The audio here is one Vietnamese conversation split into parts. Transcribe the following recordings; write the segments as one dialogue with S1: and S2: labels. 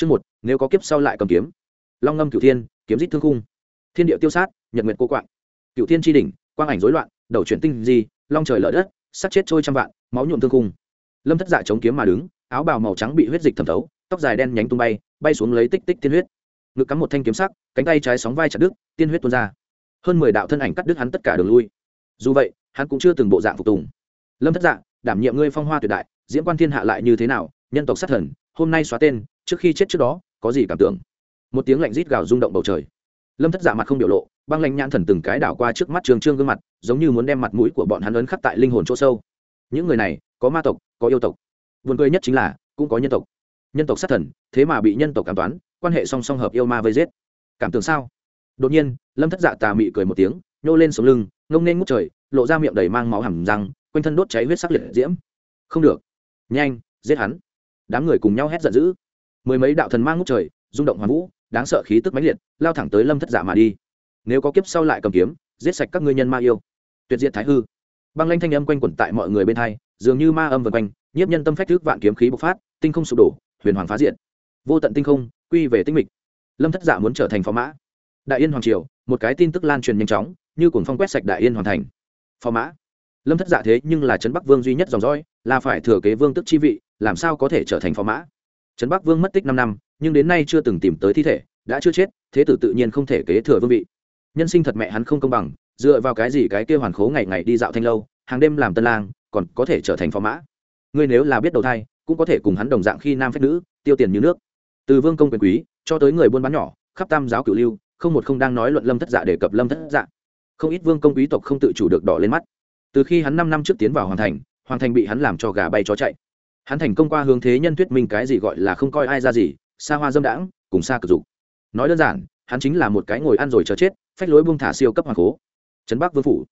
S1: chương một, nếu có kiếp sau lại cầm kiếm. Long ngâm cửu thiên, kiếm rít thương khung. Thiên địa tiêu sát, nhật nguyệt cô quạng. Cửu thiên chi đỉnh, quang ảnh rối loạn, đầu chuyển tinh di, long trời lở đất sát chết trôi trăm vạn, máu nhuộm thương khung. Lâm thất dạ chống kiếm mà đứng, áo bào màu trắng bị huyết dịch thẩm thấu, tóc dài đen nhánh tung bay bay xuống lấy tích tích tiên huyết. Ngực cắm một thanh kiếm sắc, cánh tay trái sóng vai chặt đứt, tiên huyết tuôn ra. Hơn mười đạo thân ảnh cắt đứt hắn tất cả đường lui. Dù vậy, hắn cũng chưa từng bộ dạng phục tùng. Lâm thất dạ đảm nhiệm ngươi phong hoa tuyệt đại diễn quan thiên hạ lại như thế nào, nhân tộc sát thần, hôm nay xóa tên trước khi chết trước đó, có gì cảm tưởng? Một tiếng lạnh rít gào rung động bầu trời. Lâm thất dạ mặt không biểu lộ, băng lanh nhãn thần từng cái đảo qua trước mắt trường trương gương mặt, giống như muốn đem mặt mũi của bọn hắn ấn khắc tại linh hồn chỗ sâu. Những người này, có ma tộc, có yêu tộc. Vườn cười nhất chính là, cũng có nhân tộc. Nhân tộc sát thần, thế mà bị nhân tộc cảm toán quan hệ song song hợp yêu ma vây giết. Cảm tưởng sao? Đột nhiên, lâm thất dạ tà mị cười một tiếng, nhô lên sống lưng, ngông nên ngút trời, lộ ra miệng đầy mang máu hầm răng, quanh thân đốt cháy huyết sắc liệt diễm. Không được. Nhanh, giết hắn. Đám người cùng nhau hét giận dữ mười mấy đạo thần mang ngút trời, rung động hoàn vũ, đáng sợ khí tức mãnh liệt, lao thẳng tới lâm thất giả mà đi. Nếu có kiếp sau lại cầm kiếm, giết sạch các ngươi nhân ma yêu. Tuyệt diệt thái hư. Băng lanh thanh âm quanh quẩn tại mọi người bên hai, dường như ma âm vần quanh, nhiếp nhân tâm phách thức vạn kiếm khí bộc phát, tinh không sụp đổ, huyền hoàng phá diện vô tận tinh không, quy về tinh mịch. Lâm thất giả muốn trở thành phó mã. Đại yên hoàng triều, một cái tin tức lan truyền nhanh chóng, như cuồng phong quét sạch đại yên hoàn thành. Phó mã. Lâm thất giả thế nhưng là trấn bắc vương duy nhất dòng dõi, là phải thừa kế vương tức chi vị, làm sao có thể trở thành phó mã? Trấn bắc vương mất tích năm năm, nhưng đến nay chưa từng tìm tới thi thể, đã chưa chết, thế tử tự nhiên không thể kế thừa vương vị. Nhân sinh thật mẹ hắn không công bằng, dựa vào cái gì cái kia hoàn khố ngày ngày đi dạo thanh lâu, hàng đêm làm tân lang, còn có thể trở thành phó mã. Ngươi nếu là biết đầu thai, cũng có thể cùng hắn đồng dạng khi nam phép nữ, tiêu tiền như nước. Từ vương công quyền quý, cho tới người buôn bán nhỏ, khắp tam giáo cửu lưu, không một không đang nói luận lâm thất dạ đề cập lâm thất dạ. Không ít vương công quý tộc không tự chủ được đỏ lên mắt. Từ khi hắn năm năm trước tiến vào hoàng thành hoàng thành bị hắn làm cho gà bay chó chạy hắn thành công qua hướng thế nhân thuyết minh cái gì gọi là không coi ai ra gì, xa hoa dâm đãng, cùng xa cực dục. Nói đơn giản, hắn chính là một cái ngồi ăn rồi chờ chết, phách lối buông thả siêu cấp hoàng cố. Trấn bắc vương phủ.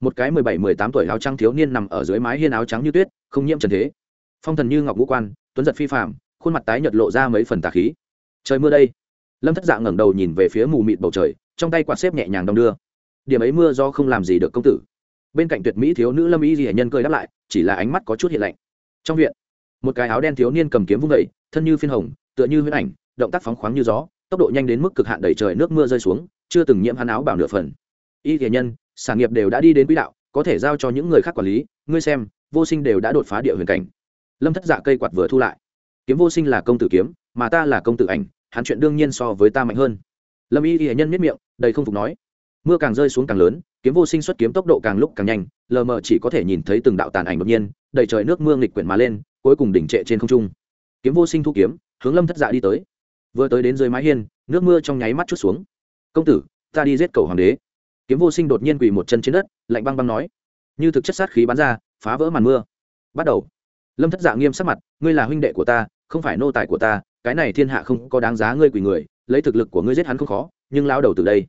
S1: Một cái mười bảy, mười tám tuổi áo trắng thiếu niên nằm ở dưới mái hiên áo trắng như tuyết, không nhiễm trần thế. Phong thần như ngọc ngũ quan, tuấn giật phi phạm khuôn mặt tái nhợt lộ ra mấy phần tà khí. Trời mưa đây. Lâm thất dạng ngẩng đầu nhìn về phía mù mịt bầu trời, trong tay quạt xếp nhẹ nhàng đong đưa. Điểm ấy mưa do không làm gì được công tử. Bên cạnh tuyệt mỹ thiếu nữ lâm y hệ nhân cười đáp lại, chỉ là ánh mắt có chút hiện lạnh. Trong viện một cái áo đen thiếu niên cầm kiếm vung vẩy thân như phiên hồng, tựa như huyết ảnh, động tác phóng khoáng như gió, tốc độ nhanh đến mức cực hạn đẩy trời nước mưa rơi xuống, chưa từng nhiễm hắn áo bảo nửa phần. Y thể nhân, sản nghiệp đều đã đi đến quỹ đạo, có thể giao cho những người khác quản lý, ngươi xem, vô sinh đều đã đột phá địa huyền cảnh. Lâm thất dạ cây quạt vừa thu lại. Kiếm vô sinh là công tử kiếm, mà ta là công tử ảnh, hắn chuyện đương nhiên so với ta mạnh hơn. Lâm y y nhân miết miệng, đầy không phục nói. Mưa càng rơi xuống càng lớn, kiếm vô sinh xuất kiếm tốc độ càng lúc càng nhanh, lờ mờ chỉ có thể nhìn thấy từng đạo tàn ảnh đột nhiên, đầy trời nước mưa nghịch quyển mà lên cuối cùng đỉnh trệ trên không trung. Kiếm vô sinh thu kiếm, hướng lâm thất dạ đi tới. Vừa tới đến dưới mái hiên, nước mưa trong nháy mắt chút xuống. Công tử, ta đi giết cầu hoàng đế. Kiếm vô sinh đột nhiên quỳ một chân trên đất, lạnh băng băng nói. Như thực chất sát khí bắn ra, phá vỡ màn mưa. Bắt đầu. Lâm thất dạ nghiêm sắc mặt, ngươi là huynh đệ của ta, không phải nô tài của ta, cái này thiên hạ không có đáng giá ngươi quỳ người, lấy thực lực của ngươi giết hắn không khó, nhưng lao đầu từ đây.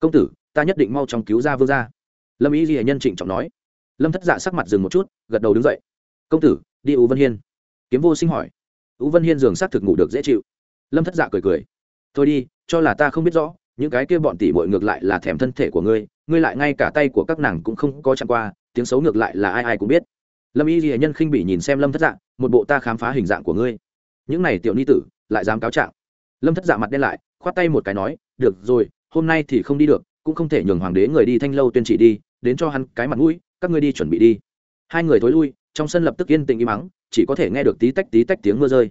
S1: Công tử, ta nhất định mau chóng cứu ra vương gia. Lâm ý ghi nhân trịnh trọng nói. Lâm thất dạ sắc mặt dừng một chút, gật đầu đứng dậy. Công tử đi U vân hiên. Kiếm vô sinh hỏi. U vân hiên dường xác thực ngủ được dễ chịu. Lâm thất dạ cười cười. Thôi đi, cho là ta không biết rõ, những cái kia bọn tỷ bội ngược lại là thèm thân thể của ngươi ngươi lại ngay cả tay của các nàng cũng không có chạm qua, tiếng xấu ngược lại là ai ai cũng biết. Lâm y ghi nhân khinh bỉ nhìn xem lâm thất dạ một bộ ta khám phá hình dạng của ngươi. Những này tiểu ni tử, lại dám cáo trạng. Lâm thất dạ mặt đen lại, khoát tay một cái nói, được rồi, hôm nay thì không đi được, cũng không thể nhường hoàng đế người đi thanh lâu tuyên chỉ đi, đến cho hắn cái mặt mũi, các ngươi đi chuẩn bị đi. Hai người thối lui trong sân lập tức yên tĩnh im mắng, chỉ có thể nghe được tí tách tí tách tiếng mưa rơi.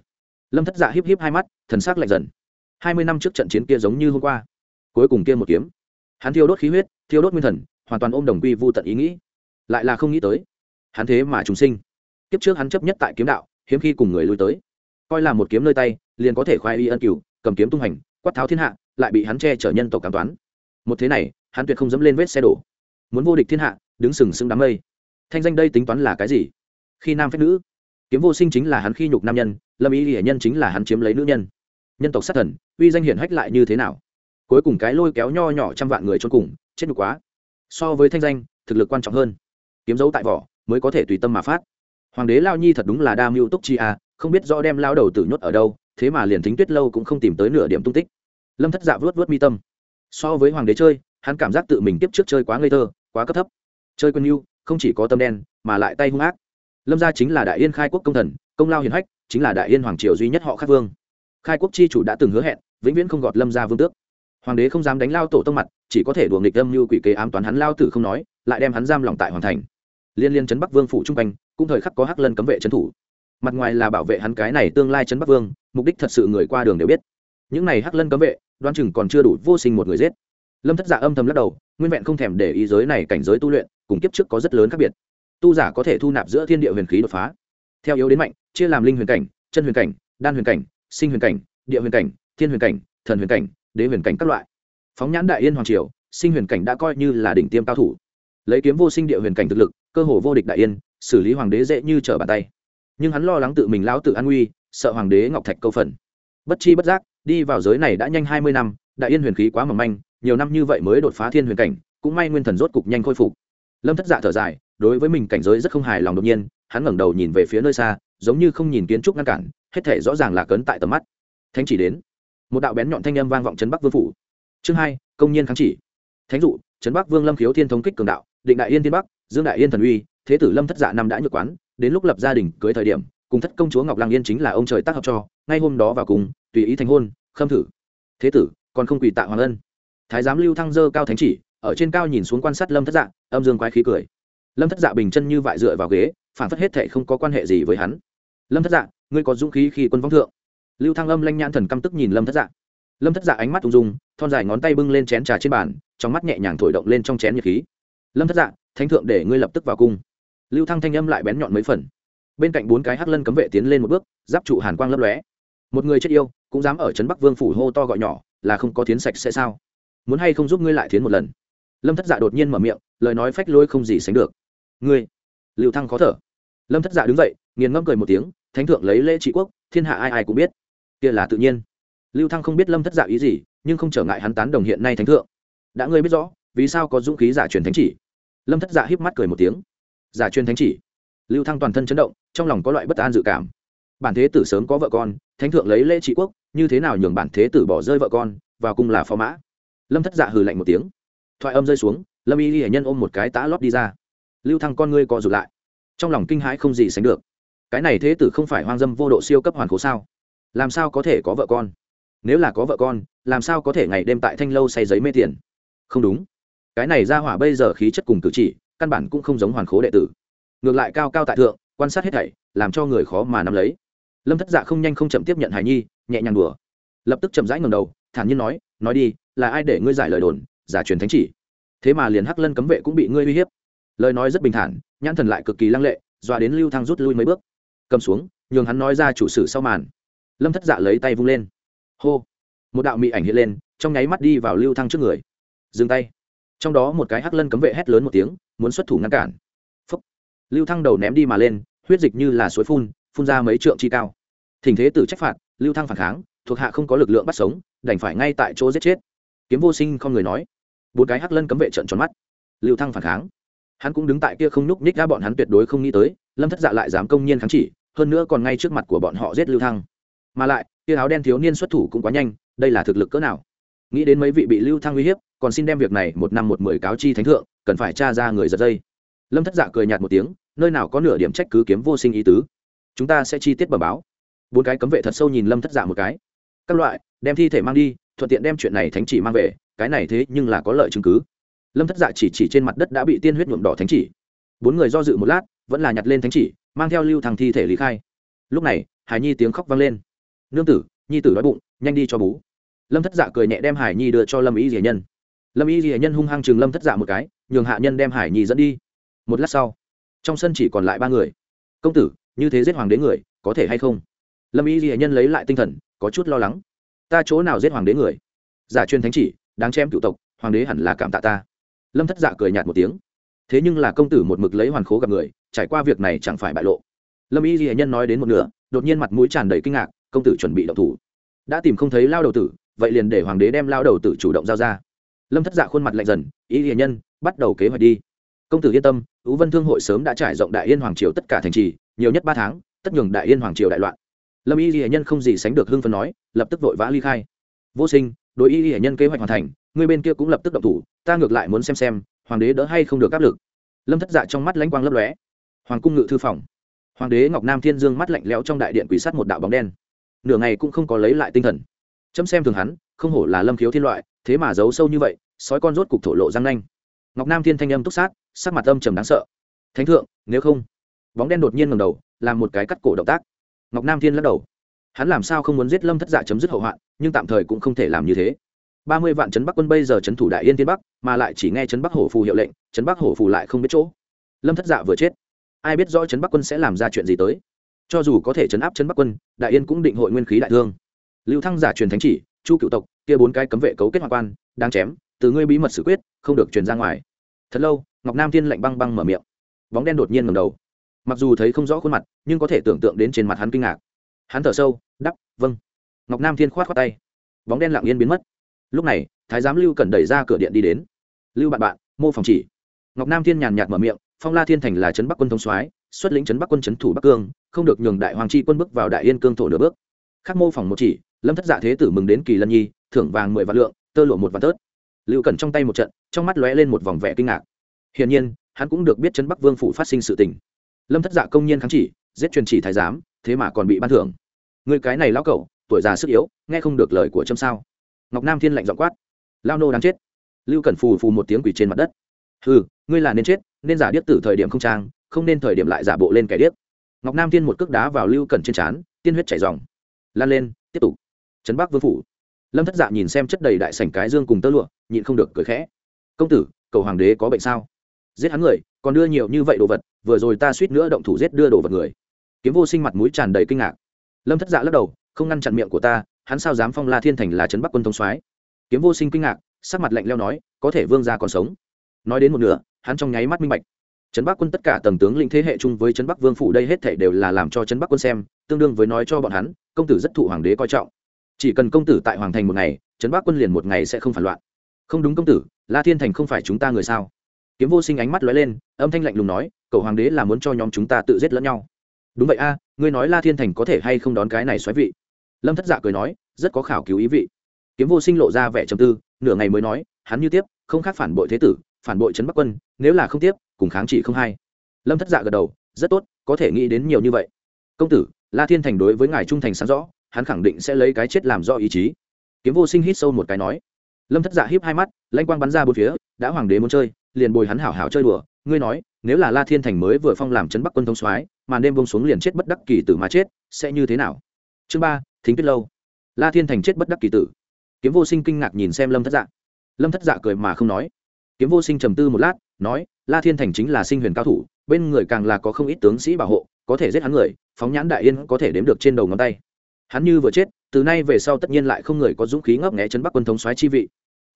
S1: Lâm thất dạ híp híp hai mắt, thần sắc lạnh dần. Hai mươi năm trước trận chiến kia giống như hôm qua. Cuối cùng kia một kiếm. Hắn thiêu đốt khí huyết, thiêu đốt nguyên thần, hoàn toàn ôm đồng quy vô tận ý nghĩ. Lại là không nghĩ tới, hắn thế mà chúng sinh. Kiếp trước hắn chấp nhất tại kiếm đạo, hiếm khi cùng người lui tới. Coi là một kiếm nơi tay, liền có thể khoai y ân cửu, cầm kiếm tung hành, quát tháo thiên hạ, lại bị hắn che chở nhân tộc cảm toán. Một thế này, hắn tuyệt không dẫm lên vết xe đổ. Muốn vô địch thiên hạ, đứng sừng sững đám mây. Thanh danh đây tính toán là cái gì? Khi nam phép nữ. Kiếm vô sinh chính là hắn khi nhục nam nhân, lâm ý hiển nhân chính là hắn chiếm lấy nữ nhân. Nhân tộc sát thần, uy danh hiển hách lại như thế nào? Cuối cùng cái lôi kéo nho nhỏ trăm vạn người cho cùng, chết nhục quá. So với thanh danh, thực lực quan trọng hơn. Kiếm dấu tại vỏ, mới có thể tùy tâm mà phát. Hoàng đế lao nhi thật đúng là đa mưu túc chi à không biết rõ đem lao đầu tử nhốt ở đâu, thế mà liền thính tuyết lâu cũng không tìm tới nửa điểm tung tích. Lâm thất dạ vớt vớt mi tâm. So với hoàng đế chơi, hắn cảm giác tự mình tiếp trước chơi quá ngây thơ, quá cấp thấp. Chơi quân yêu không chỉ có tâm đen, mà lại tay hung ác lâm gia chính là đại yên khai quốc công thần công lao hiền hách chính là đại yên hoàng triều duy nhất họ khắc vương khai quốc chi chủ đã từng hứa hẹn vĩnh viễn không gọt lâm gia vương tước hoàng đế không dám đánh lao tổ tông mặt chỉ có thể đùa nghịch âm như quỷ kế ám toán hắn lao tử không nói lại đem hắn giam lòng tại hoàng thành liên liên trấn bắc vương phủ trung quanh cũng thời khắc có hắc lân cấm vệ trấn thủ mặt ngoài là bảo vệ hắn cái này tương lai trấn bắc vương mục đích thật sự người qua đường đều biết những này hắc lân cấm vệ đoan chừng còn chưa đủ vô sinh một người giết lâm thất giả âm thầm lắc đầu nguyên vẹn không thèm để ý giới này cảnh giới tu luyện cùng kiếp trước có rất lớn khác biệt tu giả có thể thu nạp giữa thiên địa huyền khí đột phá. Theo yếu đến mạnh, chia làm linh huyền cảnh, chân huyền cảnh, đan huyền cảnh, sinh huyền cảnh, địa huyền cảnh, thiên huyền cảnh, thần huyền cảnh, đế huyền cảnh các loại. Phóng nhãn đại yên hoàng triều, sinh huyền cảnh đã coi như là đỉnh tiêm cao thủ. Lấy kiếm vô sinh địa huyền cảnh thực lực, cơ hồ vô địch đại yên, xử lý hoàng đế dễ như trở bàn tay. Nhưng hắn lo lắng tự mình lão tự an nguy, sợ hoàng đế ngọc thạch câu phần. Bất chi bất giác, đi vào giới này đã nhanh hai mươi năm, đại yên huyền khí quá mỏng manh, nhiều năm như vậy mới đột phá thiên huyền cảnh, cũng may nguyên thần rốt cục nhanh khôi phục. Lâm thất dạ thở dài đối với mình cảnh giới rất không hài lòng đột nhiên, hắn ngẩng đầu nhìn về phía nơi xa, giống như không nhìn kiến trúc ngăn cản, hết thể rõ ràng là cấn tại tầm mắt. Thánh chỉ đến. Một đạo bén nhọn thanh âm vang vọng trấn bắc vương phủ. Chương hai, công nhiên kháng chỉ. Thánh dụ, trấn bắc vương lâm khiếu thiên thống kích cường đạo, định đại yên thiên bắc, dương đại yên thần uy, thế tử lâm thất dạ năm đã nhược quán, đến lúc lập gia đình cưới thời điểm, cùng thất công chúa ngọc lăng yên chính là ông trời tác hợp cho, ngay hôm đó vào cùng, tùy ý thành hôn, khâm thử. Thế tử, còn không quỳ tạ hoàng ân. Thái giám lưu thăng dơ cao thánh chỉ, ở trên cao nhìn xuống quan sát lâm thất dạ âm dương quái khí cười lâm thất dạ bình chân như vại dựa vào ghế, phản phất hết thệ không có quan hệ gì với hắn. Lâm thất dạ ngươi có dũng khí khi quân vong thượng. Lưu thăng âm lanh nhãn thần căm tức nhìn lâm thất dạ. Lâm thất dạ ánh mắt ung dung, thon dài ngón tay bưng lên chén trà trên bàn, trong mắt nhẹ nhàng thổi động lên trong chén nhiệt khí. Lâm thất dạ thánh thượng để ngươi lập tức vào cung. Lưu thăng thanh âm lại bén nhọn mấy phần. Bên cạnh bốn cái hắc lân cấm vệ tiến lên một bước, giáp trụ hàn quang lấp lóe. Một người chết yêu, cũng dám ở trấn bắc vương phủ hô to gọi nhỏ, là không có tiến sạch sẽ sao? Muốn hay không giúp ngươi lại tiến một lần? Lâm thất dạ đột nhiên mở miệng, lời nói phách lôi không gì sánh được ngươi, lưu thăng khó thở. Lâm thất dạ đứng dậy, nghiền ngẫm cười một tiếng, thánh thượng lấy lễ trị quốc, thiên hạ ai ai cũng biết. Kia là tự nhiên. Lưu thăng không biết lâm thất dạ ý gì, nhưng không trở ngại hắn tán đồng hiện nay thánh thượng. Đã ngươi biết rõ, vì sao có dũng khí giả truyền thánh chỉ? Lâm thất dạ híp mắt cười một tiếng. Giả truyền thánh chỉ? Lưu thăng toàn thân chấn động, trong lòng có loại bất an dự cảm. Bản thế tử sớm có vợ con, thánh thượng lấy lễ trị quốc, như thế nào nhường bản thế tử bỏ rơi vợ con, vào cùng là phó mã. Lâm thất dạ hừ lạnh một tiếng. Thoại âm rơi xuống, lâm y hải nhân ôm một cái tã lót đi ra lưu thăng con ngươi co rụt lại. Trong lòng kinh hãi không gì sánh được. Cái này thế tử không phải hoang dâm vô độ siêu cấp hoàn cố sao? Làm sao có thể có vợ con? Nếu là có vợ con, làm sao có thể ngày đêm tại thanh lâu say giấy mê tiền? Không đúng. Cái này ra hỏa bây giờ khí chất cùng cử chỉ, căn bản cũng không giống hoàn khố đệ tử. Ngược lại cao cao tại thượng, quan sát hết thảy, làm cho người khó mà nắm lấy. Lâm thất dạ không nhanh không chậm tiếp nhận hải nhi, nhẹ nhàng đùa. Lập tức chậm rãi ngầm đầu, thản nhiên nói nói đi, là ai để ngươi giải lời đồn, giả truyền thánh chỉ? Thế mà liền hắc lân cấm vệ cũng bị ngươi uy hiếp lời nói rất bình thản, nhãn thần lại cực kỳ lăng lệ, dọa đến lưu thăng rút lui mấy bước. Cầm xuống, nhường hắn nói ra chủ sử sau màn. Lâm thất dạ lấy tay vung lên. Hô! Một đạo mị ảnh hiện lên, trong nháy mắt đi vào lưu thăng trước người. Dừng tay. Trong đó một cái hắc lân cấm vệ hét lớn một tiếng, muốn xuất thủ ngăn cản. Phúc. lưu thăng đầu ném đi mà lên, huyết dịch như là suối phun phun ra mấy trượng chi cao. Thỉnh thế tử trách phạt, lưu thăng phản kháng, thuộc hạ không có lực lượng bắt sống, đành phải ngay tại chỗ giết chết. Kiếm vô sinh không người nói. Bốn cái hắc lân cấm vệ trận tròn mắt. Lưu thăng phản kháng hắn cũng đứng tại kia không nhúc nhích ra bọn hắn tuyệt đối không nghĩ tới, lâm thất dạ lại dám công nhiên kháng chỉ, hơn nữa còn ngay trước mặt của bọn họ giết lưu thăng. Mà lại, kia áo đen thiếu niên xuất thủ cũng quá nhanh, đây là thực lực cỡ nào? Nghĩ đến mấy vị bị lưu thăng uy hiếp, còn xin đem việc này một năm một mười cáo chi thánh thượng, cần phải tra ra người giật dây. Lâm thất dạ cười nhạt một tiếng, nơi nào có nửa điểm trách cứ kiếm vô sinh ý tứ. Chúng ta sẽ chi tiết bờ báo. Bốn cái cấm vệ thật sâu nhìn lâm thất dạ một cái. Các loại, đem thi thể mang đi, thuận tiện đem chuyện này thánh chỉ mang về, cái này thế nhưng là có lợi chứng cứ lâm thất dạ chỉ chỉ trên mặt đất đã bị tiên huyết nhuộm đỏ thánh chỉ. Bốn người do dự một lát, vẫn là nhặt lên thánh chỉ, mang theo lưu thằng thi thể lý khai. Lúc này, hải nhi tiếng khóc vang lên. Nương tử, nhi tử đói bụng, nhanh đi cho bú. Lâm thất dạ cười nhẹ đem hải nhi đưa cho lâm ý dĩa nhân. Lâm ý dĩa nhân hung hăng chừng lâm thất dạ một cái, nhường hạ nhân đem hải nhi dẫn đi. Một lát sau, trong sân chỉ còn lại ba người. Công tử, như thế giết hoàng đế người, có thể hay không? Lâm ý dĩa nhân lấy lại tinh thần, có chút lo lắng. Ta chỗ nào giết hoàng đế người? Giả truyền thánh chỉ, đáng chém cựu tộc, hoàng đế hẳn là cảm tạ ta lâm thất dạ cười nhạt một tiếng. Thế nhưng là công tử một mực lấy hoàn khố gặp người, trải qua việc này chẳng phải bại lộ. Lâm y ghi nhân nói đến một nửa, đột nhiên mặt mũi tràn đầy kinh ngạc, công tử chuẩn bị động thủ. Đã tìm không thấy lao đầu tử, vậy liền để hoàng đế đem lao đầu tử chủ động giao ra. Lâm thất dạ khuôn mặt lạnh dần, y ghi nhân bắt đầu kế hoạch đi. Công tử yên tâm, ú vân thương hội sớm đã trải rộng đại yên hoàng triều tất cả thành trì, nhiều nhất ba tháng, tất nhường đại yên hoàng triều đại loạn. Lâm y ghi nhân không gì sánh được hưng phấn nói, lập tức vội vã ly khai. Vô sinh, đối y ghi nhân kế hoạch hoàn thành người bên kia cũng lập tức động thủ, ta ngược lại muốn xem xem, hoàng đế đỡ hay không được áp lực. Lâm thất dạ trong mắt lãnh quang lấp lóe. Hoàng cung ngự thư phòng. Hoàng đế ngọc nam thiên dương mắt lạnh lẽo trong đại điện quỷ sát một đạo bóng đen. Nửa ngày cũng không có lấy lại tinh thần. Chấm xem thường hắn, không hổ là lâm khiếu thiên loại, thế mà giấu sâu như vậy, sói con rốt cục thổ lộ răng nanh. Ngọc nam thiên thanh âm túc sát, sắc mặt âm trầm đáng sợ. Thánh thượng, nếu không? Bóng đen đột nhiên ngầm đầu, làm một cái cắt cổ động tác. Ngọc nam thiên lắc đầu. Hắn làm sao không muốn giết lâm thất dạ chấm dứt hậu hoạn, nhưng tạm thời cũng không thể làm như thế ba mươi vạn trấn bắc quân bây giờ trấn thủ đại yên tiên bắc, mà lại chỉ nghe trấn bắc hổ phù hiệu lệnh, trấn bắc hổ phù lại không biết chỗ. Lâm thất dạ vừa chết. Ai biết rõ trấn bắc quân sẽ làm ra chuyện gì tới? Cho dù có thể trấn áp trấn bắc quân, đại yên cũng định hội nguyên khí đại thương. Lưu thăng giả truyền thánh chỉ, chu cựu tộc, kia bốn cái cấm vệ cấu kết hoa quan, đang chém, từ ngươi bí mật xử quyết, không được truyền ra ngoài. Thật lâu, ngọc nam thiên lạnh băng băng mở miệng. Bóng đen đột nhiên ngầm đầu. Mặc dù thấy không rõ khuôn mặt, nhưng có thể tưởng tượng đến trên mặt hắn kinh ngạc. Hắn thở sâu đắp vâng. Ngọc nam thiên khoát khoát tay. Bóng đen lặng yên biến mất lúc này, thái giám lưu cần đẩy ra cửa điện đi đến. Lưu bạn bạn, mô phòng chỉ. Ngọc nam thiên nhàn nhạt mở miệng, phong la thiên thành là trấn bắc quân thống soái, xuất lĩnh trấn bắc quân trấn thủ bắc cương, không được nhường đại hoàng chi quân bước vào đại yên cương thổ nửa bước. Khắc mô phòng một chỉ, lâm thất dạ thế tử mừng đến kỳ lân nhi, thưởng vàng mười vạn lượng, tơ lụa một vạn tớt. Lưu cần trong tay một trận, trong mắt lóe lên một vòng vẻ kinh ngạc. Hiển nhiên, hắn cũng được biết trấn bắc vương phủ phát sinh sự tình. Lâm thất dạ công nhiên kháng chỉ, giết truyền chỉ thái giám, thế mà còn bị ban thưởng. Người cái này lão cẩu, tuổi già sức yếu, nghe không được lời của trâm sao? Ngọc nam thiên lạnh dọn quát. Lao nô đáng chết. Lưu cẩn phù phù một tiếng quỷ trên mặt đất. Ừ ngươi là nên chết, nên giả điếc tử thời điểm không trang, không nên thời điểm lại giả bộ lên kẻ điếc. Ngọc nam thiên một cước đá vào lưu cẩn trên trán, tiên huyết chảy dòng lan lên, tiếp tục. Trấn bắc vương phủ. Lâm thất dạ nhìn xem chất đầy đại sảnh cái dương cùng tơ lụa, nhịn không được cười khẽ. Công tử, cầu hoàng đế có bệnh sao? Giết hắn người, còn đưa nhiều như vậy đồ vật, vừa rồi ta suýt nữa động thủ giết đưa đồ vật người. Kiếm vô sinh mặt mũi tràn đầy kinh ngạc. Lâm thất dạ lắc đầu, không ngăn chặn miệng của ta hắn sao dám phong la thiên thành là trấn bắc quân thống soái kiếm vô sinh kinh ngạc sắc mặt lạnh leo nói có thể vương gia còn sống nói đến một nửa hắn trong nháy mắt minh bạch trấn bắc quân tất cả tầng tướng lĩnh thế hệ chung với trấn bắc vương phủ đây hết thể đều là làm cho trấn bắc quân xem tương đương với nói cho bọn hắn công tử rất thụ hoàng đế coi trọng chỉ cần công tử tại hoàng thành một ngày trấn bắc quân liền một ngày sẽ không phản loạn không đúng công tử la thiên thành không phải chúng ta người sao kiếm vô sinh ánh mắt lóe lên âm thanh lạnh lùng nói cậu hoàng đế là muốn cho nhóm chúng ta tự giết lẫn nhau đúng vậy a ngươi nói la thiên thành có thể hay không đón cái này xoáy vị lâm thất dạ cười nói, rất có khảo cứu ý vị. Kiếm vô sinh lộ ra vẻ trầm tư, nửa ngày mới nói, hắn như tiếp, không khác phản bội thế tử, phản bội trấn bắc quân, nếu là không tiếp, cùng kháng trị không hay. Lâm thất dạ gật đầu, rất tốt, có thể nghĩ đến nhiều như vậy. Công tử, la thiên thành đối với ngài trung thành sáng rõ, hắn khẳng định sẽ lấy cái chết làm do ý chí. Kiếm vô sinh hít sâu một cái nói. Lâm thất dạ hiếp hai mắt, lanh quang bắn ra bốn phía, đã hoàng đế muốn chơi, liền bồi hắn hảo hảo chơi đùa. Ngươi nói, nếu là la thiên thành mới vừa phong làm trấn bắc quân thông soái mà đêm bông xuống liền chết bất đắc kỳ tử mà chết, sẽ như thế nào? Chương ba thính tuyết lâu. La thiên thành chết bất đắc kỳ tử. Kiếm vô sinh kinh ngạc nhìn xem lâm thất dạ. Lâm thất dạ cười mà không nói. Kiếm vô sinh trầm tư một lát, nói, la thiên thành chính là sinh huyền cao thủ, bên người càng là có không ít tướng sĩ bảo hộ, có thể giết hắn người, phóng nhãn đại yên có thể đếm được trên đầu ngón tay. Hắn như vừa chết, từ nay về sau tất nhiên lại không người có dũng khí ngấp nghé chấn bắc quân thống soái chi vị.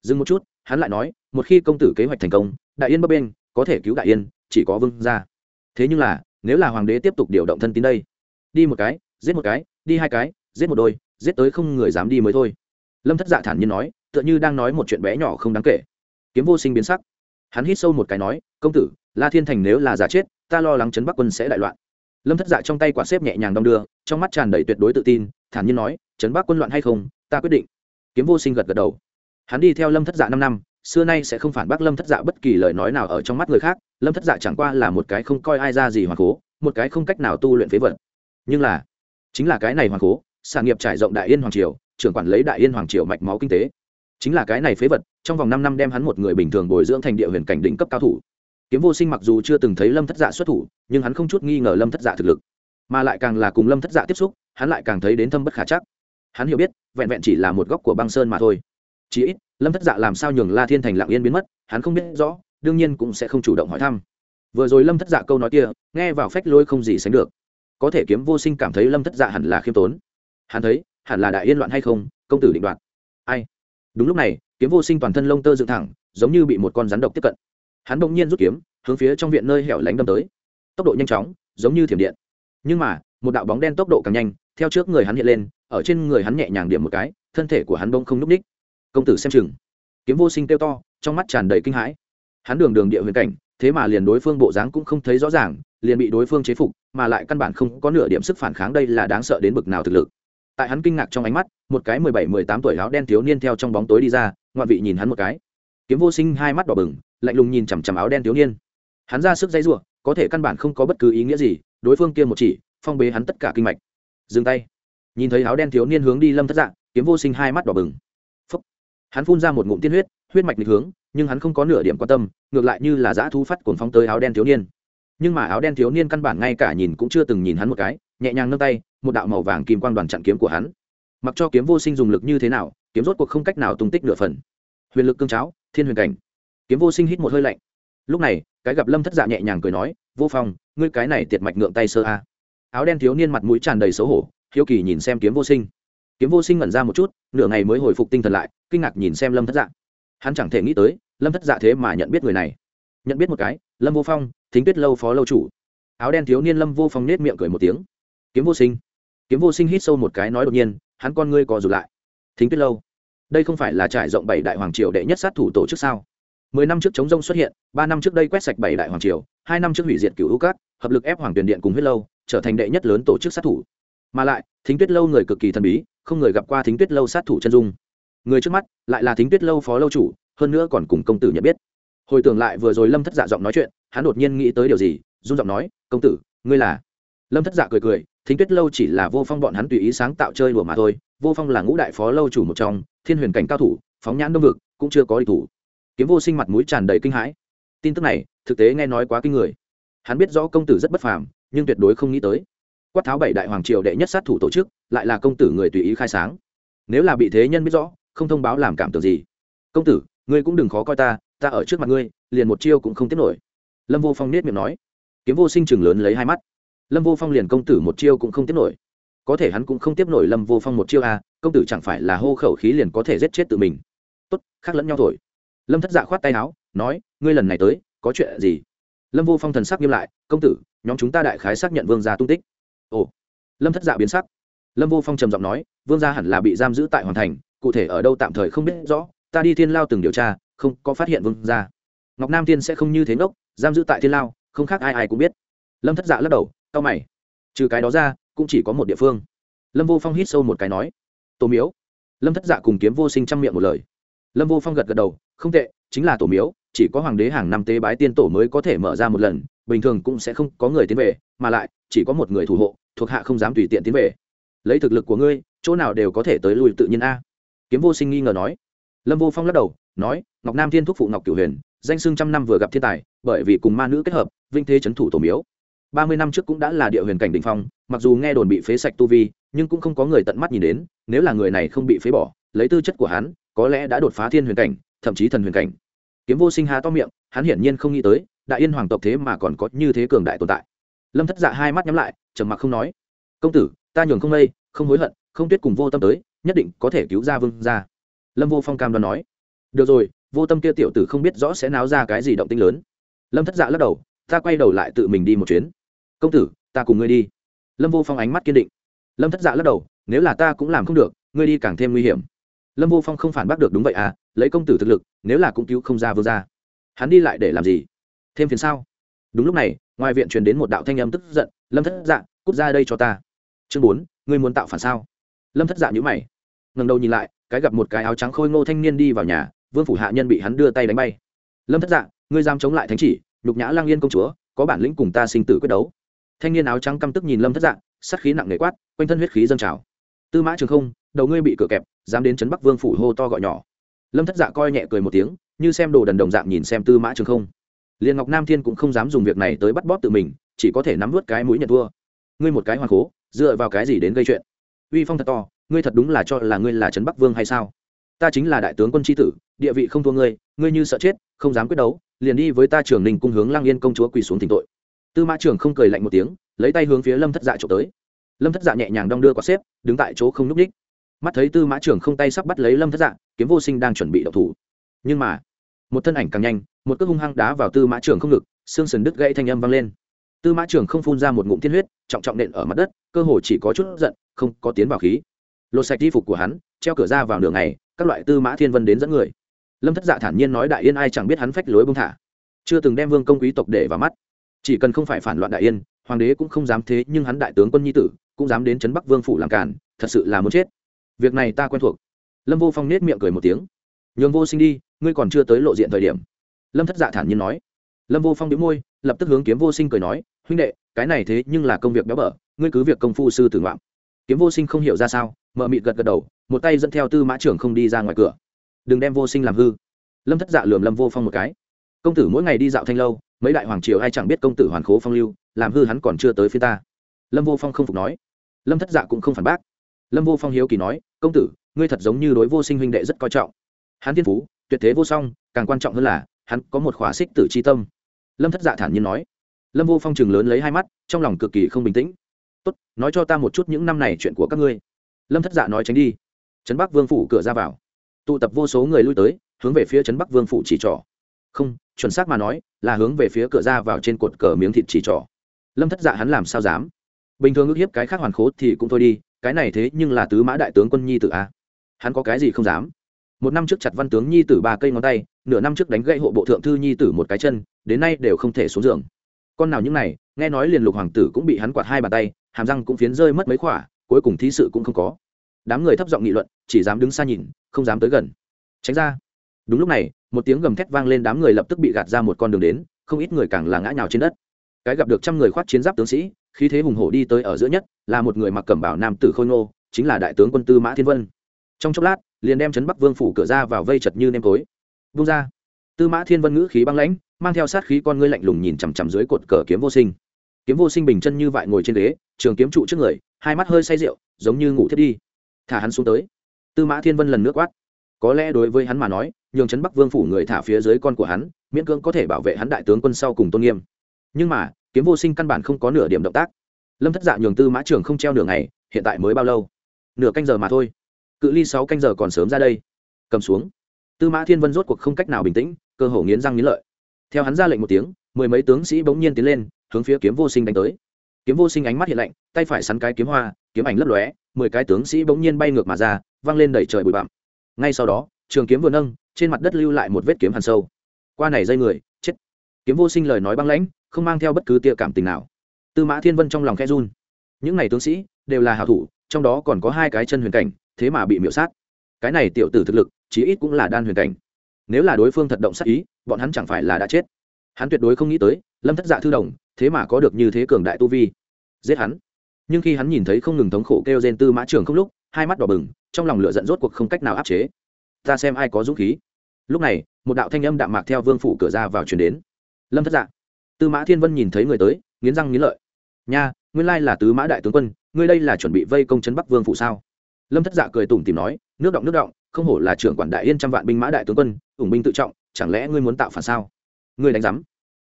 S1: Dừng một chút, hắn lại nói, một khi công tử kế hoạch thành công, đại yên bấp bên có thể cứu đại yên, chỉ có vương ra thế nhưng là, nếu là hoàng đế tiếp tục điều động thân tín đây, đi một cái, giết một cái, đi hai cái giết một đôi, giết tới không người dám đi mới thôi. Lâm thất dạ thản nhiên nói, tựa như đang nói một chuyện bé nhỏ không đáng kể. Kiếm vô sinh biến sắc. Hắn hít sâu một cái nói, công tử, la thiên thành nếu là giả chết, ta lo lắng chấn bắc quân sẽ đại loạn. Lâm thất dạ trong tay quả xếp nhẹ nhàng đong đưa, trong mắt tràn đầy tuyệt đối tự tin, thản nhiên nói chấn bắc quân loạn hay không, ta quyết định. Kiếm vô sinh gật gật đầu. Hắn đi theo lâm thất dạ năm năm, xưa nay sẽ không phản bác lâm thất dạ bất kỳ lời nói nào ở trong mắt người khác, lâm thất dạ chẳng qua là một cái không coi ai ra gì hoàng cố, một cái không cách nào tu luyện phế vật. Nhưng là, chính là cái này hoàng cố sản nghiệp trải rộng đại yên hoàng triều, trưởng quản lấy đại yên hoàng triều mạch máu kinh tế. Chính là cái này phế vật, trong vòng năm năm đem hắn một người bình thường bồi dưỡng thành địa huyền cảnh đỉnh cấp cao thủ. Kiếm vô sinh mặc dù chưa từng thấy lâm thất dạ xuất thủ, nhưng hắn không chút nghi ngờ lâm thất dạ thực lực. Mà lại càng là cùng lâm thất dạ tiếp xúc, hắn lại càng thấy đến thâm bất khả chắc. Hắn hiểu biết, vẹn vẹn chỉ là một góc của băng sơn mà thôi. Chỉ ít, lâm thất dạ làm sao nhường la thiên thành lạng yên biến mất, hắn không biết rõ, đương nhiên cũng sẽ không chủ động hỏi thăm. Vừa rồi lâm thất dạ câu nói kia, nghe vào phách lôi không gì sánh được. Có thể kiếm vô sinh cảm thấy lâm thất dạ hẳn là khiêm tốn hắn thấy, hẳn là đại yên loạn hay không, công tử định đoạt. Ai? Đúng lúc này, kiếm vô sinh toàn thân lông tơ dựng thẳng, giống như bị một con rắn độc tiếp cận. Hắn bỗng nhiên rút kiếm, hướng phía trong viện nơi hẻo lánh đâm tới. Tốc độ nhanh chóng, giống như thiểm điện. Nhưng mà, một đạo bóng đen tốc độ càng nhanh, theo trước người hắn hiện lên, ở trên người hắn nhẹ nhàng điểm một cái, thân thể của hắn bông không n ú c ních. Công tử xem chừng. Kiếm vô sinh kêu to, trong mắt tràn đầy kinh hãi. Hắn đường đường địa huyền cảnh, thế mà liền đối phương bộ dáng cũng không thấy rõ ràng, liền bị đối phương chế phục, mà lại căn bản không có nửa điểm sức phản kháng, đây là đáng sợ đến bực nào thực lực tại hắn kinh ngạc trong ánh mắt một cái mười bảy mười tám tuổi áo đen thiếu niên theo trong bóng tối đi ra ngoạn vị nhìn hắn một cái. Kiếm vô sinh hai mắt đỏ bừng lạnh lùng nhìn chằm chằm áo đen thiếu niên. Hắn ra sức dây ruộng có thể căn bản không có bất cứ ý nghĩa gì đối phương kia một chỉ phong bế hắn tất cả kinh mạch. Dừng tay. Nhìn thấy áo đen thiếu niên hướng đi lâm thất dạng, kiếm vô sinh hai mắt đỏ bừng. Phúc. hắn phun ra một ngụm tiên huyết huyết mạch định hướng nhưng hắn không có nửa điểm quan tâm ngược lại như là dã thu phát cuồng phóng tới áo đen thiếu niên nhưng mà áo đen thiếu niên căn bản ngay cả nhìn cũng chưa từng nhìn hắn một cái, nhẹ nhàng nâng tay, một đạo màu vàng kim quang đoàn chặn kiếm của hắn. Mặc cho kiếm vô sinh dùng lực như thế nào, kiếm rốt cuộc không cách nào tung tích nửa phần. Huyền lực cương cháo, thiên huyền cảnh. Kiếm vô sinh hít một hơi lạnh. Lúc này, cái gặp lâm thất dạ nhẹ nhàng cười nói, vô phong, ngươi cái này tiệt mạch ngượng tay sơ a. Áo đen thiếu niên mặt mũi tràn đầy xấu hổ, hiếu kỳ nhìn xem kiếm vô sinh. Kiếm vô sinh ngẩn ra một chút, nửa ngày mới hồi phục tinh thần lại, kinh ngạc nhìn xem lâm thất dạ. Hắn chẳng thể nghĩ tới, lâm thất dạ thế mà nhận biết người này nhận biết một cái, lâm vô phong, thính tuyết lâu phó lâu chủ. Áo đen thiếu niên lâm vô phong nết miệng cười một tiếng. Kiếm vô sinh. Kiếm vô sinh hít sâu một cái nói đột nhiên, hắn con ngươi co rụt lại. Thính tuyết lâu. Đây không phải là trải rộng bảy đại hoàng triều đệ nhất sát thủ tổ chức sao? Mười năm trước chống rông xuất hiện, ba năm trước đây quét sạch bảy đại hoàng triều, hai năm trước hủy diệt cựu hữu cát hợp lực ép hoàng tuyển điện cùng huyết lâu, trở thành đệ nhất lớn tổ chức sát thủ. Mà lại, thính tuyết lâu người cực kỳ thần bí, không người gặp qua thính tuyết lâu sát thủ chân dung. Người trước mắt, lại là thính tuyết lâu phó lâu chủ, hơn nữa còn cùng công tử nhận biết hồi tưởng lại vừa rồi lâm thất dạ giọng nói chuyện hắn đột nhiên nghĩ tới điều gì run giọng nói công tử ngươi là lâm thất dạ cười cười thính tuyết lâu chỉ là vô phong bọn hắn tùy ý sáng tạo chơi đùa mà thôi vô phong là ngũ đại phó lâu chủ một trong thiên huyền cảnh cao thủ phóng nhãn đông vực cũng chưa có địch thủ kiếm vô sinh mặt mũi tràn đầy kinh hãi tin tức này thực tế nghe nói quá kinh người hắn biết rõ công tử rất bất phàm nhưng tuyệt đối không nghĩ tới quát tháo bảy đại hoàng triều đệ nhất sát thủ tổ chức lại là công tử người tùy ý khai sáng nếu là bị thế nhân biết rõ không thông báo làm cảm tưởng gì công tử ngươi cũng đừng khó coi ta ta ở trước mặt ngươi, liền một chiêu cũng không tiếp nổi. Lâm vô phong nết miệng nói. Kiếm vô sinh chừng lớn lấy hai mắt. Lâm vô phong liền công tử một chiêu cũng không tiếp nổi. Có thể hắn cũng không tiếp nổi lâm vô phong một chiêu à công tử chẳng phải là hô khẩu khí liền có thể giết chết tự mình. Tốt, khác lẫn nhau thổi lâm thất dạ khoát tay áo, nói, ngươi lần này tới, có chuyện gì? Lâm vô phong thần sắc nghiêm lại, công tử, nhóm chúng ta đại khái xác nhận vương gia tung tích. Ồ. Lâm thất dạ biến sắc. Lâm vô phong trầm giọng nói, vương gia hẳn là bị giam giữ tại hoàn thành, cụ thể ở đâu tạm thời không biết rõ, ta đi thiên lao từng điều tra không có phát hiện vương gia. Ngọc nam thiên sẽ không như thế ngốc, giam giữ tại thiên lao, không khác ai ai cũng biết. Lâm thất dạ lắc đầu tao mày. Trừ cái đó ra, cũng chỉ có một địa phương. Lâm vô phong hít sâu một cái nói, tổ miếu. Lâm thất dạ cùng kiếm vô sinh chăm miệng một lời. Lâm vô phong gật gật đầu, không tệ, chính là tổ miếu, chỉ có hoàng đế hàng năm tế bái tiên tổ mới có thể mở ra một lần, bình thường cũng sẽ không có người tiến về, mà lại, chỉ có một người thủ hộ, thuộc hạ không dám tùy tiện tiến về. Lấy thực lực của ngươi, chỗ nào đều có thể tới lui tự nhiên a. Kiếm vô sinh nghi ngờ nói. Lâm vô phong lắc đầu nói, ngọc nam thiên thúc phụ ngọc cửu huyền, danh xưng trăm năm vừa gặp thiên tài, bởi vì cùng ma nữ kết hợp, vinh thế c thủ tổ miếu. Ba mươi năm trước cũng đã là địa huyền cảnh đ ỉ n h phong, mặc dù nghe đồn bị phế sạch tu vi, nhưng cũng không có người tận mắt nhìn đến, nếu là người này không bị phế bỏ, lấy tư chất của hắn, có lẽ đã đột phá thiên huyền cảnh, thậm chí thần huyền cảnh. Kiếm vô sinh há to miệng, hắn hiển nhiên không nghĩ tới, đại yên hoàng tộc thế mà còn có như thế cường đại tồn tại. Lâm thất dạ hai mắt nhắm lại, trầm mặc không nói. Công tử, ta nhường không lây, không hối hận, không tuyết cùng vô tâm tới, nhất định có thể cứu ra vương ra lâm vô phong cam đoan nói được rồi, vô tâm kia tiểu tử không biết rõ sẽ náo ra cái gì động tinh lớn. Lâm thất dạ lắc đầu, ta quay đầu lại tự mình đi một chuyến. Công tử, ta cùng ngươi đi. Lâm vô phong ánh mắt kiên định. Lâm thất dạ lắc đầu, nếu là ta cũng làm không được, ngươi đi càng thêm nguy hiểm. Lâm vô phong không phản bác được đúng vậy à lấy công tử thực lực, nếu là cũng cứu không ra vương ra hắn đi lại để làm gì? Thêm phiền sao? Đúng lúc này, ngoài viện truyền đến một đạo thanh âm tức giận, lâm thất dạ cút ra đây cho ta. Chương bốn, ngươi muốn tạo phản sao? Lâm thất dạ nhữ mày ngần đầu nhìn lại, cái gặp một cái áo trắng khôi ngô thanh niên đi vào nhà vương phủ hạ nhân bị hắn đưa tay đánh bay. Lâm thất dạ ngươi dám chống lại thánh chỉ, nhục nhã lang yên công chúa, có bản lĩnh cùng ta sinh tử quyết đấu. Thanh niên áo trắng căm tức nhìn lâm thất dạ sát khí nặng nề quát, quanh thân huyết khí dâng trào. Tư mã trường không, đầu ngươi bị cửa kẹp, dám đến trấn bắc vương phủ hô to gọi nhỏ. Lâm thất dạ coi nhẹ cười một tiếng, như xem đồ đần đồng dạng nhìn xem tư mã trường không. Liền ngọc nam thiên cũng không dám dùng việc này tới bắt bóp tự mình, chỉ có thể nắm vớt cái mũi nhận thua. Ngươi một cái hoàng cố, dựa vào cái gì đến gây chuyện? Uy phong thật to, ngươi thật đúng là cho là ngươi là trấn bắc vương hay sao? Ta chính là đại tướng quân tri tử, địa vị không thua ngươi ngươi như sợ chết, không dám quyết đấu, liền đi với ta trưởng ninh cung hướng lang yên công chúa quỳ xuống thỉnh tội. Tư mã trưởng không cười lạnh một tiếng, lấy tay hướng phía lâm thất dạ trộm tới. Lâm thất dạ nhẹ nhàng đong đưa quả xếp, đứng tại chỗ không n ú c ních mắt thấy tư mã trưởng không tay sắp bắt lấy lâm thất dạ kiếm vô sinh đang chuẩn bị đậu thủ. Nhưng mà, một thân ảnh càng nhanh, một cước hung hăng đá vào tư mã trưởng không ngực, xương sần đứt gãy thanh âm vang lên. Tư mã trưởng không phun ra một ngụm tiên huyết, trọng trọng nện ở mặt đất, cơ hồ chỉ có chút giận, không có tiến vào khí. Lột sạch y phục của hắn, treo cửa ra vào nửa ngày các loại tư mã thiên vân đến dẫn người. Lâm thất dạ thản nhiên nói đại yên ai chẳng biết hắn phách lối bông thả. Chưa từng đem vương công quý tộc để vào mắt. Chỉ cần không phải phản loạn đại yên, hoàng đế cũng không dám thế nhưng hắn đại tướng quân nhi tử cũng dám đến trấn bắc vương phủ làm cản thật sự là muốn chết. Việc này ta quen thuộc. Lâm vô phong nết miệng cười một tiếng. Nhường vô sinh đi, ngươi còn chưa tới lộ diện thời điểm. Lâm thất dạ thản nhiên nói. Lâm vô phong đĩu môi, lập tức hướng kiếm vô sinh cười nói, huynh đệ, cái này thế nhưng là công việc béo bở, ngươi cứ việc công phu sư tử ngoạm. Kiếm vô sinh không hiểu ra sao mợ mịt gật gật đầu, một tay dẫn theo tư mã trưởng không đi ra ngoài cửa. Đừng đem vô sinh làm hư. Lâm thất dạ lườm lâm vô phong một cái. Công tử mỗi ngày đi dạo thanh lâu, mấy đại hoàng triều ai chẳng biết công tử hoàn khố phong lưu, làm hư hắn còn chưa tới phía ta. Lâm vô phong không phục nói. Lâm thất dạ cũng không phản bác. Lâm vô phong hiếu kỳ nói, công tử, ngươi thật giống như đối vô sinh huynh đệ rất coi trọng. Hắn thiên phú, tuyệt thế vô song, càng quan trọng hơn là, hắn có một khỏa xích tử c h i tâm. Lâm thất dạ thản nhiên nói. Lâm vô phong chừng lớn lấy hai mắt, trong lòng cực kỳ không bình tĩnh. Tốt, nói cho ta một chút những năm này chuyện của các ngươi lâm thất dạ nói tránh đi. Trấn bắc vương phủ cửa ra vào. Tụ tập vô số người lui tới, hướng về phía trấn bắc vương phủ chỉ trỏ. Không, chuẩn xác mà nói, là hướng về phía cửa ra vào trên cột cờ miếng thịt chỉ trỏ. Lâm thất dạ hắn làm sao dám? Bình thường ước hiếp cái khác hoàn khố thì cũng thôi đi, cái này thế nhưng là tứ mã đại tướng quân nhi tử a hắn có cái gì không dám? Một năm trước chặt văn tướng nhi tử ba cây ngón tay, nửa năm trước đánh gãy hộ bộ thượng thư nhi tử một cái chân, đến nay đều không thể xuống giường. Con nào những này, nghe nói liền lục hoàng tử cũng bị hắn quạt hai bàn tay, hàm răng cũng phiến rơi mất mấy khỏa cuối cùng thí sự cũng không có. Đám người thấp giọng nghị luận, chỉ dám đứng xa nhìn, không dám tới gần. Tránh ra. Đúng lúc này, một tiếng gầm thét vang lên đám người lập tức bị gạt ra một con đường đến, không ít người càng là ngã nhào trên đất. Cái gặp được trăm người khoát chiến giáp tướng sĩ, khí thế hùng hổ đi tới ở giữa nhất, là một người mặc cẩm bảo nam tử khôi ngô, chính là đại tướng quân tư mã thiên vân. Trong chốc lát, liền đem trấn bắc vương phủ cửa ra vào vây chật như nêm tối. Vung ra. Tư mã thiên vân ngữ khí băng lãnh, mang theo sát khí con ngươi lạnh lùng nhìn chằm chằm dưới cột cờ kiếm vô sinh. Kiếm vô sinh bình chân như vại ngồi trên ghế trường kiếm trụ trước người, hai mắt hơi say rượu, giống như ngủ thiết đi. Thả hắn xuống tới. Tư mã thiên vân lần nước quát. Có lẽ đối với hắn mà nói, nhường trấn bắc vương phủ người thả phía dưới con của hắn, miễn cưỡng có thể bảo vệ hắn đại tướng quân sau cùng tôn nghiêm. Nhưng mà, kiếm vô sinh căn bản không có nửa điểm động tác. Lâm thất dạ nhường tư mã trường không treo nửa ngày, hiện tại mới bao lâu? Nửa canh giờ mà thôi. Cự ly sáu canh giờ còn sớm ra đây. Cầm xuống. Tư mã thiên vân rốt cuộc không cách nào bình tĩnh, cơ hồ nghiến răng nghiến lợi. Theo hắn ra lệnh một tiếng, mười mấy tướng sĩ bỗng nhiên tiến lên, hướng phía kiếm vô sinh đánh tới kiếm vô sinh ánh mắt hiện lạnh, tay phải sắn cái kiếm hoa, kiếm ảnh lấp lóe, mười cái tướng sĩ bỗng nhiên bay ngược mà ra văng lên đẩy trời bụi bặm. Ngay sau đó, trường kiếm vừa nâng, trên mặt đất lưu lại một vết kiếm hàn sâu. Qua này dây người, chết. Kiếm vô sinh lời nói băng lãnh, không mang theo bất cứ tia cảm tình nào. Tư mã thiên vân trong lòng khe run. Những n à y tướng sĩ đều là hảo thủ, trong đó còn có hai cái chân huyền cảnh, thế mà bị miễu sát. Cái này tiểu tử thực lực, chí ít cũng là đan huyền cảnh. Nếu là đối phương thật động sát ý, bọn hắn chẳng phải là đã chết. Hắn tuyệt đối không nghĩ tới, lâm thất dạ thư đồng thế mà có được như thế cường đại tu vi. Giết hắn. Nhưng khi hắn nhìn thấy không ngừng thống khổ kêu gen tư mã trường không lúc, hai mắt đỏ bừng, trong lòng lửa giận rốt cuộc không cách nào áp chế. Ta xem ai có dũng khí. Lúc này, một đạo thanh âm đạm mạc theo vương phủ cửa ra vào chuyển đến. Lâm thất dạ. Tư mã thiên vân nhìn thấy người tới, nghiến răng nghiến lợi. Nha, nguyên lai là tứ mã đại tướng quân, ngươi đây là chuẩn bị vây công chấn bắc vương phủ sao? Lâm thất dạ cười tủm tìm nói, nước động nước động, không hổ là trưởng quản đại yên trăm vạn binh mã đại tướng quân, ủng binh tự trọng, chẳng lẽ ngươi muốn tạo phản sao? Ngươi đánh giám.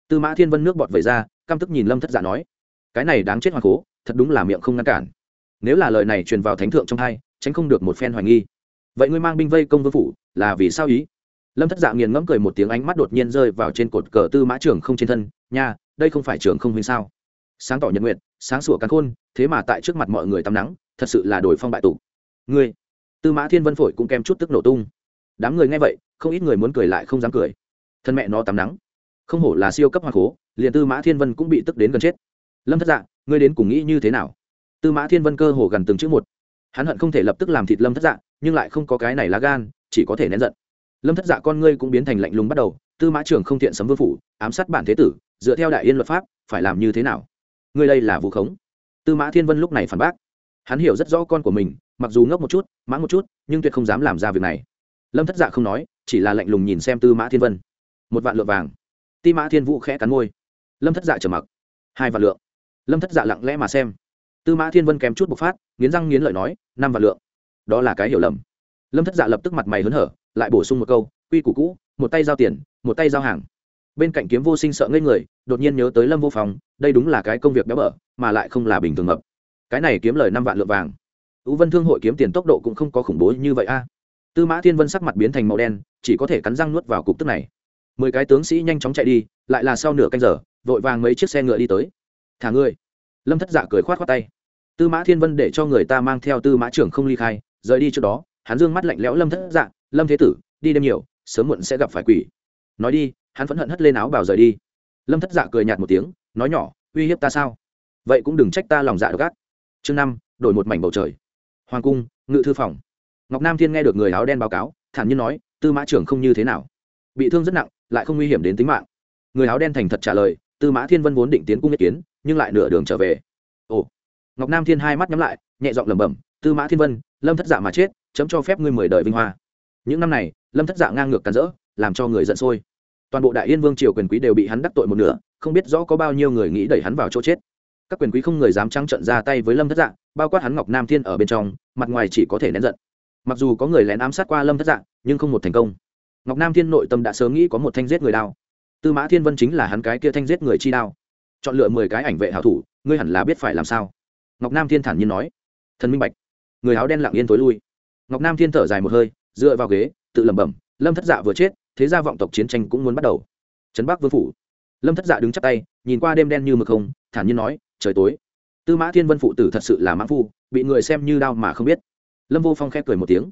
S1: Tư mã thiên vân nước bọt vẩy ra căm tức nhìn lâm thất dạ nói, cái này đáng chết hoàng cố, thật đúng là miệng không ngăn cản. Nếu là lời này truyền vào thánh thượng trong hai, tránh không được một phen hoài nghi. Vậy ngươi mang binh vây công vương phủ, là vì sao ý? Lâm thất dạ nghiền ngẫm cười một tiếng ánh mắt đột nhiên rơi vào trên cột cờ tư mã trưởng không trên thân, nha, đây không phải trưởng không huynh sao? Sáng tỏ nhật nguyện sáng sủa cắn khôn, thế mà tại trước mặt mọi người tắm nắng, thật sự là đổi phong bại tụ ngươi, tư mã thiên vân phổi cũng kèm chút tức nổ tung. Đám người nghe vậy, không ít người muốn cười lại không dám cười. Thân mẹ nó tắm nắng, không hổ là siêu cấp hoa khố liền tư mã thiên vân cũng bị tức đến gần chết. Lâm thất dạ ngươi đến cùng nghĩ như thế nào? Tư mã thiên vân cơ hồ gần từng chữ một. Hắn hận không thể lập tức làm thịt lâm thất dạ nhưng lại không có cái này lá gan, chỉ có thể nén giận. Lâm thất dạ con ngươi cũng biến thành lạnh lùng bắt đầu, tư mã trường không thiện sấm vương phủ, ám sát bản thế tử, dựa theo đại yên luật pháp, phải làm như thế nào? Ngươi đây là vu khống. Tư mã thiên vân lúc này phản bác. Hắn hiểu rất rõ con của mình, mặc dù ngốc một chút, mãng một chút, nhưng tuyệt không dám làm ra việc này. Lâm thất dạ không nói, chỉ là lạnh lùng nhìn xem tư mã thiên vân. Một vạn lượng vàng. Ti mã thiên vũ khẽ cắn môi lâm thất dạ trở mặc. Hai vạn lượng. Lâm thất dạ lặng lẽ mà xem. Tư mã thiên vân kèm chút bộc phát, nghiến răng nghiến lợi nói, năm vạn lượng. Đó là cái hiểu lầm. Lâm thất dạ lập tức mặt mày hớn hở, lại bổ sung một câu, quy củ cũ, một tay giao tiền, một tay giao hàng. Bên cạnh kiếm vô sinh sợ ngây người, đột nhiên nhớ tới lâm vô phòng đây đúng là cái công việc béo bở, mà lại không là bình thường mập. Cái này kiếm lời năm vạn lượng vàng. Tú vân thương hội kiếm tiền tốc độ cũng không có khủng bố như vậy a. À. Tư mã thiên vân sắc mặt biến thành màu đen, chỉ có thể cắn răng nuốt vào cục tức này. Mười cái tướng sĩ nhanh chóng chạy đi, lại là sau nửa canh giờ vội vàng mấy chiếc xe ngựa đi tới. Thả ngươi. Lâm thất dạ cười khoát khoát tay. Tư mã thiên vân để cho người ta mang theo tư mã trưởng không ly khai, rời đi trước đó. Hắn dương mắt lạnh lẽo lâm thất dạ lâm thế tử, đi đêm nhiều, sớm muộn sẽ gặp phải quỷ. Nói đi. Hắn phẫn hận hất lên áo bảo rời đi. Lâm thất dạ cười nhạt một tiếng, nói nhỏ, uy hiếp ta sao? Vậy cũng đừng trách ta lòng dạ độc ác. Chương năm, đổi một mảnh bầu trời. Hoàng cung, ngự thư phòng. Ngọc nam thiên nghe được người áo đen báo cáo, thản nhiên nói, tư mã trưởng không như thế nào? Bị thương rất nặng, lại không nguy hiểm đến tính mạng. Người áo đen thành thật trả lời tư mã thiên vân vốn định tiến cung nhất kiến, nhưng lại nửa đường trở về. Ồ, ngọc nam thiên hai mắt nhắm lại, nhẹ giọng lẩm bẩm, tư mã thiên vân, lâm thất dạ mà chết, chấm cho phép ngươi mười đời vinh hoa. Những năm này, lâm thất dạ ngang ngược cắn rỡ, làm cho người giận sôi. Toàn bộ đại yên vương triều quyền quý đều bị hắn đắc tội một nửa, không biết rõ có bao nhiêu người nghĩ đẩy hắn vào chỗ chết. Các quyền quý không người dám trắng trận ra tay với lâm thất dạ bao quát hắn ngọc nam thiên ở bên trong, mặt ngoài chỉ có thể nén giận. Mặc dù có người lén ám sát qua lâm thất dạ nhưng không một thành công. Ngọc nam thiên nội tâm đã sớm nghĩ có một thanh giết người đao tư mã thiên vân chính là hắn cái kia thanh giết người chi đao chọn lựa mười cái ảnh vệ hảo thủ ngươi hẳn là biết phải làm sao ngọc nam thiên thản nhiên nói thần minh bạch người áo đen lặng yên tối lui ngọc nam thiên thở dài một hơi dựa vào ghế tự lẩm bẩm lâm thất dạ vừa chết thế ra vọng tộc chiến tranh cũng muốn bắt đầu trấn bắc vương phủ lâm thất dạ đứng chắp tay nhìn qua đêm đen như mực không thản nhiên nói trời tối tư mã thiên vân phụ tử thật sự là mãng phu bị người xem như đau mà không biết lâm vô phong khép cười một tiếng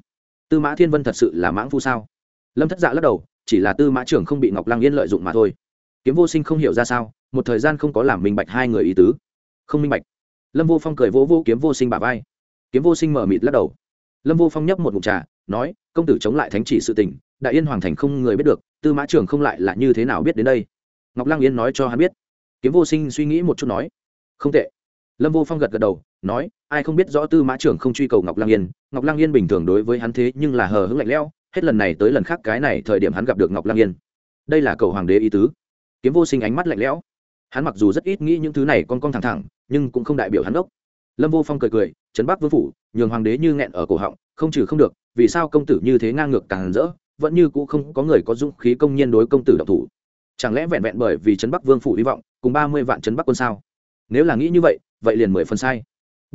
S1: tư mã thiên vân thật sự là mãng phu sao lâm thất dạ lắc đầu chỉ là tư mã trưởng không bị ngọc lăng yên lợi dụng mà thôi. Kiếm vô sinh không hiểu ra sao, một thời gian không có làm minh bạch hai người ý tứ. Không minh bạch. Lâm vô phong cười vỗ vỗ kiếm vô sinh bà vai. Kiếm vô sinh mở mịt lắc đầu. Lâm vô phong nhấp một mụn trà, nói, công tử chống lại thánh chỉ sự tình, đại yên hoàng thành không người biết được, tư mã trưởng không lại là như thế nào biết đến đây? Ngọc lăng yên nói cho hắn biết. Kiếm vô sinh suy nghĩ một chút nói, không tệ. Lâm vô phong gật gật đầu, nói, ai không biết rõ tư mã trưởng không truy cầu ngọc lăng yên, ngọc lăng yên bình thường đối với hắn thế nhưng là hờ hững lạnh lẽo hết lần này tới lần khác cái này thời điểm hắn gặp được ngọc lang yên. Đây là cầu hoàng đế ý tứ. Kiếm vô sinh ánh mắt lạnh lẽo. Hắn mặc dù rất ít nghĩ những thứ này con con thẳng thẳng, nhưng cũng không đại biểu hắn đốc. Lâm vô phong cười cười, trấn bắc vương phủ, nhường hoàng đế như nghẹn ở cổ họng, không trừ không được, vì sao công tử như thế ngang ngược càng rỡ, vẫn như cũ không có người có dũng khí công nhiên đối công tử độc thủ. Chẳng lẽ vẹn vẹn bởi vì trấn bắc vương phủ hy vọng, cùng ba mươi vạn trấn bắc quân sao? Nếu là nghĩ như vậy vậy liền mười phần sai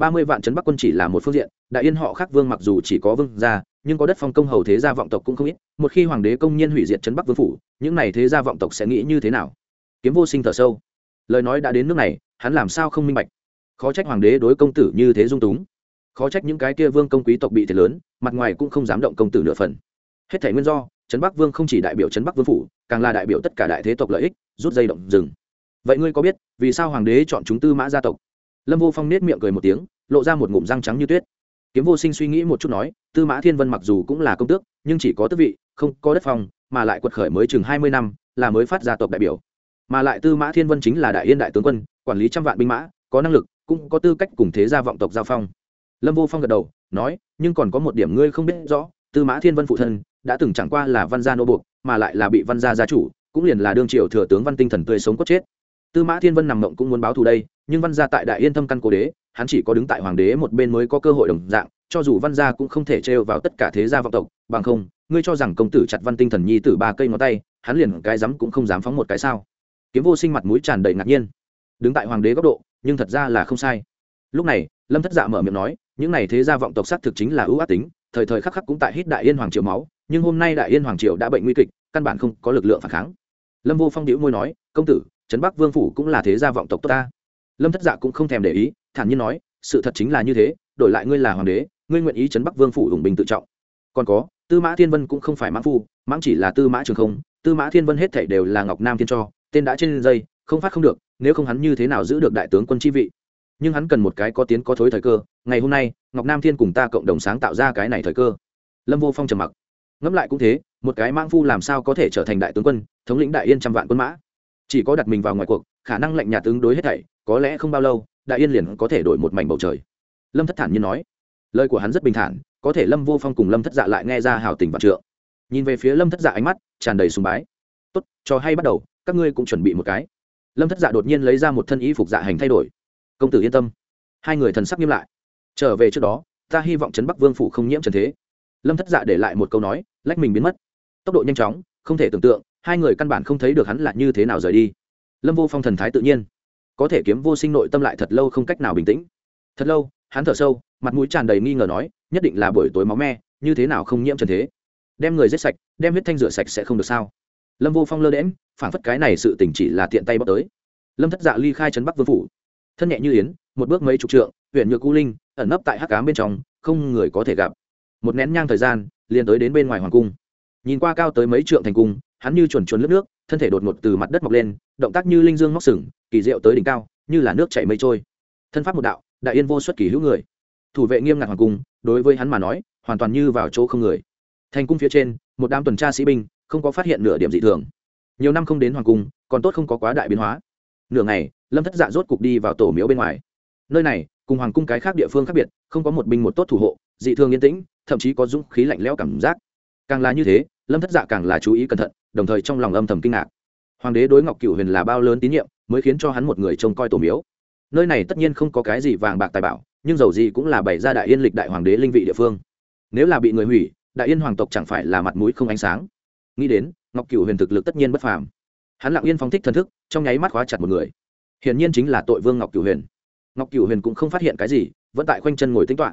S1: ba mươi vạn trấn bắc quân chỉ là một phương diện, đại yên họ khác vương mặc dù chỉ có vương gia, nhưng có đất phong công hầu thế gia vọng tộc cũng không ít. Một khi hoàng đế công nhiên hủy diệt trấn bắc vương phủ, những này thế gia vọng tộc sẽ nghĩ như thế nào? Kiếm vô sinh thở sâu. Lời nói đã đến nước này, hắn làm sao không minh bạch? Khó trách hoàng đế đối công tử như thế dung túng. Khó trách những cái kia vương công quý tộc bị thiệt lớn, mặt ngoài cũng không dám động công tử nửa phần. Hết thể nguyên do, trấn bắc vương không chỉ đại biểu trấn bắc vương phủ, càng là đại biểu tất cả đại thế tộc lợi ích, rút dây động rừng. Vậy ngươi có biết vì sao hoàng đế chọn chúng tư mã gia tộc? Lâm vô phong nết miệng cười một tiếng, lộ ra một ngụm răng trắng như tuyết. Kiếm vô sinh suy nghĩ một chút nói, tư mã thiên vân mặc dù cũng là công tước, nhưng chỉ có tước vị, không có đất phong, mà lại quật khởi mới chừng hai mươi năm, là mới phát ra tộc đại biểu. Mà lại tư mã thiên vân chính là đại yên đại tướng quân, quản lý trăm vạn binh mã, có năng lực, cũng có tư cách cùng thế gia vọng tộc giao phong. Lâm vô phong gật đầu, nói, nhưng còn có một điểm ngươi không biết rõ, tư mã thiên vân phụ thân đã từng chẳng qua là văn gia nô buộc, mà lại là bị văn gia gia chủ, cũng liền là đương triều thừa tướng văn tinh thần tươi sống cốt chết. Tư mã thiên vân nằm mộng cũng muốn báo thù đây nhưng văn gia tại đại yên thâm căn cố đế, hắn chỉ có đứng tại hoàng đế một bên mới có cơ hội đồng dạng, cho dù văn gia cũng không thể trêu vào tất cả thế gia vọng tộc, bằng không, ngươi cho rằng công tử chặt văn tinh thần nhi tử ba cây ngón tay, hắn liền cái dám cũng không dám phóng một cái sao? Kiếm vô sinh mặt mũi tràn đầy ngạc nhiên. Đứng tại hoàng đế góc độ, nhưng thật ra là không sai. Lúc này, lâm thất dạ mở miệng nói, những này thế gia vọng tộc xác thực chính là ưu ác tính, thời thời khắc khắc cũng tại hít đại yên hoàng triều máu, nhưng hôm nay đại yên hoàng triều đã bệnh nguy kịch, căn bản không có lực lượng phản kháng. Lâm vô phong đĩu môi nói, công tử, trấn bắc vương phủ cũng là thế gia vọng tộc tốt ta lâm thất dạ cũng không thèm để ý, thản nhiên nói, sự thật chính là như thế, đổi lại ngươi là hoàng đế, ngươi nguyện ý chấn bắc vương phủ ủng bình tự trọng. Còn có, tư mã thiên vân cũng không phải mãng phu, mãng chỉ là tư mã trường không, tư mã thiên vân hết thảy đều là ngọc nam thiên cho, tên đã trên dây, không phát không được, nếu không hắn như thế nào giữ được đại tướng quân chi vị? Nhưng hắn cần một cái có tiến có thối thời cơ, ngày hôm nay, ngọc nam thiên cùng ta cộng đồng sáng tạo ra cái này thời cơ. Lâm vô phong trầm mặc. Ngẫm lại cũng thế, một cái mang phu làm sao có thể trở thành đại tướng quân, thống lĩnh đại yên trăm vạn quân mã? Chỉ có đặt mình vào ngoài cuộc, khả năng lệnh nhà tướng đối hết thảy có lẽ không bao lâu, đại yên liền có thể đổi một mảnh bầu trời. Lâm thất thản nhiên nói, lời của hắn rất bình thản, có thể lâm vô phong cùng lâm thất dạ lại nghe ra hào tình vạn trượng. Nhìn về phía lâm thất dạ ánh mắt tràn đầy sùng bái. Tốt, cho hay bắt đầu, các ngươi cũng chuẩn bị một cái. Lâm thất dạ đột nhiên lấy ra một thân y phục dạ hành thay đổi. Công tử yên tâm. Hai người thần sắc nghiêm lại. Trở về trước đó, ta hy vọng trấn bắc vương phủ không nhiễm trần thế. Lâm thất dạ để lại một câu nói, lách mình biến mất. Tốc độ nhanh chóng, không thể tưởng tượng, hai người căn bản không thấy được hắn là như thế nào rời đi. Lâm vô phong thần thái tự nhiên có thể kiếm vô sinh nội tâm lại thật lâu không cách nào bình tĩnh. Thật lâu, hắn thở sâu, mặt mũi tràn đầy nghi ngờ nói, nhất định là buổi tối máu me, như thế nào không nhiễm trần thế? Đem người giết sạch, đem huyết thanh rửa sạch sẽ không được sao? Lâm vô phong lơ đễm phản phất cái này sự tỉnh chỉ là tiện tay bóc tới. Lâm thất dạ ly khai trấn bắc vương phủ. Thân nhẹ như yến, một bước mấy chục trượng huyện nhược cu linh, ẩn nấp tại hắc cám bên trong, không người có thể gặp. Một nén nhang thời gian, liền tới đến bên ngoài hoàng cung. Nhìn qua cao tới mấy trượng thành cung hắn như chuồn chuồn lướt nước, thân thể đột ngột từ mặt đất mọc lên, động tác như linh dương móc sừng, kỳ diệu tới đỉnh cao, như là nước chảy mây trôi. Thân pháp một đạo, đại yên vô xuất kỳ hữu người. Thủ vệ nghiêm ngặt hoàng cung, đối với hắn mà nói, hoàn toàn như vào chỗ không người. Thành cung phía trên, một đám tuần tra sĩ binh, không có phát hiện nửa điểm dị thường. Nhiều năm không đến hoàng cung, còn tốt không có quá đại biến hóa. Nửa ngày, lâm thất dạ rốt cục đi vào tổ miếu bên ngoài. Nơi này, cùng hoàng cung cái khác địa phương khác biệt, không có một binh một tốt thủ hộ, dị thường yên tĩnh, thậm chí có dũng khí lạnh lẽo cảm giác. Càng là như thế lâm thất dạ càng là chú ý cẩn thận, đồng thời trong lòng âm thầm kinh ngạc. Hoàng đế đối ngọc cửu huyền là bao lớn tín nhiệm, mới khiến cho hắn một người trông coi tổ miếu. Nơi này tất nhiên không có cái gì vàng bạc tài bảo, nhưng dầu gì cũng là bày ra đại yên lịch đại hoàng đế linh vị địa phương. Nếu là bị người hủy, đại yên hoàng tộc chẳng phải là mặt mũi không ánh sáng. Nghĩ đến, ngọc cửu huyền thực lực tất nhiên bất phàm. Hắn lặng yên phóng thích thần thức, trong nháy mắt khóa chặt một người. Hiển nhiên chính là tội vương ngọc cửu huyền. Ngọc cửu huyền cũng không phát hiện cái gì, vẫn tại khoanh chân ngồi tính toán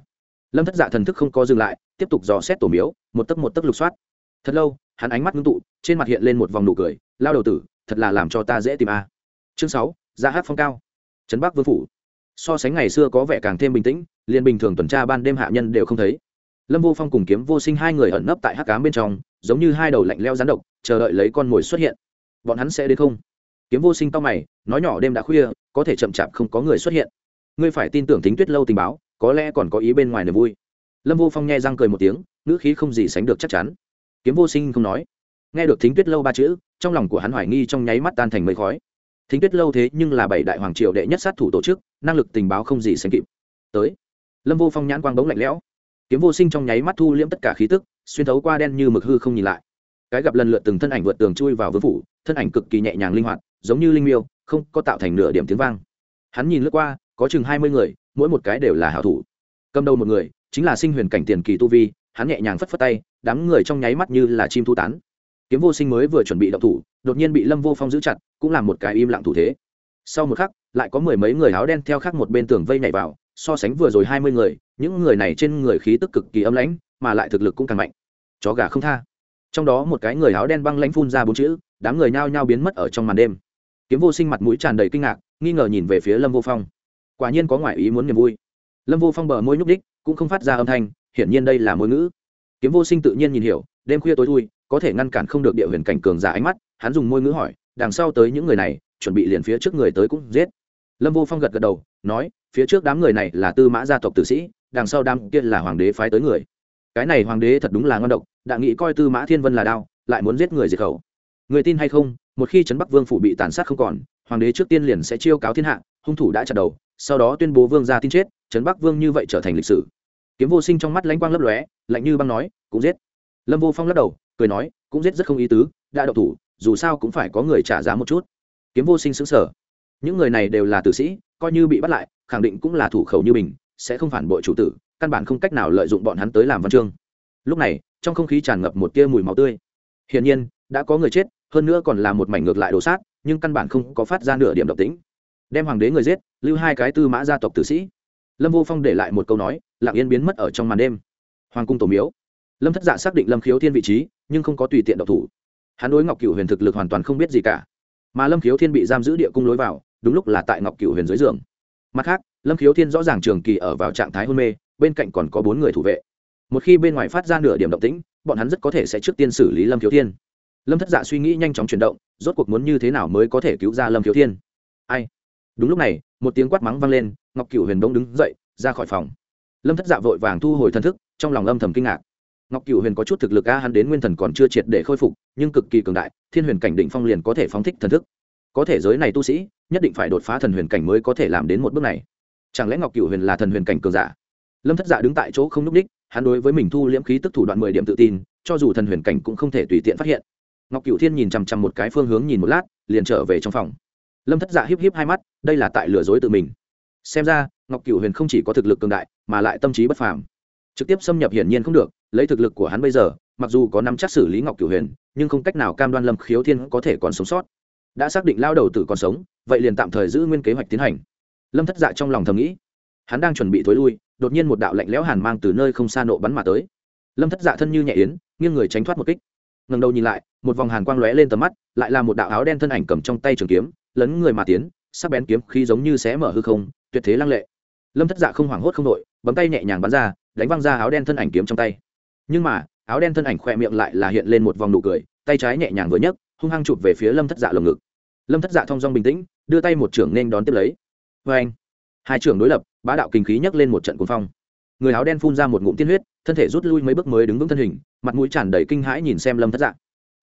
S1: lâm thất dạ thần thức không có dừng lại, tiếp tục dò xét tổ miếu, một tấc một tấc lục soát thật lâu, hắn ánh mắt ngưng tụ, trên mặt hiện lên một vòng nụ cười, lao đầu tử, thật là làm cho ta dễ tìm a. Chương sáu ra hát phong cao. Trấn bắc vương phủ. So sánh ngày xưa có vẻ càng thêm bình tĩnh, liền bình thường tuần tra ban đêm hạ nhân đều không thấy. Lâm vô phong cùng kiếm vô sinh hai người ẩn nấp tại hắc cám bên trong, giống như hai đầu lạnh leo rán độc, chờ đợi lấy con mồi xuất hiện. Bọn hắn sẽ đến không? Kiếm vô sinh to mày, nói nhỏ đêm đã khuya, có thể chậm chạp không có người xuất hiện. Ngươi phải tin tưởng thính tuyết lâu tình báo, có lẽ còn có ý bên ngoài niềm vui. Lâm vô phong nghe răng cười một tiếng, ngữ khí không gì sánh được chắc chắn kiếm vô sinh không nói. Nghe được thính tuyết lâu ba chữ, trong lòng của hắn hoài nghi trong nháy mắt tan thành mây khói. Thính tuyết lâu thế nhưng là bảy đại hoàng triều đệ nhất sát thủ tổ chức, năng lực tình báo không gì sánh kịp. Tới, lâm vô phong nhãn quang bóng lạnh lẽo. Kiếm vô sinh trong nháy mắt thu liễm tất cả khí tức, xuyên thấu qua đen như mực hư không nhìn lại. Cái gặp lần lượt từng thân ảnh vượt tường chui vào vương phủ, thân ảnh cực kỳ nhẹ nhàng linh hoạt, giống như linh miêu, không có tạo thành nửa điểm tiếng vang. Hắn nhìn lướt qua, có chừng hai mươi người, mỗi một cái đều là hảo thủ. Cầm đầu một người, chính là sinh huyền cảnh tiền kỳ tu vi hắn nhẹ nhàng phất phất tay, đám người trong nháy mắt như là chim thu tán. Kiếm vô sinh mới vừa chuẩn bị động thủ, đột nhiên bị lâm vô phong giữ chặt, cũng làm một cái im lặng thủ thế. Sau một khắc, lại có mười mấy người áo đen theo khắc một bên tường vây nhảy vào, so sánh vừa rồi hai mươi người, những người này trên người khí tức cực kỳ âm lãnh, mà lại thực lực cũng càng mạnh. Chó gà không tha. Trong đó một cái người áo đen băng lãnh phun ra bốn chữ, đám người nhao nhao biến mất ở trong màn đêm. Kiếm vô sinh mặt mũi tràn đầy kinh ngạc, nghi ngờ nhìn về phía lâm vô phong. Quả nhiên có ngoại ý muốn niềm vui. Lâm vô phong bờ môi nhúc đích cũng không phát ra âm thanh hiển nhiên đây là môi ngữ. Kiếm vô sinh tự nhiên nhìn hiểu, đêm khuya tối thui, có thể ngăn cản không được địa huyền cảnh cường giả ánh mắt, hắn dùng môi ngữ hỏi, đằng sau tới những người này, chuẩn bị liền phía trước người tới cũng giết. Lâm vô phong gật gật đầu, nói, phía trước đám người này là tư mã gia tộc tử sĩ, đằng sau đám kia là hoàng đế phái tới người. Cái này hoàng đế thật đúng là ngon độc, đã nghĩ coi tư mã thiên vân là đao, lại muốn giết người diệt khẩu. Người tin hay không, một khi trấn bắc vương phủ bị tàn sát không còn, hoàng đế trước tiên liền sẽ chiêu cáo thiên hạ, hung thủ đã chặt đầu, sau đó tuyên bố vương ra tin chết, trấn bắc vương như vậy trở thành lịch sử kiếm vô sinh trong mắt lãnh quang lấp lóe, lạnh như băng nói, cũng giết. Lâm vô phong lắc đầu, cười nói, cũng giết rất không ý tứ, đã đậu thủ, dù sao cũng phải có người trả giá một chút. Kiếm vô sinh xứng sở những người này đều là tử sĩ, coi như bị bắt lại, khẳng định cũng là thủ khẩu như mình, sẽ không phản bội chủ tử, căn bản không cách nào lợi dụng bọn hắn tới làm văn chương. Lúc này, trong không khí tràn ngập một tia mùi máu tươi. Hiển nhiên, đã có người chết, hơn nữa còn là một mảnh ngược lại đồ sát, nhưng căn bản không có phát ra nửa điểm độc tính đem hoàng đế người giết, lưu hai cái tư mã gia tộc tử sĩ lâm vô phong để lại một câu nói, lặng yên biến mất ở trong màn đêm. Hoàng cung tổ miếu. Lâm thất dạ xác định lâm khiếu thiên vị trí, nhưng không có tùy tiện độc thủ. Hắn đối ngọc cửu huyền thực lực hoàn toàn không biết gì cả. Mà lâm khiếu thiên bị giam giữ địa cung lối vào, đúng lúc là tại ngọc cửu huyền dưới giường. Mặt khác, lâm khiếu thiên rõ ràng trường kỳ ở vào trạng thái hôn mê, bên cạnh còn có bốn người thủ vệ. Một khi bên ngoài phát ra nửa điểm động tĩnh, bọn hắn rất có thể sẽ trước tiên xử lý lâm khiếu thiên. Lâm thất dạ suy nghĩ nhanh chóng chuyển động, rốt cuộc muốn như thế nào mới có thể cứu ra lâm khiếu thiên. Ai? Đúng lúc này, một tiếng quát mắng vang lên ngọc cửu huyền đông đứng dậy, ra khỏi phòng. Lâm thất dạ vội vàng thu hồi thân thức, trong lòng âm thầm kinh ngạc. Ngọc cửu huyền có chút thực lực a, hắn đến nguyên thần còn chưa triệt để khôi phục, nhưng cực kỳ cường đại, thiên huyền cảnh định phong liền có thể phóng thích thần thức. Có thể giới này tu sĩ, nhất định phải đột phá thần huyền cảnh mới có thể làm đến một bước này. Chẳng lẽ ngọc cửu huyền là thần huyền cảnh cường giả? Lâm thất dạ đứng tại chỗ không n ú c ních, hắn đối với mình thu liễm khí tức thủ đoạn mười điểm tự tin, cho dù thần huyền cảnh cũng không thể tùy tiện phát hiện. Ngọc cửu thiên nhìn chằm chằm một cái phương hướng nhìn một lát, liền trở về trong phòng. Lâm thất dạ híp híp hai mắt, đây là tại lừa dối tự mình xem ra, ngọc cửu huyền không chỉ có thực lực cường đại, mà lại tâm trí bất phàm. Trực tiếp xâm nhập hiển nhiên không được, lấy thực lực của hắn bây giờ, mặc dù có nắm chắc xử lý ngọc cửu huyền, nhưng không cách nào cam đoan lâm khiếu thiên có thể còn sống sót. Đã xác định lao đầu tử còn sống, vậy liền tạm thời giữ nguyên kế hoạch tiến hành. Lâm thất dạ trong lòng thầm nghĩ. Hắn đang chuẩn bị thối lui, đột nhiên một đạo lạnh lẽo hàn mang từ nơi không xa nộ bắn mà tới. Lâm thất dạ thân như nhẹ yến, nghiêng người tránh thoát một kích. Ngần đầu nhìn lại, một vòng hàn quang lóe lên tầm mắt, lại là một đạo áo đen thân ảnh cầm trong tay trường kiếm, lấn người mà tiến, sắc bén kiếm khi giống như xé mở hư không tuyệt thế lăng lệ. Lâm thất dạ không hoảng hốt không đội, bấm tay nhẹ nhàng bắn ra, đánh văng ra áo đen thân ảnh kiếm trong tay. Nhưng mà, áo đen thân ảnh khỏe miệng lại là hiện lên một vòng nụ cười, tay trái nhẹ nhàng vừa nhấc, hung hăng chụp về phía lâm thất dạ lồng ngực. Lâm thất dạ thong dong bình tĩnh, đưa tay một trưởng nên đón tiếp lấy. Vê anh hai trưởng đối lập, bá đạo kinh khí nhấc lên một trận cuồng phong. Người áo đen phun ra một ngụm tiên huyết, thân thể rút lui mấy bước mới đứng vững thân hình, mặt mũi tràn đầy kinh hãi nhìn xem lâm thất dạ.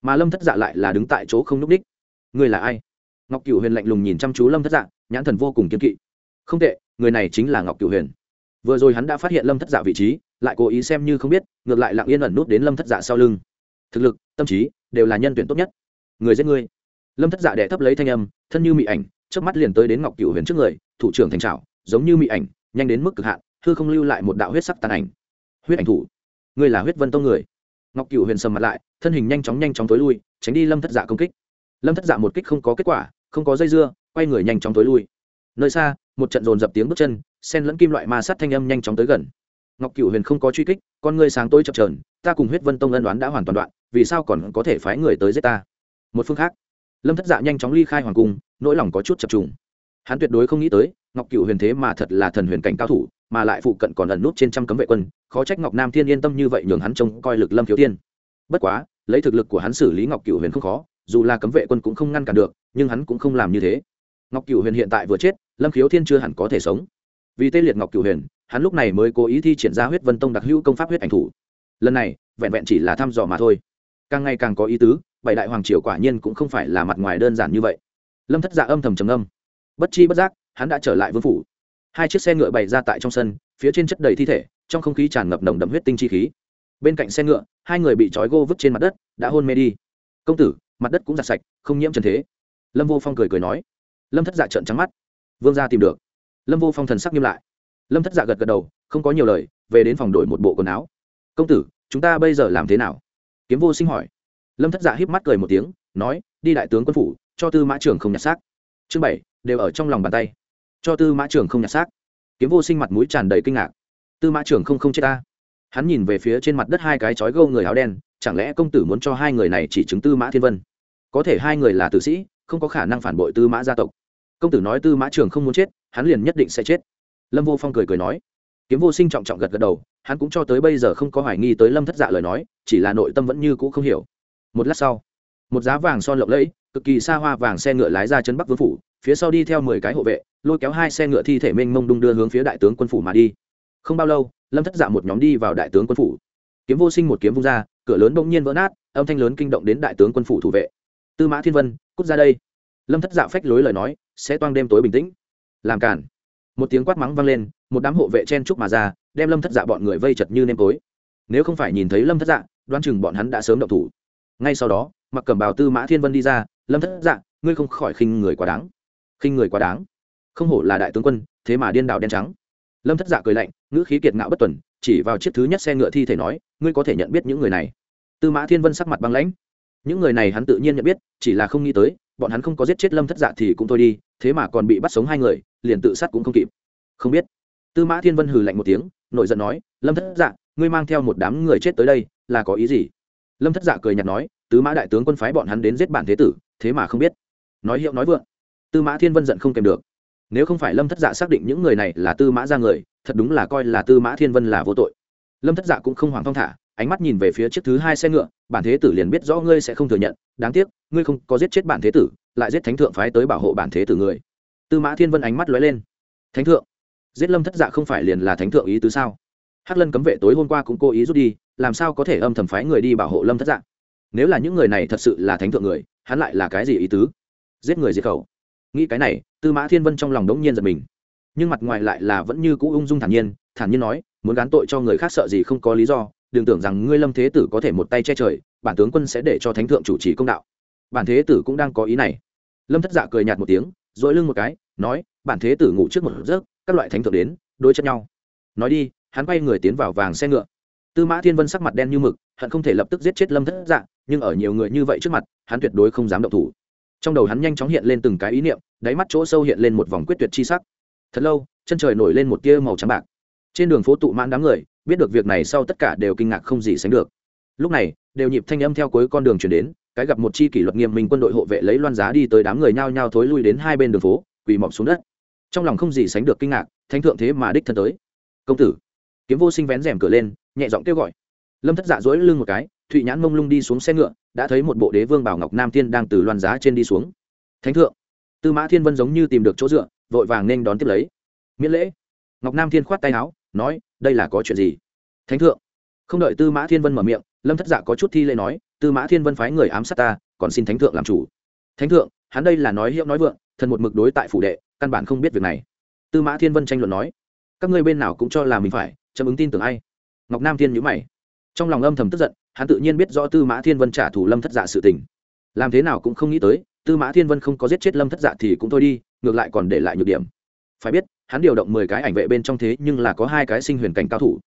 S1: Mà lâm thất dạ lại là đứng tại chỗ không n ú c đích người là ai? Ngọc cửu huyền lạnh lùng nhìn chăm chú lâm thất dạ nhãn thần vô cùng kiên kỵ không tệ, người này chính là ngọc cửu huyền. Vừa rồi hắn đã phát hiện lâm thất dạ vị trí, lại cố ý xem như không biết, ngược lại lặng yên ẩn nút đến lâm thất dạ sau lưng. Thực lực, tâm trí, đều là nhân tuyển tốt nhất. Người giết người. Lâm thất dạ đẻ thấp lấy thanh âm, thân như mị ảnh trước mắt liền tới đến ngọc cửu huyền trước người, thủ trưởng thành trào giống như mị ảnh, nhanh đến mức cực hạn thư không lưu lại một đạo huyết sắc tàn ảnh. Huyết ảnh thủ. Ngươi là huyết vân tông người. Ngọc cửu huyền sầm mặt lại, thân hình nhanh chóng nhanh chóng tối lui, tránh đi lâm thất dạ công kích. Lâm thất dạ một kích không có kết quả, không có dây dưa, quay người nhanh chóng tối lui. Nơi xa một trận dồn dập tiếng bước chân, sen lẫn kim loại ma sát thanh âm nhanh chóng tới gần. Ngọc cửu huyền không có truy kích, con ngươi sáng tối chập trờn ta cùng huyết vân tông ân đoán đã hoàn toàn đoạn, vì sao còn có thể phái người tới giết ta? Một phương khác, lâm thất dạ nhanh chóng ly khai hoàng cung, nỗi lòng có chút chập trùng. Hắn tuyệt đối không nghĩ tới, ngọc cựu huyền thế mà thật là thần huyền cảnh cao thủ, mà lại phụ cận còn ẩn nút trên trăm cấm vệ quân, khó trách ngọc nam thiên yên tâm như vậy nhường hắn trông coi lực lâm thiếu tiên. Bất quá, lấy thực lực của hắn xử lý ngọc cựu huyền không khó, dù là cấm vệ quân cũng không ngăn cản được, nhưng hắn cũng không làm như thế. Ngọc cựu huyền hiện tại vừa chết lâm khiếu thiên chưa hẳn có thể sống vì tê liệt ngọc cựu huyền hắn lúc này mới cố ý thi triển ra huyết vân tông đặc hữu công pháp huyết ảnh thủ lần này vẹn vẹn chỉ là thăm dò mà thôi càng ngày càng có ý tứ bảy đại hoàng triều quả nhiên cũng không phải là mặt ngoài đơn giản như vậy lâm thất dạ âm thầm trầm âm bất chi bất giác hắn đã trở lại vương phủ hai chiếc xe ngựa bày ra tại trong sân phía trên chất đầy thi thể trong không khí tràn ngập nồng đậm huyết tinh chi khí bên cạnh xe ngựa hai người bị trói gô vứt trên mặt đất đã hôn mê đi công tử mặt đất cũng giặt sạch không nhiễm trần thế lâm vô phong cười cười nói lâm thất dạ trợn trắng mắt vương gia tìm được. Lâm vô phong thần sắc nghiêm lại. Lâm thất dạ gật gật đầu, không có nhiều lời, về đến phòng đổi một bộ quần áo. Công tử, chúng ta bây giờ làm thế nào? Kiếm vô sinh hỏi. Lâm thất dạ híp mắt cười một tiếng, nói, đi đại tướng quân phủ, cho tư mã trường không nhặt xác. Chương bảy, đều ở trong lòng bàn tay. Cho tư mã trường không nhặt xác. Kiếm vô sinh mặt mũi tràn đầy kinh ngạc. Tư mã trường không không chết ta? Hắn nhìn về phía trên mặt đất hai cái chói gâu người áo đen, chẳng lẽ công tử muốn cho hai người này chỉ chứng tư mã thiên vân? Có thể hai người là tử sĩ, không có khả năng phản bội tư mã gia tộc công tử nói tư mã trường không muốn chết, hắn liền nhất định sẽ chết. Lâm vô phong cười cười nói. Kiếm vô sinh trọng trọng gật gật đầu, hắn cũng cho tới bây giờ không có hoài nghi tới lâm thất dạ lời nói, chỉ là nội tâm vẫn như cũ không hiểu. Một lát sau, một giá vàng son lộng lẫy, cực kỳ xa hoa vàng xe ngựa lái ra chân bắc vương phủ, phía sau đi theo mười cái hộ vệ, lôi kéo hai xe ngựa thi thể mênh mông đung đưa hướng phía đại tướng quân phủ mà đi. Không bao lâu, lâm thất dạ một nhóm đi vào đại tướng quân phủ. Kiếm vô sinh một kiếm vung ra, cửa lớn bỗng nhiên vỡ nát, âm thanh lớn kinh động đến đại tướng quân phủ thủ vệ. Tư mã thiên vân, cút ra đây. Lâm thất dạ phách lối lời nói sẽ toang đêm tối bình tĩnh. Làm cản một tiếng quát mắng vang lên, một đám hộ vệ chen trúc mà ra, đem lâm thất dạ bọn người vây chật như nêm tối. Nếu không phải nhìn thấy lâm thất dạ đoán chừng bọn hắn đã sớm động thủ. Ngay sau đó, mặc cẩm bào tư mã thiên vân đi ra, lâm thất dạ ngươi không khỏi khinh người quá đáng. Khinh người quá đáng. Không hổ là đại tướng quân, thế mà điên đảo đen trắng. Lâm thất dạ cười lạnh, ngữ khí kiệt ngạo bất tuần, chỉ vào chiếc thứ nhất xe ngựa thi thể nói, ngươi có thể nhận biết những người này? Tư mã thiên vân sắc mặt băng lãnh. Những người này hắn tự nhiên nhận biết, chỉ là không nghĩ tới, bọn hắn không có giết chết lâm thất dạ thì cũng thôi đi thế mà còn bị bắt sống hai người, liền tự sát cũng không kịp. Không biết. Tư mã thiên vân hừ lạnh một tiếng nội giận nói, lâm thất dạ ngươi mang theo một đám người chết tới đây, là có ý gì? Lâm thất dạ cười nhạt nói, tứ mã đại tướng quân phái bọn hắn đến giết bản thế tử, thế mà không biết. Nói hiệu nói vượng. Tư mã thiên vân giận không kèm được. Nếu không phải lâm thất dạ xác định những người này là tư mã ra người, thật đúng là coi là tư mã thiên vân là vô tội. Lâm thất dạ cũng không hoảng thong thả ánh mắt nhìn về phía chiếc thứ hai xe ngựa, bản thế tử liền biết rõ ngươi sẽ không thừa nhận, đáng tiếc, ngươi không có giết chết bản thế tử, lại giết thánh thượng phái tới bảo hộ bản thế tử người. Tư mã thiên vân ánh mắt lóe lên. Thánh thượng? Giết lâm thất dạ không phải liền là thánh thượng ý tứ sao? Hắc lân cấm vệ tối hôm qua cũng cố ý rút đi, làm sao có thể âm thầm phái người đi bảo hộ lâm thất dạ? Nếu là những người này thật sự là thánh thượng người, hắn lại là cái gì ý tứ? Giết người diệt khẩu. Nghĩ cái này, tư mã thiên vân trong lòng đống nhiên giật mình. Nhưng mặt ngoài lại là vẫn như cũ ung dung thản nhiên thản nhiên nói, muốn gán tội cho người khác sợ gì không có lý do đừng tưởng rằng ngươi lâm thế tử có thể một tay che trời, bản tướng quân sẽ để cho thánh thượng chủ trì công đạo. Bản thế tử cũng đang có ý này. Lâm thất dạ cười nhạt một tiếng dội lưng một cái, nói, bản thế tử ngủ trước một giấc, các loại thánh thượng đến, đối chất nhau. Nói đi, hắn quay người tiến vào vàng xe ngựa. Tư mã thiên vân sắc mặt đen như mực, hận không thể lập tức giết chết lâm thất dạ nhưng ở nhiều người như vậy trước mặt, hắn tuyệt đối không dám động thủ. Trong đầu hắn nhanh chóng hiện lên từng cái ý niệm, đáy mắt chỗ sâu hiện lên một vòng quyết tuyệt chi sắc. Thật lâu, chân trời nổi lên một tia màu trắng bạc. Trên đường phố tụ mãn đám người biết được việc này sau tất cả đều kinh ngạc không gì sánh được. Lúc này, đều nhịp thanh âm theo cuối con đường chuyển đến, cái gặp một chi kỷ luật nghiêm minh quân đội hộ vệ lấy loan giá đi tới đám người nhao nhao thối lui đến hai bên đường phố, quỳ mọc xuống đất. Trong lòng không gì sánh được kinh ngạc, thánh thượng thế mà đích thân tới. Công tử. Kiếm vô sinh vén rèm cửa lên, nhẹ giọng kêu gọi. Lâm thất dạ dỗi lưng một cái, thụy nhãn mông lung đi xuống xe ngựa, đã thấy một bộ đế vương bảo ngọc nam thiên đang từ loan giá trên đi xuống. Thánh thượng. Tư mã thiên vân giống như tìm được chỗ dựa, vội vàng nên đón tiếp lấy. Miễn lễ. Ngọc nam thiên khoát tay áo, nói đây là có chuyện gì? Thánh thượng. Không đợi tư mã thiên vân mở miệng, lâm thất dạ có chút thi lễ nói, tư mã thiên vân phái người ám sát ta, còn xin thánh thượng làm chủ. Thánh thượng, hắn đây là nói hiệu nói vượng, thần một mực đối tại phủ đệ, căn bản không biết việc này. Tư mã thiên vân tranh luận nói, các ngươi bên nào cũng cho là mình phải, chấm ứng tin tưởng ai? Ngọc nam thiên nhữ mày. Trong lòng âm thầm tức giận, hắn tự nhiên biết rõ tư mã thiên vân trả thù lâm thất dạ sự tình. Làm thế nào cũng không nghĩ tới, tư mã thiên vân không có giết chết lâm thất dạ thì cũng thôi đi, ngược lại còn để lại nhược điểm. Phải biết hắn điều động mười cái ảnh vệ bên trong thế nhưng là có hai cái sinh huyền cảnh cao thủ.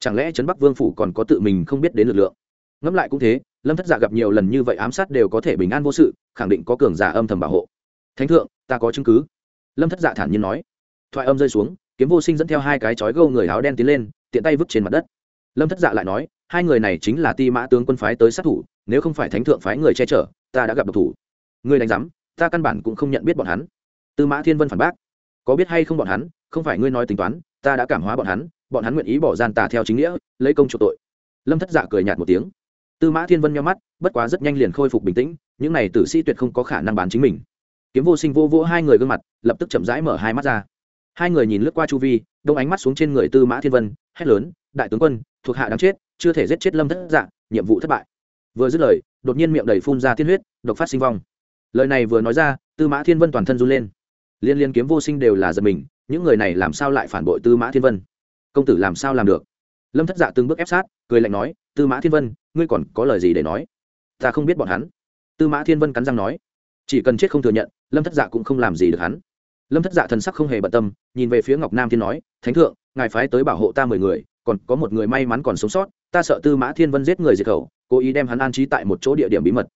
S1: Chẳng lẽ trấn bắc vương phủ còn có tự mình không biết đến lực lượng? Ngẫm lại cũng thế, lâm thất dạ gặp nhiều lần như vậy ám sát đều có thể bình an vô sự, khẳng định có cường giả âm thầm bảo hộ. Thánh thượng, ta có chứng cứ. Lâm thất dạ thản nhiên nói. Thoại âm rơi xuống, kiếm vô sinh dẫn theo hai cái chói gâu người áo đen tiến lên, tiện tay vứt trên mặt đất. Lâm thất dạ lại nói, hai người này chính là ti mã tướng quân phái tới sát thủ, nếu không phải thánh thượng phái người che chở, ta đã gặp độc thủ. Người đánh giám, ta căn bản cũng không nhận biết bọn hắn. Tư mã thiên vân phản bác có biết hay không bọn hắn, không phải ngươi nói tính toán, ta đã cảm hóa bọn hắn bọn hắn nguyện ý bỏ gian tà theo chính nghĩa, lấy công chuộc tội. Lâm thất dạ cười nhạt một tiếng. Tư mã thiên vân nhau mắt, bất quá rất nhanh liền khôi phục bình tĩnh, những này tử sĩ tuyệt không có khả năng bán chính mình. Kiếm vô sinh vô vỗ hai người gương mặt, lập tức chậm rãi mở hai mắt ra. Hai người nhìn lướt qua chu vi, đông ánh mắt xuống trên người tư mã thiên vân, hét lớn, đại tướng quân, thuộc hạ đáng chết, chưa thể giết chết lâm thất dạ nhiệm vụ thất bại. Vừa dứt lời, đột nhiên miệng đầy phun ra tiên huyết, độc phát sinh vong. Lời này vừa nói ra, tư mã thiên vân toàn thân run lên liên liên kiếm vô sinh đều là giật mình, những người này làm sao lại phản bội tư mã thiên vân? Công tử làm sao làm được? Lâm thất dạ từng bước ép sát, cười lạnh nói, tư mã thiên vân, ngươi còn có lời gì để nói? Ta không biết bọn hắn. Tư mã thiên vân cắn răng nói, chỉ cần chết không thừa nhận, lâm thất dạ cũng không làm gì được hắn. Lâm thất dạ thần sắc không hề bận tâm, nhìn về phía ngọc nam thiên nói, thánh thượng, ngài phái tới bảo hộ ta mười người, còn có một người may mắn còn sống sót, ta sợ tư mã thiên vân giết người diệt khẩu, cố ý đem hắn an trí tại một chỗ địa điểm bí mật.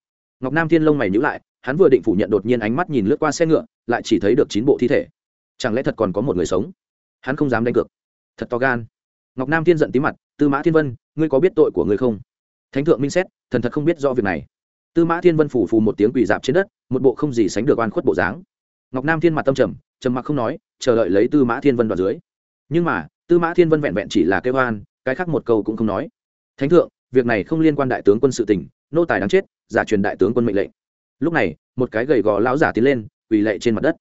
S1: Ngọc nam thiên lông mày nhữ lại hắn vừa định phủ nhận đột nhiên ánh mắt nhìn lướt qua xe ngựa lại chỉ thấy được chín bộ thi thể. Chẳng lẽ thật còn có một người sống? Hắn không dám đánh cược. Thật to gan. Ngọc nam thiên giận tí mặt tư mã thiên vân ngươi có biết tội của ngươi không? Thánh thượng minh xét thần thật không biết do việc này. Tư mã thiên vân phủ phù một tiếng quỳ dạp trên đất một bộ không gì sánh được oan khuất bộ dáng. Ngọc nam thiên mặt tâm trầm trầm mặc không nói chờ đợi lấy tư mã thiên vân vào dưới. Nhưng mà tư mã thiên vân vẹn vẹn chỉ là kêu oan cái khác một câu cũng không nói. Thánh thượng việc này không liên quan đại tướng quân sự tình, nô tài đáng chết giả truyền đại tướng quân mệnh lệnh lúc này, một cái gầy gò lão giả tiến lên, quỳ lệ trên mặt đất.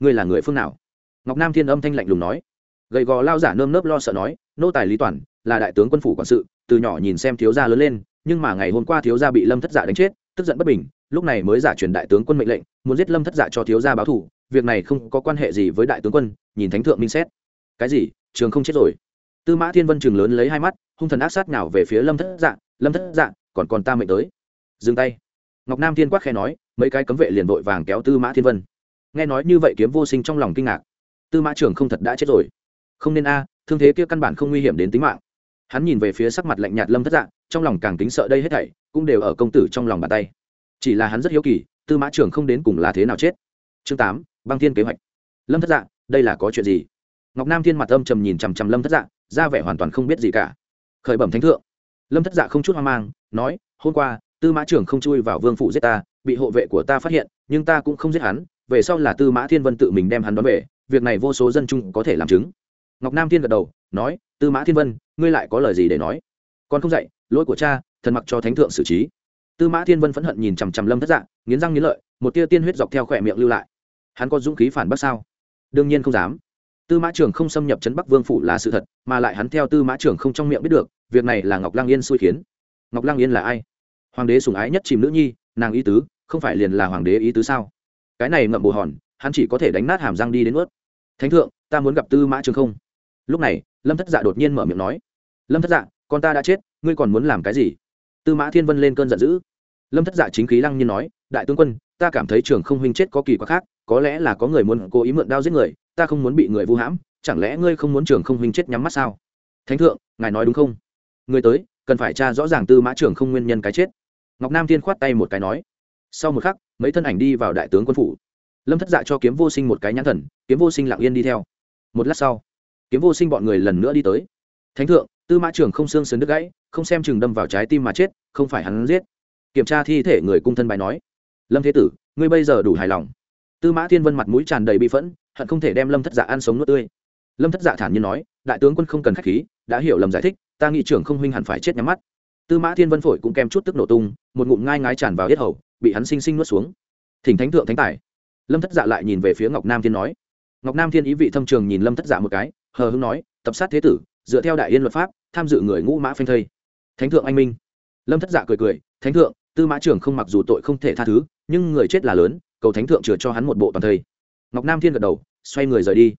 S1: Ngươi là người phương nào? Ngọc nam thiên âm thanh lạnh lùng nói. Gầy gò lao giả nơm nớp lo sợ nói, nô tài lý toàn, là đại tướng quân phủ quản sự, từ nhỏ nhìn xem thiếu gia lớn lên, nhưng mà ngày hôm qua thiếu gia bị lâm thất giả đánh chết, tức giận bất bình, lúc này mới giả truyền đại tướng quân mệnh lệnh, muốn giết lâm thất giả cho thiếu gia báo thù, việc này không có quan hệ gì với đại tướng quân, nhìn thánh thượng minh xét. Cái gì? Trường không chết rồi? Tư mã thiên vân trường lớn lấy hai mắt, hung thần ác sát nào về phía lâm thất dạ lâm thất dạ còn còn ta mệnh tới. Dừng tay ngọc nam thiên quát khe nói mấy cái cấm vệ liền vội vàng kéo tư mã thiên vân. Nghe nói như vậy kiếm vô sinh trong lòng kinh ngạc. Tư mã trưởng không thật đã chết rồi. Không nên a thương thế kia căn bản không nguy hiểm đến tính mạng. Hắn nhìn về phía sắc mặt lạnh nhạt lâm thất Dạng, trong lòng càng tính sợ đây hết thảy cũng đều ở công tử trong lòng bàn tay. Chỉ là hắn rất hiếu kỳ tư mã trưởng không đến cùng là thế nào chết. Chương tám băng thiên kế hoạch. Lâm thất Dạng, đây là có chuyện gì? Ngọc nam thiên mặt âm trầm nhìn chằm chằm lâm thất Dạng, ra vẻ hoàn toàn không biết gì cả. Khởi bẩm thánh thượng. Lâm thất dạ không chút hoang mang nói hôm qua tư mã trưởng không chui vào vương phủ giết ta, bị hộ vệ của ta phát hiện, nhưng ta cũng không giết hắn, về sau là tư mã thiên vân tự mình đem hắn đón về, việc này vô số dân chung có thể làm chứng. Ngọc nam thiên gật đầu, nói, tư mã thiên vân, ngươi lại có lời gì để nói? Con không dạy, lỗi của cha, thần mặc cho thánh thượng xử trí. Tư mã thiên vân phẫn hận nhìn chằm chằm lâm thất dạng nghiến răng nghiến lợi, một tia tiên huyết dọc theo khỏe miệng lưu lại. Hắn có dũng khí phản bác sao? Đương nhiên không dám. Tư mã trường không xâm nhập trấn bắc vương phủ là sự thật, mà lại hắn theo tư mã trường không trong miệng biết được, việc này là ngọc lang yên xui khiến. Ngọc lang yên là ai? Hoàng đế sùng ái nhất chìm nữ nhi, nàng ý tứ, không phải liền là hoàng đế ý tứ sao? Cái này ngậm bồ hòn, hắn chỉ có thể đánh nát hàm răng đi đến ướt thánh thượng, ta muốn gặp tư mã trường không. Lúc này, lâm thất dạ đột nhiên mở miệng nói, lâm thất dạ con ta đã chết, ngươi còn muốn làm cái gì? Tư mã thiên vân lên cơn giận dữ. Lâm thất dạ chính khí lăng nhiên nói, đại tướng quân, ta cảm thấy trường không huynh chết có kỳ quá khác, có lẽ là có người muốn cố ý mượn đao giết người, ta không muốn bị người vu hãm, chẳng lẽ ngươi không muốn trường không huynh chết nhắm mắt sao? Thánh thượng, ngài nói đúng không? Người tới, cần phải tra rõ ràng tư mã trường không nguyên nhân cái chết ngọc nam thiên khoát tay một cái nói, sau một khắc, mấy thân ảnh đi vào đại tướng quân phủ. Lâm thất dạ cho kiếm vô sinh một cái nhãn thần, kiếm vô sinh lặng yên đi theo. Một lát sau, kiếm vô sinh bọn người lần nữa đi tới. Thánh thượng, tư mã trường không xương sườn đứt gãy, không xem chừng đâm vào trái tim mà chết, không phải hắn giết. Kiểm tra thi thể người cung thân bài nói, lâm thế tử, ngươi bây giờ đủ hài lòng. Tư mã thiên vân mặt mũi tràn đầy bị phẫn, hận không thể đem lâm thất dạ ăn sống nuốt tươi. Lâm thất dạ thản nhiên nói, đại tướng quân không cần k h á c h khí, đã hiểu lầm giải thích, ta nghĩ trưởng không huynh hẳn phải chết nhắm mắt tư mã thiên vân phổi cũng kèm chút tức nổ tung, một ngụm ngai ngái tràn vào hết hầu, bị hắn sinh sinh nuốt xuống. Thỉnh thánh thượng thánh tài. Lâm thất dạ lại nhìn về phía ngọc nam thiên nói. Ngọc nam thiên ý vị thâm trường nhìn lâm thất dạ một cái, hờ hưng nói, tập sát thế tử, dựa theo đại yên luật pháp, tham dự người ngũ mã phanh thây. Thánh thượng anh minh. Lâm thất dạ cười cười, thánh thượng, tư mã trưởng không mặc dù tội không thể tha thứ, nhưng người chết là lớn, cầu thánh thượng chừa cho hắn một bộ toàn thây. Ngọc nam thiên gật đầu, xoay người rời đi.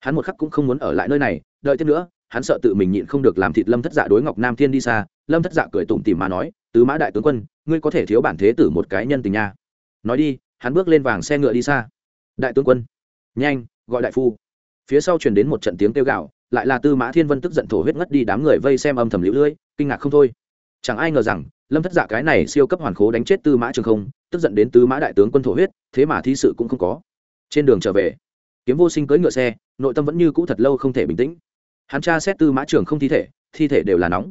S1: Hắn một khắc cũng không muốn ở lại nơi này, đợi tiếp nữa hắn sợ tự mình nhịn không được làm thịt lâm thất dạ đối ngọc nam thiên đi xa, lâm thất dạ cười tủm tỉm mà nói, tứ mã đại tướng quân, ngươi có thể thiếu bản thế tử một cái nhân tình nha. Nói đi, hắn bước lên vàng xe ngựa đi xa. Đại tướng quân, nhanh, gọi đại phu. Phía sau truyền đến một trận tiếng kêu gạo lại là tư mã thiên vân tức giận thổ huyết ngất đi đám người vây xem âm thầm lũ lưỡi kinh ngạc không thôi. Chẳng ai ngờ rằng, lâm thất dạ cái này siêu cấp hoàn khố đánh chết tư mã trường không, tức giận đến tư mã đại tướng quân thổ huyết, thế mà thi sự cũng không có. Trên đường trở về, kiếm vô sinh cưỡi ngựa xe, nội tâm vẫn như cũ thật lâu không thể bình tĩnh hắn tra xét tư mã trưởng không thi thể thi thể đều là nóng.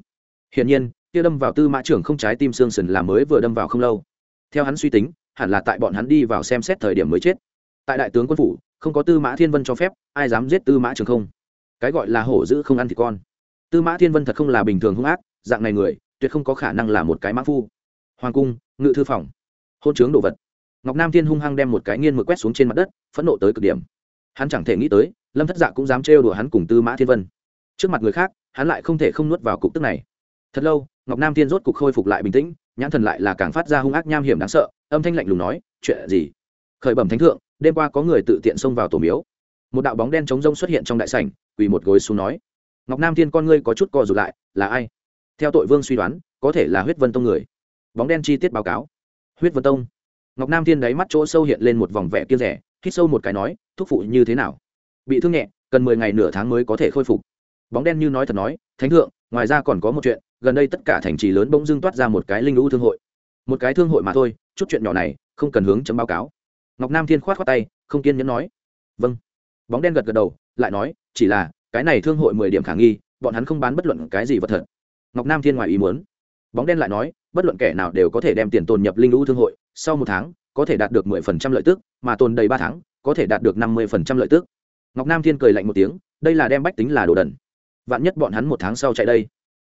S1: Hiển nhiên, kia đâm vào tư mã trưởng không trái tim xương sần là mới vừa đâm vào không lâu. Theo hắn suy tính, hẳn là tại bọn hắn đi vào xem xét thời điểm mới chết. Tại đại tướng quân phủ, không có tư mã thiên vân cho phép, ai dám giết tư mã trường không? Cái gọi là hổ dữ không ăn thì con. Tư mã thiên vân thật không là bình thường hung ác, dạng này người, tuyệt không có khả năng là một cái mã phu. Hoàng cung, ngự thư phòng. Hôn chướng đồ vật. Ngọc nam thiên hung hăng đem một cái nghiên mực quét xuống trên mặt đất, phẫn nộ tới cực điểm. Hắn chẳng thể nghĩ tới, lâm thất dạ cũng dám trêu đùa hắn cùng tư mã thiên vân trước mặt người khác, hắn lại không thể không nuốt vào cục tức này. Thật lâu, ngọc nam thiên rốt cục khôi phục lại bình tĩnh, nhãn thần lại là càng phát ra hung ác nham hiểm đáng sợ, âm thanh lạnh lùng nói, chuyện gì? Khởi bẩm thánh thượng, đêm qua có người tự tiện xông vào tổ miếu. Một đạo bóng đen trống rông xuất hiện trong đại sảnh, quỳ một gối xuống nói, ngọc nam thiên con ngươi có chút co rụt lại, là ai? Theo tội vương suy đoán, có thể là huyết vân tông người. Bóng đen chi tiết báo cáo. Huyết vân tông. Ngọc nam thiên đáy mắt chỗ sâu hiện lên một vòng vẻ kia rẻ, hít sâu một cái nói, thúc phụ như thế nào? Bị thương nhẹ, cần mười ngày nửa tháng mới có thể khôi phục bóng đen như nói thật nói, thánh thượng, ngoài ra còn có một chuyện, gần đây tất cả thành trì lớn bỗng dưng toát ra một cái linh lũ thương hội. Một cái thương hội mà thôi, chút chuyện nhỏ này, không cần hướng chấm báo cáo. Ngọc nam thiên khoát khoát tay, không kiên nhẫn nói. Vâng. Bóng đen gật gật đầu, lại nói, chỉ là, cái này thương hội mười điểm khả nghi, bọn hắn không bán bất luận cái gì vật thật. Ngọc nam thiên ngoài ý muốn. Bóng đen lại nói, bất luận kẻ nào đều có thể đem tiền tồn nhập linh lũ thương hội, sau một tháng, có thể đạt được mười phần trăm lợi tức, mà tồn đầy ba tháng, có thể đạt được năm mươi phần trăm lợi tức. Ngọc nam thiên cười lạnh một tiếng, đây là đem bách tính là đồ đần vạn nhất bọn hắn một tháng sau chạy đây.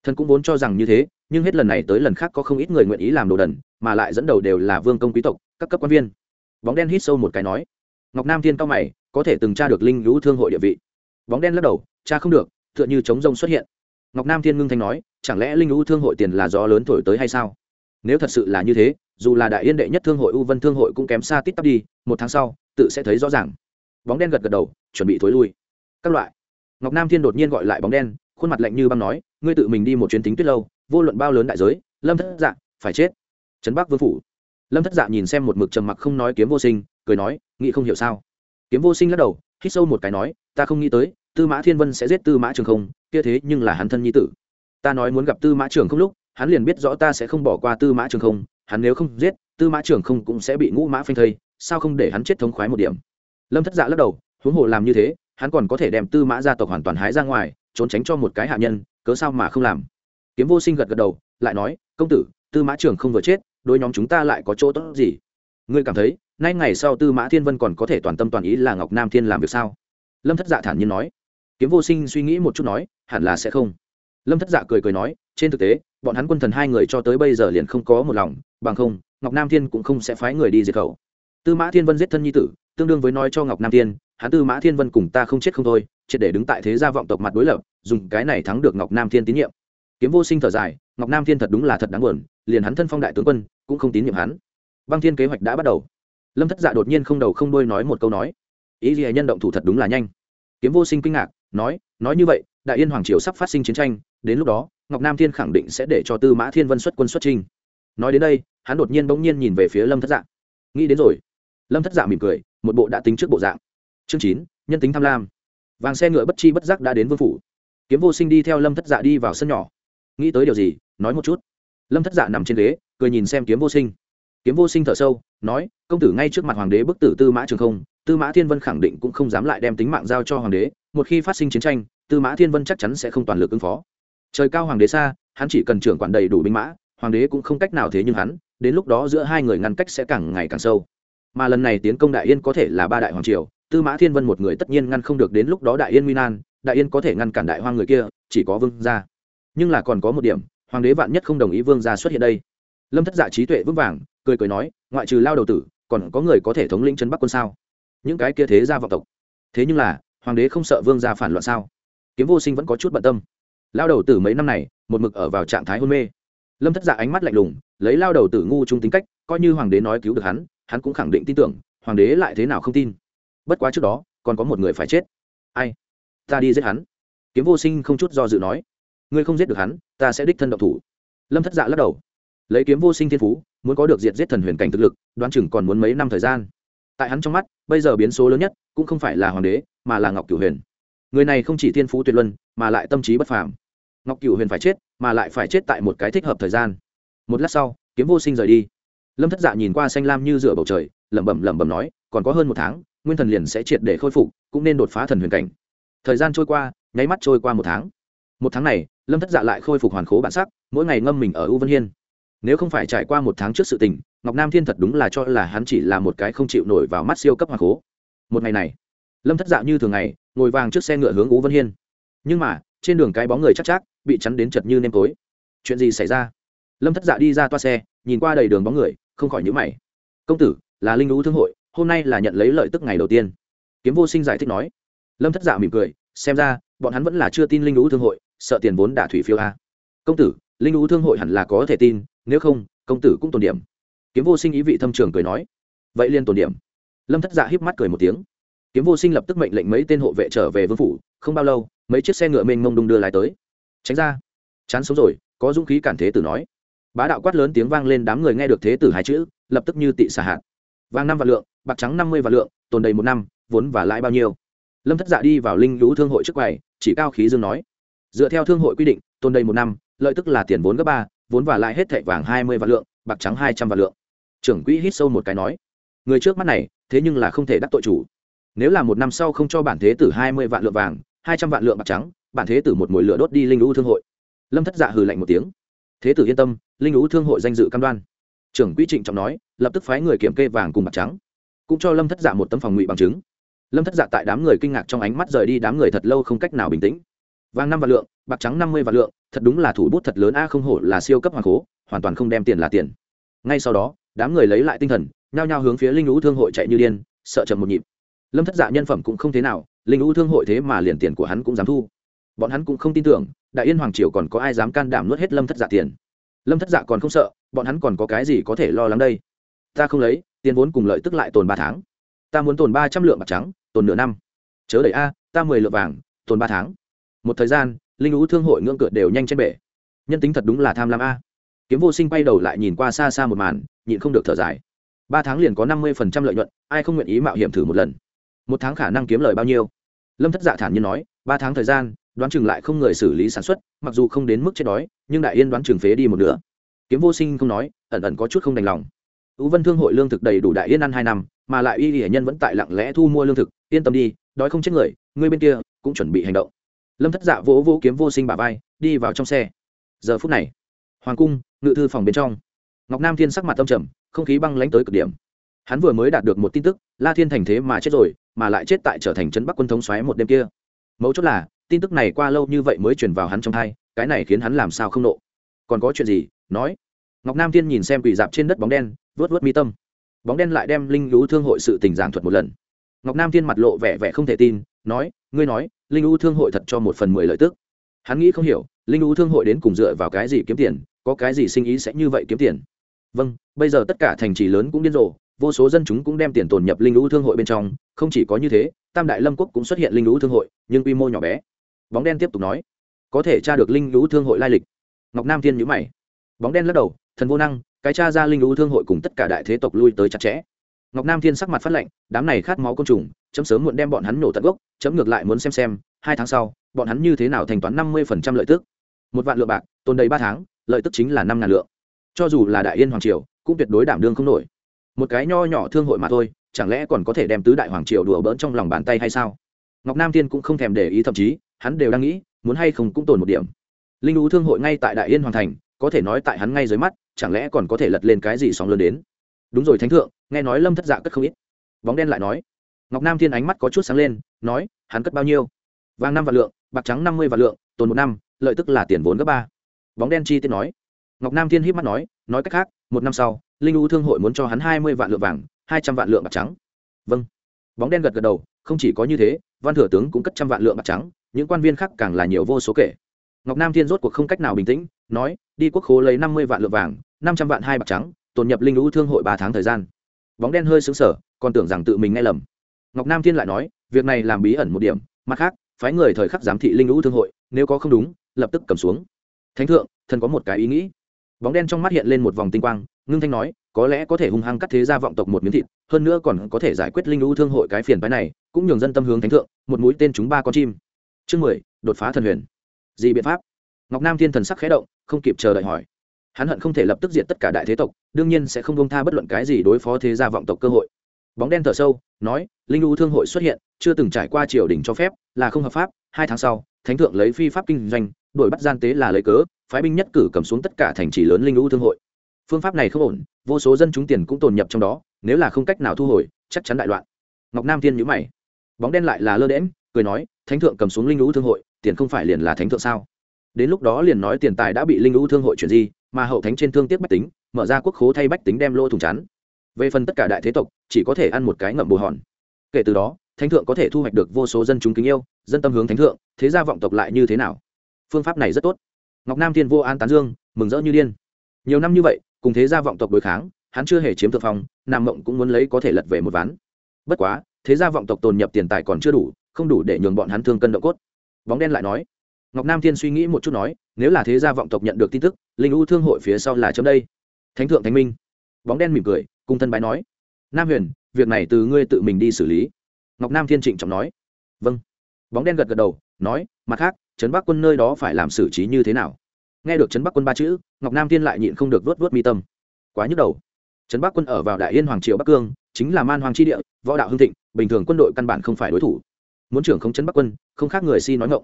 S1: Thần cũng vốn cho rằng như thế, nhưng hết lần này tới lần khác có không ít người nguyện ý làm đồ đần, mà lại dẫn đầu đều là vương công quý tộc, các cấp quan viên. Bóng đen hít sâu một cái nói. Ngọc nam thiên cao mày, có thể từng tra được linh lũ thương hội địa vị. Bóng đen lắc đầu cha không được, tựa như chống rông xuất hiện. Ngọc nam thiên ngưng thanh nói, chẳng lẽ linh lũ thương hội tiền là gió lớn thổi tới hay sao? Nếu thật sự là như thế, dù là đại yên đệ nhất thương hội u vân thương hội cũng kém xa tít tắp đi, một tháng sau, tự sẽ thấy rõ ràng. Bóng đen gật gật đầu, chuẩn bị thối lui. Các loại ngọc nam thiên đột nhiên gọi lại bóng đen, khuôn mặt lạnh như băng nói, ngươi tự mình đi một chuyến tính tuyết lâu, vô luận bao lớn đại giới, lâm thất dạ phải chết. Trấn bắc vương phủ. Lâm thất dạ nhìn xem một mực trầm mặc không nói kiếm vô sinh, cười nói, nghĩ không hiểu sao? Kiếm vô sinh lắc đầu, hít sâu một cái nói, ta không nghĩ tới, tư mã thiên vân sẽ giết tư mã trường không, kia thế nhưng là hắn thân nhi tử. Ta nói muốn gặp tư mã trường không lúc, hắn liền biết rõ ta sẽ không bỏ qua tư mã trường không, hắn nếu không giết, tư mã trường không cũng sẽ bị ngũ mã phanh thây, sao không để hắn chết thống khoái một điểm? Lâm thất dạ lắc đầu, huống hồ làm như thế hắn còn có thể đem tư mã gia tộc hoàn toàn hái ra ngoài, trốn tránh cho một cái hạ nhân, cớ sao mà không làm? Kiếm vô sinh gật gật đầu, lại nói, công tử, tư mã trường không vừa chết đôi nhóm chúng ta lại có chỗ tốt gì? Ngươi cảm thấy, nay ngày sau tư mã thiên vân còn có thể toàn tâm toàn ý là ngọc nam thiên làm việc sao? Lâm thất dạ thản nhiên nói. Kiếm vô sinh suy nghĩ một chút nói, hẳn là sẽ không. Lâm thất dạ cười cười nói, trên thực tế, bọn hắn quân thần hai người cho tới bây giờ liền không có một lòng, bằng không, ngọc nam thiên cũng không sẽ phái người đi diệt khẩu. Tư mã thiên vân giết thân nhi tử tương đương với nói cho ngọc nam thiên hắn tư mã thiên vân cùng ta không chết không thôi, triệt để đứng tại thế gia vọng tộc mặt đối lập, dùng cái này thắng được ngọc nam thiên tín nhiệm. Kiếm vô sinh thở dài, ngọc nam thiên thật đúng là thật đáng buồn, liền hắn thân phong đại tướng quân, cũng không tín nhiệm hắn. Băng thiên kế hoạch đã bắt đầu. Lâm thất dạ đột nhiên không đầu không đuôi nói một câu nói. Ý gì nhân động thủ thật đúng là nhanh. Kiếm vô sinh kinh ngạc, nói nói như vậy, đại yên hoàng triều sắp phát sinh chiến tranh, đến lúc đó, ngọc nam thiên khẳng định sẽ để cho tư mã thiên vân xuất quân xuất trinh nói đến đây, hắn đột nhiên bỗng nhiên nhìn về phía lâm thất dạ. Nghĩ đến rồi lâm thất dạ mỉm cười, một bộ đã tính trước bộ dạng. Chương chín, nhân tính tham lam. Vàng xe ngựa bất chi bất giác đã đến vương phủ. Kiếm vô sinh đi theo lâm thất dạ đi vào sân nhỏ. Nghĩ tới điều gì, nói một chút. Lâm thất dạ nằm trên ghế, cười nhìn xem kiếm vô sinh. Kiếm vô sinh thở sâu, nói, công tử ngay trước mặt hoàng đế bức tử tư mã trường không, tư mã thiên vân khẳng định cũng không dám lại đem tính mạng giao cho hoàng đế. Một khi phát sinh chiến tranh, tư mã thiên vân chắc chắn sẽ không toàn lực ứng phó. Trời cao hoàng đế xa, hắn chỉ cần trưởng quản đầy đủ binh mã, hoàng đế cũng không cách nào thế nhưng hắn, đến lúc đó giữa hai người ngăn cách sẽ càng ngày càng sâu mà lần này tiến công đại yên có thể là ba đại hoàng triều, tư mã thiên vân một người tất nhiên ngăn không được đến lúc đó đại yên nguy nan, đại yên có thể ngăn cản đại hoang người kia, chỉ có vương gia. Nhưng là còn có một điểm, hoàng đế vạn nhất không đồng ý vương gia xuất hiện đây. Lâm thất dạ trí tuệ vững vàng, cười cười nói, ngoại trừ lao đầu tử, còn có người có thể thống lĩnh trấn bắc quân sao? Những cái kia thế gia vọng tộc. Thế nhưng là, hoàng đế không sợ vương gia phản loạn sao? Kiếm vô sinh vẫn có chút bận tâm. Lao đầu tử mấy năm này, một mực ở vào trạng thái hôn mê. Lâm thất dạ ánh mắt lạnh lùng, lấy lao đầu tử ngu trung tính cách, coi như hoàng đế nói cứu được hắn hắn cũng khẳng định tin tưởng, hoàng đế lại thế nào không tin. Bất quá trước đó, còn có một người phải chết. Ai? Ta đi giết hắn. Kiếm vô sinh không chút do dự nói. Ngươi không giết được hắn, ta sẽ đích thân động thủ. Lâm thất dạ lắc đầu. Lấy kiếm vô sinh thiên phú, muốn có được diệt giết thần huyền cảnh thực lực, đoán chừng còn muốn mấy năm thời gian. Tại hắn trong mắt, bây giờ biến số lớn nhất cũng không phải là hoàng đế, mà là ngọc cửu huyền. Người này không chỉ thiên phú tuyệt luân, mà lại tâm trí bất phàm. Ngọc cửu huyền phải chết, mà lại phải chết tại một cái thích hợp thời gian. Một lát sau, kiếm vô sinh rời đi lâm thất dạ nhìn qua xanh lam như rửa bầu trời, lẩm bẩm lẩm bẩm nói, còn có hơn một tháng, nguyên thần liền sẽ triệt để khôi phục, cũng nên đột phá thần huyền cảnh. Thời gian trôi qua, nháy mắt trôi qua một tháng. Một tháng này, lâm thất dạ lại khôi phục hoàn khố bản sắc, mỗi ngày ngâm mình ở u vân hiên. Nếu không phải trải qua một tháng trước sự tình, ngọc nam thiên thật đúng là cho là hắn chỉ là một cái không chịu nổi vào mắt siêu cấp hoàn khố. Một ngày này, lâm thất dạ như thường ngày, ngồi vàng trước xe ngựa hướng u vân hiên. Nhưng mà, trên đường cái bóng người chắc chắc, bị chắn đến chật như nêm tối. Chuyện gì xảy ra? Lâm thất dạ đi ra toa xe, nhìn qua đầy đường bóng người không khỏi nhữ mày. Công tử, là linh lũ thương hội, hôm nay là nhận lấy lợi tức ngày đầu tiên. Kiếm vô sinh giải thích nói. Lâm thất dạ mỉm cười, xem ra, bọn hắn vẫn là chưa tin linh lũ thương hội, sợ tiền vốn đả thủy phiêu a. Công tử, linh lũ thương hội hẳn là có thể tin, nếu không, công tử cũng tồn điểm. Kiếm vô sinh ý vị thâm trường cười nói. Vậy liên tồn điểm. Lâm thất dạ híp mắt cười một tiếng. Kiếm vô sinh lập tức mệnh lệnh mấy tên hộ vệ trở về vương phủ, không bao lâu, mấy chiếc xe ngựa mênh mông đung đưa lại tới. Tránh ra, chán sống rồi, có dũng khí cản thế tử nói bá đạo quát lớn tiếng vang lên đám người nghe được thế tử hai chữ, lập tức như tị xả hạt. Vàng năm vạn lượng, bạc trắng năm mươi vạn lượng, tồn đầy một năm, vốn và lãi bao nhiêu? Lâm thất dạ đi vào linh lũ thương hội trước quầy, chỉ cao khí dương nói. Dựa theo thương hội quy định, tồn đầy một năm, lợi tức là tiền vốn gấp ba, vốn và lãi hết thệ vàng hai mươi vạn lượng, bạc trắng hai trăm vạn lượng. Trưởng quỹ hít sâu một cái nói. Người trước mắt này, thế nhưng là không thể đắc tội chủ. Nếu là một năm sau không cho bản thế tử hai mươi vạn lượng vàng, hai trăm vạn lượng bạc trắng, bản thế tử một mồi lửa đốt đi linh lũ thương hội. Lâm thất dạ hừ lạnh một tiếng thế tử yên tâm, linh lũ thương hội danh dự cam đoan. Trưởng quỹ trịnh trọng nói, lập tức phái người kiểm kê vàng cùng bạc trắng, cũng cho lâm thất dạ một tấm phòng ngụy bằng chứng. Lâm thất dạ tại đám người kinh ngạc trong ánh mắt rời đi đám người thật lâu không cách nào bình tĩnh. Vàng năm vạn lượng, bạc trắng năm mươi vạn lượng, thật đúng là thủ bút thật lớn a, không hổ là siêu cấp hoàng cố, hoàn toàn không đem tiền là tiền. Ngay sau đó, đám người lấy lại tinh thần, nhao nhao hướng phía linh lũ thương hội chạy như điên, sợ chậm một nhịp. Lâm thất dạ nhân phẩm cũng không thế nào, linh lũ thương hội thế mà liền tiền của hắn cũng dám thu bọn hắn cũng không tin tưởng, đại yên hoàng triều còn có ai dám can đảm nuốt hết lâm thất dạ tiền. Lâm thất dạ còn không sợ, bọn hắn còn có cái gì có thể lo lắng đây? Ta không lấy, tiền vốn cùng lợi tức lại tồn ba tháng. Ta muốn tồn ba trăm lượng bạc trắng, tồn nửa năm. Chớ đẩy a, ta mười lượng vàng, tồn ba tháng. Một thời gian, linh lũ thương hội ngưỡng cửa đều nhanh trên bể. Nhân tính thật đúng là tham lam a. Kiếm vô sinh bay đầu lại nhìn qua xa xa một màn, nhịn không được thở dài. Ba tháng liền có năm mươi phần trăm lợi nhuận, ai không nguyện ý mạo hiểm thử một lần? Một tháng khả năng kiếm lời bao nhiêu? Lâm thất dạ thản nhiên nói, ba tháng thời gian đoán chừng lại không người xử lý sản xuất, mặc dù không đến mức chết đói, nhưng đại yên đoán chừng phế đi một nửa. Kiếm vô sinh không nói, ẩn ẩn có chút không đành lòng. Ưu vân thương hội lương thực đầy đủ đại yên ăn hai năm, mà lại y hiển nhân vẫn tại lặng lẽ thu mua lương thực, yên tâm đi, đói không chết người ngươi bên kia cũng chuẩn bị hành động. Lâm thất dạ vỗ vỗ kiếm vô sinh bà vai, đi vào trong xe. Giờ phút này, hoàng cung, ngự thư phòng bên trong. Ngọc nam thiên sắc mặt tâm trầm, không khí băng lánh tới cực điểm. Hắn vừa mới đạt được một tin tức, la thiên thành thế mà chết rồi, mà lại chết tại trở thành trấn bắc quân thống xoáy một đêm kia. Mấu chốt là tin tức này qua lâu như vậy mới truyền vào hắn trong thai, cái này khiến hắn làm sao không nộ. Còn có chuyện gì? Nói. Ngọc nam thiên nhìn xem quỷ dạp trên đất bóng đen vớt vớt mi tâm. Bóng đen lại đem linh lũ thương hội sự tình giảng thuật một lần. Ngọc nam thiên mặt lộ vẻ vẻ không thể tin, nói, ngươi nói, linh lũ thương hội thật cho một phần mười lợi tức. Hắn nghĩ không hiểu, linh lũ thương hội đến cùng dựa vào cái gì kiếm tiền, có cái gì sinh ý sẽ như vậy kiếm tiền? Vâng bây giờ tất cả thành trì lớn cũng điên rồ, vô số dân chúng cũng đem tiền tồn nhập linh lũ thương hội bên trong, không chỉ có như thế, tam đại lâm quốc cũng xuất hiện linh lũ thương hội, nhưng quy mô nhỏ bé bóng đen tiếp tục nói, có thể tra được linh lũ thương hội lai lịch. Ngọc nam thiên nhữ mày. Bóng đen lắc đầu, thần vô năng, cái cha ra linh lũ thương hội cùng tất cả đại thế tộc lui tới chặt chẽ. Ngọc nam thiên sắc mặt phát lệnh đám này khát máu côn trùng, chấm sớm muộn đem bọn hắn nổ tận gốc, chấm ngược lại muốn xem xem, hai tháng sau, bọn hắn như thế nào thanh toán năm mươi phần trăm lợi tức. Một vạn lượng bạc, tồn đầy ba tháng, lợi tức chính là năm ngàn lượng. Cho dù là đại yên hoàng triều, cũng tuyệt đối đảm đương không nổi. Một cái nho nhỏ thương hội mà thôi, chẳng lẽ còn có thể đem tứ đại hoàng triều đùa bỡn trong lòng bàn tay hay sao? Ngọc nam thiên cũng không thèm để ý thậm chí hắn đều đang nghĩ, muốn hay không cũng tồn một điểm. Linh lũ thương hội ngay tại đại yên hoàng thành, có thể nói tại hắn ngay dưới mắt, chẳng lẽ còn có thể lật lên cái gì sóng lớn đến? Đúng rồi thánh thượng, nghe nói lâm thất dạ cất không ít. Bóng đen lại nói. Ngọc nam thiên ánh mắt có chút sáng lên, nói, hắn cất bao nhiêu? Vàng năm vạn lượng, bạc trắng năm mươi vạn lượng, tồn một năm, lợi tức là tiền vốn gấp ba. Bóng đen chi tiết nói. Ngọc nam thiên hít mắt nói nói cách khác, một năm sau, linh u thương hội muốn cho hắn hai mươi vạn lượng vàng, hai trăm vạn lượng bạc trắng. Vâng. Bóng đen gật gật đầu, không chỉ có như thế, văn thừa tướng cũng cất trăm vạn lượng bạc trắng những quan viên khác càng là nhiều vô số kể. Ngọc nam thiên rốt cuộc không cách nào bình tĩnh, nói, đi quốc khố lấy năm mươi vạn lượng vàng, năm trăm vạn hai bạc trắng, tồn nhập linh lũ thương hội ba tháng thời gian. Bóng đen hơi xứng sở còn tưởng rằng tự mình nghe lầm. Ngọc nam thiên lại nói, việc này làm bí ẩn một điểm, mặt khác, phái người thời khắc giám thị linh lũ thương hội, nếu có không đúng, lập tức cầm xuống. Thánh thượng, thần có một cái ý nghĩ. Bóng đen trong mắt hiện lên một vòng tinh quang, ngưng thanh nói, có lẽ có thể hung hăng cắt thế gia vọng tộc một miếng thịt, hơn nữa còn có thể giải quyết linh lũ thương hội cái phiền phái này, cũng nhường dân tâm hướng thánh thượng, một mũi tên chúng ba con chim chương mười, đột phá thần huyền. Gì biện pháp? Ngọc nam thiên thần sắc khẽ động, không kịp chờ đợi hỏi. Hắn hận không thể lập tức diện tất cả đại thế tộc, đương nhiên sẽ không công tha bất luận cái gì đối phó thế gia vọng tộc cơ hội. Bóng đen thở sâu, nói, linh u thương hội xuất hiện, chưa từng trải qua triều đình cho phép, là không hợp pháp, hai tháng sau, thánh thượng lấy phi pháp kinh doanh, đuổi bắt gian tế là lấy cớ, phái binh nhất cử cầm xuống tất cả thành trì lớn linh u thương hội. Phương pháp này không ổn, vô số dân chúng tiền cũng tồn nhập trong đó, nếu là không cách nào thu hồi, chắc chắn đại loạn. Ngọc nam thiên nhữ mày. Bóng đen lại là lơ đễm cười nói, thánh thượng cầm xuống linh lũ thương hội, tiền không phải liền là thánh thượng sao? Đến lúc đó liền nói tiền tài đã bị linh lũ thương hội chuyển di, mà hậu thánh trên thương tiếc bách tính, mở ra quốc khố thay bách tính đem lô thùng chắn. Về phần tất cả đại thế tộc, chỉ có thể ăn một cái ngậm bồ hòn. Kể từ đó, thánh thượng có thể thu hoạch được vô số dân chúng kính yêu, dân tâm hướng thánh thượng, thế gia vọng tộc lại như thế nào? Phương pháp này rất tốt. Ngọc nam thiên vô an tán dương, mừng rỡ như điên. Nhiều năm như vậy, cùng thế gia vọng tộc đối kháng, hắn chưa hề chiếm thượng phong, nam mộng cũng muốn lấy có thể lật về một ván. Bất quá, thế gia vọng tộc tồn nhập tiền tài còn chưa đủ không đủ để nhường bọn hắn thương cân độ cốt. Bóng đen lại nói, ngọc nam thiên suy nghĩ một chút nói, nếu là thế gia vọng tộc nhận được tin tức, linh u thương hội phía sau là chấm đây. Thánh thượng thánh minh. Bóng đen mỉm cười cung thân bái nói, nam huyền, việc này từ ngươi tự mình đi xử lý. Ngọc nam thiên trịnh trọng nói vâng. Bóng đen gật gật đầu, nói, mặt khác, trấn bắc quân nơi đó phải làm xử trí như thế nào? Nghe được trấn bắc quân ba chữ, ngọc nam thiên lại nhịn không được vớt vớt mi tâm. Quá nhức đầu. Trấn bắc quân ở vào đại yên hoàng triều bắc cương, chính là man hoàng tri địa, võ đạo hưng thịnh, bình thường quân đội căn bản không phải đối thủ muốn trưởng không chấn bắc quân, không khác người si nói ngộng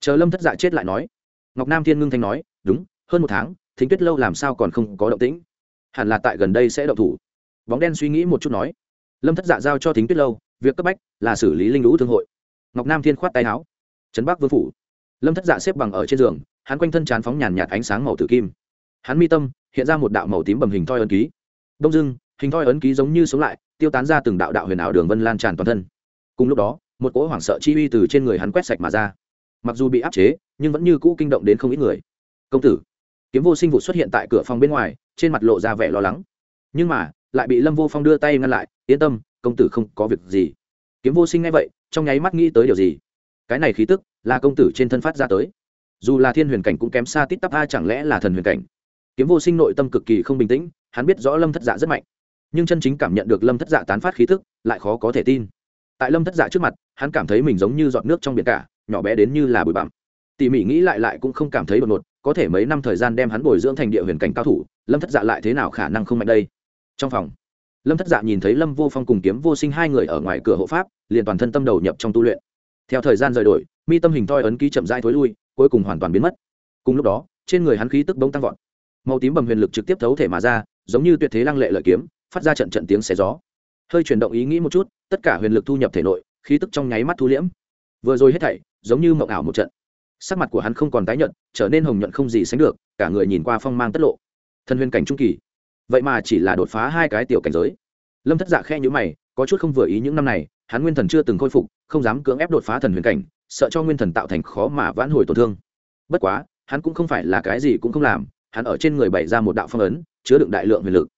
S1: chờ lâm thất dạ chết lại nói. Ngọc nam thiên ngưng thanh nói, đúng, hơn một tháng, thính tuyết lâu làm sao còn không có động tĩnh? Hẳn là tại gần đây sẽ động thủ. Bóng đen suy nghĩ một chút nói. Lâm thất dạ giao cho thính tuyết lâu, việc cấp bách là xử lý linh lũ thương hội. Ngọc nam thiên khoát tay áo. Trấn bắc vương phủ. Lâm thất dạ xếp bằng ở trên giường, hắn quanh thân chán phóng nhàn nhạt ánh sáng màu tử kim. Hắn mi tâm hiện ra một đạo màu tím bầm hình thoi ấn ký. Đông dưng hình thoi ấn ký giống như sống lại, tiêu tán ra từng đạo đạo huyền ảo đường vân lan tràn toàn thân. Cùng lúc đó một cỗ hoảng sợ chi uy từ trên người hắn quét sạch mà ra. Mặc dù bị áp chế, nhưng vẫn như cũ kinh động đến không ít người. Công tử, kiếm vô sinh vụ xuất hiện tại cửa phòng bên ngoài, trên mặt lộ ra vẻ lo lắng. Nhưng mà, lại bị lâm vô phong đưa tay ngăn lại, yên tâm, công tử không có việc gì. Kiếm vô sinh ngay vậy, trong nháy mắt nghĩ tới điều gì? Cái này khí tức là công tử trên thân phát ra tới. Dù là thiên huyền cảnh cũng kém xa tít tắp a, chẳng lẽ là thần huyền cảnh? Kiếm vô sinh nội tâm cực kỳ không bình tĩnh, hắn biết rõ lâm thất dạ rất mạnh. Nhưng chân chính cảm nhận được lâm thất dạ tán phát khí tức, lại khó có thể tin tại lâm thất dạ trước mặt, hắn cảm thấy mình giống như giọt nước trong biển cả, nhỏ bé đến như là bụi bặm. Tỉ mỉ nghĩ lại lại cũng không cảm thấy đột ngột, có thể mấy năm thời gian đem hắn bồi dưỡng thành địa huyền cảnh cao thủ, lâm thất dạ lại thế nào khả năng không mạnh đây? Trong phòng, lâm thất dạ nhìn thấy lâm vô phong cùng kiếm vô sinh hai người ở ngoài cửa hộ pháp, liền toàn thân tâm đầu nhập trong tu luyện. Theo thời gian rời đổi, mi tâm hình toi ấn ký chậm rãi thối lui, cuối cùng hoàn toàn biến mất. Cùng lúc đó, trên người hắn khí tức bỗng tăng vọt. Màu tím bầm huyền lực trực tiếp thấu thể mà ra, giống như tuyệt thế lăng lệ lợi kiếm, phát ra trận trận tiếng xé gió hơi chuyển động ý nghĩ một chút, tất cả huyền lực thu nhập thể nội, khí tức trong nháy mắt thu liễm. Vừa rồi hết thảy, giống như mộng ảo một trận. Sắc mặt của hắn không còn tái nhợt, trở nên hồng nhuận không gì sánh được, cả người nhìn qua phong mang tất lộ. Thân huyền cảnh trung kỳ. Vậy mà chỉ là đột phá hai cái tiểu cảnh giới. Lâm thất dạ khe nhữ mày, có chút không vừa ý những năm này, hắn nguyên thần chưa từng khôi phục, không dám cưỡng ép đột phá thần huyền cảnh, sợ cho nguyên thần tạo thành khó mà vãn hồi tổn thương. Bất quá, hắn cũng không phải là cái gì cũng không làm, hắn ở trên người bày ra một đạo phong ấn, chứa đựng đại lượng huyền lực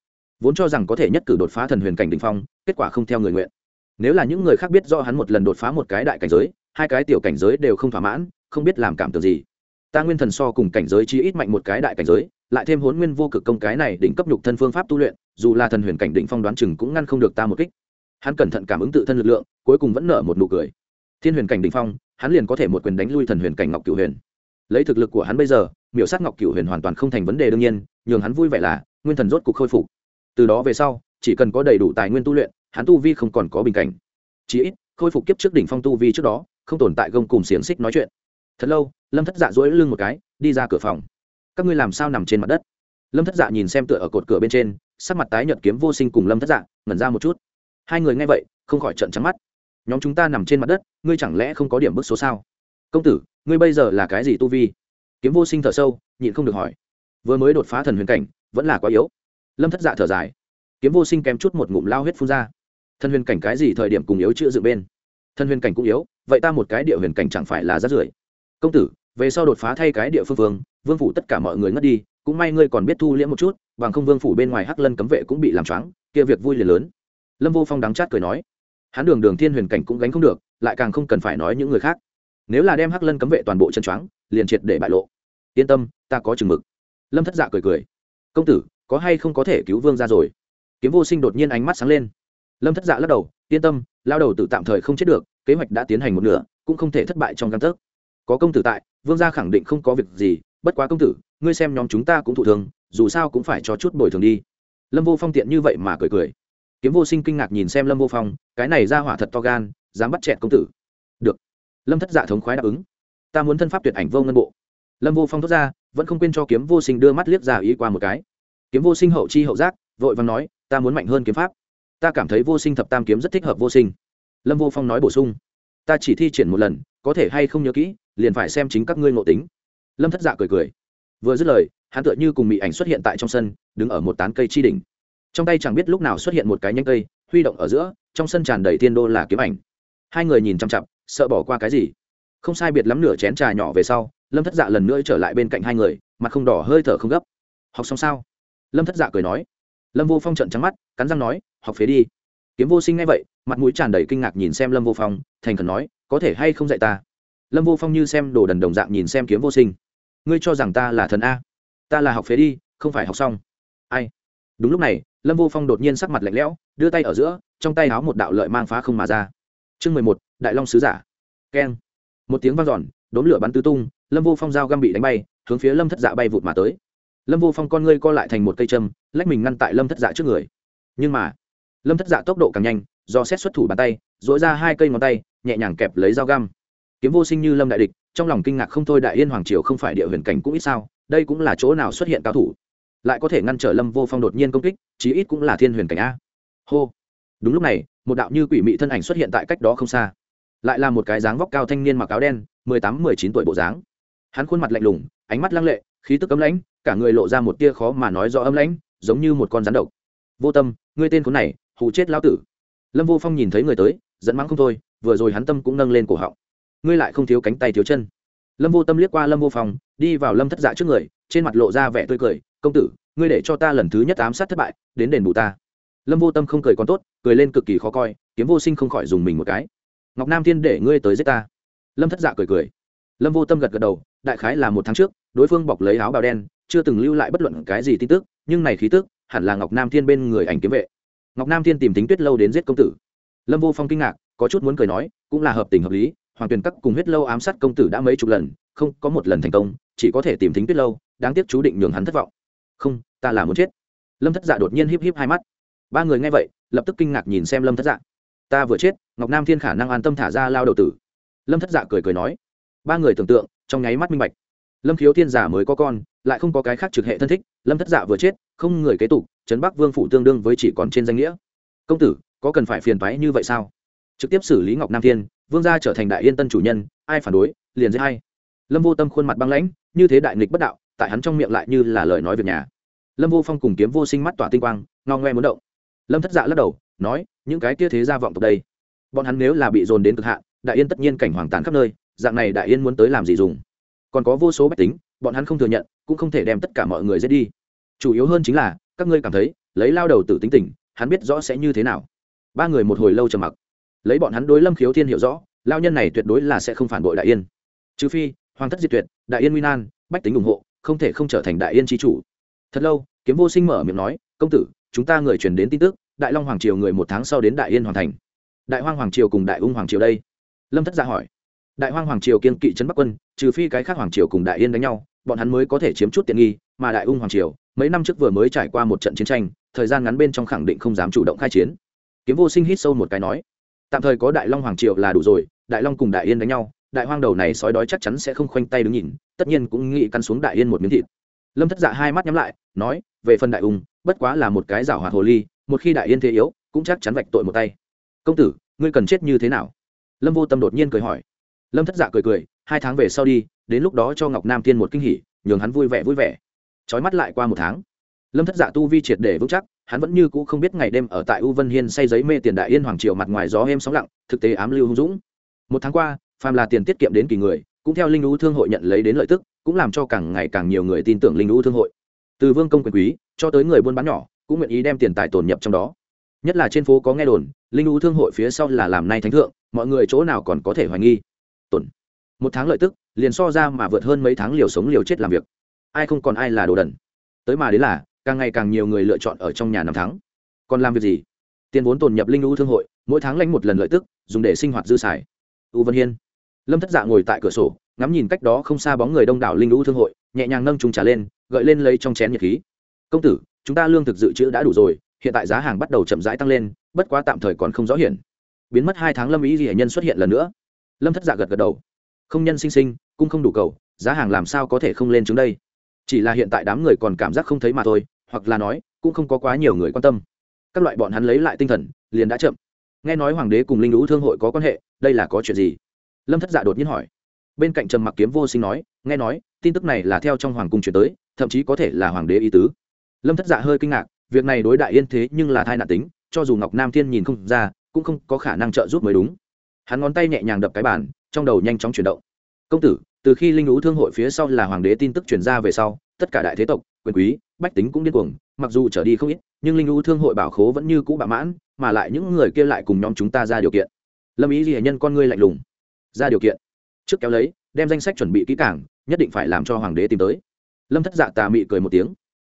S1: vốn cho rằng có thể nhất cử đột phá thần huyền cảnh đ ỉ n h phong, kết quả không theo người nguyện. Nếu là những người khác biết do hắn một lần đột phá một cái đại cảnh giới, hai cái tiểu cảnh giới đều không thỏa mãn, không biết làm cảm tưởng gì. Ta nguyên thần so cùng cảnh giới chi ít mạnh một cái đại cảnh giới, lại thêm hốn nguyên vô cực công cái này đỉnh cấp nhục thân phương pháp tu luyện, dù là thần huyền cảnh định phong đoán chừng cũng ngăn không được ta một kích. Hắn cẩn thận cảm ứng tự thân lực lượng, cuối cùng vẫn nở một nụ cười. Thiên huyền cảnh định phong, hắn liền có thể một quyền đánh lui thần huyền cảnh ngọc cửu huyền. Lấy thực lực của hắn bây giờ, miểu sát ngọc cửu huyền hoàn toàn không thành vấn đề đương nhiên, nhường hắn vui vẻ là, nguyên thần rốt cục khôi phục từ đó về sau, chỉ cần có đầy đủ tài nguyên tu luyện, hắn tu vi không còn có bình cảnh. Chỉ ít, khôi phục kiếp trước đỉnh phong tu vi trước đó, không tồn tại gông cùng xiềng xích nói chuyện. Thật lâu, lâm thất dạ dỗi lưng một cái, đi ra cửa phòng. Các ngươi làm sao nằm trên mặt đất? Lâm thất dạ nhìn xem tựa ở cột cửa bên trên, sắc mặt tái nhợt kiếm vô sinh cùng lâm thất dạ ngẩn ra một chút. Hai người nghe vậy, không khỏi trận trắng mắt. Nhóm chúng ta nằm trên mặt đất, ngươi chẳng lẽ không có điểm bức số sao? Công tử, ngươi bây giờ là cái gì tu vi? Kiếm vô sinh thở sâu, nhịn không được hỏi. Vừa mới đột phá thần huyền cảnh, vẫn là quá yếu lâm thất dạ thở dài kiếm vô sinh kém chút một ngụm lao huyết phun ra Thân huyền cảnh cái gì thời điểm cùng yếu chữa dựng bên thân huyền cảnh cũng yếu vậy ta một cái địa huyền cảnh chẳng phải là rát rưởi công tử về sau đột phá thay cái địa phương vương vương phủ tất cả mọi người ngất đi cũng may ngươi còn biết thu liễm một chút bằng không vương phủ bên ngoài hắc lân cấm vệ cũng bị làm choáng kia việc vui liền lớn lâm vô phong đắng chát cười nói hắn đường đường thiên huyền cảnh cũng gánh không được lại càng không cần phải nói những người khác nếu là đem hắc lân cấm vệ toàn bộ chân choáng liền triệt để bại lộ yên tâm ta có chừng mực lâm thất dạ cười cười công tử có hay không có thể cứu vương ra rồi? Kiếm vô sinh đột nhiên ánh mắt sáng lên. Lâm thất dạ lắc đầu, yên tâm, lao đầu tự tạm thời không chết được, kế hoạch đã tiến hành một nửa, cũng không thể thất bại trong căn tấc. Có công tử tại, vương gia khẳng định không có việc gì, bất quá công tử, ngươi xem nhóm chúng ta cũng thụ thường, dù sao cũng phải cho chút bồi thường đi. Lâm vô phong tiện như vậy mà cười cười. Kiếm vô sinh kinh ngạc nhìn xem lâm vô phong, cái này ra hỏa thật to gan, dám bắt chẹt công tử. Được. Lâm thất dạ thống khoái đáp ứng. Ta muốn thân pháp tuyệt ảnh vô ngân bộ. Lâm vô phong thốt ra, vẫn không quên cho kiếm vô sinh đưa mắt liếc ra ý qua một cái kiếm vô sinh hậu chi hậu giác, vội vàng nói, ta muốn mạnh hơn kiếm pháp. Ta cảm thấy vô sinh thập tam kiếm rất thích hợp vô sinh. Lâm vô phong nói bổ sung, ta chỉ thi triển một lần, có thể hay không nhớ kỹ, liền phải xem chính các ngươi ngộ tính. Lâm thất dạ cười cười. Vừa dứt lời, hắn tựa như cùng mỹ ảnh xuất hiện tại trong sân, đứng ở một tán cây chi đỉnh. Trong tay chẳng biết lúc nào xuất hiện một cái nhánh cây, huy động ở giữa, trong sân tràn đầy tiên đô là kiếm ảnh. Hai người nhìn chăm chặp sợ bỏ qua cái gì. Không sai biệt lắm nửa chén trà nhỏ về sau, lâm thất dạ lần nữa trở lại bên cạnh hai người, mặt không đỏ, hơi thở không gấp. Học xong sao? Lâm thất dạ cười nói. Lâm vô phong trận trắng mắt, cắn răng nói, học phế đi. Kiếm vô sinh ngay vậy, mặt mũi tràn đầy kinh ngạc nhìn xem lâm vô phong, thành khẩn nói, có thể hay không dạy ta? Lâm vô phong như xem đồ đần đồng dạng nhìn xem kiếm vô sinh. Ngươi cho rằng ta là thần a? Ta là học phế đi, không phải học xong. Ai? Đúng lúc này, lâm vô phong đột nhiên sắc mặt lạnh lẽo, đưa tay ở giữa, trong tay háo một đạo lợi mang phá không mà ra. Chương mười một, đại long sứ giả. Keng. Một tiếng vang dọn đốn lửa bắn tứ tung, lâm vô phong dao găm bị đánh bay, hướng phía lâm thất dạ bay vụt mà tới lâm vô phong con ngươi co lại thành một cây châm, lách mình ngăn tại lâm thất dạ trước người. Nhưng mà, lâm thất dạ tốc độ càng nhanh, do xét xuất thủ bàn tay dỗi ra hai cây ngón tay, nhẹ nhàng kẹp lấy dao găm. Kiếm vô sinh như lâm đại địch, trong lòng kinh ngạc không thôi đại yên hoàng triều không phải địa huyền cảnh cũng ít sao, đây cũng là chỗ nào xuất hiện cao thủ. Lại có thể ngăn trở lâm vô phong đột nhiên công kích, chí ít cũng là thiên huyền cảnh a. Hô. Đúng lúc này, một đạo như quỷ mị thân ảnh xuất hiện tại cách đó không xa. Lại là một cái dáng vóc cao thanh niên mặc áo đen, mười tám, mười chín tuổi bộ dáng. Hắn khuôn mặt lạnh lùng, ánh mắt lăng lệ khí tức cấm lãnh, cả người lộ ra một tia khó mà nói rõ ấm lãnh, giống như một con rắn độc. Vô tâm, ngươi tên khốn này, hù chết lão tử. Lâm vô phong nhìn thấy người tới dẫn mắng không thôi, vừa rồi hắn tâm cũng nâng lên cổ họng. Ngươi lại không thiếu cánh tay thiếu chân. Lâm vô tâm liếc qua lâm vô phong, đi vào lâm thất dạ trước người, trên mặt lộ ra vẻ tươi cười, công tử, ngươi để cho ta lần thứ nhất ám sát thất bại, đến đền bù ta. Lâm vô tâm không cười còn tốt, cười lên cực kỳ khó coi, kiếm vô sinh không khỏi dùng mình một cái. Ngọc nam thiên để ngươi tới giết ta. Lâm thất dạ cười cười. Lâm vô tâm gật gật đầu đại khái là một tháng trước, đối phương bọc lấy áo bào đen, chưa từng lưu lại bất luận cái gì tin tức, nhưng này khí tức, hẳn là ngọc nam thiên bên người ảnh kiếm vệ. Ngọc nam thiên tìm tính tuyết lâu đến giết công tử. Lâm vô phong kinh ngạc, có chút muốn cười nói, cũng là hợp tình hợp lý, hoàng tuyền các cùng huyết lâu ám sát công tử đã mấy chục lần, không có một lần thành công, chỉ có thể tìm tính tuyết lâu, đáng tiếc chú định nhường hắn thất vọng. Không, ta là muốn chết. Lâm thất dạ đột nhiên híp híp hai mắt. Ba người nghe vậy, lập tức kinh ngạc nhìn xem lâm thất dạ. Ta vừa chết, ngọc nam thiên khả năng an tâm thả ra lao đầu tử. Lâm thất dạ cười cười nói ba người tưởng tượng, trong nháy mắt minh bạch. Lâm khiếu thiên giả mới có con, lại không có cái khác trực hệ thân thích, lâm thất dạ vừa chết, không người kế tục, trấn bắc vương phủ tương đương với chỉ còn trên danh nghĩa. Công tử, có cần phải phiền toái như vậy sao? Trực tiếp xử lý ngọc nam thiên, vương gia trở thành đại yên tân chủ nhân, ai phản đối, liền dễ hay lâm vô tâm khuôn mặt băng lãnh, như thế đại nghịch bất đạo, tại hắn trong miệng lại như là lời nói việc nhà. Lâm vô phong cùng kiếm vô sinh mắt tỏa tinh quang, ngao ngoe muốn động. Lâm thất dạ lắc đầu, nói, những cái kia thế gia vọng tộc đây, bọn hắn nếu là bị dồn đến cực hạn, đại yên tất nhiên cảnh hoàng tàn khắp nơi dạng này đại yên muốn tới làm gì dùng? Còn có vô số bách tính, bọn hắn không thừa nhận, cũng không thể đem tất cả mọi người giết đi. Chủ yếu hơn chính là, các ngươi cảm thấy, lấy lao đầu tử tính tình, hắn biết rõ sẽ như thế nào. Ba người một hồi lâu trầm mặc. Lấy bọn hắn đối lâm khiếu thiên hiểu rõ, lao nhân này tuyệt đối là sẽ không phản bội đại yên. Trừ phi, hoàng thất diệt tuyệt, đại yên nguy nan, bách tính ủng hộ, không thể không trở thành đại yên tri chủ. Thật lâu, kiếm vô sinh mở miệng nói, công tử, chúng ta người truyền đến tin tức, đại long hoàng triều người một tháng sau đến đại yên hoàn thành. Đại hoang hoàng triều cùng đại ung hoàng triều đây. Lâm thất gia hỏi đại hoang hoàng triều kiên kỵ trấn bắc quân, trừ phi cái khác hoàng triều cùng đại yên đánh nhau, bọn hắn mới có thể chiếm chút tiện nghi, mà đại ung hoàng triều, mấy năm trước vừa mới trải qua một trận chiến tranh, thời gian ngắn bên trong khẳng định không dám chủ động khai chiến. Kiếm vô sinh hít sâu một cái nói, tạm thời có đại long hoàng triều là đủ rồi, đại long cùng đại yên đánh nhau, đại hoang đầu này sói đói chắc chắn sẽ không khoanh tay đứng nhìn, tất nhiên cũng nghĩ cắn xuống đại yên một miếng thịt. Lâm thất dạ hai mắt nhắm lại, nói, về phần đại ung, bất quá là một cái rào hoạt hồ ly, một khi đại yên thế yếu, cũng chắc chắn vạch tội một tay. Công tử, ngươi cần chết như thế nào? Lâm vô tâm đột nhiên cười hỏi lâm thất dạ cười cười, hai tháng về sau đi, đến lúc đó cho ngọc nam thiên một kinh hỉ, nhường hắn vui vẻ vui vẻ. Trói mắt lại qua một tháng. Lâm thất dạ tu vi triệt để vững chắc, hắn vẫn như cũ không biết ngày đêm ở tại u vân hiên say giấy mê tiền đại yên hoàng triều mặt ngoài gió êm sóng lặng, thực tế ám lưu hung dũng. Một tháng qua, phàm là tiền tiết kiệm đến kỳ người, cũng theo linh lũ thương hội nhận lấy đến lợi tức, cũng làm cho càng ngày càng nhiều người tin tưởng linh lũ thương hội. Từ vương công quyền quý, cho tới người buôn bán nhỏ, cũng nguyện ý đem tiền tài tồn nhập trong đó. Nhất là trên phố có nghe đồn, linh lũ thương hội phía sau là làm nay thánh thượng, mọi người chỗ nào còn có thể hoài nghi tổn. Một tháng lợi tức, liền so ra mà vượt hơn mấy tháng liều sống liều chết làm việc. Ai không còn ai là đồ đần. Tới mà đến là, càng ngày càng nhiều người lựa chọn ở trong nhà năm tháng còn làm việc gì? Tiền vốn tồn nhập linh u thương hội, mỗi tháng lãnh một lần lợi tức, dùng để sinh hoạt dư xài. U vân hiên. Lâm thất dạ ngồi tại cửa sổ, ngắm nhìn cách đó không xa bóng người đông đảo linh u thương hội, nhẹ nhàng nâng trùng trà lên, gợi lên lấy trong chén nhiệt khí. Công tử, chúng ta lương thực dự trữ đã đủ rồi, hiện tại giá hàng bắt đầu chậm rãi tăng lên, bất quá tạm thời còn không rõ hiển biến mất hai tháng lâm ý ghi nhân xuất hiện lần nữa lâm thất dạ gật gật đầu. Không nhân sinh sinh, cũng không đủ cầu, giá hàng làm sao có thể không lên chứng đây? Chỉ là hiện tại đám người còn cảm giác không thấy mà thôi, hoặc là nói, cũng không có quá nhiều người quan tâm. Các loại bọn hắn lấy lại tinh thần, liền đã chậm. Nghe nói hoàng đế cùng linh lũ thương hội có quan hệ, đây là có chuyện gì? Lâm thất dạ đột nhiên hỏi. Bên cạnh trầm mặc kiếm vô sinh nói, nghe nói, tin tức này là theo trong hoàng cung chuyển tới, thậm chí có thể là hoàng đế ý tứ. Lâm thất dạ hơi kinh ngạc, việc này đối đại yên thế nhưng là thai nạn tính, cho dù ngọc nam thiên nhìn không ra, cũng không có khả năng trợ giúp mới đúng hắn ngón tay nhẹ nhàng đập cái bàn, trong đầu nhanh chóng chuyển động. Công tử, từ khi linh lũ thương hội phía sau là hoàng đế tin tức chuyển ra về sau, tất cả đại thế tộc, quyền quý, bách tính cũng điên cuồng, mặc dù trở đi không ít, nhưng linh lũ thương hội bảo khố vẫn như cũ bạo mãn, mà lại những người kia lại cùng nhóm chúng ta ra điều kiện. Lâm ý gì nhân con ngươi lạnh lùng. Ra điều kiện? Trước kéo lấy, đem danh sách chuẩn bị kỹ càng, nhất định phải làm cho hoàng đế tìm tới. Lâm thất dạ tà mị cười một tiếng.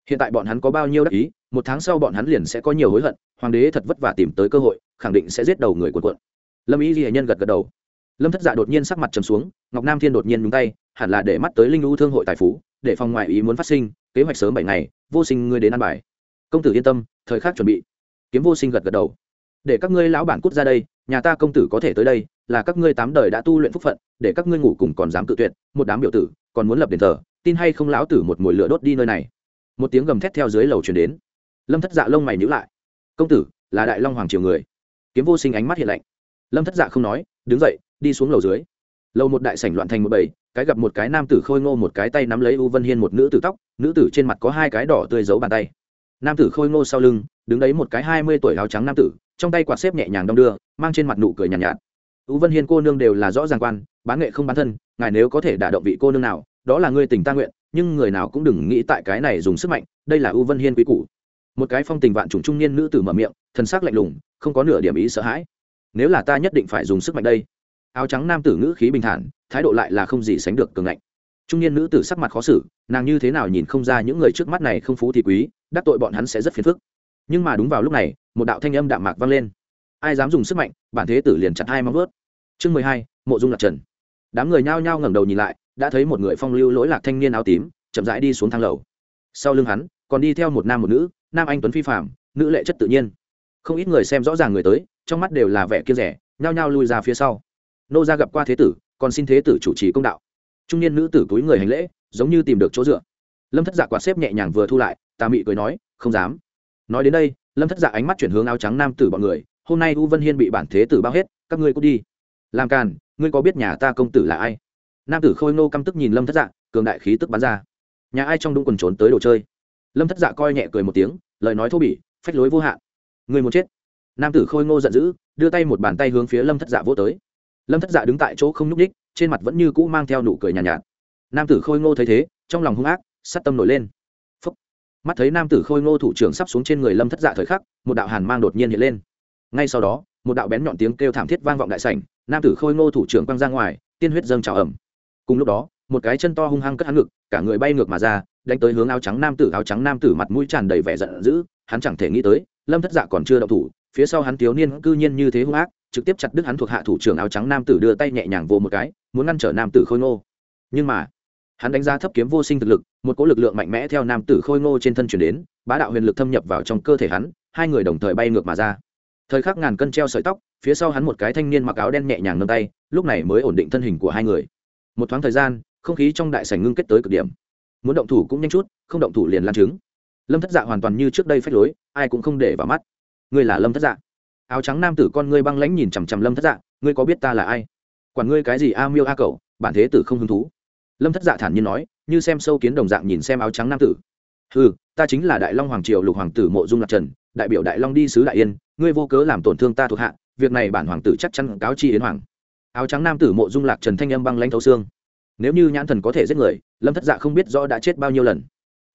S1: Hiện tại bọn hắn có bao nhiêu đắc ý, một tháng sau bọn hắn liền sẽ có nhiều hối hận, hoàng đế thật vất vả tìm tới cơ hội, khẳng định sẽ giết đầu người quần quận lâm ý ghi nhân gật gật đầu. Lâm thất dạ đột nhiên sắc mặt trầm xuống, ngọc nam thiên đột nhiên nhúng tay, hẳn là để mắt tới linh lưu thương hội tài phú, để phòng ngoại ý muốn phát sinh, kế hoạch sớm bảy ngày, vô sinh ngươi đến ăn bài. Công tử yên tâm, thời khắc chuẩn bị. Kiếm vô sinh gật gật đầu. Để các ngươi lão bản cút ra đây, nhà ta công tử có thể tới đây, là các ngươi tám đời đã tu luyện phúc phận, để các ngươi ngủ cùng còn dám cự tuyệt, một đám biểu tử, còn muốn lập đền thờ, tin hay không lão tử một mồi lửa đốt đi nơi này. Một tiếng gầm thét theo dưới lầu truyền đến. Lâm thất dạ lông mày nhíu lại. Công tử, là đại long hoàng triều người. Kiếm vô sinh ánh mắt hiện lạnh lâm thất dạ không nói đứng dậy đi xuống lầu dưới lầu một đại sảnh loạn thành một bầy cái gặp một cái nam tử khôi ngô một cái tay nắm lấy u vân hiên một nữ tử tóc nữ tử trên mặt có hai cái đỏ tươi giấu bàn tay nam tử khôi ngô sau lưng đứng đấy một cái hai mươi tuổi áo trắng nam tử trong tay quạt xếp nhẹ nhàng đong đưa mang trên mặt nụ cười nhàn nhạt, nhạt. u vân hiên cô nương đều là rõ ràng quan bán nghệ không bán thân ngài nếu có thể đả động vị cô nương nào đó là ngươi tình ta nguyện nhưng người nào cũng đừng nghĩ tại cái này dùng sức mạnh đây là u vân hiên quý cũ một cái phong tình vạn trùng trung niên nữ tử mở miệng thân xác lạnh lùng không có nửa điểm ý sợ hãi nếu là ta nhất định phải dùng sức mạnh đây. Áo trắng nam tử ngữ khí bình thản, thái độ lại là không gì sánh được cường ngạnh. Trung niên nữ tử sắc mặt khó xử, nàng như thế nào nhìn không ra những người trước mắt này không phú thì quý, đắc tội bọn hắn sẽ rất phiền phức. Nhưng mà đúng vào lúc này, một đạo thanh âm đạm mạc vang lên. Ai dám dùng sức mạnh, bản thế tử liền chặt hai móng vớt. chương mười hai, mộ dung lạc trần. Đám người nhao nhao ngẩng đầu nhìn lại, đã thấy một người phong lưu lỗi lạc thanh niên áo tím, chậm rãi đi xuống thang lầu. Sau lưng hắn, còn đi theo một nam một nữ, nam anh tuấn phi phạm nữ lệ chất tự nhiên. Không ít người xem rõ ràng người tới trong mắt đều là vẻ kia rẻ, nhao nhao lui ra phía sau. Nô ra gặp qua thế tử, còn xin thế tử chủ trì công đạo. Trung niên nữ tử túi người hành lễ, giống như tìm được chỗ dựa. Lâm thất dạ quạt xếp nhẹ nhàng vừa thu lại, tà mị cười nói, không dám. Nói đến đây, lâm thất dạ ánh mắt chuyển hướng áo trắng nam tử bọn người, hôm nay u vân hiên bị bản thế tử bao hết, các ngươi cút đi. Làm càn, ngươi có biết nhà ta công tử là ai? Nam tử khôi nô căm tức nhìn lâm thất dạ cường đại khí tức bắn ra. Nhà ai trong đúng quần trốn tới đồ chơi? Lâm thất dạ coi nhẹ cười một tiếng, lời nói thô bỉ, phách lối vô hạn. Người muốn chết? Nam tử khôi ngô giận dữ đưa tay một bàn tay hướng phía lâm thất dạ vô tới. Lâm thất dạ đứng tại chỗ không nhúc ních trên mặt vẫn như cũ mang theo nụ cười nhàn nhạt, nhạt. Nam tử khôi ngô thấy thế trong lòng hung ác sắt tâm nổi lên. Phúc. mắt thấy nam tử khôi ngô thủ trưởng sắp xuống trên người lâm thất dạ thời khắc một đạo hàn mang đột nhiên hiện lên. Ngay sau đó một đạo bén nhọn tiếng kêu thảm thiết vang vọng đại sảnh nam tử khôi ngô thủ trưởng quăng ra ngoài tiên huyết dâng trào ẩm cùng lúc đó một cái chân to hung hăng cất hắn ngực cả người bay ngược mà ra đánh tới hướng áo trắng nam tử áo trắng nam tử mặt mũi tràn đầy vẻ giận dữ hắn chẳng thể nghĩ tới lâm thất dạ còn chưa động thủ phía sau hắn thiếu niên cư nhiên như thế hung ác, trực tiếp chặt đứt hắn thuộc hạ thủ trưởng áo trắng nam tử đưa tay nhẹ nhàng vô một cái, muốn ngăn trở nam tử khôi ngô. Nhưng mà, hắn đánh giá thấp kiếm vô sinh thực lực, một cỗ lực lượng mạnh mẽ theo nam tử khôi ngô trên thân chuyển đến, bá đạo huyền lực thâm nhập vào trong cơ thể hắn, hai người đồng thời bay ngược mà ra. Thời khắc ngàn cân treo sợi tóc, phía sau hắn một cái thanh niên mặc áo đen nhẹ nhàng nâng tay, lúc này mới ổn định thân hình của hai người. Một thoáng thời gian, không khí trong đại sảnh ngưng kết tới cực điểm. Muốn động thủ cũng nhanh chút, không động thủ liền lan trứng. Lâm thất dạ hoàn toàn như trước đây phách lối, ai cũng không để vào mắt ngươi là lâm thất dạ áo trắng nam tử con ngươi băng lãnh nhìn chằm chằm lâm thất dạ ngươi có biết ta là ai quản ngươi cái gì a miêu a cậu bản thế tử không hứng thú lâm thất dạ thản nhiên nói như xem sâu kiến đồng dạng nhìn xem áo trắng nam tử ừ ta chính là đại long hoàng triều lục hoàng tử mộ dung lạc trần, đại biểu đại long đi sứ đại yên, ngươi vô cớ làm tổn thương ta thuộc hạ, việc này bản hoàng tử chắc chắn cáo chi yến hoàng. Áo trắng nam tử mộ dung lạc trần thanh âm băng lãnh thấu xương. Nếu như nhãn thần có thể giết người, lâm thất dạ không biết rõ đã chết bao nhiêu lần.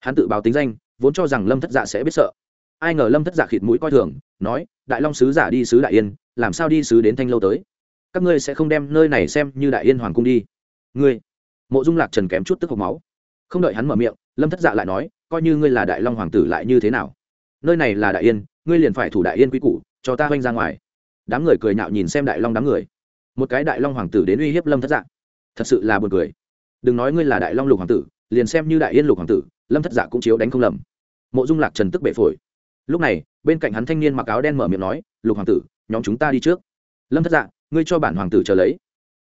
S1: Hắn tự báo tính danh, vốn cho rằng lâm thất dạ sẽ biết sợ ai ngờ lâm thất giả khịt mũi coi thường, nói, đại long sứ giả đi sứ đại yên, làm sao đi sứ đến thanh lâu tới? Các ngươi sẽ không đem nơi này xem như đại yên hoàng cung đi. Ngươi? Mộ dung lạc trần kém chút tức hộc máu. Không đợi hắn mở miệng, lâm thất dạ lại nói, coi như ngươi là đại long hoàng tử lại như thế nào? Nơi này là đại yên, ngươi liền phải thủ đại yên quy củ, cho ta hoanh ra ngoài. Đám người cười nhạo nhìn xem đại long đám người. Một cái đại long hoàng tử đến uy hiếp lâm thất dạ. Thật sự là buồn cười. Đừng nói ngươi là đại long lục hoàng tử, liền xem như đại yên lục hoàng tử, lâm thất dạ cũng chiếu đánh không lầm. Mộ dung lạc trần tức bệ phổi lúc này, bên cạnh hắn thanh niên mặc áo đen mở miệng nói, lục hoàng tử, nhóm chúng ta đi trước. Lâm thất dạ ngươi cho bản hoàng tử chờ lấy.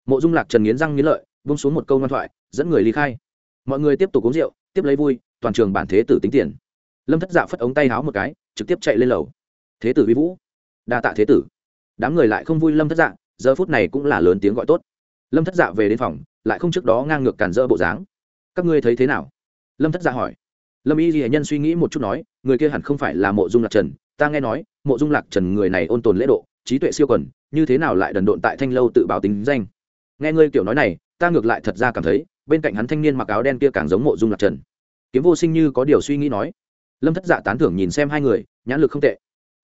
S1: Mộ dung lạc trần nghiến răng nghiến lợi bung xuống một câu ngoan thoại, dẫn người ly khai. Mọi người tiếp tục uống rượu, tiếp lấy vui, toàn trường bản thế tử tính tiền. Lâm thất dạ phất ống tay háo một cái, trực tiếp chạy lên lầu. Thế tử vi vũ. Đa tạ thế tử. Đám người lại không vui lâm thất dạ giờ phút này cũng là lớn tiếng gọi tốt. Lâm thất dạ về đến phòng, lại không trước đó ngang ngược cản rỡ bộ dáng. Các ngươi thấy thế nào? Lâm thất dạ hỏi lâm y ghi nhân suy nghĩ một chút nói, người kia hẳn không phải là mộ dung lạc trần. Ta nghe nói, mộ dung lạc trần người này ôn tồn lễ độ, trí tuệ siêu quần, như thế nào lại đần độn tại thanh lâu tự báo tính danh? Nghe ngươi kiểu nói này, ta ngược lại thật ra cảm thấy, bên cạnh hắn thanh niên mặc áo đen kia càng giống mộ dung lạc trần. Kiếm vô sinh như có điều suy nghĩ nói. Lâm thất dạ tán thưởng nhìn xem hai người, nhãn lực không tệ.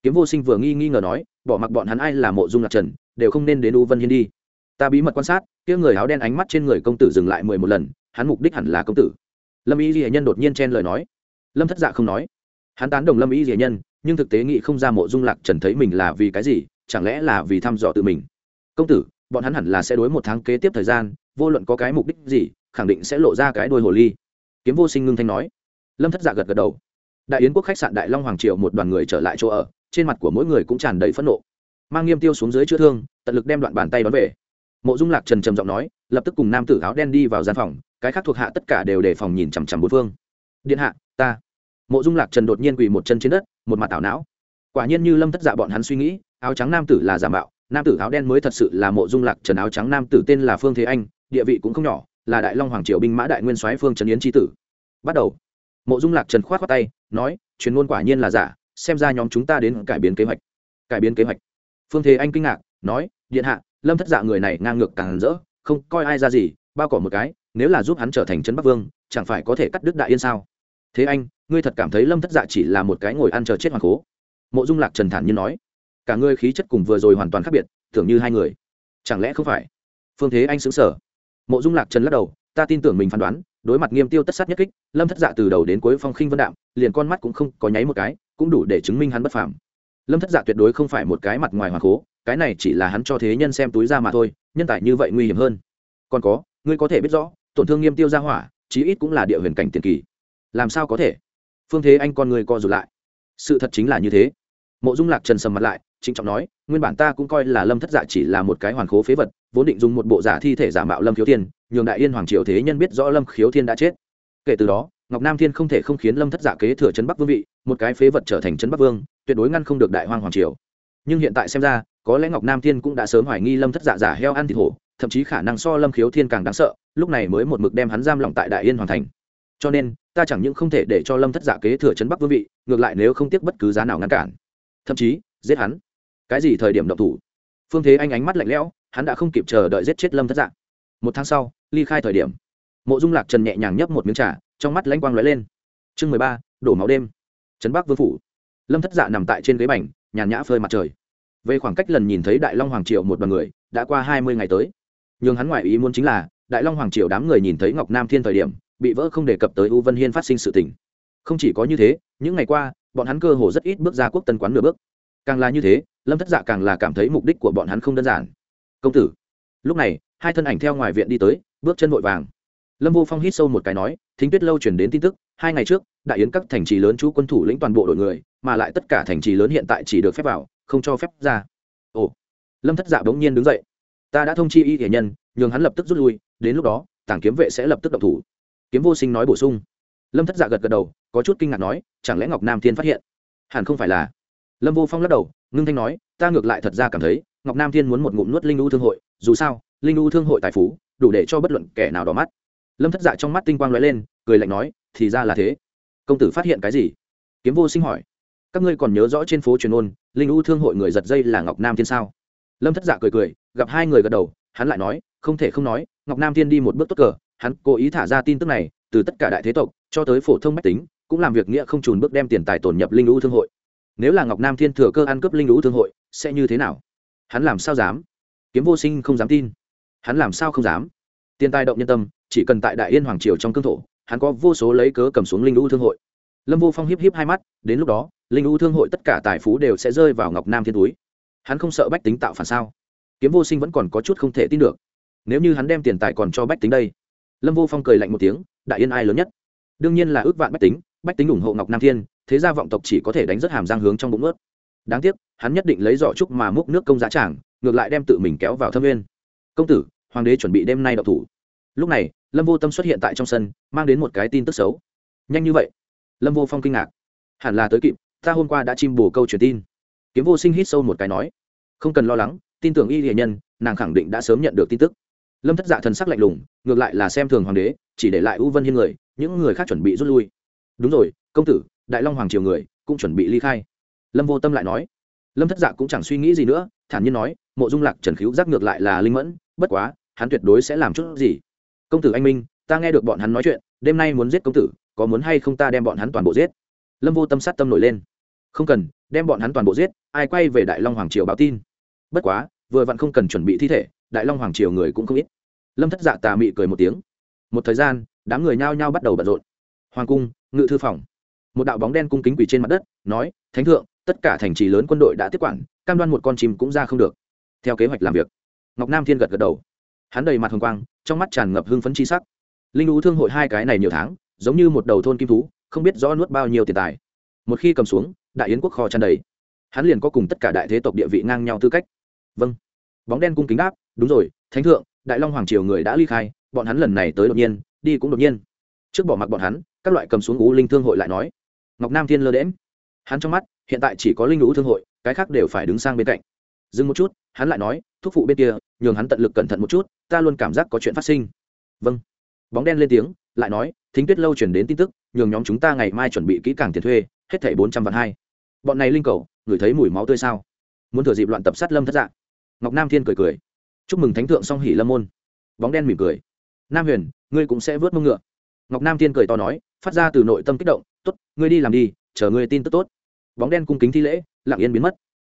S1: Kiếm vô sinh vừa nghi nghi ngờ nói, bỏ mặc bọn hắn ai là mộ dung lạc trần, đều không nên đến u vân hiên đi. Ta bí mật quan sát, kia người áo đen ánh mắt trên người công tử dừng lại mười một lần, hắn mục đích hẳn là công tử lâm y ghi nhân đột nhiên chen lời nói. Lâm thất dạ không nói. Hắn tán đồng lâm y ghi nhân, nhưng thực tế nghĩ không ra mộ dung lạc trần thấy mình là vì cái gì, chẳng lẽ là vì thăm dò tự mình. Công tử, bọn hắn hẳn là sẽ đối một tháng kế tiếp thời gian, vô luận có cái mục đích gì, khẳng định sẽ lộ ra cái đôi hồ ly. Kiếm vô sinh ngưng thanh nói. Lâm thất dạ gật gật đầu. Đại yến quốc khách sạn đại long hoàng triều một đoàn người trở lại chỗ ở, trên mặt của mỗi người cũng tràn đầy phẫn nộ. Mang nghiêm tiêu xuống dưới chữa thương, tận lực đem đoạn bàn tay đón về. Mộ dung lạc trần trầm giọng nói, lập tức cùng nam tử áo đen đi vào gian phòng cái khác thuộc hạ tất cả đều đề phòng nhìn chằm chằm bốn phương. Điện hạ, ta. Mộ dung lạc trần đột nhiên quỳ một chân trên đất, một mặt ảo não. Quả nhiên như lâm thất dạ bọn hắn suy nghĩ, áo trắng nam tử là giả mạo, nam tử áo đen mới thật sự là mộ dung lạc trần áo trắng nam tử tên là phương thế anh, địa vị cũng không nhỏ, là đại long hoàng triều binh mã đại nguyên soái phương trần yến tri tử. Bắt đầu. Mộ dung lạc trần khoát khoát tay, nói, truyền ngôn quả nhiên là giả, xem ra nhóm chúng ta đến cải biến kế hoạch. Cải biến kế hoạch. Phương thế anh kinh ngạc, nói, điện hạ, lâm thất dạ người này ngang ngược càng rỡ, không coi ai ra gì, bao cỏ một cái nếu là giúp hắn trở thành trấn bắc vương, chẳng phải có thể cắt đứt đại yên sao? Thế anh, ngươi thật cảm thấy lâm thất dạ chỉ là một cái ngồi ăn chờ chết hoàng cố? Mộ dung lạc trần thản như nói. Cả ngươi khí chất cùng vừa rồi hoàn toàn khác biệt, tưởng như hai người. Chẳng lẽ không phải? Phương thế anh xứng sở mộ dung lạc trần lắc đầu, ta tin tưởng mình phán đoán, đối mặt nghiêm tiêu tất sát nhất kích, lâm thất dạ từ đầu đến cuối phong khinh vân đạm, liền con mắt cũng không có nháy một cái, cũng đủ để chứng minh hắn bất phàm. Lâm thất dạ tuyệt đối không phải một cái mặt ngoài hoàng cố, cái này chỉ là hắn cho thế nhân xem túi ra mà thôi, nhân tài như vậy nguy hiểm hơn. Còn có, ngươi có thể biết rõ tổn thương nghiêm tiêu ra hỏa, chí ít cũng là địa huyền cảnh tiền kỳ. Làm sao có thể? Phương thế anh con người co rụt lại. Sự thật chính là như thế. Mộ dung lạc trần sầm mặt lại, trịnh trọng nói, nguyên bản ta cũng coi là lâm thất dạ chỉ là một cái hoàn khố phế vật, vốn định dùng một bộ giả thi thể giả mạo lâm khiếu thiên, nhường đại yên hoàng triều thế nhân biết rõ lâm khiếu thiên đã chết. Kể từ đó, ngọc nam thiên không thể không khiến lâm thất dạ kế thừa trấn bắc vương vị, một cái phế vật trở thành trấn bắc vương, tuyệt đối ngăn không được đại hoang hoàng triều. Nhưng hiện tại xem ra, có lẽ ngọc nam thiên cũng đã sớm hoài nghi lâm thất dạ giả heo ăn thịt hổ thậm chí khả năng so lâm khiếu thiên càng đáng sợ, lúc này mới một mực đem hắn giam lỏng tại đại yên hoàn thành. Cho nên, ta chẳng những không thể để cho lâm thất giả kế thừa chấn bắc vương vị, ngược lại nếu không tiếc bất cứ giá nào ngăn cản. Thậm chí, giết hắn. Cái gì thời điểm động thủ? Phương thế anh ánh mắt lạnh lẽo, hắn đã không kịp chờ đợi giết chết lâm thất dạng một tháng sau, ly khai thời điểm, mộ dung lạc trần nhẹ nhàng nhấp một miếng trà, trong mắt lãnh quang lóe lên. Chương mười ba, đổ máu đêm. Trấn bắc vương phủ. Lâm thất dạ nằm tại trên ghế bành, nhàn nhã phơi mặt trời. Về khoảng cách lần nhìn thấy đại long hoàng triệu một đoàn người, đã qua hai mươi ngày tới nhưng hắn ngoại ý muốn chính là, đại long hoàng triều đám người nhìn thấy ngọc nam thiên thời điểm, bị vỡ không đề cập tới u vân hiên phát sinh sự tình. Không chỉ có như thế, những ngày qua, bọn hắn cơ hồ rất ít bước ra quốc tân quán nửa bước. Càng là như thế, lâm thất dạ càng là cảm thấy mục đích của bọn hắn không đơn giản. Công tử. Lúc này, hai thân ảnh theo ngoài viện đi tới, bước chân vội vàng. Lâm vô phong hít sâu một cái nói, thính tuyết lâu chuyển đến tin tức, hai ngày trước, đại yến các thành trì lớn chú quân thủ lĩnh toàn bộ đội người, mà lại tất cả thành trì lớn hiện tại chỉ được phép vào, không cho phép ra. Ồ. Lâm thất dạ bỗng nhiên đứng dậy ta đã thông chi y thể nhân, nhường hắn lập tức rút lui, đến lúc đó tảng kiếm vệ sẽ lập tức động thủ. Kiếm vô sinh nói bổ sung. Lâm thất dạ gật gật đầu, có chút kinh ngạc nói, chẳng lẽ ngọc nam thiên phát hiện? Hẳn không phải là. Lâm vô phong lắc đầu, ngưng thanh nói, ta ngược lại thật ra cảm thấy, ngọc nam thiên muốn một ngụm nuốt linh u thương hội, dù sao, linh u thương hội tài phú, đủ để cho bất luận kẻ nào đỏ mắt. Lâm thất dạ trong mắt tinh quang l ó e lên, cười lạnh nói, thì ra là thế. Công tử phát hiện cái gì? Kiếm vô sinh hỏi. Các ngươi còn nhớ rõ trên phố truyền ôn, linh u thương hội người giật dây là ngọc nam thiên sao? Lâm thất dạ cười cười, gặp hai người gật đầu, hắn lại nói, không thể không nói, ngọc nam thiên đi một bước tốt cờ, hắn cố ý thả ra tin tức này, từ tất cả đại thế tộc, cho tới phổ thông mách tính, cũng làm việc nghĩa không trùn bước đem tiền tài tổn nhập linh lũ thương hội. Nếu là ngọc nam thiên thừa cơ ăn cướp linh lũ thương hội, sẽ như thế nào? Hắn làm sao dám? Kiếm vô sinh không dám tin. Hắn làm sao không dám? Tiền tài động nhân tâm, chỉ cần tại đại yên hoàng triều trong cương thổ, hắn có vô số lấy cớ cầm xuống linh lũ thương hội. Lâm vô phong hiếp hiếp hai mắt, đến lúc đó, linh lũ thương hội tất cả tài phú đều sẽ rơi vào ngọc nam thiên túi hắn không sợ bách tính tạo phản sao? Kiếm vô sinh vẫn còn có chút không thể tin được. Nếu như hắn đem tiền tài còn cho bách tính đây. Lâm vô phong cười lạnh một tiếng, đại yên ai lớn nhất? Đương nhiên là ước vạn bách tính bách tính ủng hộ ngọc nam thiên, thế gia vọng tộc chỉ có thể đánh rất hàm giang hướng trong bụng ướt đáng tiếc, hắn nhất định lấy giỏ trúc mà múc nước công giá trảng ngược lại đem tự mình kéo vào thâm nguyên. Công tử, hoàng đế chuẩn bị đêm nay đậu thủ. Lúc này, lâm vô tâm xuất hiện tại trong sân, mang đến một cái tin tức xấu. Nhanh như vậy. Lâm vô phong kinh ngạc. Hẳn là tới kịp, ta hôm qua đã chim bù câu truyền tin kiếm vô sinh hít sâu một cái nói, không cần lo lắng, tin tưởng y hiền nhân, nàng khẳng định đã sớm nhận được tin tức. Lâm thất dạ thần sắc lạnh lùng, ngược lại là xem thường hoàng đế, chỉ để lại u vân hiên người, những người khác chuẩn bị rút lui. Đúng rồi, công tử, đại long hoàng triều người, cũng chuẩn bị ly khai. Lâm vô tâm lại nói. Lâm thất dạ cũng chẳng suy nghĩ gì nữa, thản nhiên nói, mộ dung lạc trần khíu giác ngược lại là linh mẫn, bất quá, hắn tuyệt đối sẽ làm chút gì. Công tử anh minh, ta nghe được bọn hắn nói chuyện, đêm nay muốn giết công tử, có muốn hay không ta đem bọn hắn toàn bộ giết? Lâm vô tâm sát tâm nổi lên. Không cần đem bọn hắn toàn bộ giết, ai quay về đại long hoàng triều báo tin. Bất quá, vừa vặn không cần chuẩn bị thi thể, đại long hoàng triều người cũng không ít. Lâm thất dạ tà mị cười một tiếng. Một thời gian, đám người nhao nhao bắt đầu bận rộn. Hoàng cung, ngự thư phòng. Một đạo bóng đen cung kính quỳ trên mặt đất, nói, thánh thượng, tất cả thành trì lớn quân đội đã tiếp quản, cam đoan một con chim cũng ra không được. Theo kế hoạch làm việc, ngọc nam thiên gật gật đầu. Hắn đầy mặt hồng quang, trong mắt tràn ngập hưng phấn chi sắc. Linh lũ thương hội hai cái này nhiều tháng, giống như một đầu thôn kim thú, không biết rõ nuốt bao nhiêu tiền tài. Một khi cầm xuống đại yến quốc kho tràn đầy. Hắn liền có cùng tất cả đại thế tộc địa vị ngang nhau tư cách. Vâng. Bóng đen cung kính đáp, đúng rồi, thánh thượng, đại long hoàng triều người đã ly khai, bọn hắn lần này tới đột nhiên, đi cũng đột nhiên. Trước bỏ mặc bọn hắn, các loại cầm xuống ú linh thương hội lại nói, ngọc nam thiên lơ đễm hắn trong mắt, hiện tại chỉ có linh ú thương hội, cái khác đều phải đứng sang bên cạnh. Dừng một chút, hắn lại nói, thúc phụ bên kia, nhường hắn tận lực cẩn thận một chút, ta luôn cảm giác có chuyện phát sinh. Vâng. Bóng đen lên tiếng, lại nói, thính tuyết lâu chuyển đến tin tức, nhường nhóm chúng ta ngày mai chuẩn bị kỹ càng tiền thuê, hết thảy bốn trăm vạn hai bọn này linh cầu, ngửi thấy mùi máu tươi sao? Muốn thừa dịp loạn tập sát lâm thất dạng ngọc nam thiên cười cười. Chúc mừng thánh thượng song hỉ lâm môn. Bóng đen mỉm cười. Nam huyền, ngươi cũng sẽ vớt mông ngựa. Ngọc nam thiên cười to nói, phát ra từ nội tâm kích động t ố t ngươi đi làm đi, chờ ngươi tin tức tốt. Bóng đen cung kính thi lễ, lặng yên biến mất.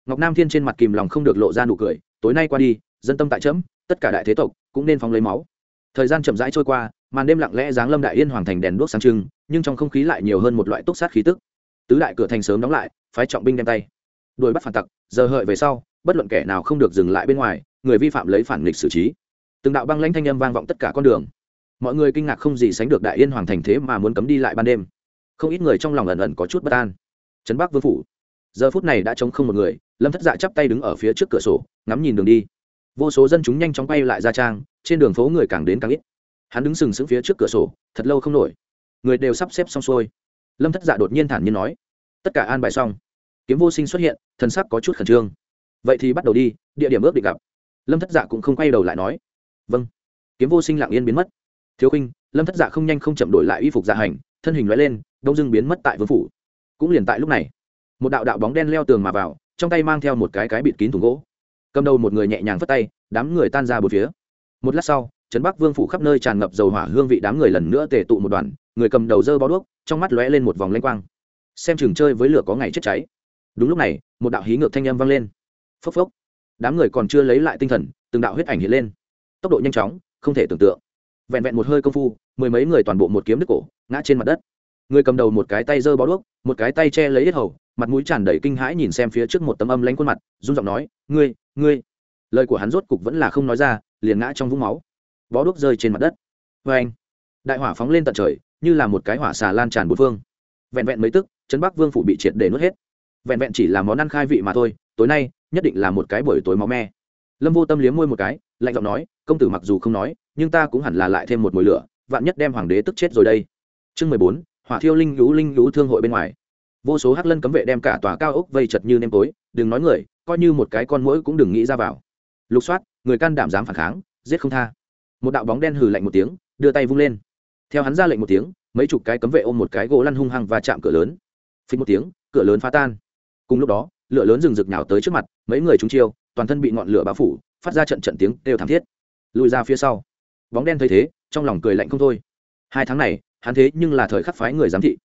S1: Ngọc nam thiên trên mặt kìm lòng không được lộ ra nụ cười, tối nay qua đi, dân tâm tại chấm, tất cả đại thế tộc cũng nên phóng lấy máu. Thời gian chậm rãi trôi qua, màn đêm lặng lẽ giáng lâm đại yên hoàng thành đèn đuốc sáng trưng, nhưng trong không khí lại nhiều hơn một loại túc sát khí tức. Tứ đại cửa thành sớm đóng lại phái trọng binh đem tay. Đuổi bắt phản tặc, giờ hợi về sau, bất luận kẻ nào không được dừng lại bên ngoài, người vi phạm lấy phản nghịch xử trí. Từng đạo băng lãnh thanh âm vang vọng tất cả con đường. Mọi người kinh ngạc không gì sánh được đại yên hoàng thành thế mà muốn cấm đi lại ban đêm. Không ít người trong lòng ẩn ẩn có chút bất an. Trấn bắc vương phủ. Giờ phút này đã trống không một người, lâm thất dạ chắp tay đứng ở phía trước cửa sổ, ngắm nhìn đường đi. Vô số dân chúng nhanh chóng quay lại ra trang, trên đường phố người càng đến càng ít. Hắn đứng sừng sững phía trước cửa sổ, thật lâu không nổi. Người đều sắp xếp xong xuôi. Lâm thất dạ đột nhiên thản nhiên nói, tất cả an bài xong kiếm vô sinh xuất hiện, thần sắc có chút khẩn trương. Vậy thì bắt đầu đi, địa điểm ước định gặp. Lâm thất dạ cũng không quay đầu lại nói. Vâng. Kiếm vô sinh lặng yên biến mất. Thiếu khinh lâm thất dạ không nhanh không chậm đổi lại y phục dạ hành, thân hình loại lên, đông dưng biến mất tại vương phủ. Cũng liền tại lúc này, một đạo đạo bóng đen leo tường mà vào, trong tay mang theo một cái cái bịt kín thùng gỗ. Cầm đầu một người nhẹ nhàng phất tay, đám người tan ra bốn phía. Một lát sau, trấn bắc vương phủ khắp nơi tràn ngập dầu hỏa hương vị đám người lần nữa tề tụ một đoàn, người cầm đầu dơ bao đuốc, trong mắt lóe lên một vòng lanh quang. Xem chừng chơi với lửa có ngày chết cháy đúng lúc này, một đạo hí ngược thanh âm vang lên. Phốc phốc. Đám người còn chưa lấy lại tinh thần, từng đạo huyết ảnh hiện lên. Tốc độ nhanh chóng, không thể tưởng tượng. Vẹn vẹn một hơi công phu, mười mấy người toàn bộ một kiếm đứt cổ, ngã trên mặt đất. Người cầm đầu một cái tay giơ bó đuốc, một cái tay che lấy yết hầu, mặt mũi tràn đầy kinh hãi nhìn xem phía trước một tấm âm lánh khuôn mặt, run giọng nói, ngươi ngươi. Lời của hắn rốt cục vẫn là không nói ra, liền ngã trong vũng máu. Bó đuốc rơi trên mặt đất. Vê anh, đại hỏa phóng lên tận trời, như là một cái hỏa xà lan tràn bốn phương. Vẹn vẹn mấy tức, trấn bắc vương phủ bị triệt để nuốt hết vẹn vẹn chỉ là món ăn khai vị mà thôi, tối nay, nhất định là một cái buổi tối máu me. Lâm vô tâm liếm môi một cái, lạnh giọng nói, công tử mặc dù không nói, nhưng ta cũng hẳn là lại thêm một mùi lửa, vạn nhất đem hoàng đế tức chết rồi đây. Chương mười bốn, hỏa thiêu linh lũ linh lũ thương hội bên ngoài. Vô số hắc lân cấm vệ đem cả tòa cao ốc vây chật như nêm tối, đừng nói người, coi như một cái con mũi cũng đừng nghĩ ra vào. Lục soát, người can đảm dám phản kháng, giết không tha. Một đạo bóng đen hừ lạnh một tiếng, đưa tay vung lên. Theo hắn ra lệnh một tiếng, mấy chục cái cấm vệ ôm một cái gỗ lăn hung hăng và chạm cửa lớn. Phình một tiếng, cửa lớn phá tan cùng lúc đó, lửa lớn rừng rực nhào tới trước mặt, mấy người trúng chiêu, toàn thân bị ngọn lửa bao phủ, phát ra trận trận tiếng đều thảm thiết. Lùi ra phía sau. Bóng đen thấy thế, trong lòng cười lạnh không thôi. Hai tháng này, hắn thế nhưng là thời khắc phái người giám thị.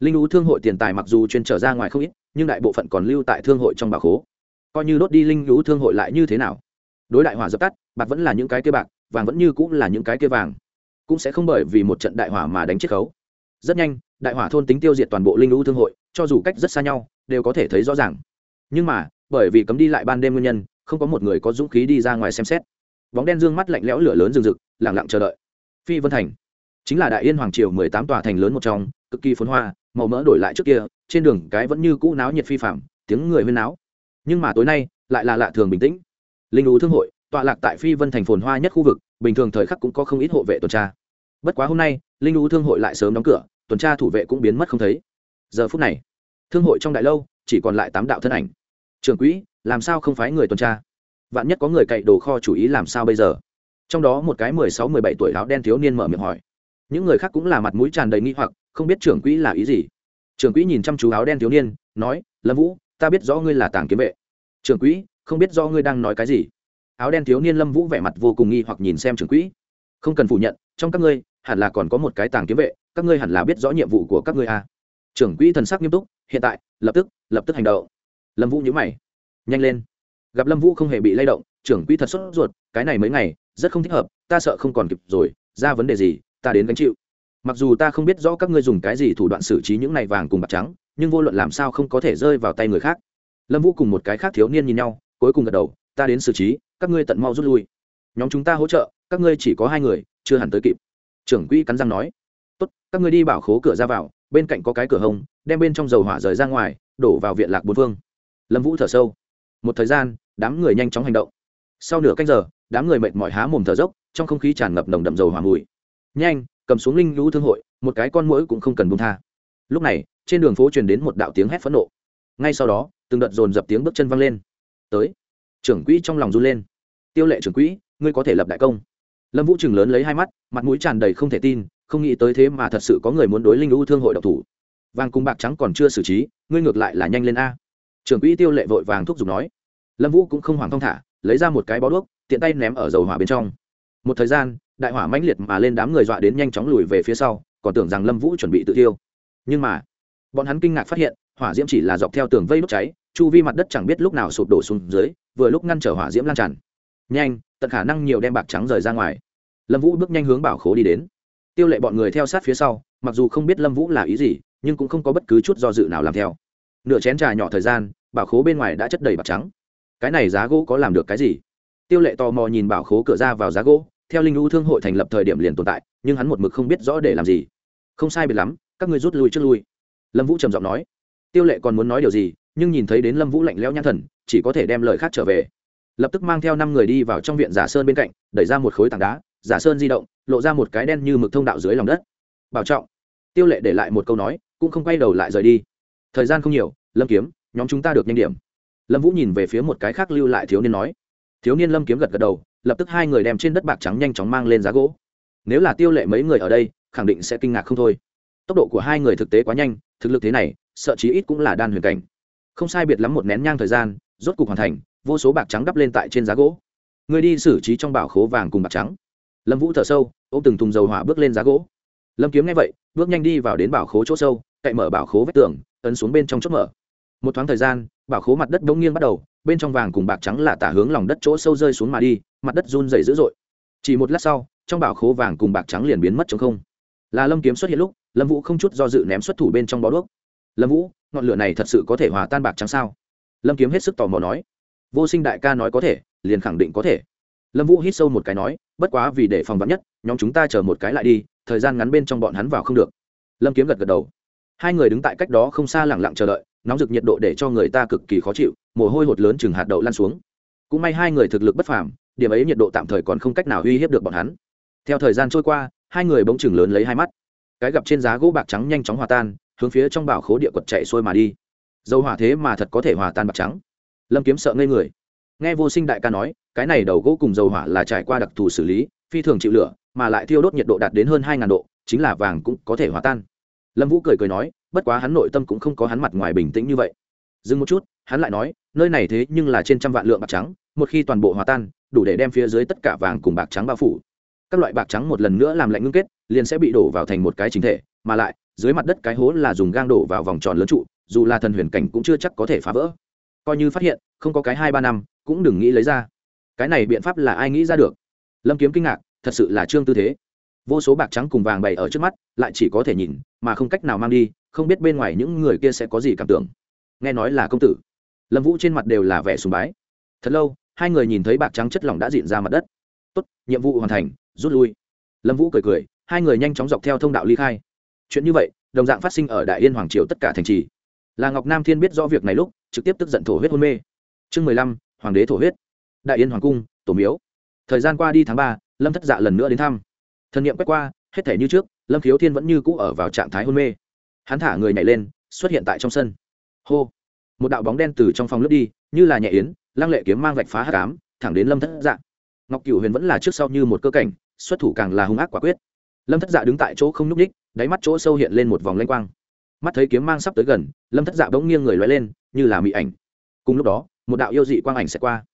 S1: Linh ú thương hội tiền tài mặc dù chuyên trở ra ngoài không ít, nhưng đại bộ phận còn lưu tại thương hội trong bà khố. Coi như đốt đi linh ú thương hội lại như thế nào? Đối đại hỏa dập tắt, bạc vẫn là những cái kia bạc, vàng vẫn như cũng là những cái kia vàng. Cũng sẽ không bởi vì một trận đại hỏa mà đánh chiết khấu. Rất nhanh, đại hỏa thôn tính tiêu diệt toàn bộ linh lũ thương hội cho dù cách rất xa nhau, đều có thể thấy rõ ràng. Nhưng mà, bởi vì cấm đi lại ban đêm nguyên nhân, không có một người có dũng khí đi ra ngoài xem xét. Bóng đen dương mắt lạnh lẽo lửa lớn rừng rực lẳng lặng chờ đợi. Phi vân thành, chính là đại yên hoàng triều mười tám tòa thành lớn một trong, cực kỳ phồn hoa, màu mỡ đổi lại trước kia, trên đường cái vẫn như cũ náo nhiệt phi phạm tiếng người huyên náo. Nhưng mà tối nay, lại là lạ thường bình tĩnh. Linh ú thương hội, tọa lạc tại phi vân thành phồn hoa nhất khu vực, bình thường thời khắc cũng có không ít hộ vệ tuần tra. Bất quá hôm nay, linh ú thương hội lại sớm đóng cửa, tuần tra thủ vệ cũng biến mất không thấy giờ phút này, thương hội trong đại lâu chỉ còn lại tám đạo thân ảnh. Trưởng quỹ, làm sao không phái người tuần tra? Vạn nhất có người cậy đồ kho chủ ý làm sao bây giờ? Trong đó một cái mười sáu, mười bảy tuổi áo đen thiếu niên mở miệng hỏi. Những người khác cũng là mặt mũi tràn đầy nghi hoặc, không biết trưởng quỹ là ý gì. Trưởng quỹ nhìn chăm chú áo đen thiếu niên, nói, lâm vũ, ta biết rõ ngươi là tàng kiếm vệ. Trưởng quỹ, không biết do ngươi đang nói cái gì. Áo đen thiếu niên lâm vũ vẻ mặt vô cùng nghi hoặc nhìn xem trưởng quỹ. Không cần phủ nhận, trong các ngươi, hẳn là còn có một cái tàng kiếm vệ, các ngươi hẳn là biết rõ nhiệm vụ của các ngươi à trưởng quỹ thần sắc nghiêm túc, hiện tại, lập tức lập tức hành động. Lâm vũ nhữ mày. Nhanh lên. Gặp lâm vũ không hề bị lay động, trưởng quỹ thật sốt ruột, cái này mấy ngày, rất không thích hợp, ta sợ không còn kịp rồi, ra vấn đề gì, ta đến gánh chịu. Mặc dù ta không biết rõ các ngươi dùng cái gì thủ đoạn xử trí những này vàng cùng bạc trắng, nhưng vô luận làm sao không có thể rơi vào tay người khác. Lâm vũ cùng một cái khác thiếu niên nhìn nhau, cuối cùng gật đầu, ta đến xử trí, các ngươi tận mau rút lui. Nhóm chúng ta hỗ trợ, các ngươi chỉ có hai người, chưa hẳn tới kịp. Trưởng quỹ cắn răng nói, tốt, các ngươi đi bảo khố cửa ra vào bên cạnh có cái cửa hông, đem bên trong dầu hỏa rời ra ngoài, đổ vào viện lạc bốn phương. Lâm vũ thở sâu. Một thời gian, đám người nhanh chóng hành động. Sau nửa canh giờ, đám người mệt mỏi há mồm thở dốc, trong không khí tràn ngập nồng đậm dầu hỏa mùi. Nhanh, cầm xuống linh lũ thương hội, một cái con mũi cũng không cần buông tha. Lúc này, trên đường phố truyền đến một đạo tiếng hét phẫn nộ. Ngay sau đó, từng đợt dồn dập tiếng bước chân văng lên. Tới. Trưởng quỹ trong lòng run lên. Tiêu lệ trưởng quỹ, ngươi có thể lập đại công. Lâm vũ chừng lớn lấy hai mắt, mặt mũi tràn đầy không thể tin không nghĩ tới thế mà thật sự có người muốn đối linh u thương hội độc thủ. Vàng cùng bạc trắng còn chưa xử trí, ngươi ngược lại là nhanh lên a. Trưởng quỹ tiêu lệ vội vàng thúc giục nói. Lâm vũ cũng không hoảng thong thả, lấy ra một cái bó đuốc, tiện tay ném ở dầu hỏa bên trong. Một thời gian, đại hỏa mãnh liệt mà lên đám người dọa đến nhanh chóng lùi về phía sau, còn tưởng rằng lâm vũ chuẩn bị tự tiêu. nhưng mà, bọn hắn kinh ngạc phát hiện, hỏa diễm chỉ là dọc theo tường vây đốt cháy, chu vi mặt đất chẳng biết lúc nào sụp đổ xuống dưới, vừa lúc ngăn trở hỏa diễm lan tràn. Nhanh, tận khả năng nhiều đem bạc trắng rời ra ngoài. Lâm vũ bước nhanh hướng bảo khố đi đến tiêu lệ bọn người theo sát phía sau, mặc dù không biết lâm vũ là ý gì, nhưng cũng không có bất cứ chút do dự nào làm theo. Nửa chén trà nhỏ thời gian, bảo khố bên ngoài đã chất đầy bạc trắng. Cái này giá gỗ có làm được cái gì? Tiêu lệ tò mò nhìn bảo khố cửa ra vào giá gỗ, theo linh lũ thương hội thành lập thời điểm liền tồn tại, nhưng hắn một mực không biết rõ để làm gì. Không sai biệt lắm, các ngươi rút lui trước lui. Lâm vũ trầm giọng nói. Tiêu lệ còn muốn nói điều gì, nhưng nhìn thấy đến lâm vũ lạnh lẽo nhãn thần, chỉ có thể đem lời khác trở về. Lập tức mang theo năm người đi vào trong viện giả sơn bên cạnh, đẩy ra một khối tảng đá giả sơn di động, lộ ra một cái đen như mực thông đạo dưới lòng đất. Bảo trọng. Tiêu lệ để lại một câu nói, cũng không quay đầu lại rời đi. Thời gian không nhiều, lâm kiếm, nhóm chúng ta được nhanh điểm. Lâm vũ nhìn về phía một cái khác lưu lại thiếu niên nói. Thiếu niên lâm kiếm gật gật đầu, lập tức hai người đem trên đất bạc trắng nhanh chóng mang lên giá gỗ. Nếu là tiêu lệ mấy người ở đây, khẳng định sẽ kinh ngạc không thôi. Tốc độ của hai người thực tế quá nhanh, thực lực thế này, sợ chí ít cũng là đan huyền cảnh. Không sai biệt lắm một nén nhang thời gian, rốt cục hoàn thành, vô số bạc trắng đắp lên tại trên giá gỗ. Người đi xử trí trong bảo khố vàng cùng bạc trắng lâm vũ thở sâu ô m từng thùng dầu hỏa bước lên giá gỗ. Lâm kiếm nghe vậy, bước nhanh đi vào đến bảo khố chỗ sâu, cậy mở bảo khố vách tường, ấn xuống bên trong chốt mở. Một thoáng thời gian, bảo khố mặt đất đ ỗ n g nghiêng bắt đầu, bên trong vàng cùng bạc trắng là tả hướng lòng đất chỗ sâu rơi xuống mà đi, mặt đất run dày dữ dội. Chỉ một lát sau, trong bảo khố vàng cùng bạc trắng liền biến mất chống không. Là lâm kiếm xuất hiện lúc, lâm vũ không chút do dự ném xuất thủ bên trong bó đuốc. Lâm vũ, ngọn lửa này thật sự có thể hòa tan bạc trắng sao? Lâm kiếm hết sức tò mò nói. Vô sinh đại ca nói có thể, liền khẳng định có thể lâm vũ hít sâu một cái nói, bất quá vì để phòng vắn nhất, nhóm chúng ta chờ một cái lại đi, thời gian ngắn bên trong bọn hắn vào không được. Lâm kiếm gật gật đầu. Hai người đứng tại cách đó không xa lẳng lặng chờ đợi, nóng rực nhiệt độ để cho người ta cực kỳ khó chịu, mồ hôi hột lớn chừng hạt đậu lan xuống. Cũng may hai người thực lực bất phàm, điểm ấy nhiệt độ tạm thời còn không cách nào uy hiếp được bọn hắn. Theo thời gian trôi qua, hai người bỗng chừng lớn lấy hai mắt. Cái gặp trên giá gỗ bạc trắng nhanh chóng hòa tan, hướng phía trong bảo khố địa quật chạy xuôi mà đi. Dầu hỏa thế mà thật có thể hòa tan bạc trắng. Lâm kiếm sợ ngây người. Nghe vô sinh đại ca nói cái này đầu gỗ cùng dầu hỏa là trải qua đặc thù xử lý, phi thường chịu lửa, mà lại thiêu đốt nhiệt độ đạt đến hơn hai ngàn độ, chính là vàng cũng có thể hòa tan. Lâm vũ cười cười nói, bất quá hắn nội tâm cũng không có hắn mặt ngoài bình tĩnh như vậy. Dừng một chút, hắn lại nói, nơi này thế nhưng là trên trăm vạn lượng bạc trắng, một khi toàn bộ hòa tan, đủ để đem phía dưới tất cả vàng cùng bạc trắng bao phủ. Các loại bạc trắng một lần nữa làm lạnh ngưng kết, liền sẽ bị đổ vào thành một cái chính thể, mà lại, dưới mặt đất cái hố là dùng gang đổ vào vòng tròn lớn trụ, dù là thần huyền cảnh cũng chưa chắc có thể phá vỡ. Coi như phát hiện, không có cái hai ba năm, cũng đừng nghĩ lấy ra cái này biện pháp là ai nghĩ ra được? Lâm kiếm kinh ngạc, thật sự là trương tư thế. Vô số bạc trắng cùng vàng bày ở trước mắt, lại chỉ có thể nhìn, mà không cách nào mang đi, không biết bên ngoài những người kia sẽ có gì cảm tưởng. Nghe nói là công tử. Lâm vũ trên mặt đều là vẻ sùng bái. Thật lâu, hai người nhìn thấy bạc trắng chất lỏng đã dịn ra mặt đất. Tốt, nhiệm vụ hoàn thành, rút lui. Lâm vũ cười cười, hai người nhanh chóng dọc theo thông đạo ly khai. Chuyện như vậy, đồng dạng phát sinh ở đại yên hoàng triều tất cả thành trì. Là ngọc nam thiên biết rõ việc này lúc, trực tiếp tức giận thổ huyết hôn mê. Chương mười lăm, hoàng đế thổ huyết đại yên hoàng cung, tổ miếu. Thời gian qua đi tháng ba, lâm thất dạ lần nữa đến thăm. Thần nghiệm quét qua, hết thể như trước, lâm khiếu thiên vẫn như cũ ở vào trạng thái hôn mê. Hắn thả người nhảy lên, xuất hiện tại trong sân. Hô! Một đạo bóng đen từ trong phòng lướt đi, như là nhẹ yến, lăng lệ kiếm mang vạch phá hạ cám thẳng đến lâm thất dạ. Ngọc cửu huyền vẫn là trước sau như một cơ cảnh, xuất thủ càng là hung ác quả quyết. Lâm thất dạ đứng tại chỗ không nhúc ních đáy mắt chỗ sâu hiện lên một vòng lanh quang. Mắt thấy kiếm mang sắp tới gần, lâm thất dạ bỗng nghiêng người loay lên, như là mị ảnh. Cùng lúc đó, một đạo yêu dị quang ảnh sẽ qua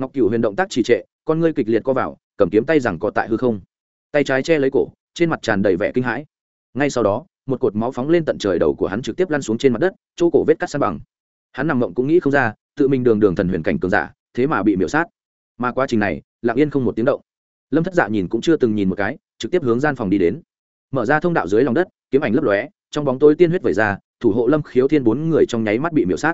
S1: ngọc cửu huyền động tác trì trệ, con ngươi kịch liệt co vào, cầm kiếm tay rằng cọ tại hư không. Tay trái che lấy cổ, trên mặt tràn đầy vẻ kinh hãi. Ngay sau đó, một cột máu phóng lên tận trời đầu của hắn trực tiếp lăn xuống trên mặt đất, chỗ cổ vết cắt san bằng. Hắn nằm mộng cũng nghĩ không ra, tự mình đường đường thần huyền cảnh cường giả, thế mà bị miễu sát. Mà quá trình này, lặng yên không một tiếng động. Lâm thất dạ nhìn cũng chưa từng nhìn một cái, trực tiếp hướng gian phòng đi đến. Mở ra thông đạo dưới lòng đất, kiếm ảnh lấp lóe, trong bóng tối tiên huyết vẩy ra, thủ hộ lâm khiếu thiên bốn người trong nháy mắt bị miễu sát.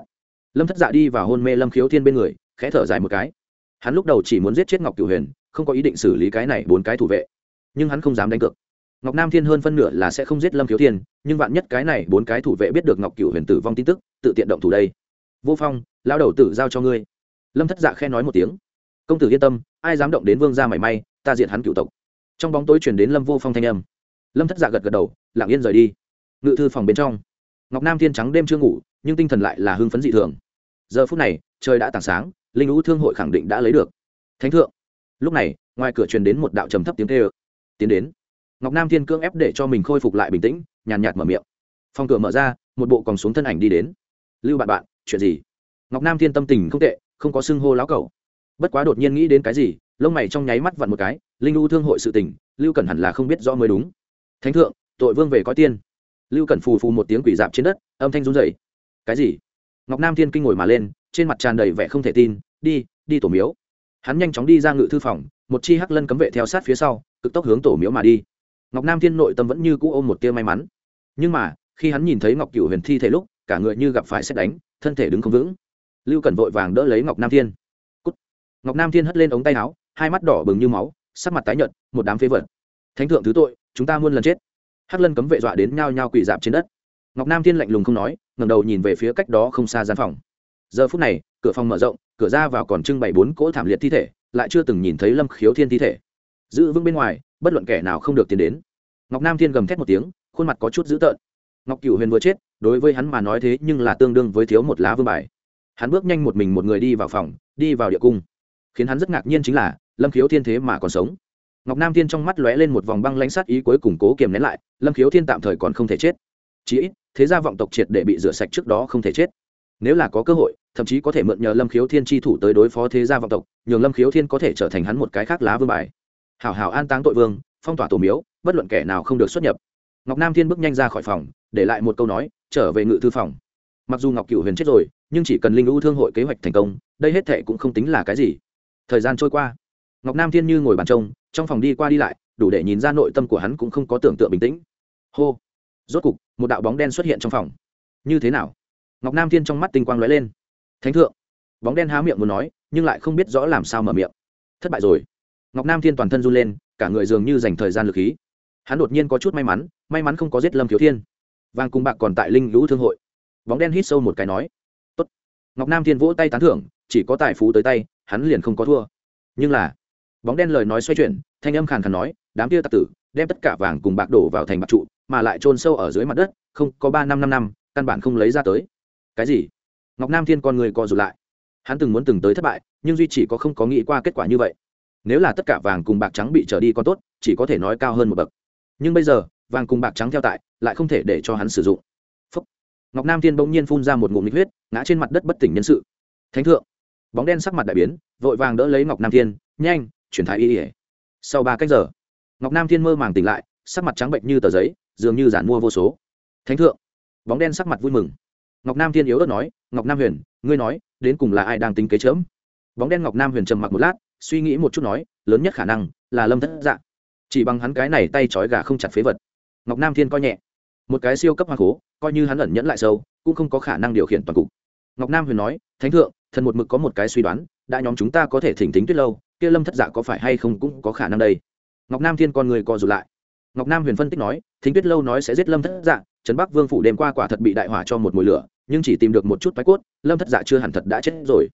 S1: Lâm thất dạ đi vào hôn mê lâm khiếu thiên bên người, khẽ thở dài một cái hắn lúc đầu chỉ muốn giết chết ngọc cửu huyền, không có ý định xử lý cái này bốn cái thủ vệ. Nhưng hắn không dám đánh cược. Ngọc nam thiên hơn phân nửa là sẽ không giết lâm khiếu thiên, nhưng vạn nhất cái này bốn cái thủ vệ biết được ngọc cửu huyền tử vong tin tức, tự tiện động thủ đây. Vô phong lao đầu tử giao cho ngươi. Lâm thất dạ khe nói một tiếng. Công tử yên tâm, ai dám động đến vương gia mảy may, ta diện hắn cựu tộc. Trong bóng tối chuyển đến lâm vô phong thanh âm. Lâm thất dạ gật gật đầu, lặng yên rời đi. Ngự thư phòng bên trong. Ngọc nam thiên trắng đêm chưa ngủ, nhưng tinh thần lại là hưng phấn dị thường giờ phút này, trời đã tảng sáng, linh lũ thương hội khẳng định đã lấy được. Thánh thượng. Lúc này, ngoài cửa truyền đến một đạo trầm thấp tiếng kêu. Tiến đến. Ngọc nam thiên cương ép để cho mình khôi phục lại bình tĩnh, nhàn nhạt mở miệng. Phòng cửa mở ra, một bộ còn xuống thân ảnh đi đến. Lưu bạn bạn, chuyện gì? Ngọc nam thiên tâm tình không tệ, không có xưng hô láo cầu bất quá đột nhiên nghĩ đến cái gì, lông mày trong nháy mắt vặn một cái, linh u thương hội sự tình, lưu cẩn hẳn là không biết rõ mới đúng. Thánh thượng, tội vương về có tiên. Lưu cẩn phù phù một tiếng quỷ dạp trên đất, âm thanh run dậy cái gì? Ngọc nam thiên kinh ngồi mà lên, trên mặt tràn đầy vẻ không thể tin, đi đi tổ miếu. Hắn nhanh chóng đi ra ngự thư phòng, một chi hắc lân cấm vệ theo sát phía sau, cực tốc hướng tổ miếu mà đi. Ngọc nam thiên nội tâm vẫn như cũ ôm một tia may mắn. Nhưng mà, khi hắn nhìn thấy ngọc cửu huyền thi thể lúc, cả người như gặp phải xét đánh, thân thể đứng không vững. Lưu cần vội vàng đỡ lấy ngọc nam thiên. Cút. ngọc nam thiên hất lên ống tay áo, hai mắt đỏ bừng như máu, sắc mặt tái nhợt, một đám phế vật. Thánh thượng thứ tội, chúng ta muôn lần chết. Hắc lân cấm vệ dọa đến nhao nhao quỳ dạp trên đất ngọc nam thiên lạnh lùng không nói, ngẩng đầu nhìn về phía cách đó không xa gian phòng. Giờ phút này, cửa phòng mở rộng, cửa ra vào còn trưng bày bốn cỗ thảm liệt thi thể, lại chưa từng nhìn thấy lâm khiếu thiên thi thể. Giữ vững bên ngoài, bất luận kẻ nào không được tiến đến. Ngọc nam thiên gầm thét một tiếng, khuôn mặt có chút dữ tợn. Ngọc cửu huyền vừa chết, đối với hắn mà nói thế nhưng là tương đương với thiếu một lá vương bài. Hắn bước nhanh một mình một người đi vào phòng, đi vào địa cung. Khiến hắn rất ngạc nhiên chính là, lâm khiếu thiên thế mà còn sống. Ngọc nam thiên trong mắt lóe lên một vòng băng lãnh sát ý cuối cùng cố kiềm nén lại, lâm khiếu thiên tạm thời còn không thể chết chí ít, thế gia vọng tộc triệt để bị rửa sạch trước đó không thể chết. Nếu là có cơ hội, thậm chí có thể mượn nhờ lâm khiếu thiên tri thủ tới đối phó thế gia vọng tộc, nhường lâm khiếu thiên có thể trở thành hắn một cái khác lá vương bài. Hảo hảo an táng tội vương, phong tỏa tổ miếu, bất luận kẻ nào không được xuất nhập. Ngọc nam thiên bước nhanh ra khỏi phòng, để lại một câu nói, trở về ngự thư phòng. Mặc dù ngọc cựu huyền chết rồi, nhưng chỉ cần linh lũ thương hội kế hoạch thành công, đây hết thệ cũng không tính là cái gì. Thời gian trôi qua, ngọc nam thiên như ngồi bàn trông, trong phòng đi qua đi lại, đủ để nhìn ra nội tâm của hắn cũng không có tưởng tượng bình tĩnh. Hô. Rốt cục một đạo bóng đen xuất hiện trong phòng. Như thế nào? Ngọc nam thiên trong mắt tinh quang lóe lên. Thánh thượng. Bóng đen há miệng muốn nói, nhưng lại không biết rõ làm sao mở miệng. Thất bại rồi. Ngọc nam thiên toàn thân run lên, cả người dường như dành thời gian lực khí. Hắn đột nhiên có chút may mắn may mắn không có giết lâm thiếu thiên. Vàng cùng bạc còn tại linh lũ thương hội. Bóng đen hít sâu một cái nói, Tốt. ngọc nam thiên vỗ tay tán thưởng, chỉ có tài phú tới tay, hắn liền không có thua. Nhưng là, bóng đen lời nói xoay chuyển, thanh âm khàn khàn nói, đám kia tặc tử, đem tất cả vàng cùng bạc đổ vào thành bạc trụ mà lại trôn sâu ở dưới mặt đất, không có ba năm năm năm, căn bản không lấy ra tới. Cái gì? Ngọc nam thiên con người co rụt lại. Hắn từng muốn từng tới thất bại, nhưng duy chỉ có không có nghĩ qua kết quả như vậy. Nếu là tất cả vàng cùng bạc trắng bị trở đi còn tốt, chỉ có thể nói cao hơn một bậc. Nhưng bây giờ, vàng cùng bạc trắng theo tại, lại không thể để cho hắn sử dụng. Phúc. ngọc nam thiên bỗng nhiên phun ra một ngụm nhiệt huyết, ngã trên mặt đất bất tỉnh nhân sự. Thánh thượng. Bóng đen sắc mặt đại biến, vội vàng đỡ lấy ngọc nam thiên, nhanh, chuyển thái y ỉa sau ba cách giờ, ngọc nam thiên mơ màng tỉnh lại, sắc mặt trắng bệnh như tờ giấy dường như giản mua vô số. Thánh thượng, bóng đen sắc mặt vui mừng. Ngọc nam thiên yếu ớt nói, ngọc nam huyền, ngươi nói, đến cùng là ai đang tính kế chớm? Bóng đen ngọc nam huyền trầm mặc một lát, suy nghĩ một chút nói, lớn nhất khả năng là lâm thất dạ. Chỉ bằng hắn cái này tay trói gà không chặt phế vật. Ngọc nam thiên coi nhẹ. Một cái siêu cấp hoa cố, coi như hắn ẩn nhẫn lại sâu, cũng không có khả năng điều khiển toàn cục. Ngọc nam huyền nói, thánh thượng, thần một mực có một cái suy đoán, đã nhóm chúng ta có thể thỉnh tính tuyết lâu, kia lâm thất dạ có phải hay không cũng có khả năng đây? Ngọc nam thiên con người co rụt lại ngọc nam huyền phân tích nói, thính tuyết lâu nói sẽ giết lâm thất dạ trấn bắc vương phủ đêm qua quả thật bị đại hỏa cho một mùi lửa, nhưng chỉ tìm được một chút bái cốt, lâm thất dạ chưa hẳn thật đã chết rồi.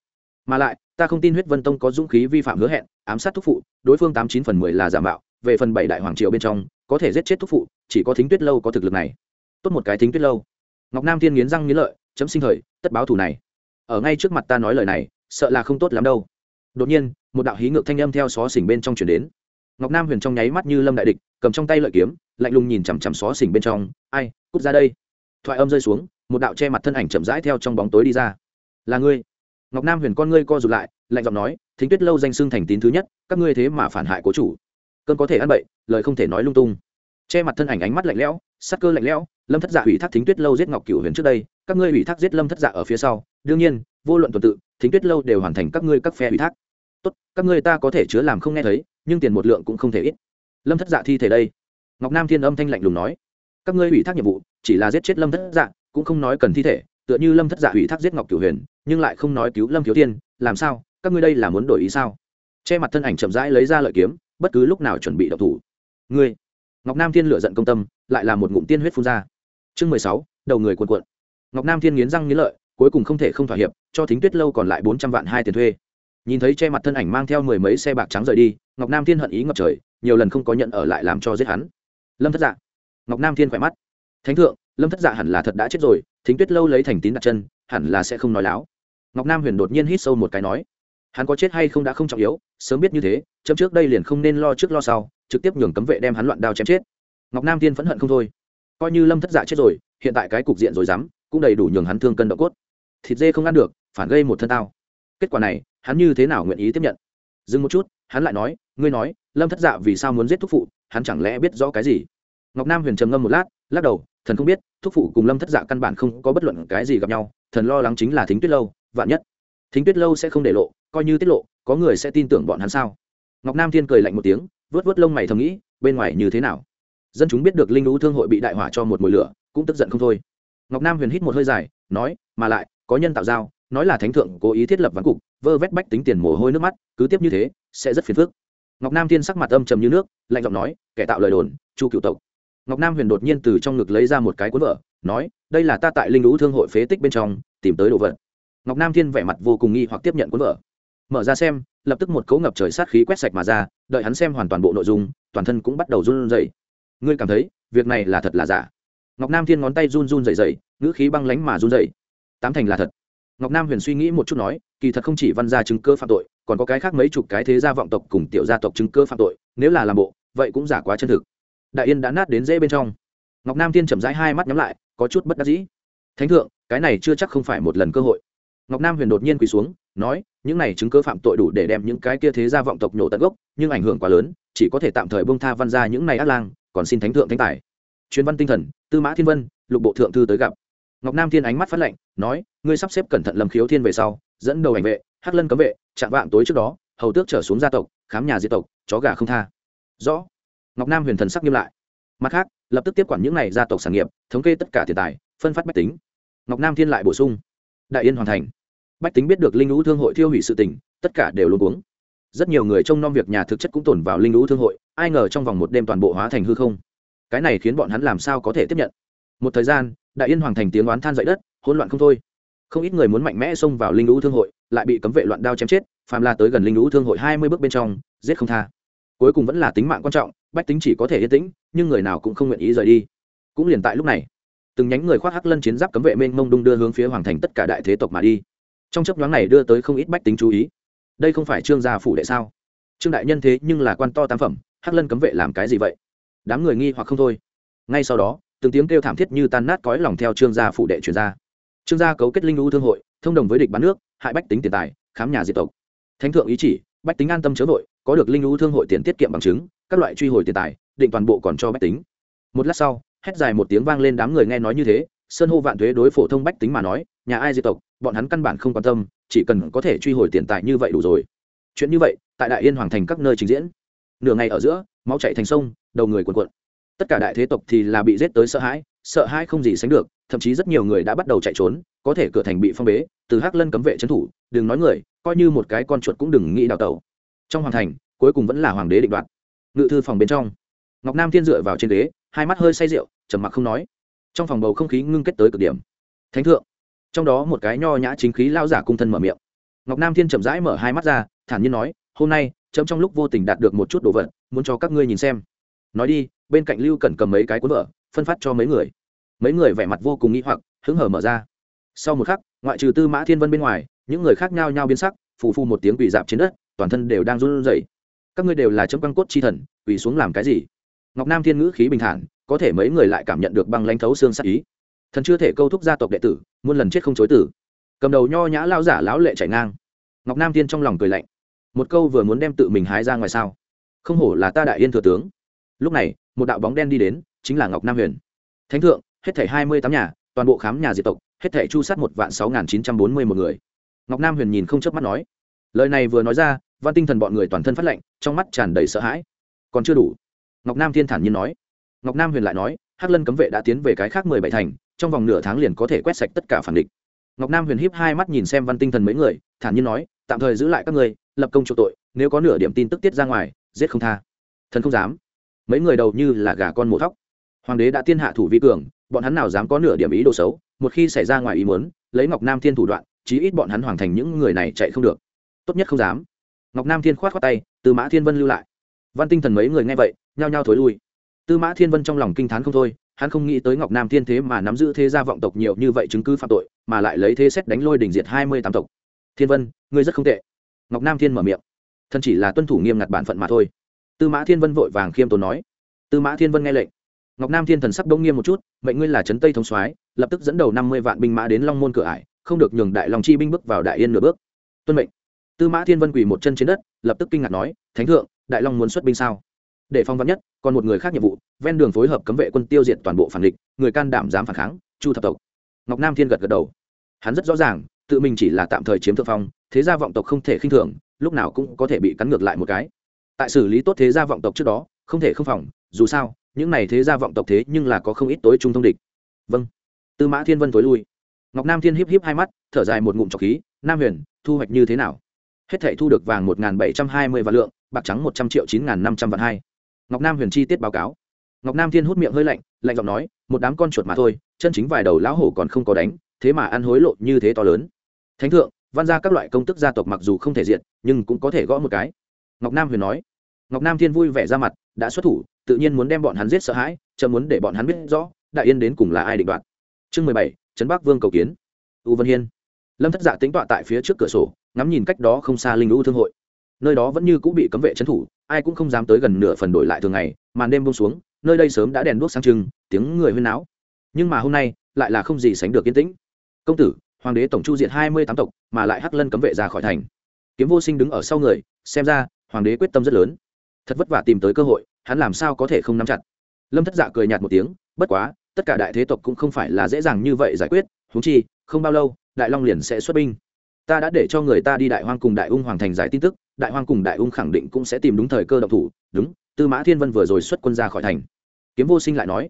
S1: Mà lại, ta không tin huyết vân tông có dũng khí vi phạm hứa hẹn, ám sát thúc phụ, đối phương tám chín phần mười là giả mạo, về phần bảy đại hoàng triều bên trong, có thể giết chết thúc phụ, chỉ có thính tuyết lâu có thực lực này. Tốt một cái thính tuyết lâu. Ngọc nam thiên nghiến răng nghiến lợi, chấm sinh thời, tất báo thủ này. Ở ngay trước mặt ta nói lời này, sợ là không tốt lắm đâu. Đột nhiên, một đạo hí ngược thanh âm theo xó xỉnh bên trong chuyển đến ngọc nam huyền trong nháy mắt như lâm đại địch, cầm trong tay lợi kiếm, lạnh lùng nhìn chằm chằm xó xỉnh bên trong, ai, cút ra đây. Thoại âm rơi xuống, một đạo che mặt thân ảnh chậm rãi theo trong bóng tối đi ra. Là ngươi. Ngọc nam huyền con ngươi co rụt lại, lạnh giọng nói, thính tuyết lâu danh xưng thành tín thứ nhất, các ngươi thế mà phản hại cố chủ. Cơn có thể ăn bậy, lời không thể nói lung tung. Che mặt thân ảnh ánh mắt lạnh lẽo, sắc cơ lạnh lẽo, lâm thất dạ ủy thác thính tuyết lâu giết ngọc cửu huyền trước đây, các ngươi ủy thác giết lâm thất dạ ở phía sau. Đương nhiên, vô luận tuần tự, thính tuyết lâu đều hoàn thành các ngươi các phe ủy thác tốt, các ngươi ta có thể chứa làm không nghe thấy, nhưng tiền một lượng cũng không thể ít. Lâm thất dạ thi thể đây. Ngọc nam thiên âm thanh lạnh lùng nói. Các ngươi ủy thác nhiệm vụ, chỉ là giết chết lâm thất dạ cũng không nói cần thi thể, tựa như lâm thất dạ ủy thác giết ngọc cửu huyền, nhưng lại không nói cứu lâm thiếu thiên làm sao, các ngươi đây là muốn đổi ý sao? Che mặt thân ảnh chậm rãi lấy ra lợi kiếm, bất cứ lúc nào chuẩn bị độc thủ. Ngươi. Ngọc nam thiên lựa giận công tâm, lại là một ngụm tiên huyết phun ra. Chương mười sáu, đầu người cuồn cuộn. Ngọc nam thiên nghiến răng nghiến lợi, cuối cùng không thể không thỏa hiệp, cho thính tuyết lâu còn lại bốn trăm vạn hai tiền thuê nhìn thấy che mặt thân ảnh mang theo mười mấy xe bạc trắng rời đi, ngọc nam thiên hận ý ngập trời, nhiều lần không có nhận ở lại làm cho giết hắn. Lâm thất dạ. Ngọc nam thiên khỏe mắt. Thánh thượng, lâm thất dạ hẳn là thật đã chết rồi, thính tuyết lâu lấy thành tín đặt chân, hẳn là sẽ không nói láo. Ngọc nam huyền đột nhiên hít sâu một cái nói, hắn có chết hay không đã không trọng yếu, sớm biết như thế, chấm trước đây liền không nên lo trước lo sau, trực tiếp nhường cấm vệ đem hắn loạn đao chém chết. Ngọc nam thiên phẫn hận không thôi. Coi như lâm thất dạ chết rồi, hiện tại cái cục diện rồi dám, cũng đầy đủ nhường hắn thương cân độ cốt. Thịt dê không ăn được, phản gây một thân tao. Kết quả này hắn như thế nào nguyện ý tiếp nhận? Dừng một chút, hắn lại nói, ngươi nói, lâm thất dạ vì sao muốn giết thúc phụ, hắn chẳng lẽ biết rõ cái gì? Ngọc nam huyền trầm ngâm một lát, lắc đầu, thần không biết, thúc phụ cùng lâm thất dạ căn bản không có bất luận cái gì gặp nhau, thần lo lắng chính là thính tuyết lâu, vạn nhất thính tuyết lâu sẽ không để lộ, coi như tiết lộ, có người sẽ tin tưởng bọn hắn sao? Ngọc nam thiên cười lạnh một tiếng vớt vớt lông mày thầm nghĩ, bên ngoài như thế nào? Dân chúng biết được linh lũ thương hội bị đại hỏa cho một mồi lửa, cũng tức giận không thôi. Ngọc nam huyền hít một hơi dài, nói, mà lại, có nhân tạo giao nói là thánh thượng cố ý thiết lập ván cục, vơ vét bách tính tiền mồ hôi nước mắt, cứ tiếp như thế, sẽ rất phiền phức. Ngọc nam thiên sắc mặt âm trầm như nước, lạnh giọng nói, kẻ tạo lời đồn, chu cựu tộc. Ngọc nam huyền đột nhiên từ trong ngực lấy ra một cái cuốn vở, nói, đây là ta tại linh lũ thương hội phế tích bên trong, tìm tới đồ vật. Ngọc nam thiên vẻ mặt vô cùng nghi hoặc tiếp nhận cuốn vở. Mở ra xem, lập tức một cấu ngập trời sát khí quét sạch mà ra, đợi hắn xem hoàn toàn bộ nội dung, toàn thân cũng bắt đầu run rẩy. Ngươi cảm thấy, việc này là thật là giả? Ngọc nam thiên ngón tay run run rẩy rẩy, ngữ khí băng lánh mà run rẩy. Tám thành là thật ngọc nam huyền suy nghĩ một chút nói, kỳ thật không chỉ văn gia chứng cơ phạm tội, còn có cái khác mấy chục cái thế gia vọng tộc cùng tiểu gia tộc chứng cơ phạm tội, nếu là làm bộ, vậy cũng giả quá chân thực. Đại yên đã nát đến dễ bên trong. Ngọc nam thiên chậm rãi hai mắt nhắm lại, có chút bất đắc dĩ. Thánh thượng, cái này chưa chắc không phải một lần cơ hội. Ngọc nam huyền đột nhiên quỳ xuống, nói, những này chứng cơ phạm tội đủ để đem những cái kia thế gia vọng tộc nhổ tận gốc, nhưng ảnh hưởng quá lớn, chỉ có thể tạm thời bông tha văn ra những này ác lang, còn xin thánh thượng thánh tài. Chuyên văn tinh thần, tư mã thiên vân, lục bộ thượng thư tới gặp ngọc nam thiên ánh mắt phát lệnh nói, ngươi sắp xếp cẩn thận Lâm khiếu thiên về sau, dẫn đầu ảnh vệ, hắc lân cấm vệ chạm vạn tối trước đó, hầu tước trở xuống gia tộc, khám nhà diệt tộc, chó gà không tha. Rõ. Ngọc nam huyền thần sắc nghiêm lại. Mặt khác, lập tức tiếp quản những này gia tộc sản nghiệp, thống kê tất cả tiền tài, phân phát bách tính. Ngọc nam thiên lại bổ sung, đại yên hoàn thành. Bách tính biết được linh lũ thương hội thiêu hủy sự tình, tất cả đều luôn uống rất nhiều người trông nom việc nhà thực chất cũng tồn vào linh lũ thương hội, ai ngờ trong vòng một đêm toàn bộ hóa thành hư không. Cái này khiến bọn hắn làm sao có thể tiếp nhận? Một thời gian, đại yên hoàng thành tiếng oán than dậy đất, hỗn loạn không thôi. Không ít người muốn mạnh mẽ xông vào linh lũ thương hội, lại bị cấm vệ loạn đao chém chết, phàm la tới gần linh lũ thương hội hai mươi bước bên trong, giết không tha. Cuối cùng vẫn là tính mạng quan trọng, bách tính chỉ có thể yên tĩnh, nhưng người nào cũng không nguyện ý rời đi. Cũng liền tại lúc này, từng nhánh người khoác hắc lân chiến giáp cấm vệ mênh mông đung đưa hướng phía hoàng thành tất cả đại thế tộc mà đi. Trong chấp nhoáng này đưa tới không ít bách tính chú ý. Đây không phải trương gia phủ đệ sao? Trương đại nhân thế nhưng là quan to tam phẩm, hắc lân cấm vệ làm cái gì vậy? Đám người nghi hoặc không thôi. Ngay sau đó từng tiếng kêu thảm thiết như tan nát cõi lòng theo trương gia phụ đệ truyền ra. Trương gia cấu kết linh u thương hội, thông đồng với địch bán nước, hại bách tính tiền tài, khám nhà diệt tộc. Thánh thượng ý chỉ, bách tính an tâm chớ vội, có được linh u thương hội tiền tiết kiệm bằng chứng, các loại truy hồi tiền tài, định toàn bộ còn cho bách tính. Một lát sau, hét dài một tiếng vang lên đám người nghe nói như thế, sơn hô vạn thuế đối phổ thông bách tính mà nói, nhà ai diệt tộc, bọn hắn căn bản không quan tâm, chỉ cần có thể truy hồi tiền tài như vậy đủ rồi. Chuyện như vậy, tại đại yên hoàng thành các nơi trình diễn. Nửa ngày ở giữa, máu chạy thành sông, đầu người cuộn cuộn tất cả đại thế tộc thì là bị giết tới sợ hãi sợ hãi không gì sánh được, thậm chí rất nhiều người đã bắt đầu chạy trốn, có thể cửa thành bị phong bế, từ hắc lân cấm vệ trấn thủ, đừng nói người, coi như một cái con chuột cũng đừng nghĩ đào tẩu. Trong hoàng thành, cuối cùng vẫn là hoàng đế định đoạt. Ngự thư phòng bên trong, ngọc nam thiên dựa vào trên ghế, hai mắt hơi say rượu, trầm mặc không nói. Trong phòng bầu không khí ngưng kết tới cực điểm. Thánh thượng. Trong đó một cái nho nhã chính khí lao giả cung thân mở miệng. Ngọc nam thiên chậm rãi mở hai mắt ra, thản nhiên nói, hôm nay, chấm trong lúc vô tình đạt được một chút đồ vật, muốn cho các ngươi nhìn xem nói đi, bên cạnh lưu cần cầm mấy cái cuốn vợ phân phát cho mấy người. Mấy người vẻ mặt vô cùng nghĩ hoặc, hứng hở mở ra. Sau một khắc, ngoại trừ tư mã thiên vân bên ngoài, những người khác nhau nhau biến sắc, phù phu một tiếng quỳ dạp trên đất, toàn thân đều đang run rẩy. Các ngươi đều là chấm băng cốt chi thần, quỳ xuống làm cái gì? Ngọc nam thiên ngữ khí bình thản, có thể mấy người lại cảm nhận được băng lãnh thấu xương sắc ý. Thần chưa thể câu thúc gia tộc đệ tử, muôn lần chết không chối tử. Cầm đầu nho nhã lao giả lão lệ chảy ngang. Ngọc nam thiên trong lòng cười lạnh. Một câu vừa muốn đem tự mình hái ra ngoài sao? Không hổ là ta đại yên thừa tướng lúc này, một đạo bóng đen đi đến, chính là ngọc nam huyền. Thánh thượng, hết thảy hai mươi tám nhà, toàn bộ khám nhà diệt tộc, hết thảy chu sát một vạn sáu nghìn chín trăm bốn mươi một người. Ngọc nam huyền nhìn không chớp mắt nói. Lời này vừa nói ra, văn tinh thần bọn người toàn thân phát lệnh trong mắt tràn đầy sợ hãi. Còn chưa đủ. Ngọc nam thiên thản nhiên nói. Ngọc nam huyền lại nói, hắc lân cấm vệ đã tiến về cái khác mười bảy thành, trong vòng nửa tháng liền có thể quét sạch tất cả phản địch. Ngọc nam huyền híp hai mắt nhìn xem văn tinh thần mấy người, thản nhiên nói, tạm thời giữ lại các người, lập công chỗ tội, nếu có nửa điểm tin tức tiết ra ngoài, giết không tha. Thần không dám mấy người đầu như là gà con mổ thóc. Hoàng đế đã tiên hạ thủ vi cường, bọn hắn nào dám có nửa điểm ý đồ xấu, một khi xảy ra ngoài ý muốn, lấy ngọc nam thiên thủ đoạn, chí ít bọn hắn hoàng thành những người này chạy không được. Tốt nhất không dám. Ngọc nam thiên khoát khoát tay, tư mã thiên vân lưu lại. Văn tinh thần mấy người nghe vậy, nhao nhao thối lui. Tư mã thiên vân trong lòng kinh t h á n không thôi, hắn không nghĩ tới ngọc nam thiên thế mà nắm giữ thế gia vọng tộc nhiều như vậy chứng cứ phạm tội, mà lại lấy thế xét đánh lôi đình diệt hai mươi tám tộc. Thiên vân, ngươi rất không tệ. Ngọc nam thiên mở miệng. Thân chỉ là tuân thủ nghiêm ngặt bản phận mà thôi tư mã thiên vân vội vàng khiêm tốn nói. Tư mã thiên vân nghe lệnh. Ngọc nam thiên thần sắc đông nghiêm một chút, mệnh ngươi là trấn tây thống soái, lập tức dẫn đầu năm mươi vạn binh mã đến long môn cửa ải, không được nhường đại lòng chi binh bước vào đại yên nửa bước. Tuân mệnh. Tư mã thiên vân quỳ một chân trên đất, lập tức kinh ngạc nói, thánh thượng, đại long muốn xuất binh sao? Để phong vắn nhất, còn một người khác nhiệm vụ, ven đường phối hợp cấm vệ quân tiêu diệt toàn bộ phản địch, người can đảm dám phản kháng, chu thập tộc. Ngọc nam thiên gật gật đầu. Hắn rất rõ ràng, tự mình chỉ là tạm thời chiếm thượng phong, thế gia vọng tộc không thể khinh thường, lúc nào cũng có thể bị cắn ngược lại một cái tại xử lý tốt thế gia vọng tộc trước đó, không thể không phòng, dù sao, những này thế gia vọng tộc thế nhưng là có không ít tối trung thông địch. Vâng. Tư mã thiên vân tối lui. Ngọc nam thiên híp híp hai mắt, thở dài một ngụm trọc khí, nam huyền, thu hoạch như thế nào? Hết thể thu được vàng một bảy trăm hai mươi vạn lượng, bạc trắng một trăm triệu chín năm trăm vạn hai. Ngọc nam huyền chi tiết báo cáo. Ngọc nam thiên hút miệng hơi lạnh lạnh giọng nói, một đám con chuột mà thôi, chân chính vài đầu lão hổ còn không có đánh, thế mà ăn hối lộ như thế to lớn. Thánh thượng, văn ra các loại công tức gia tộc mặc dù không thể diện nhưng cũng có thể gõ một cái ngọc nam huyền nói. Ngọc nam thiên vui vẻ ra mặt, đã xuất thủ, tự nhiên muốn đem bọn hắn giết sợ hãi chờ muốn để bọn hắn biết rõ, đại yên đến cùng là ai định đoạt. Chương mười bảy, trấn bắc vương cầu kiến. U vân hiên. Lâm thất dạ tính tọa tại phía trước cửa sổ, ngắm nhìn cách đó không xa linh u thương hội. Nơi đó vẫn như cũng bị cấm vệ trấn thủ, ai cũng không dám tới gần nửa phần đổi lại thường ngày, màn đêm bông xuống, nơi đây sớm đã đèn đuốc sang trưng, tiếng người huyên náo. Nhưng mà hôm nay, lại là không gì sánh được yên tĩnh. Công tử, hoàng đế tổng chu diện hai mươi tám tộc, mà lại hắc lân cấm vệ ra khỏi thành. Kiếm vô sinh đứng ở sau người, xem ra hoàng đế quyết tâm rất lớn. Thật vất vả tìm tới cơ hội, hắn làm sao có thể không nắm chặt? Lâm thất dạ cười nhạt một tiếng, bất quá, tất cả đại thế tộc cũng không phải là dễ dàng như vậy giải quyết húng chi, không bao lâu, đại long liền sẽ xuất binh. Ta đã để cho người ta đi đại hoang cùng đại ung hoàng thành giải tin tức, đại hoang cùng đại ung khẳng định cũng sẽ tìm đúng thời cơ động thủ, đúng, tư mã thiên vân vừa rồi xuất quân ra khỏi thành. Kiếm vô sinh lại nói.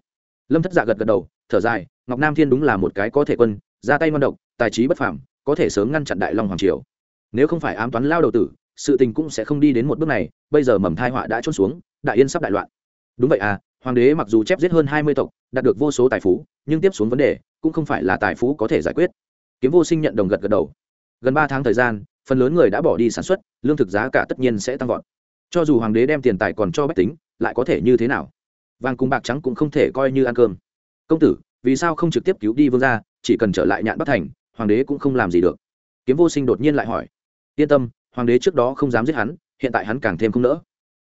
S1: Lâm thất dạ gật gật đầu, thở dài, ngọc nam thiên đúng là một cái có thể quân, ra tay ngon độc, tài trí bất phảm có thể sớm ngăn chặn đại long hoàng triều. Nếu không phải ám toán lao đầu tử sự tình cũng sẽ không đi đến một bước này, bây giờ mầm thai họa đã trôn xuống, đại yên sắp đại loạn. Đúng vậy à hoàng đế mặc dù chép giết hơn hai mươi tộc, đạt được vô số tài phú, nhưng tiếp xuống vấn đề cũng không phải là tài phú có thể giải quyết. Kiếm vô sinh nhận đồng gật gật đầu. Gần ba tháng thời gian, phần lớn người đã bỏ đi sản xuất, lương thực giá cả tất nhiên sẽ tăng vọt. Cho dù hoàng đế đem tiền tài còn cho bách tính, lại có thể như thế nào? Vàng cùng bạc trắng cũng không thể coi như ăn cơm. Công tử, vì sao không trực tiếp cứu đi vương gia, chỉ cần trở lại nhạn bắc thành, hoàng đế cũng không làm gì được. Kiếm vô sinh đột nhiên lại hỏi. Yên tâm hoàng đế trước đó không dám giết hắn, hiện tại hắn càng thêm không nỡ.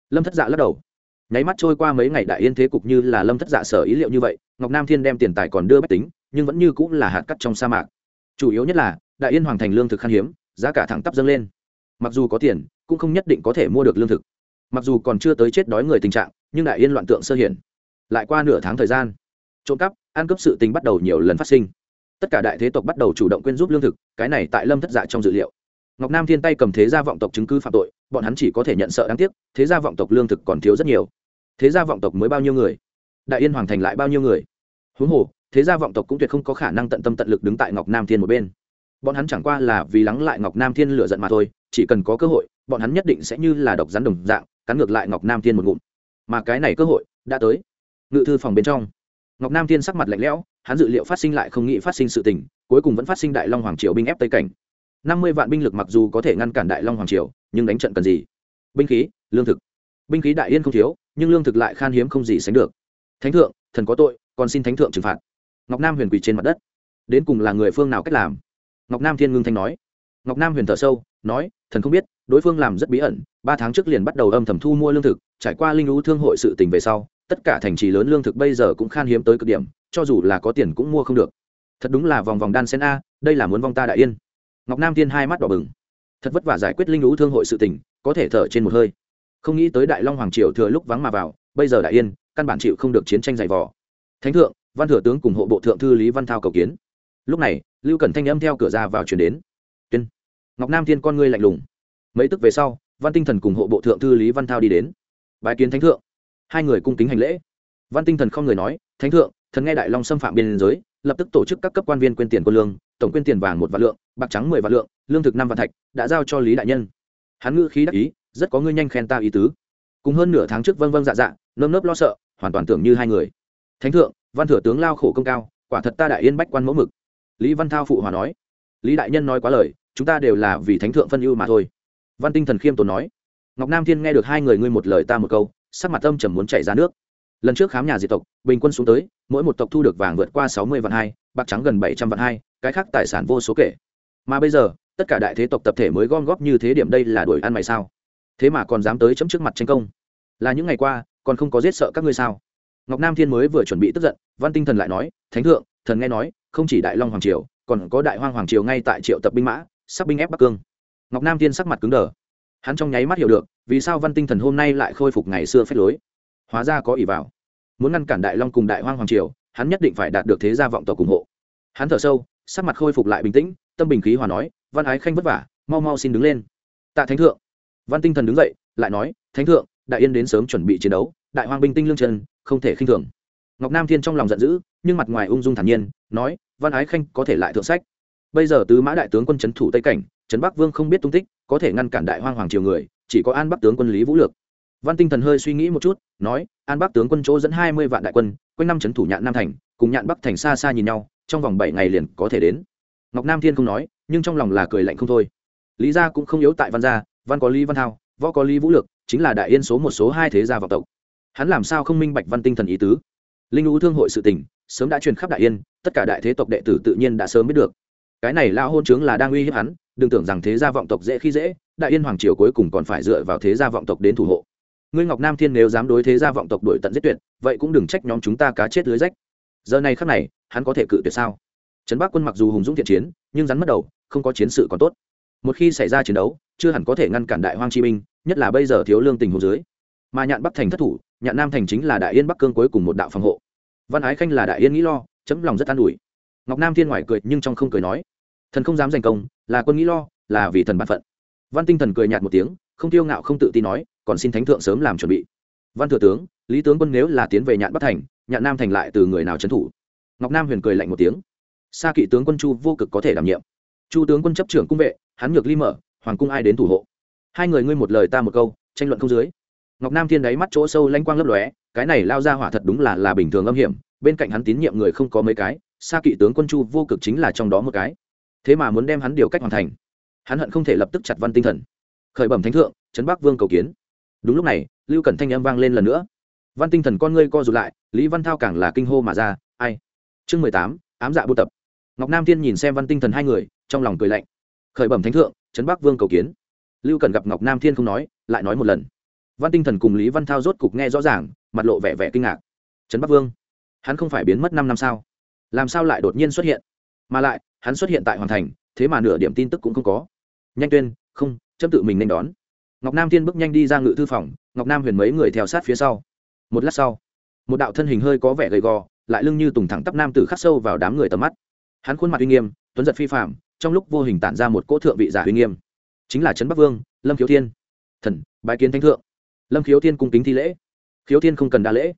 S1: Lâm thất dạ lắc đầu. Nháy mắt trôi qua mấy ngày đại yên thế cục như là lâm thất dạ sở ý liệu như vậy, ngọc nam thiên đem tiền tài còn đưa bách tính, nhưng vẫn như cũng là hạt cắt trong sa mạc. Chủ yếu nhất là, đại yên hoàng thành lương thực khan hiếm, giá cả thẳng tắp dâng lên. Mặc dù có tiền, cũng không nhất định có thể mua được lương thực. Mặc dù còn chưa tới chết đói người tình trạng, nhưng đại yên loạn tượng sơ hiển. Lại qua nửa tháng thời gian, trộm cắp, ăn cướp sự tình bắt đầu nhiều lần phát sinh. Tất cả đại thế tộc bắt đầu chủ động quyên giúp lương thực, cái này tại lâm thất dạ trong dự liệu ngọc nam thiên tay cầm thế gia vọng tộc chứng cứ phạm tội, bọn hắn chỉ có thể nhận sợ đáng tiếc, thế gia vọng tộc lương thực còn thiếu rất nhiều. Thế gia vọng tộc mới bao nhiêu người? Đại yên hoàng thành lại bao nhiêu người? Huống hồ, thế gia vọng tộc cũng tuyệt không có khả năng tận tâm tận lực đứng tại ngọc nam thiên một bên. Bọn hắn chẳng qua là vì lắng lại ngọc nam thiên lựa giận mà thôi, chỉ cần có cơ hội, bọn hắn nhất định sẽ như là độc rắn đồng dạng, cắn ngược lại ngọc nam thiên một ngụm. Mà cái này cơ hội đã tới. Ngự thư phòng bên trong. Ngọc nam thiên sắc mặt lạnh lẽo, hắn dự liệu phát sinh lại không nghĩ phát sinh sự tình, cuối cùng vẫn phát sinh đại long hoàng triều binh ép tây cảnh năm mươi vạn binh lực mặc dù có thể ngăn cản đại long hoàng triều, nhưng đánh trận cần gì? Binh khí, lương thực. Binh khí đại yên không thiếu, nhưng lương thực lại khan hiếm không gì sánh được. Thánh thượng, thần có tội, còn xin thánh thượng trừng phạt. Ngọc nam huyền quỳ trên mặt đất. Đến cùng là người phương nào cách làm? Ngọc nam thiên ngưng thanh nói. Ngọc nam huyền thở sâu, nói, thần không biết, đối phương làm rất bí ẩn, ba tháng trước liền bắt đầu âm thầm thu mua lương thực, trải qua linh lũ thương hội sự tình về sau, tất cả thành trì lớn lương thực bây giờ cũng khan hiếm tới cực điểm, cho dù là có tiền cũng mua không được. Thật đúng là vòng vòng đan sen a, đây là muốn vong ta đại yên ngọc nam thiên hai mắt đỏ bừng. Thật vất vả giải quyết linh lũ thương hội sự tình, có thể thở trên một hơi. Không nghĩ tới đại long hoàng triều thừa lúc vắng mà vào, bây giờ đại yên, căn bản chịu không được chiến tranh dày vò. Thánh thượng, văn thừa tướng cùng hộ bộ thượng thư lý văn thao cầu kiến. Lúc này, lưu cẩn thanh âm theo cửa ra vào chuyển đến. Tuyên, ngọc nam thiên con ngươi lạnh lùng. Mấy tức về sau, văn tinh thần cùng hộ bộ thượng thư lý văn thao đi đến. Bái kiến thánh thượng. Hai người cung kính hành lễ. Văn tinh thần không người nói, thánh thượng, thần nghe đại long xâm phạm biên giới lập tức tổ chức các cấp quan viên quyên tiền quân lương, tổng quyên tiền vàng một vạn lượng, bạc trắng mười vạn lượng, lương thực năm vạn thạch, đã giao cho lý đại nhân. Hắn ngữ khí đắc ý, rất có ngươi nhanh khen ta ý tứ. Cùng hơn nửa tháng trước vâng vâng dạ dạ nơm nớp lo sợ, hoàn toàn tưởng như hai người. Thánh thượng, văn thừa tướng lao khổ công cao, quả thật ta đại yên bách quan mẫu mực. Lý văn thao phụ hòa nói. Lý đại nhân nói quá lời, chúng ta đều là vì thánh thượng phân ưu mà thôi. Văn tinh thần khiêm tốn nói. Ngọc nam thiên nghe được hai người ngươi một lời ta một câu, sắc mặt âm trầm muốn chảy ra nước. Lần trước khám nhà diệt tộc, bình quân xuống tới mỗi một tộc thu được vàng vượt qua sáu mươi vạn hai, bạc trắng gần bảy trăm vạn hai, cái khác tài sản vô số kể. Mà bây giờ, tất cả đại thế tộc tập thể mới gom góp như thế điểm đây là đuổi ăn mày sao? Thế mà còn dám tới chấm trước mặt tranh công? Là những ngày qua, còn không có giết sợ các ngươi sao? Ngọc nam thiên mới vừa chuẩn bị tức giận, văn tinh thần lại nói, thánh thượng, thần nghe nói, không chỉ đại long hoàng triều, còn có đại hoang hoàng triều ngay tại triệu tập binh mã, sắp binh ép bắc cương. Ngọc nam thiên sắc mặt cứng đờ. Hắn trong nháy mắt hiểu được, vì sao văn tinh thần hôm nay lại khôi phục ngày xưa phép lối. Hóa ra có ỷ vào muốn ngăn cản đại long cùng đại hoang hoàng triều, hắn nhất định phải đạt được thế gia vọng tộc ủng hộ. Hắn thở sâu, sắc mặt khôi phục lại bình tĩnh, tâm bình khí hòa nói, văn ái khanh vất vả, mau mau xin đứng lên. Tạ thánh thượng. Văn tinh thần đứng dậy, lại nói, thánh thượng, đại yên đến sớm chuẩn bị chiến đấu, đại hoang binh tinh lương chân, không thể khinh thường. Ngọc nam thiên trong lòng giận dữ, nhưng mặt ngoài ung dung thản nhiên, nói, văn ái khanh có thể lại thượng sách. Bây giờ tứ mã đại tướng quân trấn thủ tây cảnh, trấn bắc vương không biết tung tích, có thể ngăn cản đại hoang hoàng triều người, chỉ có an bắc tướng quân lý vũ lược văn tinh thần hơi suy nghĩ một chút, nói, an bắc tướng quân chỗ dẫn hai mươi vạn đại quân, quanh năm trấn thủ nhạn nam thành, cùng nhạn bắc thành xa xa nhìn nhau, trong vòng bảy ngày liền có thể đến. Ngọc nam thiên không nói, nhưng trong lòng là cười lạnh không thôi. Lý gia cũng không yếu tại văn gia, văn có lý văn thao, võ có lý vũ lược, chính là đại yên số một số hai thế gia vọng tộc. Hắn làm sao không minh bạch văn tinh thần ý tứ? Linh lũ thương hội sự tình, sớm đã truyền khắp đại yên, tất cả đại thế tộc đệ tử tự nhiên đã sớm biết được. Cái này lao hôn chướng là đang uy hiếp hắn, đừng tưởng rằng thế gia vọng tộc dễ khi dễ, đại yên hoàng triều cuối cùng còn phải dựa vào thế gia vọng tộc đến thủ hộ ngươi ngọc nam thiên nếu dám đối thế gia vọng tộc đổi tận giết tuyệt, vậy cũng đừng trách nhóm chúng ta cá chết lưới rách. Giờ này khắc này, hắn có thể cự tuyệt sao? Trấn bắc quân mặc dù hùng dũng thiện chiến, nhưng rắn mất đầu, không có chiến sự còn tốt. Một khi xảy ra chiến đấu, chưa hẳn có thể ngăn cản đại hoang chi binh nhất là bây giờ thiếu lương tình hồ dưới. Mà nhạn bắc thành thất thủ, nhạn nam thành chính là đại yên bắc cương cuối cùng một đạo phòng hộ. Văn ái khanh là đại yên nghĩ lo, chấm lòng rất an ủi. Ngọc nam thiên ngoài cười nhưng trong không cười nói, thần không dám giành công, là quân nghĩ lo, là vì thần b phận. Văn tinh thần cười nhạt một tiếng, không tiêu ngạo không tự tin nói còn xin thánh thượng sớm làm chuẩn bị. Văn thừa tướng, lý tướng quân nếu là tiến về nhạn bắc thành, nhạn nam thành lại từ người nào trấn thủ? Ngọc nam huyền cười lạnh một tiếng. Xa kỵ tướng quân chu vô cực có thể đảm nhiệm. Chu tướng quân chấp trưởng cung vệ, hắn ngược ly mở, hoàng cung ai đến thủ hộ? Hai người ngươi một lời ta một câu, tranh luận không dưới. Ngọc nam thiên đáy mắt chỗ sâu lanh quang lấp lóe, cái này lao ra hỏa thật đúng là là bình thường âm hiểm, bên cạnh hắn tín nhiệm người không có mấy cái xa kỵ tướng quân chu vô cực chính là trong đó một cái. Thế mà muốn đem hắn điều cách hoàn thành. Hắn hận không thể lập tức chặt văn tinh thần. Khởi bẩm thánh thượng, trấn bắc vương cầu kiến đúng lúc này, lưu cẩn thanh âm vang lên lần nữa. Văn tinh thần con ngươi co rụt lại, lý văn thao càng là kinh hô mà ra, ai? Chương mười tám, ám dạ buôn tập. Ngọc nam thiên nhìn xem văn tinh thần hai người, trong lòng cười lạnh. Khởi bẩm thánh thượng, trấn bắc vương cầu kiến. Lưu cần gặp ngọc nam thiên không nói, lại nói một lần. Văn tinh thần cùng lý văn thao rốt cục nghe rõ ràng, mặt lộ vẻ vẻ kinh ngạc. Trấn bắc vương? Hắn không phải biến mất năm năm sao? Làm sao lại đột nhiên xuất hiện? Mà lại, hắn xuất hiện tại hoàn thành, thế mà nửa điểm tin tức cũng không có. Nhanh tuyên, không, chấm tự mình nên đón ngọc nam thiên bước nhanh đi ra ngự thư phòng, ngọc nam huyền mấy người theo sát phía sau. Một lát sau, một đạo thân hình hơi có vẻ gầy gò, lại lưng như tùng thẳng tắp nam tử khắc sâu vào đám người tầm mắt. Hắn khuôn mặt uy nghiêm, tuấn giật phi phạm trong lúc vô hình tản ra một cỗ thượng vị giả uy nghiêm. Chính là trấn bắc vương, lâm khiếu thiên. Thần, bái kiến thánh thượng. Lâm khiếu thiên cung kính thi lễ. Khiếu thiên không cần đa lễ.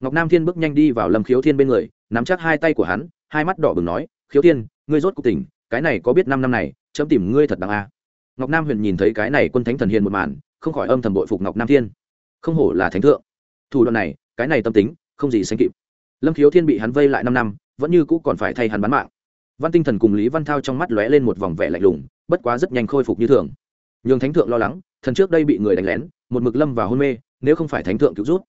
S1: Ngọc nam thiên bước nhanh đi vào lâm khiếu thiên bên người, nắm chắc hai tay của hắn, hai mắt đỏ bừng nói, khiếu thiên, ngươi rốt cuộc tỉnh, cái này có biết năm năm này, chấm tìm ngươi thật đáng a ngọc nam huyền nhìn thấy cái này quân thánh thần hiền một màn, không khỏi âm thầm bội phục ngọc nam thiên. Không hổ là thánh thượng. Thủ đoạn này, cái này tâm tính, không gì sánh kịp. Lâm khiếu thiên bị hắn vây lại năm năm, vẫn như cũ còn phải thay hắn bán mạng. Văn tinh thần cùng lý văn thao trong mắt lóe lên một vòng vẻ lạnh lùng, bất quá rất nhanh khôi phục như thường. Nhường thánh thượng lo lắng, thần trước đây bị người đánh lén, một mực lâm vào hôn mê, nếu không phải thánh thượng cứu rút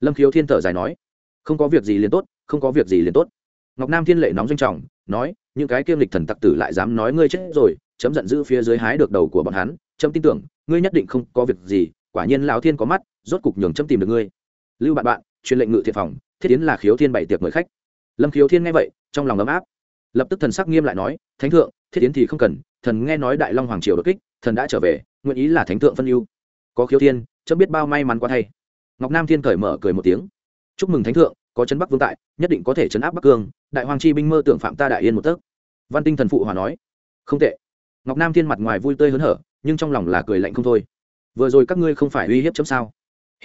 S1: lâm khiếu thiên thở dài nói, không có việc gì liền tốt, không có việc gì liền tốt. Ngọc nam thiên lệ nóng danh trọng, nói, những cái kiêm lịch thần tặc tử lại dám nói ngươi chết rồi chấm giận dữ phía dưới hái được đầu của bọn hắn, chấm tin tưởng, ngươi nhất định không có việc gì, quả nhiên lão thiên có mắt, rốt cục nhường chấm tìm được ngươi. Lưu bạn bạn, truyền lệnh ngự thiện phòng, thiết tiến là khiếu thiên bảy tiệc mời khách. Lâm khiếu thiên nghe vậy, trong lòng ấm áp. Lập tức thần sắc nghiêm lại nói, thánh thượng, thiết tiến thì không cần, thần nghe nói đại long hoàng triều đột kích, thần đã trở về, nguyện ý là thánh thượng phân ưu. Có khiếu thiên, chấm biết bao may mắn quá thay. Ngọc nam thiên cởi mở cười một tiếng. Chúc mừng thánh thượng, có chấn bắc vương tại, nhất định có thể chấn áp bắc cương, đại hoàng chi binh mơ tưởng phạm ta đại yên một tấc. Văn tinh thần phụ hòa nói. Không tệ ngọc nam thiên mặt ngoài vui tươi hớn hở, nhưng trong lòng là cười lạnh không thôi. Vừa rồi các ngươi không phải uy hiếp chấm sao?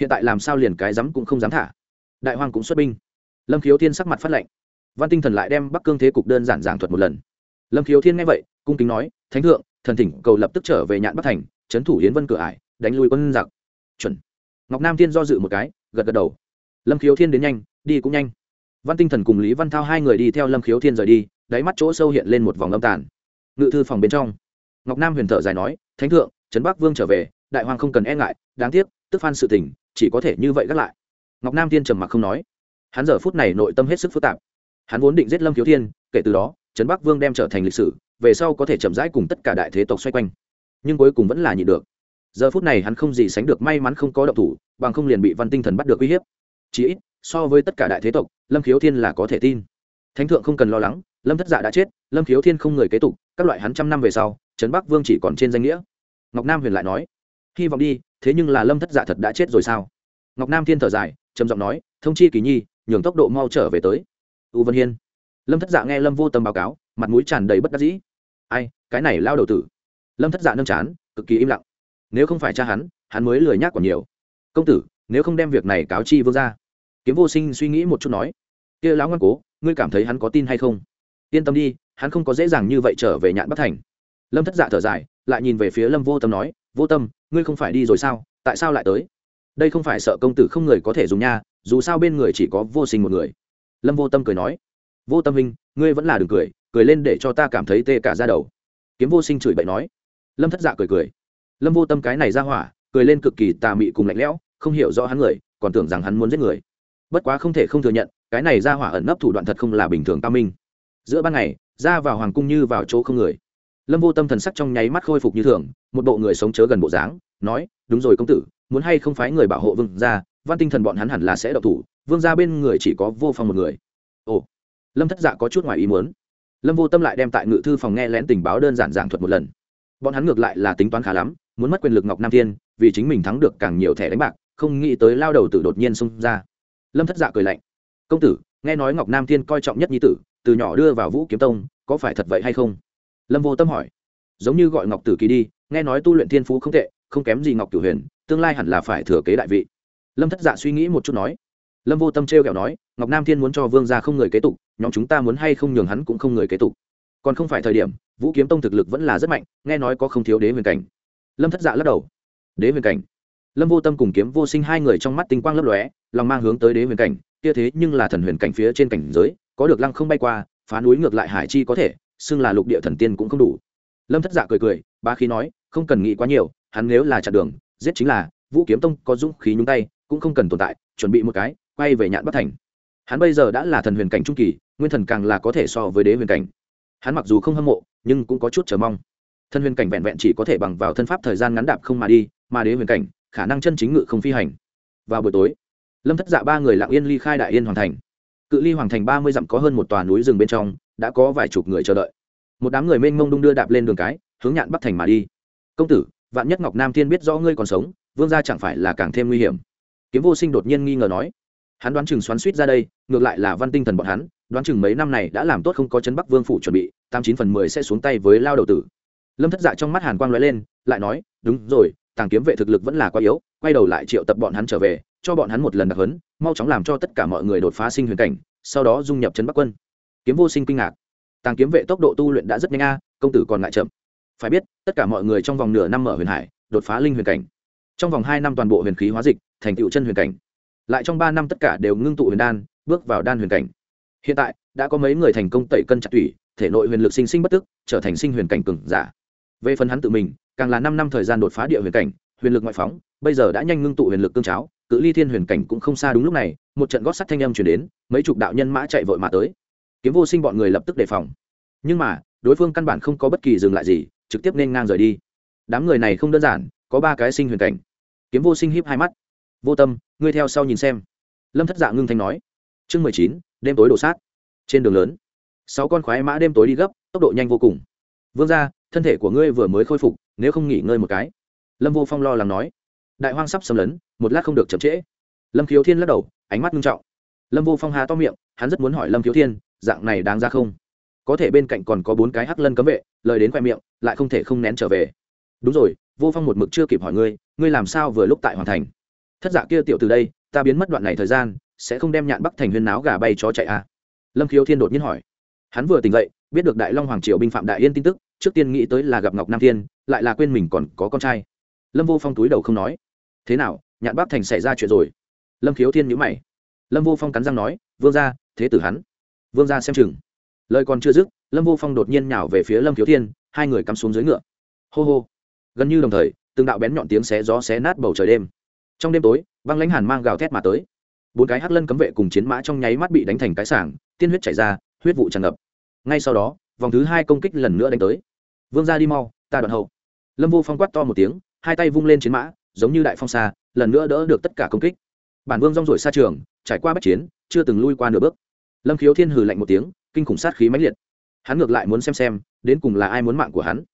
S1: Hiện tại làm sao liền cái dám cũng không dám thả? Đại hoàng cũng xuất binh. Lâm khiếu thiên sắc mặt phát lệnh. Văn tinh thần lại đem bắc cương thế cục đơn giản giảng thuật một lần. Lâm khiếu thiên nghe vậy, cung kính nói, thánh thượng, thần thỉnh cầu lập tức trở về nhạn bắc thành, trấn thủ hiến vân cửa ải, đánh lui quân giặc. Chuẩn. Ngọc nam thiên do dự một cái, gật gật đầu. Lâm khiếu thiên đến nhanh, đi cũng nhanh. Văn tinh thần cùng lý văn thao hai người đi theo lâm khiếu thiên rời đi, đáy mắt chỗ sâu hiện lên một vòng âm tàn. Ngự thư phòng bên trong ngọc nam huyền thở dài nói, thánh thượng, trấn bắc vương trở về, đại hoàng không cần e ngại, đáng tiếc, tức phan sự tình, chỉ có thể như vậy gác lại. Ngọc nam thiên trầm mặc không nói. Hắn giờ phút này nội tâm hết sức phức tạp. Hắn vốn định giết lâm khiếu thiên, kể từ đó, trấn bắc vương đem trở thành lịch sử, về sau có thể chậm rãi cùng tất cả đại thế tộc xoay quanh. Nhưng cuối cùng vẫn là nhịn được. Giờ phút này hắn không gì sánh được may mắn không có động thủ, bằng không liền bị văn tinh thần bắt được uy hiếp. Chỉ ít, so với tất cả đại thế tộc, lâm khiếu thiên là có thể tin. Thánh thượng không cần lo lắng, lâm thất dạ đã chết, lâm khiếu thiên không người kế tục các loại hắn trăm năm về sau, trấn bắc vương chỉ còn trên danh nghĩa. Ngọc nam huyền lại nói, hy vọng đi, thế nhưng là lâm thất dạ thật đã chết rồi sao? Ngọc nam thiên thở dài, trầm giọng nói, thông chi kỳ nhi, nhường tốc độ mau trở về tới. U vân hiên. Lâm thất dạ nghe lâm vô tâm báo cáo, mặt mũi tràn đầy bất đắc dĩ. Ai, cái này lao đầu tử. Lâm thất dạ nâm chán, cực kỳ im lặng. Nếu không phải cha hắn hắn mới lười nhác còn nhiều. Công tử, nếu không đem việc này cáo chi vương ra kiếm vô sinh suy nghĩ một chút nói, kia lão ngoan cố, ngươi cảm thấy hắn có tin hay không? Yên tâm đi hắn không có dễ dàng như vậy trở về nhạn bất thành. Lâm thất dạ thở dài, lại nhìn về phía lâm vô tâm nói, vô tâm, ngươi không phải đi rồi sao? Tại sao lại tới? Đây không phải sợ công tử không người có thể dùng nha, dù sao bên người chỉ có vô sinh một người. Lâm vô tâm cười nói, vô tâm hình ngươi vẫn là đừng cười cười lên để cho ta cảm thấy tê cả ra đầu. Kiếm vô sinh chửi bậy nói. Lâm thất dạ cười cười. Lâm vô tâm cái này ra hỏa, cười lên cực kỳ tà mị cùng lạnh lẽo, không hiểu rõ hắn người, còn tưởng rằng hắn muốn giết người. Bất quá không thể không thừa nhận, cái này ra hỏa ẩn nấp thủ đoạn thật không là bình thường cao minh. Giữa ban ngày ra vào hoàng cung như vào chỗ không người. Lâm vô tâm thần sắc trong nháy mắt khôi phục như thường, một bộ người sống chớ gần bộ dáng, nói, đúng rồi công tử, muốn hay không phái người bảo hộ vương gia. văn tinh thần bọn hắn hẳn là sẽ đậu thủ, vương gia bên người chỉ có vô phòng một người. Ồ, lâm thất dạ có chút ngoài ý muốn. Lâm vô tâm lại đem tại ngự thư phòng nghe lén tình báo đơn giản giảng thuật một lần. Bọn hắn ngược lại là tính toán khá lắm, muốn mất quyền lực ngọc nam thiên, vì chính mình thắng được càng nhiều thẻ đánh bạc, không nghĩ tới lao đầu tử đột nhiên xông ra. Lâm thất dạ cười lạnh, công tử, nghe nói ngọc nam thiên coi trọng nhất nhi tử từ nhỏ đưa vào vũ kiếm tông, có phải thật vậy hay không? Lâm vô tâm hỏi. Giống như gọi ngọc tử kỳ đi, nghe nói tu luyện thiên phú không tệ, không kém gì ngọc cửu huyền, tương lai hẳn là phải thừa kế đại vị. Lâm thất dạ suy nghĩ một chút nói. Lâm vô tâm t r e o kẹo nói, ngọc nam thiên muốn cho vương ra không người kế tục, nhóm chúng ta muốn hay không nhường hắn cũng không người kế tục. Còn không phải thời điểm, vũ kiếm tông thực lực vẫn là rất mạnh, nghe nói có không thiếu đế huyền cảnh. Lâm thất dạ lắc đầu. Đế huyền cảnh? Lâm vô tâm cùng kiếm vô sinh hai người trong mắt tinh quang lấp lóe, lòng mang hướng tới đế huyền cảnh, kia thế nhưng là thần huyền cảnh phía trên cảnh giới có được lăng không bay qua, phá núi ngược lại hải chi có thể, xưng là lục địa thần tiên cũng không đủ. Lâm thất dạ cười cười ba khí nói, không cần nghĩ quá nhiều, hắn nếu là chặn đường, giết chính là, vũ kiếm tông có dũng khí nhúng tay, cũng không cần tồn tại, chuẩn bị một cái, quay về nhạn bất thành. Hắn bây giờ đã là thần huyền cảnh trung kỳ, nguyên thần càng là có thể so với đế huyền cảnh. Hắn mặc dù không hâm mộ, nhưng cũng có chút chờ mong. Thần huyền cảnh vẹn vẹn chỉ có thể bằng vào thân pháp thời gian ngắn đạp không mà đi, mà đế huyền cảnh, khả năng chân chính ngự không phi hành. Vào buổi tối, lâm thất dạ ba người lặng yên ly khai đại yên hoàn thành cự ly hoàng thành ba mươi dặm có hơn một tòa núi rừng bên trong, đã có vài chục người chờ đợi. Một đám người mênh mông đung đưa đạp lên đường cái, hướng nhạn bắc thành mà đi. Công tử, vạn nhất ngọc nam thiên biết rõ ngươi còn sống, vương gia chẳng phải là càng thêm nguy hiểm? Kiếm vô sinh đột nhiên nghi ngờ nói. Hắn đoán chừng xoắn suýt ra đây, ngược lại là văn tinh thần bọn hắn, đoán chừng mấy năm này đã làm tốt không có chấn bắc vương phủ chuẩn bị, tám chín phần mười sẽ xuống tay với lao đầu tử. Lâm thất dạ trong mắt hàn quang l ó e lên, lại nói, đúng rồi tàng kiếm vệ thực lực vẫn là quá yếu, quay đầu lại triệu tập bọn hắn trở về, cho bọn hắn một lần đặc hấn mau chóng làm cho tất cả mọi người đột phá sinh huyền cảnh, sau đó dung nhập trấn bắc quân. Kiếm vô sinh kinh ngạc. Tàng kiếm vệ tốc độ tu luyện đã rất nhanh a, công tử còn lại chậm. Phải biết, tất cả mọi người trong vòng nửa năm mở huyền hải, đột phá linh huyền cảnh. Trong vòng hai năm toàn bộ huyền khí hóa dịch, thành tựu chân huyền cảnh. Lại trong ba năm tất cả đều ngưng tụ huyền đan, bước vào đan huyền cảnh. Hiện tại, đã có mấy người thành công tẩy cân chặt tủy, thể nội huyền lực sinh sinh bất tức, trở thành sinh huyền cảnh cừng giả về phần hắn tự mình, càng là năm năm thời gian đột phá địa huyền cảnh, huyền lực ngoại phóng, bây giờ đã nhanh ngưng tụ huyền lực tương cháo, cự ly thiên huyền cảnh cũng không xa đúng lúc này, một trận gót sắt thanh âm chuyển đến, mấy chục đạo nhân mã chạy vội mà tới. Kiếm vô sinh bọn người lập tức đề phòng. Nhưng mà, đối phương căn bản không có bất kỳ dừng lại gì, trực tiếp nên ngang rời đi. Đám người này không đơn giản, có ba cái sinh huyền cảnh. Kiếm vô sinh híp hai mắt. Vô tâm, ngươi theo sau nhìn xem. Lâm thất dạ ngưng thanh nói. Chương mười chín, đêm tối đổ sát. Trên đường lớn, sáu con khoái mã đêm tối đi gấp, tốc độ nhanh vô cùng. Vương ra thân thể của ngươi vừa mới khôi phục, nếu không nghỉ ngơi một cái. Lâm vô phong lo lắng nói. Đại hoang sắp xâm lấn, một lát không được chậm trễ. Lâm khiếu thiên lắc đầu, ánh mắt nghiêm trọng. Lâm vô phong hà to miệng, hắn rất muốn hỏi lâm khiếu thiên, dạng này đáng ra không? Có thể bên cạnh còn có bốn cái hắc lân cấm vệ, lời đến khoe miệng, lại không thể không nén trở về. Đúng rồi, vô phong một mực chưa kịp hỏi ngươi ngươi làm sao vừa lúc tại hoàn thành? Thất giả kia tiểu từ đây, ta biến mất đoạn này thời gian, sẽ không đem nhạn bắc thành huyên náo gà bay chó chạy à? Lâm khiếu thiên đột nhiên hỏi. Hắn vừa tỉnh dậy, biết được đại long hoàng triều binh phạm đại yên tin tức trước tiên nghĩ tới là gặp ngọc nam thiên, lại là quên mình còn có con trai. Lâm vô phong túi đầu không nói. Thế nào, nhạn Bác thành xảy ra chuyện rồi? Lâm khiếu thiên nhữ mày. Lâm vô phong cắn răng nói, vương ra thế tử hắn. Vương ra xem chừng. Lời còn chưa dứt, lâm vô phong đột nhiên nhào về phía lâm khiếu thiên, hai người cắm xuống dưới ngựa. Hô hô. Gần như đồng thời, từng đạo bén nhọn tiếng xé gió xé nát bầu trời đêm. Trong đêm tối, băng lãnh hàn mang gào thét mà tới. Bốn cái hắc lân cấm vệ cùng chiến mã trong nháy mắt bị đánh thành cái sảng, tiên huyết chảy ra, huyết vụ tràn ngập. Ngay sau đó vòng thứ hai công kích lần nữa đánh tới. Vương gia đi mau, ta đoạn hậu. Lâm vô phong quát to một tiếng, hai tay vung lên chiến mã, giống như đại phong xa, lần nữa đỡ được tất cả công kích. Bản vương rong rổi xa trường, trải qua bách chiến, chưa từng lui qua nửa bước. Lâm khiếu thiên hừ lạnh một tiếng, kinh khủng sát khí mãnh liệt. Hắn ngược lại muốn xem xem, đến cùng là ai muốn mạng của hắn.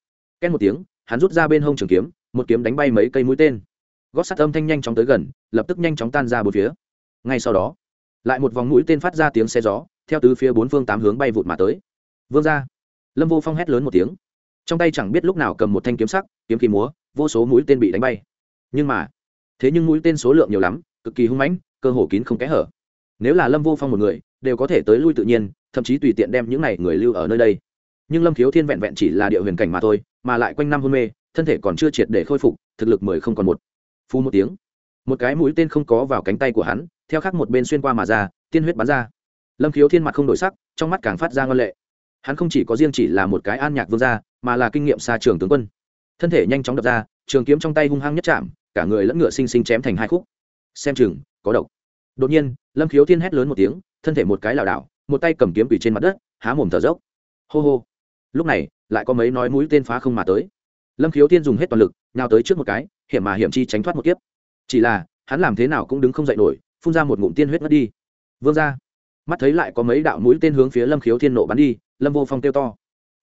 S1: Két một tiếng, hắn rút ra bên hông trường kiếm, một kiếm đánh bay mấy cây mũi tên. Gót sắt âm thanh nhanh chóng tới gần, lập tức nhanh chóng tan ra bốn phía. Ngay sau đó, lại một vòng mũi tên phát ra tiếng xe gió, theo tứ phía bốn phương tám hướng bay vụt mà tới vương ra. Lâm vô phong hét lớn một tiếng. Trong tay chẳng biết lúc nào cầm một thanh kiếm sắc, kiếm khí múa, vô số mũi tên bị đánh bay. Nhưng mà, thế nhưng mũi tên số lượng nhiều lắm, cực kỳ hung mãnh, cơ hồ kín không kẽ hở. Nếu là lâm vô phong một người, đều có thể tới lui tự nhiên, thậm chí tùy tiện đem những này người lưu ở nơi đây. Nhưng lâm khiếu thiên vẹn vẹn chỉ là địa huyền cảnh mà thôi, mà lại quanh năm hôn mê, thân thể còn chưa triệt để khôi phục, thực lực mười không còn một. Phu một tiếng. Một cái mũi tên không có vào cánh tay của hắn, theo khắc một bên xuyên qua mà ra, tiên huyết bắn ra. Lâm khiếu thiên mặt không đổi sắc, trong mắt càng phát ra ngân lệ hắn không chỉ có riêng chỉ là một cái an nhạc vương gia, mà là kinh nghiệm xa trường tướng quân. Thân thể nhanh chóng đập ra, trường kiếm trong tay hung hăng nhất chạm, cả người lẫn ngựa xinh xinh chém thành hai khúc. Xem chừng, có độc. Đột nhiên, lâm khiếu thiên hét lớn một tiếng, thân thể một cái lảo đảo, một tay cầm kiếm quỷ trên mặt đất, há mồm thở dốc. Hô hô. Lúc này, lại có mấy nói mũi tên phá không mà tới. Lâm khiếu thiên dùng hết toàn lực, nhào tới trước một cái, hiểm mà hiểm chi tránh thoát một kiếp. Chỉ là, hắn làm thế nào cũng đứng không dậy nổi, phun ra một ngụm tiên huyết mất đi. Vương ra mắt thấy lại có mấy đạo mũi tên hướng phía lâm khiếu thiên nộ bắn đi lâm vô phong kêu to.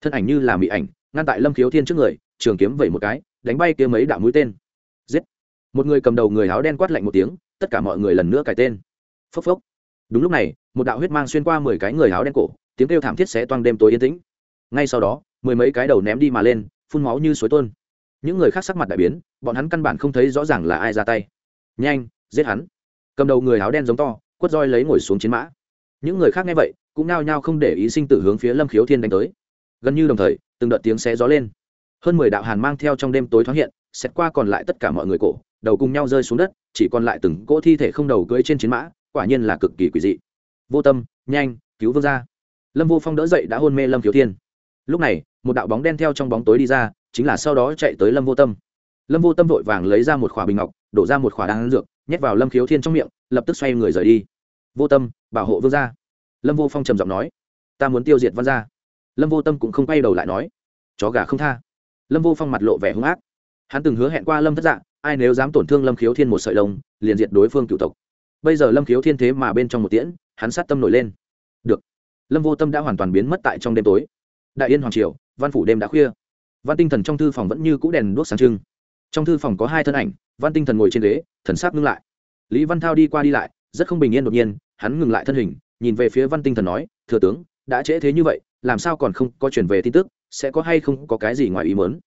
S1: Thân ảnh như là mỹ ảnh, ngăn tại lâm khiếu thiên trước người, trường kiếm vẩy một cái, đánh bay kia mấy đạo mũi tên. Giết! Một người cầm đầu người áo đen quát lạnh một tiếng, tất cả mọi người lần nữa cải tên. Phốc phốc. Đúng lúc này, một đạo huyết mang xuyên qua mười cái người áo đen cổ, tiếng kêu thảm thiết sẽ toang đêm tối yên tĩnh. Ngay sau đó, mười mấy cái đầu ném đi mà lên, phun máu như suối tôn những người khác sắc mặt đại biến, bọn hắn căn bản không thấy rõ ràng là ai ra tay. Nhanh, giết hắn. Cầm đầu người áo đen giống to, quất roi lấy ngồi xuống chiến mã những người khác nghe vậy, cũng nao nhao không để ý sinh tử hướng phía lâm khiếu thiên đánh tới. Gần như đồng thời, từng đợt tiếng xé gió lên. Hơn mười đạo hàn mang theo trong đêm tối thoáng hiện xét qua còn lại tất cả mọi người cổ, đầu cùng nhau rơi xuống đất, chỉ còn lại từng cỗ thi thể không đầu cưỡi trên chiến mã, quả nhiên là cực kỳ quỷ dị. Vô tâm, nhanh, cứu vương ra lâm vô phong đỡ dậy đã hôn mê lâm khiếu thiên. Lúc này, một đạo bóng đen theo trong bóng tối đi ra, chính là sau đó chạy tới lâm vô tâm. Lâm vô tâm vội vàng lấy ra một khỏa bình ngọc, đổ ra một khỏa đan dược, nhét vào lâm khiếu thiên trong miệng, lập tức xoay người rời đi vô tâm, bảo hộ vương gia. Lâm vô phong trầm giọng nói, ta muốn tiêu diệt văn gia. Lâm vô tâm cũng không quay đầu lại nói, chó gà không tha. Lâm vô phong mặt lộ vẻ hung ác. Hắn từng hứa hẹn qua lâm thất dạng ai nếu dám tổn thương lâm khiếu thiên một sợi lông, liền diệt đối phương cựu tộc. Bây giờ lâm khiếu thiên thế mà bên trong một tiễn, hắn sát tâm nổi lên. Được. Lâm vô tâm đã hoàn toàn biến mất tại trong đêm tối. Đại yên hoàng triều, văn phủ đêm đã khuya. Văn tinh thần trong thư phòng vẫn như cũ đèn đuốc sáng trưng. Trong thư phòng có hai thân ảnh, văn tinh thần ngồi trên ghế, thần sắc ngưng lại. Lý văn thao đi qua đi lại, rất không bình yên đột nhiên hắn ngừng lại thân hình, nhìn về phía văn tinh thần nói, thừa tướng, đã trễ thế như vậy, làm sao còn không có chuyển về tin tức, sẽ có hay không có cái gì ngoài ý mớn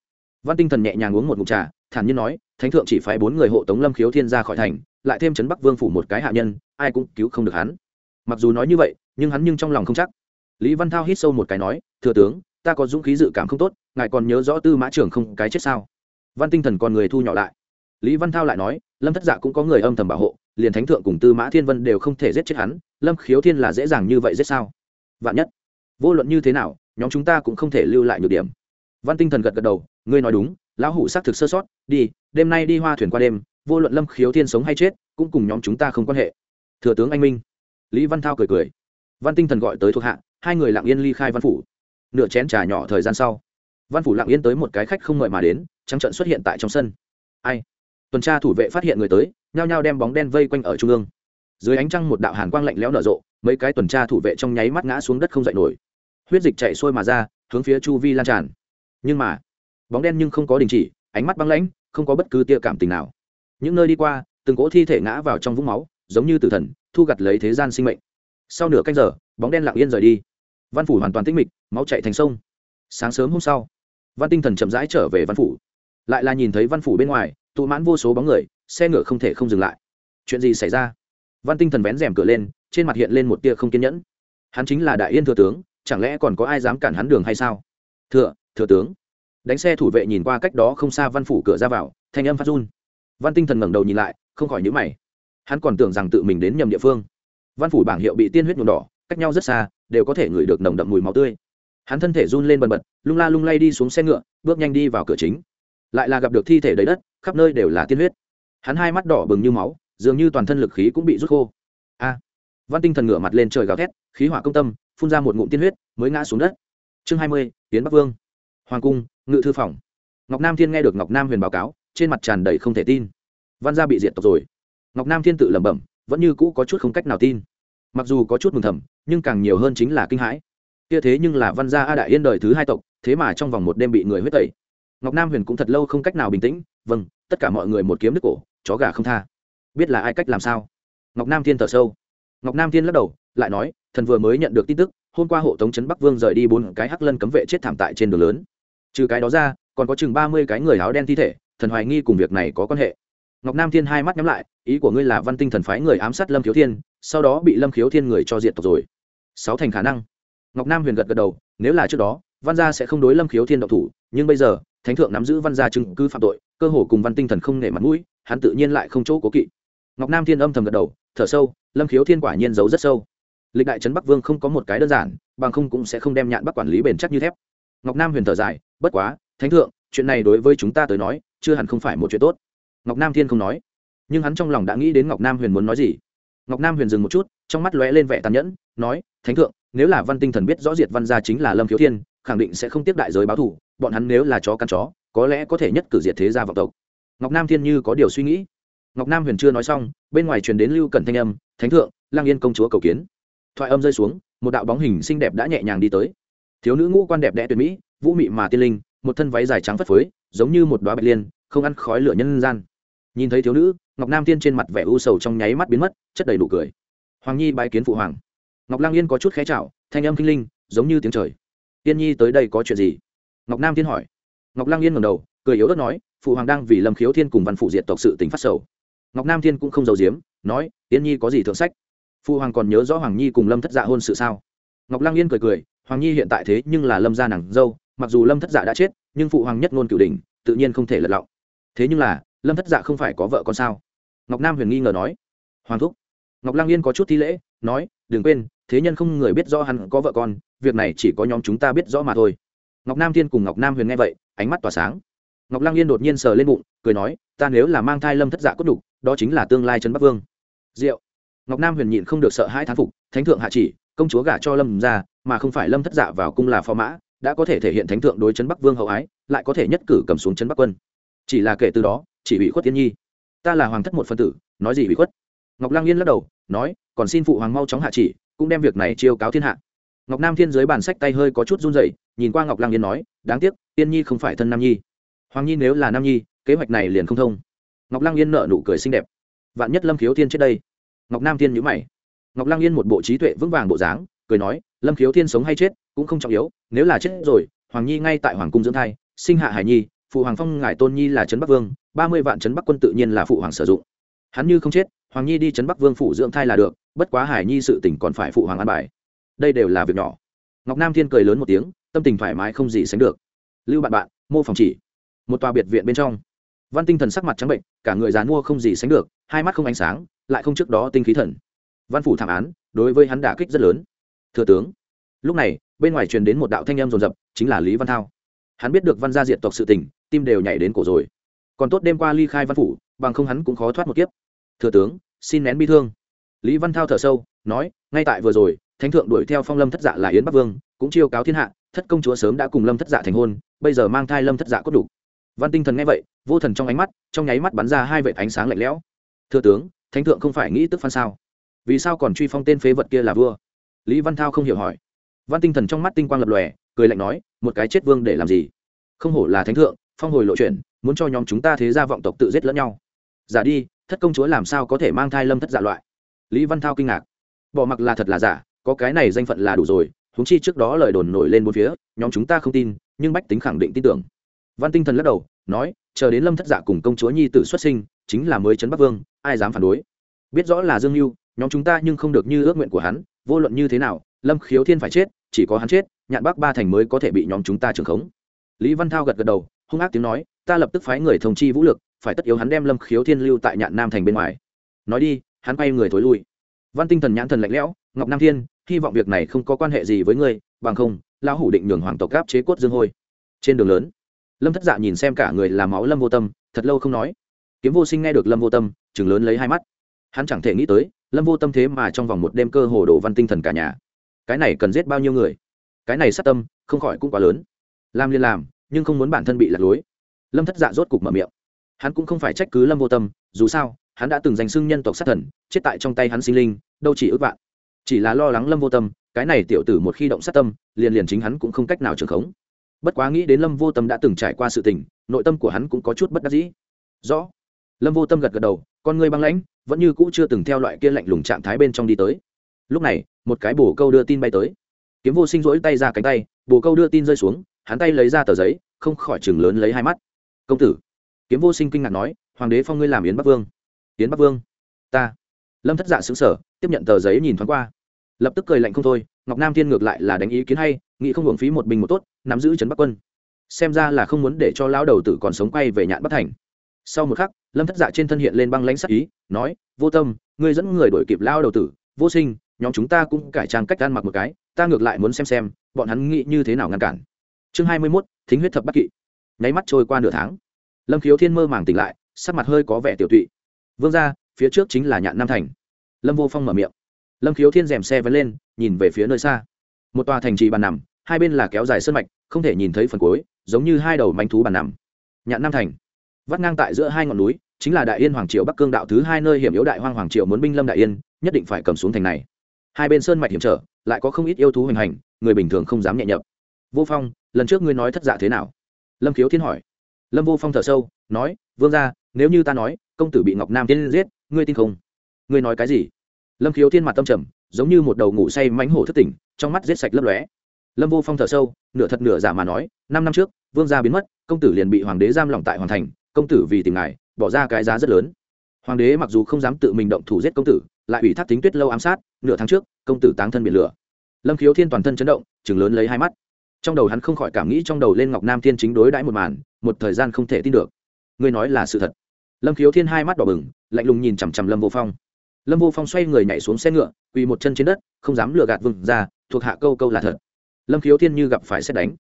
S1: văn tinh thần nhẹ nhàng uống một ngụm trà, thản nhiên nói, thánh thượng chỉ phái bốn người hộ tống lâm khiếu thiên ra khỏi thành, lại thêm trấn bắc vương phủ một cái hạ nhân, ai cũng cứu không được hắn. Mặc dù nói như vậy, nhưng hắn nhưng trong lòng không chắc. Lý văn thao hít sâu một cái nói, thừa tướng, ta có dũng khí dự cảm không tốt, ngài còn nhớ rõ tư mã trưởng không cái chết sao? Văn tinh thần còn người thu nhỏ lại. Lý văn thao lại nói, lâm thất dạ cũng có người âm thầm bảo hộ liền thánh thượng cùng tư mã thiên vân đều không thể giết chết hắn, lâm khiếu thiên là dễ dàng như vậy giết sao? Vạn nhất, vô luận như thế nào, nhóm chúng ta cũng không thể lưu lại nhược điểm. Văn tinh thần gật gật đầu, ngươi nói đúng, lão hủ xác thực sơ sót, đi, đêm nay đi hoa thuyền qua đêm, vô luận lâm khiếu thiên sống hay chết, cũng cùng nhóm chúng ta không quan hệ. Thừa tướng anh minh, lý văn thao cười cười. Văn tinh thần gọi tới thuộc hạ, hai người lặng yên ly khai văn phủ. Nửa chén trà nhỏ thời gian sau, văn phủ lặng yên tới một cái khách không mời mà đến, trắng trận xuất hiện tại trong sân. Ai? Tuần tra thủ vệ phát hiện người tới nhao nhao đem bóng đen vây quanh ở trung ương. Dưới ánh trăng một đạo hàn quang lạnh lẽo nở rộ, mấy cái tuần tra thủ vệ trong nháy mắt ngã xuống đất không dậy nổi. Huyết dịch chạy sôi mà ra, hướng phía chu vi lan tràn. Nhưng mà, bóng đen nhưng không có đình chỉ, ánh mắt băng lãnh, không có bất cứ tia cảm tình nào. Những nơi đi qua, từng cỗ thi thể ngã vào trong vũng máu, giống như tử thần, thu gặt lấy thế gian sinh mệnh. Sau nửa canh giờ, bóng đen lặng yên rời đi. Văn phủ hoàn toàn tĩnh mịch, máu chạy thành sông. Sáng sớm hôm sau, văn tinh thần chậm rãi trở về văn phủ. Lại là nhìn thấy văn phủ bên ngoài, tụ mãn vô số bóng người xe ngựa không thể không dừng lại. Chuyện gì xảy ra? Văn tinh thần vén rèm cửa lên, trên mặt hiện lên một tia không kiên nhẫn. Hắn chính là đại yên thừa tướng, chẳng lẽ còn có ai dám cản hắn đường hay sao? Thừa thừa tướng. Đánh xe thủ vệ nhìn qua cách đó không xa văn phủ cửa ra vào, thanh âm phát run. Văn tinh thần ngẩng đầu nhìn lại, không khỏi nhữ mày. Hắn còn tưởng rằng tự mình đến nhầm địa phương. Văn phủ bảng hiệu bị tiên huyết nhuộm đỏ, cách nhau rất xa, đều có thể ngửi được nồng đậm mùi máu tươi. Hắn thân thể run lên bần bật, lung la lung lay đi xuống xe ngựa, bước nhanh đi vào cửa chính. Lại là gặp được thi thể đầy đất, khắp nơi đều là tiên huyết hắn hai mắt đỏ bừng như máu, dường như toàn thân lực khí cũng bị rút khô. A. Văn tinh thần ngửa mặt lên trời gào thét, khí hỏa công tâm, phun ra một ngụm tiên huyết, mới ngã xuống đất. Chương hai mươi, tiến bắc vương. Hoàng cung, ngự thư phòng. Ngọc nam thiên nghe được ngọc nam huyền báo cáo, trên mặt tràn đầy không thể tin. Văn gia bị diệt tộc rồi. Ngọc nam thiên tự lẩm bẩm, vẫn như cũ có chút không cách nào tin. Mặc dù có chút mừng thầm, nhưng càng nhiều hơn chính là kinh hãi. Kia thế nhưng là văn gia a đại yên đời thứ hai tộc, thế mà trong vòng một đêm bị người huyết tẩy. Ngọc nam huyền cũng thật lâu không cách nào bình tĩnh vâng tất cả mọi người một kiếm đứt cổ chó gà không tha. Biết là ai cách làm sao? Ngọc nam thiên thở sâu. Ngọc nam thiên lắc đầu, lại nói, thần vừa mới nhận được tin tức, hôm qua hộ tống trấn bắc vương rời đi bốn cái hắc lân cấm vệ chết thảm tại trên đường lớn. Trừ cái đó ra, còn có chừng ba mươi cái người áo đen thi thể, thần hoài nghi cùng việc này có quan hệ. Ngọc nam thiên hai mắt nhắm lại, ý của ngươi là văn tinh thần phái người ám sát lâm khiếu thiên, sau đó bị lâm khiếu thiên người cho diện tộc rồi. Sáu thành khả năng. Ngọc nam huyền gật gật đầu, nếu là trước đó, văn gia sẽ không đối lâm khiếu thiên độc thủ nhưng bây giờ, thánh thượng nắm giữ văn gia chứng cứ phạm tội, cơ hồ cùng văn tinh thần không nể mặt mũi, hắn tự nhiên lại không chỗ cố kỵ. Ngọc nam thiên âm thầm gật đầu, thở sâu, lâm khiếu thiên quả nhiên giấu rất sâu. Lịch đại trấn bắc vương không có một cái đơn giản, bằng không cũng sẽ không đem nhạn bắc quản lý bền chắc như thép. Ngọc nam huyền thở dài, bất quá, thánh thượng, chuyện này đối với chúng ta tới nói, chưa hẳn không phải một chuyện tốt. Ngọc nam thiên không nói, nhưng hắn trong lòng đã nghĩ đến ngọc nam huyền muốn nói gì. Ngọc nam huyền dừng một chút, trong mắt lóe lên vẻ tàn nhẫn, nói, thánh thượng, nếu là văn tinh thần biết rõ diệt văn gia chính là lâm khiếu thiên, khẳng định sẽ không tiếp đại giới báo thù bọn hắn nếu là chó căn chó, có lẽ có thể nhất cử diệt thế gia vọng tộc. Ngọc nam thiên như có điều suy nghĩ. Ngọc nam huyền chưa nói xong, bên ngoài truyền đến lưu cẩn thanh âm, thánh thượng, lang yên công chúa cầu kiến. Thoại âm rơi xuống, một đạo bóng hình xinh đẹp đã nhẹ nhàng đi tới. Thiếu nữ ngũ quan đẹp đẽ tuyệt mỹ, vũ mị mà tiên linh, một thân váy dài trắng phất phới, giống như một đoá bạch liên, không ăn khói lửa nhân gian. Nhìn thấy thiếu nữ, ngọc nam tiên trên mặt vẻ u sầu trong nháy mắt biến mất, chất đầy đủ cười. Hoàng nhi bái kiến phụ hoàng. Ngọc lang yên có chút khé chảo, thanh âm kinh linh, giống như tiếng trời. Tiên nhi tới đây có chuyện gì? Ngọc nam Thiên hỏi. Ngọc lang yên ngầm đầu, cười yếu ớt nói, phụ hoàng đang vì lâm khiếu thiên cùng văn phụ diệt tộc sự tính phát sầu. Ngọc nam thiên cũng không giấu giếm, nói tiên nhi có gì thượng sách? Phụ hoàng còn nhớ rõ hoàng nhi cùng lâm thất dạ hôn sự sao? Ngọc lang yên cười cười, hoàng nhi hiện tại thế nhưng là lâm gia nàng dâu, mặc dù lâm thất dạ đã chết, nhưng phụ hoàng nhất ngôn cửu đình tự nhiên không thể lật lọng. Thế nhưng là, lâm thất dạ không phải có vợ con sao? Ngọc nam huyền nghi ngờ nói. Hoàng thúc. Ngọc lang yên có chút thi lễ, nói, đừng quên, thế nhân không người biết rõ hắn có vợ con, việc này chỉ có nhóm chúng ta biết rõ mà thôi ngọc nam thiên cùng ngọc nam huyền nghe vậy, ánh mắt tỏa sáng. Ngọc lang yên đột nhiên sờ lên bụng, cười nói, ta nếu là mang thai lâm thất dạ cốt đục đó chính là tương lai trấn bắc vương. Diệu. Ngọc nam huyền nhịn không được sợ hai thán phục, thánh thượng hạ chỉ, công chúa gả cho lâm ra mà không phải lâm thất dạ vào cung là phò mã, đã có thể thể hiện thánh thượng đối trấn bắc vương hậu ái, lại có thể nhất cử cầm xuống trấn bắc quân. Chỉ là kể từ đó, chỉ bị khuất tiên nhi. Ta là hoàng thất một phân tử, nói gì bị khuất? Ngọc lang yên lắc đầu, nói, còn xin phụ hoàng mau chóng hạ chỉ, cũng đem việc này chiêu cáo thiên hạ. Ngọc nam thiên dưới bàn sách tay hơi có chút run rẩy nhìn qua ngọc lang yên nói, đáng tiếc tiên nhi không phải thân nam nhi. Hoàng nhi nếu là nam nhi, kế hoạch này liền không thông. Ngọc lang yên nợ nụ cười xinh đẹp. Vạn nhất lâm khiếu thiên trước đây? Ngọc nam thiên nhữ mày. Ngọc lang yên một bộ trí tuệ vững vàng bộ dáng, cười nói, lâm khiếu thiên sống hay chết cũng không trọng yếu, nếu là chết rồi, hoàng nhi ngay tại hoàng cung dưỡng thai, sinh hạ hải nhi, phụ hoàng phong ngải tôn nhi là trấn bắc vương, ba mươi vạn trấn bắc quân tự nhiên là phụ hoàng sử dụng. Hắn như không chết, hoàng nhi đi trấn bắc vương phủ dưỡng thai là được, bất quá hải nhi sự tỉnh còn phải phụ hoàng an bài. Đây đều là việc nhỏ. Ngọc nam thiên cười lớn một tiếng tâm tình thoải mái không gì sánh được. Lưu bạn bạn, mô phòng chỉ. Một tòa biệt viện bên trong. Văn tinh thần sắc mặt trắng bệnh, cả người dán mua không gì sánh được, hai mắt không ánh sáng, lại không trước đó tinh khí thần. Văn phủ thảm án, đối với hắn đả kích rất lớn. Thừa tướng, lúc này, bên ngoài truyền đến một đạo thanh em rồn rập chính là lý văn thao. Hắn biết được văn gia diện tộc sự tình, tim đều nhảy đến cổ rồi. Còn tốt đêm qua ly khai văn phủ, bằng không hắn cũng khó thoát một kiếp. Thừa tướng, xin nén bi thương. Lý văn thao thở sâu, nói, ngay tại vừa rồi, thánh thượng đuổi theo phong lâm thất dạ là yến bắc vương, cũng chiêu cáo thiên hạ thất công chúa sớm đã cùng lâm thất dạ thành hôn, bây giờ mang thai lâm thất dạ cốt đủ. Văn tinh thần nghe vậy, vô thần trong ánh mắt, trong nháy mắt bắn ra hai vệt ánh sáng lạnh lẽo. Thưa tướng, thánh thượng không phải nghĩ tức phan sao? Vì sao còn truy phong tên phế vật kia là vua? Lý văn thao không hiểu hỏi. Văn tinh thần trong mắt tinh quang lập lòe, cười lạnh nói, một cái chết vương để làm gì? Không hổ là thánh thượng, phong hồi lộ chuyển, muốn cho nhóm chúng ta thế gia vọng tộc tự giết lẫn nhau. Giả đi, thất công chúa làm sao có thể mang thai lâm thất dạ loại? Lý văn thao kinh ngạc. Bỏ mặc là thật là giả, có cái này danh phận là đủ rồi huống chi trước đó lời đồn nổi lên bốn phía, nhóm chúng ta không tin, nhưng bách tính khẳng định tin tưởng. Văn tinh thần lắc đầu, nói, chờ đến lâm thất dạ cùng công chúa nhi tử xuất sinh, chính là mới trấn bắc vương, ai dám phản đối? Biết rõ là dương mưu nhóm chúng ta nhưng không được như ước nguyện của hắn, vô luận như thế nào, lâm khiếu thiên phải chết, chỉ có hắn chết, nhạn bắc ba thành mới có thể bị nhóm chúng ta trưởng khống. Lý văn thao gật gật đầu, hung ác tiếng nói, ta lập tức phái người thông chi vũ lực, phải tất yếu hắn đem lâm khiếu thiên lưu tại nhạn nam thành bên ngoài. Nói đi, hắn quay người thối lui. Văn tinh thần nhãn thần lạnh lẽo ngọc nam thiên, hy vọng việc này không có quan hệ gì với ngươi, bằng không, lão hủ định nhường hoàng tộc gáp chế cốt dương hôi. Trên đường lớn, lâm thất dạ nhìn xem cả người làm máu lâm vô tâm, thật lâu không nói. Kiếm vô sinh nghe được lâm vô tâm chừng lớn lấy hai mắt. Hắn chẳng thể nghĩ tới, lâm vô tâm thế mà trong vòng một đêm cơ hồ đổ văn tinh thần cả nhà. Cái này cần giết bao nhiêu người? Cái này sát tâm, không khỏi cũng quá lớn. Làm liên làm, nhưng không muốn bản thân bị lạc lối. Lâm thất dạ rốt cục mở miệng. Hắn cũng không phải trách cứ lâm vô tâm, dù sao, hắn đã từng giành xưng nhân tộc sát thần, chết tại trong tay hắn sinh linh, đâu chỉ ước vạn chỉ là lo lắng lâm vô tâm, cái này tiểu tử một khi động sát tâm, liền liền chính hắn cũng không cách nào trường khống. Bất quá nghĩ đến lâm vô tâm đã từng trải qua sự tình, nội tâm của hắn cũng có chút bất đắc dĩ. Rõ. Lâm vô tâm gật gật đầu, con người băng lãnh, vẫn như cũ chưa từng theo loại kia lạnh lùng trạng thái bên trong đi tới. Lúc này, một cái bồ câu đưa tin bay tới. Kiếm vô sinh rỗi tay ra cánh tay, bồ câu đưa tin rơi xuống, hắn tay lấy ra tờ giấy, không khỏi chừng lớn lấy hai mắt. Công tử. Kiếm vô sinh kinh ngạc nói, hoàng đế phong ngươi làm yến bắc vương. Yến bắc vương? Ta. Lâm thất dạ xứng sở tiếp nhận tờ giấy nhìn thoáng qua lập tức cười lạnh không thôi, ngọc nam thiên ngược lại là đánh ý kiến hay, nghĩ không hưởng phí một bình một tốt, nắm giữ trấn bắc quân. Xem ra là không muốn để cho lão đầu tử còn sống quay về nhạn bắc thành. Sau một khắc, lâm thất dạ trên thân hiện lên băng lãnh sắc ý, nói, vô tâm, ngươi dẫn người đổi kịp lao đầu tử, vô sinh, nhóm chúng ta cũng cải trang cách ăn mặc một cái, ta ngược lại muốn xem xem, bọn hắn nghĩ như thế nào ngăn cản. Chương hai mươi mốt, thính huyết thập bắc kỵ. Nháy mắt trôi qua nửa tháng. Lâm khiếu thiên mơ màng tỉnh lại, sắc mặt hơi có vẻ tiểu tụy. Vương ra phía trước chính là nhạn nam thành. Lâm vô phong mở miệng lâm khiếu thiên rèm xe vẫn lên, nhìn về phía nơi xa. Một tòa thành trì bàn nằm, hai bên là kéo dài sân mạch, không thể nhìn thấy phần cuối, giống như hai đầu manh thú bàn nằm. Nhạn nam thành. Vắt ngang tại giữa hai ngọn núi, chính là đại yên hoàng triều bắc cương đạo thứ hai nơi hiểm yếu đại hoang hoàng triều muốn binh lâm đại yên, nhất định phải cầm xuống thành này. Hai bên sơn mạch hiểm trở, lại có không ít yêu thú hoành hành, người bình thường không dám nhẹ nhập vô phong, lần trước ngươi nói thất dạ thế nào? Lâm khiếu thiên hỏi. Lâm vô phong thở sâu, nói, vương ra nếu như ta nói, công tử bị ngọc nam tiên giết, ngươi tin không? Ngươi nói cái gì? Lâm khiếu thiên mặt tâm trầm, giống như một đầu ngủ say mánh hổ thất tỉnh, trong mắt giết sạch lấp lóe. Lâm vô phong thở sâu, nửa thật nửa giả mà nói, năm năm trước, vương gia biến mất, công tử liền bị hoàng đế giam lỏng tại hoàng thành, công tử vì tìm ngài, bỏ ra cái giá rất lớn. Hoàng đế mặc dù không dám tự mình động thủ giết công tử, lại ủy thác tính tuyết lâu ám sát, nửa tháng trước, công tử táng thân biển lửa. Lâm khiếu thiên toàn thân chấn động chừng lớn lấy hai mắt. Trong đầu hắn không khỏi cảm nghĩ trong đầu lên ngọc nam thiên chính đối đãi một màn, một thời gian không thể tin được. Ngươi nói là sự thật. Lâm khiếu thiên hai mắt đỏ bừng, lạnh lùng nhìn chằm chằm lâm vô phong lâm vô phong xoay người nhảy xuống xe ngựa, quỳ một chân trên đất, không dám lừa gạt vừng ra thuộc hạ câu câu là thật. Lâm khiếu thiên như gặp phải xét đánh.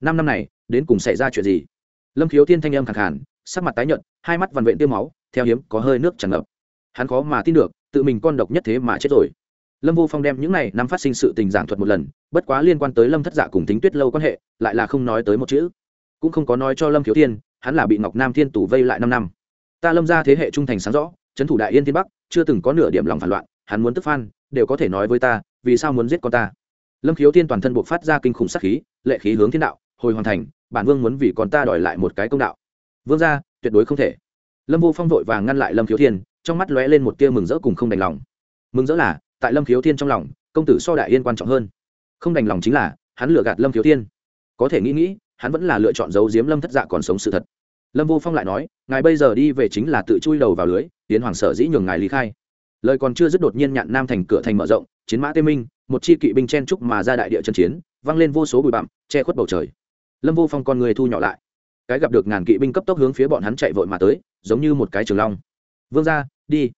S1: Năm năm này, đến cùng xảy ra chuyện gì? Lâm khiếu thiên thanh âm khẳng hẳn sắc mặt tái nhợt, hai mắt vằn vện tiêu máu, theo hiếm có hơi nước tràn ngập. Hắn khó mà tin được, tự mình con độc nhất thế mà chết rồi. Lâm vô phong đem những này năm phát sinh sự tình giảng thuật một lần, bất quá liên quan tới lâm thất dạ cùng tính tuyết lâu quan hệ, lại là không nói tới một chữ. Cũng không có nói cho lâm khiếu thiên, hắn là bị ngọc nam thiên tù vây lại năm năm. Ta lâm ra thế hệ trung thành sáng rõ trấn thủ đại yên thiên bắc, chưa từng có nửa điểm lòng phản loạn, hắn muốn tức phan, đều có thể nói với ta, vì sao muốn giết con ta? Lâm khiếu thiên toàn thân buộc phát ra kinh khủng sắc khí, lệ khí hướng thiên đạo, hồi hoàn thành, bản vương muốn vì con ta đòi lại một cái công đạo. Vương ra tuyệt đối không thể. Lâm vô phong vội vàng ngăn lại lâm khiếu thiên, trong mắt lóe lên một tia mừng rỡ cùng không đành lòng. Mừng rỡ là, tại lâm khiếu thiên trong lòng, công tử so đại yên quan trọng hơn. Không đành lòng chính là, hắn lừa gạt lâm khiếu thiên. Có thể nghĩ nghĩ, hắn vẫn là lựa chọn giấu giếm lâm thất dạ còn sống sự thật. Lâm vô phong lại nói, ngài bây giờ đi về chính là tự chui đầu vào lưới tiến hoàng sở dĩ nhường ngài lý khai. Lời còn chưa dứt đột nhiên nhạn nam thành cửa thành mở rộng, chiến mã tê minh, một chi kỵ binh chen trúc mà ra đại địa chân chiến văng lên vô số bụi bặm, che khuất bầu trời. Lâm vô phong con người thu nhỏ lại. Cái gặp được ngàn kỵ binh cấp tốc hướng phía bọn hắn chạy vội mà tới, giống như một cái trường long. Vương ra đi.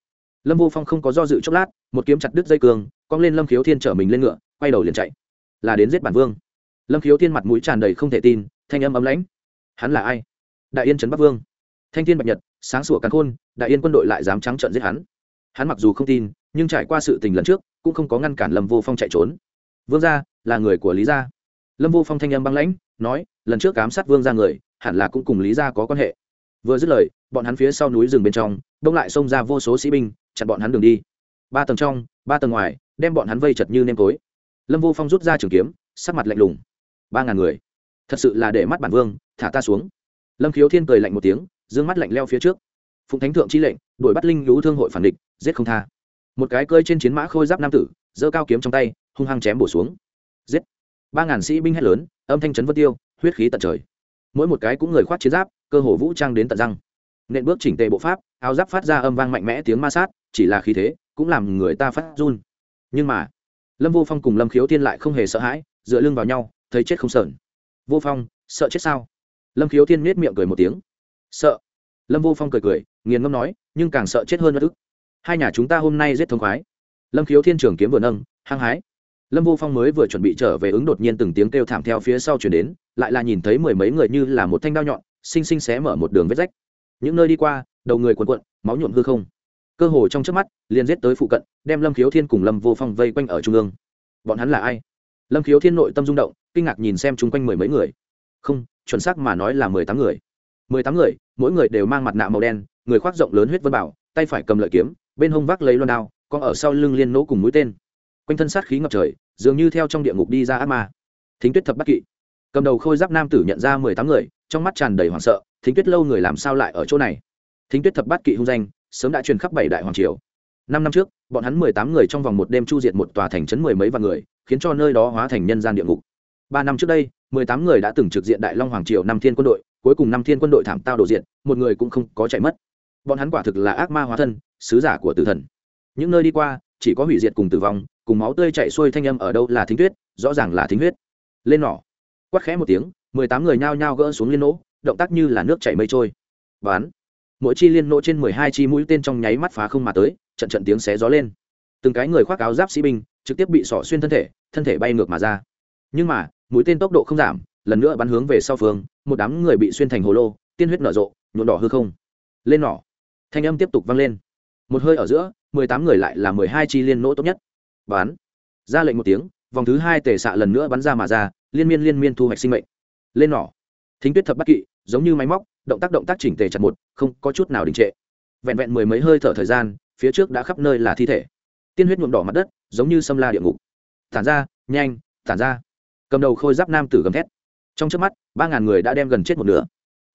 S1: Lâm vô phong không có do dự chốc lát, một kiếm chặt đứt dây cường, cong lên lâm khiếu thiên chở mình lên ngựa, quay đầu liền chạy. Là đến giết bản vương. Lâm khiếu thiên mặt mũi tràn đầy không thể tin, thanh âm ấm lãnh. Hắn là ai? Đại yên trấn bắc vương thanh thiên bạch nhật, sáng sủa cắn khôn, đại yên quân đội lại dám trắng trợn giết hắn. Hắn mặc dù không tin, nhưng trải qua sự tình lần trước, cũng không có ngăn cản lâm vô phong chạy trốn. Vương gia là người của lý gia. Lâm vô phong thanh âm băng lãnh, nói, lần trước cám sát vương gia người, hẳn là cũng cùng lý gia có quan hệ. Vừa dứt lời, bọn hắn phía sau núi rừng bên trong, đông lại xông ra vô số sĩ binh, chặn bọn hắn đường đi. Ba tầng trong, ba tầng ngoài, đem bọn hắn vây chật như nêm tối. Lâm vô phong rút ra trường kiếm, sắc mặt lạnh lùng. Ba ngàn người. Thật sự là để mắt bản vương, thả ta xuống. Lâm khiếu thiên cười lạnh một tiếng dương mắt lạnh leo phía trước. Phụng thánh thượng chi lệnh, đuổi bắt linh lũ thương hội phản địch, giết không tha. Một cái cơi trên chiến mã khôi giáp nam tử, giơ cao kiếm trong tay, hung hăng chém bổ xuống. Giết. Ba ngàn sĩ binh hét lớn, âm thanh chấn vân tiêu, huyết khí tận trời. Mỗi một cái cũng người khoát chiến giáp, cơ hồ vũ trang đến tận răng. Nện bước chỉnh tề bộ pháp, áo giáp phát ra âm vang mạnh mẽ tiếng ma sát, chỉ là khí thế, cũng làm người ta phát run. Nhưng mà, lâm vô phong cùng lâm khiếu thiên lại không hề sợ hãi, dựa lưng vào nhau, thấy chết không sờn. Vô phong, sợ chết sao? Lâm khiếu thiên nết miệng cười một tiếng sợ. Lâm vô phong cười cười, nghiền ngâm nói, nhưng càng sợ chết hơn bất ức hai nhà chúng ta hôm nay giết thông khoái. Lâm khiếu thiên trường kiếm vừa nâng, hăng hái. Lâm vô phong mới vừa chuẩn bị trở về ứng đột nhiên từng tiếng kêu thảm theo phía sau chuyển đến, lại là nhìn thấy mười mấy người như là một thanh đao nhọn, xinh xinh xé mở một đường vết rách. Những nơi đi qua, đầu người quần quận máu nhuộm hư không. Cơ hồ trong trước mắt, liền giết tới phụ cận, đem lâm khiếu thiên cùng lâm vô phong vây quanh ở trung ương. Bọn hắn là ai? Lâm khiếu thiên nội tâm rung động, kinh ngạc nhìn xem chung quanh mười mấy người. Không, chuẩn xác mà nói là mười tám người mười tám người, mỗi người đều mang mặt nạ màu đen, người khoác rộng lớn huyết vân bảo, tay phải cầm lợi kiếm, bên hông vác lấy loan đao còn ở sau lưng liên nỗ cùng mũi tên. Quanh thân sát khí ngập trời, dường như theo trong địa ngục đi ra ác ma. Thính tuyết thập bất kỵ. Cầm đầu khôi giáp nam tử nhận ra mười tám người, trong mắt tràn đầy hoảng sợ, thính tuyết lâu người làm sao lại ở chỗ này? Thính tuyết thập bát kỵ hung danh, sớm đã truyền khắp bảy đại hoàng triều. Năm năm trước, bọn hắn mười tám người trong vòng một đêm chu diệt một tòa thành trấn mười mấy vạn người, khiến cho nơi đó hóa thành nhân gian địa ngục. Ba năm trước đây, mười tám người đã từng trực diện đại long hoàng triều năm thiên quân đội cuối cùng năm thiên quân đội thảm tao đổ diện một người cũng không có chạy mất. Bọn hắn quả thực là ác ma hóa thân, sứ giả của tử thần. Những nơi đi qua, chỉ có hủy diệt cùng tử vong, cùng máu tươi chạy xuôi thanh âm ở đâu là thính tuyết, rõ ràng là thính huyết. Lên nỏ. Quát khẽ một tiếng, mười tám người nhao nhao gỡ xuống liên nỗ, động tác như là nước chảy mây trôi. Bán mỗi chi liên nỗ trên mười hai chi mũi tên trong nháy mắt phá không mà tới, trận trận tiếng xé gió lên. Từng cái người khoác áo giáp sĩ binh, trực tiếp bị sỏ xuyên thân thể thân thể bay ngược mà ra. Nhưng mà, mũi tên tốc độ không giảm lần nữa bắn hướng về sau phương, một đám người bị xuyên thành hồ lô, tiên huyết nở rộ, nhuộm đỏ hư không. Lên nỏ. Thanh âm tiếp tục vang lên. Một hơi ở giữa, mười tám người lại là mười hai chi liên nỗ tốt nhất. Bán ra lệnh một tiếng, vòng thứ hai tề xạ lần nữa bắn ra mà ra, liên miên liên miên thu hoạch sinh mệnh. Lên nỏ. Thính tuyết thập bắt kỵ, giống như máy móc, động tác động tác chỉnh tề chặt một, không có chút nào đình trệ. Vẹn vẹn mười mấy hơi thở thời gian, phía trước đã khắp nơi là thi thể. Tiên huyết nhuộm đỏ mặt đất, giống như sâm la địa ngục. Tản ra, nhanh tản ra. Cầm đầu khôi giáp nam tử gầm thét trong trước mắt, ba ngàn người đã đem gần chết một nửa.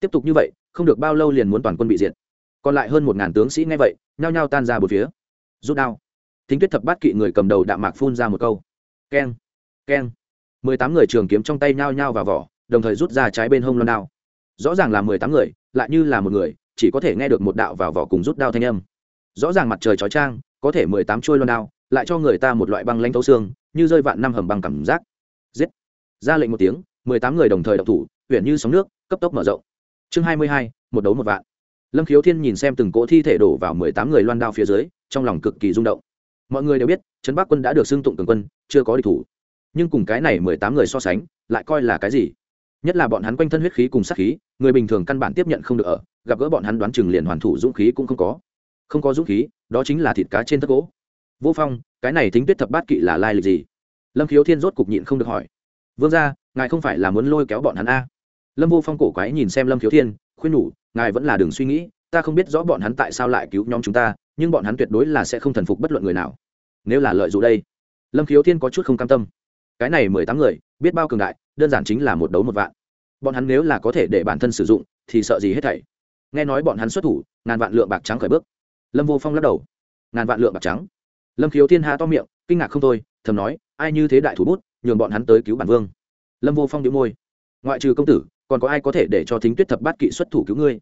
S1: Tiếp tục như vậy, không được bao lâu liền muốn toàn quân bị diệt. Còn lại hơn một ngàn tướng sĩ nghe vậy, nhao nhao tan ra một phía. Rút đao. Thính tuyết thập bát kỵ người cầm đầu đạm mạc phun ra một câu. Keng keng. Mười tám người trường kiếm trong tay nhao nhao vào vỏ, đồng thời rút ra trái bên hông loan đao. Rõ ràng là mười tám người, lại như là một người, chỉ có thể nghe được một đạo vào vỏ cùng rút đao thanh âm. Rõ ràng mặt trời chói trang có thể mười tám trôi loan đao, lại cho người ta một loại băng lanh thấu xương, như rơi vạn năm hầm băng cảm giác. Giết. Ra lệnh một tiếng mười tám người đồng thời động thủ, huyện như sóng nước, cấp tốc mở rộng. Chương hai mươi hai, một đấu một vạn. Lâm khiếu thiên nhìn xem từng cỗ thi thể đổ vào mười tám người loan đao phía dưới, trong lòng cực kỳ rung động. Mọi người đều biết, trấn bắc quân đã được xưng tụng cường quân, chưa có địch thủ. Nhưng cùng cái này mười tám người so sánh, lại coi là cái gì? Nhất là bọn hắn quanh thân huyết khí cùng sát khí, người bình thường căn bản tiếp nhận không được ở, gặp gỡ bọn hắn đoán chừng liền hoàn thủ dũng khí cũng không có. Không có dũng khí, đó chính là thịt cá trên tất gỗ. Vô phong, cái này tính tuyết thập bát kỵ là lai lịch gì? Lâm khiếu thiên rốt cục nhịn không được hỏi vương ra, ngài không phải là muốn lôi kéo bọn hắn a? Lâm vô phong cổ quái nhìn xem lâm khiếu thiên, khuyên nhủ, ngài vẫn là đừng suy nghĩ, ta không biết rõ bọn hắn tại sao lại cứu nhóm chúng ta, nhưng bọn hắn tuyệt đối là sẽ không thần phục bất luận người nào. Nếu là lợi dụng đây, lâm khiếu thiên có chút không cam tâm. Cái này mười tám người, biết bao cường đại, đơn giản chính là một đấu một vạn. Bọn hắn nếu là có thể để bản thân sử dụng, thì sợ gì hết thảy. Nghe nói bọn hắn xuất thủ, ngàn vạn lượng bạc trắng khởi bước. Lâm vô phong lắc đầu. Ngàn vạn lượng bạc trắng. Lâm khiếu thiên hạ to miệng, kinh ngạc không thôi, thầm nói, ai như thế đại thủ bút nhường bọn hắn tới cứu bản vương. Lâm vô phong đĩu môi. Ngoại trừ công tử, còn có ai có thể để cho thính tuyết thập bát kỵ xuất thủ cứu ngươi?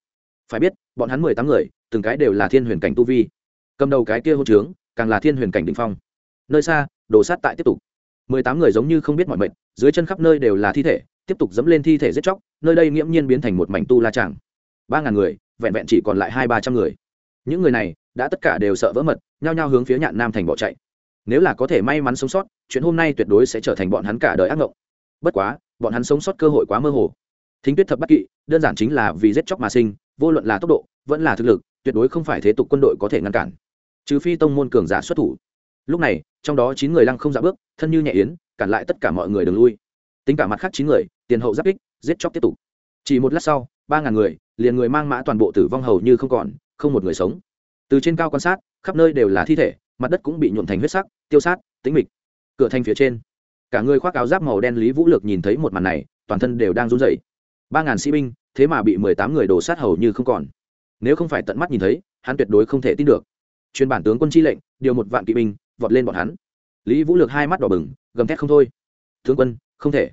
S1: Phải biết, bọn hắn mười tám người, từng cái đều là thiên huyền cảnh tu vi. Cầm đầu cái kia hôn trướng, càng là thiên huyền cảnh đ ỉ n h phong. Nơi xa, đồ sát tại tiếp tục. Mười tám người giống như không biết mọi mệnh, dưới chân khắp nơi đều là thi thể, tiếp tục dẫm lên thi thể giết chóc, nơi đây nghiễm nhiên biến thành một mảnh tu la tràng. Ba ngàn người, vẹn vẹn chỉ còn lại hai ba trăm người. Những người này, đã tất cả đều sợ vỡ mật, nhao nhao hướng phía nhạn nam thành bỏ chạy nếu là có thể may mắn sống sót, chuyện hôm nay tuyệt đối sẽ trở thành bọn hắn cả đời ác mộng bất quá, bọn hắn sống sót cơ hội quá mơ hồ. Thính tuyết thập bắt kỵ, đơn giản chính là vì giết chóc mà sinh, vô luận là tốc độ, vẫn là thực lực, tuyệt đối không phải thế tục quân đội có thể ngăn cản. Trừ phi tông môn cường giả xuất thủ. Lúc này, trong đó chín người lăng không dạ bước, thân như nhẹ yến, cản lại tất cả mọi người đường lui. Tính cả mặt khác chín người, tiền hậu giáp kích, giết chóc tiếp tục. Chỉ một lát sau, ba ngàn người, liền người mang mã toàn bộ tử vong hầu như không còn, không một người sống. Từ trên cao quan sát, khắp nơi đều là thi thể mặt đất cũng bị nhuộm thành huyết sắc, tiêu sát, tĩnh mịch. Cửa thành phía trên, cả người khoác áo giáp màu đen lý vũ lược nhìn thấy một màn này, toàn thân đều đang run rẩy. Ba ngàn sĩ binh, thế mà bị mười tám người đổ sát hầu như không còn. Nếu không phải tận mắt nhìn thấy, hắn tuyệt đối không thể tin được. Chuyên bản tướng quân chi lệnh, điều một vạn kỵ binh, vọt lên bọn hắn. Lý vũ lược hai mắt đỏ bừng, gầm thét không thôi. Tướng quân, không thể.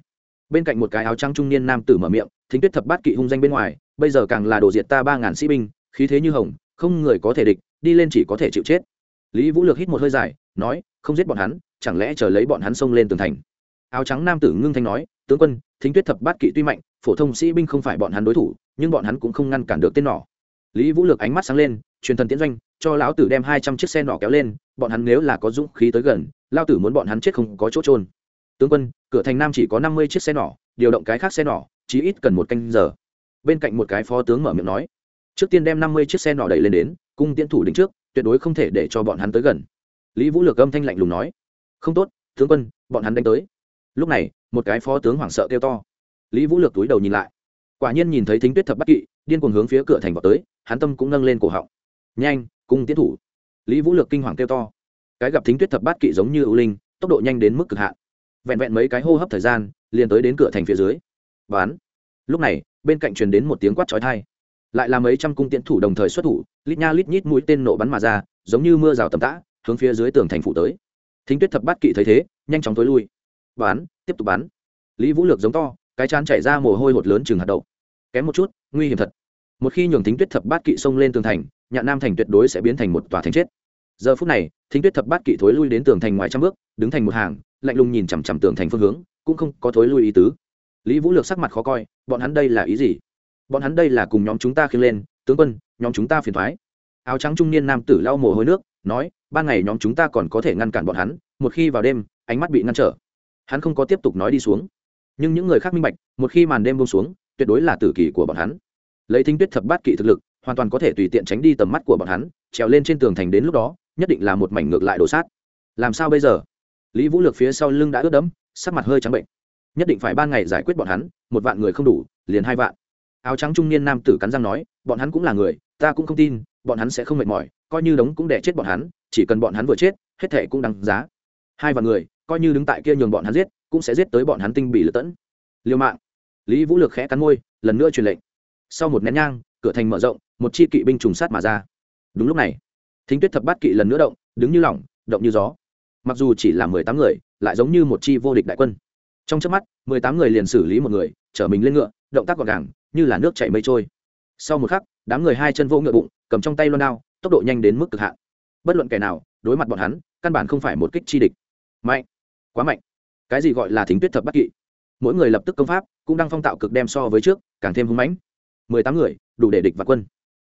S1: Bên cạnh một cái áo trắng trung niên nam tử mở miệng, thính tuyết thập bát kỵ hung danh bên ngoài, bây giờ càng là đổ diệt ta ba ngàn sĩ binh, khí thế như hồng, không người có thể địch, đi lên chỉ có thể chịu chết lý vũ lược hít một hơi dài, nói, không giết bọn hắn, chẳng lẽ chờ lấy bọn hắn xông lên tường thành? Áo trắng nam tử ngưng thanh nói, tướng quân, thính tuyết thập bát kỵ tuy mạnh, phổ thông sĩ binh không phải bọn hắn đối thủ, nhưng bọn hắn cũng không ngăn cản được tên nỏ. Lý vũ lược ánh mắt sáng lên, truyền thần tiến doanh, cho lão tử đem hai trăm chiếc xe nỏ kéo lên, bọn hắn nếu là có dũng khí tới gần lao tử muốn bọn hắn chết không có chỗ trôn tướng quân, cửa thành nam chỉ có năm mươi chiếc xe nỏ, điều động cái khác xe nỏ, chí ít cần một canh giờ. Bên cạnh một cái phó tướng mở miệng nói, trước tiên đem năm mươi chiếc xe nỏ đẩy lên đến, cung tiến thủ đỉnh trước tuyệt đối không thể để cho bọn hắn tới gần. Lý vũ lược âm thanh lạnh lùng nói, không tốt, tướng quân, bọn hắn đánh tới. Lúc này, một cái phó tướng hoảng sợ kêu to. Lý vũ lược túi đầu nhìn lại. Quả nhiên nhìn thấy thính tuyết thập bắc kỵ, điên cuồng hướng phía cửa thành vào tới, hắn tâm cũng nâng lên cổ họng. Nhanh cung tiến thủ. Lý vũ lược kinh hoàng kêu to. Cái gặp thính tuyết thập bát kỵ giống như ưu linh, tốc độ nhanh đến mức cực hạn. Vẹn vẹn mấy cái hô hấp thời gian, liền tới đến cửa thành phía dưới. Bán lúc này, bên cạnh truyền đến một tiếng quát trói thai lại là mấy trăm cung tiễn thủ đồng thời xuất thủ lít nha lít nhít mũi tên nổ bắn mà ra, giống như mưa rào tầm tã, hướng phía dưới tường thành phủ tới. Thính tuyết thập bát kỵ thấy thế, nhanh chóng tối lui. Bán tiếp tục bắn. Lý vũ lược giống to, cái chán chảy ra mồ hôi hột lớn chừng hạt đậu. Kém một chút, nguy hiểm thật. Một khi nhường thính tuyết thập bát kỵ xông lên tường thành, nhạn nam thành tuyệt đối sẽ biến thành một tòa thành chết. Giờ phút này, thính tuyết thập bát kỵ thối lui đến tường thành ngoài trăm bước, đứng thành một hàng, lạnh lùng nhìn chằm chằm tường thành phương hướng, cũng không có thối lui ý tứ. Lý vũ lược sắc mặt khó coi, bọn hắn đây là ý gì? Bọn hắn đây là cùng nhóm chúng ta khiêng lên tướng quân, nhóm chúng ta phiền thoái. Áo trắng trung niên nam tử lau mồ hôi nước, nói, ban ngày nhóm chúng ta còn có thể ngăn cản bọn hắn, một khi vào đêm, ánh mắt bị ngăn trở. Hắn không có tiếp tục nói đi xuống. Nhưng những người khác minh bạch, một khi màn đêm bông xuống, tuyệt đối là tử kỳ của bọn hắn. Lấy thính tuyết thập bát kỵ thực lực, hoàn toàn có thể tùy tiện tránh đi tầm mắt của bọn hắn, trèo lên trên tường thành đến lúc đó, nhất định là một mảnh ngược lại đổ sát. Làm sao bây giờ? Lý vũ lược phía sau lưng đã ướt đẫm, sắc mặt hơi trắng bệnh. Nhất định phải ban ngày giải quyết bọn hắn, một vạn người không đủ, liền hai vạn áo trắng trung niên nam tử cắn răng nói, bọn hắn cũng là người, ta cũng không tin, bọn hắn sẽ không mệt mỏi, coi như đống cũng đẻ chết bọn hắn, chỉ cần bọn hắn vừa chết, hết thệ cũng đáng giá. Hai vạn người, coi như đứng tại kia nhường bọn hắn giết, cũng sẽ giết tới bọn hắn tinh bị lật tẫn. Liêu mạng. Lý vũ lược khẽ cắn môi, lần nữa truyền lệnh. Sau một nén nhang, cửa thành mở rộng, một chi kỵ binh trùng sát mà ra. Đúng lúc này, thính tuyết thập bát kỵ lần nữa động, đứng như lỏng, động như gió. Mặc dù chỉ là mười tám người, lại giống như một chi vô địch đại quân. Trong trước mắt, mười tám người liền xử lý một người, chở mình lên ngựa, động tác gọn gàng như là nước chảy mây trôi. Sau một khắc, đám người hai chân vô ngựa bụng, cầm trong tay loan đao, tốc độ nhanh đến mức cực hạn. Bất luận kẻ nào, đối mặt bọn hắn, căn bản không phải một kích chi địch. Mạnh! Quá mạnh! Cái gì gọi là thính tuyết thập bát kỵ? Mỗi người lập tức công pháp, cũng đang phong tạo cực đem so với trước, càng thêm hung mãnh. Mười tám người, đủ để địch và quân.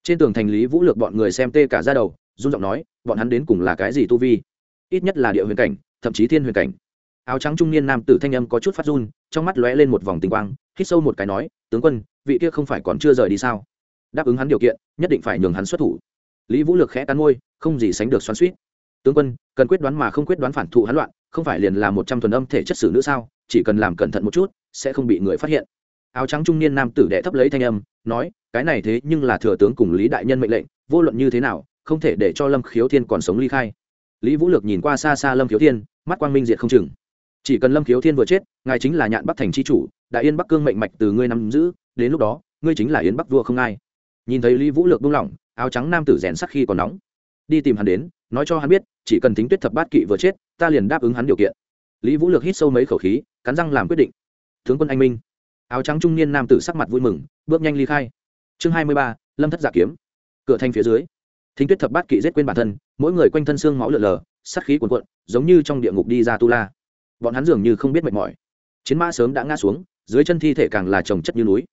S1: Trên tường thành lý vũ lược bọn người xem tê cả ra đầu, run giọng nói, bọn hắn đến cùng là cái gì tu vi? Ít nhất là địa huyền cảnh, thậm chí thiên huyền cảnh áo trắng trung niên nam tử thanh âm có chút phát run, trong mắt lóe lên một vòng tinh quang, hít sâu một cái nói, tướng quân, vị kia không phải còn chưa rời đi sao? Đáp ứng hắn điều kiện, nhất định phải nhường hắn xuất thủ. Lý vũ lược khẽ cắn môi, không gì sánh được xoắn suýt tướng quân, cần quyết đoán mà không quyết đoán phản thụ hắn loạn, không phải liền là một trăm thuần âm thể chất xử nữa sao? Chỉ cần làm cẩn thận một chút, sẽ không bị người phát hiện. Áo trắng trung niên nam tử đệ thấp lấy thanh âm, nói, cái này thế nhưng là thừa tướng cùng lý đại nhân mệnh lệnh, vô luận như thế nào, không thể để cho lâm khiếu thiên còn sống ly khai. Lý vũ lược nhìn qua xa xa lâm khiếu thiên, mắt quang minh diệt không chừng chỉ cần lâm khiếu thiên vừa chết, ngài chính là nhạn bắc thành c h i chủ, đại yên bắc cương mệnh mạch từ ngươi nắm giữ, đến lúc đó, ngươi chính là yến bắc vua không ai. Nhìn thấy lý vũ lược buông lỏng, áo trắng nam tử rèn sắc khi còn nóng. Đi tìm hắn đến, nói cho hắn biết, chỉ cần tính tuyết thập bát kỵ vừa chết, ta liền đáp ứng hắn điều kiện. Lý vũ lược hít sâu mấy khẩu khí, cắn răng làm quyết định. Tướng quân anh minh. Áo trắng trung niên nam tử sắc mặt vui mừng, bước nhanh ly khai. Chương hai mươi ba, lâm thất giả kiếm. Cửa thanh phía dưới, thính tuyết thập bát kỵ giết quên bản thân, mỗi người quanh thân xương máu lợn lờ sắt khí cuồn cuộn, giống như trong địa ngục đi ra tu la bọn hắn dường như không biết mệt mỏi. Chiến mã sớm đã ngã xuống, dưới chân thi thể càng là trồng chất như núi.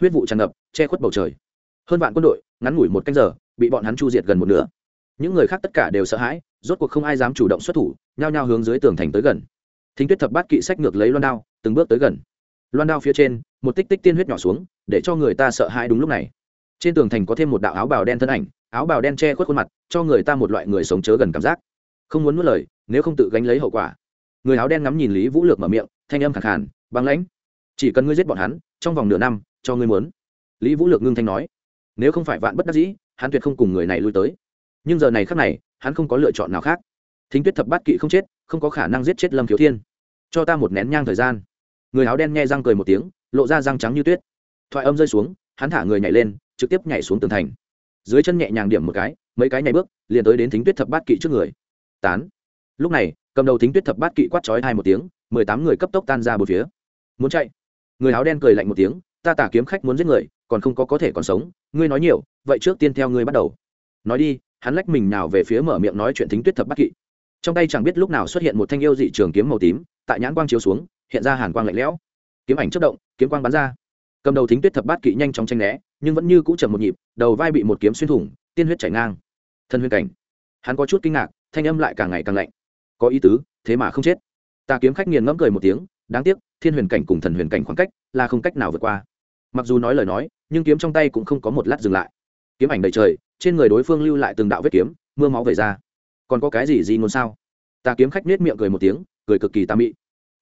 S1: Huyết vụ tràn ngập, che khuất bầu trời. Hơn vạn quân đội, ngắn ngủi một canh giờ, bị bọn hắn chu diệt gần một nửa. Những người khác tất cả đều sợ hãi, rốt cuộc không ai dám chủ động xuất thủ, nhao nhao hướng dưới tường thành tới gần. Thính tuyết thập bát kỵ sách ngược lấy loan đao, từng bước tới gần. Loan đao phía trên, một tích tích tiên huyết nhỏ xuống, để cho người ta sợ hãi đúng lúc này. Trên tường thành có thêm một đạo áo bào đen thân ảnh, áo bào đen che khuất khuôn mặt, cho người ta một loại người sống chớ gần cảm giác. Không muốn nuốt lời, nếu không tự gánh lấy hậu quả người áo đen ngắm nhìn lý vũ lược mở miệng, thanh âm khẳng khàn, băng lãnh, chỉ cần ngươi giết bọn hắn, trong vòng nửa năm, cho ngươi muốn. Lý vũ lược ngưng thanh nói, nếu không phải vạn bất đắc dĩ, hắn tuyệt không cùng người này lui tới. Nhưng giờ này khác này, hắn không có lựa chọn nào khác. Thính tuyết thập bát kỵ không chết, không có khả năng giết chết lâm khiếu thiên. Cho ta một nén nhang thời gian. Người áo đen nghe răng cười một tiếng, lộ ra răng trắng như tuyết. Thoại âm rơi xuống, hắn thả người nhảy lên, trực tiếp nhảy xuống tường thành. Dưới chân nhẹ nhàng điểm một cái, mấy cái nhảy bước, liền tới đến thính tuyết thập bát kỵ trước người. Tán lúc này, cầm đầu thính tuyết thập bát kỵ quát trói hai một tiếng, mười tám người cấp tốc tan ra bốn phía. Muốn chạy? Người áo đen cười lạnh một tiếng, ta tả kiếm khách muốn giết người, còn không có có thể còn sống, ngươi nói nhiều, vậy trước tiên theo ngươi bắt đầu. Nói đi, hắn lách mình nào về phía mở miệng nói chuyện thính tuyết thập bát kỵ. Trong tay chẳng biết lúc nào xuất hiện một thanh yêu dị trường kiếm màu tím, tại nhãn quang chiếu xuống, hiện ra hàn quang lạnh lẽo. Kiếm ảnh chất động, kiếm quang bắn ra. Cầm đầu thính tuyết thập bát kỵ nhanh chóng tranh né, nhưng vẫn như cũ chậm một nhịp, đầu vai bị một kiếm xuyên thủng, tiên huyết chảy ngang. Thân huyên cảnh. Hắn có chút kinh ngạc, thanh âm lại càng ngày càng lạnh có ý tứ, thế mà không chết. Ta kiếm khách nghiền ngẫm cười một tiếng, đáng tiếc, thiên huyền cảnh cùng thần huyền cảnh khoảng cách là không cách nào vượt qua. Mặc dù nói lời nói, nhưng kiếm trong tay cũng không có một lát dừng lại. Kiếm ảnh đầy trời, trên người đối phương lưu lại từng đạo vết kiếm, mưa máu về ra. Còn có cái gì gì ngôn sao? Ta kiếm khách nết miệng cười một tiếng, cười cực kỳ tà mị.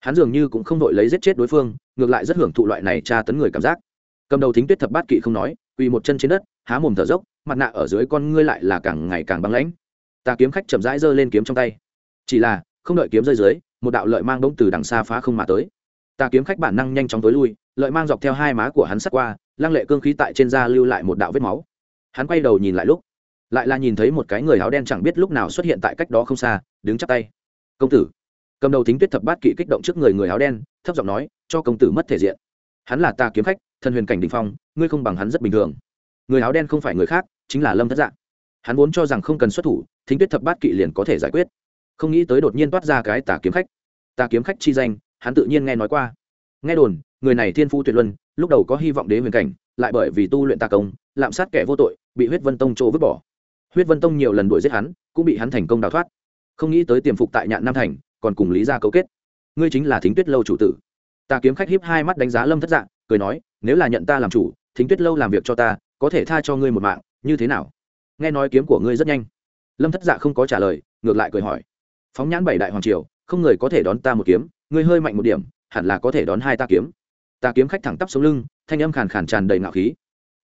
S1: Hắn dường như cũng không đội lấy giết chết đối phương, ngược lại rất hưởng thụ loại này tra tấn người cảm giác. Cầm đầu thính tuyết thập bát kỵ không nói, quỳ một chân trên đất, há mồm thở dốc, mặt nạ ở dưới con ngươi lại là càng ngày càng băng lãnh. Ta kiếm khách chậm rãi giơ lên kiếm trong tay chỉ là, không đợi kiếm rơi dưới, một đạo lợi mang bỗng từ đằng xa phá không mà tới. Ta kiếm khách bản năng nhanh chóng tối lui, lợi mang dọc theo hai má của hắn sắt qua, lăng lệ cương khí tại trên da lưu lại một đạo vết máu. Hắn quay đầu nhìn lại lúc, lại là nhìn thấy một cái người áo đen chẳng biết lúc nào xuất hiện tại cách đó không xa, đứng chắp tay. Công tử. Cầm đầu thính tuyết thập bát kỵ kích động trước người người áo đen, thấp giọng nói, cho công tử mất thể diện. Hắn là ta kiếm khách, thân huyền cảnh đình phong, ngươi không bằng hắn rất bình thường. Người áo đen không phải người khác, chính là lâm thất dạng hắn vốn cho rằng không cần xuất thủ, thính tuyết thập bát kỵ liền có thể giải quyết không nghĩ tới đột nhiên toát ra cái tà kiếm khách. Tà kiếm khách chi danh, hắn tự nhiên nghe nói qua. Nghe đồn, người này thiên phu tuyệt luân, lúc đầu có hy vọng đế huyền cảnh, lại bởi vì tu luyện tà công, lạm sát kẻ vô tội, bị huyết vân tông chỗ vứt bỏ. Huyết vân tông nhiều lần đuổi giết hắn, cũng bị hắn thành công đào thoát. Không nghĩ tới tiềm phục tại nhạn nam thành, còn cùng lý gia cấu kết. Ngươi chính là thính tuyết lâu chủ tử. Tà kiếm khách hiếp hai mắt đánh giá lâm thất dạng cười nói, nếu là nhận ta làm chủ, thính tuyết lâu làm việc cho ta, có thể tha cho ngươi một mạng, như thế nào? Nghe nói kiếm của ngươi rất nhanh. Lâm thất dạ không có trả lời, ngược lại cười hỏi phóng nhãn bảy đại hoàng triều, không người có thể đón ta một kiếm, ngươi hơi mạnh một điểm, hẳn là có thể đón hai ta kiếm. Ta kiếm khách thẳng tắp sống lưng, thanh âm khàn khàn tràn đầy ngạo khí.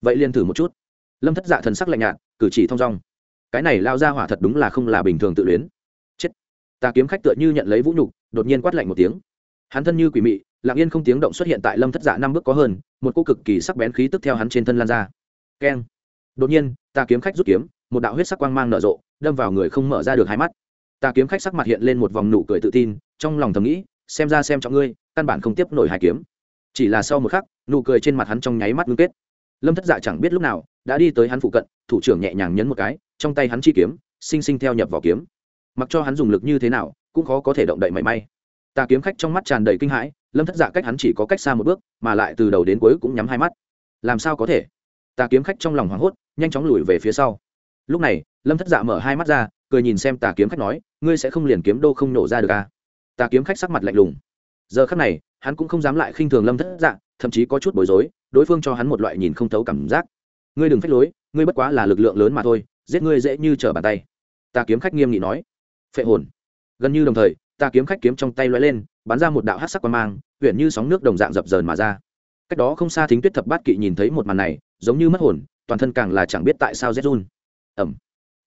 S1: Vậy liền thử một chút. Lâm thất dạ thần sắc lạnh nhạt, cử chỉ thong dong. Cái này lao ra hỏa thật đúng là không là bình thường tự luyến. Chết. Ta kiếm khách tựa như nhận lấy vũ nhục, đột nhiên quát lạnh một tiếng. Hắn thân như quỷ mị, lặng yên không tiếng động xuất hiện tại lâm thất dạ năm bước có hơn, một cô cực kỳ sắc bén khí tức theo hắn trên thân lan ra. Keng. Đột nhiên, ta kiếm khách rút kiếm, một đạo huyết sắc quang mang nở rộ, đâm vào người không mở ra được hai mắt ta kiếm khách sắc mặt hiện lên một vòng nụ cười tự tin, trong lòng thầm nghĩ, xem ra xem trọng ngươi, căn bản không tiếp nổi hai kiếm. Chỉ là sau một khắc, nụ cười trên mặt hắn trong nháy mắt ngưng kết. Lâm thất dạ chẳng biết lúc nào, đã đi tới hắn phụ cận, thủ trưởng nhẹ nhàng nhấn một cái, trong tay hắn chi kiếm, sinh sinh theo nhập vào kiếm. Mặc cho hắn dùng lực như thế nào, cũng khó có thể động đậy mảy may. Ta kiếm khách trong mắt tràn đầy kinh hãi, lâm thất dạ cách hắn chỉ có cách xa một bước, mà lại từ đầu đến cuối cũng nhắm hai mắt. Làm sao có thể? Ta kiếm khách trong lòng hoảng hốt, nhanh chóng lùi về phía sau. Lúc này, lâm thất dạ mở hai mắt ra cười nhìn xem tà kiếm khách nói, ngươi sẽ không liền kiếm đô không nổ ra được à. tà kiếm khách sắc mặt lạnh lùng. Giờ khắc này, hắn cũng không dám lại khinh thường lâm thất dạ thậm chí có chút bối rối, đối phương cho hắn một loại nhìn không thấu cảm giác. Ngươi đừng phách lối, ngươi bất quá là lực lượng lớn mà thôi, giết ngươi dễ như trở bàn tay. Tà kiếm khách nghiêm nghị nói. Phệ hồn. Gần như đồng thời, tà kiếm khách kiếm trong tay lóe lên, bắn ra một đạo hát sắc quan mang huyện như sóng nước đồng dạng dập dờn mà ra. Cách đó không xa thính tuyết thập bát kỵ nhìn thấy một màn này, giống như mất hồn, toàn thân càng là chẳng biết tại sao rét run. Ẩm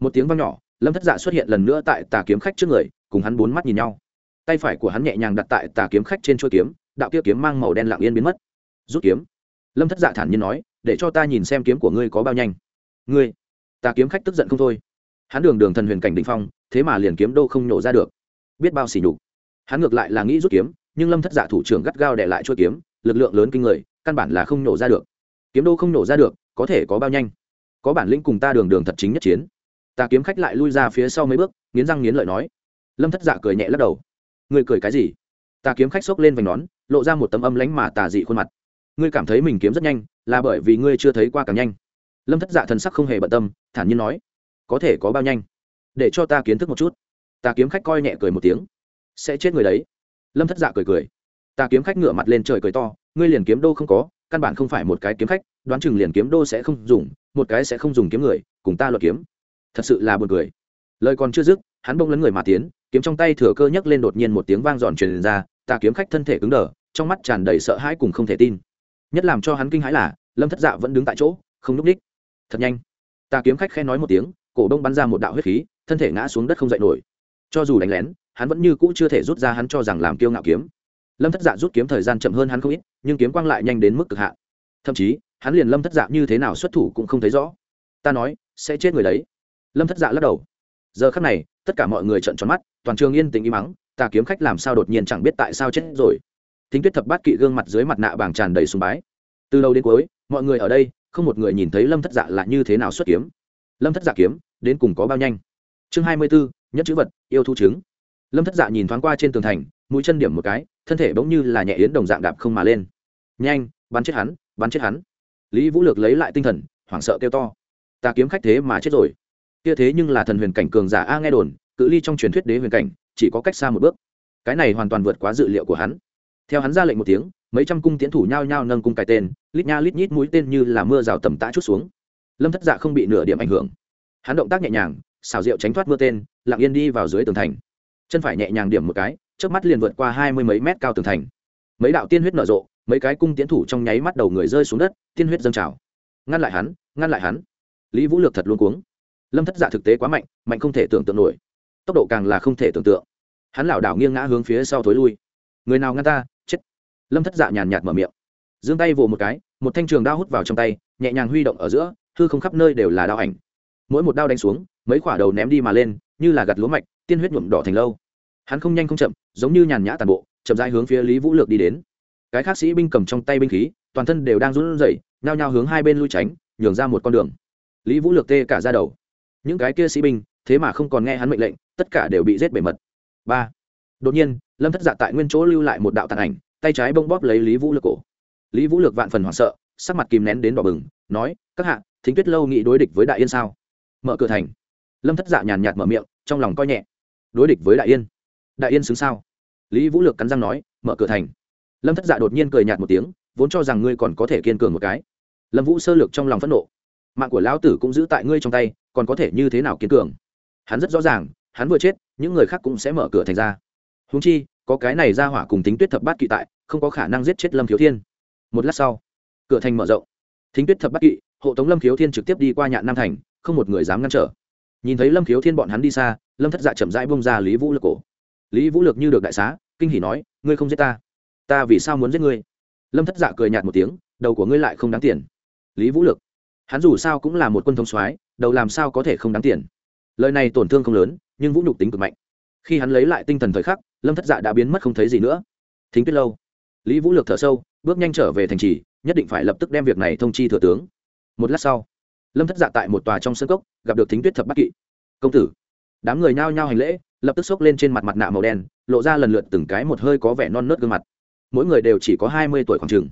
S1: một tiếng vang nhỏ lâm thất dạ xuất hiện lần nữa tại tà kiếm khách trước người, cùng hắn bốn mắt nhìn nhau. Tay phải của hắn nhẹ nhàng đặt tại tà kiếm khách trên chuôi kiếm, đạo kia kiếm mang màu đen lặng yên biến mất. Rút kiếm. Lâm thất dạ thản nhiên nói, để cho ta nhìn xem kiếm của ngươi có bao nhanh. Ngươi? Tà kiếm khách tức giận không thôi. Hắn đường đường thần huyền cảnh định phong, thế mà liền kiếm đô không nổ ra được. Biết bao xỉ nhục. Hắn ngược lại là nghĩ rút kiếm, nhưng lâm thất dạ thủ trưởng gắt gao để lại chuôi kiếm, lực lượng lớn kinh người, căn bản là không nổ ra được. Kiếm đô không nổ ra được, có thể có bao nhanh. Có bản lĩnh cùng ta đường đường thật chính nhất chiến ta kiếm khách lại lui ra phía sau mấy bước, nghiến răng nghiến lợi nói. Lâm thất dạ cười nhẹ lắc đầu. Ngươi cười cái gì? Ta kiếm khách xốc lên vành nón, lộ ra một tấm âm lánh mà tà dị khuôn mặt. Ngươi cảm thấy mình kiếm rất nhanh, là bởi vì ngươi chưa thấy qua càng nhanh. Lâm thất dạ thần sắc không hề bận tâm, thản nhiên nói. Có thể có bao nhanh? Để cho ta kiến thức một chút. Ta kiếm khách coi nhẹ cười một tiếng. Sẽ chết người đấy. Lâm thất dạ cười cười. Ta kiếm khách ngửa mặt lên trời cười to. Ngươi liền kiếm đô không có, căn bản không phải một cái kiếm khách, đoán chừng liền kiếm đô sẽ không dùng, một cái sẽ không dùng kiếm người, cùng ta luật kiếm thật sự là buồn cười. Lời còn chưa dứt, hắn bông lấn người mà tiến, kiếm trong tay thừa cơ nhấc lên đột nhiên một tiếng vang giòn truyền ra ta kiếm khách thân thể cứng đờ, trong mắt tràn đầy sợ hãi cùng không thể tin. Nhất làm cho hắn kinh hãi là, lâm thất dạ vẫn đứng tại chỗ, không núp đích. Thật nhanh. Ta kiếm khách khen nói một tiếng, cổ đông bắn ra một đạo huyết khí, thân thể ngã xuống đất không dậy nổi. Cho dù đánh lén, hắn vẫn như cũ chưa thể rút ra hắn cho rằng làm kiêu ngạo kiếm. Lâm thất dạ rút kiếm thời gian chậm hơn hắn không ít, nhưng kiếm quang lại nhanh đến mức cực hạn. Thậm chí, hắn liền lâm thất dạ như thế nào xuất thủ cũng không thấy rõ. Ta nói, sẽ chết người đấy lâm thất dạ lắc đầu. Giờ khắc này, tất cả mọi người trợn tròn mắt, toàn trường yên tĩnh im mắng, ta kiếm khách làm sao đột nhiên chẳng biết tại sao chết rồi. Thính tuyết thập bát kỵ gương mặt dưới mặt nạ bàng tràn đầy sùng bái. Từ đầu đến cuối, mọi người ở đây, không một người nhìn thấy lâm thất dạ là như thế nào xuất kiếm. Lâm thất dạ kiếm, đến cùng có bao nhanh? Chương hai mươi bốn nhất chữ vật, yêu thu chứng lâm thất dạ nhìn thoáng qua trên tường thành, mũi chân điểm một cái, thân thể bỗng như là nhẹ yến đồng dạng đạp không mà lên. Nhanh, bắn chết hắn, bắn chết hắn. Lý vũ lược lấy lại tinh thần, hoảng sợ kêu to. Ta kiếm khách thế mà chết rồi kia thế nhưng là thần huyền cảnh cường giả a nghe đồn, cự ly trong truyền thuyết đế huyền cảnh, chỉ có cách xa một bước. Cái này hoàn toàn vượt quá dự liệu của hắn. Theo hắn ra lệnh một tiếng, mấy trăm cung tiến thủ nhao nhao nâng cung cái tên, lít nha lít nhít mũi tên như là mưa rào tầm tã chút xuống. Lâm thất dạ không bị nửa điểm ảnh hưởng. Hắn động tác nhẹ nhàng xào rượu tránh thoát mưa tên, lặng yên đi vào dưới tường thành. Chân phải nhẹ nhàng điểm một cái trước mắt liền vượt qua hai mươi mấy mét cao tường thành. Mấy đạo tiên huyết nở rộ, mấy cái cung tiến thủ trong nháy mắt đầu người rơi xuống đất, tiên huyết dâng trào. Ngăn lại hắn, ngăn lại hắn. Lý vũ lược thật luôn cuống lâm thất dạ thực tế quá mạnh mạnh không thể tưởng tượng nổi. Tốc độ càng là không thể tưởng tượng. Hắn lảo đảo nghiêng ngã hướng phía sau thối lui. Người nào ngăn ta, chết. Lâm thất dạ nhàn nhạt mở miệng. Giương tay vồ một cái, một thanh trường đao hút vào trong tay, nhẹ nhàng huy động ở giữa, hư không khắp nơi đều là đao ảnh. Mỗi một đao đánh xuống, mấy quả đầu ném đi mà lên, như là gặt lúa mạch, tiên huyết nhuộm đỏ thành lâu. Hắn không nhanh không chậm, giống như nhàn nhã tàn bộ, chậm rãi hướng phía lý vũ lược đi đến. Cái khác sĩ binh cầm trong tay binh khí, toàn thân đều đang run rẩy, nhao nhao hướng hai bên lui tránh, nhường ra một con đường. Lý vũ lược tê cả ra đầu những cái kia sĩ binh, thế mà không còn nghe hắn mệnh lệnh, tất cả đều bị giết bể mật. Ba. Đột nhiên, lâm thất dạ tại nguyên chỗ lưu lại một đạo tàn ảnh, tay trái bông bóp lấy lý vũ lược cổ. Lý vũ lược vạn phần hoảng sợ, sắc mặt kìm nén đến đỏ bừng, nói, các hạ, thính tuyết lâu nghị đối địch với đại yên sao? Mở cửa thành. Lâm thất dạ nhàn nhạt mở miệng, trong lòng coi nhẹ. Đối địch với đại yên? Đại yên xứng sao? Lý vũ lược cắn răng nói, mở cửa thành. Lâm thất dạ đột nhiên cười nhạt một tiếng, vốn cho rằng ngươi còn có thể kiên cường một cái. Lâm vũ sơ lược trong lòng phẫn nộ mạng của lão tử cũng giữ tại ngươi trong tay, còn có thể như thế nào kiên cường? Hắn rất rõ ràng, hắn vừa chết, những người khác cũng sẽ mở cửa thành ra. Húng chi, có cái này ra hỏa cùng tính tuyết thập bát kỵ tại, không có khả năng giết chết lâm thiếu thiên. Một lát sau, cửa thành mở rộng. Thính tuyết thập bát kỵ, hộ tống lâm khiếu thiên trực tiếp đi qua nhạn nam thành, không một người dám ngăn trở. Nhìn thấy lâm khiếu thiên bọn hắn đi xa, lâm thất dạ chậm rãi bông ra lý vũ lực cổ. Lý vũ lực như được đại xá, kinh hỉ nói, ngươi không giết ta? Ta vì sao muốn giết ngươi? Lâm thất dạ cười nhạt một tiếng, đầu của ngươi lại không đáng tiền. Lý vũ lực hắn dù sao cũng là một quân thống soái, đầu làm sao có thể không đáng tiền. Lời này tổn thương không lớn, nhưng vũ nhục tính cực mạnh. Khi hắn lấy lại tinh thần thời khắc, lâm thất dạ đã biến mất không thấy gì nữa. Thính tuyết lâu. Lý vũ lược thở sâu, bước nhanh trở về thành trì, nhất định phải lập tức đem việc này thông chi thừa tướng. Một lát sau, lâm thất dạ tại một tòa trong sân cốc, gặp được thính tuyết thập bát kỵ. Công tử. Đám người nhao nhao hành lễ, lập tức xốc lên trên mặt mặt nạ màu đen, lộ ra lần lượt từng cái một hơi có vẻ non nớt gương mặt. Mỗi người đều chỉ có hai mươi tuổi khoảng t r ư ờ n g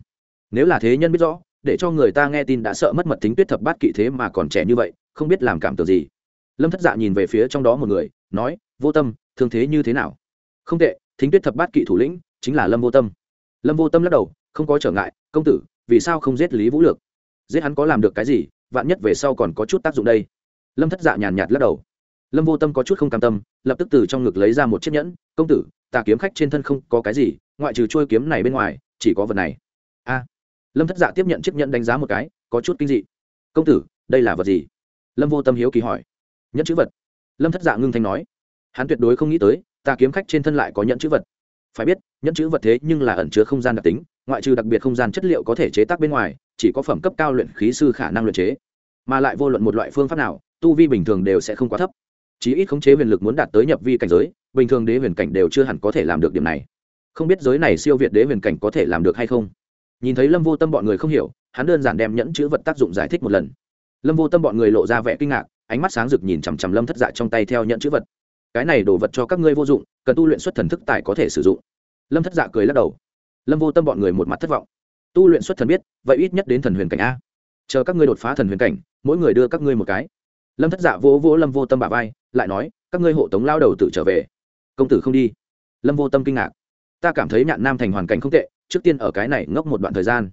S1: nếu là thế nhân biết rõ để cho người ta nghe tin đã sợ mất mật thính tuyết thập bát kỵ thế mà còn trẻ như vậy, không biết làm cảm tưởng gì. Lâm thất dạ nhìn về phía trong đó một người, nói, vô tâm, thương thế như thế nào? Không tệ, thính tuyết thập bát kỵ thủ lĩnh chính là lâm vô tâm. Lâm vô tâm lắc đầu, không có trở ngại, công tử, vì sao không giết lý vũ lược? Giết hắn có làm được cái gì, vạn nhất về sau còn có chút tác dụng đây. Lâm thất dạ nhàn nhạt lắc đầu. Lâm vô tâm có chút không cam tâm, lập tức từ trong ngực lấy ra một chiếc nhẫn, công tử tà kiếm khách trên thân không có cái gì, ngoại trừ trôi kiếm này bên ngoài, chỉ có vật này. A lâm thất dạ tiếp nhận chiếc nhẫn đánh giá một cái có chút kinh dị công tử đây là vật gì lâm vô tâm hiếu kỳ hỏi nhẫn chữ vật lâm thất dạ ngưng thanh nói hắn tuyệt đối không nghĩ tới ta kiếm khách trên thân lại có nhẫn chữ vật phải biết nhẫn chữ vật thế nhưng là ẩn chứa không gian đặc tính ngoại trừ đặc biệt không gian chất liệu có thể chế tác bên ngoài chỉ có phẩm cấp cao luyện khí sư khả năng luyện chế mà lại vô luận một loại phương pháp nào tu vi bình thường đều sẽ không quá thấp chí ít khống chế huyền lực muốn đạt tới nhập vi cảnh giới bình thường đế huyền cảnh đều chưa hẳn có thể làm được điểm này không biết giới này siêu việt đế huyền cảnh có thể làm được hay không nhìn thấy lâm vô tâm bọn người không hiểu, hắn đơn giản đem nhẫn chữ vật tác dụng giải thích một lần. Lâm vô tâm bọn người lộ ra vẻ kinh ngạc, ánh mắt sáng rực nhìn chằm chằm lâm thất dạ trong tay theo nhẫn chữ vật. Cái này đồ vật cho các ngươi vô dụng, cần tu luyện xuất thần thức tài có thể sử dụng. Lâm thất dạ cười lắc đầu. Lâm vô tâm bọn người một mặt thất vọng. Tu luyện xuất thần biết, vậy ít nhất đến thần huyền cảnh a. Chờ các ngươi đột phá thần huyền cảnh, mỗi người đưa các ngươi một cái. Lâm thất dạ vỗ vỗ lâm vô tâm bà vai, lại nói, các ngươi hộ tống lao đầu tự trở về. Công tử không đi. Lâm vô tâm kinh ngạc. Ta cảm thấy nhạn nam thành hoàn cảnh không tệ trước tiên ở cái này ngốc một đoạn thời gian.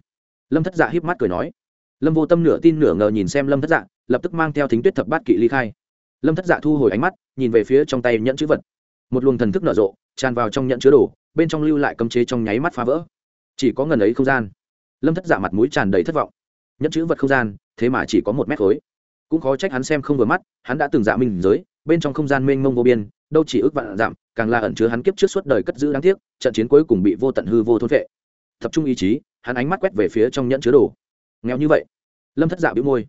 S1: Lâm thất dạ híp mắt cười nói. Lâm vô tâm nửa tin nửa ngờ nhìn xem lâm thất dạ lập tức mang theo thính tuyết thập bát kỵ ly khai. Lâm thất dạ thu hồi ánh mắt, nhìn về phía trong tay nhẫn chữ vật. Một luồng thần thức nở rộ, tràn vào trong nhẫn chứa đồ, bên trong lưu lại cấm chế trong nháy mắt phá vỡ. Chỉ có ngần ấy không gian. Lâm thất dạ mặt mũi tràn đầy thất vọng. Nhẫn chữ vật không gian, thế mà chỉ có một mét khối. Cũng khó trách hắn xem không vừa mắt, hắn đã từng dạ minh giới, bên trong không gian mênh mông vô biên, đâu chỉ ước vạn giảm, càng là ẩn chứa hắn kiếp trước suốt đời cất giữ đáng tiếc, trận chiến cuối cùng bị vô tận hư vô thôn vệ tập trung ý chí, hắn ánh mắt quét về phía trong nhẫn chứa đồ. Nghèo như vậy, lâm thất dạ bĩu môi.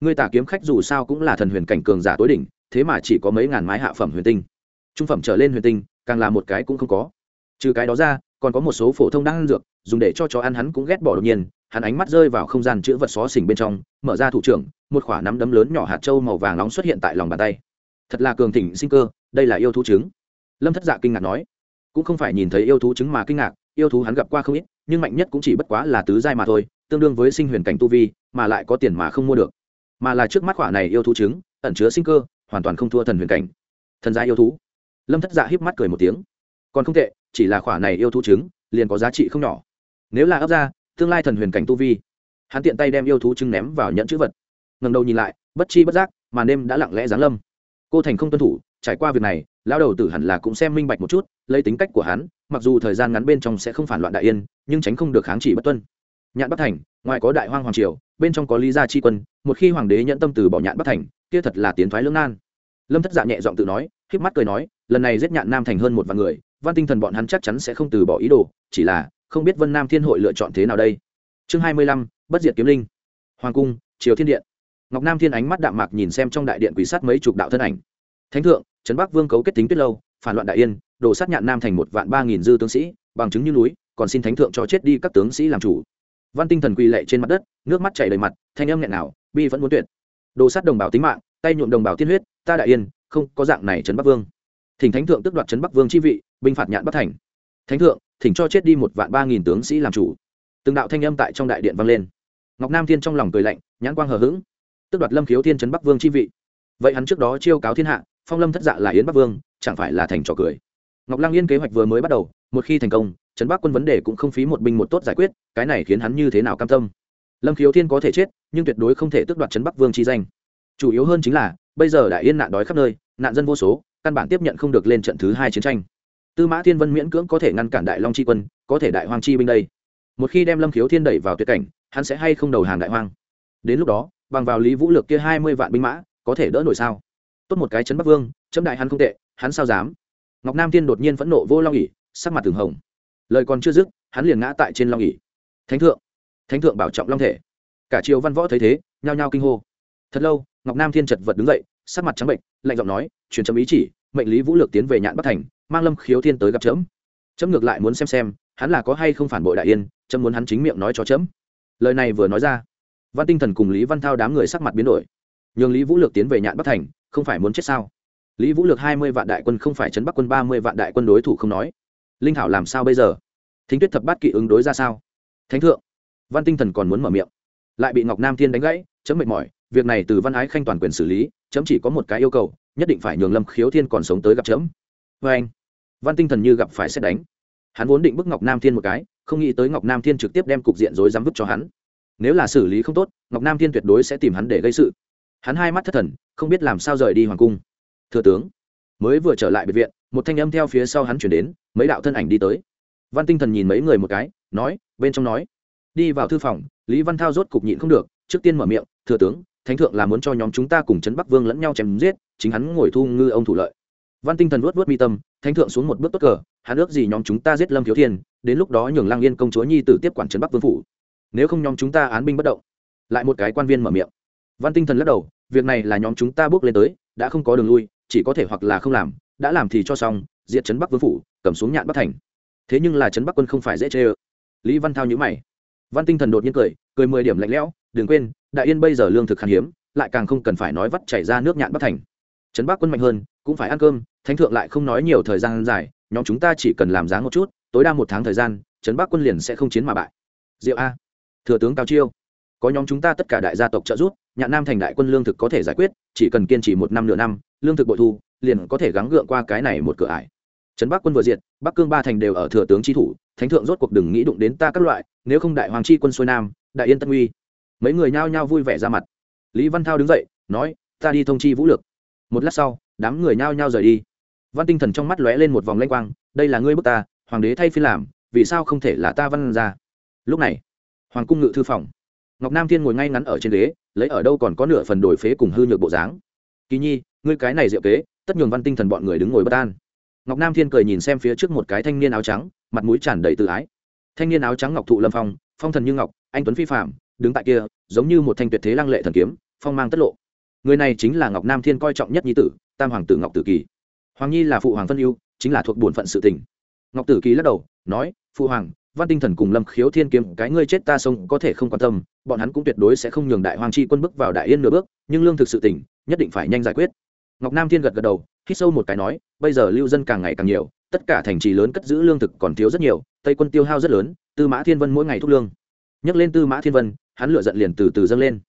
S1: Người tả kiếm khách dù sao cũng là thần huyền cảnh cường giả tối đỉnh, thế mà chỉ có mấy ngàn mái hạ phẩm huyền tinh. Trung phẩm trở lên huyền tinh, càng là một cái cũng không có. Trừ cái đó ra, còn có một số phổ thông đang ăn dược, dùng để cho chó ăn hắn cũng ghét bỏ đột nhiên, hắn ánh mắt rơi vào không gian chữ vật xó xỉnh bên trong, mở ra thủ trưởng, một khoả nắm đấm lớn nhỏ hạt trâu màu vàng nóng xuất hiện tại lòng bàn tay. Thật là cường thịnh sinh cơ, đây là yêu thú trứng. Lâm thất dạ kinh ngạc nói. Cũng không phải nhìn thấy yêu thú trứng mà kinh ngạc, yêu thú hắn gặp qua không ít nhưng mạnh nhất cũng chỉ bất quá là tứ giai mà thôi, tương đương với sinh huyền cảnh tu vi, mà lại có tiền mà không mua được. Mà là trước mắt khỏa này yêu thú trứng, ẩn chứa sinh cơ, hoàn toàn không thua thần huyền cảnh. Thần gia yêu thú. Lâm thất dạ híp mắt cười một tiếng. Còn không tệ, chỉ là khỏa này yêu thú trứng, liền có giá trị không nhỏ. Nếu là ấp ra, tương lai thần huyền cảnh tu vi, hắn tiện tay đem yêu thú trứng ném vào nhận chữ vật. Ngẩng đầu nhìn lại, bất chi bất giác mà đêm đã lặng lẽ giáng lâm. Cô thành không tuân thủ, trải qua việc này, lão đầu tử hẳn là cũng xem minh bạch một chút, lấy tính cách của hắn mặc dù thời gian ngắn bên trong sẽ không phản loạn đại yên, nhưng tránh không được kháng chỉ bất tuân. Nhạn bắc thành, ngoài có đại hoang hoàng triều, bên trong có lý gia chi quân, một khi hoàng đế nhận tâm từ bỏ nhạn bắc thành, kia thật là tiến thoái lưỡng nan. Lâm thất dạ nhẹ giọng tự nói k mắt cười nói, lần này giết nhạn nam thành hơn một vạn người, văn tinh thần bọn hắn chắc chắn sẽ không từ bỏ ý đồ, chỉ là, không biết vân nam thiên hội lựa chọn thế nào đây. Chương hai mươi lăm, bất diệt kiếm linh. Hoàng cung, triều thiên điện. Ngọc nam thiên ánh mắt đạm mạc nhìn xem trong đại điện quỷ sát mấy chục đạo thân ảnh. Thánh thượng, trấn bắc vương cấu kết tính tuyết lâu, phản loạn đại yên đổ sát nhạn nam thành một vạn ba nghìn dư tướng sĩ, bằng chứng như núi, còn xin thánh thượng cho chết đi các tướng sĩ làm chủ. Văn tinh thần quỳ lệ trên mặt đất, nước mắt chảy đầy mặt, thanh âm nghẹn nào bi vẫn muốn tuyệt. Đồ sát đồng bào tính mạng, tay nhuộm đồng bào tiên huyết, ta đại yên, không có dạng này trấn bắc vương. Thỉnh thánh thượng tước đoạt trấn bắc vương chi vị, binh phạt nhạn bắc thành. Thánh thượng, thỉnh cho chết đi một vạn ba nghìn tướng sĩ làm chủ. Từng đạo thanh âm tại trong đại điện vang lên. Ngọc nam thiên trong lòng cười lạnh, nhãn quang hờ hững. Tước đoạt lâm khiếu thiên trấn bắc vương chi vị. Vậy hắn trước đó chiêu cáo thiên hạ, phong lâm thất dạ là yến bắc vương, chẳng phải là thành trò cười ngọc lang yên kế hoạch vừa mới bắt đầu, một khi thành công, trấn bắc quân vấn đề cũng không phí một binh một tốt giải quyết, cái này khiến hắn như thế nào cam tâm? Lâm khiếu thiên có thể chết, nhưng tuyệt đối không thể tước đoạt trấn bắc vương chi danh. Chủ yếu hơn chính là, bây giờ đại yên nạn đói khắp nơi, nạn dân vô số, căn bản tiếp nhận không được lên trận thứ hai chiến tranh. Tư mã thiên vân miễn cưỡng có thể ngăn cản đại long chi quân, có thể đại hoang chi binh đây. Một khi đem lâm khiếu thiên đẩy vào tuyệt cảnh, hắn sẽ hay không đầu hàng đại hoang? Đến lúc đó, bằng vào lý vũ lược kia hai mươi vạn binh mã, có thể đỡ nổi sao? Tốt một cái chấn bắc vương, chấm đại hắn không tệ, hắn sao dám? Ngọc nam thiên đột nhiên phẫn nộ vô long ỉ sắc mặt từng hồng. Lời còn chưa dứt, hắn liền ngã tại trên long ỉ thánh thượng thánh thượng bảo trọng long thể. Cả triều văn võ thấy thế, nhao nhao kinh hô. Thật lâu, ngọc nam thiên chật vật đứng dậy, sắc mặt trắng bệnh, lạnh giọng nói, truyền chấm ý chỉ, mệnh lý vũ lược tiến về nhạn bắc thành, mang lâm khiếu thiên tới gặp chấm. Chấm ngược lại muốn xem xem, hắn là có hay không phản bội đại yên, chấm muốn hắn chính miệng nói cho chấm. Lời này vừa nói ra, văn tinh thần cùng lý văn thao đám người sắc mặt biến đổi. Nhường lý vũ lược tiến về nhạn bắc thành, không phải muốn chết sao? Lý vũ lược hai mươi vạn đại quân không phải chấn bắc quân, ba mươi vạn đại quân đối thủ không nói. Linh thảo làm sao bây giờ? Thính tuyết thập bát kỵ ứng đối ra sao? Thánh thượng, văn tinh thần còn muốn mở miệng. Lại bị ngọc nam thiên đánh gãy, chấm mệt mỏi. Việc này từ văn ái khanh toàn quyền xử lý, chấm chỉ có một cái yêu cầu, nhất định phải nhường lâm khiếu thiên còn sống tới gặp chấm. Vê anh. Văn tinh thần như gặp phải xét đánh. Hắn vốn định bức ngọc nam thiên một cái, không nghĩ tới ngọc nam thiên trực tiếp đem cục diện rối dám vứt cho hắn. Nếu là xử lý không tốt, ngọc nam thiên tuyệt đối sẽ tìm hắn để gây sự. Hắn hai mắt thất thần, không biết làm sao rời đi hoàng cung thừa tướng. Mới vừa trở lại biệt viện, một thanh âm theo phía sau hắn chuyển đến, mấy đạo thân ảnh đi tới. Văn tinh thần nhìn mấy người một cái, nói, bên trong nói, đi vào thư phòng, lý văn thao rốt cục nhịn không được, trước tiên mở miệng thừa tướng, thánh thượng là muốn cho nhóm chúng ta cùng trấn bắc vương lẫn nhau chém giết, chính hắn ngồi thu ngư ông thủ lợi. Văn tinh thần vuốt vuốt mi tâm, thánh thượng xuống một bước tốt cờ, hắn ước gì nhóm chúng ta giết lâm thiếu thiên, đến lúc đó nhường lang yên công chúa nhi tử tiếp quản trấn bắc vương phủ. Nếu không nhóm chúng ta án binh bất động. Lại một cái quan viên mở miệng. Văn tinh thần lắc đầu việc này là nhóm chúng ta bước lên tới, đã không có đường lui, chỉ có thể hoặc là không làm, đã làm thì cho xong, diệt trấn bắc vương phủ, cầm xuống nhạn bắc thành. Thế nhưng là trấn bắc quân không phải dễ chê ơ. Lý văn thao nhữ mày. Văn tinh thần đột nhiên cười cười mười điểm lạnh lẽo, đừng quên, đại yên bây giờ lương thực khan hiếm, lại càng không cần phải nói vắt chảy ra nước nhạn bắc thành. Trấn bắc quân mạnh hơn, cũng phải ăn cơm, thánh thượng lại không nói nhiều thời gian dài, nhóm chúng ta chỉ cần làm dáng một chút, tối đa một tháng thời gian trấn bắc quân liền sẽ không chiến mà bại. Diệu a. Thừa tướng cao chiêu có nhóm chúng ta tất cả đại gia tộc trợ giúp, nhạn nam thành đại quân lương thực có thể giải quyết, chỉ cần kiên trì một năm nửa năm, lương thực bội thu, liền có thể gắng gượng qua cái này một cửa ải. Trấn bắc quân vừa diệt, bắc cương ba thành đều ở thừa tướng tri thủ, thánh thượng rốt cuộc đừng nghĩ đụng đến ta các loại, nếu không đại hoàng chi quân xuôi nam, đại yên tân uy mấy người nhao nhao vui vẻ ra mặt. Lý văn thao đứng dậy, nói, ta đi thông chi vũ lực. Một lát sau, đám người nhao nhao rời đi. Văn tinh thần trong mắt lóe lên một vòng lanh quang, đây là ngươi bức ta, hoàng đế thay phi làm, vì sao không thể là ta văn ra? Lúc này, hoàng cung ngự thư phòng ngọc nam thiên ngồi ngay ngắn ở trên ghế, lấy ở đâu còn có nửa phần đổi phế cùng hư nhược bộ dáng. Kỳ nhi, ngươi cái này diệu kế, tất nhường văn tinh thần bọn người đứng ngồi bất an. Ngọc nam thiên cười nhìn xem phía trước một cái thanh niên áo trắng, mặt mũi tràn đầy tự ái. Thanh niên áo trắng ngọc thụ lâm phong phong thần như ngọc, anh tuấn phi phạm đứng tại kia, giống như một thanh tuyệt thế lăng lệ thần kiếm, phong mang tất lộ. Người này chính là ngọc nam thiên coi trọng nhất nhi tử, tam hoàng tử ngọc tử kỳ. Hoàng nhi là phụ hoàng phân yêu chính là thuộc bổn phận sự tình. Ngọc tử kỳ lắc đầu, nói, phụ hoàng văn tinh thần cùng lâm khiếu thiên kiếm, cái ngươi chết ta sông có thể không quan tâm, bọn hắn cũng tuyệt đối sẽ không nhường đại hoàng chi quân bước vào đại yên nửa bước, nhưng lương thực sự tỉnh, nhất định phải nhanh giải quyết. Ngọc nam thiên gật gật đầu, hít sâu một cái nói, bây giờ lưu dân càng ngày càng nhiều, tất cả thành trì lớn cất giữ lương thực còn thiếu rất nhiều, tây quân tiêu hao rất lớn, tư mã thiên vân mỗi ngày thúc lương. Nhắc lên tư mã thiên vân, hắn lựa giận liền từ từ dâng lên.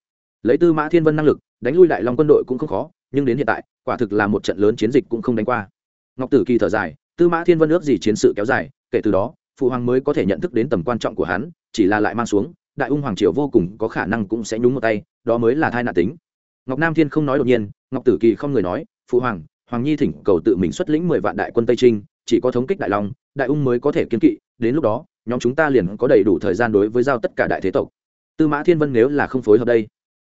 S1: Lấy tư mã thiên vân năng lực, đánh lui đại long quân đội cũng không khó, nhưng đến hiện tại, quả thực là một trận lớn chiến dịch cũng không đánh qua. Ngọc tử kỳ thở dài, tư mã thiên vân ước gì chiến sự kéo dài, kể từ đó phụ hoàng mới có thể nhận thức đến tầm quan trọng của hắn, chỉ là lại mang xuống, đại ung hoàng triều vô cùng có khả năng cũng sẽ nhúng một tay, đó mới là thai nạn tính. Ngọc nam thiên không nói đột nhiên, ngọc tử kỳ không người nói, phụ hoàng hoàng nhi thỉnh cầu tự mình xuất lĩnh mười vạn đại quân tây trinh, chỉ có thống kích đại long, đại ung mới có thể kiên kỵ, đến lúc đó, nhóm chúng ta liền có đầy đủ thời gian đối với giao tất cả đại thế tộc. Tư mã thiên vân nếu là không phối hợp đây,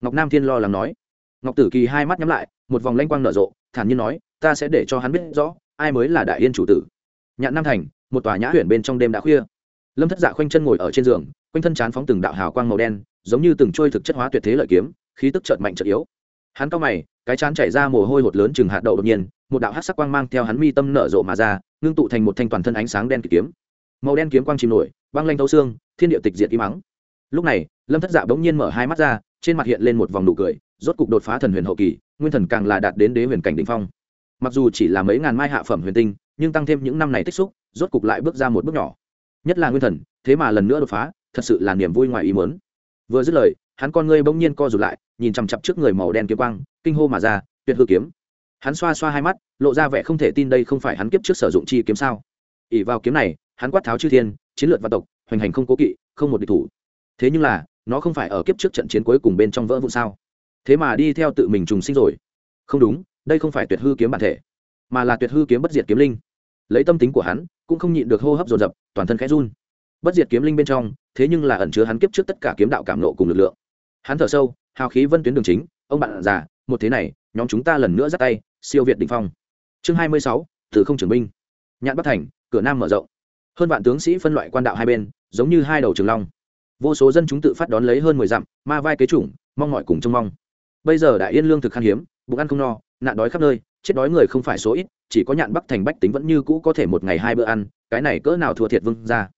S1: ngọc nam thiên lo lắng nói. Ngọc tử kỳ hai mắt nhắm lại, một vòng lanh quang nở rộ, thản nhiên nói, ta sẽ để cho hắn biết rõ, ai mới là đại yên chủ tử. Nhạn nam thành một tòa nhã huyện bên trong đêm đã khuya. Lâm thất dạ khoanh chân ngồi ở trên giường, quanh thân chán phóng từng đạo hào quang màu đen, giống như từng trôi thực chất hóa tuyệt thế lợi kiếm, khí tức chợt mạnh chợt yếu. Hắn cao mày, cái chán chảy ra mồ hôi hột lớn chừng hạt đậu đột nhiên, một đạo hát sắc quang mang theo hắn mi tâm nở rộ mà ra, ngưng tụ thành một thanh toàn thân ánh sáng đen kịch kiếm. Màu đen kiếm quang chìm nổi băng lanh thấu xương, thiên địa tịch diệt im mắng lúc này, lâm thất dạ bỗng nhiên mở hai mắt ra, trên mặt hiện lên một vòng nụ cười, rốt cục đột phá thần huyền hậu kỳ, nguyên thần càng là đạt đến đế huyền cảnh đ ỉ n h phong. Mặc dù chỉ là mấy ngàn mai hạ phẩm huyền tinh, nhưng tăng thêm những năm này tích xúc rốt cục lại bước ra một bước nhỏ. Nhất là nguyên thần, thế mà lần nữa đột phá, thật sự là niềm vui ngoài ý mớn vừa dứt lời, hắn con ngươi bỗng nhiên co rụt lại, nhìn chằm chặp trước người màu đen kiếm quang, kinh hô mà ra, tuyệt hư kiếm. Hắn xoa xoa hai mắt, lộ ra vẻ không thể tin đây không phải hắn kiếp trước sử dụng chi kiếm sao? Ỉ vào kiếm này, hắn quát tháo chư thiên, chiến lược văn tộc, hoành hành không cố kỵ, không một địch thủ. Thế nhưng là, nó không phải ở kiếp trước trận chiến cuối cùng bên trong vỡ vụ sao? Thế mà đi theo tự mình trùng sinh rồi. Không đúng, đây không phải tuyệt hư kiếm bản thể, mà là tuyệt hư kiếm bất diệt kiếm linh. Lấy tâm tính của hắn cũng không nhịn được hô hấp dồn dập, toàn thân khẽ run. Bất diệt kiếm linh bên trong, thế nhưng là ẩn chứa hắn kiếp trước tất cả kiếm đạo cảm nộ cùng lực lượng. Hắn thở sâu, hào khí vân tuyến đường chính, ông bạn già, một thế này, nhóm chúng ta lần nữa dắt tay, siêu việt đình phong. Chương hai mươi sáu, từ không trưởng binh. Nhạn bắc thành, cửa nam mở rộng. Hơn vạn tướng sĩ phân loại quan đạo hai bên, giống như hai đầu trường long. Vô số dân chúng tự phát đón lấy hơn mười dặm, ma vai kế chủng, mong mọi cùng trông mong. Bây giờ đại yên lương thực khan hiếm, bụng ăn không no, nạn đói khắp nơi chết đói người không phải số ít, chỉ có nhạn bắc thành bách tính vẫn như cũ có thể một ngày hai bữa ăn, cái này cỡ nào thua thiệt vương ra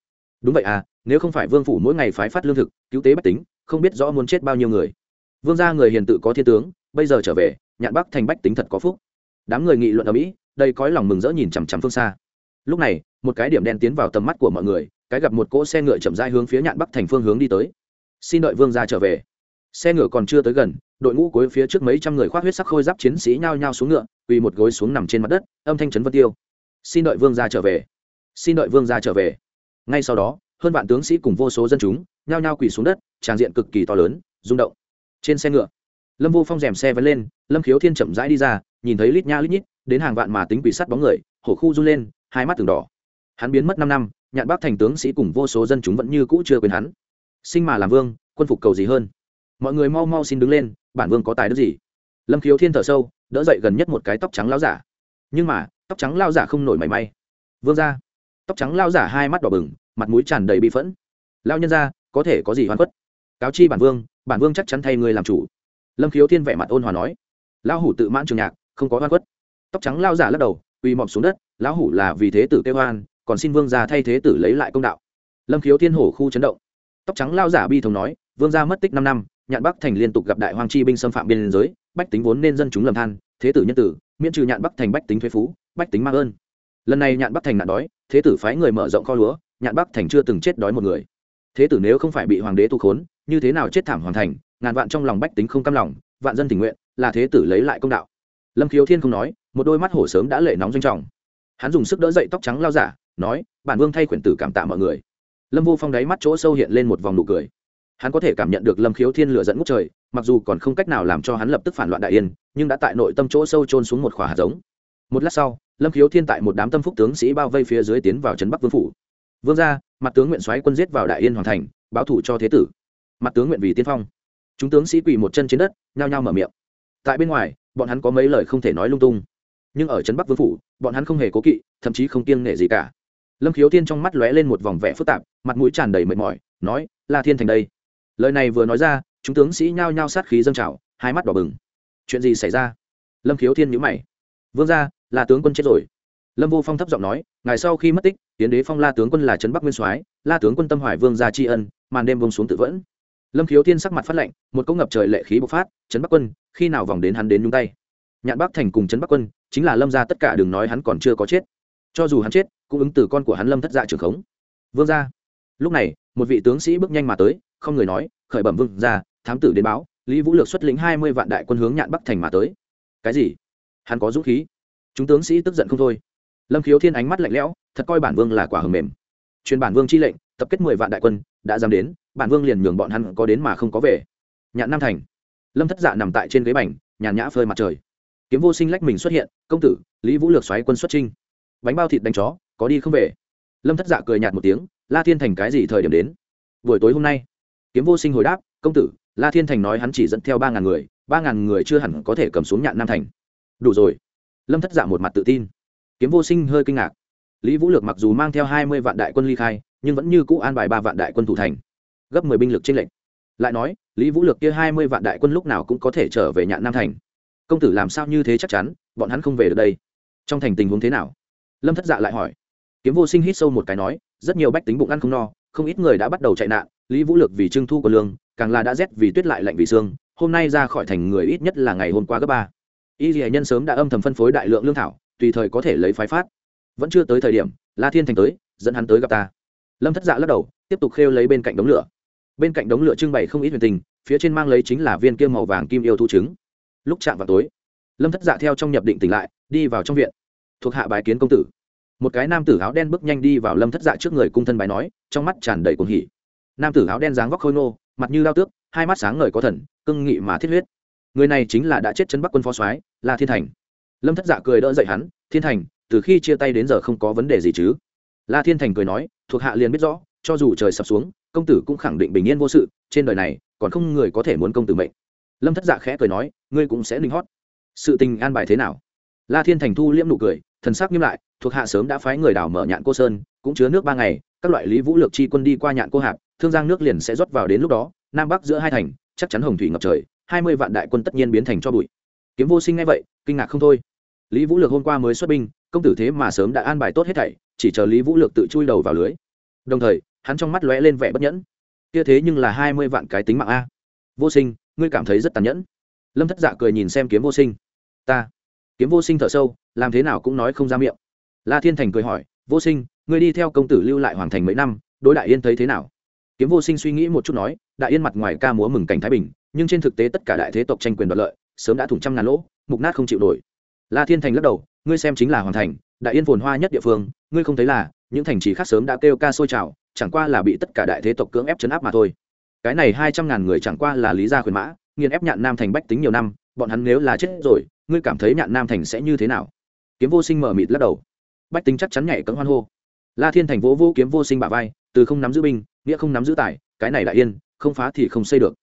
S1: đúng vậy à nếu không phải vương phủ mỗi ngày phái phát lương thực, cứu tế bách tính, không biết rõ muốn chết bao nhiêu người. Vương gia người hiền tự có thiên tướng, bây giờ trở về, nhạn bắc thành bách tính thật có phúc. Đám người nghị luận ở mỹ đây cõi lòng mừng rỡ nhìn chằm chằm phương xa. Lúc này, một cái điểm đen tiến vào tầm mắt của mọi người, cái gặp một cỗ xe ngựa chậm rãi hướng phía nhạn bắc thành phương hướng đi tới. Xin đợi vương gia trở về. Xe ngựa còn chưa tới gần, đội ngũ cuối phía trước mấy trăm người khoác huyết sắc khôi giáp chiến sĩ nhao nhao xuống ngựa quỳ một gối xuống nằm trên mặt đất, âm thanh trấn vân tiêu. Xin đợi vương gia trở về. Xin đợi vương gia trở về. Ngay sau đó, hơn vạn tướng sĩ cùng vô số dân chúng nhao nhao quỳ xuống đất, tràng diện cực kỳ to lớn, rung động. Trên xe ngựa, lâm vô phong rèm xe vẫn lên, lâm khiếu thiên chậm rãi đi ra, nhìn thấy lít nha lít nhít, đến hàng vạn mà tính quỷ sắt bóng người, hổ khu run lên, hai mắt từng đỏ. Hắn biến mất năm năm, nhạn bác thành tướng sĩ cùng vô số dân chúng vẫn như cũ chưa quên hắn. Sinh mà làm vương, quân phục cầu gì hơn? Mọi người mau mau xin đứng lên, bản vương có tài đức gì? Lâm khiếu thiên thở sâu đỡ dậy gần nhất một cái tóc trắng lao giả. Nhưng mà, tóc trắng lao giả không nổi mảy may. Vương ra tóc trắng lao giả hai mắt đỏ bừng, mặt mũi tràn đầy bị phẫn. Lao nhân ra có thể có gì hoan khuất? Cáo chi bản vương bản vương chắc chắn thay người làm chủ. Lâm khiếu thiên vẻ mặt ôn hòa nói. Lão hủ tự mãn trường nhạc, không có hoan khuất. Tóc trắng lao giả lắc đầu uy mọp xuống đất, lão hủ là vì thế tử kêu hoan còn xin vương gia thay thế tử lấy lại công đạo. Lâm khiếu thiên hổ khu chấn động. Tóc trắng lao giả bi thống nói, vương gia mất tích năm năm nhạn bắc thành liên tục gặp đại hoang chi binh xâm phạm biên giới, bách tính vốn nên dân chúng lầm than, thế tử nhân tử, miễn trừ nhạn bắc thành bách tính thuế phú, bách tính mang ơn. Lần này nhạn bắc thành nạn đói, thế tử phái người mở rộng kho lúa, nhạn bắc thành chưa từng chết đói một người. Thế tử nếu không phải bị hoàng đế tu khốn, như thế nào chết thảm hoàn thành, ngàn vạn trong lòng bách tính không cam lòng, vạn dân tình nguyện, là thế tử lấy lại công đạo. Lâm khiếu thiên không nói, một đôi mắt hổ sớm đã lệ nóng doanh trọng. Hắn dùng sức đỡ dậy tóc trắng lao giả, nói, bản vương thay quyển tử cảm tạ mọi người. Lâm vô phong đáy mắt chỗ sâu hiện lên một vòng nụ cười hắn có thể cảm nhận được lâm khiếu thiên lửa dẫn ngút trời, mặc dù còn không cách nào làm cho hắn lập tức phản loạn đại yên, nhưng đã tại nội tâm chỗ sâu trôn xuống một khỏa hạt giống. Một lát sau, lâm khiếu thiên tại một đám tâm phúc tướng sĩ bao vây phía dưới tiến vào trấn bắc vương phủ. Vương ra mặt tướng nguyện xoáy quân giết vào đại yên hoàn thành, báo thủ cho thế tử. Mặt tướng nguyện vì tiên phong. Chúng tướng sĩ quỳ một chân trên đất, nhao nhao mở miệng. Tại bên ngoài, bọn hắn có mấy lời không thể nói lung tung. Nhưng ở trấn bắc vương phủ, bọn hắn không hề cố kỵ, thậm chí không kiêng nể gì cả. Lâm khiếu thiên trong mắt lóe lên một vòng vẻ phức tạp, mặt mũi tràn đầy mệt mỏi, nói, la thiên thành đây lời này vừa nói ra, chúng tướng sĩ nhao nhao sát khí dâng trào, hai mắt đỏ bừng. Chuyện gì xảy ra? Lâm khiếu thiên nhữ mày. Vương ra là tướng quân chết rồi. Lâm vô phong thấp giọng nói ngày sau khi mất tích tiến đế phong la tướng quân là trấn bắc nguyên soái, la tướng quân tâm hoài vương gia tri ân, màn đêm bông xuống tự vẫn. Lâm khiếu thiên sắc mặt phát lệnh một cỗ ngập trời lệ khí bộc phát, trấn bắc quân, khi nào vòng đến hắn đến nhung tay? Nhạn bắc thành cùng trấn bắc quân, chính là lâm ra tất cả đừng nói hắn còn chưa có chết. Cho dù hắn chết, cũng ứng từ con của hắn lâm thất dạ trường khống. Vương gia, lúc này, một vị tướng sĩ bước nhanh mà tới không người nói, khởi bẩm vương gia, thám tử đến báo, lý vũ lược xuất lĩnh hai mươi vạn đại quân hướng nhạn bắc thành mà tới. Cái gì? Hắn có dũng khí. Chúng tướng sĩ tức giận không thôi. Lâm khiếu thiên ánh mắt lạnh lẽo, thật coi bản vương là quả hầm mềm. Truyền bản vương chi lệnh, tập kết mười vạn đại quân, đã dám đến, bản vương liền nhường bọn hắn có đến mà không có về. Nhạn nam thành. Lâm thất dạ nằm tại trên ghế bành, nhàn nhã phơi mặt trời. Kiếm vô sinh lách mình xuất hiện, công tử, lý vũ lược xoáy quân xuất trinh bánh bao thịt đánh chó, có đi không về? Lâm thất dạ cười nhạt một tiếng, la thiên thành cái gì thời điểm đến? Buổi tối hôm nay kiếm vô sinh hồi đáp, công tử, la thiên thành nói hắn chỉ dẫn theo ba ngàn người, ba ngàn người chưa hẳn có thể cầm xuống nhạn nam thành. Đủ rồi. Lâm thất dạ một mặt tự tin. Kiếm vô sinh hơi kinh ngạc. Lý vũ lược mặc dù mang theo hai mươi vạn đại quân ly khai, nhưng vẫn như cũ an bài ba vạn đại quân thủ thành, gấp mười binh lực trên lệnh lại nói, lý vũ lược kia hai mươi vạn đại quân lúc nào cũng có thể trở về nhạn nam thành. Công tử làm sao như thế chắc chắn, bọn hắn không về được đây? Trong thành tình huống thế nào? Lâm thất dạ lại hỏi. Kiếm vô sinh hít sâu một cái nói, rất nhiều bách tính bụng ăn không no, không ít người đã bắt đầu chạy nạn lý vũ lược vì trưng thu của lương, càng là đã rét vì tuyết lại lạnh vì xương, hôm nay ra khỏi thành người ít nhất là ngày hôm qua gấp ba. Y dì nhân sớm đã âm thầm phân phối đại lượng lương thảo, tùy thời có thể lấy phái phát. Vẫn chưa tới thời điểm, la thiên thành tới, dẫn hắn tới gặp ta. Lâm thất dạ lắc đầu, tiếp tục khêu lấy bên cạnh đống lửa. Bên cạnh đống lửa trưng bày không ít huyền tình, phía trên mang lấy chính là viên kim màu vàng kim yêu thu trứng. Lúc chạm vào tối, lâm thất dạ theo trong nhập định tỉnh lại, đi vào trong viện. Thuộc hạ bài kiến công tử. Một cái nam tử áo đen bước nhanh đi vào lâm thất dạ trước người cung thân bài nói, trong mắt tràn đầy cuồng hỉ nam tử áo đen dáng vóc khôi nô mặt như lao tước, hai mắt sáng ngời có thần cưng nghị mà thiết huyết. Người này chính là đã chết chân bắc quân phó soái la thiên thành. Lâm thất dạ cười đỡ dậy hắn, thiên thành, từ khi chia tay đến giờ không có vấn đề gì chứ? La thiên thành cười nói, thuộc hạ liền biết rõ, cho dù trời sập xuống, công tử cũng khẳng định bình yên vô sự, trên đời này, còn không người có thể muốn công tử mệnh. Lâm thất dạ khẽ cười nói, ngươi cũng sẽ linh hót. Sự tình an bài thế nào? La thiên thành thu liễm nụ cười, thần sắc nghiêm lại, thuộc hạ sớm đã phái người đào mở nhạn cô sơn, cũng chứa nước ba ngày, các loại lý vũ lược chi quân đi qua nhạn cô hạp thương giang nước liền sẽ rót vào đến lúc đó, nam bắc giữa hai thành, chắc chắn hồng thủy ngập trời, hai mươi vạn đại quân tất nhiên biến thành cho bụi. Kiếm vô sinh ngay vậy, kinh ngạc không thôi. Lý vũ lược hôm qua mới xuất binh, công tử thế mà sớm đã an bài tốt hết thảy, chỉ chờ lý vũ lược tự chui đầu vào lưới. Đồng thời, hắn trong mắt lóe lên vẻ bất nhẫn. Kia thế nhưng là hai mươi vạn cái tính mạng a. Vô sinh, ngươi cảm thấy rất tàn nhẫn. Lâm thất dạ cười nhìn xem kiếm vô sinh. Ta. Kiếm vô sinh thở sâu, làm thế nào cũng nói không ra miệng. La thiên thành cười hỏi, vô sinh, ngươi đi theo công tử lưu lại hoàng thành mấy năm, đối đại yên thấy thế nào? Kiếm vô sinh suy nghĩ một chút nói, đại yên mặt ngoài ca múa mừng cảnh thái bình, nhưng trên thực tế tất cả đại thế tộc tranh quyền đoạt lợi, sớm đã thủng trăm ngàn lỗ, mục nát không chịu nổi. La thiên thành lắc đầu, ngươi xem chính là hoàn thành, đại yên phồn hoa nhất địa phương, ngươi không thấy là, những thành trì khác sớm đã kêu ca sôi trào, chẳng qua là bị tất cả đại thế tộc cưỡng ép chấn áp mà thôi. Cái này hai trăm ngàn người chẳng qua là lý gia khuyến mã, nghiền ép nhạn nam thành bách tính nhiều năm, bọn hắn nếu là chết rồi, ngươi cảm thấy nhạn nam thành sẽ như thế nào? Kiếm vô sinh mở mịt lắc đầu. Bách tính chắc chắn nhảy cấm hoan hô. La thiên thành vỗ vô kiếm vô sinh bả vai từ không nắm giữ binh, nghĩa không nắm giữ tài, cái này đại yên, không phá thì không xây được.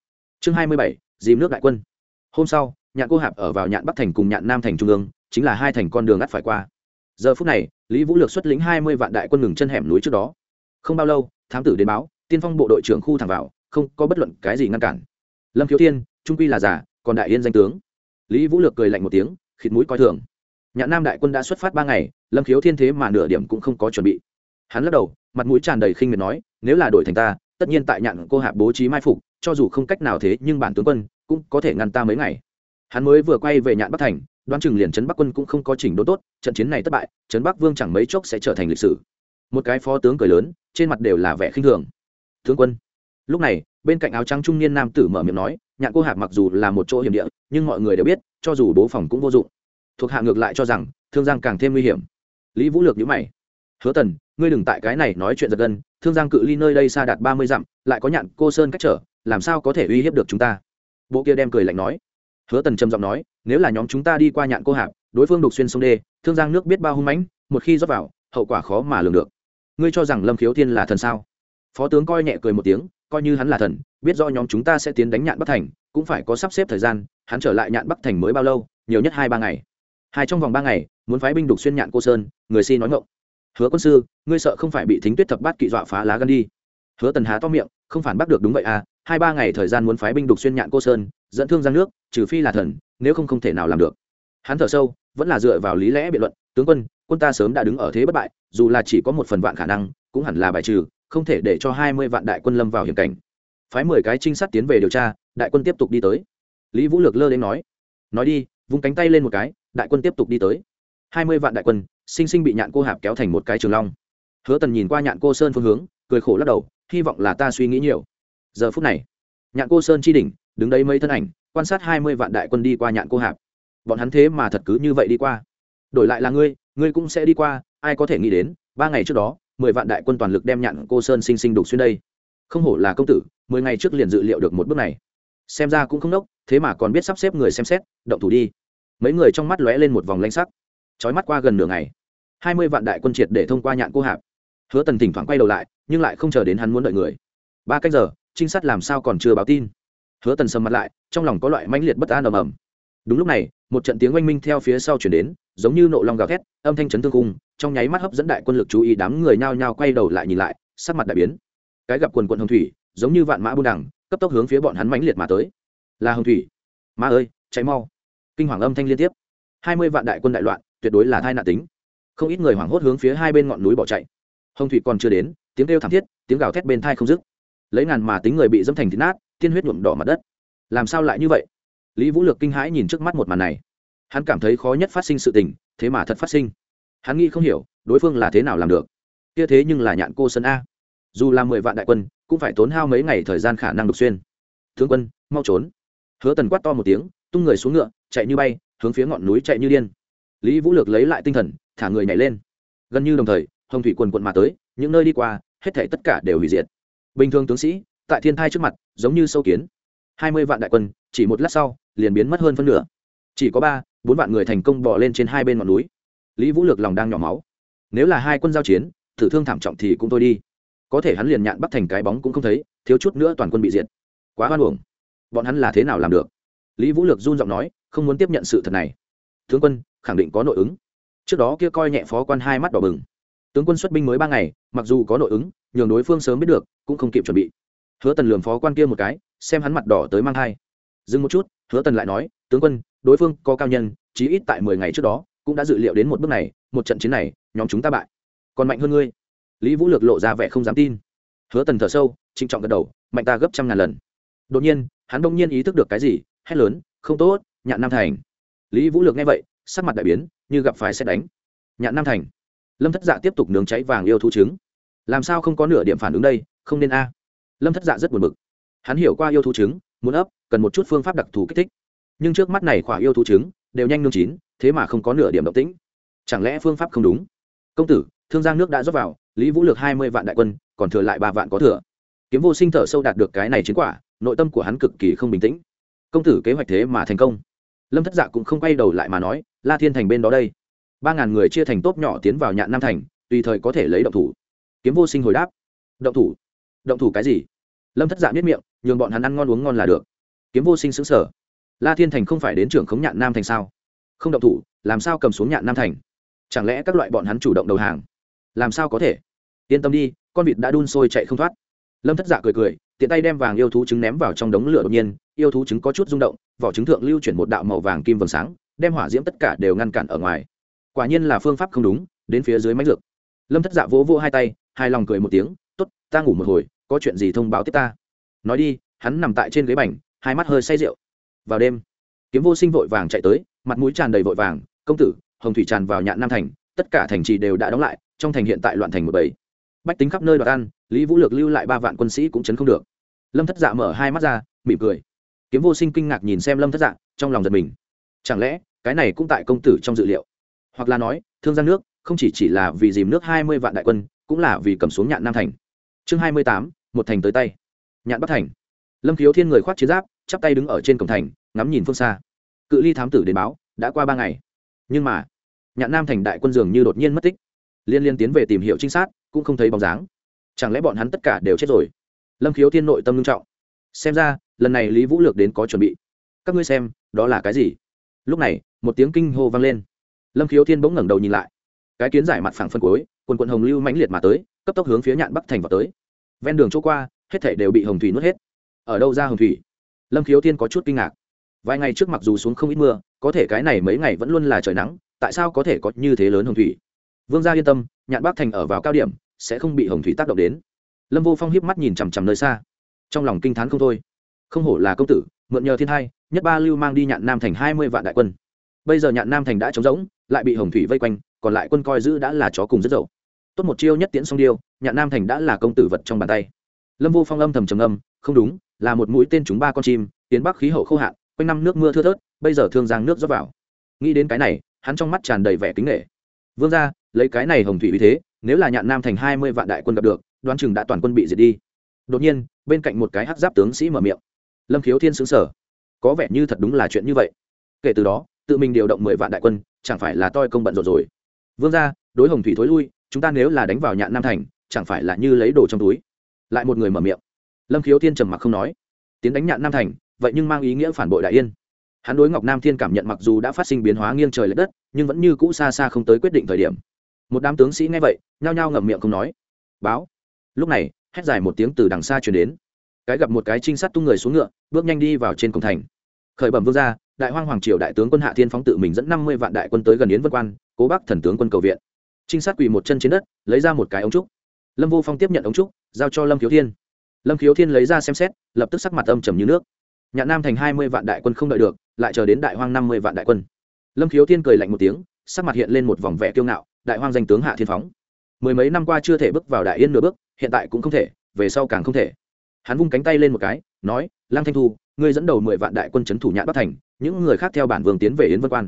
S1: Chương hai mươi bảy, dìm nước đại quân. Hôm sau, nhạn cô hạp ở vào nhạn bắc thành cùng nhạn nam thành trung ương, chính là hai thành con đường ngắt phải qua. Giờ phút này, lý vũ lược xuất lĩnh hai mươi vạn đại quân ngừng chân hẻm núi trước đó. Không bao lâu, thám tử đến báo, tiên phong bộ đội trưởng khu thẳng vào, không có bất luận cái gì ngăn cản. Lâm khiếu thiên, trung quy là giả còn đại yên danh tướng. Lý vũ lược cười lạnh một tiếng, khịt mũi coi thường. Nhạn nam đại quân đã xuất phát ba ngày, lâm khiếu thiên thế mà nửa điểm cũng không có chuẩn bị. Hắn lắc đầu mặt mũi tràn đầy khinh miệt nói, nếu là đổi thành ta, tất nhiên tại nhạn cô hạ bố trí mai phục, cho dù không cách nào thế nhưng bản tướng quân cũng có thể ngăn ta mấy ngày. Hắn mới vừa quay về nhạn bắc thành đoan chừng liền trấn bắc quân cũng không có chỉnh đốn tốt, trận chiến này thất bại, trấn bắc vương chẳng mấy chốc sẽ trở thành lịch sử. Một cái phó tướng cười lớn, trên mặt đều là vẻ khinh thường. Tướng quân. Lúc này, bên cạnh áo trắng trung niên nam tử mở miệng nói, nhạn cô hạc mặc dù là một chỗ hiểm địa, nhưng mọi người đều biết, cho dù bố phòng cũng vô dụng. Thuộc hạ ngược lại cho rằng, thương giang càng thêm nguy hiểm. Lý vũ lược nhữ mày hứa tần, ngươi đừng tại cái này nói chuyện giật gân, thương giang cự ly nơi đây xa đạt ba mươi dặm, lại có nhạn cô sơn cách trở, làm sao có thể uy hiếp được chúng ta? Bộ kia đem cười lạnh nói. Hứa tần trầm giọng nói, nếu là nhóm chúng ta đi qua nhạn cô hạp, đối phương đục xuyên sông đê, thương giang nước biết bao hung mãnh, một khi rót vào, hậu quả khó mà lường được. Ngươi cho rằng lâm khiếu thiên là thần sao? Phó tướng coi nhẹ cười một tiếng, coi như hắn là thần, biết do nhóm chúng ta sẽ tiến đánh nhạn bắc thành, cũng phải có sắp xếp thời gian, hắn trở lại nhạn bắc thành mới bao lâu, nhiều nhất hai ba ngày. Hai trong vòng ba ngày, muốn phái binh đục xuyên nhạn cô sơn, người si nói ngộng hứa quân sư, ngươi sợ không phải bị thính tuyết thập bát kỵ dọa phá lá gan đi? Hứa tần há to miệng, không phản bác được đúng vậy à hai ba ngày thời gian muốn phái binh đục xuyên nhạn cô sơn, dẫn thương giang nước, trừ phi là thần, nếu không không thể nào làm được. Hắn thở sâu, vẫn là dựa vào lý lẽ biện luận, tướng quân quân ta sớm đã đứng ở thế bất bại, dù là chỉ có một phần vạn khả năng, cũng hẳn là bài trừ, không thể để cho hai mươi vạn đại quân lâm vào hiểm cảnh. Phái mười cái trinh sát tiến về điều tra, đại quân tiếp tục đi tới. Lý vũ lược lơ đến nói nói đi, vung cánh tay lên một cái, đại quân tiếp tục đi tới hai mươi vạn đại quân, sinh sinh bị nhạn cô hạp kéo thành một cái trường long. Hứa tần nhìn qua nhạn cô sơn phương hướng, cười khổ lắc đầu, hy vọng là ta suy nghĩ nhiều. Giờ phút này, nhạn cô sơn chi đỉnh, đứng đấy mấy thân ảnh, quan sát hai mươi vạn đại quân đi qua nhạn cô hạp. Bọn hắn thế mà thật cứ như vậy đi qua. Đổi lại là ngươi ngươi cũng sẽ đi qua, ai có thể nghĩ đến, ba ngày trước đó, mười vạn đại quân toàn lực đem nhạn cô sơn sinh sinh đục xuyên đây. Không hổ là công tử, mười ngày trước liền dự liệu được một bước này. Xem ra cũng không đốc thế mà còn biết sắp xếp người xem xét, động thủ đi. Mấy người trong mắt lóe lên một vòng lanh sắc trói mắt qua gần nửa ngày. Hai mươi vạn đại quân triệt để thông qua nhạn cô hạp. Hứa tần thỉnh thoảng quay đầu lại, nhưng lại không chờ đến hắn muốn đợi người. Ba cách giờ, trinh sát làm sao còn chưa báo tin? Hứa tần sầm mặt lại, trong lòng có loại mãnh liệt bất an ầm ầm. Đúng lúc này, một trận tiếng oanh minh theo phía sau chuyển đến, giống như nộ long gào thét, âm thanh chấn thương cung trong nháy mắt hấp dẫn đại quân lực chú ý đám người nhao nhao quay đầu lại nhìn lại, sắc mặt đại biến. Cái gặp quần quận hồng thủy, giống như vạn mã buôn đằng, cấp tốc hướng phía bọn hắn mãnh liệt mà tới. Là hồng thủy. Ma ơi cháy mau. Kinh hoàng âm thanh liên tiếp. Hai mươi vạn đại quân đại loạn tuyệt đối là thai nạn tính. Không ít người hoảng hốt hướng phía hai bên ngọn núi bỏ chạy. Hồng thủy còn chưa đến, tiếng kêu thảm thiết, tiếng gào thét bên thai không dứt. Lấy ngàn mà tính người bị dâm thành thịt nát, tiên huyết nhuộm đỏ mặt đất. Làm sao lại như vậy? Lý vũ lược kinh hãi nhìn trước mắt một màn này. Hắn cảm thấy khó nhất phát sinh sự tình, thế mà thật phát sinh. Hắn nghĩ không hiểu, đối phương là thế nào làm được. Kia thế nhưng là nhạn cô sân a. Dù là mười vạn đại quân, cũng phải tốn hao mấy ngày thời gian khả năng đục xuyên. Tướng quân, mau trốn. Hứa tần quát to một tiếng, tung người xuống ngựa, chạy như bay, hướng phía ngọn núi chạy như điên lý vũ lược lấy lại tinh thần, thả người nhảy lên. Gần như đồng thời, hồng thủy quần quận mà tới, những nơi đi qua, hết thể tất cả đều hủy diệt. Bình thường tướng sĩ, tại thiên thai trước mặt, giống như sâu kiến. Hai mươi vạn đại quân, chỉ một lát sau, liền biến mất hơn phân nửa. Chỉ có ba, bốn vạn người thành công bỏ lên trên hai bên ngọn núi. Lý vũ lược lòng đang nhỏ máu. Nếu là hai quân giao chiến, thử thương thảm trọng thì cũng thôi đi. Có thể hắn liền nhạn bắt thành cái bóng cũng không thấy, thiếu chút nữa toàn quân bị diệt. Quá hoan hưởng bọn hắn là thế nào làm được? Lý vũ lược run giọng nói, không muốn tiếp nhận sự thật này. Tướng quân khẳng định có nội ứng. Trước đó kia coi nhẹ phó quan hai mắt đỏ bừng. Tướng quân xuất binh mới ba ngày, mặc dù có nội ứng, nhường đối phương sớm biết được, cũng không kịp chuẩn bị. Hứa tần lường phó quan kia một cái, xem hắn mặt đỏ tới mang thai. Dừng một chút, hứa tần lại nói, tướng quân, đối phương có cao nhân, chí ít tại mười ngày trước đó, cũng đã dự liệu đến một bước này, một trận chiến này, nhóm chúng ta bại. Còn mạnh hơn ngươi. Lý vũ lược lộ ra vẻ không dám tin. Hứa tần thở sâu, trịnh trọng gật đầu, mạnh ta gấp trăm ngàn lần. Đột nhiên, hắn đông nhiên ý thức được cái gì, hét lớn, không tốt, nhạn nam thành. Lý vũ lược nghe vậy sắc mặt đại biến, như gặp phải xét đánh. Nhạn nam thành. Lâm thất dạ tiếp tục nướng cháy vàng yêu thú trứng. Làm sao không có nửa điểm phản ứng đây, không nên a. Lâm thất dạ rất buồn bực. Hắn hiểu qua yêu thú trứng, muốn ấp, cần một chút phương pháp đặc thù kích thích. Nhưng trước mắt này khỏa yêu thú trứng, đều nhanh nương chín, thế mà không có nửa điểm động tĩnh. Chẳng lẽ phương pháp không đúng? Công tử, thương giang nước đã rót vào, lý vũ lược hai mươi vạn đại quân, còn thừa lại ba vạn có thừa. Kiếm vô sinh thở sâu đạt được cái này chiến quả, nội tâm của hắn cực kỳ không bình tĩnh. Công tử kế hoạch thế mà thành công lâm thất dạ cũng không quay đầu lại mà nói, la thiên thành bên đó đây. Ba ngàn người chia thành tốp nhỏ tiến vào nhạn nam thành, tùy thời có thể lấy động thủ. Kiếm vô sinh hồi đáp, động thủ? Động thủ cái gì? Lâm thất dạ biết miệng, nhường bọn hắn ăn ngon uống ngon là được. Kiếm vô sinh xứng sở la thiên thành không phải đến trưởng khống nhạn nam thành sao? Không động thủ, làm sao cầm xuống nhạn nam thành? Chẳng lẽ các loại bọn hắn chủ động đầu hàng? Làm sao có thể? Yên tâm đi, con vịt đã đun sôi chạy không thoát. Lâm thất dạ cười cười tiện tay đem vàng yêu thú trứng ném vào trong đống lửa đột nhiên, yêu thú trứng có chút rung động, vỏ trứng thượng lưu chuyển một đạo màu vàng kim vầng sáng, đem hỏa diễm tất cả đều ngăn cản ở ngoài. Quả nhiên là phương pháp không đúng, đến phía dưới mánh dược. Lâm thất dạ vỗ vỗ hai tay hai lòng cười một tiếng t ố t ta ngủ một hồi, có chuyện gì thông báo tiếp ta. Nói đi, hắn nằm tại trên ghế bành, hai mắt hơi say rượu. Vào đêm, kiếm vô sinh vội vàng chạy tới, mặt mũi tràn đầy vội vàng, công tử, hồng thủy tràn vào nhạn nam thành, tất cả thành trì đều đã đóng lại, trong thành hiện tại loạn thành một bầy bách tính khắp nơi đoạt ăn, lý vũ lược lưu lại ba vạn quân sĩ cũng chấn không được. Lâm thất dạ mở hai mắt ra, mỉm cười. Kiếm vô sinh kinh ngạc nhìn xem lâm thất dạ trong lòng giật mình. Chẳng lẽ, cái này cũng tại công tử trong dự liệu? Hoặc là nói, thương giang nước, không chỉ chỉ là vì dìm nước hai mươi vạn đại quân, cũng là vì cầm xuống nhạn nam thành. Chương hai mươi tám, một thành tới tay. Nhạn bắc thành. Lâm khiếu thiên người khoác chiến giáp, chắp tay đứng ở trên cổng thành, ngắm nhìn phương xa. Cự ly thám tử đến báo, đã qua ba ngày. Nhưng mà, nhạn nam thành đại quân dường như đột nhiên mất tích. Liên liên tiến về tìm hiểu trinh sát cũng không thấy bóng dáng. Chẳng lẽ bọn hắn tất cả đều chết rồi? Lâm khiếu thiên nội tâm nghiêm trọng. Xem ra, lần này lý vũ lược đến có chuẩn bị. Các ngươi xem, đó là cái gì? Lúc này, một tiếng kinh hô vang lên. Lâm khiếu thiên bỗng ngẩng đầu nhìn lại. Cái kiến giải mặt phẳng phân cối quần quận hồng lưu mãnh liệt mà tới, cấp tốc hướng phía nhạn bắc thành vào tới. Ven đường chỗ qua, hết thể đều bị hồng thủy nuốt hết. Ở đâu ra hồng thủy? Lâm khiếu thiên có chút kinh ngạc. Vài ngày trước mặc dù xuống không ít mưa, có thể cái này mấy ngày vẫn luôn là trời nắng, tại sao có thể có như thế lớn hồng thủy? Vương gia yên tâm, nhạn bắc thành ở vào cao điểm sẽ không bị hồng thủy tác động đến. Lâm vô phong hiếp mắt nhìn chằm chằm nơi xa. Trong lòng kinh t h á n không thôi. Không hổ là công tử, mượn nhờ thiên hai, nhất ba lưu mang đi nhạn nam thành hai mươi vạn đại quân. Bây giờ nhạn nam thành đã trống rỗng, lại bị hồng thủy vây quanh, còn lại quân coi giữ đã là chó cùng rất dậu. Tốt một chiêu nhất tiễn song điêu nhạn nam thành đã là công tử vật trong bàn tay. Lâm vô phong âm thầm trầm âm không đúng, là một mũi tên chúng ba con chim, tiến bắc khí hậu khô hạn, quanh năm nước mưa thưa thớt, bây giờ thương giang nước rót vào. Nghĩ đến cái này, hắn trong mắt tràn đầy vẻ kính nghệ vương ra lấy cái này hồng thủy vì thế, nếu là nhạn nam thành hai mươi vạn đại quân gặp được, đoán chừng đã toàn quân bị diệt đi. Đột nhiên, bên cạnh một cái hát giáp tướng sĩ mở miệng. Lâm khiếu thiên xứng sở có vẻ như thật đúng là chuyện như vậy. Kể từ đó, tự mình điều động mười vạn đại quân, chẳng phải là toi công bận rộn rồi. Vương ra đối hồng thủy thối lui, chúng ta nếu là đánh vào nhạn nam thành, chẳng phải là như lấy đồ trong túi. Lại một người mở miệng. Lâm khiếu thiên trầm mặc không nói. Tiến đánh nhạn nam thành, vậy nhưng mang ý nghĩa phản bội đại yên. Hắn đối ngọc nam thiên cảm nhận mặc dù đã phát sinh biến hóa nghiêng trời l ệ đất, nhưng vẫn như cũ xa xa không tới quyết định thời điểm một đám tướng sĩ nghe vậy, nhao nhao ngậm miệng không nói. Báo. Lúc này, hét dài một tiếng từ đằng xa chuyển đến. Cái gặp một cái trinh sát tung người xuống ngựa, bước nhanh đi vào trên cổng thành. Khởi bẩm vương gia, đại hoang hoàng triều đại tướng quân hạ thiên phóng tự mình dẫn năm mươi vạn đại quân tới gần yến vân quan, cố bắc thần tướng quân cầu viện. Trinh sát quỳ một chân trên đất, lấy ra một cái ống trúc. Lâm vô phong tiếp nhận ống trúc, giao cho lâm khiếu thiên. Lâm khiếu thiên lấy ra xem xét, lập tức sắc mặt âm trầm như nước. Nhạn nam thành hai mươi vạn đại quân không đợi được, lại chờ đến đại hoang năm mươi vạn đại quân. Lâm khiếu thiên cười lạnh một tiếng, sắc mặt hiện lên một vòng vẻ kiêu ngạo đại hoang danh tướng hạ thiên phóng. Mười mấy năm qua chưa thể bước vào đại yên nửa bước, hiện tại cũng không thể, về sau càng không thể. Hắn vung cánh tay lên một cái, nói lang thanh thu, ngươi dẫn đầu mười vạn đại quân c h ấ n thủ nhãn bắc thành, những người khác theo bản vương tiến về yến vân quan.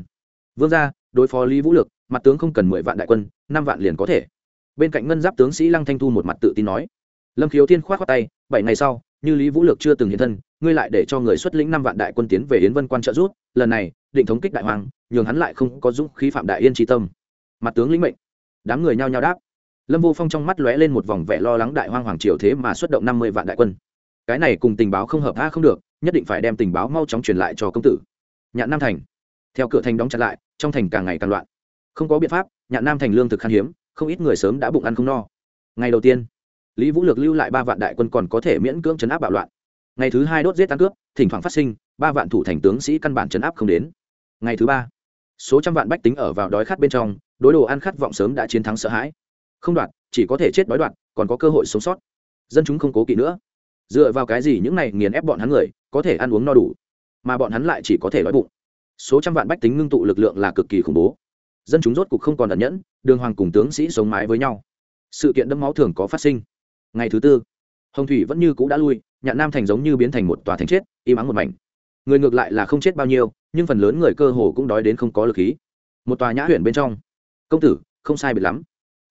S1: Vương ra đối phó lý vũ lực mặt tướng không cần mười vạn đại quân, năm vạn liền có thể. Bên cạnh ngân giáp tướng sĩ lăng thanh thu một mặt tự tin nói. Lâm khiếu thiên k h o á t khoác tay, bảy ngày sau, như lý vũ Lực chưa từng hiện thân, ngươi lại để cho người xuất lĩnh năm vạn đại quân tiến về yến vân quan trợ rút lần này, định thống kích đại hoàng nhường hắn lại không có dũng khí phạm đại yên tri tâm mặt tướng lĩnh mệnh. Đám người nhao nhao đáp. Lâm vô phong trong mắt lóe lên một vòng vẻ lo lắng đại hoang hoàng triều thế mà xuất động năm mươi vạn đại quân. Cái này cùng tình báo không hợp a không được, nhất định phải đem tình báo mau chóng truyền lại cho công tử. Nhạn nam thành. Theo cửa thành đóng chặt lại, trong thành càng ngày càng loạn. Không có biện pháp, nhạn nam thành lương thực khan hiếm, không ít người sớm đã bụng ăn không no. Ngày đầu tiên, lý vũ lược lưu lại ba vạn đại quân còn có thể miễn cưỡng chấn áp bạo loạn. Ngày thứ hai đốt giết tan cướp, thỉnh thoảng phát sinh, ba vạn thủ thành tướng sĩ căn bản chấn áp không đến. Ngày thứ ba, số trăm vạn bách tính ở vào đói khát bên trong đối đồ ăn khát vọng sớm đã chiến thắng sợ hãi. Không đoạt, chỉ có thể chết đói đoạt, còn có cơ hội sống sót. Dân chúng không cố kỵ nữa. Dựa vào cái gì những này nghiền ép bọn hắn người, có thể ăn uống no đủ, mà bọn hắn lại chỉ có thể đói bụng. Số trăm vạn bách tính ngưng tụ lực lượng là cực kỳ khủng bố. Dân chúng rốt cục không còn ẩn nhẫn, đường hoàng cùng tướng sĩ sống mái với nhau. Sự kiện đẫm máu thường có phát sinh. Ngày thứ tư, hồng thủy vẫn như cũ đã lui, nhạn nam thành giống như biến thành một tòa thành chết, im ắng một mảnh. Người ngược lại là không chết bao nhiêu, nhưng phần lớn người cơ hồ cũng đói đến không có lực khí. Một tòa nhã huyện bên trong công tử không sai biệt lắm.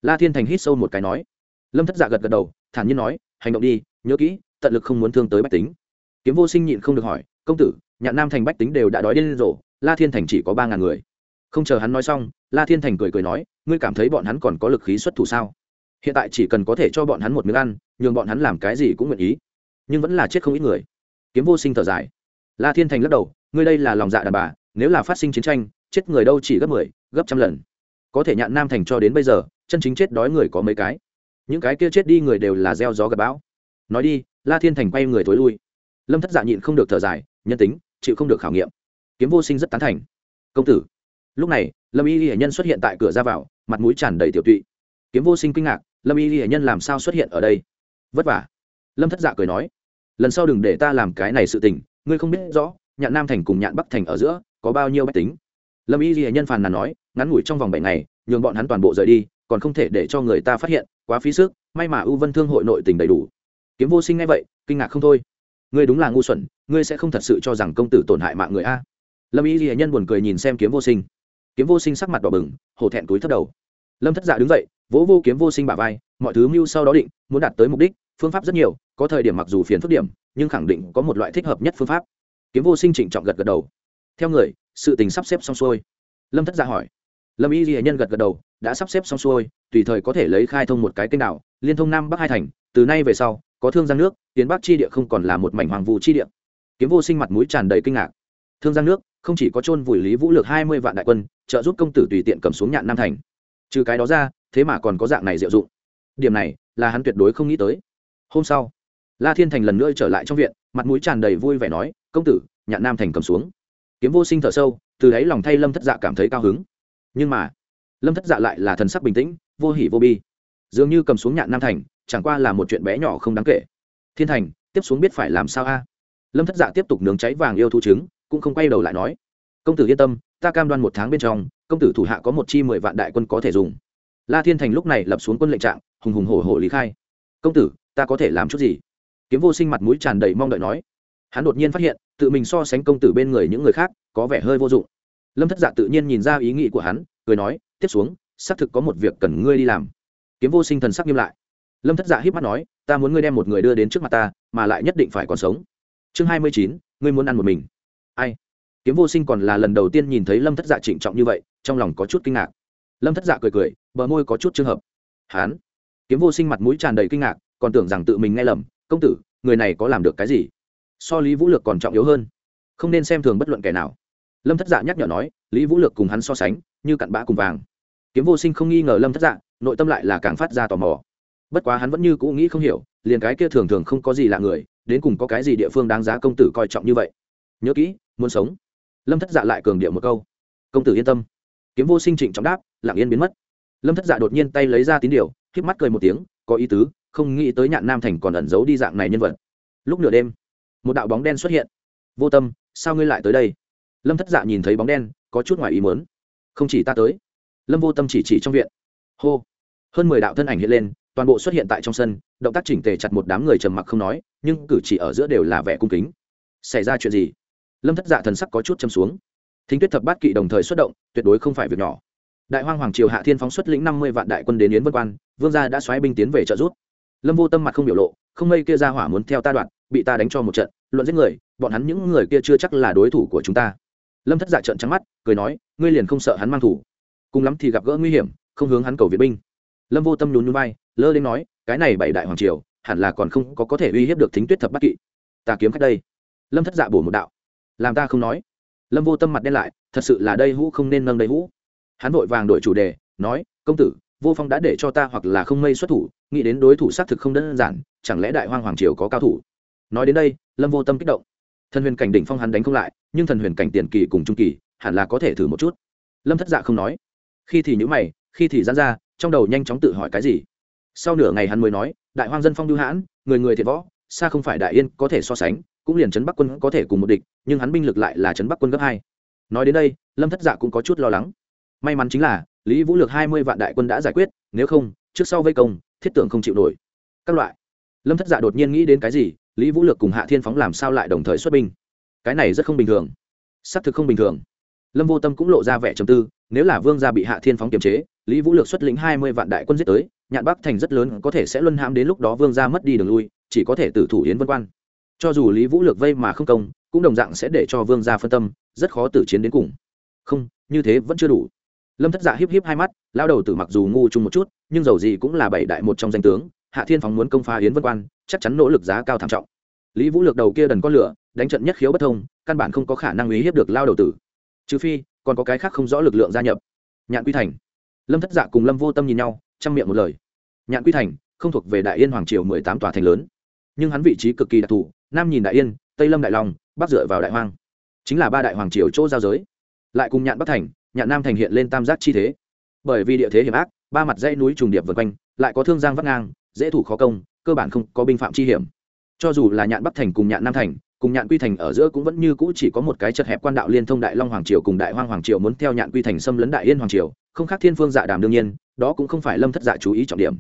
S1: La thiên thành hít sâu một cái nói. Lâm thất dạ gật gật đầu thản nhiên nói hành động đi nhớ kỹ tận lực không muốn thương tới bách tính. Kiếm vô sinh nhịn không được hỏi công tử nhạn nam thành bách tính đều đã đói đến rổ, la thiên thành chỉ có ba ngàn người. Không chờ hắn nói xong la thiên thành cười cười nói ngươi cảm thấy bọn hắn còn có lực khí xuất thủ sao? Hiện tại chỉ cần có thể cho bọn hắn một miếng ăn nhường bọn hắn làm cái gì cũng nguyện ý. Nhưng vẫn là chết không ít người. Kiếm vô sinh thở dài. La thiên thành lắc đầu ngươi đây là lòng dạ đàn bà nếu là phát sinh chiến tranh chết người đâu chỉ gấp mười 10, gấp trăm lần có thể nhạn nam thành cho đến bây giờ, chân chính chết đói người có mấy cái. Những cái kia chết đi người đều là gieo gió gặp bão. Nói đi, la thiên thành quay người tối lui. Lâm thất dạ nhịn không được thở dài, nhân tính, chịu không được khảo nghiệm. Kiếm vô sinh rất tán thành. Công tử. Lúc này, lâm y hệ nhân xuất hiện tại cửa ra vào, mặt mũi tràn đầy tiểu tụy. Kiếm vô sinh kinh ngạc, lâm y hệ nhân làm sao xuất hiện ở đây? Vất vả. Lâm thất dạ cười nói, lần sau đừng để ta làm cái này sự tình, ngươi không biết rõ, nhạn nam thành cùng nhạn bắc thành ở giữa có bao nhiêu bách tính. Lâm y ghi nhân phàn nàn nói ngắn ngủi trong vòng bảy ngày, nhường bọn hắn toàn bộ rời đi, còn không thể để cho người ta phát hiện, quá phí sức, may mà ưu vân thương hội nội tình đầy đủ. Kiếm vô sinh ngay vậy, kinh ngạc không thôi. Ngươi đúng là ngu xuẩn, ngươi sẽ không thật sự cho rằng công tử tổn hại mạng người a? Lâm y ghi nhân buồn cười nhìn xem kiếm vô sinh. Kiếm vô sinh sắc mặt đỏ bừng, hổ thẹn túi thất đầu. Lâm thất dạ đứng dậy, vỗ vô kiếm vô sinh bả vai, mọi thứ mưu sau đó định, muốn đạt tới mục đích, phương pháp rất nhiều, có thời điểm mặc dù phiền phức điểm, nhưng khẳng định có một loại thích hợp nhất phương pháp. Kiếm vô sinh trịnh trọng gật gật đầu. Theo người, sự tình sắp xếp xong xuôi. Lâm thất dạ hỏi lâm y ghi nhân gật gật đầu, đã sắp xếp xong xuôi, tùy thời có thể lấy khai thông một cái kênh đảo, liên thông nam bắc hai thành, từ nay về sau, có thương giang nước, tiến bắc chi địa không còn là một mảnh hoàng vụ chi địa. Kiếm vô sinh mặt mũi tràn đầy kinh ngạc. Thương giang nước, không chỉ có chôn vùi lý vũ lược hai mươi vạn đại quân, trợ giúp công tử tùy tiện cầm xuống nhạn nam thành. Trừ cái đó ra, thế mà còn có dạng này diệu dụng. Điểm này, là hắn tuyệt đối không nghĩ tới. Hôm sau, la thiên thành lần nữa trở lại trong viện, mặt mũi tràn đầy vui vẻ nói, công tử, nhạn nam thành cầm xuống. Kiếm vô sinh thở sâu, từ đấy lòng thay lâm thất dạ cảm thấy cao hứng nhưng mà, lâm thất dạ lại là thần sắc bình tĩnh, vô hỉ vô bi. Dường như cầm xuống nhạn nam thành, chẳng qua là một chuyện bé nhỏ không đáng kể. Thiên thành, tiếp xuống biết phải làm sao a? Lâm thất dạ tiếp tục nướng cháy vàng yêu thu trứng, cũng không quay đầu lại nói, công tử yên tâm, ta cam đoan một tháng bên trong, công tử thủ hạ có một chi mười vạn đại quân có thể dùng. La thiên thành lúc này lập xuống quân lệnh trạng, hùng hùng hổ hổ lý khai, công tử, ta có thể làm chút gì? Kiếm vô sinh mặt mũi tràn đầy mong đợi nói. Hắn đột nhiên phát hiện, tự mình so sánh công tử bên người những người khác, có vẻ hơi vô dụng lâm thất dạ tự nhiên nhìn ra ý nghĩ của hắn, cười nói, tiếp xuống, xác thực có một việc cần ngươi đi làm. Kiếm vô sinh thần sắc nghiêm lại. Lâm thất dạ hiếp mắt nói, ta muốn ngươi đem một người đưa đến trước mặt ta, mà lại nhất định phải còn sống. Chương hai mươi chín, ngươi muốn ăn một mình. Ai? Kiếm vô sinh còn là lần đầu tiên nhìn thấy lâm thất dạ trịnh trọng như vậy, trong lòng có chút kinh ngạc. Lâm thất dạ cười cười, bờ môi có chút trường hợp. Hán? Kiếm vô sinh mặt mũi tràn đầy kinh ngạc, còn tưởng rằng tự mình nghe lầm, công tử, người này có làm được cái gì? So lý vũ lược còn trọng yếu hơn. Không nên xem thường bất luận kẻ nào lâm thất dạ nhắc nhở nói, lý vũ lược cùng hắn so sánh, như cặn bã cùng vàng. Kiếm vô sinh không nghi ngờ lâm thất dạ nội tâm lại là càng phát ra tò mò. Bất quá hắn vẫn như cũ nghĩ không hiểu, liền cái kia thường thường không có gì lạ người, đến cùng có cái gì địa phương đáng giá công tử coi trọng như vậy. Nhớ kỹ, muốn sống. Lâm thất dạ lại cường điệu một câu. Công tử yên tâm. Kiếm vô sinh trịnh trọng đáp, lặng yên biến mất. Lâm thất dạ đột nhiên tay lấy ra tín điều k mắt cười một tiếng, có ý tứ, không nghĩ tới nhạn nam thành còn ẩn giấu đi dạng này nhân vật. Lúc nửa đêm, một đạo bóng đen xuất hiện. Vô tâm, sao ngươi lại tới đây? Lâm thất dạ nhìn thấy bóng đen có chút ngoài ý mớn không chỉ ta tới, lâm vô tâm chỉ chỉ trong viện. Hô, hơn mười đạo thân ảnh hiện lên, toàn bộ xuất hiện tại trong sân, động tác chỉnh tề chặt một đám người trầm mặc không nói, nhưng cử chỉ ở giữa đều là vẻ cung kính. Xảy ra chuyện gì? Lâm thất dạ thần sắc có chút châm xuống. Thính tuyết thập bát kỵ đồng thời xuất động, tuyệt đối không phải việc nhỏ. Đại hoang hoàng triều hạ thiên phóng xuất lĩnh năm mươi vạn đại quân đến yến vân quan, vương gia đã xoáy binh tiến về trợ giúp. Lâm vô tâm mặt không biểu lộ, không mây kia ra hỏa muốn theo ta đoạn, bị ta đánh cho một trận, luận giết người, bọn hắn những người kia chưa chắc là đối thủ của chúng ta lâm thất dạ trợn trắng mắt, cười nói, ngươi liền không sợ hắn mang thủ. Cùng lắm thì gặp gỡ nguy hiểm, không hướng hắn cầu viện binh. Lâm vô tâm nhún núi bay lơ lên nói, cái này bảy đại hoàng triều, hẳn là còn không có có thể uy hiếp được thính tuyết thập bát kỵ. Ta kiếm khách đây. Lâm thất dạ bổ một đạo. Làm ta không nói. Lâm vô tâm mặt đen lại, thật sự là đây hũ không nên nâng đây hũ. Hắn vội vàng đổi chủ đề, nói, công tử, vô phong đã để cho ta hoặc là không mây xuất thủ, nghĩ đến đối thủ xác thực không đơn giản, chẳng lẽ đại hoang hoàng triều có cao thủ? Nói đến đây, lâm vô tâm kích động thần huyền cảnh đỉnh phong hắn đánh không lại, nhưng thần huyền cảnh tiền kỳ cùng trung kỳ, hẳn là có thể thử một chút. Lâm thất dạ không nói. Khi thì nhữ mày, khi thì dán ra, trong đầu nhanh chóng tự hỏi cái gì. Sau nửa ngày hắn mới nói, đại hoang dân phong lưu hãn, người người thiệt võ, xa không phải đại yên có thể so sánh, cũng liền trấn bắc quân có thể cùng một địch, nhưng hắn binh lực lại là trấn bắc quân gấp hai. Nói đến đây, lâm thất dạ cũng có chút lo lắng. May mắn chính là, lý vũ lược hai mươi vạn đại quân đã giải quyết, nếu không, trước sau vây công, thiết tưởng không chịu nổi. Các loại lâm thất dạ đột nhiên nghĩ đến cái gì lý vũ lược cùng hạ thiên phóng làm sao lại đồng thời xuất binh cái này rất không bình thường xác thực không bình thường lâm vô tâm cũng lộ ra vẻ trầm tư nếu là vương gia bị hạ thiên phóng kiềm chế lý vũ lược xuất lĩnh hai mươi vạn đại quân giết tới nhạn bắc thành rất lớn có thể sẽ luân hãm đến lúc đó vương gia mất đi đường lui chỉ có thể tử thủ yến vân quan cho dù lý vũ lược vây mà không công cũng đồng dạng sẽ để cho vương gia phân tâm rất khó tử chiến đến cùng không như thế vẫn chưa đủ lâm thất dạ hiếp hiếp hai mắt lao đầu tử mặc dù ngu chung một chút nhưng dầu gì cũng là bảy đại một trong danh tướng hạ thiên phóng muốn công phá yến vân quan, chắc chắn nỗ lực giá cao thảm trọng. Lý vũ lược đầu kia đần con lửa, đánh trận nhất khiếu bất thông, căn bản không có khả năng uy hiếp được lao đầu tử. Trừ phi, còn có cái khác không rõ lực lượng gia nhập. Nhạn quy thành. Lâm thất dạ cùng lâm vô tâm nhìn nhau, chăm miệng một lời. Nhạn quy thành, không thuộc về đại yên hoàng triều mười tám tòa thành lớn. Nhưng hắn vị trí cực kỳ đặc thù, nam nhìn đại yên, tây lâm đại long, bắc dựa vào đại hoang. Chính là ba đại hoàng triều chỗ giao giới. Lại cùng nhạn bắc thành, nhạn nam thành hiện lên tam giác chi thế. Bởi vì địa thế hiểm ác, ba mặt dãy núi trùng điệp vượt quanh, lại có thương giang vắt ngang dễ thủ khó công, cơ bản không có binh phạm chi hiểm. Cho dù là nhạn bắc thành cùng nhạn nam thành, cùng nhạn quy thành ở giữa cũng vẫn như cũ chỉ có một cái chật hẹp quan đạo liên thông đại long hoàng triều cùng đại hoang hoàng triều muốn theo nhạn quy thành xâm lấn đại yên hoàng triều, không khác thiên phương dạ đàm đương nhiên, đó cũng không phải lâm thất dạ chú ý trọng điểm.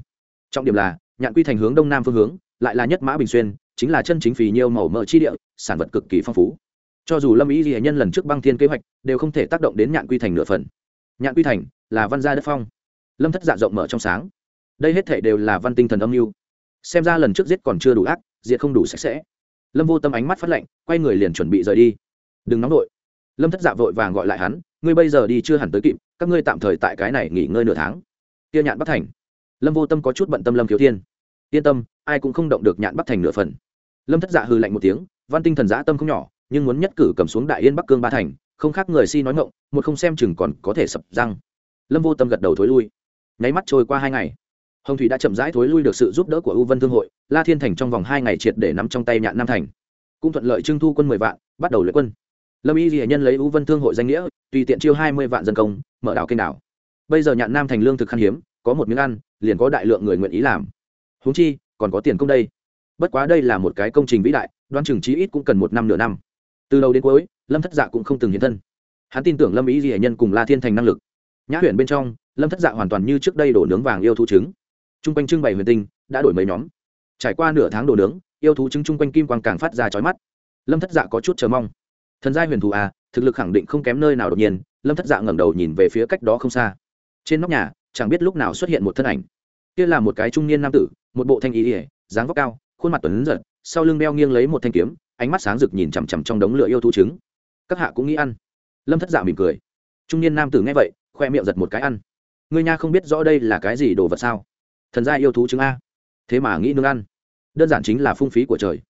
S1: Trọng điểm là, nhạn quy thành hướng đông nam phương hướng, lại là nhất mã bình xuyên, chính là chân chính phì nhiều màu mỡ chi địa, sản vật cực kỳ phong phú. Cho dù lâm ý ghi nhân lần trước băng thiên kế hoạch, đều không thể tác động đến nhạn quy thành nửa phần. Nhạn quy thành là văn gia đất phong. Lâm thất dạ rộng mở trong sáng đây hết thể đều là văn tinh thần âm mưu. Xem ra lần trước giết còn chưa đủ ác, diệt không đủ sạch sẽ. Lâm vô tâm ánh mắt phát lạnh, quay người liền chuẩn bị rời đi. Đừng nóng vội. Lâm thất dạ vội vàng gọi lại hắn, ngươi bây giờ đi chưa hẳn tới kịp, các ngươi tạm thời tại cái này nghỉ ngơi nửa tháng. Tiêu nhạn bắc thành. Lâm vô tâm có chút bận tâm lâm khiếu thiên. Yên tâm, ai cũng không động được nhạn bắc thành nửa phần. Lâm thất dạ hư lạnh một tiếng, văn tinh thần giã tâm không nhỏ, nhưng muốn nhất cử cầm xuống đại yên bắc cương ba thành, không khác người si nói ngộng một không xem chừng còn có thể sập răng. Lâm vô tâm gật đầu thối lui. Nháy mắt trôi qua hai ngày hồng thủy đã chậm rãi thối lui được sự giúp đỡ của u vân thương hội, la thiên thành trong vòng hai ngày triệt để nắm trong tay nhạn nam thành. Cũng thuận lợi trưng thu quân mười vạn, bắt đầu luyện quân. Lâm y ghi nhân lấy u vân thương hội danh nghĩa, tùy tiện chiêu hai mươi vạn dân công, mở đảo kênh đảo. Bây giờ nhạn nam thành lương thực khan hiếm, có một miếng ăn, liền có đại lượng người nguyện ý làm. Húng chi, còn có tiền công đây. Bất quá đây là một cái công trình vĩ đại đoan chừng chí ít cũng cần một năm nửa năm. Từ đầu đến cuối, lâm thất dạ cũng không từng hiện thân. Hắn tin tưởng lâm ý ghi nhân cùng la thiên thành năng lực. Nhã huyện bên trong, lâm thất dạ hoàn toàn như trước đây đổ nướng vàng yêu thú trứng t r u n g quanh trưng bày huyền tinh, đã đổi mấy nhóm. Trải qua nửa tháng đồ nướng, yêu thú trứng chung quanh kim quang càng phát ra chói mắt. Lâm thất dạ có chút chờ mong. Thần gia huyền thú à thực lực khẳng định không kém nơi nào đột nhiên, lâm thất dạ ngẩng đầu nhìn về phía cách đó không xa. Trên nóc nhà, chẳng biết lúc nào xuất hiện một thân ảnh. Kia là một cái trung niên nam tử, một bộ thanh ý ỉa dáng vóc cao, khuôn mặt tuấn giật, sau lưng đeo nghiêng lấy một thanh kiếm, ánh mắt sáng rực nhìn chằm chằm trong đống lửa yêu thú trứng. Các hạ cũng nghĩ ăn. Lâm thất dạ mỉm cười. Trung niên nam tử nghe vậy, khoe miệng giật một cái ăn. Ngươi nha không biết rõ đây là cái gì đồ vật sao? Thần gia yêu thú chứng a. Thế mà nghĩ nương ăn. Đơn giản chính là phung phí của trời.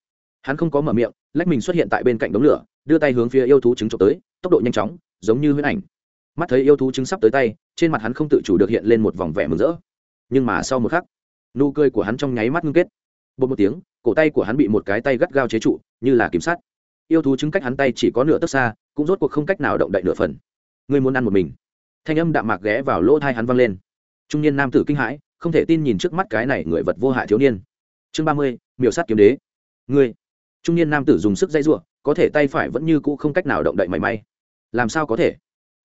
S1: Hắn không có mở miệng, lách mình xuất hiện tại bên cạnh đống lửa, đưa tay hướng phía yêu thú trứng trộm tới, tốc độ nhanh chóng, giống như huyễn ảnh. Mắt thấy yêu thú trứng sắp tới tay, trên mặt hắn không tự chủ được hiện lên một vòng vẻ mừng rỡ. Nhưng mà sau một khắc, nụ cười của hắn trong nháy mắt ngưng kết. Bột một tiếng, cổ tay của hắn bị một cái tay gắt gao chế trụ, như là kiểm sát yêu thú chứng cách hắn tay chỉ có nửa tấc xa, cũng rốt cuộc không cách nào động đậy nửa phần. Ngươi muốn ăn một mình. Thanh âm đạm mạc ghé vào lỗ thai hắn văng lên. Trung niên nam tử kinh hãi không thể tin nhìn trước mắt cái này người vật vô hại thiếu niên. Chương ba mươi, miểu sát kiếm đế. Ngươi. Trung niên nam tử dùng sức dây giụa, có thể tay phải vẫn như cũ không cách nào động đậy mảy may. Làm sao có thể?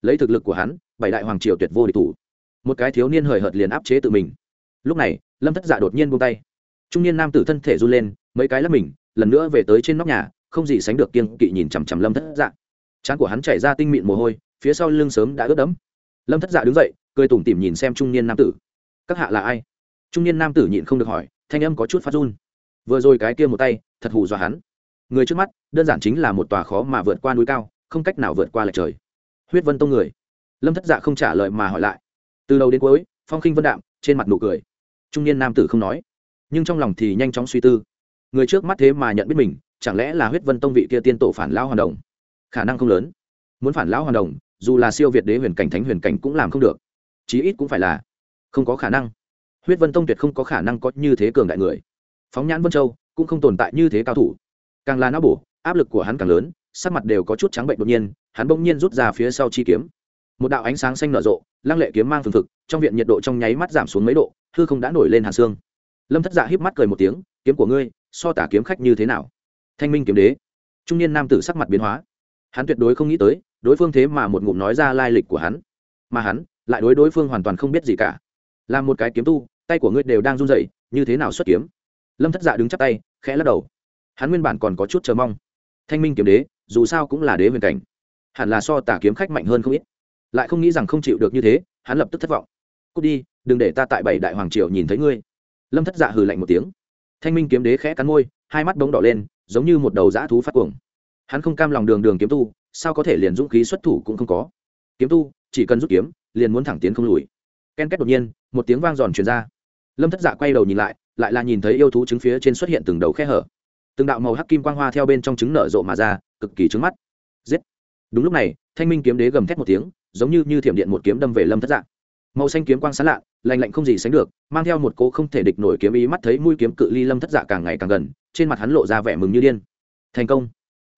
S1: Lấy thực lực của hắn, bảy đại hoàng triều tuyệt vô địch thủ. Một cái thiếu niên hời hợt liền áp chế tự mình. Lúc này, lâm thất dạ đột nhiên buông tay. Trung niên nam tử thân thể run lên, mấy cái lắp mình, lần nữa về tới trên nóc nhà, không gì sánh được kiêng kỵ nhìn chằm chằm lâm thất dạ. Trán của hắn chảy ra tinh mịn mồ hôi, phía sau lưng sớm đã ướt đẫm. Lâm thất dạ đứng dậy, cười tủm tỉm nhìn xem trung niên nam tử các hạ là ai? Trung niên nam tử nhịn không được hỏi, thanh âm có chút phát run. Vừa rồi cái kia một tay, thật hù dọa hắn. Người trước mắt, đơn giản chính là một tòa khó mà vượt qua núi cao, không cách nào vượt qua lệch trời. Huyết vân tông người. Lâm thất dạ không trả lời mà hỏi lại. Từ đầu đến cuối, phong khinh vân đạm, trên mặt nụ cười. Trung niên nam tử không nói, nhưng trong lòng thì nhanh chóng suy tư. Người trước mắt thế mà nhận biết mình, chẳng lẽ là huyết vân tông vị kia tiên tổ phản lão hoàn đồng? Khả năng không lớn. Muốn phản lão hoàn đồng, dù là siêu việt đế huyền cảnh, thánh huyền cảnh cũng làm không được. Chí ít cũng phải là không có khả năng. Huyết vân tông tuyệt không có khả năng có như thế cường đại người. Phóng nhãn vân châu cũng không tồn tại như thế cao thủ. Càng là não bổ, áp lực của hắn càng lớn, sắc mặt đều có chút trắng bệnh đột nhiên, hắn bỗng nhiên rút ra phía sau chi kiếm. Một đạo ánh sáng xanh nở rộ, lăng lệ kiếm mang phương thực trong viện nhiệt độ trong nháy mắt giảm xuống mấy độ, hư không đã nổi lên hàn xương. Lâm thất dạ híp mắt cười một tiếng, kiếm của ngươi, so tả kiếm khách như thế nào? Thanh minh kiếm đế. Trung niên nam tử sắc mặt biến hóa. Hắn tuyệt đối không nghĩ tới, đối phương thế mà một ngụm nói ra lai lịch của hắn. Mà hắn lại đối đối phương hoàn toàn không biết gì cả là một cái kiếm tu, tay của ngươi đều đang run rẩy, như thế nào xuất kiếm? Lâm thất dạ đứng chắp tay, khẽ lắc đầu. Hắn nguyên bản còn có chút chờ mong. Thanh minh kiếm đế, dù sao cũng là đế huyền cảnh. Hẳn là so tả kiếm khách mạnh hơn không ít. Lại không nghĩ rằng không chịu được như thế, hắn lập tức thất vọng. Cút đi, đừng để ta tại bảy đại hoàng triều nhìn thấy ngươi. Lâm thất dạ hừ lạnh một tiếng. Thanh minh kiếm đế khẽ cắn môi, hai mắt bóng đỏ lên, giống như một đầu dã thú phát cuồng. Hắn không cam lòng đường đường kiếm tu, sao có thể liền dũng khí xuất thủ cũng không có. Kiếm tu, chỉ cần rút kiếm, liền muốn thẳng tiến không lùi ken két đột nhiên, một tiếng vang giòn truyền ra. Lâm thất dạ quay đầu nhìn lại lại là nhìn thấy yêu thú trứng phía trên xuất hiện từng đầu khe hở. Từng đạo màu hắc kim quang hoa theo bên trong trứng nở rộ mà ra, cực kỳ trứng mắt. Giết! Đúng lúc này, thanh minh kiếm đế gầm thét một tiếng, giống như như thiểm điện một kiếm đâm về lâm thất dạ. Màu xanh kiếm quang sán lạ lành lạnh không gì sánh được, mang theo một cỗ không thể địch nổi kiếm ý mắt thấy mũi kiếm cự ly lâm thất dạ càng ngày càng gần, trên mặt hắn lộ ra vẻ mừng như điên. Thành công!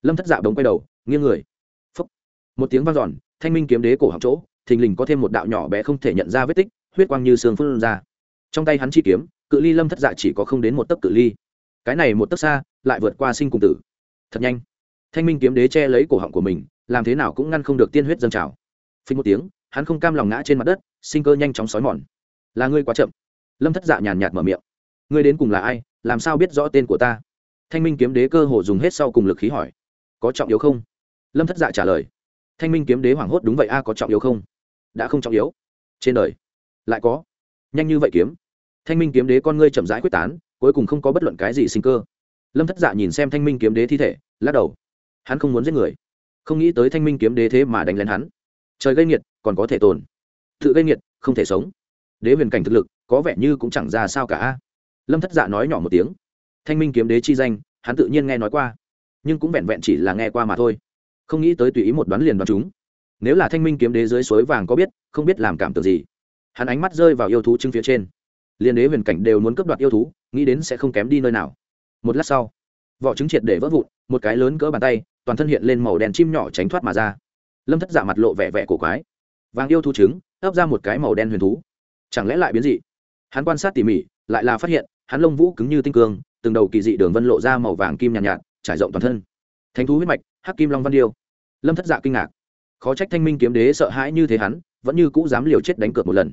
S1: Lâm thất dạ bỗng quay đầu, nghiêng người. Một tiếng vang dọn, thanh minh kiếm đế cổ họng chỗ thình lình có thêm một đạo nhỏ bé không thể nhận ra vết tích, huyết quang như sương phun ra. Trong tay hắn chi kiếm, cự ly lâm thất dạ chỉ có không đến một tấc cự ly. Cái này một tấc xa, lại vượt qua sinh cùng tử. Thật nhanh. Thanh minh kiếm đế che lấy cổ họng của mình, làm thế nào cũng ngăn không được tiên huyết dâng trào. Phình một tiếng, hắn không cam lòng ngã trên mặt đất, sinh cơ nhanh chóng xói mòn. Là ngươi quá chậm. Lâm thất dạ nhàn nhạt mở miệng. Ngươi đến cùng là ai, làm sao biết rõ tên của ta? Thanh minh kiếm đế cơ hồ dùng hết sau cùng lực khí hỏi. Có trọng yếu không? Lâm thất dạ trả lời. Thanh minh kiếm đế hoảng hốt, đúng vậy a, có trọng yếu không? Đã không trọng yếu. Trên đời, lại có. Nhanh như vậy kiếm. Thanh minh kiếm đế con ngươi chậm rãi quyết tán, cuối cùng không có bất luận cái gì sinh cơ. Lâm thất dạ nhìn xem thanh minh kiếm đế thi thể, lắc đầu. Hắn không muốn giết người. Không nghĩ tới thanh minh kiếm đế thế mà đánh lén hắn. Trời gây nghiệt, còn có thể tồn. Tự gây nghiệt, không thể sống. Đế huyền cảnh thực lực, có vẻ như cũng chẳng ra sao cả. Lâm thất dạ nói nhỏ một tiếng. Thanh minh kiếm đế chi danh, hắn tự nhiên nghe nói qua. Nhưng cũng vẹn vẹn chỉ là nghe qua mà thôi. Không nghĩ tới tùy ý một đoán liền đoán chúng nếu là thanh minh kiếm đế dưới suối vàng có biết không biết làm cảm tưởng gì. Hắn ánh mắt rơi vào yêu thú chứng phía trên. Liên đế huyền cảnh đều muốn cướp đoạt yêu thú nghĩ đến sẽ không kém đi nơi nào. Một lát sau vỏ trứng triệt để vỡ vụn một cái lớn cỡ bàn tay toàn thân hiện lên màu đen chim nhỏ tránh thoát mà ra. Lâm thất giả mặt lộ vẻ vẻ cổ quái. Vàng yêu thú trứng ấp ra một cái màu đen huyền thú. Chẳng lẽ lại biến dị? Hắn quan sát tỉ mỉ lại là phát hiện hắn lông vũ cứng như tinh cương từng đầu kỳ dị đường vân lộ ra màu vàng kim nhàn nhạt, nhạt trải rộng toàn thân. Thánh thú huyết mạch hắc kim long văn điêu. Lâm thất dạ kinh ngạc khó trách thanh minh kiếm đế sợ hãi như thế hắn, vẫn như cũ dám liều chết đánh cược một lần.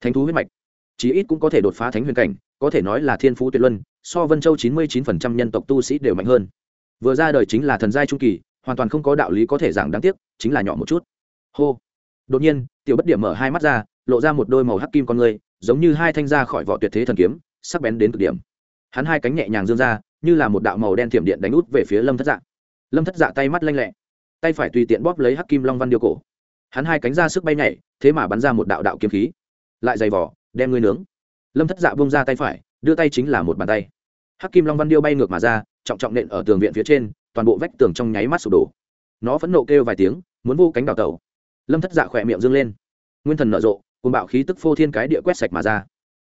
S1: Thánh thú huyết mạch, chí ít cũng có thể đột phá thánh huyền cảnh, có thể nói là thiên phú tuyệt luân, so vân châu chín mươi chín phần trăm nhân tộc tu sĩ đều mạnh hơn. Vừa ra đời chính là thần giai trung kỳ, hoàn toàn không có đạo lý có thể giảng đáng tiếc, chính là nhỏ một chút. Hô. Đột nhiên, tiểu bất điểm mở hai mắt ra, lộ ra một đôi màu hắc kim con người, giống như hai thanh ra khỏi vỏ tuyệt thế thần kiếm, sắc bén đến cực điểm. Hắn hai cánh nhẹ nhàng dương ra, như là một đạo màu đen thiểm điện đánh út về phía lâm thất dạ. Lâm thất dạ tay mắt lanh lẹ tay phải tùy tiện bóp lấy hắc kim long văn điêu cổ. Hắn hai cánh ra sức bay nhảy, thế mà bắn ra một đạo đạo kiếm khí. Lại dày vỏ đem ngươi nướng. Lâm thất dạ bông ra tay phải, đưa tay chính là một bàn tay. Hắc kim long văn điêu bay ngược mà ra, trọng trọng nện ở tường viện phía trên, toàn bộ vách tường trong nháy mắt sụp đổ. Nó phẫn nộ kêu vài tiếng, muốn vô cánh đào tẩu. Lâm thất dạ khỏe miệng dâng lên. Nguyên thần nở rộ cùng bạo khí tức phô thiên cái địa quét sạch mà ra.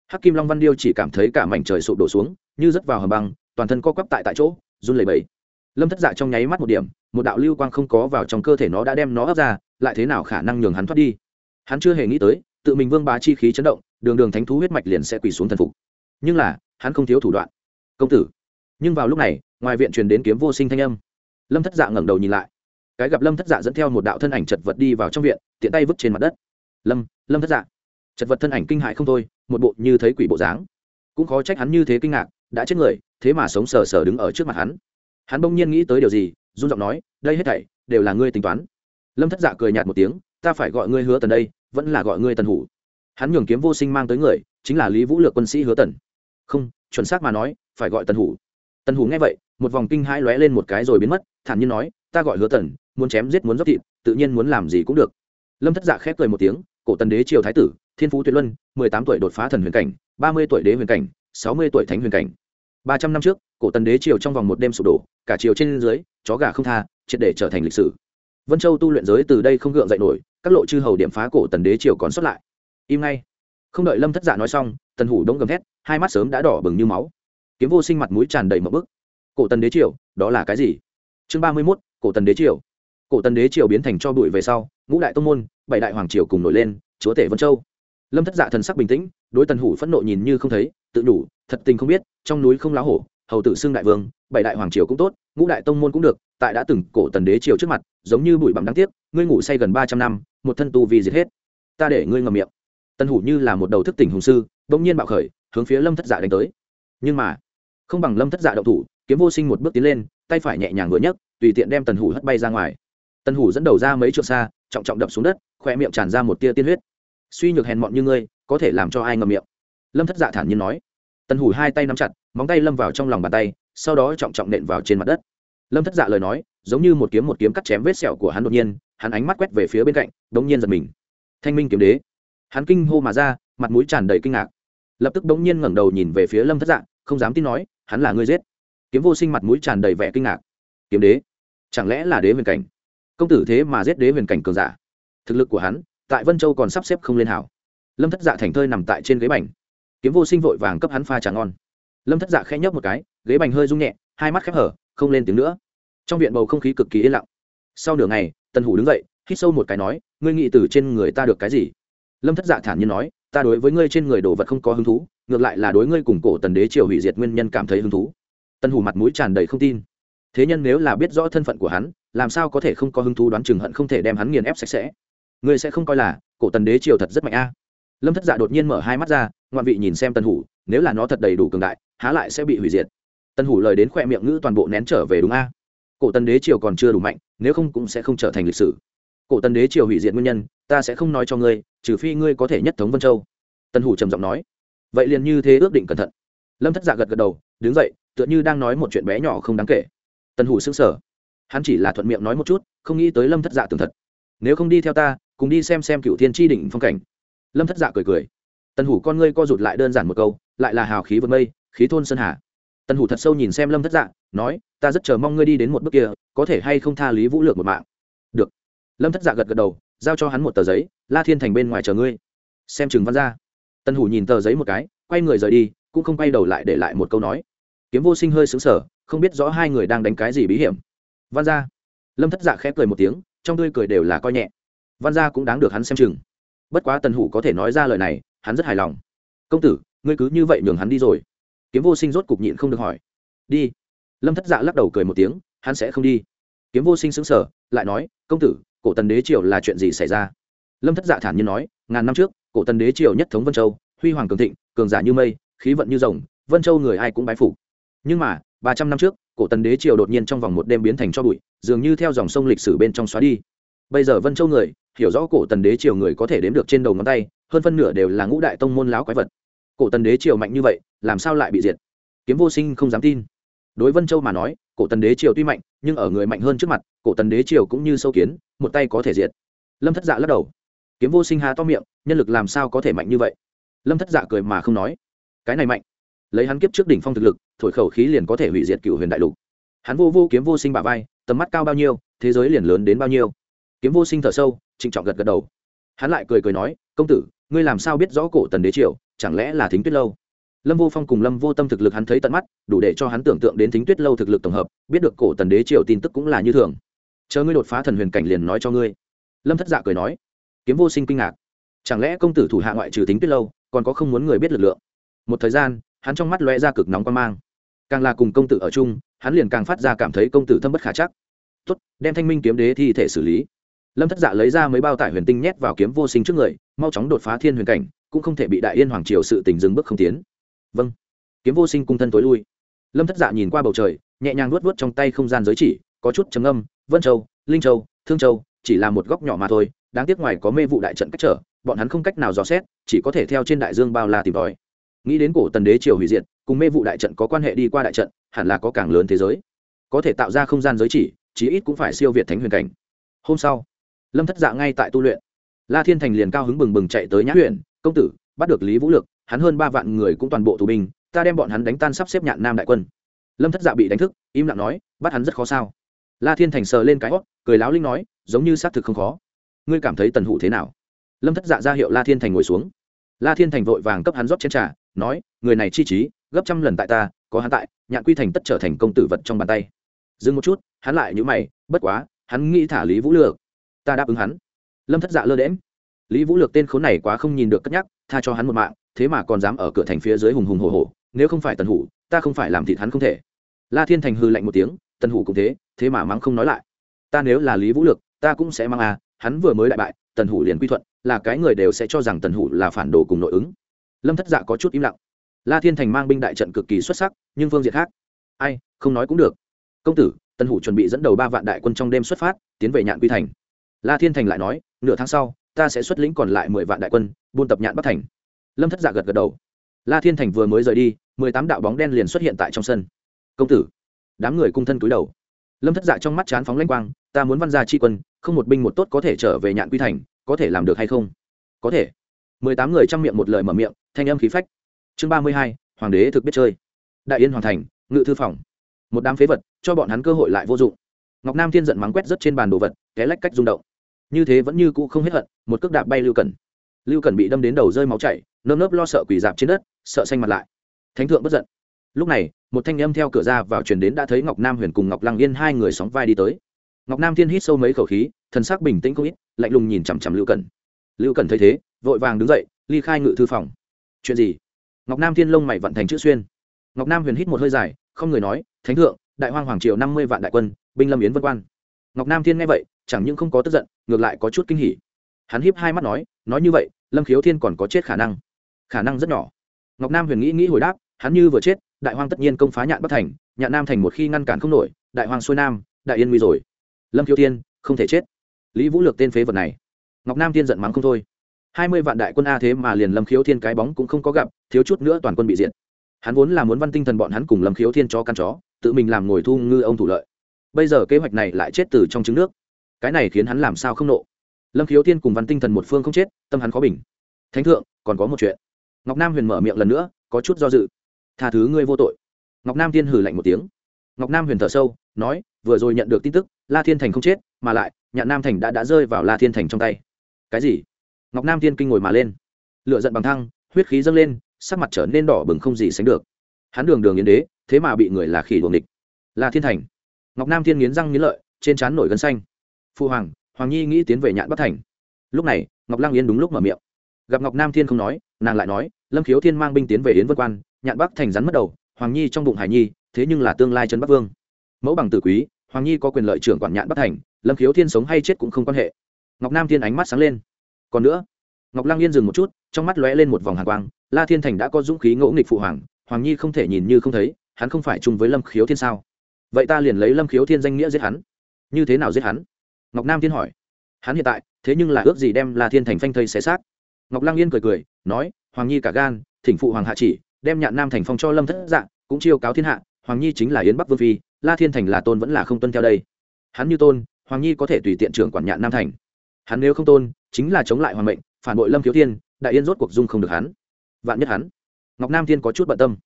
S1: Hắc kim long văn điêu chỉ cảm thấy cả mảnh trời sụp đổ xuống, như rớt vào hầm băng, toàn thân co quắp tại tại chỗ, run lẩy bẩy. Lâm thất dạ trong nháy mắt một điểm một đạo lưu quang không có vào trong cơ thể nó đã đem nó ấp ra, lại thế nào khả năng nhường hắn thoát đi? Hắn chưa hề nghĩ tới, tự mình vương bá chi khí chấn động, đường đường thánh thú huyết mạch liền sẽ quỳ xuống thần phục. Nhưng là, hắn không thiếu thủ đoạn. Công tử. Nhưng vào lúc này, ngoài viện truyền đến kiếm vô sinh thanh âm. Lâm thất dạ ngẩng đầu nhìn lại. Cái gặp lâm thất dạ dẫn theo một đạo thân ảnh chật vật đi vào trong viện, tiện tay vứt trên mặt đất. Lâm lâm thất dạ. Chật vật thân ảnh kinh hại không thôi, một bộ như thấy quỷ bộ dáng. Cũng khó trách hắn như thế kinh ngạc, đã chết người, thế mà sống sờ sờ đứng ở trước mặt hắn. Hắn bỗng nhiên nghĩ tới điều gì run giọng nói, đây hết thảy đều là ngươi tính toán. Lâm thất dạ cười nhạt một tiếng, ta phải gọi ngươi hứa tần đây, vẫn là gọi ngươi tần hủ. Hắn nhường kiếm vô sinh mang tới người, chính là lý vũ lược quân sĩ hứa tần. Không, chuẩn xác mà nói, phải gọi tần hủ. Tần hủ nghe vậy, một vòng kinh hãi lóe lên một cái rồi biến mất, thản nhiên nói, ta gọi hứa tần, muốn chém giết muốn dốc thịt, tự nhiên muốn làm gì cũng được. Lâm thất dạ khép cười một tiếng, cổ tần đế triều thái tử, thiên phú tuyệt luân, mười tám tuổi đột phá thần huyền cảnh, ba mươi tuổi đế huyền cảnh, sáu mươi tuổi thánh huyền cảnh ba trăm năm trước, cổ tần đế triều trong vòng một đêm sụp đổ, cả triều trên dưới, chó gà không tha, triệt để trở thành lịch sử. Vân châu tu luyện giới từ đây không gượng dậy nổi, các lộ chư hầu điểm phá cổ tần đế triều còn sót lại. Im ngay. Không đợi lâm thất giả nói xong, tần hủ đông gầm thét, hai mắt sớm đã đỏ bừng như máu. Kiếm vô sinh mặt mũi tràn đầy mậu bức. Cổ tần đế triều, đó là cái gì? Chương ba mươi mốt, cổ tần đế triều. Cổ tần đế triều biến thành cho bụi về sau, ngũ đại tông môn, bảy đại hoàng triều cùng nổi lên, chúa tể vân châu. Lâm thất dạ thần sắc bình tĩnh, đối tần hủ phẫn nộ nhìn như không thấy tự đủ, thật tình không biết, trong núi không lá hổ, hầu tử xưng đại vương, bảy đại hoàng triều cũng tốt, ngũ đại tông môn cũng được, tại đã từng cổ tần đế triều trước mặt, giống như bụi bặm đáng tiếc, ngươi ngủ say gần ba trăm năm, một thân tu vì diệt hết. Ta để ngươi ngầm miệng. Tần hủ như là một đầu thức tỉnh hùng sư, bỗng nhiên bạo khởi, hướng phía lâm thất dạ đánh tới. Nhưng mà, không bằng lâm thất dạ đậu thủ, kiếm vô sinh một bước tiến lên, tay phải nhẹ nhàng vừa nhấc, tùy tiện đem tần hủ hất bay ra ngoài. Tần hủ dẫn đầu ra mấy trượng xa, trọng trọng đập xuống đất khoe miệng tràn ra một tia tiên huyết. Suy nhược hèn mọn như ngươi, có thể làm cho ai ngầm miệng? Lâm thất dạ thản nhiên nói. Tần hủ hai tay nắm chặt, móng tay lâm vào trong lòng bàn tay, sau đó trọng trọng nện vào trên mặt đất. Lâm thất dạ lời nói, giống như một kiếm một kiếm cắt chém vết sẹo của hắn đột nhiên, hắn ánh mắt quét về phía bên cạnh đống nhiên giật mình. Thanh minh kiếm đế. Hắn kinh hô mà ra, mặt mũi tràn đầy kinh ngạc. Lập tức đống nhiên ngẩng đầu nhìn về phía lâm thất dạ không dám tin nói, hắn là người giết. Kiếm vô sinh mặt mũi tràn đầy vẻ kinh ngạc. Kiếm đế. Chẳng lẽ là đế huyền cảnh? Công tử thế mà giết đế huyền cảnh cường giả. Thực lực của hắn, tại vân châu còn sắp xếp không lên hảo. Lâm thất dạ thành thơi nằm tại trên ghế bành kiếm vô sinh vội vàng cấp hắn pha trà ngon. Lâm thất dạ khẽ nhấp một cái, ghế bành hơi rung nhẹ, hai mắt khép hở, không lên tiếng nữa. Trong viện bầu không khí cực kỳ yên lặng. Sau nửa ngày, tần hủ đứng dậy, hít sâu một cái nói, ngươi nghĩ từ trên người ta được cái gì? Lâm thất dạ thản nhiên nói, ta đối với ngươi trên người đồ vật không có hứng thú, ngược lại là đối ngươi cùng cổ tần đế triều hủy diệt nguyên nhân cảm thấy hứng thú. Tần hủ mặt mũi tràn đầy không tin. Thế nhân nếu là biết rõ thân phận của hắn, làm sao có thể không có hứng thú đoán chừng hận không thể đem hắn nghiền ép sạch sẽ? Ngươi sẽ không coi là cổ tần đế triều thật rất mạnh a lâm thất dạ đột nhiên mở hai mắt ra ngoạn vị nhìn xem tân hủ nếu là nó thật đầy đủ cường đại há lại sẽ bị hủy diệt tân hủ lời đến khoe miệng ngữ toàn bộ nén trở về đúng a cổ Tân đế triều còn chưa đủ mạnh nếu không cũng sẽ không trở thành lịch sử cổ Tân đế triều hủy diệt nguyên nhân ta sẽ không nói cho ngươi trừ phi ngươi có thể nhất thống vân châu tân hủ trầm giọng nói vậy liền như thế ước định cẩn thận lâm thất dạ gật gật đầu đứng dậy tựa như đang nói một chuyện bé nhỏ không đáng kể tân hủ xứng sở hắn chỉ là thuận miệng nói một chút không nghĩ tới lâm thất dạ tường thật nếu không đi theo ta cùng đi xem xem cựu thiên tri đỉnh phong cảnh lâm thất dạ cười cười tần hủ con ngươi co rụt lại đơn giản một câu lại là hào khí vượt mây khí thôn sơn hà tần hủ thật sâu nhìn xem lâm thất dạ nói ta rất chờ mong ngươi đi đến một bước kia có thể hay không tha lý vũ lược một mạng được lâm thất dạ gật gật đầu giao cho hắn một tờ giấy la thiên thành bên ngoài chờ ngươi xem chừng văn ra tần hủ nhìn tờ giấy một cái quay người rời đi cũng không quay đầu lại để lại một câu nói kiếm vô sinh hơi xứng sở không biết rõ hai người đang đánh cái gì bí hiểm văn ra lâm thất dạ khẽ cười một tiếng trong tươi cười đều là coi nhẹ văn gia cũng đáng được hắn xem chừng bất quá tần hủ có thể nói ra lời này, hắn rất hài lòng. Công tử, ngươi cứ như vậy nhường hắn đi rồi. Kiếm vô sinh rốt cục nhịn không được hỏi. Đi. Lâm thất dạ lắc đầu cười một tiếng, hắn sẽ không đi. Kiếm vô sinh xứng sở lại nói, công tử, cổ tần đế triều là chuyện gì xảy ra? Lâm thất dạ thản nhiên nói, ngàn năm trước, cổ tần đế triều nhất thống vân châu, huy hoàng cường thịnh, cường giả như mây, khí vận như rồng, vân châu người ai cũng bái phục. Nhưng mà, ba trăm năm trước, cổ tần đế triều đột nhiên trong vòng một đêm biến thành cho bụi, dường như theo dòng sông lịch sử bên trong xóa đi. Bây giờ vân châu người hiểu rõ cổ tần đế triều người có thể đếm được trên đầu ngón tay, hơn phân nửa đều là ngũ đại tông môn láo quái vật. Cổ tần đế triều mạnh như vậy, làm sao lại bị diệt? Kiếm vô sinh không dám tin. Đối vân châu mà nói, cổ tần đế triều tuy mạnh, nhưng ở người mạnh hơn trước mặt, cổ tần đế triều cũng như sâu kiến, một tay có thể diệt. Lâm thất dạ lắc đầu. Kiếm vô sinh há to miệng, nhân lực làm sao có thể mạnh như vậy? Lâm thất dạ cười mà không nói. Cái này mạnh. Lấy hắn kiếp trước đỉnh phong thực lực, thổi khẩu khí liền có thể hủy diệt cựu huyền đại lục. Hắn vô vô kiếm vô sinh bả vai, tầm mắt cao bao nhiêu, thế giới liền lớn đến bao nhiêu kiếm vô sinh thở sâu, trịnh trọng gật gật đầu. Hắn lại cười cười nói, công tử, ngươi làm sao biết rõ cổ tần đế triều, chẳng lẽ là thính tuyết lâu? Lâm vô phong cùng lâm vô tâm thực lực hắn thấy tận mắt, đủ để cho hắn tưởng tượng đến thính tuyết lâu thực lực tổng hợp, biết được cổ tần đế triều tin tức cũng là như thường. Chờ ngươi đột phá thần huyền cảnh liền nói cho ngươi. Lâm thất dạ cười nói. Kiếm vô sinh kinh ngạc. Chẳng lẽ công tử thủ hạ ngoại trừ thính tuyết lâu, còn có không muốn người biết lực lượng? Một thời gian, hắn trong mắt lóe ra cực nóng quan mang. Càng là cùng công tử ở chung, hắn liền càng phát ra cảm thấy công tử thâm bất khả chắc. Tốt, đem thanh minh kiếm đế thi thể xử lý lâm thất dạ lấy ra mấy bao tải huyền tinh nhét vào kiếm vô sinh trước người, mau chóng đột phá thiên huyền cảnh, cũng không thể bị đại yên hoàng triều sự tình dừng bước không tiến. Vâng. Kiếm vô sinh cung thân tối lui. Lâm thất dạ nhìn qua bầu trời, nhẹ nhàng luốt vớt trong tay không gian giới chỉ, có chút trầm âm vân châu, linh châu, thương châu, chỉ là một góc nhỏ mà thôi, đáng tiếc ngoài có mê vụ đại trận cách trở, bọn hắn không cách nào dò xét, chỉ có thể theo trên đại dương bao la tìm tòi. Nghĩ đến cổ tần đế triều hủy diệt, cùng mê vụ đại trận có quan hệ đi qua đại trận, hẳn là có càng lớn thế giới. Có thể tạo ra không gian giới chỉ, chí ít cũng phải siêu việt thánh huyền cảnh. Hôm sau lâm thất dạ ngay tại tu luyện. La thiên thành liền cao hứng bừng bừng chạy tới nhã huyện công tử, bắt được lý vũ lực, hắn hơn ba vạn người cũng toàn bộ tù binh, ta đem bọn hắn đánh tan sắp xếp nhạn nam đại quân. Lâm thất dạ bị đánh thức, im lặng nói, bắt hắn rất khó sao? La thiên thành sờ lên cái hót cười láo linh nói, giống như xác thực không khó. Ngươi cảm thấy tần hủ thế nào? Lâm thất dạ ra hiệu la thiên thành ngồi xuống. La thiên thành vội vàng cấp hắn rót chén t r à nói, người này chi trí, gấp trăm lần tại ta, có hắn tại, nhạn quy thành tất trở thành công tử vật trong bàn tay. Dừng một chút, hắn lại nhữ mày, bất quá, hắn nghĩ thả lý vũ lược ta đáp ứng hắn. Lâm thất dạ lơ đễm lý vũ lược tên khốn này quá không nhìn được cất nhắc, tha cho hắn một mạng, thế mà còn dám ở cửa thành phía dưới hùng hùng hồ hồ nếu không phải tần hủ, ta không phải làm thịt hắn không thể. La thiên thành hư lạnh một tiếng, tần hủ cũng thế thế mà mắng không nói lại. Ta nếu là lý vũ lược, ta cũng sẽ mang à hắn vừa mới đại bại, tần hủ liền quy thuận, là cái người đều sẽ cho rằng tần hủ là phản đồ cùng nội ứng. Lâm thất dạ có chút im lặng. La thiên thành mang binh đại trận cực kỳ xuất sắc, nhưng phương diện khác, ai, không nói cũng được. Công tử, tần hủ chuẩn bị dẫn đầu ba vạn đại quân trong đêm xuất phát, tiến về nhạn quy thành la thiên thành lại nói, nửa tháng sau, ta sẽ xuất lĩnh còn lại mười vạn đại quân, buôn tập nhạn bắc thành. Lâm thất dạ gật gật đầu. La thiên thành vừa mới rời đi, mười tám đạo bóng đen liền xuất hiện tại trong sân. Công tử. Đám người cung thân cúi đầu. Lâm thất dạ trong mắt chán phóng lanh quang, ta muốn văn gia chi quân, không một binh một tốt có thể trở về nhạn quy thành, có thể làm được hay không? Có thể. Mười tám người chăm miệng một lời mở miệng, thanh âm khí phách. Chương ba mươi hai, hoàng đế thực biết chơi. Đại yên hoàng thành, ngự thư phòng. Một đám phế vật, cho bọn hắn cơ hội lại vô dụng. Ngọc nam thiên giận mắng quét rất trên bàn đồ vật, té lách cách rung động như thế vẫn như cũ không hết hận, một cước đạp bay lưu cần lưu cần bị đâm đến đầu rơi máu chảy, nơm nớp lo sợ quỳ dạp trên đất, sợ xanh mặt lại. Thánh thượng bất giận. Lúc này, một thanh âm theo cửa ra vào truyền đến đã thấy ngọc nam huyền cùng ngọc lăng yên hai người sóng vai đi tới. Ngọc nam thiên hít sâu mấy khẩu khí, thần sắc bình tĩnh không ít, lạnh lùng nhìn chằm chằm lưu cần lưu cần thấy thế, vội vàng đứng dậy, ly khai ngự thư phòng. Chuyện gì? Ngọc nam thiên lông mày vận thành chữ xuyên. Ngọc nam huyền hít một hơi dài, không người nói, thánh thượng, đại hoang hoàng triều năm mươi vạn đại quân, binh lâm yến vân quan. Ngọc nam thiên nghe vậy chẳng những không có tức giận, ngược lại có chút kinh hỉ. Hắn hiếp hai mắt nói nói như vậy, lâm khiếu thiên còn có chết khả năng. Khả năng rất nhỏ. Ngọc nam huyền nghĩ nghĩ hồi đáp, hắn như vừa chết, đại hoang tất nhiên công phá nhạn bắc thành, nhạn nam thành một khi ngăn cản không nổi, đại hoang xuôi nam, đại yên nguy rồi. Lâm khiếu thiên, không thể chết. Lý vũ lược tên phế vật này. Ngọc nam thiên giận mắng không thôi. Hai mươi vạn đại quân a thế mà liền lâm khiếu thiên cái bóng cũng không có gặp, thiếu chút nữa toàn quân bị diệt. Hắn vốn là muốn văn tinh thần bọn hắn cùng lâm khiếu thiên cho căn chó, tự mình làm ngồi thu ngư ông thủ lợi. Bây giờ kế hoạch này lại chết từ trong trứng nước cái này khiến hắn làm sao không nộ? Lâm khiếu thiên cùng văn tinh thần một phương không chết, tâm hắn khó bình. Thánh thượng, còn có một chuyện. Ngọc nam huyền mở miệng lần nữa, có chút do dự. Tha thứ ngươi vô tội. Ngọc nam thiên hử lạnh một tiếng. Ngọc nam huyền thở sâu, nói, vừa rồi nhận được tin tức, la thiên thành không chết, mà lại, nhạn nam thành đã đã rơi vào la thiên thành trong tay. Cái gì? Ngọc nam thiên kinh ngồi mà lên. Lựa giận bằng thăng, huyết khí dâng lên, sắc mặt trở nên đỏ bừng không gì sánh được. Hắn đường đường yến đế, thế mà bị người là khỉ đuồng địch. La thiên thành. Ngọc nam thiên nghiến răng nghiến lợi, trên trán nổi gân xanh phu hoàng hoàng nhi nghĩ tiến về nhạn bắc thành. Lúc này, ngọc lang yên đúng lúc mở miệng. Gặp ngọc nam thiên không nói, nàng lại nói, lâm khiếu thiên mang binh tiến về yến vân quan, nhạn bắc thành rắn mất đầu, hoàng nhi trong bụng hải nhi, thế nhưng là tương lai trấn bắc vương. Mẫu bằng tử quý, hoàng nhi có quyền lợi trưởng quản nhạn bắc thành, lâm khiếu thiên sống hay chết cũng không quan hệ. Ngọc nam thiên ánh mắt sáng lên. Còn nữa, ngọc Lang yên dừng một chút, trong mắt lóe lên một vòng hàng quang, la thiên thành đã có dũng khí ngỗ nghịch phụ hoàng hoàng nhi không thể nhìn như không thấy, hắn không phải chung với lâm khiếu thiên sao? Vậy ta liền lấy lâm khiếu thiên danh nghĩa giết hắn. Như thế nào giết hắn? Ngọc nam thiên hỏi. Hắn hiện tại, thế nhưng là ước gì đem la thiên thành phanh thây xé xác. Ngọc Lang yên cười cười, nói, hoàng nhi cả gan, thỉnh phụ hoàng hạ chỉ, đem nhạn nam thành phong cho lâm thất dạng cũng chiêu cáo thiên hạ, hoàng nhi chính là yến bắc vương phi, la thiên thành là tôn vẫn là không tuân theo đây. Hắn như tôn, hoàng nhi có thể tùy tiện trưởng quản nhạn nam thành. Hắn nếu không tôn, chính là chống lại hoàng mệnh, phản bội lâm khiếu thiên, đại yên rốt cuộc dung không được hắn. Vạn nhất hắn. Ngọc nam thiên có chút bận tâm.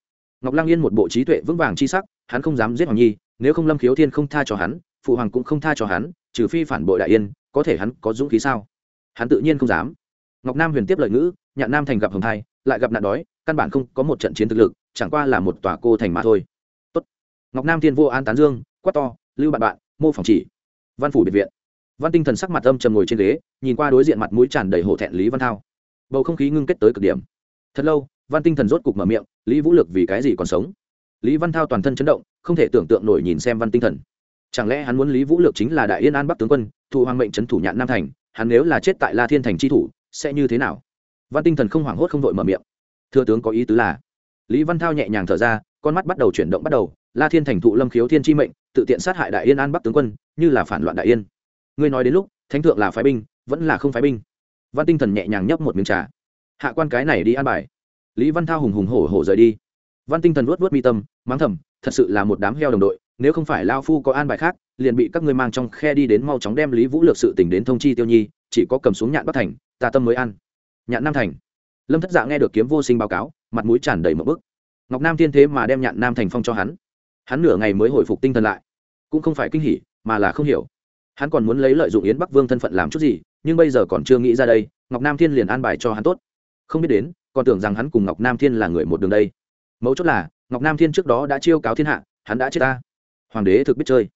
S1: Ngọc lang yên một bộ trí tuệ vững vàng chi sắc, hắn không dám giết hoàng nhi, nếu không lâm khiếu thiên không tha cho hắn phụ hoàng cũng không tha cho hắn, trừ phi phản bội đại yên, có thể hắn có dũng khí sao? Hắn tự nhiên không dám. Ngọc nam huyền tiếp lời ngữ, nhạn nam thành gặp hồng thai, lại gặp nạn đói, căn bản không có một trận chiến thực lực, chẳng qua là một tòa cô thành mà thôi. Tốt. ngọc nam thiên vô an tán dương, quát to, lưu bạn bạn, mô phòng chỉ. Văn phủ biệt viện. Văn tinh thần sắc mặt âm trầm ngồi trên ghế, nhìn qua đối diện mặt mũi tràn đầy hổ thẹn lý văn thao. Bầu không khí ngưng kết tới cực điểm. Thật lâu, văn tinh thần rốt cục mở miệng, lý vũ lực vì cái gì còn sống? Lý văn thao toàn thân chấn động, không thể tưởng tượng nổi nhìn xem văn tinh thần chẳng lẽ hắn muốn lý vũ lược chính là đại yên an bắc tướng quân, thụ hoàng mệnh trấn thủ nhạn nam thành, hắn nếu là chết tại la thiên thành tri thủ, sẽ như thế nào? Văn tinh thần không hoảng hốt không vội mở miệng. Thưa tướng có ý tứ là, lý văn thao nhẹ nhàng thở ra, con mắt bắt đầu chuyển động bắt đầu, la thiên thành thụ lâm khiếu thiên tri mệnh, tự tiện sát hại đại yên an bắc tướng quân, như là phản loạn đại yên. Ngươi nói đến lúc, thánh thượng là phái binh, vẫn là không phái binh. Văn tinh thần nhẹ nhàng nhấp một miếng trà. Hạ quan cái này đi an bài. Lý văn thao hùng hùng hổ hổ rời đi. Văn tinh thần vuốt vuốt mi tâm, mắng thầm, thật sự là một đám heo đồng đội nếu không phải lao phu có an bài khác, liền bị các ngươi mang trong khe đi đến mau chóng đem lý vũ lược sự tình đến thông chi tiêu nhi, chỉ có cầm xuống nhạn bắc thành, ta tâm mới ăn nhạn nam thành. Lâm thất dạ nghe được kiếm vô sinh báo cáo, mặt mũi tràn đầy một bức. Ngọc nam thiên thế mà đem nhạn nam thành phong cho hắn. Hắn nửa ngày mới hồi phục tinh thần lại. Cũng không phải kinh hỉ, mà là không hiểu. Hắn còn muốn lấy lợi dụng yến bắc vương thân phận làm chút gì, nhưng bây giờ còn chưa nghĩ ra đây, ngọc nam thiên liền an bài cho hắn tốt. Không biết đến, còn tưởng rằng hắn cùng ngọc nam thiên là người một đường đây. Mấu chốt là, ngọc nam thiên trước đó đã chiêu cáo thiên hạ, hắn đã chết ta hoàng đế thực biết chơi.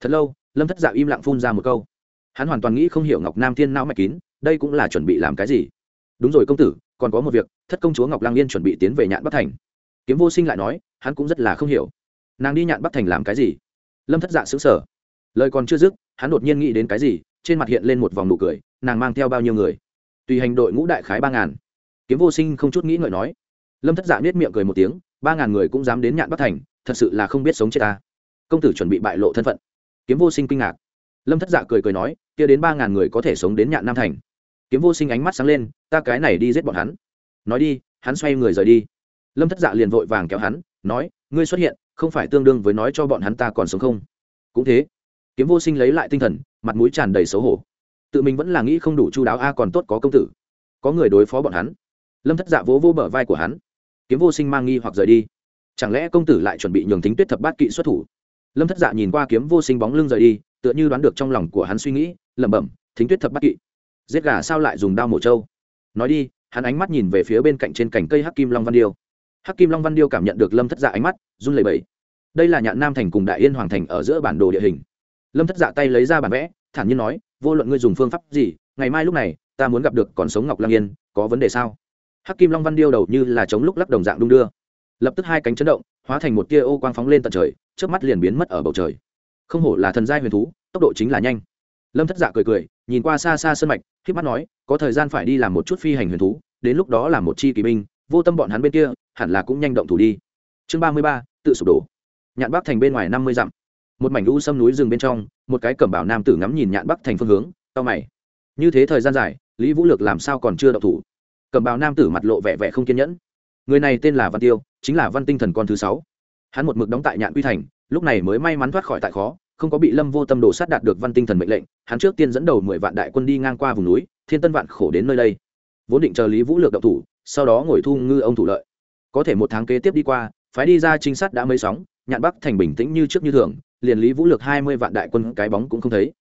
S1: Thật lâu, lâm thất dạ im lặng phun ra một câu. Hắn hoàn toàn nghĩ không hiểu ngọc nam thiên não mạch kín, đây cũng là chuẩn bị làm cái gì? Đúng rồi công tử, còn có một việc, thất công chúa ngọc lang yên chuẩn bị tiến về nhạn bắc thành. Kiếm vô sinh lại nói, hắn cũng rất là không hiểu. Nàng đi nhạn bắc thành làm cái gì? Lâm thất dạ xứng sở lời còn chưa dứt, hắn đột nhiên nghĩ đến cái gì, trên mặt hiện lên một vòng nụ cười, nàng mang theo bao nhiêu người? Tùy hành đội ngũ đại khái ba ngàn. Kiếm vô sinh không chút nghĩ ngợi nói. Lâm thất dạ biết miệng cười một tiếng, ba ngàn người cũng dám đến nhạn bắc thành, thật sự là không biết sống chết ta công tử chuẩn bị bại lộ thân phận. Kiếm vô sinh kinh ngạc. Lâm thất dạ cười cười nói, kia đến ba ngàn người có thể sống đến nhạn nam thành. Kiếm vô sinh ánh mắt sáng lên, ta cái này đi giết bọn hắn. Nói đi, hắn xoay người rời đi. Lâm thất dạ liền vội vàng kéo hắn, nói, ngươi xuất hiện, không phải tương đương với nói cho bọn hắn ta còn sống không? Cũng thế. Kiếm vô sinh lấy lại tinh thần, mặt mũi tràn đầy xấu hổ. Tự mình vẫn là nghĩ không đủ chu đáo, a à, còn tốt có công tử. Có người đối phó bọn hắn. Lâm thất dạ vỗ vỗ bờ vai của hắn. Kiếm vô sinh mang nghi hoặc rời đi. Chẳng lẽ công tử lại chuẩn bị nhường thính tuyết thập bát kỵ xuất thủ? Lâm thất dạ nhìn qua kiếm vô sinh bóng lưng rời đi, tựa như đoán được trong lòng của hắn suy nghĩ, lẩm bẩm, thính tuyết thập bắt kỵ, giết gà sao lại dùng đao mổ trâu? Nói đi, hắn ánh mắt nhìn về phía bên cạnh trên cành cây hắc kim long văn điêu. Hắc kim long văn điêu cảm nhận được lâm thất dạ ánh mắt, run lẩy bẩy. Đây là nhạn nam thành cùng đại yên hoàng thành ở giữa bản đồ địa hình. Lâm thất dạ tay lấy ra bản vẽ, thản nhiên nói, vô luận ngươi dùng phương pháp gì, ngày mai lúc này, ta muốn gặp được còn sống ngọc lang yên, có vấn đề sao? Hắc kim long văn điêu đầu như là chống lúc lắc đồng dạng đung đưa. Lập tức hai cánh chấn động, hóa thành một tia ô quang phóng lên tận trời trước mắt liền biến mất ở bầu trời. Không hổ là thần giai huyền thú, tốc độ chính là nhanh. Lâm thất dạ cười cười, nhìn qua xa xa sân mạch k mắt nói, có thời gian phải đi làm một chút phi hành huyền thú, đến lúc đó làm một chi kỳ binh, vô tâm bọn hắn bên kia, hẳn là cũng nhanh động thủ đi. Chương ba mươi ba, tự sụp đổ. Nhạn bắc thành bên ngoài năm mươi dặm. Một mảnh lũ sâm núi rừng bên trong, một cái cẩm bảo nam tử ngắm nhìn nhạn bắc thành phương hướng tao mày. Như thế thời gian dài, lý vũ lược làm sao còn chưa động thủ? Cẩm bào nam tử mặt lộ vẻ vẻ không kiên nhẫn. Người này tên là văn tiêu, chính là văn tinh thần con thứ sáu hắn một mực đóng tại nhạn quy thành, lúc này mới may mắn thoát khỏi tại khó, không có bị lâm vô tâm đồ sát đạt được văn tinh thần mệnh lệnh, hắn trước tiên dẫn đầu mười vạn đại quân đi ngang qua vùng núi, thiên tân vạn khổ đến nơi đây. Vốn định chờ lý vũ lược đậu thủ, sau đó ngồi thu ngư ông thủ lợi. Có thể một tháng kế tiếp đi qua, phái đi ra trinh sát đã mấy sóng, nhạn bắc thành bình tĩnh như trước như thường, liền lý vũ lược hai mươi vạn đại quân cái bóng cũng không thấy.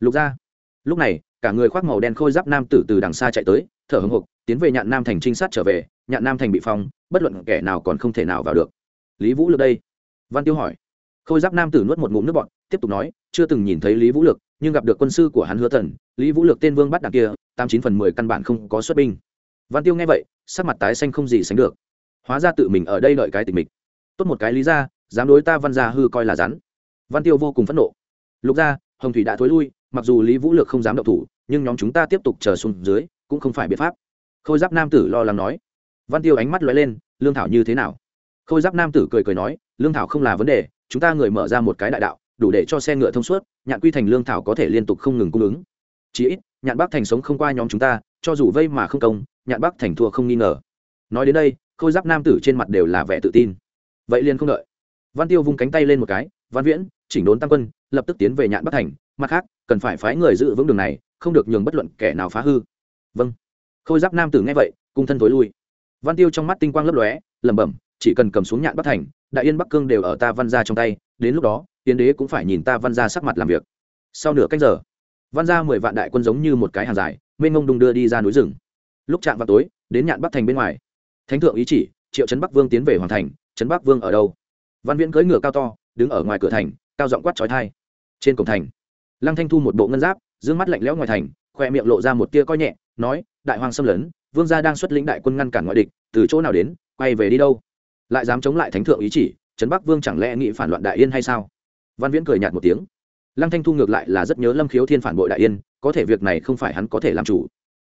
S1: Lục ra. Lúc này, cả người khoác màu đen khôi giáp nam tử từ đằng xa chạy tới, thở hồng hộc, tiến về nhạn nam thành trinh sát trở về, nhạn nam thành bị phong, bất luận kẻ nào còn không thể nào vào được lý vũ Lực đây? Văn tiêu hỏi. Khôi giáp nam tử nuốt một ngụm nước bọt tiếp tục nói chưa từng nhìn thấy lý vũ Lực, nhưng gặp được quân sư của hắn hứa thần lý vũ lược tên vương bắt đằng kia tám chín phần mười căn bản không có xuất binh. Văn tiêu nghe vậy sắc mặt tái xanh không gì sánh được. Hóa ra tự mình ở đây đợi cái tình mình tốt một cái lý ra dám đối ta văn gia hư coi là rắn. Văn tiêu vô cùng phẫn nộ. Lục gia hồng thủy đã thối lui mặc dù lý vũ lược không dám động thủ nhưng nhóm chúng ta tiếp tục chờ xuống dưới cũng không phải biện pháp. Khôi giáp nam tử lo lắng nói. Văn tiêu ánh mắt lóe lên lương thảo như thế nào? Khôi giáp nam tử cười cười nói, lương thảo không là vấn đề, chúng ta người mở ra một cái đại đạo, đủ để cho xe ngựa thông suốt, nhạn quy thành lương thảo có thể liên tục không ngừng cung ứng. Chí ít, nhạn bắc thành sống không qua nhóm chúng ta, cho dù vây mà không công, nhạn bắc thành thua không nghi ngờ. Nói đến đây, khôi giáp nam tử trên mặt đều là vẻ tự tin. Vậy liền không đợi. Văn tiêu vung cánh tay lên một cái, văn viễn, chỉnh đốn tăng quân, lập tức tiến về nhạn bắc thành, mặt khác, cần phải phái người giữ vững đường này, không được nhường bất luận kẻ nào phá hư. Vâng. Khôi giáp nam tử nghe vậy, cung thân tối lui. Văn tiêu trong mắt tinh quang lấp lóe, lẩm bẩm chỉ cần cầm xuống nhạn bắc thành, đại yên bắc cương đều ở ta văn gia trong tay, đến lúc đó tiến đế cũng phải nhìn ta văn gia sắc mặt làm việc. Sau nửa cách giờ, văn gia mười vạn đại quân giống như một cái hàng dài, mênh ngông đung đưa đi ra núi rừng. Lúc chạm vào tối, đến nhạn bắc thành bên ngoài. Thánh thượng ý chỉ, triệu trấn bắc vương tiến về hoàng thành trấn bắc vương ở đâu? Văn viễn cưỡi ngựa cao to, đứng ở ngoài cửa thành, cao giọng quát trói thai. Trên cổng thành, lăng thanh thu một bộ ngân giáp d mắt lạnh lẽo ngoài thành, khoe miệng lộ ra một tia coi nhẹ, nói, đại hoàng xâm lấn, vương gia đang xuất lĩnh đại quân ngăn cản ngoại địch, từ chỗ nào đến, quay về đi đâu? Lại dám chống lại thánh thượng ý chỉ, trấn bắc vương chẳng lẽ nghĩ phản loạn đại yên hay sao? Văn viễn cười nhạt một tiếng. Lăng thanh thu ngược lại là rất nhớ lâm khiếu thiên phản bội đại yên, có thể việc này không phải hắn có thể làm chủ.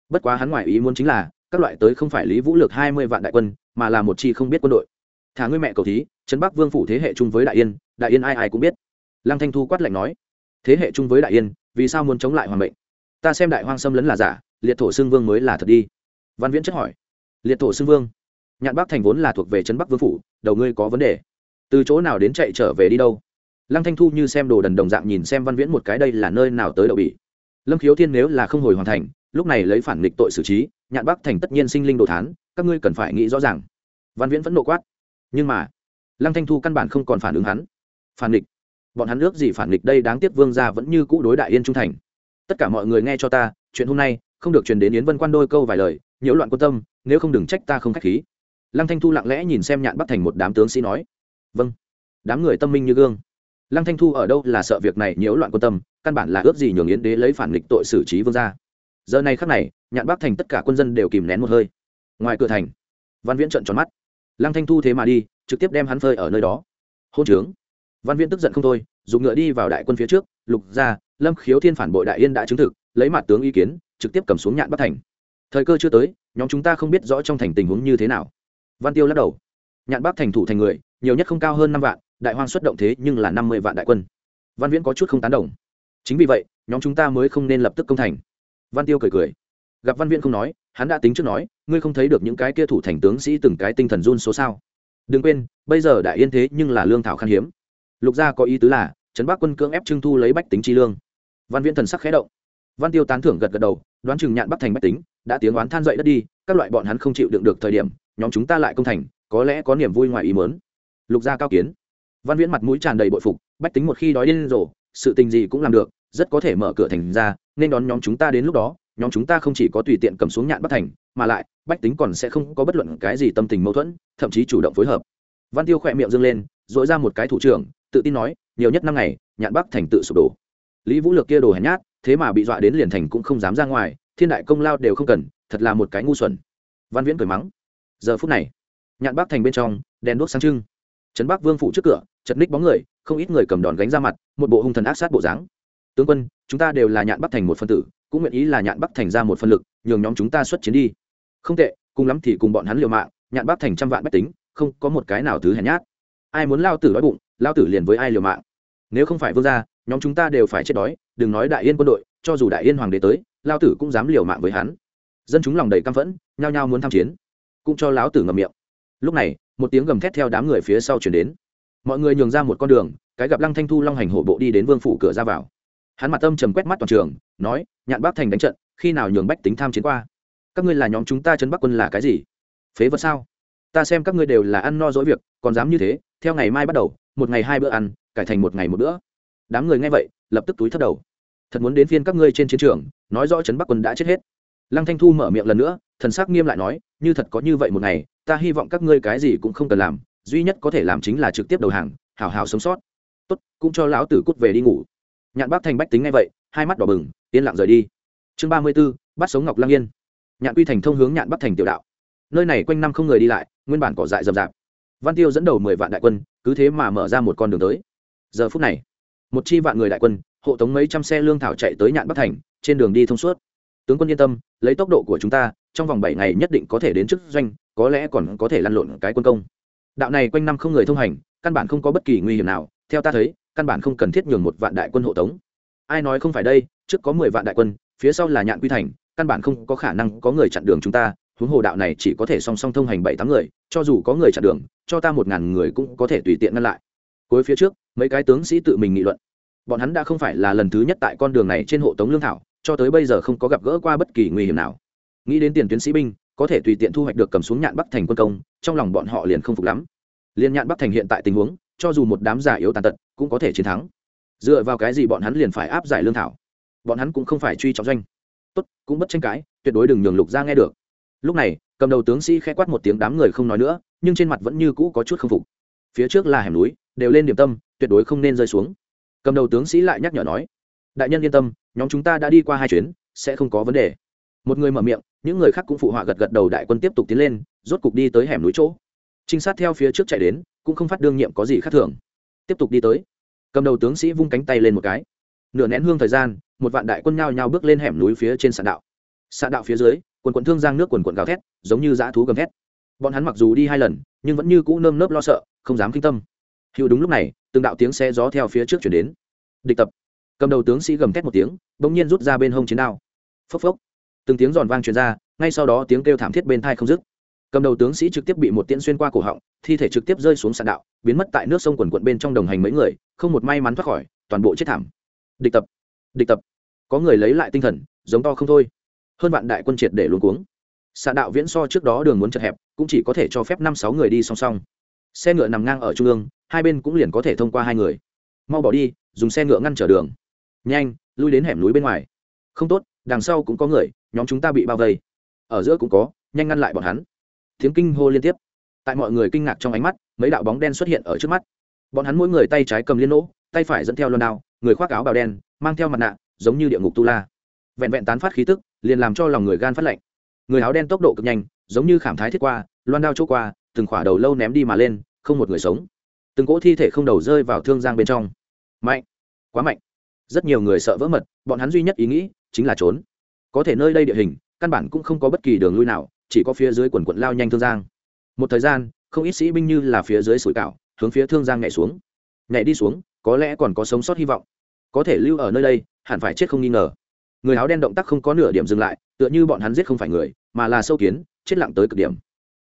S1: Bất quá hắn ngoài ý muốn chính là, các loại tới không phải lý vũ lược hai mươi vạn đại quân, mà là một chi không biết quân đội. Thả ngươi mẹ cầu thí, trấn bắc vương phủ thế hệ chung với đại yên đại yên ai ai cũng biết. Lăng thanh thu quát lạnh nói. Thế hệ chung với đại yên, vì sao muốn chống lại hoàng mệnh? Ta xem đại hoang xâm lấn là giả, liệt thổ xương vương mới là thật đi. Văn viễn chất hỏi. Liệt thổ xương vương? Nhạn bắc thành vốn là thuộc về trấn bắc vương phủ, đầu ngươi có vấn đề. Từ chỗ nào đến chạy trở về đi đâu? Lăng thanh thu như xem đồ đần đồng dạng nhìn xem văn viễn một cái đây là nơi nào tới đậu bỉ. lâm khiếu thiên nếu là không hồi hoàn thành, lúc này lấy phản nghịch tội xử trí, nhạn bắc thành tất nhiên sinh linh đồ thán, các ngươi cần phải nghĩ rõ ràng. Văn viễn vẫn nộ quát. Nhưng mà, lăng thanh thu căn bản không còn phản ứng hắn. Phản nghịch. Bọn hắn nước gì phản nghịch đây đáng tiếc vương gia vẫn như cũ đối đại yên trung thành. Tất cả mọi người nghe cho ta, chuyện hôm nay không được truyền đến yến vân quan đôi câu vài lời, nhiễu loạn quan tâm, nếu không đừng trách ta không khách khí lăng thanh thu lặng lẽ nhìn xem nhạn bắc thành một đám tướng sĩ nói vâng đám người tâm minh như gương. Lăng thanh thu ở đâu là sợ việc này nhiễu loạn quan tâm, căn bản là ước gì nhường yến đế lấy phản nghịch tội xử trí vương gia. Giờ này khắc này, nhạn bắc thành tất cả quân dân đều kìm nén một hơi. Ngoài cửa thành, văn viễn trợn tròn mắt. Lăng thanh thu thế mà đi, trực tiếp đem hắn phơi ở nơi đó. Hôn trướng. Văn viễn tức giận không thôi, dùng ngựa đi vào đại quân phía trước, lục ra lâm khiếu thiên phản bội đại yên đã chứng thực, lấy mặt tướng ý kiến, trực tiếp cầm xuống nhạn bắc thành. Thời cơ chưa tới, nhóm chúng ta không biết rõ trong thành tình huống như thế nào văn tiêu lắc đầu. Nhạn bắc thành thủ thành người, nhiều nhất không cao hơn năm vạn, đại hoang xuất động thế nhưng là năm mươi vạn đại quân. Văn viễn có chút không tán đồng. Chính vì vậy, nhóm chúng ta mới không nên lập tức công thành. Văn tiêu cười cười. Gặp văn viễn không nói, hắn đã tính trước nói, ngươi không thấy được những cái kia thủ thành tướng sĩ từng cái tinh thần run số sao? Đừng quên, bây giờ đại yên thế nhưng là lương thảo khan hiếm. Lục gia có ý tứ là, trấn bắc quân cưỡng ép trưng thu lấy bách tính chi lương. Văn viễn thần sắc khẽ động. Văn tiêu tán thưởng gật gật đầu, đoán chừng nhạn bắc thành bách tính, đã tiếng oán than dậy đất đi, các loại bọn hắn không chịu đựng được thời điểm nhóm chúng ta lại công thành, có lẽ có niềm vui ngoài ý mớn lục gia cao kiến. Văn viễn mặt mũi tràn đầy bội phục, bách tính một khi đói điên rồ, sự tình gì cũng làm được, rất có thể mở cửa thành ra, nên đón nhóm chúng ta đến lúc đó, nhóm chúng ta không chỉ có tùy tiện cầm xuống nhạn bắc thành, mà lại, bách tính còn sẽ không có bất luận cái gì tâm tình mâu thuẫn, thậm chí chủ động phối hợp. Văn tiêu khỏe miệng dâng lên dội ra một cái thủ trưởng, tự tin nói, nhiều nhất năm ngày, nhạn bắc thành tự sụp đổ. Lý vũ lược kia đồ hèn nhát, thế mà bị dọa đến liền thành cũng không dám ra ngoài, thiên đại công lao đều không cần, thật là một cái ngu xuẩn. Văn viễn cười mắng giờ phút này, nhạn bắc thành bên trong, đèn đuốc sáng trưng. Trấn bắc vương phủ trước cửa, chật ních bóng người, không ít người cầm đòn gánh ra mặt, một bộ hung thần ác sát bộ dáng. Tướng quân, chúng ta đều là nhạn bắc thành một phân tử, cũng nguyện ý là nhạn bắc thành ra một phân lực, nhường nhóm chúng ta xuất chiến đi. Không tệ, cùng lắm thì cùng bọn hắn liều mạng, nhạn bắc thành trăm vạn bách tính, không có một cái nào thứ hèn nhát. Ai muốn lao tử đói bụng, lao tử liền với ai liều mạng. Nếu không phải vương gia, nhóm chúng ta đều phải chết đói, đừng nói đại yên quân đội, cho dù đại yên hoàng đế tới, lao tử cũng dám liều mạng với hắn. Dân chúng lòng đầy căm phẫn, nhao nhao muốn tham chiến cũng cho lão tử ngậm miệng. Lúc này, một tiếng gầm thét theo đám người phía sau chuyển đến. Mọi người nhường ra một con đường, cái gặp lăng thanh thu, long hành hổ bộ đi đến vương phủ cửa ra vào. Hắn mặt tâm trầm quét mắt toàn trường, nói, nhạn bác thành đánh trận, khi nào nhường bách tính tham chiến qua? Các ngươi là nhóm chúng ta chấn bắc quân là cái gì? Phế vật sao? Ta xem các ngươi đều là ăn no dỗi việc, còn dám như thế, theo ngày mai bắt đầu, một ngày hai bữa ăn, cải thành một ngày một bữa. Đám người nghe vậy, lập tức túi thất đầu. Thật muốn đến phiên các ngươi trên chiến trường, nói rõ trấn bắc quân đã chết hết. Lăng thanh thu mở miệng lần nữa thần sắc nghiêm lại nói, như thật có như vậy một ngày, ta hy vọng các ngươi cái gì cũng không cần làm, duy nhất có thể làm chính là trực tiếp đầu hàng, hào hào sống sót. Tốt, cũng cho lão tử cút về đi ngủ. Nhạn bác thành bách tính ngay vậy, hai mắt đỏ bừng, yên lặng rời đi. Chương ba mươi b ố bắt sống ngọc lang yên. Nhạn quy thành thông hướng nhạn bắc thành tiểu đạo. Nơi này quanh năm không người đi lại, nguyên bản cỏ dại rậm rạp. Văn tiêu dẫn đầu mười vạn đại quân, cứ thế mà mở ra một con đường tới. Giờ phút này, một chi vạn người đại quân, hộ tống mấy trăm xe lương thảo chạy tới nhạn bắc thành, trên đường đi thông suốt tướng quân yên tâm, lấy tốc độ của chúng ta, trong vòng bảy ngày nhất định có thể đến chức doanh, có lẽ còn có thể lăn lộn cái quân công. Đạo này quanh năm không người thông hành, căn bản không có bất kỳ nguy hiểm nào, theo ta thấy, căn bản không cần thiết nhường một vạn đại quân hộ tống. Ai nói không phải đây, trước có mười vạn đại quân, phía sau là nhạn quy thành, căn bản không có khả năng có người chặn đường chúng ta, huống hồ đạo này chỉ có thể song song thông hành bảy tám người, cho dù có người chặn đường, cho ta một ngàn người cũng có thể tùy tiện ngăn lại. Cuối phía trước, mấy cái tướng sĩ tự mình nghị luận. Bọn hắn đã không phải là lần thứ nhất tại con đường này trên hộ tống lương thảo cho tới bây giờ không có gặp gỡ qua bất kỳ nguy hiểm nào. Nghĩ đến tiền tuyến sĩ binh, có thể tùy tiện thu hoạch được cầm xuống nhạn bắc thành quân công, trong lòng bọn họ liền không phục lắm. Liên nhạn bắc thành hiện tại tình huống, cho dù một đám giả yếu tàn tật, cũng có thể chiến thắng. Dựa vào cái gì bọn hắn liền phải áp giải lương thảo? Bọn hắn cũng không phải truy trọng doanh. Tốt, cũng bất tranh cãi, tuyệt đối đừng nhường lục ra nghe được. Lúc này, cầm đầu tướng sĩ khẽ quát một tiếng đám người không nói nữa, nhưng trên mặt vẫn như cũ có chút không phục. Phía trước là hẻm núi, đều lên điểm tâm, tuyệt đối không nên rơi xuống. Cầm đầu tướng sĩ lại nhắc nhở nói đại nhân yên tâm, nhóm chúng ta đã đi qua hai chuyến, sẽ không có vấn đề. Một người mở miệng, những người khác cũng phụ họa gật gật đầu đại quân tiếp tục tiến lên, rốt cục đi tới hẻm núi chỗ. Trinh sát theo phía trước chạy đến, cũng không phát đương nhiệm có gì khác thường. Tiếp tục đi tới. Cầm đầu tướng sĩ vung cánh tay lên một cái. Nửa nén hương thời gian, một vạn đại quân nhao nhao bước lên hẻm núi phía trên sạn đạo. Sạn đạo phía dưới, quần quận thương giang nước quần quận gào thét, giống như dã thú gầm thét. Bọn hắn mặc dù đi hai lần, nhưng vẫn như cũ nơm nớp lo sợ, không dám kinh tâm. Hiệu đúng lúc này, từng đạo tiếng xe gió theo phía trước chuyển đến. Địch tập cầm đầu tướng sĩ gầm thét một tiếng, bỗng nhiên rút ra bên hông chiến đao. Phốc phốc. Từng tiếng giòn vang truyền ra, ngay sau đó tiếng kêu thảm thiết bên thai không dứt. Cầm đầu tướng sĩ trực tiếp bị một tiễn xuyên qua cổ họng, thi thể trực tiếp rơi xuống sàn đạo, biến mất tại nước sông quần quận bên trong đồng hành mấy người, không một may mắn thoát khỏi, toàn bộ chết thảm. Địch tập. Địch tập. Có người lấy lại tinh thần, giống to không thôi. Hơn vạn đại quân triệt để luôn cuống. Sàn đạo viễn so trước đó đường muốn chật hẹp, cũng chỉ có thể cho phép năm sáu người đi song song. Xe ngựa nằm ngang ở trung ương, hai bên cũng liền có thể thông qua hai người. Mau bỏ đi, dùng xe ngựa ngăn trở đường nhanh, lui đến hẻm núi bên ngoài. Không tốt, đằng sau cũng có người, nhóm chúng ta bị bao vây. Ở giữa cũng có, nhanh ngăn lại bọn hắn. Tiếng kinh hô liên tiếp. Tại mọi người kinh ngạc trong ánh mắt, mấy đạo bóng đen xuất hiện ở trước mắt. Bọn hắn mỗi người tay trái cầm liên nỗ, tay phải dẫn theo loan đao, người khoác áo bào đen, mang theo mặt nạ, giống như địa ngục tu la. Vẹn vẹn tán phát khí tức, liền làm cho lòng người gan phát lạnh. Người áo đen tốc độ cực nhanh, giống như khảm thái thiết qua loan đao chỗ qua, từng khỏa đầu lâu ném đi mà lên, không một người sống. Từng cỗ thi thể không đầu rơi vào thương giang bên trong. Mạnh, quá mạnh rất nhiều người sợ vỡ mật, bọn hắn duy nhất ý nghĩ chính là trốn. Có thể nơi đây địa hình, căn bản cũng không có bất kỳ đường lui nào, chỉ có phía dưới quần quận lao nhanh thương giang. Một thời gian, không ít sĩ binh như là phía dưới sủi cảo, hướng phía thương giang nhảy xuống. Nhảy đi xuống, có lẽ còn có sống sót hy vọng. Có thể lưu ở nơi đây, hẳn phải chết không nghi ngờ. Người áo đen động tác không có nửa điểm dừng lại, tựa như bọn hắn giết không phải người, mà là sâu kiến, chết lặng tới cực điểm.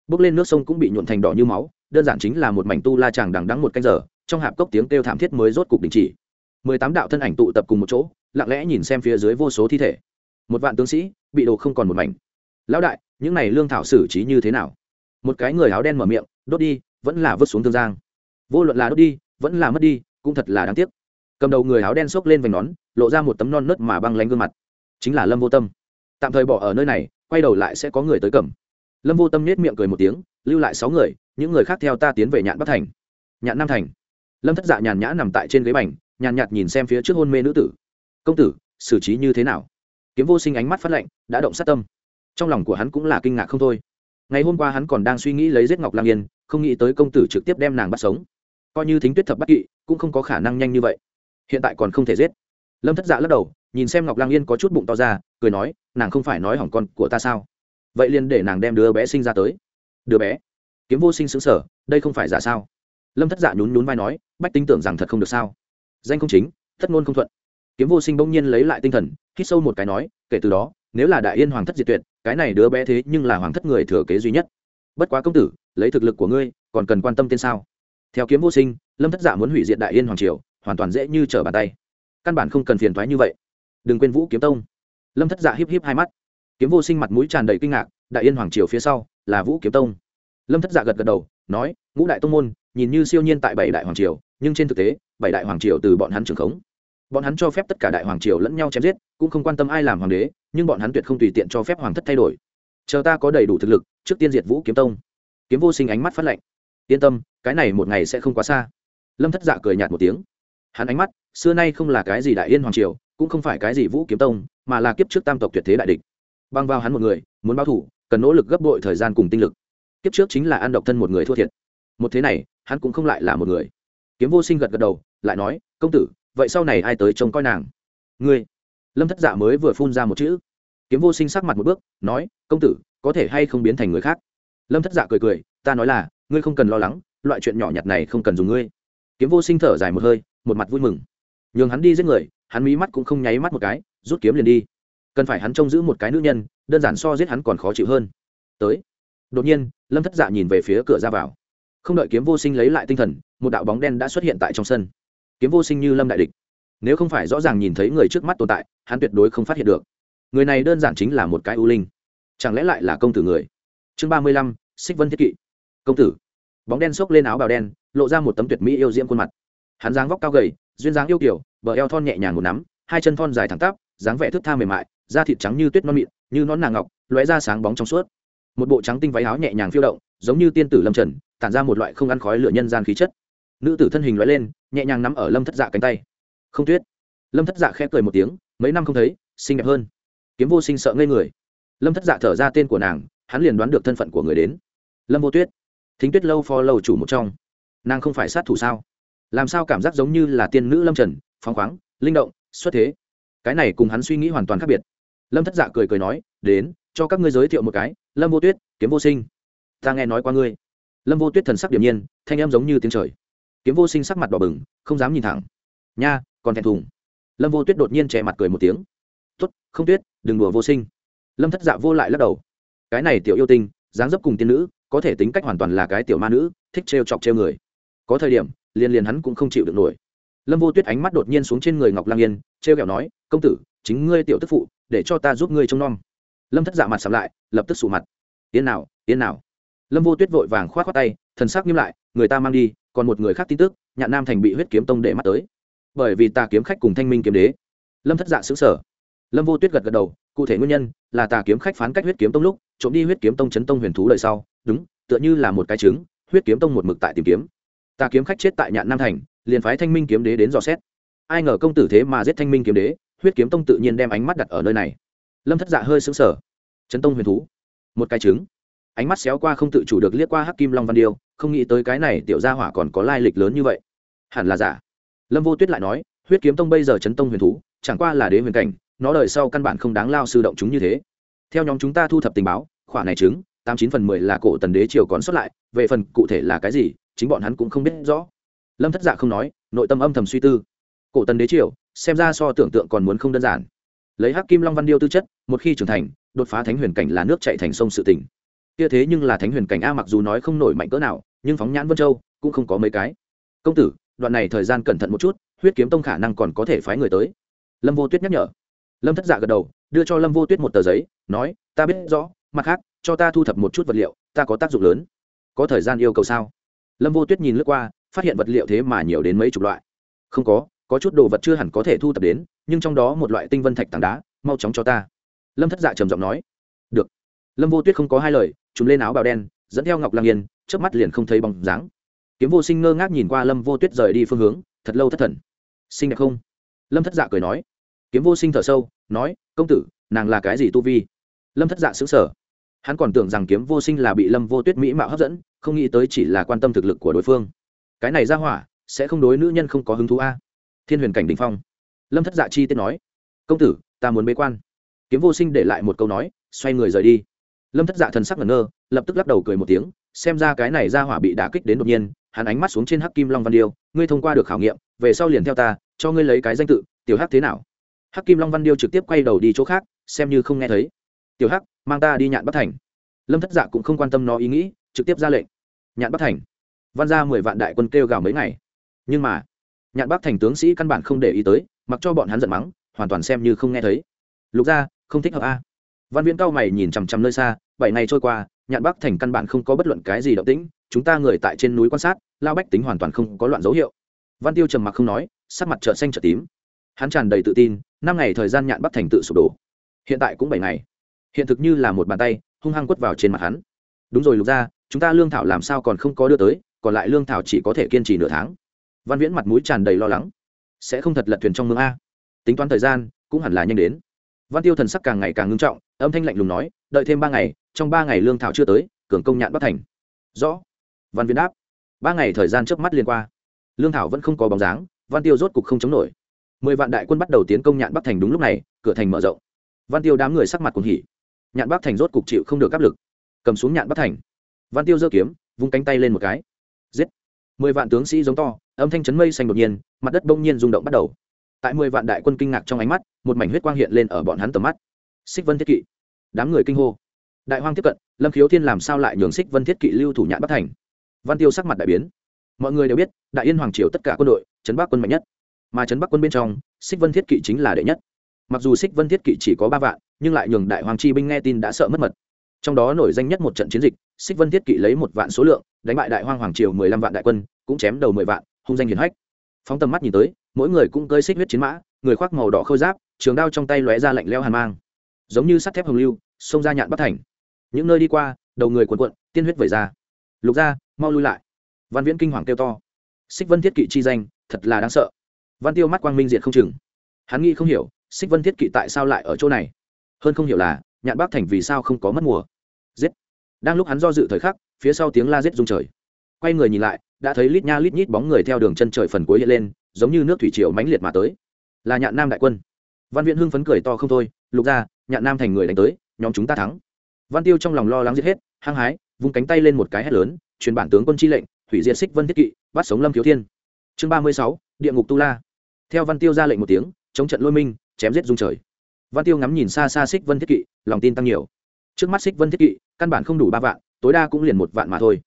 S1: Bước lên nước sông cũng bị nhuộn thành đỏ như máu, đơn giản chính là một mảnh tu la chàng đằng đắng một canh giờ, trong hạp cốc tiếng kêu thảm thiết mới rốt cục đình chỉ mười tám đạo thân ảnh tụ tập cùng một chỗ, lặng lẽ nhìn xem phía dưới vô số thi thể. Một vạn tướng sĩ, bị đồ không còn một mảnh. Lão đại, những này lương thảo xử trí như thế nào? Một cái người áo đen mở miệng, đốt đi, vẫn là vứt xuống thương giang. Vô luận là đốt đi, vẫn là mất đi, cũng thật là đáng tiếc. Cầm đầu người áo đen xốc lên vành nón, lộ ra một tấm non nớt mà băng lánh gương mặt. Chính là lâm vô tâm. Tạm thời bỏ ở nơi này, quay đầu lại sẽ có người tới cầm. Lâm vô tâm nết miệng cười một tiếng, lưu lại sáu người, những người khác theo ta tiến về nhạn bắc thành. Nhạn nam thành. Lâm thất dạ nhàn nhã nằm tại trên ghế bành nhàn nhạt nhìn xem phía trước hôn mê nữ tử. Công tử, xử trí như thế nào? Kiếm vô sinh ánh mắt phát lạnh, đã động sát tâm. Trong lòng của hắn cũng là kinh ngạc không thôi. Ngày hôm qua hắn còn đang suy nghĩ lấy giết ngọc lang yên, không nghĩ tới công tử trực tiếp đem nàng bắt sống. Coi như thính tuyết thập bắt kỵ, cũng không có khả năng nhanh như vậy. Hiện tại còn không thể giết. Lâm thất dạ lắc đầu, nhìn xem ngọc lang yên có chút bụng to ra, cười nói, nàng không phải nói hỏng con của ta sao? Vậy liền để nàng đem đứa bé sinh ra tới. Đứa bé? Kiếm vô sinh xứng sở đây không phải giả sao? Lâm thất dạ nhún nhún vai nói, bách tính tưởng rằng thật không được sao? Danh không chính, thất ngôn không thuận. Kiếm vô sinh bỗng nhiên lấy lại tinh thần, hít sâu một cái nói, kể từ đó, nếu là đại yên hoàng thất diệt tuyệt, cái này đứa bé thế nhưng là hoàng thất người thừa kế duy nhất. Bất quá công tử, lấy thực lực của ngươi, còn cần quan tâm tên sao? Theo kiếm vô sinh, lâm thất giả muốn hủy diệt đại yên hoàng triều, hoàn toàn dễ như trở bàn tay. Căn bản không cần phiền thoái như vậy. Đừng quên vũ kiếm tông. Lâm thất giả híp híp hai mắt. Kiếm vô sinh mặt mũi tràn đầy kinh ngạc, đại yên hoàng triều phía sau là vũ kiếm tông. Lâm thất giả gật gật đầu, nói, ngũ đại tông môn nhìn như siêu nhiên tại bảy đại hoàng triều, nhưng trên thực tế, bảy đại hoàng triều từ bọn hắn trưởng khống. Bọn hắn cho phép tất cả đại hoàng triều lẫn nhau chém giết, cũng không quan tâm ai làm hoàng đế, nhưng bọn hắn tuyệt không tùy tiện cho phép hoàng thất thay đổi. Chờ ta có đầy đủ thực lực, trước tiên diệt vũ kiếm tông. Kiếm vô sinh ánh mắt phát lạnh. Yên tâm, cái này một ngày sẽ không quá xa. Lâm thất dạ cười nhạt một tiếng. Hắn ánh mắt, xưa nay không là cái gì đại yên hoàng triều, cũng không phải cái gì vũ kiếm tông, mà là kiếp trước tam tộc tuyệt thế đại địch. Băng vào hắn một người, muốn báo thủ, cần nỗ lực gấp bội thời gian cùng tinh lực. Kiếp trước chính là ăn độc thân một người thua thiệt một thế này, hắn cũng không lại là một người. Kiếm vô sinh gật gật đầu, lại nói, công tử, vậy sau này ai tới trông coi nàng? Ngươi. Lâm thất dạ mới vừa phun ra một chữ. Kiếm vô sinh sắc mặt một bước, nói, công tử, có thể hay không biến thành người khác? Lâm thất dạ cười cười, ta nói là, ngươi không cần lo lắng, loại chuyện nhỏ nhặt này không cần dùng ngươi. Kiếm vô sinh thở dài một hơi, một mặt vui mừng. Nhường hắn đi giết người, hắn mí mắt cũng không nháy mắt một cái, rút kiếm liền đi. Cần phải hắn trông giữ một cái nữ nhân, đơn giản so giết hắn còn khó chịu hơn. Tới. Đột nhiên, lâm thất dạ nhìn về phía cửa ra vào không đợi kiếm vô sinh lấy lại tinh thần, một đạo bóng đen đã xuất hiện tại trong sân. Kiếm vô sinh như lâm đại địch. Nếu không phải rõ ràng nhìn thấy người trước mắt tồn tại, hắn tuyệt đối không phát hiện được. Người này đơn giản chính là một cái ưu linh. Chẳng lẽ lại là công tử người? Chương ba mươi lăm, xích vân thiết kỵ. Công tử. Bóng đen xốc lên áo bào đen, lộ ra một tấm tuyệt mỹ yêu diễm khuôn mặt. Hắn dáng vóc cao gầy, duyên dáng yêu kiểu bờ eo thon nhẹ nhàng một nắm, hai chân thon dài thẳng tắp, dáng vẻ thước tha mềm mại, da thịt trắng như tuyết non mịn, như nón nàng ngọc, lóe ra sáng bóng trong suốt. Một bộ trắng tinh váy áo nhẹ nhàng phiêu động, giống như tiên tử lâm trần tản ra một loại không ăn khói lửa nhân gian khí chất. Nữ tử thân hình loại lên, nhẹ nhàng nắm ở lâm thất dạ cánh tay. Không tuyết. Lâm thất dạ khẽ cười một tiếng, mấy năm không thấy, xinh đẹp hơn. Kiếm vô sinh sợ ngây người. Lâm thất dạ thở ra tên của nàng, hắn liền đoán được thân phận của người đến. Lâm vô tuyết. Thính tuyết lâu pho lâu chủ một trong. Nàng không phải sát thủ sao? Làm sao cảm giác giống như là tiên nữ lâm trần, phóng khoáng, linh động, xuất thế? Cái này cùng hắn suy nghĩ hoàn toàn khác biệt. Lâm thất dạ cười cười nói, đến, cho các ngươi giới thiệu một cái, lâm vô tuyết, kiếm vô sinh. Ta nghe nói qua ngươi lâm vô tuyết thần sắc điểm nhiên, thanh em giống như tiếng trời. Kiếm vô sinh sắc mặt đỏ bừng, không dám nhìn thẳng. Nha, còn thẹn thùng. Lâm vô tuyết đột nhiên trẻ mặt cười một tiếng. Tuất không tuyết, đừng đùa vô sinh. Lâm thất dạ vô lại lắc đầu. Cái này tiểu yêu tinh, dáng dấp cùng tiên nữ, có thể tính cách hoàn toàn là cái tiểu ma nữ, thích trêu chọc trêu người. Có thời điểm, liền liền hắn cũng không chịu được nổi. Lâm vô tuyết ánh mắt đột nhiên xuống trên người ngọc lang yên, trêu kẹo nói, công tử, chính ngươi tiểu tức phụ, để cho ta giúp ngươi trông nom. Lâm thất dạ mặt sắm lại, lập tức sụ mặt. Yên nào yên nào lâm vô tuyết vội vàng k h o á t k tay, thần sắc nghiêm lại, người ta mang đi, còn một người khác tin tức, nhạn nam thành bị huyết kiếm tông để mắt tới. Bởi vì ta kiếm khách cùng thanh minh kiếm đế. Lâm thất dạ xứng sở lâm vô tuyết gật gật đầu, cụ thể nguyên nhân là tà kiếm khách phán cách huyết kiếm tông lúc, trộm đi huyết kiếm tông chấn tông huyền thú lời sau. Đúng, tựa như là một cái trứng, huyết kiếm tông một mực tại tìm kiếm. Tà kiếm khách chết tại nhạn nam thành, liền phái thanh minh kiếm đế đến dò xét. Ai ngờ công tử thế mà giết thanh minh kiếm đế, huyết kiếm tông tự nhiên đem ánh mắt đặt ở nơi này. Lâm thất dạ hơi xứng sở chấn tông huyền thú. Một cái trứng ánh mắt xéo qua không tự chủ được liếc qua hắc kim long văn điêu không nghĩ tới cái này tiểu gia hỏa còn có lai lịch lớn như vậy. Hẳn là giả. Lâm vô tuyết lại nói huyết kiếm tông bây giờ chấn tông huyền thú chẳng qua là đế huyền cảnh nó đời sau căn bản không đáng lao sư động chúng như thế. Theo nhóm chúng ta thu thập tình báo khỏa này chứng, tám chín phần mười là cổ tần đế triều còn xuất lại về phần cụ thể là cái gì chính bọn hắn cũng không biết rõ. Lâm thất dạ không nói nội tâm âm thầm suy tư. Cổ tần đế triều xem ra so tưởng tượng còn muốn không đơn giản. Lấy hắc kim long văn điêu tư chất một khi trưởng thành đột phá thánh huyền cảnh là nước chạy thành sông sự tỉnh kia thế nhưng là thánh huyền cảnh a mặc dù nói không nổi mạnh cỡ nào, nhưng phóng nhãn vân châu cũng không có mấy cái. Công tử, đoạn này thời gian cẩn thận một chút, huyết kiếm tông khả năng còn có thể phái người tới. Lâm vô tuyết nhắc nhở. Lâm thất dạ gật đầu, đưa cho lâm vô tuyết một tờ giấy, nói, ta biết rõ, mặt khác, cho ta thu thập một chút vật liệu, ta có tác dụng lớn. Có thời gian yêu cầu sao? Lâm vô tuyết nhìn lướt qua, phát hiện vật liệu thế mà nhiều đến mấy chục loại. Không có có chút đồ vật chưa hẳn có thể thu thập đến, nhưng trong đó một loại tinh vân thạch tảng đá, mau chóng cho ta. Lâm thất dạ trầm giọng nói. Được. Lâm vô tuyết không có hai lời chúng lên áo bào đen, dẫn theo ngọc lang yên trước mắt liền không thấy bóng dáng. Kiếm vô sinh ngơ ngác nhìn qua lâm vô tuyết rời đi phương hướng, thật lâu thất thần. Xinh đẹp không? Lâm thất dạ cười nói. Kiếm vô sinh thở sâu, nói, công tử, nàng là cái gì tu vi? Lâm thất dạ xứng sở hắn còn tưởng rằng kiếm vô sinh là bị lâm vô tuyết mỹ mạo hấp dẫn, không nghĩ tới chỉ là quan tâm thực lực của đối phương. Cái này ra hỏa, sẽ không đối nữ nhân không có hứng thú a. Thiên huyền cảnh đình phong. Lâm thất dạ chi tiết nói. Công tử, ta muốn bế quan. Kiếm vô sinh để lại một câu nói, xoay người rời đi lâm thất dạ thần sắc ngẩn ngơ, lập tức lắc đầu cười một tiếng, xem ra cái này ra hỏa bị đả kích đến đột nhiên, hắn ánh mắt xuống trên hắc kim long văn điêu, ngươi thông qua được khảo nghiệm, về sau liền theo ta, cho ngươi lấy cái danh tự, tiểu hắc thế nào? Hắc kim long văn điêu trực tiếp quay đầu đi chỗ khác, xem như không nghe thấy. Tiểu hắc, mang ta đi nhạn bắc thành. Lâm thất dạ cũng không quan tâm nó ý nghĩ, trực tiếp ra lệnh. Nhạn bắc thành. Văn ra mười vạn đại quân kêu gào mấy ngày. Nhưng mà, nhạn bắc thành tướng sĩ căn bản không để ý tới, mặc cho bọn hắn giận mắng, hoàn toàn xem như không nghe thấy. Lục gia, không thích hợp a văn viễn cao mày nhìn chằm chằm nơi xa, bảy ngày trôi qua, nhạn bắc thành căn bản không có bất luận cái gì động tĩnh, chúng ta người tại trên núi quan sát, lao bách tính hoàn toàn không có loạn dấu hiệu. Văn tiêu trầm mặc không nói, sắc mặt trợn xanh trợn tím. Hắn tràn đầy tự tin, năm ngày thời gian nhạn bắc thành tự sụp đổ. Hiện tại cũng bảy ngày. Hiện thực như là một bàn tay, hung hăng quất vào trên mặt hắn. Đúng rồi lục ra chúng ta lương thảo làm sao còn không có đưa tới, còn lại lương thảo chỉ có thể kiên trì nửa tháng. Văn viễn mặt mũi tràn đầy lo lắng. Sẽ không thật lật thuyền trong mương a. Tính toán thời gian, cũng hẳn là nhanh đến văn tiêu thần sắc càng ngày càng ngưng trọng, âm thanh lạnh lùng nói, đợi thêm ba ngày, trong ba ngày lương thảo chưa tới, cường công nhạn bắt thành. Rõ. Văn viễn đáp. Ba ngày thời gian trước mắt liên qua. Lương thảo vẫn không có bóng dáng, văn tiêu rốt cục không chống nổi. Mười vạn đại quân bắt đầu tiến công nhạn bắc thành đúng lúc này, cửa thành mở rộng. Văn tiêu đám người sắc mặt cuồng hỉ. Nhạn bắc thành rốt cục chịu không được áp lực. Cầm xuống nhạn bắc thành. Văn tiêu giơ kiếm, vung cánh tay lên một cái. Giết. Mười vạn tướng sĩ giống to, âm thanh chấn mây xanh đột nhiên, mặt đất bỗng nhiên rung động bắt đầu tại mười vạn đại quân kinh ngạc trong ánh mắt, một mảnh huyết quang hiện lên ở bọn hắn tầm mắt. Xích vân thiết kỵ. Đám người kinh hô. Đại hoang tiếp cận, lâm khiếu thiên làm sao lại nhường xích vân thiết kỵ lưu thủ nhãn bắc thành? Văn tiêu sắc mặt đại biến. Mọi người đều biết, đại yên hoàng triều tất cả quân đội, trấn bắc quân mạnh nhất. Mà trấn bắc quân bên trong, xích vân thiết kỵ chính là đệ nhất. Mặc dù xích vân thiết kỵ chỉ có ba vạn, nhưng lại nhường đại hoàng chi binh nghe tin đã sợ mất mật. Trong đó nổi danh nhất một trận chiến dịch, xích vân thiết kỵ lấy một vạn số lượng, đánh bại đại hoang hoàng triều mười lăm vạn đại quân, cũng chém đầu mười vạn, hung danh hiển hách. Phóng tầm mắt nhìn tới mỗi người cũng cơi xích huyết chiến mã, người khoác màu đỏ khôi giáp, trường đao trong tay lóe ra lạnh leo hàn mang, giống như sắt thép hồng lưu, xông ra nhạn bắc thành. Những nơi đi qua, đầu người quần quận tiên huyết vẩy ra. Lục ra mau lui lại. Văn viễn kinh hoàng kêu to. Xích vân thiết kỵ chi danh, thật là đáng sợ. Văn tiêu mắt quang minh diệt không chừng. Hắn nghĩ không hiểu, xích vân thiết kỵ tại sao lại ở chỗ này? Hơn không hiểu là, nhạn bắc thành vì sao không có mất mùa? Giết. Đang lúc hắn do dự thời khắc, phía sau tiếng la giết rung trời. Quay người nhìn lại, đã thấy lít nha lít nhít bóng người theo đường chân trời phần cuối hiện lên giống như nước thủy triều mãnh liệt mà tới. Là nhạn nam đại quân. Văn viễn hưng phấn cười to không thôi, lục ra, nhạn nam thành người đánh tới, nhóm chúng ta thắng. Văn tiêu trong lòng lo lắng giết hết, hăng hái, vung cánh tay lên một cái hét lớn, truyền bản tướng quân chi lệnh, hủy diệt xích vân thiết kỵ, bắt sống lâm thiếu thiên. Chương ba mươi sáu, địa ngục tu la. Theo văn tiêu ra lệnh một tiếng, chống trận lôi minh, chém giết dung trời. Văn tiêu ngắm nhìn xa xa xích vân thiết kỵ, lòng tin tăng nhiều. Trước mắt xích vân thiết kỵ, căn bản không đủ ba vạn, tối đa cũng liền một vạn mà thôi.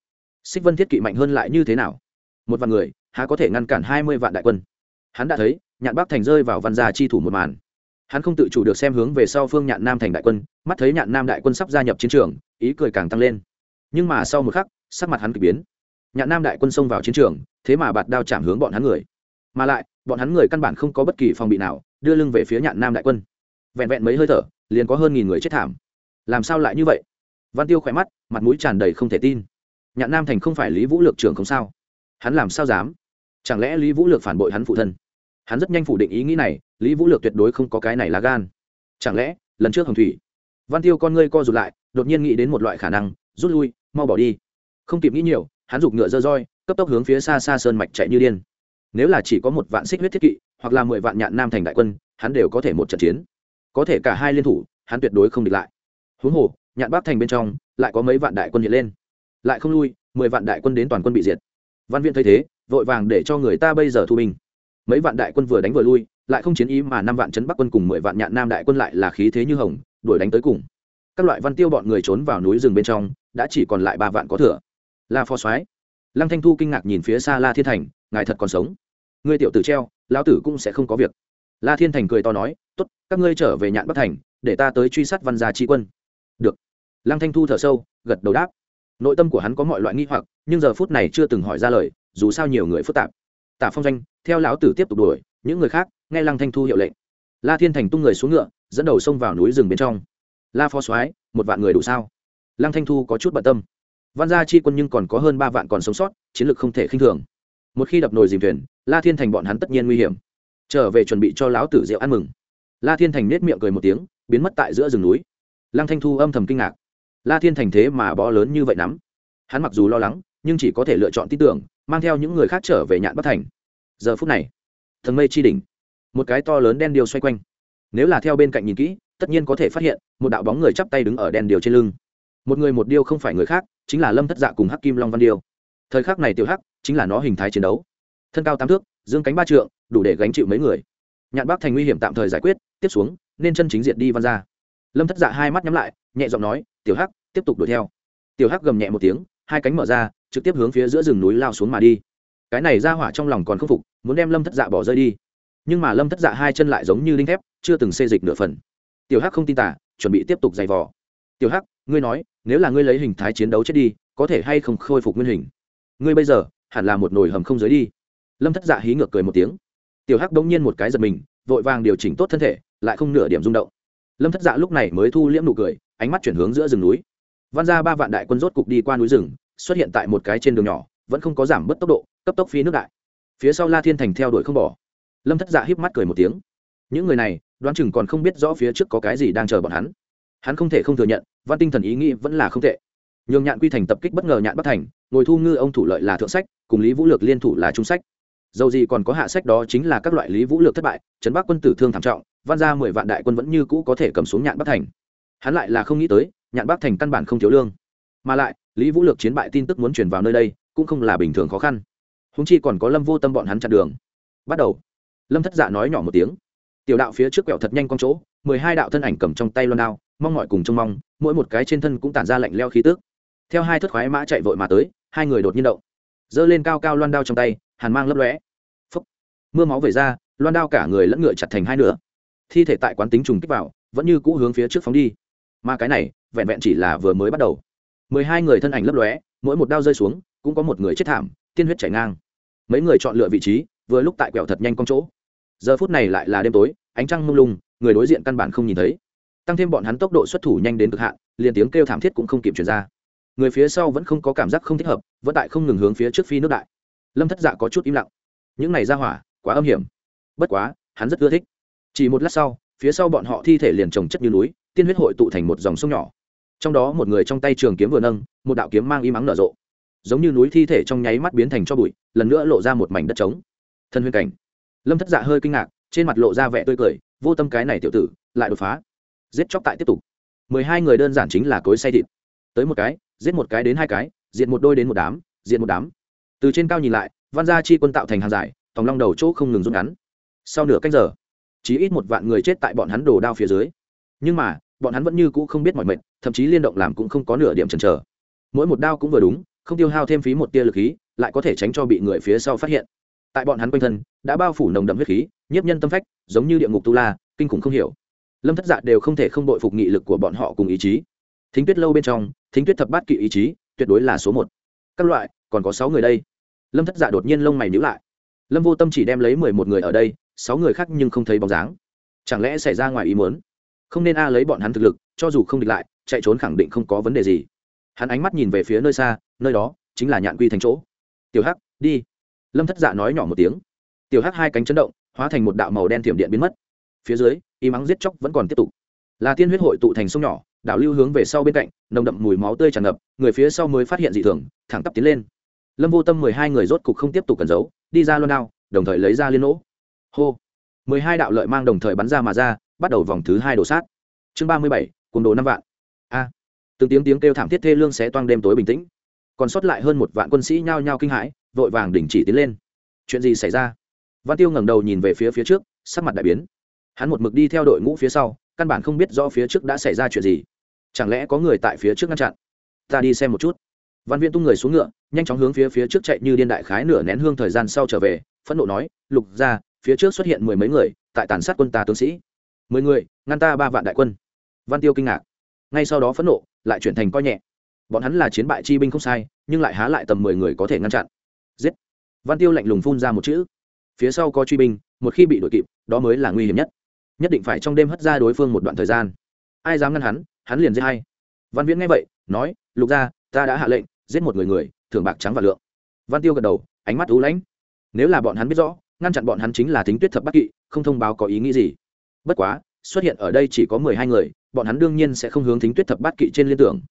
S1: Xích vân thiết kỵ mạnh hơn lại như thế nào? Một vạn người há có thể ngăn cản hai mươi vạn đại quân. Hắn đã thấy, nhạn bắc thành rơi vào văn gia chi thủ một màn. Hắn không tự chủ được xem hướng về sau phương nhạn nam thành đại quân, mắt thấy nhạn nam đại quân sắp gia nhập chiến trường, ý cười càng tăng lên. Nhưng mà sau một khắc, sắc mặt hắn k ỳ biến. Nhạn nam đại quân xông vào chiến trường, thế mà bạt đao chạm hướng bọn hắn người. Mà lại, bọn hắn người căn bản không có bất kỳ phòng bị nào, đưa lưng về phía nhạn nam đại quân. Vẹn vẹn mấy hơi thở, liền có hơn nghìn người chết thảm. Làm sao lại như vậy? Văn tiêu khỏe mắt, mặt mũi tràn đầy không thể tin. Nhạn nam thành không phải lý vũ lược trưởng không sao? Hắn làm sao dám? Chẳng lẽ lý vũ lược phản bội hắn phụ thân? Hắn rất nhanh phủ định ý nghĩ này, lý vũ lược tuyệt đối không có cái này là gan. Chẳng lẽ, lần trước hồng thủy, văn tiêu con ngươi co rụt lại, đột nhiên nghĩ đến một loại khả năng, rút lui, mau bỏ đi. Không kịp nghĩ nhiều, hắn giục ngựa dơ roi, cấp tốc hướng phía xa xa sơn mạch chạy như điên. Nếu là chỉ có một vạn xích huyết thiết kỵ, hoặc là mười vạn nhạn nam thành đại quân, hắn đều có thể một trận chiến. Có thể cả hai liên thủ, hắn tuyệt đối không địch lại. Huống hồ, nhạn bắc thành bên trong, lại có mấy vạn đại quân hiện lên. Lại không lui, mười vạn đại quân đến toàn quân bị diệt. Văn viện thấy thế vội vàng để cho người ta bây giờ thu binh. Mấy vạn đại quân vừa đánh vừa lui, lại không chiến ý mà năm vạn trấn bắc quân cùng mười vạn nhạn nam đại quân lại là khí thế như hồng, đuổi đánh tới cùng. Các loại văn tiêu bọn người trốn vào núi rừng bên trong, đã chỉ còn lại ba vạn có thừa. La phó soái, lăng thanh thu kinh ngạc nhìn phía xa la thiên thành, ngài thật còn sống. Ngươi tiểu tử treo, lão tử cũng sẽ không có việc. La thiên thành cười to nói, tốt, các ngươi trở về nhạn bắc thành, để ta tới truy sát văn gia tri quân. Được. Lăng thanh thu thở sâu, gật đầu đáp. Nội tâm của hắn có mọi loại nghi hoặc, nhưng giờ phút này chưa từng hỏi ra lời dù sao nhiều người phức tạp. Tả phong danh theo lão tử tiếp tục đuổi, những người khác, nghe lăng thanh thu hiệu lệnh. La thiên thành tung người xuống ngựa, dẫn đầu xông vào núi rừng bên trong. La phó soái, một vạn người đủ sao? Lăng thanh thu có chút bận tâm. Văn gia chi quân nhưng còn có hơn ba vạn còn sống sót, chiến lược không thể khinh thường. Một khi đập nồi dìm thuyền, la thiên thành bọn hắn tất nhiên nguy hiểm. Trở về chuẩn bị cho lão tử rượu ăn mừng. La thiên thành nết miệng cười một tiếng, biến mất tại giữa rừng núi. Lăng thanh thu âm thầm kinh ngạc. La thiên thành thế mà bó lớn như vậy nắm. Hắn mặc dù lo lắng, nhưng chỉ có thể lựa chọn tin tưởng mang theo những người khác trở về nhạn bắc thành. Giờ phút này, thần mây chi đỉnh, một cái to lớn đen điều xoay quanh. Nếu là theo bên cạnh nhìn kỹ, tất nhiên có thể phát hiện, một đạo bóng người chắp tay đứng ở đèn điều trên lưng. Một người một điêu không phải người khác, chính là lâm thất dạ cùng hắc kim long văn điêu thời khắc này tiểu hắc chính là nó hình thái chiến đấu. Thân cao tám thước, dương cánh ba trượng, đủ để gánh chịu mấy người. Nhạn bác thành nguy hiểm tạm thời giải quyết, tiếp xuống, nên chân chính diệt đi văn ra lâm thất dạ hai mắt nhắm lại, nhẹ giọng nói, tiểu hắc, tiếp tục đuổi theo. Tiểu hắc gầm nhẹ một tiếng hai cánh mở ra, trực tiếp hướng phía giữa rừng núi lao xuống mà đi. Cái này ra hỏa trong lòng còn không phục, muốn đem lâm thất dạ bỏ rơi đi. Nhưng mà lâm thất dạ hai chân lại giống như đinh thép, chưa từng xê dịch nửa phần. Tiểu hắc không tin tả chuẩn bị tiếp tục giày vò. Tiểu hắc, ngươi nói, nếu là ngươi lấy hình thái chiến đấu chết đi, có thể hay không khôi phục nguyên hình? Ngươi bây giờ, hẳn là một nồi hầm không dưới đi. Lâm thất dạ hí ngược cười một tiếng. Tiểu hắc bỗng nhiên một cái giật mình, vội vàng điều chỉnh tốt thân thể, lại không nửa điểm rung động. Lâm thất dạ lúc này mới thu liễm nụ cười, ánh mắt chuyển hướng giữa rừng núi văn ra ba vạn đại quân rốt cục đi qua núi rừng, xuất hiện tại một cái trên đường nhỏ, vẫn không có giảm bớt tốc độ, cấp tốc phi nước đại. Phía sau la thiên thành theo đuổi không bỏ. Lâm thất dạ híp mắt cười một tiếng. Những người này, đoán chừng còn không biết rõ phía trước có cái gì đang chờ bọn hắn. Hắn không thể không thừa nhận, văn tinh thần ý nghĩ vẫn là không tệ. Nhường nhạn quy thành tập kích bất ngờ nhạn bắc thành, ngồi thu ngư ông thủ lợi là thượng sách, cùng lý vũ lược liên thủ là trung sách. Dầu gì còn có hạ sách đó chính là các loại lý vũ lược thất bại, trấn bắc quân tử thương thảm trọng, văn ra mười vạn đại quân vẫn như cũ có thể cầm xuống nhạn bắc thành. Hắn lại là không nghĩ tới nhạn bắc thành căn bản không thiếu lương. Mà lại, lý vũ lược chiến bại tin tức muốn chuyển vào nơi đây, cũng không là bình thường khó khăn. Húng chi còn có lâm vô tâm bọn hắn chặn đường. Bắt đầu. Lâm thất dạ nói nhỏ một tiếng. Tiểu đạo phía trước quẹo thật nhanh con chỗ, mười hai đạo thân ảnh cầm trong tay loan đao, mong mọi cùng trông mong, mỗi một cái trên thân cũng tản ra lạnh leo khí tước theo hai thất khoái mã chạy vội mà tới, hai người đột nhiên động. Giơ lên cao cao loan đao trong tay, hàn mang lấp lóe. Phấp mưa máu về ra, loan đao cả người lẫn ngựa chặt thành hai nửa. Thi thể tại quán tính trùng kích vào, vẫn như cũ hướng phía trước phóng đi mà cái này, vẹn vẹn chỉ là vừa mới bắt đầu. Mười hai người thân ảnh lấp lóe, mỗi một đao rơi xuống, cũng có một người chết thảm, tiên huyết chảy ngang. Mấy người chọn lựa vị trí, vừa lúc tại quẹo thật nhanh con chỗ. Giờ phút này lại là đêm tối, ánh trăng mông lung, người đối diện căn bản không nhìn thấy. Tăng thêm bọn hắn tốc độ xuất thủ nhanh đến cực hạn, liền tiếng kêu thảm thiết cũng không kịp chuyển ra. Người phía sau vẫn không có cảm giác không thích hợp, vẫn tại không ngừng hướng phía trước phi nước đại. Lâm thất dạ có chút im lặng. Những này ra hỏa, quá âm hiểm. Bất quá, hắn rất ưa thích. Chỉ một lát sau, phía sau bọn họ thi thể liền trồng chất như núi tiên huyết hội tụ thành một dòng sông nhỏ. Trong đó một người trong tay trường kiếm vừa nâng, một đạo kiếm mang im ắng nở rộ. Giống như núi thi thể trong nháy mắt biến thành cho bụi, lần nữa lộ ra một mảnh đất trống. Thân huyền cảnh. Lâm thất dạ hơi kinh ngạc, trên mặt lộ ra vẻ tươi cười, vô tâm cái này tiểu tử, lại đột phá. Giết chóc tại tiếp tục. Mười hai người đơn giản chính là cối say thịt. Tới một cái, giết một cái đến hai cái, diện một đôi đến một đám, diện một đám. Từ trên cao nhìn lại, văn gia chi quân tạo thành hàng dài tòng long đầu chỗ không ngừng rút ngắn. Sau nửa cách giờ chỉ ít một vạn người chết tại bọn hắn đổ đao phía dưới. Nhưng mà bọn hắn vẫn như cũ không biết mọi mệnh, thậm chí liên động làm cũng không có nửa điểm chần chờ. Mỗi một đao cũng vừa đúng, không tiêu hao thêm phí một tia lực khí, lại có thể tránh cho bị người phía sau phát hiện. Tại bọn hắn quanh thân, đã bao phủ nồng đậm huyết khí, nhiếp nhân tâm phách, giống như địa ngục tu la, kinh khủng không hiểu. Lâm thất dạ đều không thể không đội phục nghị lực của bọn họ cùng ý chí. Thính tuyết lâu bên trong, thính tuyết thập bát kỵ ý chí, tuyệt đối là số một. Các loại, còn có sáu người đây. Lâm thất dạ đột nhiên lông mày nhữ lại. Lâm vô tâm chỉ đem lấy mười một người ở đây, sáu người khác nhưng không thấy bóng dáng. Chẳng lẽ xảy ra ngoài ý muốn? Không nên a lấy bọn hắn thực lực, cho dù không địch lại, chạy trốn khẳng định không có vấn đề gì. Hắn ánh mắt nhìn về phía nơi xa, nơi đó chính là nhạn quy thành chỗ. Tiểu hắc, đi. Lâm thất dạ nói nhỏ một tiếng. Tiểu hắc hai cánh chấn động, hóa thành một đạo màu đen thiểm điện biến mất. Phía dưới y mắng giết chóc vẫn còn tiếp tục. Là tiên huyết hội tụ thành sông nhỏ, đảo lưu hướng về sau bên cạnh, nồng đậm mùi máu tươi tràn ngập, người phía sau mới phát hiện dị thường, thẳng tắp tiến lên. Lâm vô tâm mười hai người rốt cục không tiếp tục cần giấu, đi ra luôn đao, đồng thời lấy ra liên nỗ. Hô. mười hai đạo lợi mang đồng thời bắn ra mà ra bắt đầu vòng thứ hai đổ sát. Chương ba mươi bảy cùng đồ năm vạn. A. Từng tiếng tiếng kêu thảm thiết thê lương xé toang đêm tối bình tĩnh. Còn sót lại hơn một vạn quân sĩ nhao nhao kinh hãi, vội vàng đình chỉ tiến lên. Chuyện gì xảy ra? Văn tiêu ngẩng đầu nhìn về phía phía trước, sắc mặt đại biến. Hắn một mực đi theo đội ngũ phía sau, căn bản không biết do phía trước đã xảy ra chuyện gì. Chẳng lẽ có người tại phía trước ngăn chặn? Ta đi xem một chút. Văn viên tung người xuống ngựa, nhanh chóng hướng phía phía trước chạy như điên đại khái nửa nén hương thời gian sau trở về, phẫn nộ nói, lục ra phía trước xuất hiện mười mấy người, tại tàn sát quân ta tướng sĩ mười người, ngăn ta ba vạn đại quân. Văn tiêu kinh ngạc. Ngay sau đó phẫn nộ, lại chuyển thành coi nhẹ. Bọn hắn là chiến bại chi binh không sai, nhưng lại há lại tầm mười người có thể ngăn chặn. Giết. Văn tiêu lạnh lùng phun ra một chữ. Phía sau có truy binh, một khi bị đội kịp, đó mới là nguy hiểm nhất. Nhất định phải trong đêm hất ra đối phương một đoạn thời gian. Ai dám ngăn hắn hắn liền giết hay văn viễn nghe vậy, nói, lục gia, ta đã hạ lệnh, giết một người người, thưởng bạc trắng và lượng. Văn tiêu gật đầu, ánh mắt ú lãnh. Nếu là bọn hắn biết rõ, ngăn chặn bọn hắn chính là thính tuyết thập bắc kỵ, không thông báo có ý nghĩ gì bất quá, xuất hiện ở đây chỉ có mười hai người, bọn hắn đương nhiên sẽ không hướng thính tuyết thập bát kỵ trên liên tưởng.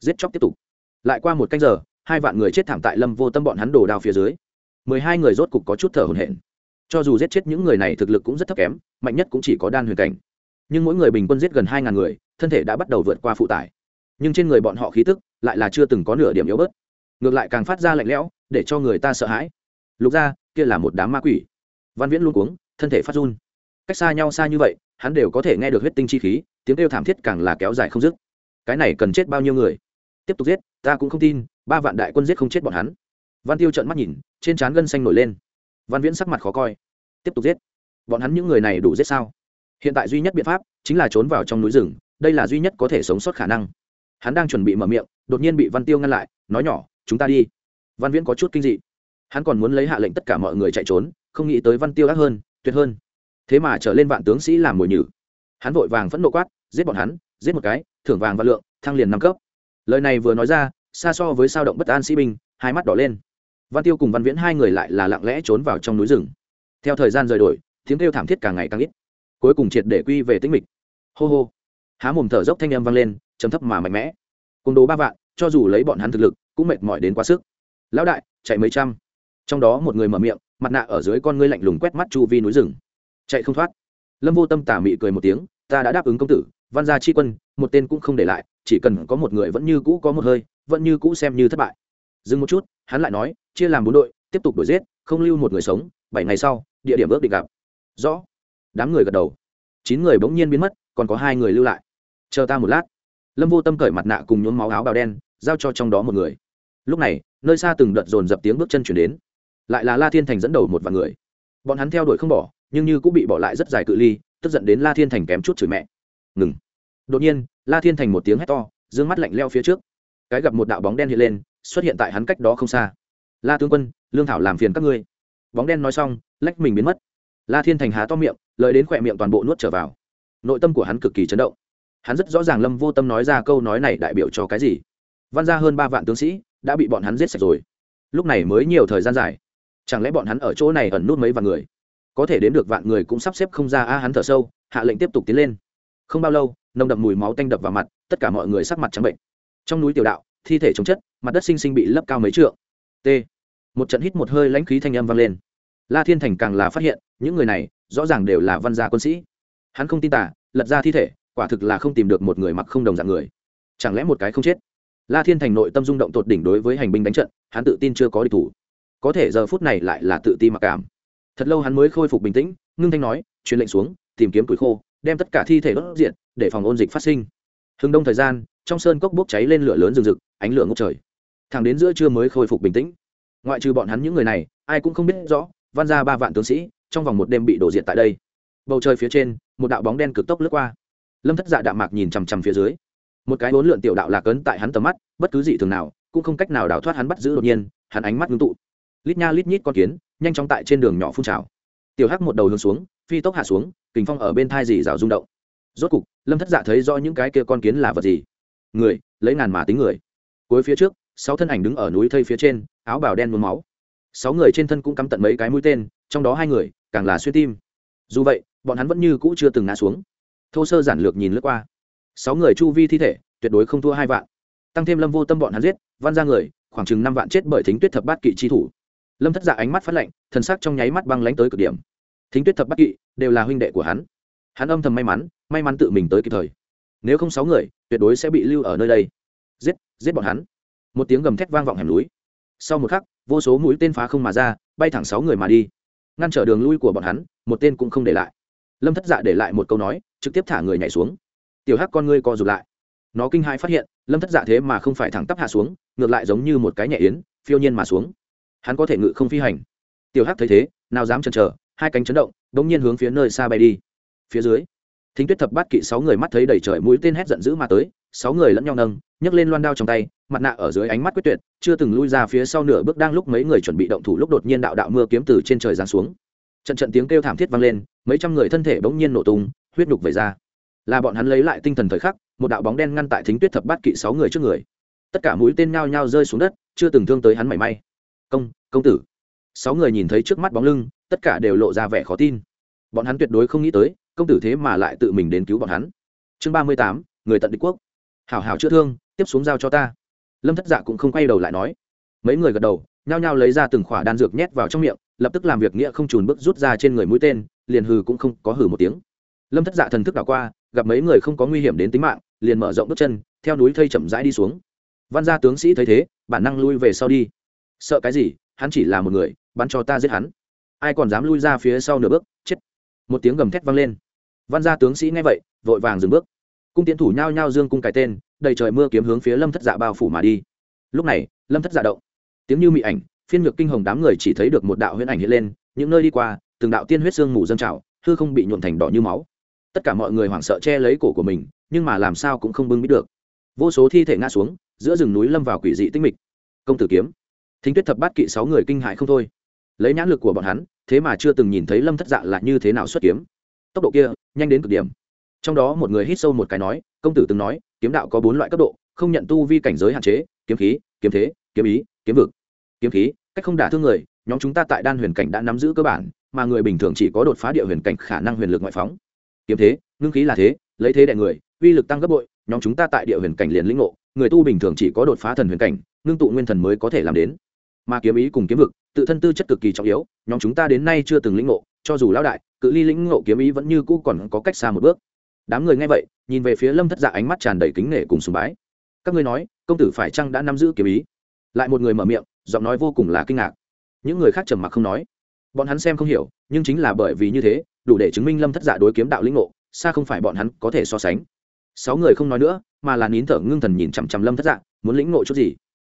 S1: Giết chóc tiếp tục. Lại qua một canh giờ, hai vạn người chết thảm tại lâm vô tâm bọn hắn đổ đao phía dưới. Mười hai người rốt cục có chút thở hổn hển. Cho dù giết chết những người này thực lực cũng rất thấp kém, mạnh nhất cũng chỉ có đan huyền cảnh. Nhưng mỗi người bình quân giết gần hai ngàn người, thân thể đã bắt đầu vượt qua phụ tải. Nhưng trên người bọn họ khí tức lại là chưa từng có nửa điểm yếu bớt. Ngược lại càng phát ra lạnh lẽo, để cho người ta sợ hãi. Lục ra, kia là một đám ma quỷ. Văn viễn luôn cuống, thân thể phát run. Cách xa nhau xa như vậy hắn đều có thể nghe được huyết tinh chi khí, tiếng kêu thảm thiết càng là kéo dài không dứt. Cái này cần chết bao nhiêu người? Tiếp tục giết, ta cũng không tin, ba vạn đại quân giết không chết bọn hắn. Văn tiêu trợn mắt nhìn, trên trán gân xanh nổi lên. Văn viễn sắc mặt khó coi. Tiếp tục giết. Bọn hắn những người này đủ giết sao? Hiện tại duy nhất biện pháp chính là trốn vào trong núi rừng, đây là duy nhất có thể sống sót khả năng. Hắn đang chuẩn bị mở miệng, đột nhiên bị văn tiêu ngăn lại, nói nhỏ, chúng ta đi. Văn viễn có chút kinh dị. Hắn còn muốn lấy hạ lệnh tất cả mọi người chạy trốn, không nghĩ tới văn tiêu ác hơn, tuyệt hơn thế mà trở lên vạn tướng sĩ làm mồi nhử. Hắn vội vàng phẫn nộ quát, giết bọn hắn, giết một cái, thưởng vàng và lượng, thăng liền năm cấp. Lời này vừa nói ra, xa so với sao động bất an sĩ binh, hai mắt đỏ lên. Văn tiêu cùng văn viễn hai người lại là lặng lẽ trốn vào trong núi rừng. Theo thời gian rời đổi, tiếng kêu thảm thiết càng ngày càng ít. Cuối cùng triệt để quy về tĩnh mịch. Hô hô. Há mồm thở dốc thanh âm vang lên chấm thấp mà mạnh mẽ. Cùng đồ ba vạn, cho dù lấy bọn hắn thực lực, cũng mệt mỏi đến quá sức. Lão đại, chạy mấy trăm. Trong đó một người mở miệng, mặt nạ ở dưới con ngươi lạnh lùng quét mắt chu vi núi rừng chạy không thoát. Lâm vô tâm tả mị cười một tiếng, ta đã đáp ứng công tử, văn gia chi quân, một tên cũng không để lại, chỉ cần có một người vẫn như cũ có một hơi, vẫn như cũ xem như thất bại. Dừng một chút, hắn lại nói, chia làm bốn đội, tiếp tục đuổi giết, không lưu một người sống, bảy ngày sau, địa điểm ước định gặp. Rõ. Đám người gật đầu. Chín người bỗng nhiên biến mất, còn có hai người lưu lại. Chờ ta một lát. Lâm vô tâm cởi mặt nạ cùng nhốn máu áo bào đen, giao cho trong đó một người. Lúc này, nơi xa từng đợt dồn dập tiếng bước chân chuyển đến. Lại là la thiên thành dẫn đầu một vài người. Bọn hắn theo đuổi không bỏ nhưng như cũng bị bỏ lại rất dài cự ly, tức giận đến la thiên thành kém chút chửi mẹ. Ngừng. Đột nhiên, la thiên thành một tiếng hét to d ư ơ n g mắt lạnh leo phía trước. Cái gặp một đạo bóng đen hiện lên, xuất hiện tại hắn cách đó không xa. La tướng quân, lương thảo làm phiền các ngươi. Bóng đen nói xong, lách mình biến mất. La thiên thành há to miệng, lời đến khỏe miệng toàn bộ nuốt trở vào. Nội tâm của hắn cực kỳ chấn động. Hắn rất rõ ràng lâm vô tâm nói ra câu nói này đại biểu cho cái gì. Văn ra hơn ba vạn tướng sĩ đã bị bọn hắn giết sạch rồi. Lúc này mới nhiều thời gian dài. Chẳng lẽ bọn hắn ở chỗ này ẩn nút mấy vạn người? Có thể đến được vạn người cũng sắp xếp không ra, a, hắn thở sâu, hạ lệnh tiếp tục tiến lên. Không bao lâu, nồng đậm mùi máu tanh đập vào mặt, tất cả mọi người sắc mặt trắng bệnh. Trong núi tiểu đạo, thi thể chống chất, mặt đất xinh xinh bị lấp cao mấy trượng. T. Một trận hít một hơi lãnh khí thanh âm vang lên. La thiên thành càng là phát hiện, những người này, rõ ràng đều là văn gia quân sĩ. Hắn không tin tả lật ra thi thể, quả thực là không tìm được một người mặc không đồng dạng người. Chẳng lẽ một cái không chết? La thiên thành nội tâm rung động tột đỉnh đối với hành binh đánh trận, hắn tự tin chưa có địch thủ. Có thể giờ phút này lại là tự ti mặc cảm thật lâu hắn mới khôi phục bình tĩnh, ngưng thanh nói, truyền lệnh xuống, tìm kiếm củi khô, đem tất cả thi thể đốt diện để phòng ôn dịch phát sinh. Hừng đông thời gian, trong sơn cốc bốc cháy lên lửa lớn rừng rực, ánh lửa ngốc trời. Thẳng đến giữa trưa mới khôi phục bình tĩnh. Ngoại trừ bọn hắn những người này, ai cũng không biết rõ, văn ra ba vạn tướng sĩ, trong vòng một đêm bị đổ diện tại đây. Bầu trời phía trên, một đạo bóng đen cực tốc lướt qua. Lâm thất dạ đạm mạc nhìn chằm chằm phía dưới. Một cái bốn lượn tiểu đạo lạc ấn tại hắn tầm mắt, bất cứ gì thường nào, cũng không cách nào đào thoát hắn bắt giữ đột nhiên, hắn ánh mắt ngưng tụ lít nha lít nhít con kiến, nhanh chóng tại trên đường nhỏ phun trào. Tiểu hắc một đầu hướng xuống, phi tốc hạ xuống, kình phong ở bên thai dì rào rung động. Rốt cục, lâm thất dạ thấy rõ những cái kia con kiến là vật gì. Người, lấy ngàn mà tính người. Cuối phía trước, sáu thân ảnh đứng ở núi thây phía trên, áo bào đen muốn máu. Sáu người trên thân cũng cắm tận mấy cái mũi tên, trong đó hai người, càng là xuyên tim. Dù vậy, bọn hắn vẫn như cũ chưa từng ngã xuống. Thô sơ giản lược nhìn lướt qua. Sáu người chu vi thi thể, tuyệt đối không thua hai vạn. Tăng thêm lâm vô tâm bọn hắn giết, văn ra người, khoảng chừng năm vạn chết bởi thính tuyết thập bát kỵ chi thủ lâm thất dạ ánh mắt phát lạnh, thần sắc trong nháy mắt băng lánh tới cực điểm. Thính tuyết thập bắc kỵ, đều là huynh đệ của hắn. Hắn âm thầm may mắn may mắn tự mình tới kịp thời. Nếu không sáu người, tuyệt đối sẽ bị lưu ở nơi đây. Giết giết bọn hắn. Một tiếng gầm thét vang vọng hẻm núi. Sau một khắc, vô số mũi tên phá không mà ra, bay thẳng sáu người mà đi. Ngăn trở đường lui của bọn hắn, một tên cũng không để lại. Lâm thất dạ để lại một câu nói, trực tiếp thả người nhảy xuống. Tiểu hắc, con ngươi co rụt lại. Nó kinh hãi phát hiện, lâm thất dạ thế mà không phải thẳng tắp hạ xuống, ngược lại giống như một cái nhẹ yến, phiêu nhiên mà xuống hắn có thể ngự không phi hành. Tiểu hắc thấy thế, nào dám chần chờ, hai cánh chấn động đ ỗ n g nhiên hướng phía nơi xa bay đi. Phía dưới, thính tuyết thập bát kỵ sáu người mắt thấy đầy trời mũi tên hét giận dữ mà tới, sáu người lẫn nhau nâng, nhấc lên loan đao trong tay, mặt nạ ở dưới ánh mắt quyết tuyệt, chưa từng lui ra phía sau nửa bước đang lúc mấy người chuẩn bị động thủ lúc đột nhiên đạo đạo mưa kiếm từ trên trời giáng xuống. Trận trận tiếng kêu thảm thiết vang lên, mấy trăm người thân thể bỗng nhiên nổ tung, huyết nhục về ra. Là bọn hắn lấy lại tinh thần thời khắc, một đạo bóng đen ngăn tại thính tuyết thập bát kỵ sáu người trước người. Tất cả mũi tên nhao nhao rơi xuống đất, chưa từng thương tới hắn mảy may công công tử. Sáu người nhìn thấy trước mắt bóng lưng, tất cả đều lộ ra vẻ khó tin. Bọn hắn tuyệt đối không nghĩ tới, công tử thế mà lại tự mình đến cứu bọn hắn. Chương ba mươi tám, người tận địch quốc. Hảo hảo chữa thương, tiếp xuống giao cho ta. Lâm thất dạ cũng không quay đầu lại nói. Mấy người gật đầu, nhao nhao lấy ra từng khỏa đan dược nhét vào trong miệng, lập tức làm việc nghĩa không trùn bước rút ra trên người mũi tên, liền hừ cũng không có hừ một tiếng. Lâm thất dạ thần thức đảo qua, gặp mấy người không có nguy hiểm đến tính mạng, liền mở rộng bước chân, theo núi thây chậm rãi đi xuống. Văn gia tướng sĩ thấy thế, bản năng lui về sau đi sợ cái gì, hắn chỉ là một người, bắn cho ta giết hắn. Ai còn dám lui ra phía sau nửa bước, chết. Một tiếng gầm thét vang lên. Văn gia tướng sĩ nghe vậy, vội vàng dừng bước. Cung tiến thủ nhao nhao dương cung cái tên, đầy trời mưa kiếm hướng phía lâm thất dạ bao phủ mà đi. Lúc này, lâm thất dạ động. Tiếng như mị ảnh, phiên ngược kinh hồng đám người chỉ thấy được một đạo huyễn ảnh hiện lên, những nơi đi qua, từng đạo tiên huyết sương mù dâng trào, hư không bị nhuộn thành đỏ như máu. Tất cả mọi người hoảng sợ che lấy cổ của mình, nhưng mà làm sao cũng không bưng biết được. Vô số thi thể ngã xuống, giữa rừng núi lâm vào quỷ dị tinh mịch. Công tử kiếm thính tuyết thập bát kỵ sáu người kinh hại không thôi. Lấy nhãn lực của bọn hắn, thế mà chưa từng nhìn thấy lâm thất dạ là như thế nào xuất kiếm. Tốc độ kia, nhanh đến cực điểm. Trong đó một người hít sâu một cái nói, công tử từng nói, kiếm đạo có bốn loại cấp độ, không nhận tu vi cảnh giới hạn chế, kiếm khí, kiếm thế, kiếm ý, kiếm vực. Kiếm khí, cách không đả thương người, nhóm chúng ta tại đan huyền cảnh đã nắm giữ cơ bản, mà người bình thường chỉ có đột phá địa huyền cảnh khả năng huyền lực ngoại phóng. Kiếm thế, ngưng khí là thế, lấy thế đại người, uy lực tăng gấp bội, nhóm chúng ta tại địa huyền cảnh liền lĩnh ngộ, người tu bình thường chỉ có đột phá thần huyền cảnh, ngưng tụ nguyên thần mới có thể làm đến mà kiếm ý cùng kiếm vực, tự thân tư chất cực kỳ trọng yếu, nhóm chúng ta đến nay chưa từng lĩnh ngộ, cho dù lão đại, cự ly lĩnh ngộ kiếm ý vẫn như cũ còn có cách xa một bước. Đám người nghe vậy, nhìn về phía lâm thất dạ ánh mắt tràn đầy kính nể cùng sùng bái. Các ngươi nói, công tử phải chăng đã nắm giữ kiếm ý? Lại một người mở miệng, giọng nói vô cùng là kinh ngạc. Những người khác trầm mặc không nói. Bọn hắn xem không hiểu, nhưng chính là bởi vì như thế, đủ để chứng minh lâm thất dạ đối kiếm đạo lĩnh ngộ, xa không phải bọn hắn có thể so sánh. Sáu người không nói nữa, mà là nín thở ngưng thần nhìn chằm chằm lâm thất dạ muốn lĩnh ngộ chút gì?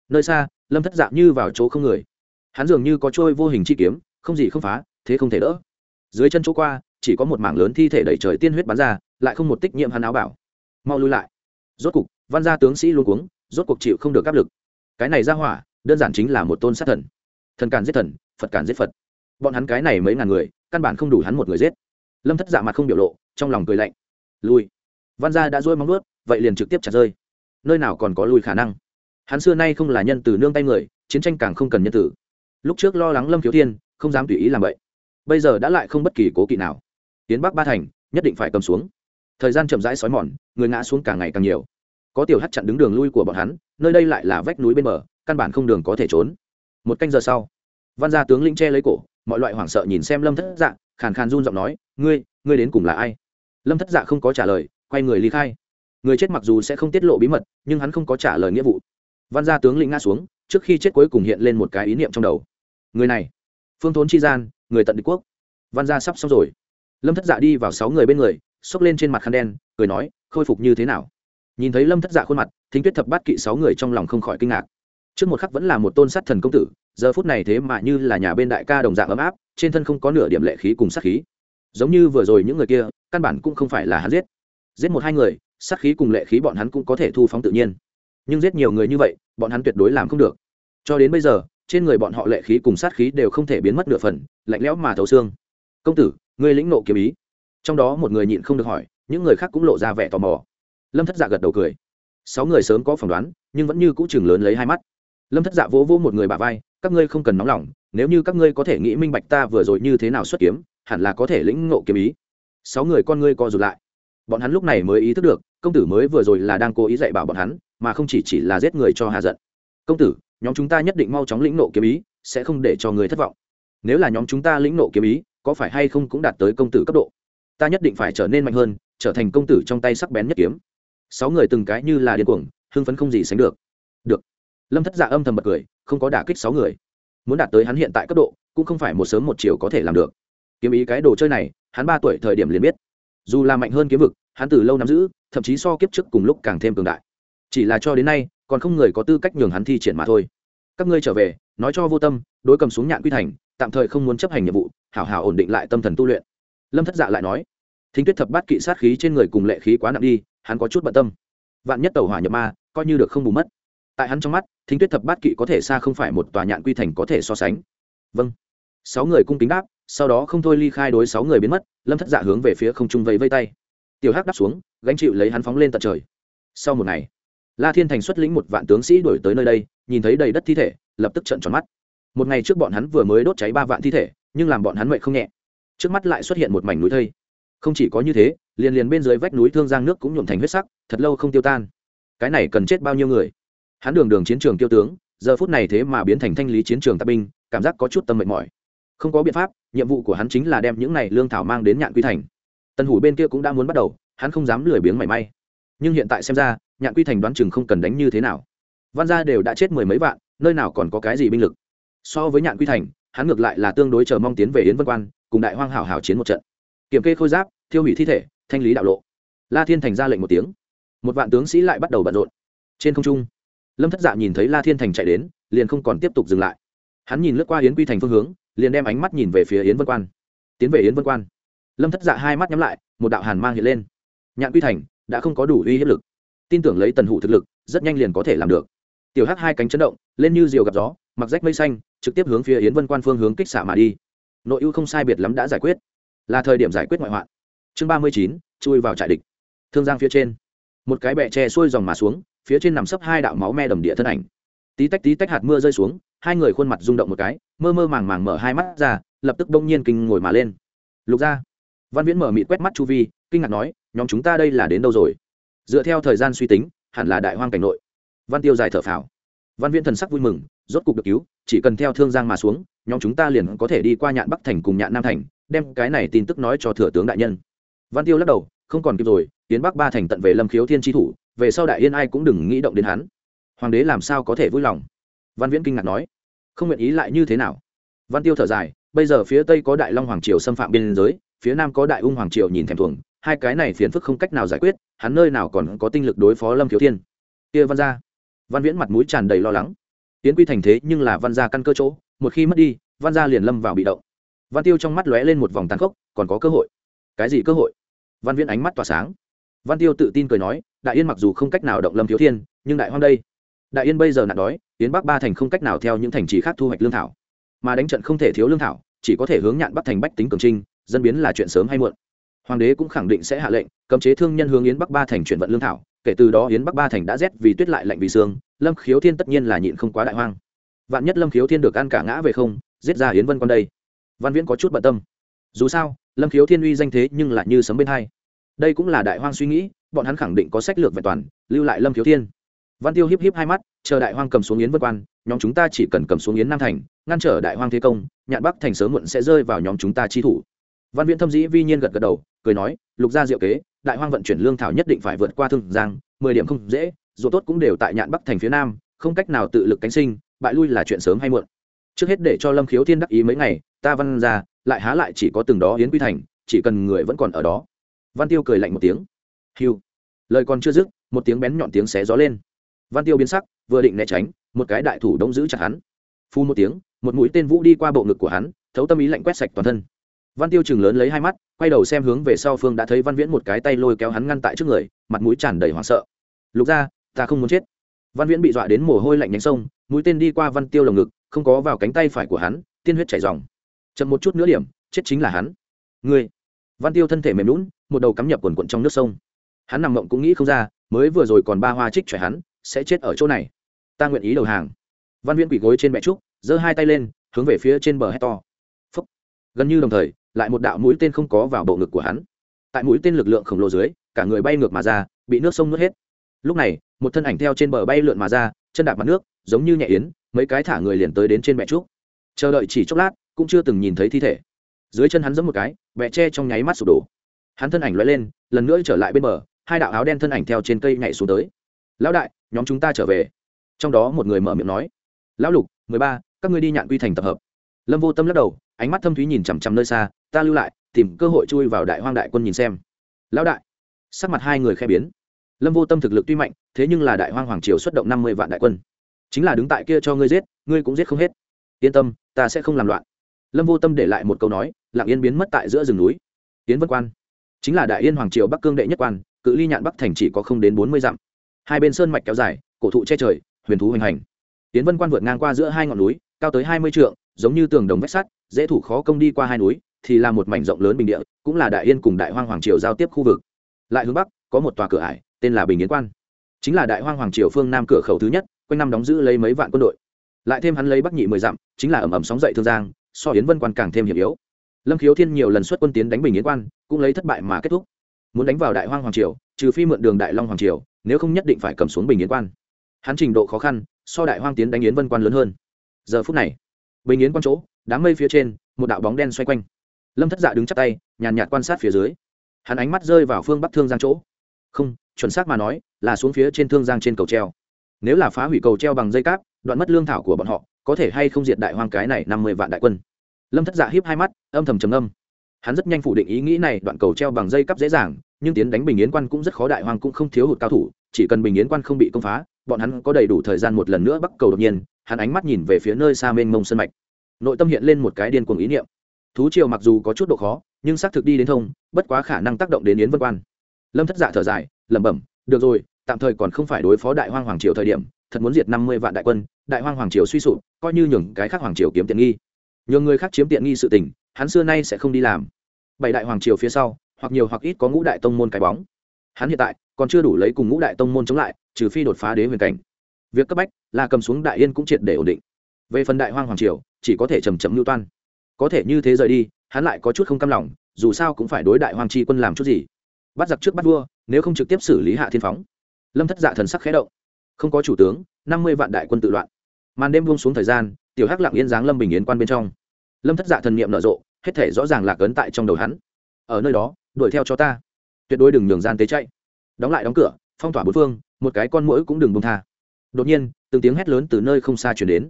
S1: Nơi xa, lâm thất dạng như vào chỗ không người. Hắn dường như có trôi vô hình chi kiếm, không gì không phá, thế không thể đỡ. Dưới chân chỗ qua, chỉ có một mảng lớn thi thể đẩy trời tiên huyết bắn ra, lại không một tích nhiệm hắn áo bảo. Mau lui lại. Rốt cục, văn gia tướng sĩ luôn cuống, rốt cuộc chịu không được áp lực. Cái này ra hỏa, đơn giản chính là một tôn sát thần. Thần càn giết thần, phật càn giết phật. Bọn hắn cái này mấy ngàn người, căn bản không đủ hắn một người giết. Lâm thất dạ mặt không biểu lộ, trong lòng cười lạnh. Lui. Văn gia đã dôi móng nuốt vậy liền trực tiếp chặt rơi. Nơi nào còn có lui khả năng? Hắn xưa nay không là nhân từ nương tay người, chiến tranh càng không cần nhân tử lúc trước lo lắng lâm khiếu thiên, không dám tùy ý làm vậy. Bây giờ đã lại không bất kỳ cố kỵ nào. Tiến bắc ba thành, nhất định phải cầm xuống. Thời gian chậm rãi xói mòn, người ngã xuống càng ngày càng nhiều. Có tiểu hắt chặn đứng đường lui của bọn hắn, nơi đây lại là vách núi bên bờ, căn bản không đường có thể trốn. Một canh giờ sau, văn gia tướng lĩnh che lấy cổ, mọi loại hoảng sợ nhìn xem lâm thất dạ khàn khàn run giọng nói, ngươi ngươi đến cùng là ai? Lâm thất dạ không có trả lời, quay người ly khai. Người chết mặc dù sẽ không tiết lộ bí mật, nhưng hắn không có trả lời nghĩa vụ văn gia tướng lĩnh ngã xuống, trước khi chết cuối cùng hiện lên một cái ý niệm trong đầu. Người này, phương thốn chi gian, người tận địch quốc. Văn gia sắp xong rồi. Lâm thất dạ đi vào sáu người bên người, xốc lên trên mặt khăn đen, cười nói, khôi phục như thế nào? Nhìn thấy lâm thất dạ khuôn mặt, thính tuyết thập bát kỵ sáu người trong lòng không khỏi kinh ngạc. Trước một khắc vẫn là một tôn sát thần công tử, giờ phút này thế mà như là nhà bên đại ca đồng dạng ấm áp, trên thân không có nửa điểm lệ khí cùng sát khí. Giống như vừa rồi những người kia, căn bản cũng không phải là hắn giết. Giết một hai người, sát khí cùng lệ khí bọn hắn cũng có thể thu phóng tự nhiên nhưng giết nhiều người như vậy, bọn hắn tuyệt đối làm không được. Cho đến bây giờ, trên người bọn họ lệ khí cùng sát khí đều không thể biến mất nửa phần, lạnh lẽo mà thấu xương. Công tử, ngươi lĩnh nộ kiếm ý. Trong đó một người nhịn không được hỏi, những người khác cũng lộ ra vẻ tò mò. Lâm thất dạ gật đầu cười. Sáu người sớm có phỏng đoán, nhưng vẫn như cũ chừng lớn lấy hai mắt. Lâm thất dạ vỗ vỗ một người bà vai, các ngươi không cần nóng lòng, nếu như các ngươi có thể nghĩ minh bạch ta vừa rồi như thế nào xuất kiếm, hẳn là có thể lĩnh ngộ kiếm ý. Sáu người con ngươi co rụt lại. Bọn hắn lúc này mới ý thức được, công tử mới vừa rồi là đang cố ý dạy bảo bọn hắn mà không chỉ chỉ là giết người cho hạ giận. Công tử, nhóm chúng ta nhất định mau chóng lĩnh nộ kiếm ý, sẽ không để cho người thất vọng. Nếu là nhóm chúng ta lĩnh nộ kiếm ý, có phải hay không cũng đạt tới công tử cấp độ? Ta nhất định phải trở nên mạnh hơn, trở thành công tử trong tay sắc bén nhất kiếm. Sáu người từng cái như là điên cuồng, hưng phấn không gì sánh được. Được. Lâm thất dạ âm thầm bật cười, không có đả kích sáu người. Muốn đạt tới hắn hiện tại cấp độ, cũng không phải một sớm một chiều có thể làm được. Kiếm ý cái đồ chơi này, hắn ba tuổi thời điểm liền biết. Dù là mạnh hơn kiếm vực, hắn từ lâu nắm giữ, thậm chí so kiếp trước cùng lúc càng thêm cường đại chỉ là cho đến nay, còn không người có tư cách nhường hắn thi triển mà thôi. Các ngươi trở về, nói cho vô tâm, đối cầm xuống nhạn quy thành, tạm thời không muốn chấp hành nhiệm vụ, hảo hảo ổn định lại tâm thần tu luyện. Lâm thất dạ lại nói, thính tuyết thập bát kỵ sát khí trên người cùng lệ khí quá nặng đi, hắn có chút bận tâm. Vạn nhất tàu hỏa nhập ma, coi như được không bù mất. Tại hắn trong mắt, thính tuyết thập bát kỵ có thể xa không phải một tòa nhạn quy thành có thể so sánh. Vâng. Sáu người cung kính đáp, sau đó không thôi ly khai đối sáu người biến mất, lâm thất dạ hướng về phía không trung vẫy vây tay. Tiểu hắc đáp xuống, gánh chịu lấy hắn phóng lên tận trời. Sau một ngày la thiên thành xuất lĩnh một vạn tướng sĩ đuổi tới nơi đây, nhìn thấy đầy đất thi thể, lập tức trận tròn mắt. Một ngày trước bọn hắn vừa mới đốt cháy ba vạn thi thể, nhưng làm bọn hắn mệnh không nhẹ. Trước mắt lại xuất hiện một mảnh núi thây. Không chỉ có như thế, liền liền bên dưới vách núi thương giang nước cũng nhuộm thành huyết sắc, thật lâu không tiêu tan. Cái này cần chết bao nhiêu người? Hắn đường đường chiến trường tiêu tướng, giờ phút này thế mà biến thành thanh lý chiến trường tạp binh, cảm giác có chút tâm mệt mỏi. Không có biện pháp, nhiệm vụ của hắn chính là đem những này lương thảo mang đến nhạn quy thành. Tần hủ bên kia cũng đã muốn bắt đầu, hắn không dám lười biếng mảy may. Nhưng hiện tại xem ra nhạn quy thành đoán chừng không cần đánh như thế nào. Văn gia đều đã chết mười mấy vạn, nơi nào còn có cái gì binh lực. So với nhạn quy thành, hắn ngược lại là tương đối chờ mong tiến về yến vân quan, cùng đại hoang hảo hảo chiến một trận. Kiểm kê khôi giáp, thiêu hủy thi thể, thanh lý đạo lộ. La thiên thành ra lệnh một tiếng. Một vạn tướng sĩ lại bắt đầu bận rộn. Trên không trung, lâm thất dạ nhìn thấy la thiên thành chạy đến, liền không còn tiếp tục dừng lại. Hắn nhìn lướt qua yến quy thành phương hướng, liền đem ánh mắt nhìn về phía yến vân quan. Tiến về yến vân quan. Lâm thất dạ hai mắt nhắm lại, một đạo hàn mang hiện lên. Nhạn quy thành đã không có đủ uy hiếp lực tin tưởng lấy tần hủ thực lực, rất nhanh liền có thể làm được. Tiểu hắc hai cánh chấn động, lên như diều gặp gió, mặc rách mây xanh, trực tiếp hướng phía yến vân quan phương hướng kích xạ mà đi. Nội ưu không sai biệt lắm đã giải quyết. Là thời điểm giải quyết ngoại hoạn. Chương ba mươi chín, chui vào trại địch. Thương giang phía trên. Một cái bẹ tre xuôi dòng mà xuống, phía trên nằm sấp hai đạo máu me đầm địa thân ảnh. Tí tách tí tách hạt mưa rơi xuống, hai người khuôn mặt rung động một cái, mơ mơ màng màng mở hai mắt ra, lập tức đông nhiên kinh ngồi mà lên. Lục ra văn viễn mở mịt quét mắt chu vi, kinh ngạc nói, nhóm chúng ta đây là đến đâu rồi? Dựa theo thời gian suy tính, hẳn là đại hoang cảnh nội. Văn tiêu dài thở phào. Văn viễn thần sắc vui mừng, rốt cục được cứu, chỉ cần theo thương giang mà xuống, nhóm chúng ta liền có thể đi qua nhạn bắc thành cùng nhạn nam thành, đem cái này tin tức nói cho thừa tướng đại nhân. Văn tiêu lắc đầu, không còn kịp rồi, tiến bắc ba thành tận về lâm khiếu thiên tri thủ, về sau đại yên ai cũng đừng nghĩ động đến hắn. Hoàng đế làm sao có thể vui lòng? Văn viễn kinh ngạc nói. Không nguyện ý lại như thế nào? Văn tiêu thở dài, bây giờ phía tây có đại long hoàng triều xâm phạm biên giới, phía nam có đại ung hoàng triều nhìn thèm thuồng hai cái này phiền phức không cách nào giải quyết, hắn nơi nào còn có tinh lực đối phó lâm khiếu thiên. Kia văn gia. Văn viễn mặt mũi tràn đầy lo lắng. Tiến quy thành thế nhưng là văn gia căn cơ chỗ, một khi mất đi, văn gia liền lâm vào bị động. Văn tiêu trong mắt lóe lên một vòng tàn khốc, còn có cơ hội. Cái gì cơ hội? Văn viễn ánh mắt tỏa sáng. Văn tiêu tự tin cười nói, đại yên mặc dù không cách nào động lâm thiếu thiên, nhưng đại hoang đây. Đại yên bây giờ nạn đói tiến bắc ba thành không cách nào theo những thành trì khác thu hoạch lương thảo. Mà đánh trận không thể thiếu lương thảo, chỉ có thể hướng nhạn bắc thành bách tính cường trinh, dân biến là chuyện sớm hay muộn hoàng đế cũng khẳng định sẽ hạ lệnh, cấm chế thương nhân hướng yến bắc ba thành chuyển vận lương thảo, kể từ đó yến bắc ba thành đã rét vì tuyết lại lạnh vì sương, lâm khiếu thiên tất nhiên là nhịn không quá đại hoang. Vạn nhất lâm khiếu thiên được ăn cả ngã về không, giết ra yến vân con đây. Văn viễn có chút bận tâm. Dù sao, lâm khiếu thiên uy danh thế nhưng lại như sấm bên hai. Đây cũng là đại hoang suy nghĩ, bọn hắn khẳng định có sách lược vẹn toàn, lưu lại lâm khiếu thiên. Văn tiêu hiếp hiếp hai mắt, chờ đại hoang cầm xuống yến vân quan, nhóm chúng ta chỉ cần cầm xuống yến nam thành, ngăn trở đại hoang thế công, nhạn bắc thành sớm muộn sẽ rơi vào nhóm chúng ta chi thủ văn viễn thâm dĩ vi nhiên gật gật đầu, cười nói, lục gia diệu kế, đại hoang vận chuyển lương thảo nhất định phải vượt qua thương giang, mười điểm không dễ, dù tốt cũng đều tại nhạn bắc thành phía nam, không cách nào tự lực cánh sinh, bại lui là chuyện sớm hay muộn. Trước hết để cho lâm khiếu thiên đắc ý mấy ngày, ta văn ra lại há lại chỉ có từng đó hiến quy thành, chỉ cần người vẫn còn ở đó. Văn tiêu cười lạnh một tiếng. Hiu lời còn chưa dứt, một tiếng bén nhọn tiếng xé gió lên. Văn tiêu biến sắc, vừa định né tránh, một cái đại thủ đông giữ chặt hắn. Phu một tiếng, một mũi tên vũ đi qua bộ ngực của hắn, thấu tâm ý lạnh quét sạch toàn thân văn tiêu chừng lớn lấy hai mắt, quay đầu xem hướng về sau phương đã thấy văn viễn một cái tay lôi kéo hắn ngăn tại trước người, mặt mũi tràn đầy hoảng sợ. Lục ra ta không muốn chết. Văn viễn bị dọa đến mồ hôi lạnh nhánh sông, mũi tên đi qua văn tiêu lồng ngực, không có vào cánh tay phải của hắn, tiên huyết chảy dòng chậm một chút nữa điểm, chết chính là hắn. Ngươi. Văn tiêu thân thể mềm lún một đầu cắm nhập quần quận trong nước sông. Hắn nằm mộng cũng nghĩ không ra, mới vừa rồi còn ba hoa trích chọi hắn, sẽ chết ở chỗ này. Ta nguyện ý đầu hàng. Văn viễn quỷ gối trên mẹ trúc, giơ hai tay lên, hướng về phía trên bờ hét to. Phúc. gần như đồng thời lại một đạo mũi tên không có vào bộ ngực của hắn. Tại mũi tên lực lượng khổng lồ dưới, cả người bay ngược mà ra, bị nước sông nuốt hết. Lúc này, một thân ảnh theo trên bờ bay lượn mà ra, chân đạp mặt nước, giống như nhẹ yến, mấy cái thả người liền tới đến trên mẹ trúc. Chờ đợi chỉ chốc lát, cũng chưa từng nhìn thấy thi thể. Dưới chân hắn giẫm một cái, bẹ tre trong nháy mắt sụp đổ. Hắn thân ảnh lóe lên, lần nữa trở lại bên bờ, hai đạo áo đen thân ảnh theo trên cây nhảy xuống tới. Lão đại, nhóm chúng ta trở về. Trong đó một người mở miệng nói. Lão lục, mười ba, các ngươi đi nhạn quy thành tập hợp. Lâm vô tâm lắc đầu, ánh mắt thâm thúy nhìn chằm chằm nơi xa ta lưu lại, tìm cơ hội chui vào đại hoang đại quân nhìn xem. Lão đại. Sắc mặt hai người khe biến. Lâm vô tâm thực lực tuy mạnh, thế nhưng là đại hoang hoàng triều xuất động năm mươi vạn đại quân. Chính là đứng tại kia cho ngươi giết, ngươi cũng giết không hết. Yên tâm, ta sẽ không làm loạn. Lâm vô tâm để lại một câu nói, lặng yên biến mất tại giữa rừng núi. Tiến vân quan. Chính là đại yên hoàng triều bắc cương đệ nhất quan, cự ly nhạn bắc thành chỉ có không đến bốn mươi dặm. Hai bên sơn mạch kéo dài, cổ thụ che trời, huyền thú hoành hành. Tiến vân quan vượt ngang qua giữa hai ngọn núi, cao tới hai mươi trượng, giống như tường đồng vách sắt, dễ thủ khó công đi qua hai núi thì là một mảnh rộng lớn bình địa, cũng là đại yên cùng đại hoang hoàng triều giao tiếp khu vực. Lại hướng bắc, có một tòa cửa ải, tên là bình yến quan. Chính là đại hoang hoàng triều phương nam cửa khẩu thứ nhất, quanh năm đóng giữ lấy mấy vạn quân đội. Lại thêm hắn lấy bắc nhị mười dặm, chính là ẩm ẩm sóng dậy thương giang, so yến vân quan càng thêm hiểm yếu. Lâm khiếu thiên nhiều lần xuất quân tiến đánh bình yến quan, cũng lấy thất bại mà kết thúc. Muốn đánh vào đại hoang hoàng triều, trừ phi mượn đường đại long hoàng triều, nếu không nhất định phải cầm xuống bình yến quan. Hắn trình độ khó khăn, so đại hoang tiến đánh yến vân quan lớn hơn. Giờ phút này, bình yến quan chỗ, đám mây phía trên, một đạo bóng đen xoay quanh lâm thất dạ đứng chắp tay, nhàn nhạt quan sát phía dưới. Hắn ánh mắt rơi vào phương bắc thương giang chỗ. Không, chuẩn xác mà nói, là xuống phía trên thương giang trên cầu treo. Nếu là phá hủy cầu treo bằng dây cáp, đoạn mất lương thảo của bọn họ, có thể hay không diệt đại hoang cái này năm mươi vạn đại quân. Lâm thất dạ hiếp hai mắt, âm thầm trầm âm hắn rất nhanh phủ định ý nghĩ này, đoạn cầu treo bằng dây cáp dễ dàng, nhưng tiến đánh bình yến quan cũng rất khó, đại hoang cũng không thiếu hụt cao thủ, chỉ cần bình yến quan không bị công phá, bọn hắn có đầy đủ thời gian một lần nữa bắt cầu đột nhiên. Hắn ánh mắt nhìn về phía nơi xa mênh mông sân mạch. Nội tâm hiện lên một cái điên cuồng ý niệm thú triều mặc dù có chút độ khó, nhưng xác thực đi đến thông, bất quá khả năng tác động đến yến vân quan. Lâm thất dạ thở dài, lẩm bẩm, được rồi, tạm thời còn không phải đối phó đại hoang hoàng triều thời điểm, thật muốn diệt năm mươi vạn đại quân, đại hoang hoàng triều suy sụp, coi như nhường cái khác hoàng triều kiếm tiện nghi. Nhường người khác chiếm tiện nghi sự tình, hắn xưa nay sẽ không đi làm. Bảy đại hoàng triều phía sau, hoặc nhiều hoặc ít có ngũ đại tông môn cái bóng. Hắn hiện tại còn chưa đủ lấy cùng ngũ đại tông môn chống lại, trừ phi đột phá đế huyền cảnh. Việc cấp bách là cầm xuống đại yên cũng triệt để ổn định. Về phần đại hoang hoàng triều, chỉ có thể chầm chậm lưu toan có thể như thế rời đi, hắn lại có chút không cam lòng, dù sao cũng phải đối đại hoàng tri quân làm chút gì. Bắt giặc trước bắt vua, nếu không trực tiếp xử lý hạ thiên phóng. Lâm thất dạ thần sắc khẽ động. Không có chủ tướng, năm mươi vạn đại quân tự loạn. Màn đêm buông xuống thời gian, tiểu hắc lặng yên dáng lâm bình yến quan bên trong. Lâm thất dạ thần niệm nở rộ, hết thể rõ ràng lạc ấn tại trong đầu hắn. Ở nơi đó, đuổi theo cho ta. Tuyệt đối đừng nhường gian tế chạy. Đóng lại đóng cửa, phong tỏa bốn phương, một cái con mũi cũng đừng bông tha. Đột nhiên, từng tiếng hét lớn từ nơi không xa chuyển đến.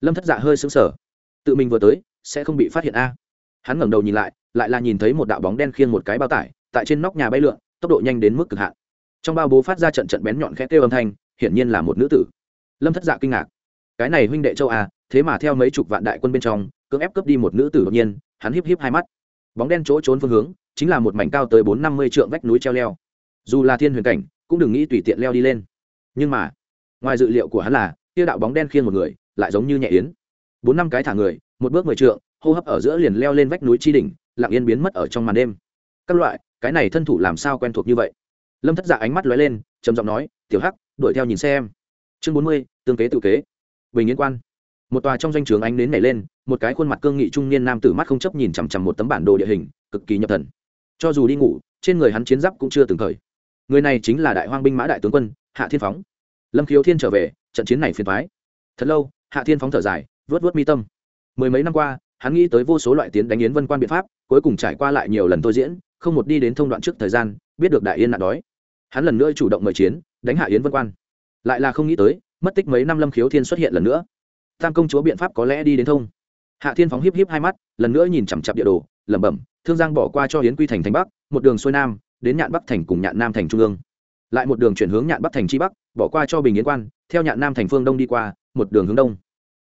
S1: Lâm thất dạ hơi sững sờ. Tự mình vừa tới sẽ không bị phát hiện a. Hắn ngẩng đầu nhìn lại lại là nhìn thấy một đạo bóng đen khiêng một cái bao tải, tại trên nóc nhà bay lượn, tốc độ nhanh đến mức cực hạn. Trong bao bố phát ra trận trận bén nhọn khẽ kêu âm thanh, hiển nhiên là một nữ tử. Lâm thất dạ kinh ngạc. Cái này huynh đệ châu a thế mà theo mấy chục vạn đại quân bên trong, cưỡng ép cướp đi một nữ tử đột nhiên, hắn híp híp hai mắt. Bóng đen chỗ trốn phương hướng, chính là một mảnh cao tới bốn năm mươi trượng vách núi treo leo. Dù là thiên huyền cảnh, cũng đừng nghĩ tùy tiện leo đi lên. Nhưng mà, ngoài dự liệu của hắn là tiêu đạo bóng đen khiêng một người, lại giống như nhẹ yến. Bốn năm cái thả người một bước mười trượng, hô hấp ở giữa liền leo lên vách núi chi đỉnh, lặng yên biến mất ở trong màn đêm. Các loại, cái này thân thủ làm sao quen thuộc như vậy? Lâm thất dạ ánh mắt lóe lên, trầm giọng nói, tiểu hắc, đuổi theo nhìn xem. Chương bốn mươi, tương kế tự kế. Bình yên quan. Một tòa trong doanh trường ánh đến nảy lên, một cái khuôn mặt cương nghị trung niên nam tử mắt không chấp nhìn chằm chằm một tấm bản đồ địa hình, cực kỳ nhập thần. Cho dù đi ngủ, trên người hắn chiến giáp cũng chưa từng thời người này chính là đại hoang binh mã đại tướng quân, hạ thiên phóng. Lâm khiếu thiên trở về, trận chiến này phiền thoái thật lâu, hạ thiên phóng thở dài vớt vớt mi tâm mười mấy năm qua, hắn nghĩ tới vô số loại tiến đánh yến vân quan biện pháp, cuối cùng trải qua lại nhiều lần tôi diễn, không một đi đến thông đoạn trước thời gian, biết được đại yên nạn đói. Hắn lần nữa chủ động mời chiến, đánh hạ yến vân quan. Lại là không nghĩ tới, mất tích mấy năm lâm khiếu thiên xuất hiện lần nữa. Tam công chúa biện pháp có lẽ đi đến thông. Hạ thiên phóng hiếp hiếp hai mắt, lần nữa nhìn chằm chặp địa đồ, lẩm bẩm, thương giang bỏ qua cho hiến quy thành thành bắc, một đường xuôi nam, đến nhạn bắc thành cùng nhạn nam thành trung ương. Lại một đường chuyển hướng nhạn bắc thành chi bắc, bỏ qua cho bình yến quan, theo nhạn nam thành phương đông đi qua, một đường hướng đông.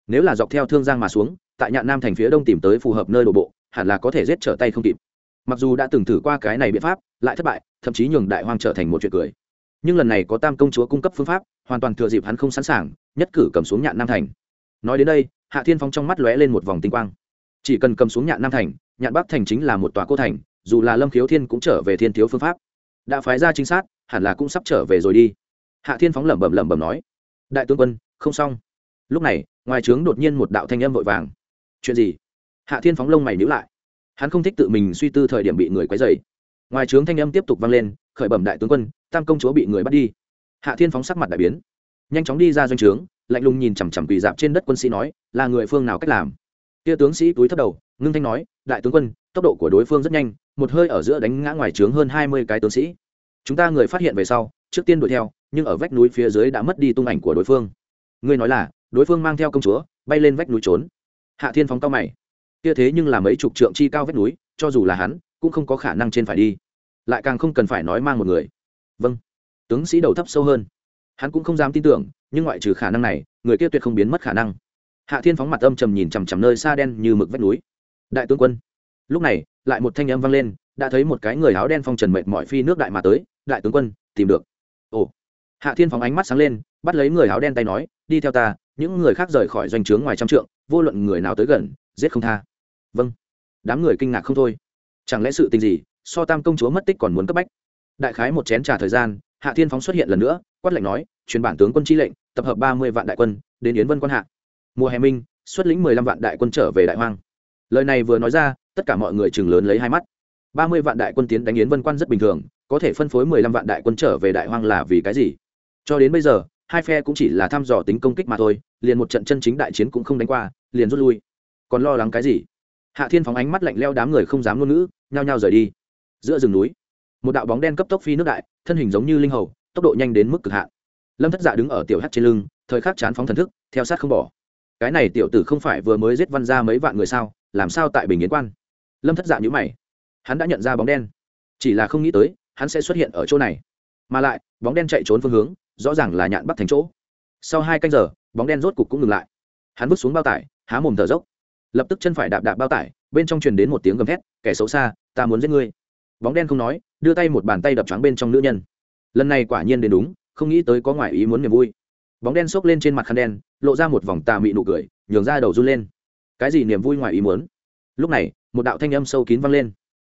S1: Nếu là dọc theo thương giang mà xuống tại nhạn nam thành phía đông tìm tới phù hợp nơi đổ bộ, hẳn là có thể giết trở tay không kịp. Mặc dù đã từng thử qua cái này biện pháp, lại thất bại, thậm chí nhường đại hoang trở thành một chuyện cười. Nhưng lần này có tam công chúa cung cấp phương pháp, hoàn toàn thừa dịp hắn không sẵn sàng, nhất cử cầm xuống nhạn nam thành. Nói đến đây, hạ thiên phong trong mắt lóe lên một vòng tinh quang. Chỉ cần cầm xuống nhạn nam thành, nhạn bắc thành chính là một tòa cô thành, dù là lâm khiếu thiên cũng trở về thiên thiếu phương pháp. Đã phái ra chính xác hẳn là cũng sắp trở về rồi đi. Hạ thiên phóng lẩm bẩm lẩm bẩm nói. Đại tướng quân, không xong. Lúc này, ngoài trướng đột nhiên một đạo thanh âm vội vàng chuyện gì? Hạ thiên phóng lông mày nhữ lại. Hắn không thích tự mình suy tư thời điểm bị người quấy dày ngoài trướng thanh âm tiếp tục vang lên, khởi bẩm đại tướng quân, tam công chúa bị người bắt đi. Hạ thiên phóng sắc mặt đại biến. Nhanh chóng đi ra doanh trướng, lạnh lùng nhìn chằm chằm quỳ dạp trên đất quân sĩ nói, là người phương nào cách làm? Kia tướng sĩ túi thấp đầu, ngưng thanh nói, đại tướng quân, tốc độ của đối phương rất nhanh, một hơi ở giữa đánh ngã ngoài trướng hơn hai mươi cái tướng sĩ. Chúng ta người phát hiện về sau, trước tiên đuổi theo, nhưng ở vách núi phía dưới đã mất đi tung ảnh của đối phương. Ngươi nói là, đối phương mang theo công chúa, bay lên vách núi trốn hạ thiên phóng cao mày. Kia thế nhưng là mấy chục trượng chi cao vách núi, cho dù là hắn, cũng không có khả năng trên phải đi. Lại càng không cần phải nói mang một người. Vâng. Tướng sĩ đầu thấp sâu hơn. Hắn cũng không dám tin tưởng, nhưng ngoại trừ khả năng này, người kia tuyệt không biến mất khả năng. Hạ thiên phóng mặt âm trầm nhìn chằm chằm nơi xa đen như mực vách núi. Đại tướng quân. Lúc này, lại một thanh âm vang lên, đã thấy một cái người áo đen phong trần mệt mỏi phi nước đại mà tới. Đại tướng quân, tìm được. Ồ. Hạ thiên phóng ánh mắt sáng lên, bắt lấy người áo đen tay nói, đi theo ta, những người khác rời khỏi doanh trướng ngoài trăm trượng vô luận người nào tới gần, giết không tha. Vâng. Đám người kinh ngạc không thôi. Chẳng lẽ sự tình gì, so tam công chúa mất tích còn muốn cấp bách? Đại khái một chén t r à thời gian, hạ thiên phóng xuất hiện lần nữa, quát lệnh nói, truyền bản tướng quân chi lệnh, tập hợp ba mươi vạn đại quân, đến yến vân quan hạ. Mùa hè minh, xuất lĩnh mười lăm vạn đại quân trở về đại hoang. Lời này vừa nói ra, tất cả mọi người chừng lớn lấy hai mắt. Ba mươi vạn đại quân tiến đánh yến vân quan rất bình thường, có thể phân phối mười lăm vạn đại quân trở về đại hoang là vì cái gì? Cho đến bây giờ, hai phe cũng chỉ là thăm dò tính công kích mà thôi, liền một trận chân chính đại chiến cũng không đánh qua liền rút lui. Còn lo lắng cái gì? Hạ thiên phóng ánh mắt lạnh leo đám người không dám ngôn ngữ, nhao nhao rời đi. Giữa rừng núi, một đạo bóng đen cấp tốc phi nước đại, thân hình giống như linh hầu, tốc độ nhanh đến mức cực hạn. Lâm thất dạ đứng ở tiểu hát trên lưng, thời khắc chán phóng thần thức, theo sát không bỏ. Cái này tiểu tử không phải vừa mới giết văn ra mấy vạn người sao, làm sao tại bình yến quan? Lâm thất dạ nhữ mày. Hắn đã nhận ra bóng đen. Chỉ là không nghĩ tới, hắn sẽ xuất hiện ở chỗ này. Mà lại, bóng đen chạy trốn phương hướng, rõ ràng là nhạn bắt thành chỗ. Sau hai canh giờ, bóng đen rốt cục cũng ngừng lại. Hắn bước xuống bao tải há mồm thở dốc. Lập tức chân phải đạp đạp bao tải, bên trong truyền đến một tiếng gầm thét, kẻ xấu xa, ta muốn giết ngươi. Bóng đen không nói, đưa tay một bàn tay đập trắng bên trong nữ nhân. Lần này quả nhiên đến đúng, không nghĩ tới có ngoại ý muốn niềm vui. Bóng đen xốc lên trên mặt khăn đen, lộ ra một vòng tà mị nụ cười, nhường ra đầu run lên. Cái gì niềm vui ngoài ý muốn? Lúc này, một đạo thanh âm sâu kín vang lên.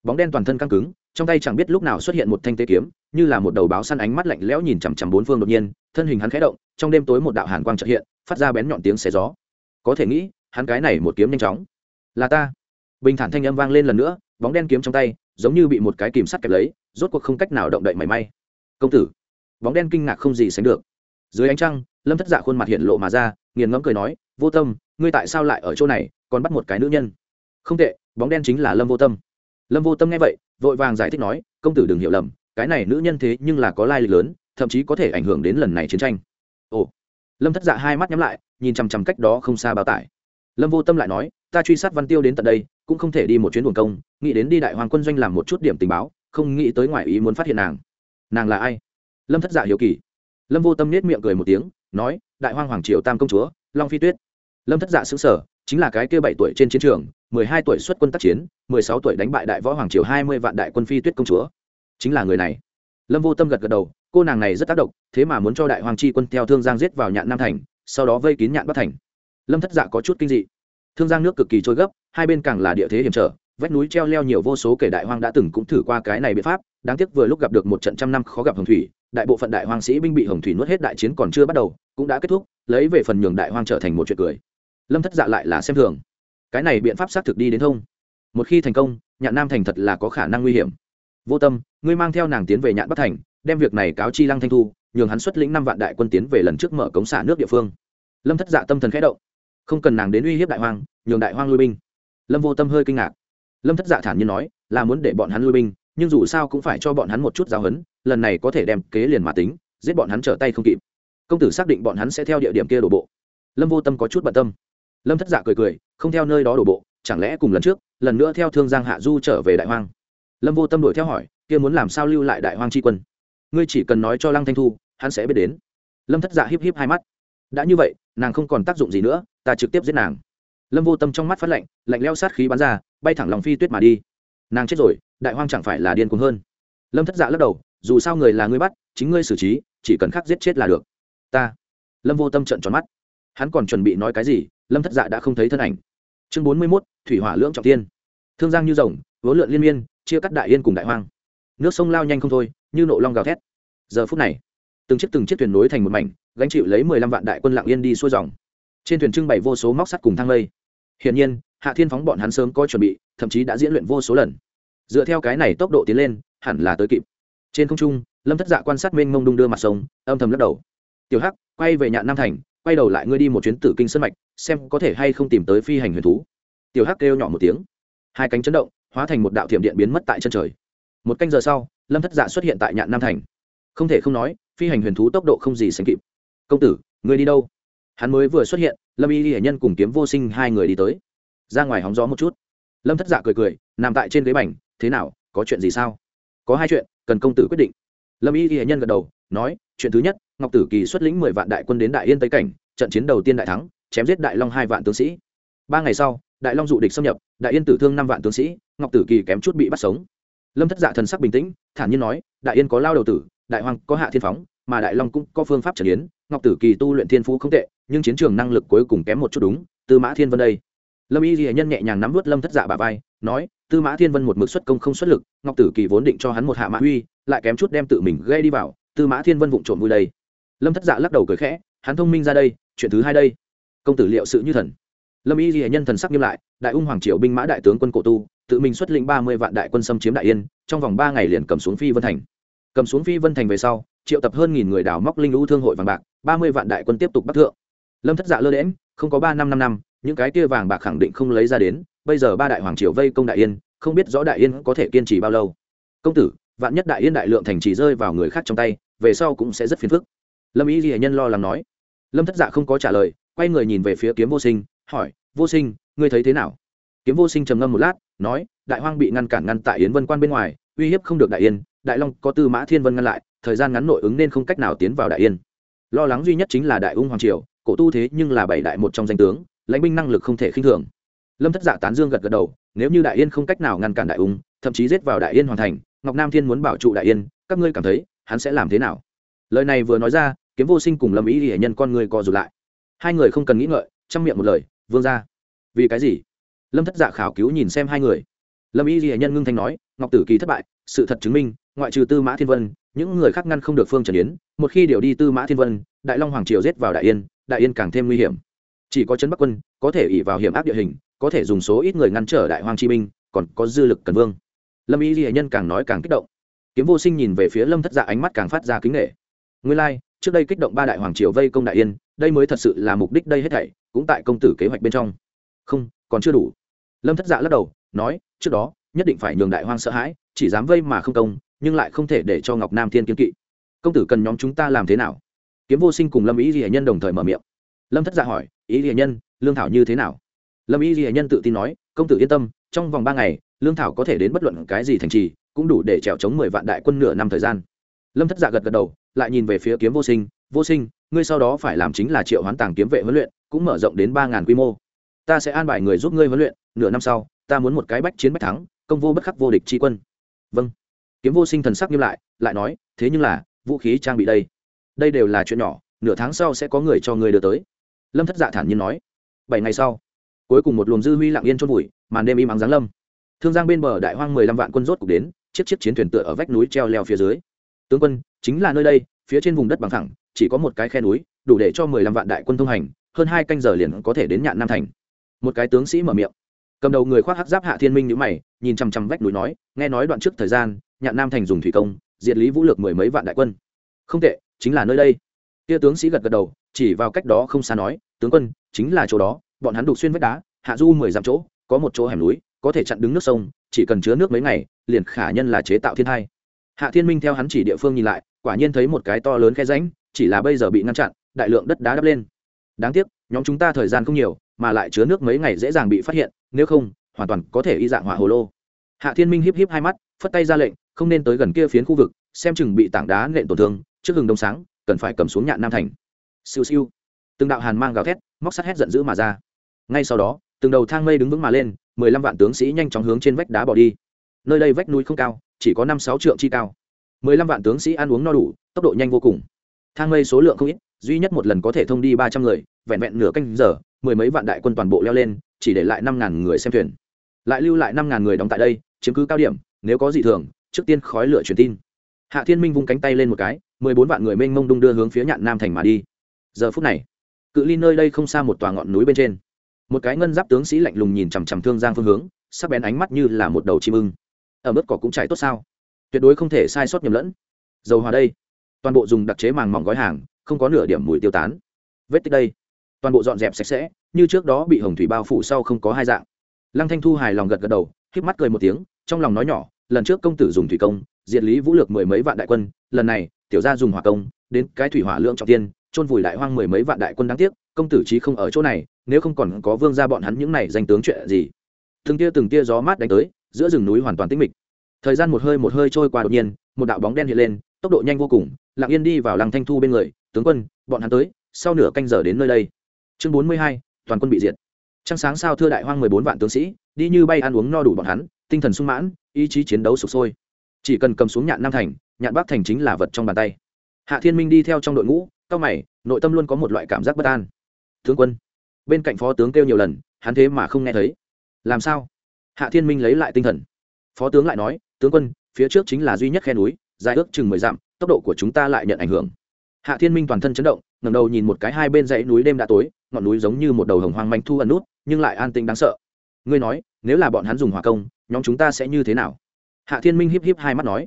S1: Bóng đen toàn thân căng cứng, trong tay chẳng biết lúc nào xuất hiện một thanh tế kiếm, như là một đầu báo săn ánh mắt lạnh lẽo nhìn chằm chằm bốn phương đột nhiên, thân hình hắn khẽ động, trong đêm tối một đạo hàn quang trợ hiện, phát ra bén nhọn tiếng xé gió. Có thể nghĩ hắn cái này một kiếm nhanh chóng. Là ta. Bình thản thanh âm vang lên lần nữa, bóng đen kiếm trong tay, giống như bị một cái kìm sắt kẹp lấy, rốt cuộc không cách nào động đậy mảy may. Công tử. Bóng đen kinh ngạc không gì sánh được. Dưới ánh trăng, lâm thất dạ khuôn mặt hiện lộ mà ra, nghiền ngẫm cười nói, vô tâm, ngươi tại sao lại ở chỗ này, còn bắt một cái nữ nhân? Không tệ, bóng đen chính là lâm vô tâm. Lâm vô tâm nghe vậy, vội vàng giải thích nói, công tử đừng hiểu lầm, cái này nữ nhân thế nhưng là có lai lịch lớn, thậm chí có thể ảnh hưởng đến lần này chiến tranh. Ồ. Lâm thất dạ hai mắt nhắm lại, nhìn chằm chằm cách đó không xa bao tải lâm vô tâm lại nói, ta truy sát văn tiêu đến tận đây, cũng không thể đi một chuyến buồn công, nghĩ đến đi đại hoàng quân doanh làm một chút điểm tình báo, không nghĩ tới ngoài ý muốn phát hiện nàng. Nàng là ai? Lâm thất dạ hiểu kỳ. Lâm vô tâm nết miệng cười một tiếng, nói, đại Hoàng hoàng triều tam công chúa, long phi tuyết. Lâm thất dạ xứng sở chính là cái kia bảy tuổi trên chiến trường, mười hai tuổi xuất quân tác chiến, mười sáu tuổi đánh bại đại võ hoàng triều hai mươi vạn đại quân phi tuyết công chúa. Chính là người này. Lâm vô tâm gật gật đầu, cô nàng này rất tác động, thế mà muốn cho đại hoàng chi quân theo thương giang giết vào nhạn nam thành, sau đó vây kín nhạn bắc thành lâm thất dạ có chút kinh dị. Thương giang nước cực kỳ trôi gấp, hai bên càng là địa thế hiểm trở, vách núi treo leo nhiều vô số kể đại hoang đã từng cũng thử qua cái này biện pháp, đáng tiếc vừa lúc gặp được một trận trăm năm khó gặp hồng thủy, đại bộ phận đại hoang sĩ binh bị hồng thủy nuốt hết đại chiến còn chưa bắt đầu, cũng đã kết thúc, lấy về phần nhường đại hoang trở thành một chuyện cười. Lâm thất dạ lại là xem thường. Cái này biện pháp xác thực đi đến thông. Một khi thành công, nhạn nam thành thật là có khả năng nguy hiểm. Vô tâm, ngươi mang theo nàng tiến về nhạn bắc thành, đem việc này cáo chi lăng thanh thu, nhường hắn xuất lĩnh năm vạn đại quân tiến về lần trước mở cống xả nước địa phương. Lâm thất dạ tâm thần khẽ động không cần nàng đến uy hiếp đại hoang, nhường đại hoang lui binh. Lâm vô tâm hơi kinh ngạc. Lâm thất dạ thản nhiên nói, là muốn để bọn hắn lui binh, nhưng dù sao cũng phải cho bọn hắn một chút giáo hấn lần này có thể đem kế liền mà tính, giết bọn hắn trở tay không kịp. Công tử xác định bọn hắn sẽ theo địa điểm kia đổ bộ. Lâm vô tâm có chút bận tâm. Lâm thất dạ cười cười, không theo nơi đó đổ bộ, chẳng lẽ cùng lần trước, lần nữa theo thương giang hạ du trở về đại hoang? Lâm vô tâm đuổi theo hỏi, kia muốn làm sao lưu lại đại hoang tri quân? Ngươi chỉ cần nói cho lăng thanh thu, hắn sẽ biết đến. Lâm thất dạ híp híp hai mắt đã như vậy, nàng không còn tác dụng gì nữa, ta trực tiếp giết nàng. Lâm vô tâm trong mắt phát lạnh lạnh leo sát khí bắn ra, bay thẳng lòng phi tuyết mà đi. Nàng chết rồi, đại hoang chẳng phải là điên cuồng hơn. Lâm thất dạ lắc đầu, dù sao người là ngươi bắt, chính ngươi xử trí, chỉ cần khắc giết chết là được. Ta. Lâm vô tâm trận tròn mắt. Hắn còn chuẩn bị nói cái gì, lâm thất dạ đã không thấy thân ảnh. Chương bốn mươi mốt, thủy hỏa lưỡng trọng tiên thương giang như rồng vốn lượn liên miên, chia cắt đại yên cùng đại hoang. Nước sông lao nhanh không thôi, như nộ long gào thét. Giờ phút này từng chiếc từng chiếc thuyền nối thành một mảnh, gánh chịu lấy mười lăm vạn đại quân lạng yên đi xuôi dòng. Trên thuyền trưng bày vô số móc sắt cùng thang lây. Hiển nhiên, hạ thiên phóng bọn hắn sớm có chuẩn bị, thậm chí đã diễn luyện vô số lần. Dựa theo cái này tốc độ tiến lên, hẳn là tới kịp. Trên không trung, lâm thất dạ quan sát mênh mông đung đưa mặt sông, âm thầm lắc đầu. Tiểu hắc, quay về nhạn nam thành, quay đầu lại ngươi đi một chuyến tử kinh sân mạch, xem có thể hay không tìm tới phi hành huyền thú. Tiểu hắc kêu nhỏ một tiếng. Hai cánh chấn động, hóa thành một đạo thiểm điện biến mất tại chân trời. Một canh giờ sau, lâm thất dạ xuất hiện tại nhạn nam thành. Không thể không nói phi hành huyền thú tốc độ không gì sánh kịp. Công tử, ngươi đi đâu? Hắn mới vừa xuất hiện, lâm y hiển nhân cùng kiếm vô sinh hai người đi tới. Ra ngoài hóng gió một chút. Lâm thất dạ cười cười, nằm tại trên ghế bành, thế nào, có chuyện gì sao? Có hai chuyện, cần công tử quyết định. Lâm y hiển nhân gật đầu, nói, chuyện thứ nhất, ngọc tử kỳ xuất lĩnh mười vạn đại quân đến đại yên tây cảnh, trận chiến đầu tiên đại thắng, chém giết đại long hai vạn tướng sĩ. Ba ngày sau, đại long dụ địch xâm nhập, đại yên tử thương năm vạn tướng sĩ, ngọc tử kỳ kém chút bị bắt sống. Lâm thất dạ thần sắc bình tĩnh, thản nhiên nói, đại yên có lao đầu tử đại hoàng có hạ thiên phóng, mà đại long cũng có phương pháp trần yến. Ngọc tử kỳ tu luyện thiên phú không tệ, nhưng chiến trường năng lực cuối cùng kém một chút đúng, tư mã thiên vân đây. Lâm y ghi nhân nhẹ nhàng nắm vút lâm thất dạ bà vai, nói, tư mã thiên vân một mực xuất công không xuất lực, ngọc tử kỳ vốn định cho hắn một hạ mã huy lại kém chút đem tự mình gây đi vào, tư mã thiên vân vụng trộm vui đây. Lâm thất dạ lắc đầu cười khẽ, hắn thông minh ra đây, chuyện thứ hai đây. Công tử liệu sự như thần. Lâm y ghi nhân thần sắc nghiêm lại, đại ung hoàng triều binh mã đại tướng quân cổ tu, tự mình xuất lĩnh ba mươi vạn đại quân xâm chiếm đại yên, trong vòng ba ngày liền cầm xuống phi vân thành cầm xuống phi vân thành về sau, triệu tập hơn nghìn người đào móc linh lũ thương hội vàng bạc, ba mươi vạn đại quân tiếp tục bắc thượng. Lâm thất dạ lơ đễm không có ba năm năm năm, những cái kia vàng bạc khẳng định không lấy ra đến, bây giờ ba đại hoàng triều vây công đại yên, không biết rõ đại yên có thể kiên trì bao lâu. Công tử, vạn nhất đại yên đại lượng thành trì rơi vào người khác trong tay, về sau cũng sẽ rất phiền phức. Lâm ý ghi nhân lo lắng nói. Lâm thất dạ không có trả lời, quay người nhìn về phía kiếm vô sinh, hỏi, vô sinh, ngươi thấy thế nào? Kiếm vô sinh trầm ngâm một lát, nói, đại hoang bị ngăn cản ngăn tại yến vân quan bên ngoài, uy hiếp không được đại yên đại long có tư mã thiên vân ngăn lại, thời gian ngắn nội ứng nên không cách nào tiến vào đại yên. Lo lắng duy nhất chính là đại ung hoàng triều, cổ tu thế nhưng là bảy đại một trong danh tướng, lãnh binh năng lực không thể khinh thường. Lâm thất dạ tán dương gật gật đầu, nếu như đại yên không cách nào ngăn cản đại ung, thậm chí giết vào đại yên hoàn thành, ngọc nam thiên muốn bảo trụ đại yên, các ngươi cảm thấy, hắn sẽ làm thế nào? Lời này vừa nói ra, kiếm vô sinh cùng lâm ý hệ nhân con người co rụt lại. Hai người không cần nghĩ ngợi, chăm miệng một lời, vương ra vì cái gì? Lâm thất dạ khảo cứu nhìn xem hai người. Lâm y hệ nhân ngưng thanh nói, ngọc tử kỳ thất bại, sự thật chứng minh ngoại trừ tư mã thiên vân những người khác ngăn không được phương trần yến một khi điều đi tư mã thiên vân đại long hoàng triều giết vào đại yên đại yên càng thêm nguy hiểm. Chỉ có trấn bắc quân có thể ỉ vào hiểm áp địa hình có thể dùng số ít người ngăn trở đại hoàng chi minh còn có dư lực cần vương. Lâm y ghi nhân càng nói càng kích động. Kiếm vô sinh nhìn về phía lâm thất dạ ánh mắt càng phát ra kính nghệ nguyên lai、like, trước đây kích động ba đại hoàng triều vây công đại yên đây mới thật sự là mục đích đây hết thảy cũng tại công tử kế hoạch bên trong. Không còn chưa đủ. Lâm thất dạ lắc đầu nói trước đó nhất định phải nhường đại hoang sợ hãi chỉ dám vây mà không công nhưng lại không thể để cho ngọc nam thiên kiến kỵ. Công tử cần nhóm chúng ta làm thế nào? Kiếm vô sinh cùng lâm ý ghi nhân đồng thời mở miệng. Lâm thất dạ hỏi ý ghi nhân, lương thảo như thế nào? Lâm ý ghi nhân tự tin nói, công tử yên tâm, trong vòng ba ngày, lương thảo có thể đến bất luận cái gì thành trì, cũng đủ để trèo chống mười vạn đại quân nửa năm thời gian. Lâm thất dạ gật gật đầu, lại nhìn về phía kiếm vô sinh vô sinh, ngươi sau đó phải làm chính là triệu hoán tàng kiếm vệ huấn luyện, cũng mở rộng đến ba ngàn quy mô. Ta sẽ an bài người giúp ngươi huấn luyện, nửa năm sau, ta muốn một cái bách chiến bách thắng, công vô bất khắc vô địch tri quân. Vâng kiếm vô sinh thần sắc nghiêm lại lại nói, thế nhưng là, vũ khí trang bị đây đây đều là chuyện nhỏ, nửa tháng sau sẽ có người cho người đưa tới. Lâm thất dạ thản nhiên nói. Bảy ngày sau, cuối cùng một luồng dư huy lặng yên chôn vùi, màn đêm im ắng giáng lâm. Thương giang bên bờ đại hoang mười lăm vạn quân rốt cục đến, chiếc chiếc chiến thuyền tựa ở vách núi treo leo phía dưới. Tướng quân, chính là nơi đây, phía trên vùng đất bằng thẳng chỉ có một cái khe núi, đủ để cho mười lăm vạn đại quân thông hành, hơn hai canh giờ liền có thể đến nhạn nam thành. Một cái tướng sĩ mở miệng, cầm đầu người khoác hắc giáp hạ thiên minh nhữ mày, nhìn chằm chằm vách núi nói, nghe nói đoạn trước thời gian nhạn nam thành dùng thủy công, diệt lý vũ lược mười mấy vạn đại quân. Không tệ, chính là nơi đây. Tia tướng sĩ gật gật đầu, chỉ vào cách đó không xa nói, tướng quân, chính là chỗ đó, bọn hắn đục xuyên vách đá, hạ du mười dặm chỗ, có một chỗ hẻm núi, có thể chặn đứng nước sông, chỉ cần chứa nước mấy ngày, liền khả nhân là chế tạo thiên thai. Hạ thiên minh theo hắn chỉ địa phương nhìn lại, quả nhiên thấy một cái to lớn khe ránh chỉ là bây giờ bị ngăn chặn, đại lượng đất đá đắp lên. Đáng tiếc, nhóm chúng ta thời gian không nhiều, mà lại chứa nước mấy ngày dễ dàng bị phát hiện, nếu không, hoàn toàn có thể y dạng hỏa hồ lô. Hạ thiên minh híp híp hai mắt, phất tay ra lệnh không nên tới gần kia phiến khu vực, xem chừng bị tảng đá nện tổn thương, trước hừng đông sáng, cần phải cầm xuống nhạn nam thành. Siêu siêu. Từng đạo hàn mang gào thét, móc sắt hét giận dữ mà ra. Ngay sau đó, từng đầu thang mây đứng vững mà lên, mười lăm vạn tướng sĩ nhanh chóng hướng trên vách đá bỏ đi. Nơi đây vách núi không cao, chỉ có năm sáu trượng chi cao. Mười lăm vạn tướng sĩ ăn uống no đủ, tốc độ nhanh vô cùng. Thang mây số lượng không ít, duy nhất một lần có thể thông đi ba trăm người, vẹn vẹn nửa canh giờ, mười mấy vạn đại quân toàn bộ leo lên, chỉ để lại năm ngàn người xem thuyền. Lại lưu lại năm ngàn người đóng tại đây, chiếm cứ cao điểm, nếu có gì thường trước tiên khói lửa truyền tin. Hạ thiên minh vung cánh tay lên một cái, mười bốn vạn người mênh mông đung đưa hướng phía nhạn nam thành mà đi. Giờ phút này, cự ly nơi đây không xa một tòa ngọn núi bên trên. Một cái ngân giáp tướng sĩ lạnh lùng nhìn chằm chằm thương giang phương hướng, sắc bén ánh mắt như là một đầu chim ưng. Ở mức cỏ cũng chảy tốt sao? Tuyệt đối không thể sai sót nhầm lẫn. Dầu hòa đây. Toàn bộ dùng đặc chế màng mỏng gói hàng, không có nửa điểm mùi tiêu tán. Vết tích đây. Toàn bộ dọn dẹp sạch sẽ, như trước đó bị hồng thủy bao phủ sau không có hai dạng. Lăng thanh thu hài lòng gật gật đầu k mắt cười một tiếng, trong lòng nói nhỏ lần trước công tử dùng thủy công, diệt lý vũ lược mười mấy vạn đại quân, lần này, tiểu gia dùng hỏa công, đến cái thủy hỏa lượng trọng tiên, chôn vùi đại hoang mười mấy vạn đại quân đáng tiếc, công tử chí không ở chỗ này, nếu không còn có vương gia bọn hắn những này danh tướng chuyện gì. Từng tia từng tia gió mát đánh tới, giữa rừng núi hoàn toàn tĩnh mịch. Thời gian một hơi một hơi trôi qua đột nhiên, một đạo bóng đen hiện lên, tốc độ nhanh vô cùng, lặng yên đi vào lăng thanh thu bên người, tướng quân, bọn hắn tới, sau nửa canh giờ đến nơi đây. Chương bốn mươi hai, toàn quân bị diệt. Trăng sáng sao thưa đại hoang mười bốn vạn tướng sĩ, đi như bay ăn uống no đủ bọn hắn tinh thần sung mãn, ý chí chiến đấu sụp sôi. Chỉ cần cầm xuống nhạn nam thành, nhạn bắc thành chính là vật trong bàn tay. Hạ thiên minh đi theo trong đội ngũ, cao mày, nội tâm luôn có một loại cảm giác bất an. Tướng quân, bên cạnh phó tướng kêu nhiều lần, hắn thế mà không nghe thấy. Làm sao? Hạ thiên minh lấy lại tinh thần. Phó tướng lại nói, tướng quân, phía trước chính là duy nhất khe núi, dài ước chừng mười dặm, tốc độ của chúng ta lại nhận ảnh hưởng. Hạ thiên minh toàn thân chấn động ngầm đầu nhìn một cái hai bên dãy núi đêm đã tối, ngọn núi giống như một đầu hồng hoang manh thu ẩn nút, nhưng lại an tĩnh đáng sợ. Ngươi nói, nếu là bọn hắn dùng hỏa công nhóm chúng ta sẽ như thế nào? Hạ thiên minh híp híp hai mắt nói.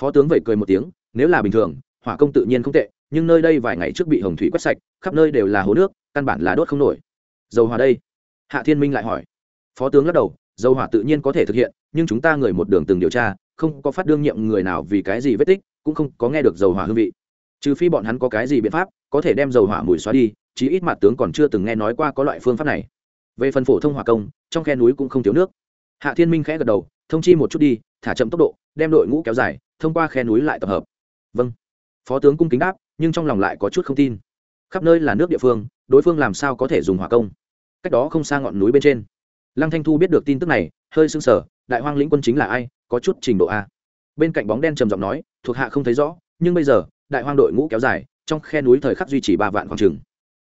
S1: Phó tướng vậy cười một tiếng, nếu là bình thường, hỏa công tự nhiên không tệ, nhưng nơi đây vài ngày trước bị hồng thủy quét sạch, khắp nơi đều là hố nước, căn bản là đốt không nổi. Dầu hỏa đây? Hạ thiên minh lại hỏi. Phó tướng lắc đầu, dầu hỏa tự nhiên có thể thực hiện, nhưng chúng ta người một đường từng điều tra, không có phát đương nhiệm người nào vì cái gì vết tích, cũng không có nghe được dầu hỏa hương vị. Trừ phi bọn hắn có cái gì biện pháp, có thể đem dầu hỏa mùi xóa đi, chí ít mặt tướng còn chưa từng nghe nói qua có loại phương pháp này. Về phần phổ thông hỏa công, trong khe núi cũng không thiếu nước hạ thiên minh khẽ gật đầu, thông chi một chút đi, thả chậm tốc độ, đem đội ngũ kéo dài, thông qua khe núi lại tập hợp. Vâng. Phó tướng cung kính đáp, nhưng trong lòng lại có chút không tin. Khắp nơi là nước địa phương, đối phương làm sao có thể dùng hỏa công? Cách đó không xa ngọn núi bên trên. Lăng thanh thu biết được tin tức này, hơi sưng sờ, đại hoang lĩnh quân chính là ai, có chút trình độ a. Bên cạnh bóng đen trầm giọng nói, thuộc hạ không thấy rõ, nhưng bây giờ, đại hoang đội ngũ kéo dài, trong khe núi thời khắc duy trì ba vạn khoảng trừng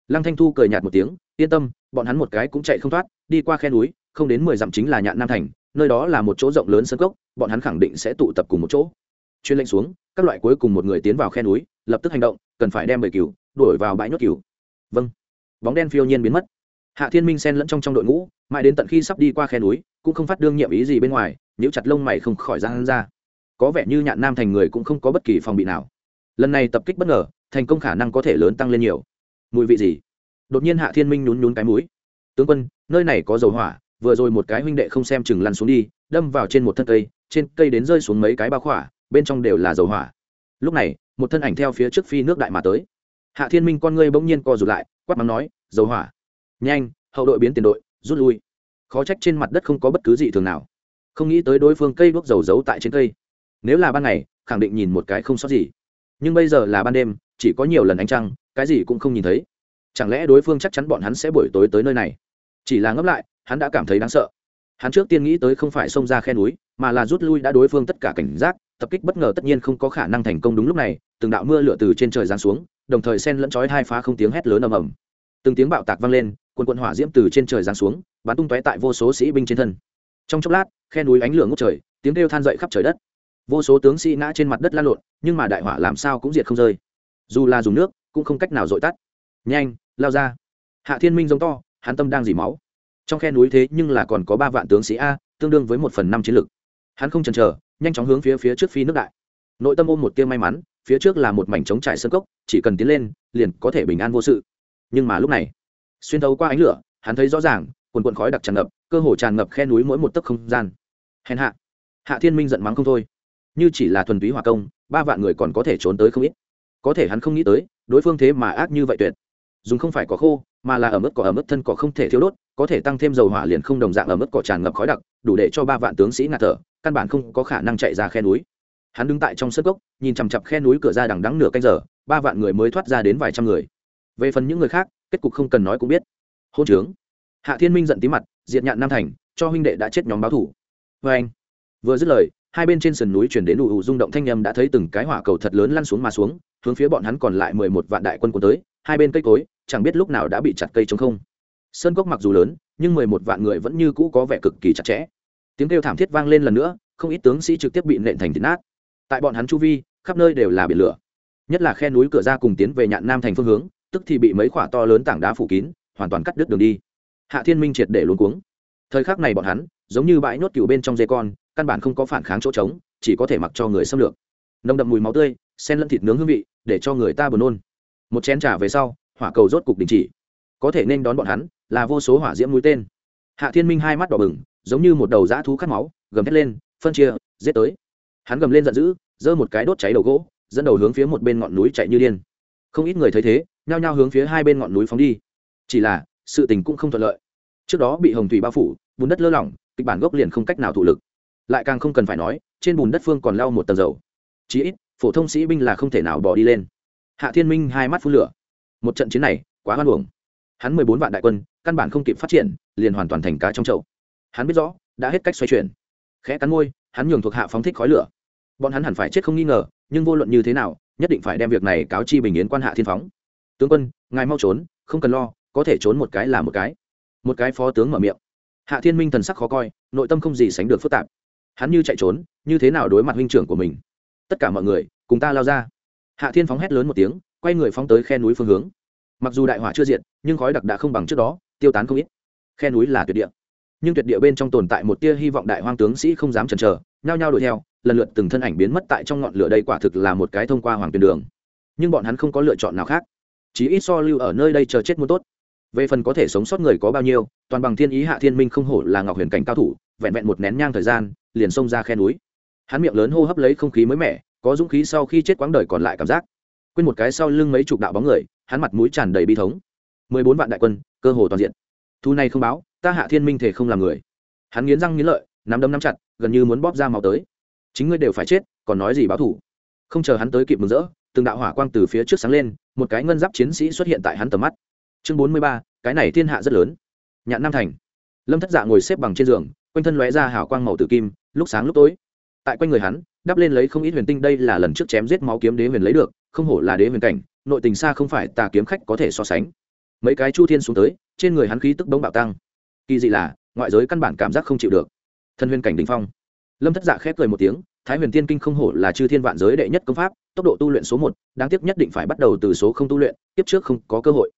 S1: lăng thanh thu cười nhạt một tiếng, yên tâm, bọn hắn một cái cũng chạy không thoát, đi qua khe núi không đến mười dặm chính là nhạn nam thành, nơi đó là một chỗ rộng lớn sân cốc, bọn hắn khẳng định sẽ tụ tập cùng một chỗ. Chuyên lệnh xuống, các loại cuối cùng một người tiến vào khe núi, lập tức hành động, cần phải đem bầy cừu đuổi vào bãi nhốt cừu. Vâng. Bóng đen phiêu nhiên biến mất. Hạ thiên minh xen lẫn trong trong đội ngũ, mãi đến tận khi sắp đi qua khe núi, cũng không phát đương nhiệm ý gì bên ngoài nếu chặt lông mày không khỏi ra hắn ra. Có vẻ như nhạn nam thành người cũng không có bất kỳ phòng bị nào. Lần này tập kích bất ngờ, thành công khả năng có thể lớn tăng lên nhiều. Mùi vị gì? Đột nhiên hạ thiên minh nhún nhún cái mũi. Tướng quân, nơi này có dầu hỏa vừa rồi một cái huynh đệ không xem chừng lăn xuống đi, đâm vào trên một thân cây, trên cây đến rơi xuống mấy cái bao khỏa, bên trong đều là dầu hỏa. Lúc này, một thân ảnh theo phía trước phi nước đại mà tới. Hạ thiên minh con ngươi bỗng nhiên co rụt lại, quát mắng nói, dầu hỏa, nhanh, hậu đội biến tiền đội, rút lui. Khó trách trên mặt đất không có bất cứ gì thường nào. Không nghĩ tới đối phương cây đuốc dầu giấu tại trên cây. Nếu là ban ngày, khẳng định nhìn một cái không sót gì. Nhưng bây giờ là ban đêm, chỉ có nhiều lần ánh trăng, cái gì cũng không nhìn thấy. Chẳng lẽ đối phương chắc chắn bọn hắn sẽ buổi tối tới nơi này? Chỉ là ngấp lại, hắn đã cảm thấy đáng sợ. Hắn trước tiên nghĩ tới không phải xông ra khe núi, mà là rút lui đã đối phương tất cả cảnh giác, tập kích bất ngờ tất nhiên không có khả năng thành công đúng lúc này, từng đạo mưa lửa từ trên trời giáng xuống, đồng thời sen lẫn chói hai phá không tiếng hét lớn ầm ầm. Từng tiếng bạo tạc vang lên quần quần hỏa diễm từ trên trời giáng xuống, bắn tung tóe tại vô số sĩ binh trên thân. Trong chốc lát, khe núi ánh lửa ngút trời, tiếng kêu than dậy khắp trời đất. Vô số tướng sĩ ngã trên mặt đất lan lộn, nhưng mà đại hỏa làm sao cũng diệt không rơi. Dù là dùng nước, cũng không cách nào dội tắt. Nhanh, lao ra. Hạ thiên minh giống to hắn tâm đang dỉ máu. Trong khe núi thế nhưng là còn có ba vạn tướng sĩ a, tương đương với một phần năm chiến lực. Hắn không chần chờ, nhanh chóng hướng phía phía trước phi nước đại. Nội tâm ôm một tiêu may mắn, phía trước là một mảnh trống trải sân cốc, chỉ cần tiến lên, liền có thể bình an vô sự. Nhưng mà lúc này, xuyên thấu qua ánh lửa, hắn thấy rõ ràng, quần quần khói đặc tràn ngập, cơ hồ tràn ngập khe núi mỗi một tấc không gian. Hèn hạ hạ thiên minh giận mắng không thôi. Như chỉ là thuần túy hỏa công, ba vạn người còn có thể trốn tới không ít. Có thể hắn không nghĩ tới, đối phương thế mà ác như vậy tuyệt dùng không phải cỏ khô, mà là ở mức cỏ ở mức thân cỏ không thể thiếu đốt, có thể tăng thêm dầu hỏa liền không đồng dạng ở mức cỏ tràn ngập khói đặc, đủ để cho ba vạn tướng sĩ ngạt thở, căn bản không có khả năng chạy ra khe núi. Hắn đứng tại trong sân gốc nhìn chằm chặp khe núi cửa ra đằng đắng nửa canh giờ, ba vạn người mới thoát ra đến vài trăm người. Về phần những người khác, kết cục không cần nói cũng biết. Hôn trướng. Hạ thiên minh giận tí mặt, diệt nhạn nam thành, cho huynh đệ đã chết nhóm báo thủ. Vê anh. Vừa dứt lời hai bên trên sườn núi chuyển đến ù ủ rung động thanh nhầm đã thấy từng cái hỏa cầu thật lớn lăn xuống mà xuống, hướng phía bọn hắn còn lại mười một vạn đại quân cuốn tới, hai bên cây cối, chẳng biết lúc nào đã bị chặt cây chống không. Sơn cốc mặc dù lớn, nhưng mười một vạn người vẫn như cũ có vẻ cực kỳ chặt chẽ. Tiếng kêu thảm thiết vang lên lần nữa, không ít tướng sĩ trực tiếp bị nện thành thịt nát. Tại bọn hắn chu vi, khắp nơi đều là biển lửa. Nhất là khe núi cửa ra cùng tiến về nhạn nam thành phương hướng, tức thì bị mấy khoả to lớn tảng đá phủ kín, hoàn toàn cắt đứt đường đi. Hạ thiên minh triệt để luôn cuống. Thời khắc này bọn hắn, giống như bãi nhốt cựu bên trong dây con căn bản không có phản kháng chỗ trống, chỉ có thể mặc cho người xâm lược. Nồng đậm mùi máu tươi sen lẫn thịt nướng hương vị, để cho người ta buồn nôn. Một chén trà về sau, hỏa cầu rốt cục đình chỉ. Có thể nên đón bọn hắn là vô số hỏa diễm mũi tên. Hạ thiên minh hai mắt đỏ bừng, giống như một đầu dã thú cắt máu, gầm thét lên, phân chia, giết tới. Hắn gầm lên giận dữ, giơ một cái đốt cháy đầu gỗ, dẫn đầu hướng phía một bên ngọn núi chạy như điên. Không ít người thấy thế, nhao nhao hướng phía hai bên ngọn núi phóng đi. Chỉ là, sự tình cũng không thuận lợi. Trước đó bị hồng thủy bao phủ, bùn đất lơ lỏng, kịch bản gốc liền không cách nào thụ lực lại càng không cần phải nói, trên bùn đất phương còn lau một tầng dầu. Chí ít, phổ thông sĩ binh là không thể nào bỏ đi lên. Hạ thiên minh hai mắt phun lửa. Một trận chiến này, quá hoan hưởng hắn mười bốn vạn đại quân, căn bản không kịp phát triển, liền hoàn toàn thành cá trong chậu. Hắn biết rõ, đã hết cách xoay chuyển. Khẽ cắn môi, hắn nhường thuộc hạ phóng thích khói lửa. Bọn hắn hẳn phải chết không nghi ngờ, nhưng vô luận như thế nào, nhất định phải đem việc này cáo chi bình yến quan hạ thiên phóng. Tướng quân, ngài mau trốn, không cần lo, có thể trốn một cái là một cái. Một cái phó tướng mở miệng. Hạ thiên minh thần sắc khó coi, nội tâm không gì sánh được phức tạp hắn như chạy trốn, như thế nào đối mặt huynh trưởng của mình? Tất cả mọi người, cùng ta lao ra. Hạ thiên phóng hét lớn một tiếng, quay người phóng tới khe núi phương hướng. Mặc dù đại hỏa chưa diệt, nhưng khói đặc đã không bằng trước đó, tiêu tán không ít. Khe núi là tuyệt địa. Nhưng tuyệt địa bên trong tồn tại một tia hy vọng đại hoang tướng sĩ không dám chần chờ, nhao nhao đuổi theo, lần lượt từng thân ảnh biến mất tại trong ngọn lửa đây quả thực là một cái thông qua hoàng tuyền đường. Nhưng bọn hắn không có lựa chọn nào khác. Chỉ ít so lưu ở nơi đây chờ chết muốn tốt. Về phần có thể sống sót người có bao nhiêu, toàn bằng thiên ý hạ thiên minh không hổ là ngọc huyền cảnh cao thủ vẹn vẹn một nén nhang thời gian, liền xông ra khe núi. Hắn miệng lớn hô hấp lấy không khí mới mẻ, có dũng khí sau khi chết quãng đời còn lại cảm giác. Quên một cái sau lưng mấy chục đạo bóng người, hắn mặt mũi tràn đầy bi thống. Mười bốn vạn đại quân, cơ hồ toàn diện. Thu này không báo, ta hạ thiên minh thể không làm người. Hắn nghiến răng nghiến lợi, nắm đấm nắm chặt, gần như muốn bóp ra màu tới. Chính ngươi đều phải chết, còn nói gì báo thủ. Không chờ hắn tới kịp mừng rỡ, từng đạo hỏa quang từ phía trước sáng lên, một cái ngân giáp chiến sĩ xuất hiện tại hắn tầm mắt. Chương bốn mươi ba, cái này thiên hạ rất lớn. Nhạn nam thành. Lâm thất dạ ngồi xếp bằng trên giường quanh thân lóe ra hào quang màu tử kim, lúc sáng lúc tối. Tại quanh người hắn, đắp lên lấy không ít huyền tinh, đây là lần trước chém giết máu kiếm đế huyền lấy được, không hổ là đế huyền cảnh, nội tình xa không phải tà kiếm khách có thể so sánh. Mấy cái chu thiên xuống tới, trên người hắn khí tức bóng bạo tăng. Kỳ dị là, ngoại giới căn bản cảm giác không chịu được. Thân huyền cảnh đỉnh phong. Lâm thất dạ khép cười một tiếng, thái huyền tiên kinh không hổ là chư thiên vạn giới đệ nhất công pháp, tốc độ tu luyện số một, đáng tiếc nhất định phải bắt đầu từ số không tu luyện tiếp trước không có cơ hội.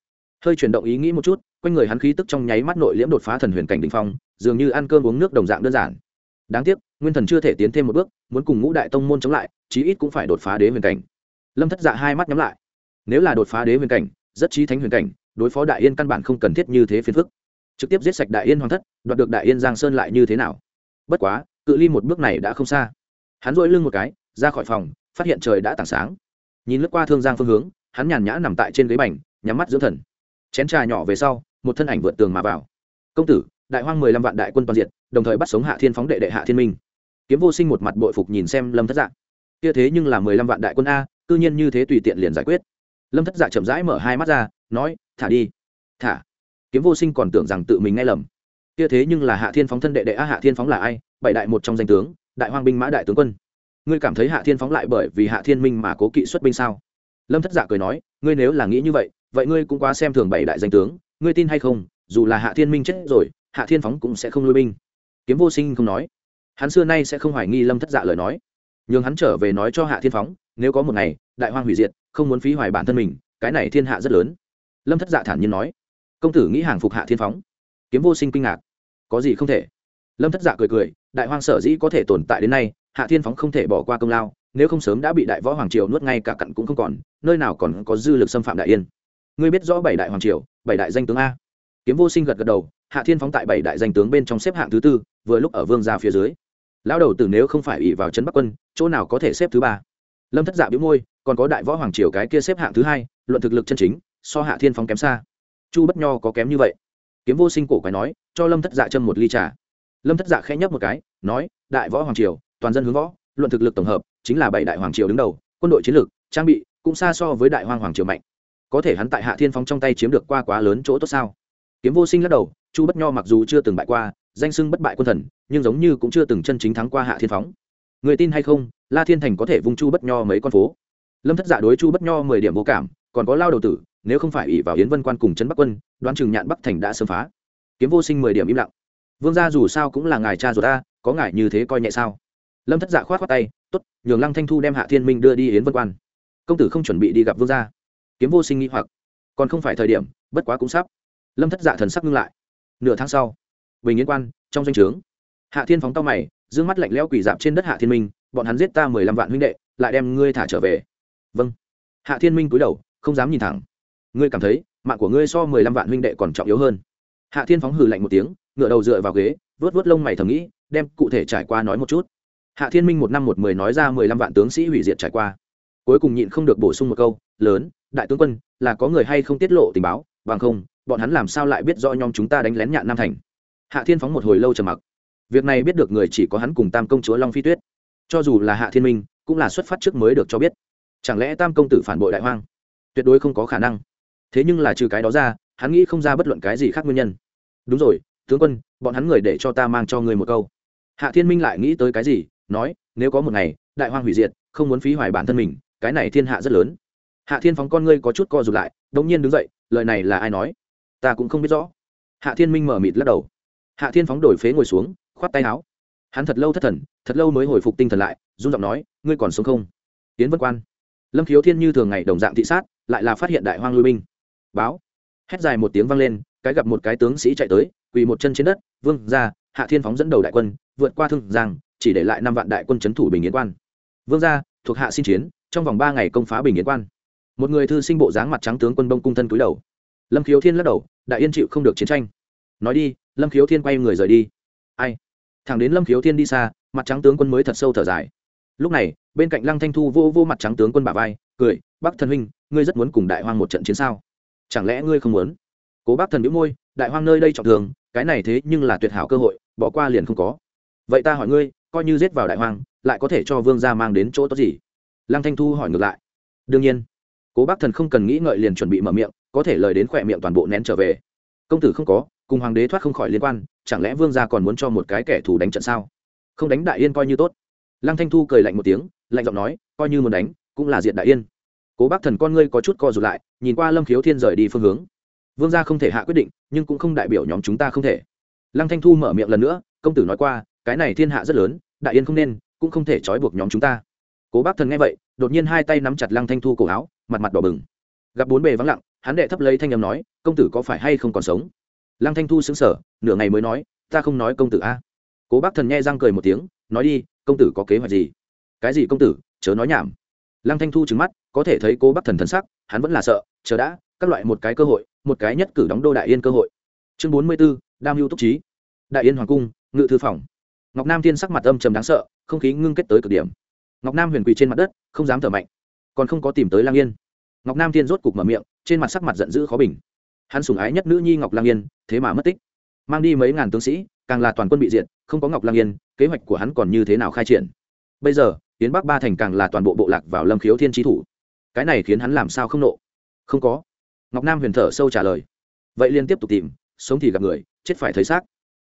S1: Hơi chuyển động ý nghĩ một chút, quanh người hắn khí tức trong nháy mắt nội liễm đột phá thần huyền cảnh đỉnh phong dường như ăn cơm uống nước đồng dạng đơn giản. Đáng tiếc, nguyên thần chưa thể tiến thêm một bước, muốn cùng ngũ đại tông môn chống lại, chí ít cũng phải đột phá đế huyền cảnh. Lâm thất dạ hai mắt nhắm lại. Nếu là đột phá đế huyền cảnh, rất trí thánh huyền cảnh, đối phó đại yên căn bản không cần thiết như thế phiền phức. Trực tiếp giết sạch đại yên hoàng thất, đoạt được đại yên giang sơn lại như thế nào? Bất quá, cự ly một bước này đã không xa. Hắn dội lưng một cái, ra khỏi phòng, phát hiện trời đã tảng sáng. Nhìn lướt qua thương giang phương hướng, hắn nhàn nhã nằm tại trên ghế bành, nhắm mắt dưỡng thần. Chén trà nhỏ về sau, một thân ảnh vượt tường mà vào. Công tử đại hoang mười lăm vạn đại quân toàn diện đồng thời bắt sống hạ thiên phóng đệ đệ hạ thiên minh. Kiếm vô sinh một mặt bội phục nhìn xem lâm thất dạ. Kia thế nhưng là mười lăm vạn đại quân a, cư nhiên như thế tùy tiện liền giải quyết. Lâm thất dạ chậm rãi mở hai mắt ra, nói, thả đi. Thả? Kiếm vô sinh còn tưởng rằng tự mình nghe lầm. Kia thế nhưng là hạ thiên phóng thân đệ đệ a, hạ thiên phóng là ai? Bảy đại một trong danh tướng, đại hoang binh mã đại tướng quân. Ngươi cảm thấy hạ thiên phóng lại bởi vì hạ thiên minh mà cố kỵ xuất binh sao? Lâm thất dạ cười nói, ngươi nếu là nghĩ như vậy vậy ngươi cũng quá xem thường bảy đại danh tướng. Ngươi tin hay không, dù là hạ thiên minh chết rồi hạ thiên phóng cũng sẽ không lui binh. Kiếm vô sinh không nói. Hắn xưa nay sẽ không hoài nghi lâm thất dạ lời nói. Nhường hắn trở về nói cho hạ thiên phóng, nếu có một ngày, đại hoang hủy diệt, không muốn phí hoài bản thân mình, cái này thiên hạ rất lớn. Lâm thất dạ thản nhiên nói. Công tử nghĩ hàng phục hạ thiên phóng. Kiếm vô sinh kinh ngạc. Có gì không thể? Lâm thất dạ cười cười, đại hoang sở dĩ có thể tồn tại đến nay, hạ thiên phóng không thể bỏ qua công lao, nếu không sớm đã bị đại võ hoàng triều nuốt ngay cả cặn cũng không còn, nơi nào còn có dư lực xâm phạm đại yên. Ngươi biết rõ bảy đại hoàng triều, bảy đại danh tướng a. Kiếm vô sinh gật gật đầu hạ thiên phóng tại bảy đại danh tướng bên trong xếp hạng thứ tư, vừa lúc ở vương gia phía dưới. Lão đầu tử nếu không phải ủy vào trấn bắc quân, chỗ nào có thể xếp thứ ba? Lâm thất dạ biếu môi, còn có đại võ hoàng triều cái kia xếp hạng thứ hai, luận thực lực chân chính, so hạ thiên phóng kém xa. Chu bất nho có kém như vậy. Kiếm vô sinh cổ quái nói, cho lâm thất dạ châm một ly trà. Lâm thất dạ khẽ nhấp một cái, nói, đại võ hoàng triều, toàn dân hướng võ, luận thực lực tổng hợp, chính là bảy đại hoàng triều đứng đầu, quân đội chiến lược, trang bị, cũng xa so với đại hoàng hoàng triều mạnh. Có thể hắn tại hạ thiên phong trong tay chiếm được qua quá lớn chỗ tốt sao? Kiếm vô sinh lắc đầu chu bất nho mặc dù chưa từng bại qua, danh sưng bất bại quân thần, nhưng giống như cũng chưa từng chân chính thắng qua hạ thiên phóng. Người tin hay không, la thiên thành có thể vung chu bất nho mấy con phố. Lâm thất giả đối chu bất nho mười điểm vô cảm, còn có lao đầu tử, nếu không phải ỷ vào yến vân quan cùng trấn bắc quân, đoán chừng nhạn bắc thành đã sớm phá. Kiếm vô sinh mười điểm im lặng. Vương gia dù sao cũng là ngài cha rồi ta, có ngài như thế coi nhẹ sao? Lâm thất dạ khoát khoát tay t ố t nhường lăng thanh thu đem hạ thiên minh đưa đi yến vân quan. Công tử không chuẩn bị đi gặp vương gia. Kiếm vô sinh nghĩ hoặc. Còn không phải thời điểm, bất quá cũng sắp. Lâm thất giả thần sắc ngưng lại nửa tháng sau, bình yên quan, trong danh o trướng, hạ thiên phóng tao mày d ư ơ n g mắt lạnh lẽo quỷ dạp trên đất hạ thiên minh, bọn hắn giết ta mười lăm vạn huynh đệ, lại đem ngươi thả trở về. Vâng. Hạ thiên minh cúi đầu, không dám nhìn thẳng. Ngươi cảm thấy, mạng của ngươi so mười lăm vạn huynh đệ còn trọng yếu hơn. Hạ thiên phóng hừ lạnh một tiếng ngựa đầu dựa vào ghế vớt vớt lông mày thầm nghĩ, đem cụ thể trải qua nói một chút. Hạ thiên minh một năm một mười nói ra mười lăm vạn tướng sĩ hủy diệt trải qua. Cuối cùng nhịn không được bổ sung một câu, lớn, đại tướng quân, là có người hay không tiết lộ tình báo, bằng không bọn hắn làm sao lại biết rõ nhóm chúng ta đánh lén nhạn nam thành? Hạ thiên phóng một hồi lâu trầm mặc. Việc này biết được người chỉ có hắn cùng tam công chúa long phi tuyết. Cho dù là hạ thiên minh, cũng là xuất phát trước mới được cho biết. Chẳng lẽ tam công tử phản bội đại hoang? Tuyệt đối không có khả năng. Thế nhưng là trừ cái đó ra, hắn nghĩ không ra bất luận cái gì khác nguyên nhân. Đúng rồi, tướng quân, bọn hắn người để cho ta mang cho người một câu. Hạ thiên minh lại nghĩ tới cái gì, nói, nếu có một ngày, đại hoang hủy diệt, không muốn phí hoài bản thân mình, cái này thiên hạ rất lớn. Hạ thiên phóng con ngươi có chút co rụt lại đ ỗ n g nhiên đứng dậy, lời này là ai nói? Ta cũng không biết rõ. Hạ thiên minh mở mịt lắc đầu. Hạ thiên phóng đổi phế ngồi xuống, khoát tay áo. Hắn thật lâu thất thần, thật lâu mới hồi phục tinh thần lại, run giọng nói, ngươi còn sống không? Tiến vân quan. Lâm khiếu thiên như thường ngày đồng dạng thị sát, lại là phát hiện đại hoang lui binh. Báo. Hét dài một tiếng vang lên, cái gặp một cái tướng sĩ chạy tới, quỳ một chân trên đất, vương ra hạ thiên phóng dẫn đầu đại quân, vượt qua thương giang, chỉ để lại năm vạn đại quân c h ấ n thủ bình yến quan. Vương ra thuộc hạ xin chiến, trong vòng ba ngày công phá bình yến quan. Một người thư sinh bộ dáng mặt trắng tướng quân bông cung thân cúi đầu. Lâm khiếu thiên lắc đầu đại yên chịu không được chiến tranh. Nói đi, lâm khiếu thiên quay người rời đi. Ai? Thằng đến lâm khiếu thiên đi xa, mặt trắng tướng quân mới thật sâu thở dài. Lúc này, bên cạnh lăng thanh thu vô vô mặt trắng tướng quân bà vai, cười bác thần huynh, ngươi rất muốn cùng đại hoang một trận chiến sao? Chẳng lẽ ngươi không muốn? Cố bác thần biễu môi, đại hoang nơi đây trọng thường cái này thế nhưng là tuyệt hảo cơ hội, bỏ qua liền không có. Vậy ta hỏi ngươi, coi như giết vào đại hoang, lại có thể cho vương gia mang đến chỗ tốt gì? Lăng thanh thu hỏi ngược lại. Đương nhiên. Cố bác thần không cần nghĩ ngợi liền chuẩn bị mở miệng có thể lời đến khỏe miệng toàn bộ nén trở về. Công tử không có, cùng hoàng đế thoát không khỏi liên quan, chẳng lẽ vương gia còn muốn cho một cái kẻ thù đánh trận sao? Không đánh đại yên coi như tốt. Lăng thanh thu cười lạnh một tiếng, lạnh giọng nói, coi như muốn đánh, cũng là diện đại yên. Cố bác thần con ngươi có chút co rụt lại, nhìn qua lâm khiếu thiên rời đi phương hướng. Vương gia không thể hạ quyết định, nhưng cũng không đại biểu nhóm chúng ta không thể. Lăng thanh thu mở miệng lần nữa, công tử nói qua, cái này thiên hạ rất lớn, đại yên không nên, cũng không thể trói buộc nhóm chúng ta. Cố bác thần nghe vậy, đột nhiên hai tay nắm chặt lăng thanh thu cổ áo, mặt mặt đỏ bừng gặp bốn bề vắng lặng, hắn đệ thấp lấy thanh â m nói, công tử có phải hay không còn sống? Lăng thanh thu xứng sở nửa ngày mới nói, ta không nói công tử a. Cố bác thần nghe răng cười một tiếng, nói đi, công tử có kế hoạch gì? Cái gì công tử? Chớ nói nhảm. Lăng thanh thu trứng mắt, có thể thấy cố bác thần thân sắc, hắn vẫn là sợ, chờ đã, các loại một cái cơ hội, một cái nhất cử đóng đô đại yên cơ hội. Chương bốn mươi b ố đam mưu túc trí. Đại yên hoàng cung, ngự thư phòng. Ngọc nam thiên sắc mặt âm trầm đáng sợ, không khí ngưng kết tới cực điểm. Ngọc nam huyền quỳ trên mặt đất, không dám thở mạnh, còn không có tìm tới lang yên ngọc nam thiên rốt cục mở miệng, trên mặt sắc mặt giận dữ khó bình. Hắn sủng ái nhất nữ nhi ngọc lang yên, thế mà mất tích. Mang đi mấy ngàn tướng sĩ, càng là toàn quân bị diệt, không có ngọc lang yên, kế hoạch của hắn còn như thế nào khai triển? Bây giờ tiến bắc ba thành càng là toàn bộ bộ lạc vào lâm khiếu thiên trí thủ. Cái này khiến hắn làm sao không nộ? Không có. Ngọc nam huyền thở sâu trả lời. Vậy liên tiếp tục tìm, sống thì gặp người, chết phải thấy xác.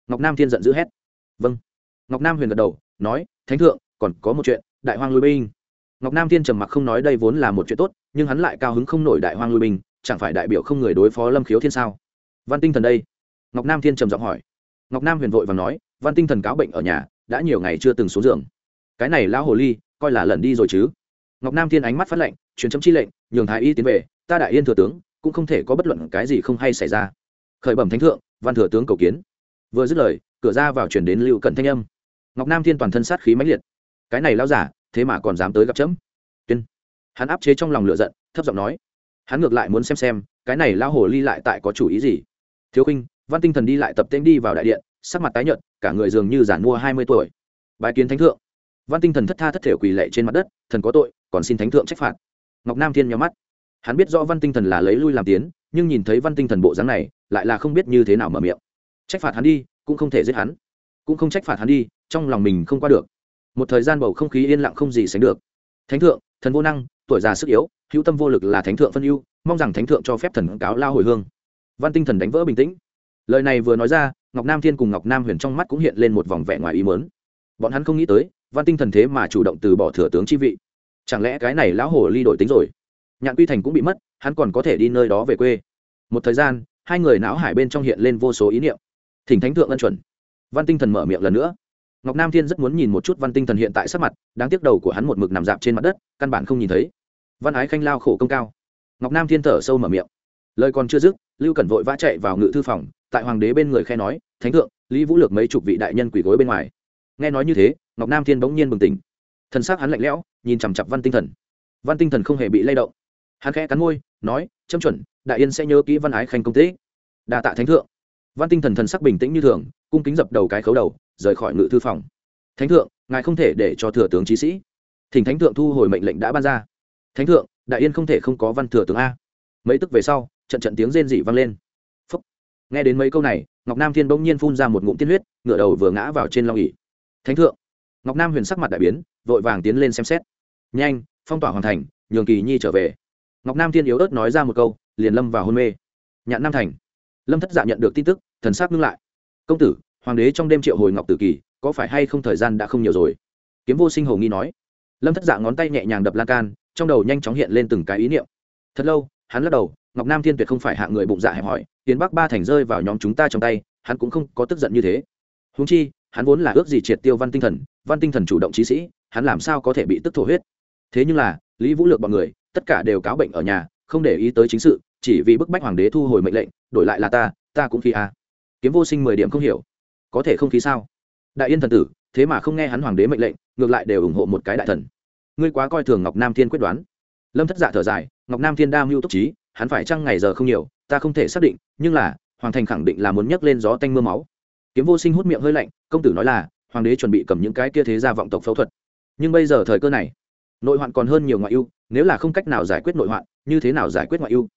S1: Ngọc nam thiên giận dữ hét. Vâng. Ngọc nam huyền gật đầu, nói, thánh thượng, còn có một chuyện, đại hoang lui binh ngọc nam thiên trầm mặc không nói đây vốn là một chuyện tốt, nhưng hắn lại cao hứng không nổi đại hoang lui binh, chẳng phải đại biểu không người đối phó lâm khiếu thiên sao? Văn tinh thần đây. Ngọc nam thiên trầm giọng hỏi. Ngọc nam huyền vội và nói, văn tinh thần cáo bệnh ở nhà, đã nhiều ngày chưa từng xuống giường. Cái này lão hồ ly, coi là lần đi rồi chứ? Ngọc nam thiên ánh mắt phát lệnh, truyền chấm chi lệnh, nhường thái y tiến về, ta đại yên thừa tướng, cũng không thể có bất luận cái gì không hay xảy ra. Khởi bẩm thánh thượng, văn thừa tướng cầu kiến. Vừa dứt lời, cửa ra vào chuyển đến lưu cận thanh âm. Ngọc nam thiên toàn thân sát khí mãnh liệt. Cái này lao giả thế mà còn dám tới gặp chấm. Tuyên. Hắn áp chế trong lòng lựa giận, thấp giọng nói. Hắn ngược lại muốn xem xem, cái này lao hồ ly lại tại có chủ ý gì. Thiếu khinh, văn tinh thần đi lại tập tên đi vào đại điện, sắc mặt tái nhợt, cả người dường như giản mua hai mươi tuổi. Bài kiến thánh thượng. Văn tinh thần thất tha thất thể quỳ lệ trên mặt đất, thần có tội, còn xin thánh thượng trách phạt. Ngọc nam thiên nhắm mắt. Hắn biết rõ văn tinh thần là lấy lui làm tiến, nhưng nhìn thấy văn tinh thần bộ dáng này, lại là không biết như thế nào mở miệng. Trách phạt hắn đi, cũng không thể giết hắn. Cũng không trách phạt hắn đi, trong lòng mình không qua được một thời gian bầu không khí yên lặng không gì sánh được. Thánh thượng, thần vô năng, tuổi già sức yếu, hữu tâm vô lực là thánh thượng phân ưu, mong rằng thánh thượng cho phép thần cáo lao hồi hương. Văn tinh thần đánh vỡ bình tĩnh. Lời này vừa nói ra, ngọc nam thiên cùng ngọc nam huyền trong mắt cũng hiện lên một vòng vẻ ngoài ý mớn bọn hắn không nghĩ tới, văn tinh thần thế mà chủ động từ bỏ thừa tướng chi vị. Chẳng lẽ cái này lão hồ ly đổi tính rồi? Nhạn quy thành cũng bị mất, hắn còn có thể đi nơi đó về quê. Một thời gian, hai người não hải bên trong hiện lên vô số ý niệm. Thỉnh thánh thượng ân chuẩn. Văn tinh thần mở miệng lần nữa ngọc nam thiên rất muốn nhìn một chút văn tinh thần hiện tại sắc mặt, đáng tiếc đầu của hắn một mực nằm dạp trên mặt đất, căn bản không nhìn thấy. Văn ái khanh lao khổ công cao. Ngọc nam thiên thở sâu mở miệng. Lời còn chưa dứt, lưu cẩn vội vã chạy vào ngự thư phòng, tại hoàng đế bên người khe nói, thánh thượng, lý vũ lược mấy chục vị đại nhân quỷ gối bên ngoài. Nghe nói như thế, ngọc nam thiên bỗng nhiên bừng tỉnh. Thần sắc hắn lạnh lẽo, nhìn chằm chặp văn tinh thần. Văn tinh thần không hề bị lay động. Hắn khẽ cắn môi, nói, chấm chuẩn, đại yên sẽ nhớ kỹ văn ái khanh công tế đa tạ thánh thượng. Văn tinh thần thần sắc bình tĩnh như thường, cung kính dập đầu cái khấu đầu rời khỏi ngự thư phòng. Thánh thượng, ngài không thể để cho thừa tướng trí sĩ. Thỉnh thánh thượng thu hồi mệnh lệnh đã ban ra. Thánh thượng, đại yên không thể không có văn thừa tướng a. Mấy tức về sau, trận trận tiếng rên dị vang lên. Phúc. nghe đến mấy câu này, ngọc nam thiên bỗng nhiên phun ra một ngụm tiên huyết ngựa đầu vừa ngã vào trên long ỉ thánh thượng. Ngọc nam huyền sắc mặt đại biến, vội vàng tiến lên xem xét. Nhanh, phong tỏa hoàn thành, nhường kỳ nhi trở về. Ngọc nam thiên yếu ớt nói ra một câu, liền lâm vào hôn mê. Nhạn nam thành. Lâm thất dạ nhận được tin tức, thần sắc ngưng lại. Công tử hoàng đế trong đêm triệu hồi ngọc tử kỳ, có phải hay không thời gian đã không nhiều rồi? Kiếm vô sinh hồ nghi nói. Lâm thất dạ ngón tay nhẹ nhàng đập lan can, trong đầu nhanh chóng hiện lên từng cái ý niệm. Thật lâu, hắn lắc đầu, ngọc nam thiên tuyệt không phải hạng người bụng dạ hẹp hòi tiến bắc ba thành rơi vào nhóm chúng ta trong tay, hắn cũng không có tức giận như thế. Húng chi, hắn vốn là ước gì triệt tiêu văn tinh thần, văn tinh thần chủ động trí sĩ, hắn làm sao có thể bị tức thổ huyết? Thế nhưng là, lý vũ lược bọn người, tất cả đều cáo bệnh ở nhà, không để ý tới chính sự, chỉ vì bức bách hoàng đế thu hồi mệnh lệnh, đổi lại là ta ta cũng khi a. Kiếm vô sinh mười điểm không hiểu có thể không khí sao? Đại yên thần tử, thế mà không nghe hắn hoàng đế mệnh lệnh, ngược lại đều ủng hộ một cái đại thần. Ngươi quá coi thường ngọc nam thiên quyết đoán. Lâm thất dạ thở dài, ngọc nam thiên đa mưu túc trí, hắn phải chăng ngày giờ không nhiều, ta không thể xác định, nhưng là, hoàng thành khẳng định là muốn nhấc lên gió tanh mưa máu. Kiếm vô sinh hút miệng hơi lạnh, công tử nói là, hoàng đế chuẩn bị cầm những cái kia thế ra vọng tộc phẫu thuật. Nhưng bây giờ thời cơ này, nội hoạn còn hơn nhiều ngoại ưu, nếu là không cách nào giải quyết nội hoạn, như thế nào giải quyết ngoại ưu?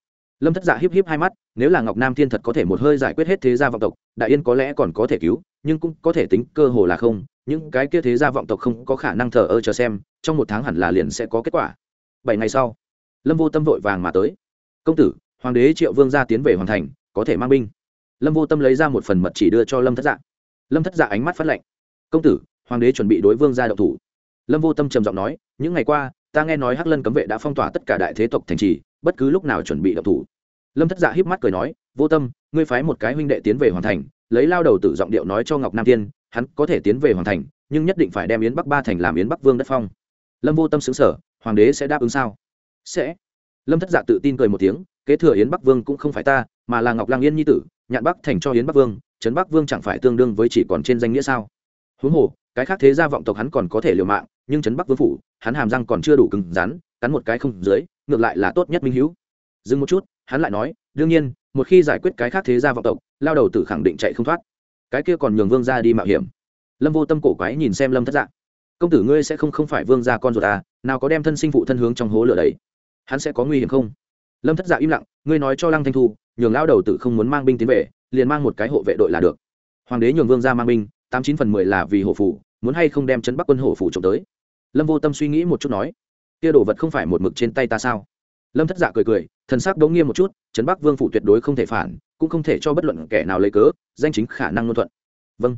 S1: Lâm thất dạ híp híp hai mắt, nếu là ngọc nam thiên thật có thể một hơi giải quyết hết thế gia vọng tộc, đại yên có lẽ còn có thể cứu, nhưng cũng có thể tính cơ hồ là không, những cái kia thế gia vọng tộc không có khả năng thờ ơ chờ xem, trong một tháng hẳn là liền sẽ có kết quả. Bảy ngày sau, lâm vô tâm vội vàng mà tới. Công tử, hoàng đế triệu vương gia tiến về hoàn thành, có thể mang binh. Lâm vô tâm lấy ra một phần mật chỉ đưa cho lâm thất dạ. Lâm thất dạ ánh mắt phát lệnh công tử, hoàng đế chuẩn bị đối vương gia đậu thủ. Lâm vô tâm trầm giọng nói, những ngày qua, ta nghe nói hắc lân cấm vệ đã phong tỏa tất cả đại thế tộc thành trì, bất cứ lúc nào chuẩn bị đậu thủ lâm thất dạ híp mắt cười nói, vô tâm, ngươi phái một cái huynh đệ tiến về hoàn thành, lấy lao đầu tự giọng điệu nói cho ngọc nam tiên, hắn có thể tiến về hoàn thành, nhưng nhất định phải đem yến bắc ba thành làm yến bắc vương đất phong. Lâm vô tâm xứng sở hoàng đế sẽ đáp ứng sao? Sẽ. Lâm thất dạ tự tin cười một tiếng, kế thừa yến bắc vương cũng không phải ta, mà là ngọc lang yên nhi tử, nhạn bắc thành cho yến bắc vương, trấn bắc vương chẳng phải tương đương với chỉ còn trên danh nghĩa sao? Huống hồ, cái khác thế gia vọng tộc hắn còn có thể liều mạng, nhưng trấn bắc vương phủ, hắn hàm răng còn chưa đủ cứng rắn, cắn một cái không dưới, ngược lại là tốt nhất minh hữu. Dừng một chút hắn lại nói, đương nhiên, một khi giải quyết cái khác thế gia vọng tộc, lao đầu tử khẳng định chạy không thoát. Cái kia còn nhường vương ra đi mạo hiểm. Lâm vô tâm cổ quái nhìn xem lâm thất dạng công tử ngươi sẽ không không phải vương gia con ruột à nào có đem thân sinh phụ thân hướng trong hố lửa đấy hắn sẽ có nguy hiểm không? Lâm thất dạ im lặng, ngươi nói cho lăng thanh thu, nhường lao đầu tử không muốn mang binh tiến về, liền mang một cái hộ vệ đội là được. Hoàng đế nhường vương gia mang binh, tám chín phần mười là vì hộ phủ, muốn hay không đem chấn bắc quân hộ phủ trộm tới? Lâm vô tâm suy nghĩ một chút nói, kia đồ vật không phải một mực trên tay ta sao? Lâm thất dạ cười cười, thần sắc đống nghiêm một chút, trấn bắc vương phủ tuyệt đối không thể phản, cũng không thể cho bất luận kẻ nào lấy cớ, danh chính khả năng ngôn thuận. Vâng.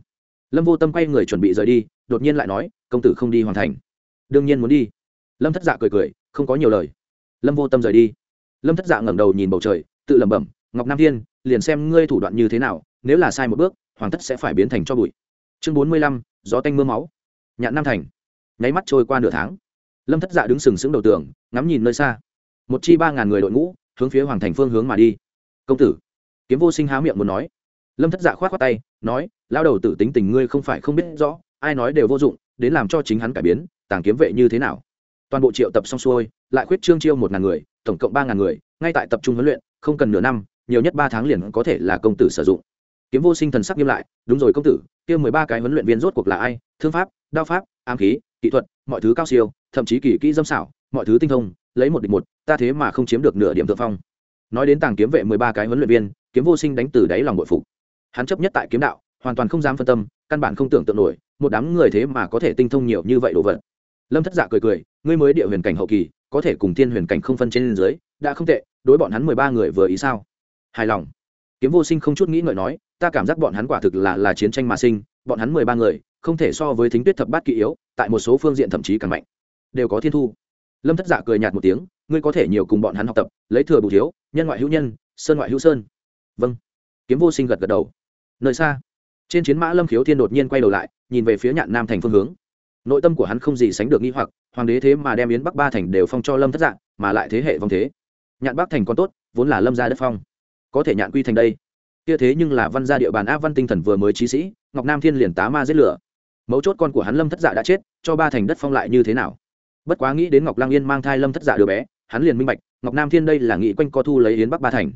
S1: Lâm vô tâm quay người chuẩn bị rời đi, đột nhiên lại nói, công tử không đi hoàn thành. Đương nhiên muốn đi. Lâm thất dạ cười cười, không có nhiều lời. Lâm vô tâm rời đi. Lâm thất dạ ngẩng đầu nhìn bầu trời, tự lẩm bẩm, ngọc nam thiên, liền xem ngươi thủ đoạn như thế nào, nếu là sai một bước, hoàng thất sẽ phải biến thành cho bụi. Chương bốn mươi lăm, gió tanh mưa máu. Nhạn nam thành. Nháy mắt trôi qua nửa tháng. Lâm thất dạ đứng sừng sững đầu tường, ngắm nhìn nơi xa một chi ba ngàn người đội ngũ, hướng phía hoàng thành phương hướng mà đi. Công tử, kiếm vô sinh há miệng muốn nói. Lâm thất dạ k h o á t khoác tay, nói, lao đầu tử tính tình ngươi không phải không biết rõ, ai nói đều vô dụng, đến làm cho chính hắn cải biến, tàng kiếm vệ như thế nào. Toàn bộ triệu tập xong xuôi, lại khuyết trương chiêu một ngàn người, tổng cộng ba ngàn người, ngay tại tập trung huấn luyện, không cần nửa năm, nhiều nhất ba tháng liền có thể là công tử sử dụng. Kiếm vô sinh thần sắc nghiêm lại, đúng rồi công tử, kia mười ba cái huấn luyện viên rốt cuộc là ai? Thương pháp, đao pháp, ám khí, kỹ thuật, mọi thứ cao siêu, thậm chí kỳ kỹ dâm xảo, mọi thứ tinh thông lấy một địch một, ta thế mà không chiếm được nửa điểm thượng phong. Nói đến tàng kiếm vệ mười ba cái huấn luyện viên, kiếm vô sinh đánh từ đáy lòng bội phục. Hắn chấp nhất tại kiếm đạo, hoàn toàn không dám phân tâm, căn bản không tưởng tượng nổi, một đám người thế mà có thể tinh thông nhiều như vậy đồ vật. Lâm thất dạ cười cười, ngươi mới địa huyền cảnh hậu kỳ, có thể cùng thiên huyền cảnh không phân trên dưới, đã không tệ, đối bọn hắn mười ba người vừa ý sao? Hài lòng. Kiếm vô sinh không chút nghĩ ngợi nói, ta cảm giác bọn hắn quả thực là là chiến tranh mà sinh, bọn hắn mười ba người, không thể so với thính tuyết thập bát kỳ yếu, tại một số phương diện thậm chí càng mạnh. Đều có thiên thu lâm thất dạ cười nhạt một tiếng, ngươi có thể nhiều cùng bọn hắn học tập, lấy thừa bù thiếu, nhân ngoại hữu nhân, sơn ngoại hữu sơn. Vâng. Kiếm vô sinh gật gật đầu. Nơi xa, trên chiến mã lâm khiếu thiên đột nhiên quay đầu lại, nhìn về phía nhạn nam thành phương hướng. Nội tâm của hắn không gì sánh được nghi hoặc, hoàng đế thế mà đem yến bắc ba thành đều phong cho lâm thất dạng mà lại thế hệ vong thế. Nhạn bắc thành còn tốt, vốn là lâm gia đất phong. Có thể nhạn quy thành đây. Kia thế nhưng là văn gia địa bàn Á văn tinh thần vừa mới trí sĩ, ngọc nam thiên liền tá ma giết lửa. Mấu chốt con của hắn lâm thất dạ đã chết, cho ba thành đất phong lại như thế nào? Bất quá nghĩ đến ngọc lang yên mang thai lâm thất dạ đứa bé, hắn liền minh bạch, ngọc nam thiên đây là nghĩ quanh co thu lấy yến bắc ba thành.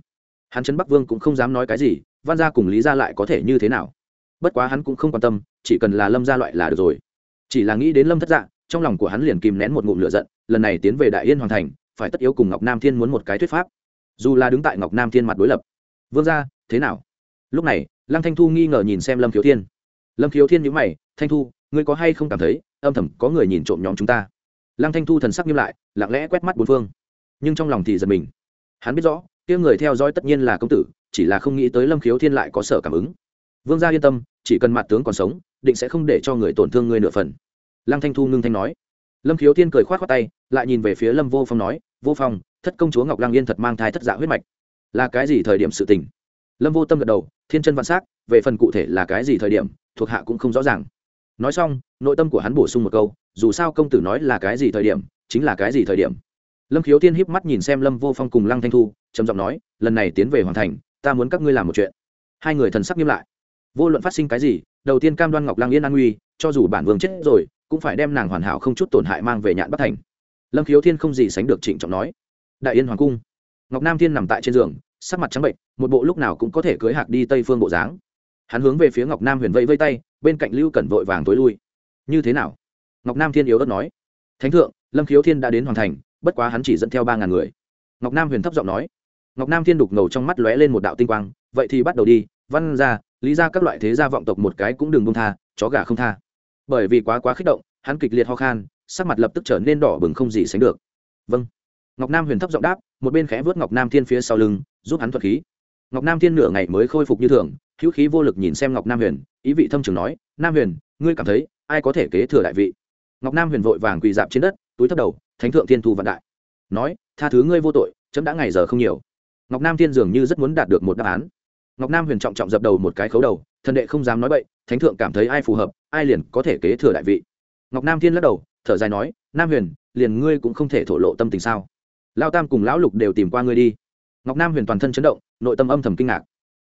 S1: Hắn trấn bắc vương cũng không dám nói cái gì, văn gia cùng lý gia lại có thể như thế nào? Bất quá hắn cũng không quan tâm, chỉ cần là lâm gia loại là được rồi. Chỉ là nghĩ đến lâm thất dạ trong lòng của hắn liền kìm nén một ngụm lửa giận, lần này tiến về đại yên hoàng thành, phải tất yếu cùng ngọc nam thiên muốn một cái thuyết pháp. Dù là đứng tại ngọc nam thiên mặt đối lập. Vương gia, thế nào? Lúc này, lăng thanh thu nghi ngờ nhìn xem lâm khiếu thiên. Lâm khiếu thiên nhữ mày, thanh thu, ngươi có hay không cảm thấy âm thầm có người nhìn trộm nhóm chúng ta? Lăng thanh thu thần sắc nghiêm lại, lặng lẽ quét mắt bốn phương. Nhưng trong lòng thì giật mình. Hắn biết rõ, kia người theo dõi tất nhiên là công tử, chỉ là không nghĩ tới lâm khiếu thiên lại có sở cảm ứng. Vương gia yên tâm, chỉ cần mặt tướng còn sống, định sẽ không để cho người tổn thương người nửa phần. Lăng thanh thu ngưng thanh nói. Lâm khiếu thiên cười khoát khoát tay, lại nhìn về phía lâm vô phong nói, vô phong, thất công chúa ngọc lăng yên thật mang thai thất dạ huyết mạch. Là cái gì thời điểm sự tình? Lâm vô tâm gật đầu, thiên chân văn s á c về phần cụ thể là cái gì thời điểm, thuộc hạ cũng không rõ ràng. Nói xong, nội tâm của hắn bổ sung một câu dù sao công tử nói là cái gì thời điểm, chính là cái gì thời điểm. Lâm khiếu Thiên híp mắt nhìn xem lâm vô phong cùng lăng thanh thu, trầm giọng nói, lần này tiến về hoàn thành, ta muốn các ngươi làm một chuyện. Hai người thần sắc nghiêm lại. Vô luận phát sinh cái gì, đầu tiên cam đoan ngọc lăng yên an nguy, cho dù bản vương chết rồi, cũng phải đem nàng hoàn hảo không chút tổn hại mang về nhạn bắc thành. Lâm khiếu thiên không gì sánh được trịnh trọng nói, đại yên hoàng cung. Ngọc nam thiên nằm tại trên giường, sắc mặt trắng bệnh, một bộ lúc nào cũng có thể cưới hạc đi tây phương bộ dáng. Hắn hướng về phía ngọc nam huyền vẫy vây tay, bên cạnh lưu cẩn vội vàng tối lui. Như thế nào? Ngọc nam thiên yếu ớt nói. Thánh thượng, lâm khiếu thiên đã đến hoàn thành, bất quá hắn chỉ dẫn theo ba ngàn người. Ngọc nam huyền thấp giọng nói. Ngọc nam thiên đục ngầu trong mắt lóe lên một đạo tinh quang, vậy thì bắt đầu đi, văn ra lý ra các loại thế gia vọng tộc một cái cũng đừng bông tha, chó gà không tha. Bởi vì quá quá kích động, hắn kịch liệt ho khan, sắc mặt lập tức trở nên đỏ bừng không gì sánh được. Vâng. Ngọc nam huyền thấp giọng đáp, một bên khẽ vớt ngọc nam thiên phía sau lưng, giúp hắn thuật khí. Ngọc nam thiên nửa ngày mới khôi phục như thường, hữu khí vô lực nhìn xem ngọc nam huyền, ý vị thâm trường nói, nam huyền, ngươi cảm thấy ai có thể kế thừa đại vị? Ngọc nam huyền vội vàng quỳ dạp trên đất, túi thấp đầu, thánh thượng thiên thu vạn đại. Nói, tha thứ ngươi vô tội, chấm đã ngày giờ không nhiều. Ngọc nam thiên dường như rất muốn đạt được một đáp án. Ngọc nam huyền trọng trọng dập đầu một cái khấu đầu, thần đệ không dám nói bậy, thánh thượng cảm thấy ai phù hợp, ai liền có thể kế thừa đại vị. Ngọc nam thiên lắc đầu, thở dài nói, nam huyền, liền ngươi cũng không thể thổ lộ tâm tình sao? Lao tam cùng lão lục đều tìm qua ngươi đi. Ngọc nam huyền toàn thân chấn động, nội tâm âm thầm kinh ngạc.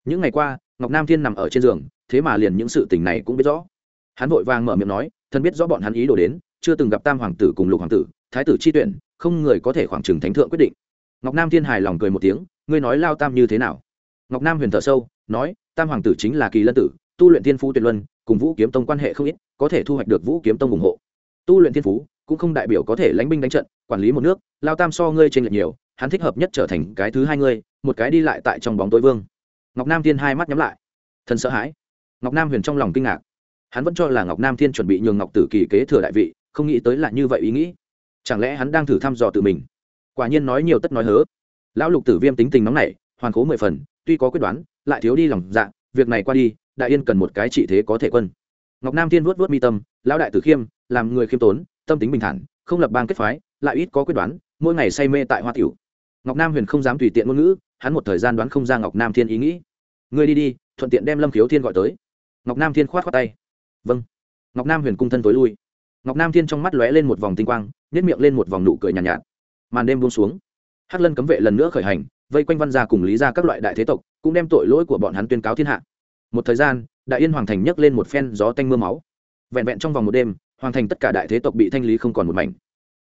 S1: Những ngày qua, ngọc nam thiên nằm ở trên giường, thế mà liền những sự tình này cũng biết rõ. Hắn vội vàng mở miệng nói thân biết rõ bọn hắn ý đồ đến, chưa từng gặp tam hoàng tử cùng lục hoàng tử, thái tử chi tuyển, không người có thể khoảng trừng thánh thượng quyết định. Ngọc nam thiên hài lòng cười một tiếng, ngươi nói lao tam như thế nào? Ngọc nam huyền thở sâu, nói, tam hoàng tử chính là kỳ lân tử, tu luyện thiên phú tuyệt luân, cùng vũ kiếm tông quan hệ không ít, có thể thu hoạch được vũ kiếm tông ủng hộ. Tu luyện thiên phú, cũng không đại biểu có thể lãnh binh đánh trận, quản lý một nước, lao tam so ngươi trên lệch nhiều, hắn thích hợp nhất trở thành cái thứ hai ngươi, một cái đi lại tại trong bóng tối vương. Ngọc nam thiên hai mắt nhắm lại, thần sợ hãi. Ngọc nam huyền trong lòng kinh ngạc hắn vẫn cho là ngọc nam thiên chuẩn bị nhường ngọc tử kỳ kế thừa đại vị, không nghĩ tới là như vậy ý nghĩ. Chẳng lẽ hắn đang thử thăm dò tự mình? Quả nhiên nói nhiều tất nói hớ. Lão lục tử viêm tính tình nóng nảy, hoàn cố mười phần, tuy có quyết đoán, lại thiếu đi lòng dạ việc này qua đi, đại yên cần một cái trị thế có thể quân. Ngọc nam thiên vuốt vuốt mi tâm, lão đại tử khiêm, làm người khiêm tốn, tâm tính bình thản, không lập bang kết phái, lại ít có quyết đoán, mỗi ngày say mê tại hoa tiểu. Ngọc nam huyền không dám tùy tiện ngôn ngữ, hắn một thời gian đoán không ra ngọc nam thiên ý nghĩ. Ngươi đi đi, thuận tiện đem lâm khiếu thiên gọi tới. Ngọc nam thiên khoát khoát tay vâng. Ngọc nam huyền cung thân tối lui. Ngọc nam thiên trong mắt lóe lên một vòng tinh quang nhét miệng lên một vòng nụ cười nhàn nhạt, nhạt. Màn đêm buông xuống. Hắc lân cấm vệ lần nữa khởi hành vây quanh văn gia cùng lý gia các loại đại thế tộc cũng đem tội lỗi của bọn hắn tuyên cáo thiên hạ. Một thời gian đại yên hoàng thành nhấc lên một phen gió tanh mưa máu. Vẹn vẹn trong vòng một đêm hoàng thành tất cả đại thế tộc bị thanh lý không còn một mảnh.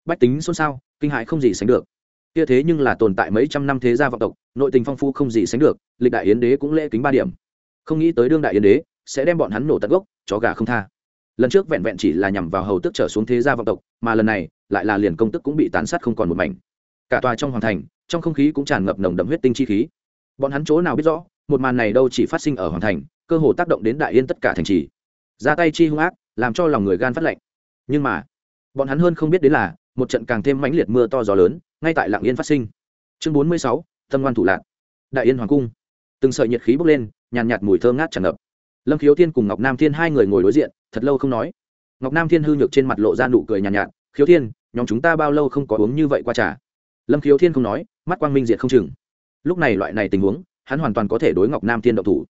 S1: Bách tính xôn xao kinh hại không gì sánh được. Kia thế nhưng là tồn tại mấy trăm năm thế gia vọng tộc nội tình phong phu không gì sánh được lịch đại yến đế cũng lễ kính ba điểm. Không nghĩ tới đương đại yến đế sẽ đem bọn hắn nổ tận gốc, chó gà không tha. Lần trước vẹn vẹn chỉ là nhằm vào hầu tức trở xuống thế gia vọng tộc, mà lần này, lại là liền công tức cũng bị tán sát không còn một mảnh. Cả tòa trong hoàng thành, trong không khí cũng tràn ngập nồng đậm huyết tinh chi khí. Bọn hắn chỗ nào biết rõ, một màn này đâu chỉ phát sinh ở hoàng thành, cơ hồ tác động đến đại yên tất cả thành trì. Ra tay chi hung ác, làm cho lòng người gan phát lạnh. Nhưng mà, bọn hắn hơn không biết đến là, một trận càng thêm mãnh liệt mưa to gió lớn, ngay tại lạng yên phát sinh. Chương bốn mươi sáu, tâm ngoan thủ lạc. Đại yên hoàng cung. Từng sợi nhiệt khí bốc lên, nhàn nhạt mùi thơm ngát tràn ngập lâm khiếu thiên cùng ngọc nam thiên hai người ngồi đối diện thật lâu không nói. Ngọc nam thiên hư nhược trên mặt lộ ra nụ cười nhàn nhạt, nhạt khiếu thiên nhóm chúng ta bao lâu không có uống như vậy qua trà? Lâm khiếu thiên không nói mắt quang minh diệt không chừng. Lúc này loại này tình huống hắn hoàn toàn có thể đối ngọc nam thiên độc thủ.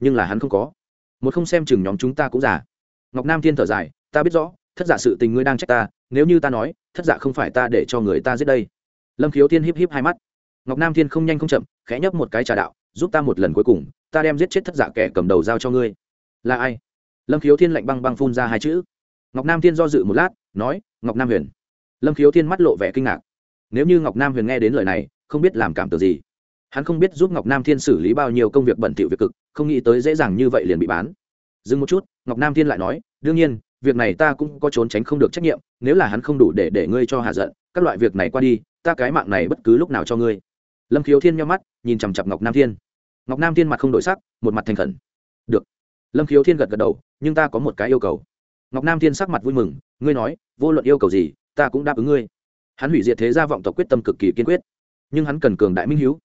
S1: Nhưng là hắn không có. Một không xem chừng nhóm chúng ta cũng giả ngọc nam thiên thở dài ta biết rõ thất giả sự tình ngươi đang trách ta nếu như ta nói thất giả không phải ta để cho người ta giết đây. Lâm khiếu thiên híp híp hai mắt. Ngọc nam thiên không nhanh không chậm khẽ nhấp một cái trà đạo giúp ta một lần cuối cùng ta đem giết chết thất giả kẻ cầm đầu giao cho ngươi là ai? Lâm khiếu thiên lạnh băng băng phun ra hai chữ. Ngọc nam thiên do dự một lát, nói, ngọc nam huyền. Lâm khiếu thiên mắt lộ vẻ kinh ngạc. Nếu như ngọc nam huyền nghe đến lời này, không biết làm cảm tưởng gì. Hắn không biết giúp ngọc nam thiên xử lý bao nhiêu công việc bẩn thỉu việc cực, không nghĩ tới dễ dàng như vậy liền bị bán. Dừng một chút, ngọc nam thiên lại nói, đương nhiên, việc này ta cũng có trốn tránh không được trách nhiệm, nếu là hắn không đủ để để ngươi cho hạ giận, các loại việc này qua đi, ta cái mạng này bất cứ lúc nào cho ngươi. Lâm khiếu thiên nhau mắt, nhìn chằm chặp ngọc nam thiên. Ngọc nam thiên mặt không đổi sắc, một mặt thành khẩn. Được lâm khiếu thiên gật gật đầu, nhưng ta có một cái yêu cầu. Ngọc nam thiên sắc mặt vui mừng, ngươi nói, vô luận yêu cầu gì, ta cũng đáp ứng ngươi. Hắn hủy diệt thế gia vọng tộc quyết tâm cực kỳ kiên quyết, nhưng hắn cần cường đại minh hiếu.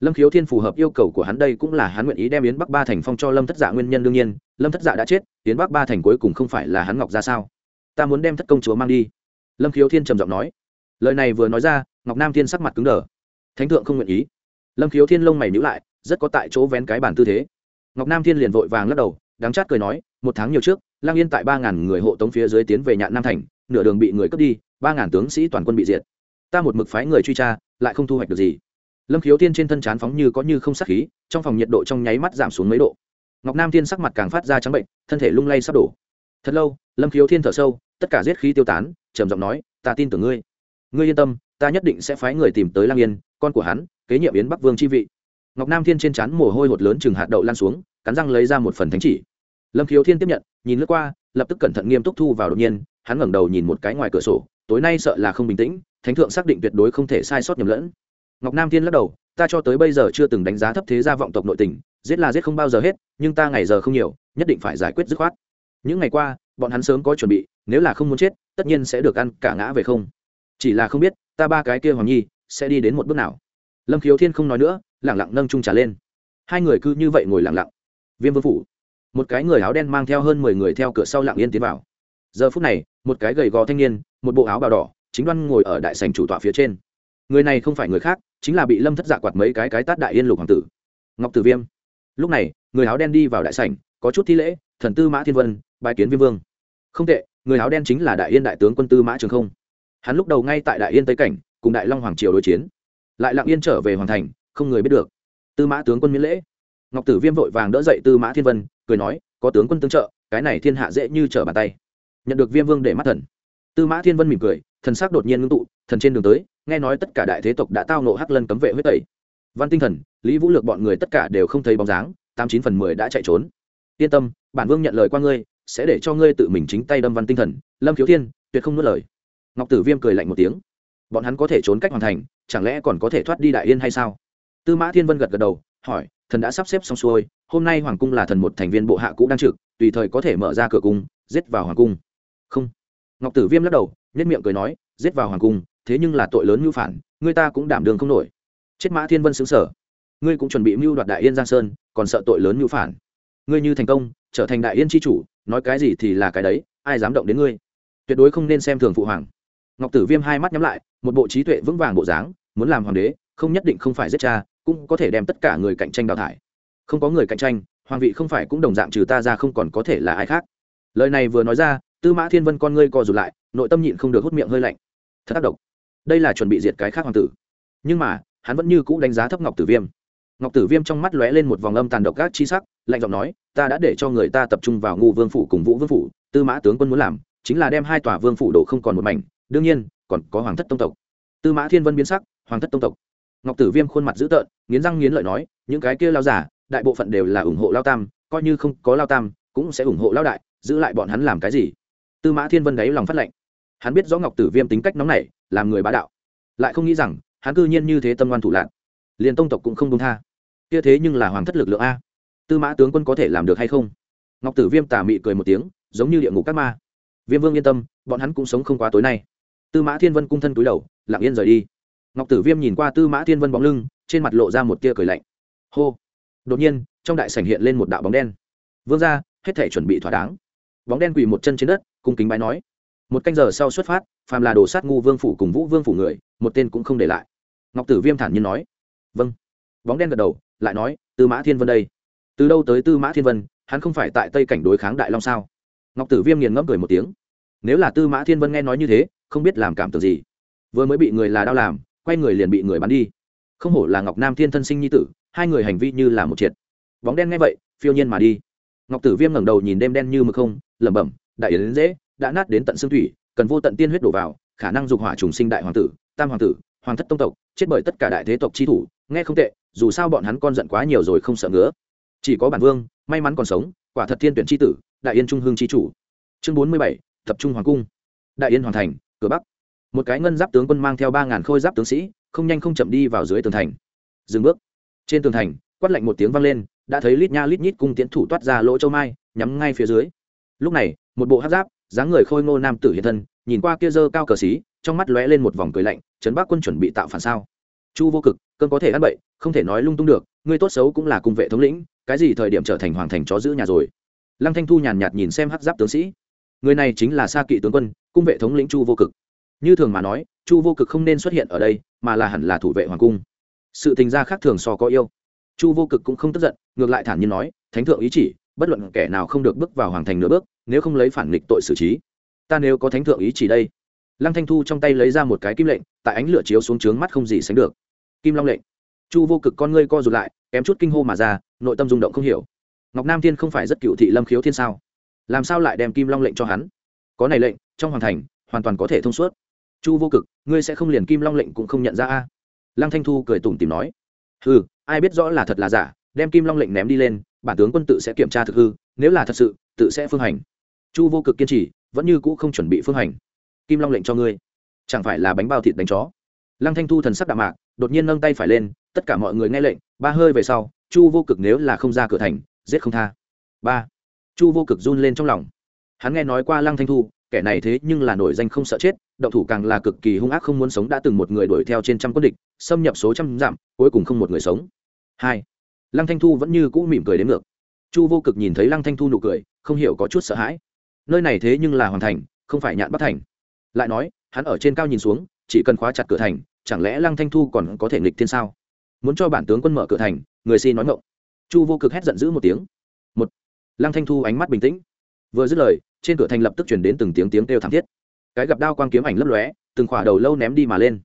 S1: Lâm khiếu thiên phù hợp yêu cầu của hắn đây cũng là hắn nguyện ý đem yến bắc ba thành phong cho lâm thất dạ nguyên nhân đương nhiên, lâm thất dạ đã chết, yến bắc ba thành cuối cùng không phải là hắn ngọc ra sao? Ta muốn đem thất công chúa mang đi. Lâm khiếu thiên trầm giọng nói. Lời này vừa nói ra, ngọc nam thiên sắc mặt cứng đờ. Thánh thượng không nguyện ý. Lâm khiếu thiên lông mày nhữ lại, rất có tại chỗ vén cái bản tư thế. Ngọc nam thiên liền vội vàng lắc đầu đáng chát cười nói, một tháng nhiều trước, lang yên tại ba ngàn người hộ tống phía dưới tiến về nhạn nam thành, nửa đường bị người cướp đi, ba ngàn tướng sĩ toàn quân bị diệt. Ta một mực phái người truy tra, lại không thu hoạch được gì. Lâm khiếu thiên trên thân chán phóng như có như không sắc khí, trong phòng nhiệt độ trong nháy mắt giảm xuống mấy độ. Ngọc nam thiên sắc mặt càng phát ra trắng bệnh, thân thể lung lay sắp đổ. Thật lâu, lâm khiếu thiên thở sâu, tất cả giết khí tiêu tán, trầm giọng nói, ta tin tưởng ngươi. Ngươi yên tâm, ta nhất định sẽ phái người tìm tới lang yên, con của hắn, kế nhiệm yến bắc vương chi vị ngọc nam thiên trên trán mồ hôi hột lớn chừng hạt đậu lan xuống, cắn răng lấy ra một phần thánh chỉ. Lâm khiếu thiên tiếp nhận, nhìn lướt qua, lập tức cẩn thận nghiêm túc thu vào đột nhiên, hắn ngẩng đầu nhìn một cái ngoài cửa sổ, tối nay sợ là không bình tĩnh, thánh thượng xác định tuyệt đối không thể sai sót nhầm lẫn. Ngọc nam thiên lắc đầu, ta cho tới bây giờ chưa từng đánh giá thấp thế gia vọng tộc nội tình, giết là giết không bao giờ hết, nhưng ta ngày giờ không nhiều, nhất định phải giải quyết dứt khoát. Những ngày qua, bọn hắn sớm có chuẩn bị, nếu là không muốn chết, tất nhiên sẽ được ăn cả ngã về không. Chỉ là không biết, ta ba cái kia hoàng nhi, sẽ đi đến một bước nào. Lâm khiếu thiên không nói nữa lẳng lặng nâng trung trà lên. Hai người cứ như vậy ngồi lặng lặng. Viêm vương phủ. Một cái người áo đen mang theo hơn mười người theo cửa sau lặng yên tiến vào. Giờ phút này, một cái gầy gò thanh niên, một bộ áo bào đỏ, chính đoan ngồi ở đại sành chủ tọa phía trên. Người này không phải người khác, chính là bị lâm thất dạ quạt mấy cái cái tát đại yên lục hoàng tử. Ngọc tử viêm. Lúc này, người áo đen đi vào đại sảnh, có chút thi lễ, thần tư mã thiên vân bài kiến viêm vương. Không tệ, người áo đen chính là đại yên đại tướng quân tư mã trường không. Hắn lúc đầu ngay tại đại yên tây cảnh, cùng đại long hoàng triều đối chiến. Lại lặng yên trở về hoàng thành không người biết được. Tư mã tướng quân miễn lễ. Ngọc tử viêm vội vàng đỡ dậy tư mã thiên vân, cười nói, có tướng quân tương trợ, cái này thiên hạ dễ như trở bàn tay. Nhận được viêm vương để mắt thần, tư mã thiên vân mỉm cười, thần sắc đột nhiên ngưng tụ, thần trên đường tới, nghe nói tất cả đại thế tộc đã tao nộ hắc lân cấm vệ huyết tẩy. Văn tinh thần, lý vũ lược bọn người tất cả đều không thấy bóng dáng, tám chín phần mười đã chạy trốn. Yên tâm, bản vương nhận lời qua ngươi, sẽ để cho ngươi tự mình chính tay đâm văn tinh thần, lâm khiếu thiên, tuyệt không nuốt lời. Ngọc tử viêm cười lạnh một tiếng. Bọn hắn có thể trốn cách hoàn thành, chẳng lẽ còn có thể thoát đi đại yên hay sao? Tư mã thiên vân gật gật đầu, hỏi, thần đã sắp xếp xong xuôi, hôm nay hoàng cung là thần một thành viên bộ hạ cũ đang trực, tùy thời có thể mở ra cửa cung, giết vào hoàng cung. Không. Ngọc tử viêm lắc đầu nhất miệng cười nói, giết vào hoàng cung, thế nhưng là tội lớn mưu phản, người ta cũng đảm đường không nổi. Chết mã thiên vân xứng sở ngươi cũng chuẩn bị mưu đoạt đại yên giang sơn, còn sợ tội lớn mưu phản. Ngươi như thành công, trở thành đại yên tri chủ, nói cái gì thì là cái đấy, ai dám động đến ngươi? Tuyệt đối không nên xem thường phụ hoàng. Ngọc tử viêm hai mắt nhắm lại, một bộ trí tuệ vững vàng bộ dáng, muốn làm hoàng đế, không nhất định không phải giết cha cũng có thể đem tất cả người cạnh tranh đào thải. Không có người cạnh tranh, hoàng vị không phải cũng đồng dạng trừ ta ra không còn có thể là ai khác. Lời này vừa nói ra, tư mã thiên vân con ngươi co rụt lại, nội tâm nhịn không được hút miệng hơi lạnh. Thật ác độc. Đây là chuẩn bị diệt cái khác hoàng tử. Nhưng mà, hắn vẫn như cũ đánh giá thấp ngọc tử viêm. Ngọc tử viêm trong mắt lóe lên một vòng âm tàn độc các chi sắc, lạnh giọng nói, ta đã để cho người ta tập trung vào ngu vương phủ cùng vũ vương phủ, tư mã tướng quân muốn làm chính là đem hai tòa vương phủ đổ không còn một mảnh, đương nhiên, còn có hoàng thất tông tộc. Tư mã thiên vân biến sắc, hoàng thất tông tộc ngọc tử viêm khuôn mặt dữ tợn, nghiến răng nghiến lợi nói, những cái kia lao giả, đại bộ phận đều là ủng hộ lao tam, coi như không có lao tam, cũng sẽ ủng hộ lao đại, giữ lại bọn hắn làm cái gì? Tư mã thiên vân đáy lòng phát lệnh. Hắn biết rõ ngọc tử viêm tính cách nóng nảy, làm người bá đạo. Lại không nghĩ rằng, hắn cư nhiên như thế tâm ngoan thủ lạc liền tông tộc cũng không công tha. Kia thế nhưng là hoàng thất lực lượng a. Tư mã tướng quân có thể làm được hay không? Ngọc tử viêm tà mị cười một tiếng, giống như địa ngục các ma. Viêm vương yên tâm, bọn hắn cũng sống không quá tối nay. Tư mã thiên vân cung thân túi đầu, lặng yên rời đi ngọc tử viêm nhìn qua tư mã thiên vân bóng lưng, trên mặt lộ ra một tia cười lạnh. Hô. Đột nhiên, trong đại sảnh hiện lên một đạo bóng đen. Vương ra hết thể chuẩn bị thỏa đáng. Bóng đen quỳ một chân trên đất, cung kính bái nói. Một canh giờ sau xuất phát, phàm là đồ sát ngu vương phủ cùng vũ vương phủ người, một tên cũng không để lại. Ngọc tử viêm thản nhiên nói. Vâng. Bóng đen gật đầu, lại nói, tư mã thiên vân đây. Từ đâu tới tư mã thiên vân, hắn không phải tại tây cảnh đối kháng đại long sao? Ngọc tử viêm nghiền ngẫm cười một tiếng. Nếu là tư mã thiên vân nghe nói như thế, không biết làm cảm tưởng gì. Vừa mới bị người là đau làm quay người liền bị người bắn đi. Không hổ là ngọc nam thiên thân sinh nhi tử, hai người hành vi như là một triệt. Bóng đen nghe vậy, phiêu nhiên mà đi. Ngọc tử viêm ngẩng đầu nhìn đêm đen như mực không, lẩm bẩm, đại yến dễ, đã nát đến tận xương thủy, cần vô tận tiên huyết đổ vào, khả năng dục hỏa trùng sinh đại hoàng tử, tam hoàng tử, hoàng thất tông tộc, chết bởi tất cả đại thế tộc chi thủ, nghe không tệ, dù sao bọn hắn con giận quá nhiều rồi không sợ ngứa. Chỉ có bản vương, may mắn còn sống, quả thật thiên tuyển chi tử, đại yên trung hương chi chủ. Chương bốn mươi bảy, tập trung hoàng cung. Đại yên hoàn thành, cửa bắc một cái ngân giáp tướng quân mang theo ba ngàn khôi giáp tướng sĩ, không nhanh không chậm đi vào dưới tường thành. Dừng bước. Trên tường thành, quát lạnh một tiếng vang lên, đã thấy lít nha lít nhít cung tiến thủ toát ra lỗ châu mai, nhắm ngay phía dưới. Lúc này, một bộ hát giáp, dáng người khôi ngô nam tử hiện thân, nhìn qua kia dơ cao cờ xí, trong mắt lóe lên một vòng cười lạnh, trấn bắc quân chuẩn bị tạo phản sao? Chu vô cực, cơn có thể ăn bậy, không thể nói lung tung được người tốt xấu cũng là cung vệ thống lĩnh, cái gì thời điểm trở thành hoàng thành chó giữ nhà rồi? Lăng thanh thu nhàn nhạt nhìn xem hát giáp tướng sĩ. Người này chính là sa kỵ tướng quân, cung vệ thống lĩnh chu vô cực như thường mà nói, chu vô cực không nên xuất hiện ở đây, mà là hẳn là thủ vệ hoàng cung. Sự tình gia khác thường so có yêu. Chu vô cực cũng không tức giận, ngược lại thản nhiên nói, thánh thượng ý chỉ, bất luận kẻ nào không được bước vào hoàng thành nửa bước, nếu không lấy phản nghịch tội xử trí. Ta nếu có thánh thượng ý chỉ đây. Lăng thanh thu trong tay lấy ra một cái kim lệnh, tại ánh lửa chiếu xuống trướng mắt không gì sánh được. Kim long lệnh. Chu vô cực con ngươi co rụt lại, kém chút kinh hô mà ra, nội tâm rung động không hiểu. Ngọc nam thiên không phải rất cựu thị lâm khiếu thiên sao? Làm sao lại đem kim long lệnh cho hắn? Có này lệnh, trong hoàng thành, hoàn toàn có thể thông suốt chu vô cực, ngươi sẽ không liền kim long lệnh cũng không nhận ra a? Lăng thanh thu cười tủm tìm nói. Hừ, ai biết rõ là thật là giả, đem kim long lệnh ném đi lên, bản tướng quân tự sẽ kiểm tra thực hư, nếu là thật sự, tự sẽ phương hành. Chu vô cực kiên trì, vẫn như cũ không chuẩn bị phương hành. Kim long lệnh cho ngươi. Chẳng phải là bánh bao thịt đánh chó? Lăng thanh thu thần sắc đạm mạc, đột nhiên nâng tay phải lên, tất cả mọi người nghe lệnh, ba hơi về sau, chu vô cực nếu là không ra cửa thành, giết không tha. Ba. Chu vô cực run lên trong lòng. Hắn nghe nói qua lăng thanh thu kẻ này thế nhưng là nổi danh không sợ chết, động thủ càng là cực kỳ hung ác không muốn sống đã từng một người đuổi theo trên trăm quân địch, xâm nhập số trăm dặm, cuối cùng không một người sống. Hai, lăng thanh thu vẫn như cũ mỉm cười đến ngược. Chu vô cực nhìn thấy lăng thanh thu nụ cười, không hiểu có chút sợ hãi. Nơi này thế nhưng là hoàn thành, không phải nhạn bắc thành. Lại nói, hắn ở trên cao nhìn xuống, chỉ cần khóa chặt cửa thành, chẳng lẽ lăng thanh thu còn có thể nghịch thiên sao? Muốn cho bản tướng quân mở cửa thành, người xin nói ngộng chu vô cực hét giận dữ một tiếng. Một, lăng thanh thu ánh mắt bình tĩnh vừa dứt lời, trên cửa thành lập tức chuyển đến từng tiếng tiếng kêu thảm thiết. Cái gặp đao quang kiếm ảnh lấp lóe, từng khỏa đầu lâu ném đi mà lên.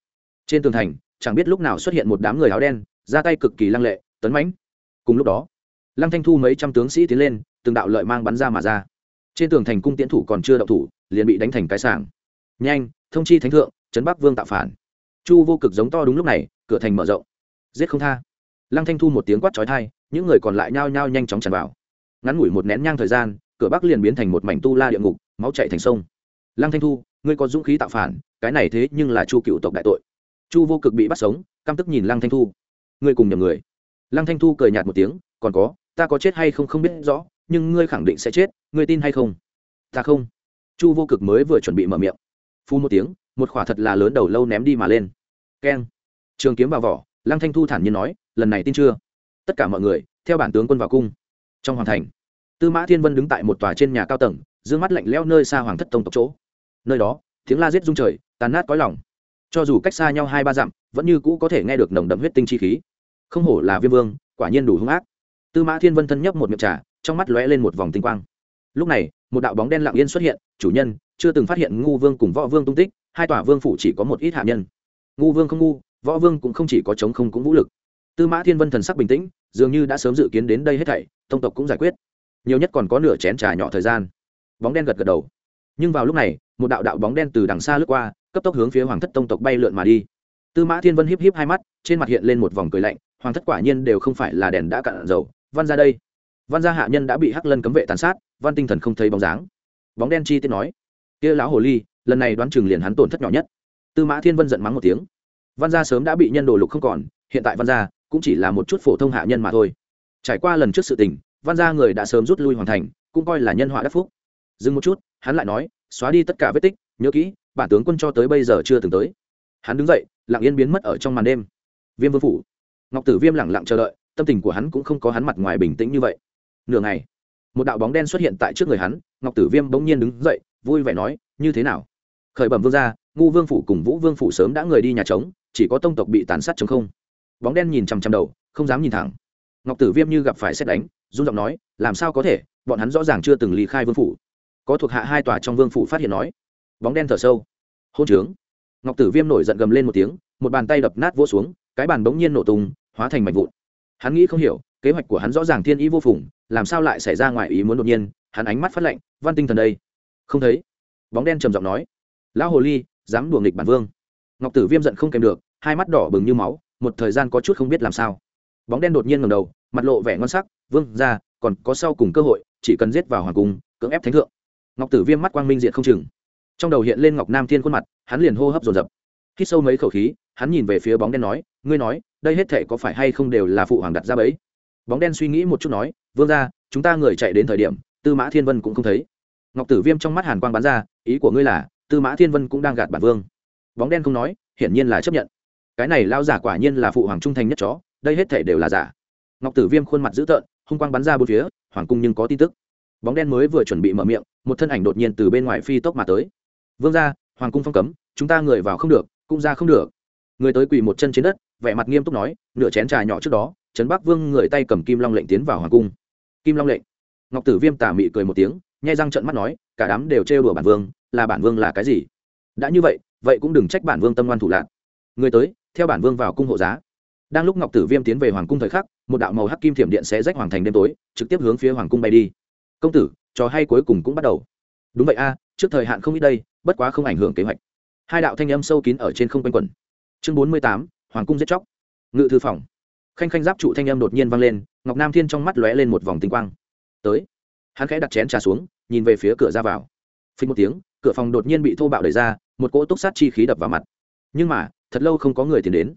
S1: Trên tường thành, chẳng biết lúc nào xuất hiện một đám người áo đen, ra tay cực kỳ lăng lệ, tấn mãnh. Cùng lúc đó, lăng thanh thu mấy trăm tướng sĩ tiến lên, từng đạo lợi mang bắn ra mà ra. Trên tường thành cung tiễn thủ còn chưa đậu thủ, liền bị đánh thành cái sảng. Nhanh, thông chi thánh thượng trấn bắc vương tạo phản. Chu vô cực giống to đúng lúc này, cửa thành mở rộng. Giết không tha. Lăng thanh thu một tiếng quát trói thai những người còn lại nhao nhao nhanh chóng tràn vào. Ngắn ngủi một nén nhang thời gian cửa bắc liền biến thành một mảnh tu la địa ngục, máu chạy thành sông. Lăng thanh thu, ngươi có dũng khí tạo phản, cái này thế nhưng là chu cựu tộc đại tội. Chu vô cực bị bắt sống, căm tức nhìn lăng thanh thu. Ngươi cùng nhầm người. Lăng thanh thu cười nhạt một tiếng, còn có, ta có chết hay không không biết rõ, nhưng ngươi khẳng định sẽ chết, ngươi tin hay không? Ta không. Chu vô cực mới vừa chuẩn bị mở miệng. Phu một tiếng, một khỏa thật là lớn đầu lâu ném đi mà lên. Keng. Trường kiếm vào vỏ, lăng thanh thu thản nhiên nói, lần này tin chưa? Tất cả mọi người, theo bản tướng quân vào cung. Trong hoàng thành tư mã thiên vân đứng tại một tòa trên nhà cao tầng d mắt lạnh leo nơi xa hoàng thất tông tộc chỗ. Nơi đó, tiếng la giết rung trời tàn nát cõi lòng. Cho dù cách xa nhau hai ba dặm, vẫn như cũ có thể nghe được nồng đậm huyết tinh chi khí. Không hổ là viêm vương, quả nhiên đủ hung ác. Tư mã thiên vân thân nhấp một miệng trà, trong mắt lóe lên một vòng tinh quang. Lúc này, một đạo bóng đen lặng yên xuất hiện, chủ nhân, chưa từng phát hiện ngu vương cùng võ vương tung tích, hai tòa vương phủ chỉ có một ít hạ nhân. Ngu vương không ngu, võ vương cũng không chỉ có chống không cũng vũ lực. Tư mã thiên vân thần sắc bình tĩnh, dường như đã sớm dự kiến đến đây hết thảy, tông tộc cũng giải quyết nhiều nhất còn có nửa chén trà nhỏ thời gian. Bóng đen gật gật đầu. Nhưng vào lúc này, một đạo đạo bóng đen từ đằng xa lướt qua, cấp tốc hướng phía hoàng thất tông tộc bay lượn mà đi. Tư mã thiên vân híp híp hai mắt, trên mặt hiện lên một vòng cười lạnh, hoàng thất quả nhiên đều không phải là đèn đã cạn dầu, văn ra đây. Văn gia hạ nhân đã bị hắc lân cấm vệ tàn sát, văn tinh thần không thấy bóng dáng. Bóng đen chi tiết nói, kia lão hồ ly, lần này đoán chừng liền hắn tổn thất nhỏ nhất. Tư mã thiên vân giận mắng một tiếng, văn gia sớm đã bị nhân đồ lục không còn, hiện tại văn gia cũng chỉ là một chút phổ thông hạ nhân mà thôi. Trải qua lần trước sự tình văn gia người đã sớm rút lui hoàn thành, cũng coi là nhân họa đắc phúc. Dừng một chút, hắn lại nói, xóa đi tất cả vết tích, nhớ kỹ, bản tướng quân cho tới bây giờ chưa từng tới. Hắn đứng dậy, lặng yên biến mất ở trong màn đêm. Viêm vương phủ. Ngọc tử viêm lẳng lặng chờ đợi, tâm tình của hắn cũng không có hắn mặt ngoài bình tĩnh như vậy. Nửa ngày, một đạo bóng đen xuất hiện tại trước người hắn, ngọc tử viêm bỗng nhiên đứng dậy, vui vẻ nói, như thế nào? Khởi bẩm vương gia, ngu vương phủ cùng vũ vương phủ sớm đã người đi nhà trống, chỉ có tông tộc bị tàn sát chống không? Bóng đen nhìn chằm chằm đầu, không dám nhìn thẳng ngọc tử viêm như gặp phải xét đánh, run giọng nói, làm sao có thể? Bọn hắn rõ ràng chưa từng ly khai vương phủ. Có thuộc hạ hai tòa trong vương phủ phát hiện nói, bóng đen thở sâu. Hôn trướng. Ngọc tử viêm nổi giận gầm lên một tiếng, một bàn tay đập nát vỗ xuống, cái bàn bỗng nhiên nổ tung, hóa thành mảnh vụn. Hắn nghĩ không hiểu, kế hoạch của hắn rõ ràng thiên ý vô phùng, làm sao lại xảy ra ngoài ý muốn đột nhiên, hắn ánh mắt phát lạnh, văn tinh thần đây. Không thấy. Bóng đen trầm giọng nói, lão hồ ly, dám đùa nghịch bản vương. Ngọc tử viêm giận không kèm được, hai mắt đỏ bừng như máu, một thời gian có chút không biết làm sao bóng đen đột nhiên ngầm đầu, mặt lộ vẻ ngon sắc, vương ra còn có sau cùng cơ hội, chỉ cần giết vào hoàng cung, cưỡng ép thánh thượng. Ngọc tử viêm mắt quang minh diện không chừng. Trong đầu hiện lên ngọc nam thiên khuôn mặt, hắn liền hô hấp dồn dập. Hít sâu mấy khẩu khí, hắn nhìn về phía bóng đen nói, ngươi nói, đây hết thể có phải hay không đều là phụ hoàng đặt ra bấy bóng đen suy nghĩ một chút nói, vương ra chúng ta người chạy đến thời điểm, tư mã thiên vân cũng không thấy. Ngọc tử viêm trong mắt hàn quang bắn ra, ý của ngươi là, tư mã thiên vân cũng đang gạt bản vương. Bóng đen không nói, hiển nhiên là chấp nhận. Cái này lao giả quả nhiên là phụ hoàng trung thành nhất chó đây hết thể đều là giả. Ngọc tử viêm khuôn mặt dữ tợn, hung quang bắn ra bốn phía, hoàng cung nhưng có tin tức. Bóng đen mới vừa chuẩn bị mở miệng, một thân ảnh đột nhiên từ bên ngoài phi tốc mà tới. Vương ra hoàng cung phong cấm, chúng ta người vào không được cung ra không được. Người tới quỳ một chân trên đất, vẻ mặt nghiêm túc nói, nửa chén trà nhỏ trước đó, trấn bắc vương người tay cầm kim long lệnh tiến vào hoàng cung. Kim long lệnh? Ngọc tử viêm tà mị cười một tiếng, nhai răng trận mắt nói, cả đám đều trêu đùa bản vương, là bản vương là cái gì? Đã như vậy vậy cũng đừng trách bản vương tâm ngoan thủ lạc. Người tới, theo bản vương vào cung hộ giá đang lúc ngọc tử viêm tiến về hoàng cung thời khắc, một đạo màu hắc kim thiểm điện sẽ rách hoàng thành đêm tối, trực tiếp hướng phía hoàng cung bay đi. Công tử, trò hay cuối cùng cũng bắt đầu. Đúng vậy a, trước thời hạn không ít đây, bất quá không ảnh hưởng kế hoạch. Hai đạo thanh âm sâu kín ở trên không quanh quẩn. Chương bốn mươi tám, hoàng cung giết chóc. Ngự thư phòng. Khanh khanh giáp trụ thanh âm đột nhiên vang lên, ngọc nam thiên trong mắt lóe lên một vòng tinh quang. Tới. Hắn khẽ đặt chén trà xuống, nhìn về phía cửa ra vào. Phí một tiếng, cửa phòng đột nhiên bị thô bạo đẩy ra, một cỗ túc sát chi khí đập vào mặt. Nhưng mà, thật lâu không có người tiến đến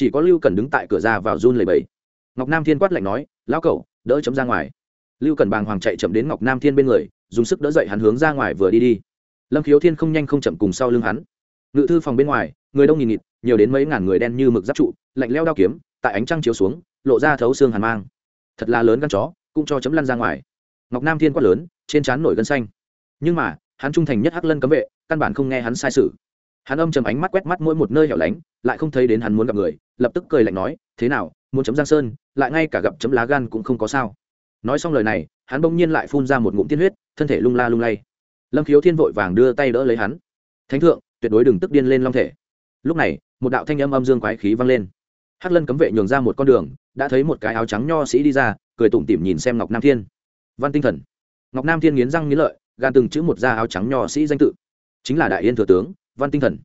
S1: chỉ có lưu cần đứng tại cửa ra vào run lầy bẫy ngọc nam thiên quát lạnh nói, lão cậu, đỡ chấm ra ngoài. Lưu cần bàng hoàng chạy chậm đến ngọc nam thiên bên người, dùng sức đỡ dậy hắn hướng ra ngoài vừa đi đi. Lâm khiếu thiên không nhanh không chậm cùng sau lưng hắn. Ngự thư phòng bên ngoài, người đông nghìn nghịt, nhiều đến mấy ngàn người đen như mực giáp trụ, lạnh leo đao kiếm, tại ánh trăng chiếu xuống, lộ ra thấu xương hàn mang. Thật là lớn gan chó, cũng cho chấm lăn ra ngoài. Ngọc nam thiên quát lớn, trên trán nổi gân xanh. Nhưng mà, hắn trung thành nhất hắc lân cấm vệ, căn bản không nghe hắn sai sự. Hắn âm chầm ánh mắt quét mắt mỗi một nơi hẻo lánh, lại không thấy đến hắn muốn gặp người lập tức cười lạnh nói, thế nào, muốn chấm giang sơn, lại ngay cả gặp chấm lá gan cũng không có sao. Nói xong lời này, hắn bỗng nhiên lại phun ra một ngụm tiên huyết, thân thể lung la lung lay. Lâm khiếu thiên vội vàng đưa tay đỡ lấy hắn. Thánh thượng, tuyệt đối đừng tức điên lên long thể. Lúc này, một đạo thanh âm âm dương quái khí vang lên. Hắc lân cấm vệ nhường ra một con đường, đã thấy một cái áo trắng nho sĩ đi ra, cười tủm tỉm nhìn xem ngọc nam thiên. Văn tinh thần. Ngọc nam thiên nghiến răng nghiến lợi, gan từng chữ một da áo trắng nho sĩ danh tự. Chính là đại yên thừa tướng, văn tinh thần.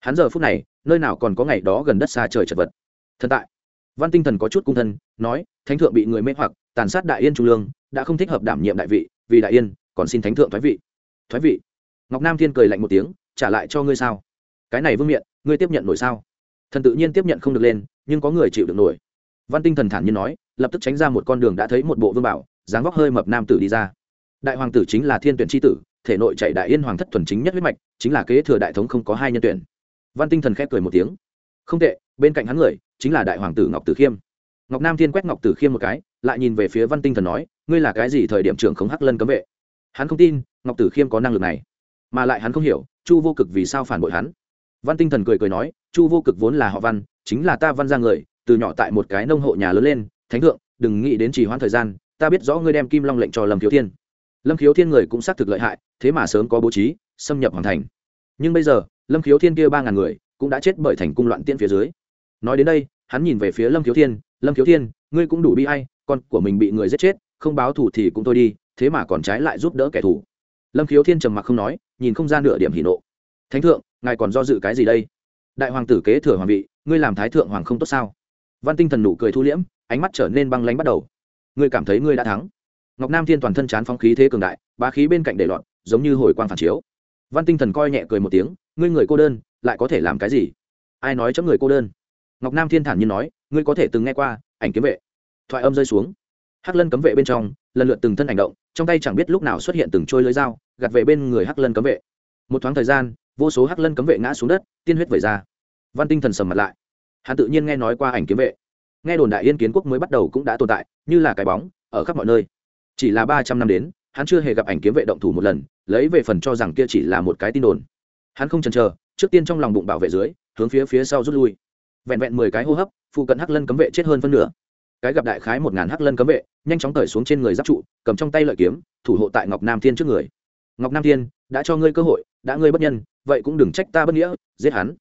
S1: Hắn giờ phút này nơi nào còn có ngày đó gần đất xa trời chật vật. Thần tại. Văn tinh thần có chút cung thân, nói, thánh thượng bị người mê hoặc, tàn sát đại yên trung lương, đã không thích hợp đảm nhiệm đại vị, vì đại yên, còn xin thánh thượng thoái vị. Thoái vị? Ngọc nam thiên cười lạnh một tiếng, trả lại cho ngươi sao? Cái này vương miện, ngươi tiếp nhận nổi sao? Thần tự nhiên tiếp nhận không được lên, nhưng có người chịu được nổi. Văn tinh thần thản nhiên nói, lập tức tránh ra một con đường đã thấy một bộ vương bảo, dáng vóc hơi mập nam tử đi ra. Đại hoàng tử chính là thiên tuyển tri tử, thể nội chạy đại yên hoàng thất thuần chính nhất huyết mạch, chính là kế thừa đại thống không có hai nhân tuyển văn tinh thần khép cười một tiếng. Không tệ, bên cạnh hắn người chính là đại hoàng tử ngọc tử khiêm. Ngọc nam thiên quét ngọc tử khiêm một cái, lại nhìn về phía văn tinh thần nói, ngươi là cái gì thời điểm trưởng khống hắc lân cấm vệ? Hắn không tin, ngọc tử khiêm có năng lực này, mà lại hắn không hiểu, chu vô cực vì sao phản bội hắn. Văn tinh thần cười cười nói, chu vô cực vốn là họ văn, chính là ta văn ra người, từ nhỏ tại một cái nông hộ nhà lớn lên, thánh thượng, đừng nghĩ đến trì hoãn thời gian, ta biết rõ ngươi đem kim long lệnh cho lâm khiếu thiên. Lâm khiếu thiên người cũng xác thực lợi hại, thế mà sớm có bố trí, xâm nhập hoàn thành nhưng bây giờ, lâm khiếu thiên kia ba ngàn người cũng đã chết bởi thành cung loạn tiên phía dưới. Nói đến đây, hắn nhìn về phía lâm khiếu thiên, lâm khiếu thiên, ngươi cũng đủ bi hay con của mình bị người giết chết, không báo thù thì cũng thôi đi, thế mà còn trái lại giúp đỡ kẻ thù. Lâm khiếu thiên trầm mặc không nói, nhìn không ra nửa điểm hỉ nộ. Thánh thượng, ngài còn do dự cái gì đây? Đại hoàng tử kế thừa hoàng vị, ngươi làm thái thượng hoàng không tốt sao? Văn tinh thần nụ cười thu liễm, ánh mắt trở nên băng lánh bắt đầu. Ngươi cảm thấy ngươi đã thắng. Ngọc nam thiên toàn thân chán phong khí thế cường đại, bá khí bên cạnh để loạn giống như hồi quang phản chiếu văn tinh thần coi nhẹ cười một tiếng, ngươi người cô đơn, lại có thể làm cái gì? Ai nói chấm người cô đơn? Ngọc nam thiên thản nhiên nói, ngươi có thể từng nghe qua, ảnh kiếm vệ. Thoại âm rơi xuống. Hắc lân cấm vệ bên trong, lần lượt từng thân hành động, trong tay chẳng biết lúc nào xuất hiện từng trôi lưới dao, gạt về bên người hắc lân cấm vệ. Một thoáng thời gian, vô số hắc lân cấm vệ ngã xuống đất, tiên huyết vẩy ra. Văn tinh thần sầm mặt lại. Hắn tự nhiên nghe nói qua ảnh kiếm vệ. Nghe đồn đại yên kiến quốc mới bắt đầu cũng đã tồn tại, như là cái bóng, ở khắp mọi nơi. Chỉ là ba trăm năm đến hắn chưa hề gặp ảnh kiếm vệ động thủ một lần, lấy về phần cho rằng kia chỉ là một cái tin đồn. Hắn không chần chờ, trước tiên trong lòng bụng bảo vệ dưới, hướng phía phía sau rút lui. Vẹn vẹn mười cái hô hấp, phụ cận hắc lân cấm vệ chết hơn phân nửa. Cái gặp đại khái một ngàn hắc lân cấm vệ, nhanh chóng cởi xuống trên người giáp trụ, cầm trong tay lợi kiếm, thủ hộ tại ngọc nam thiên trước người. Ngọc nam thiên, đã cho ngươi cơ hội, đã ngươi bất nhân, vậy cũng đừng trách ta bất nghĩa, giết hắn.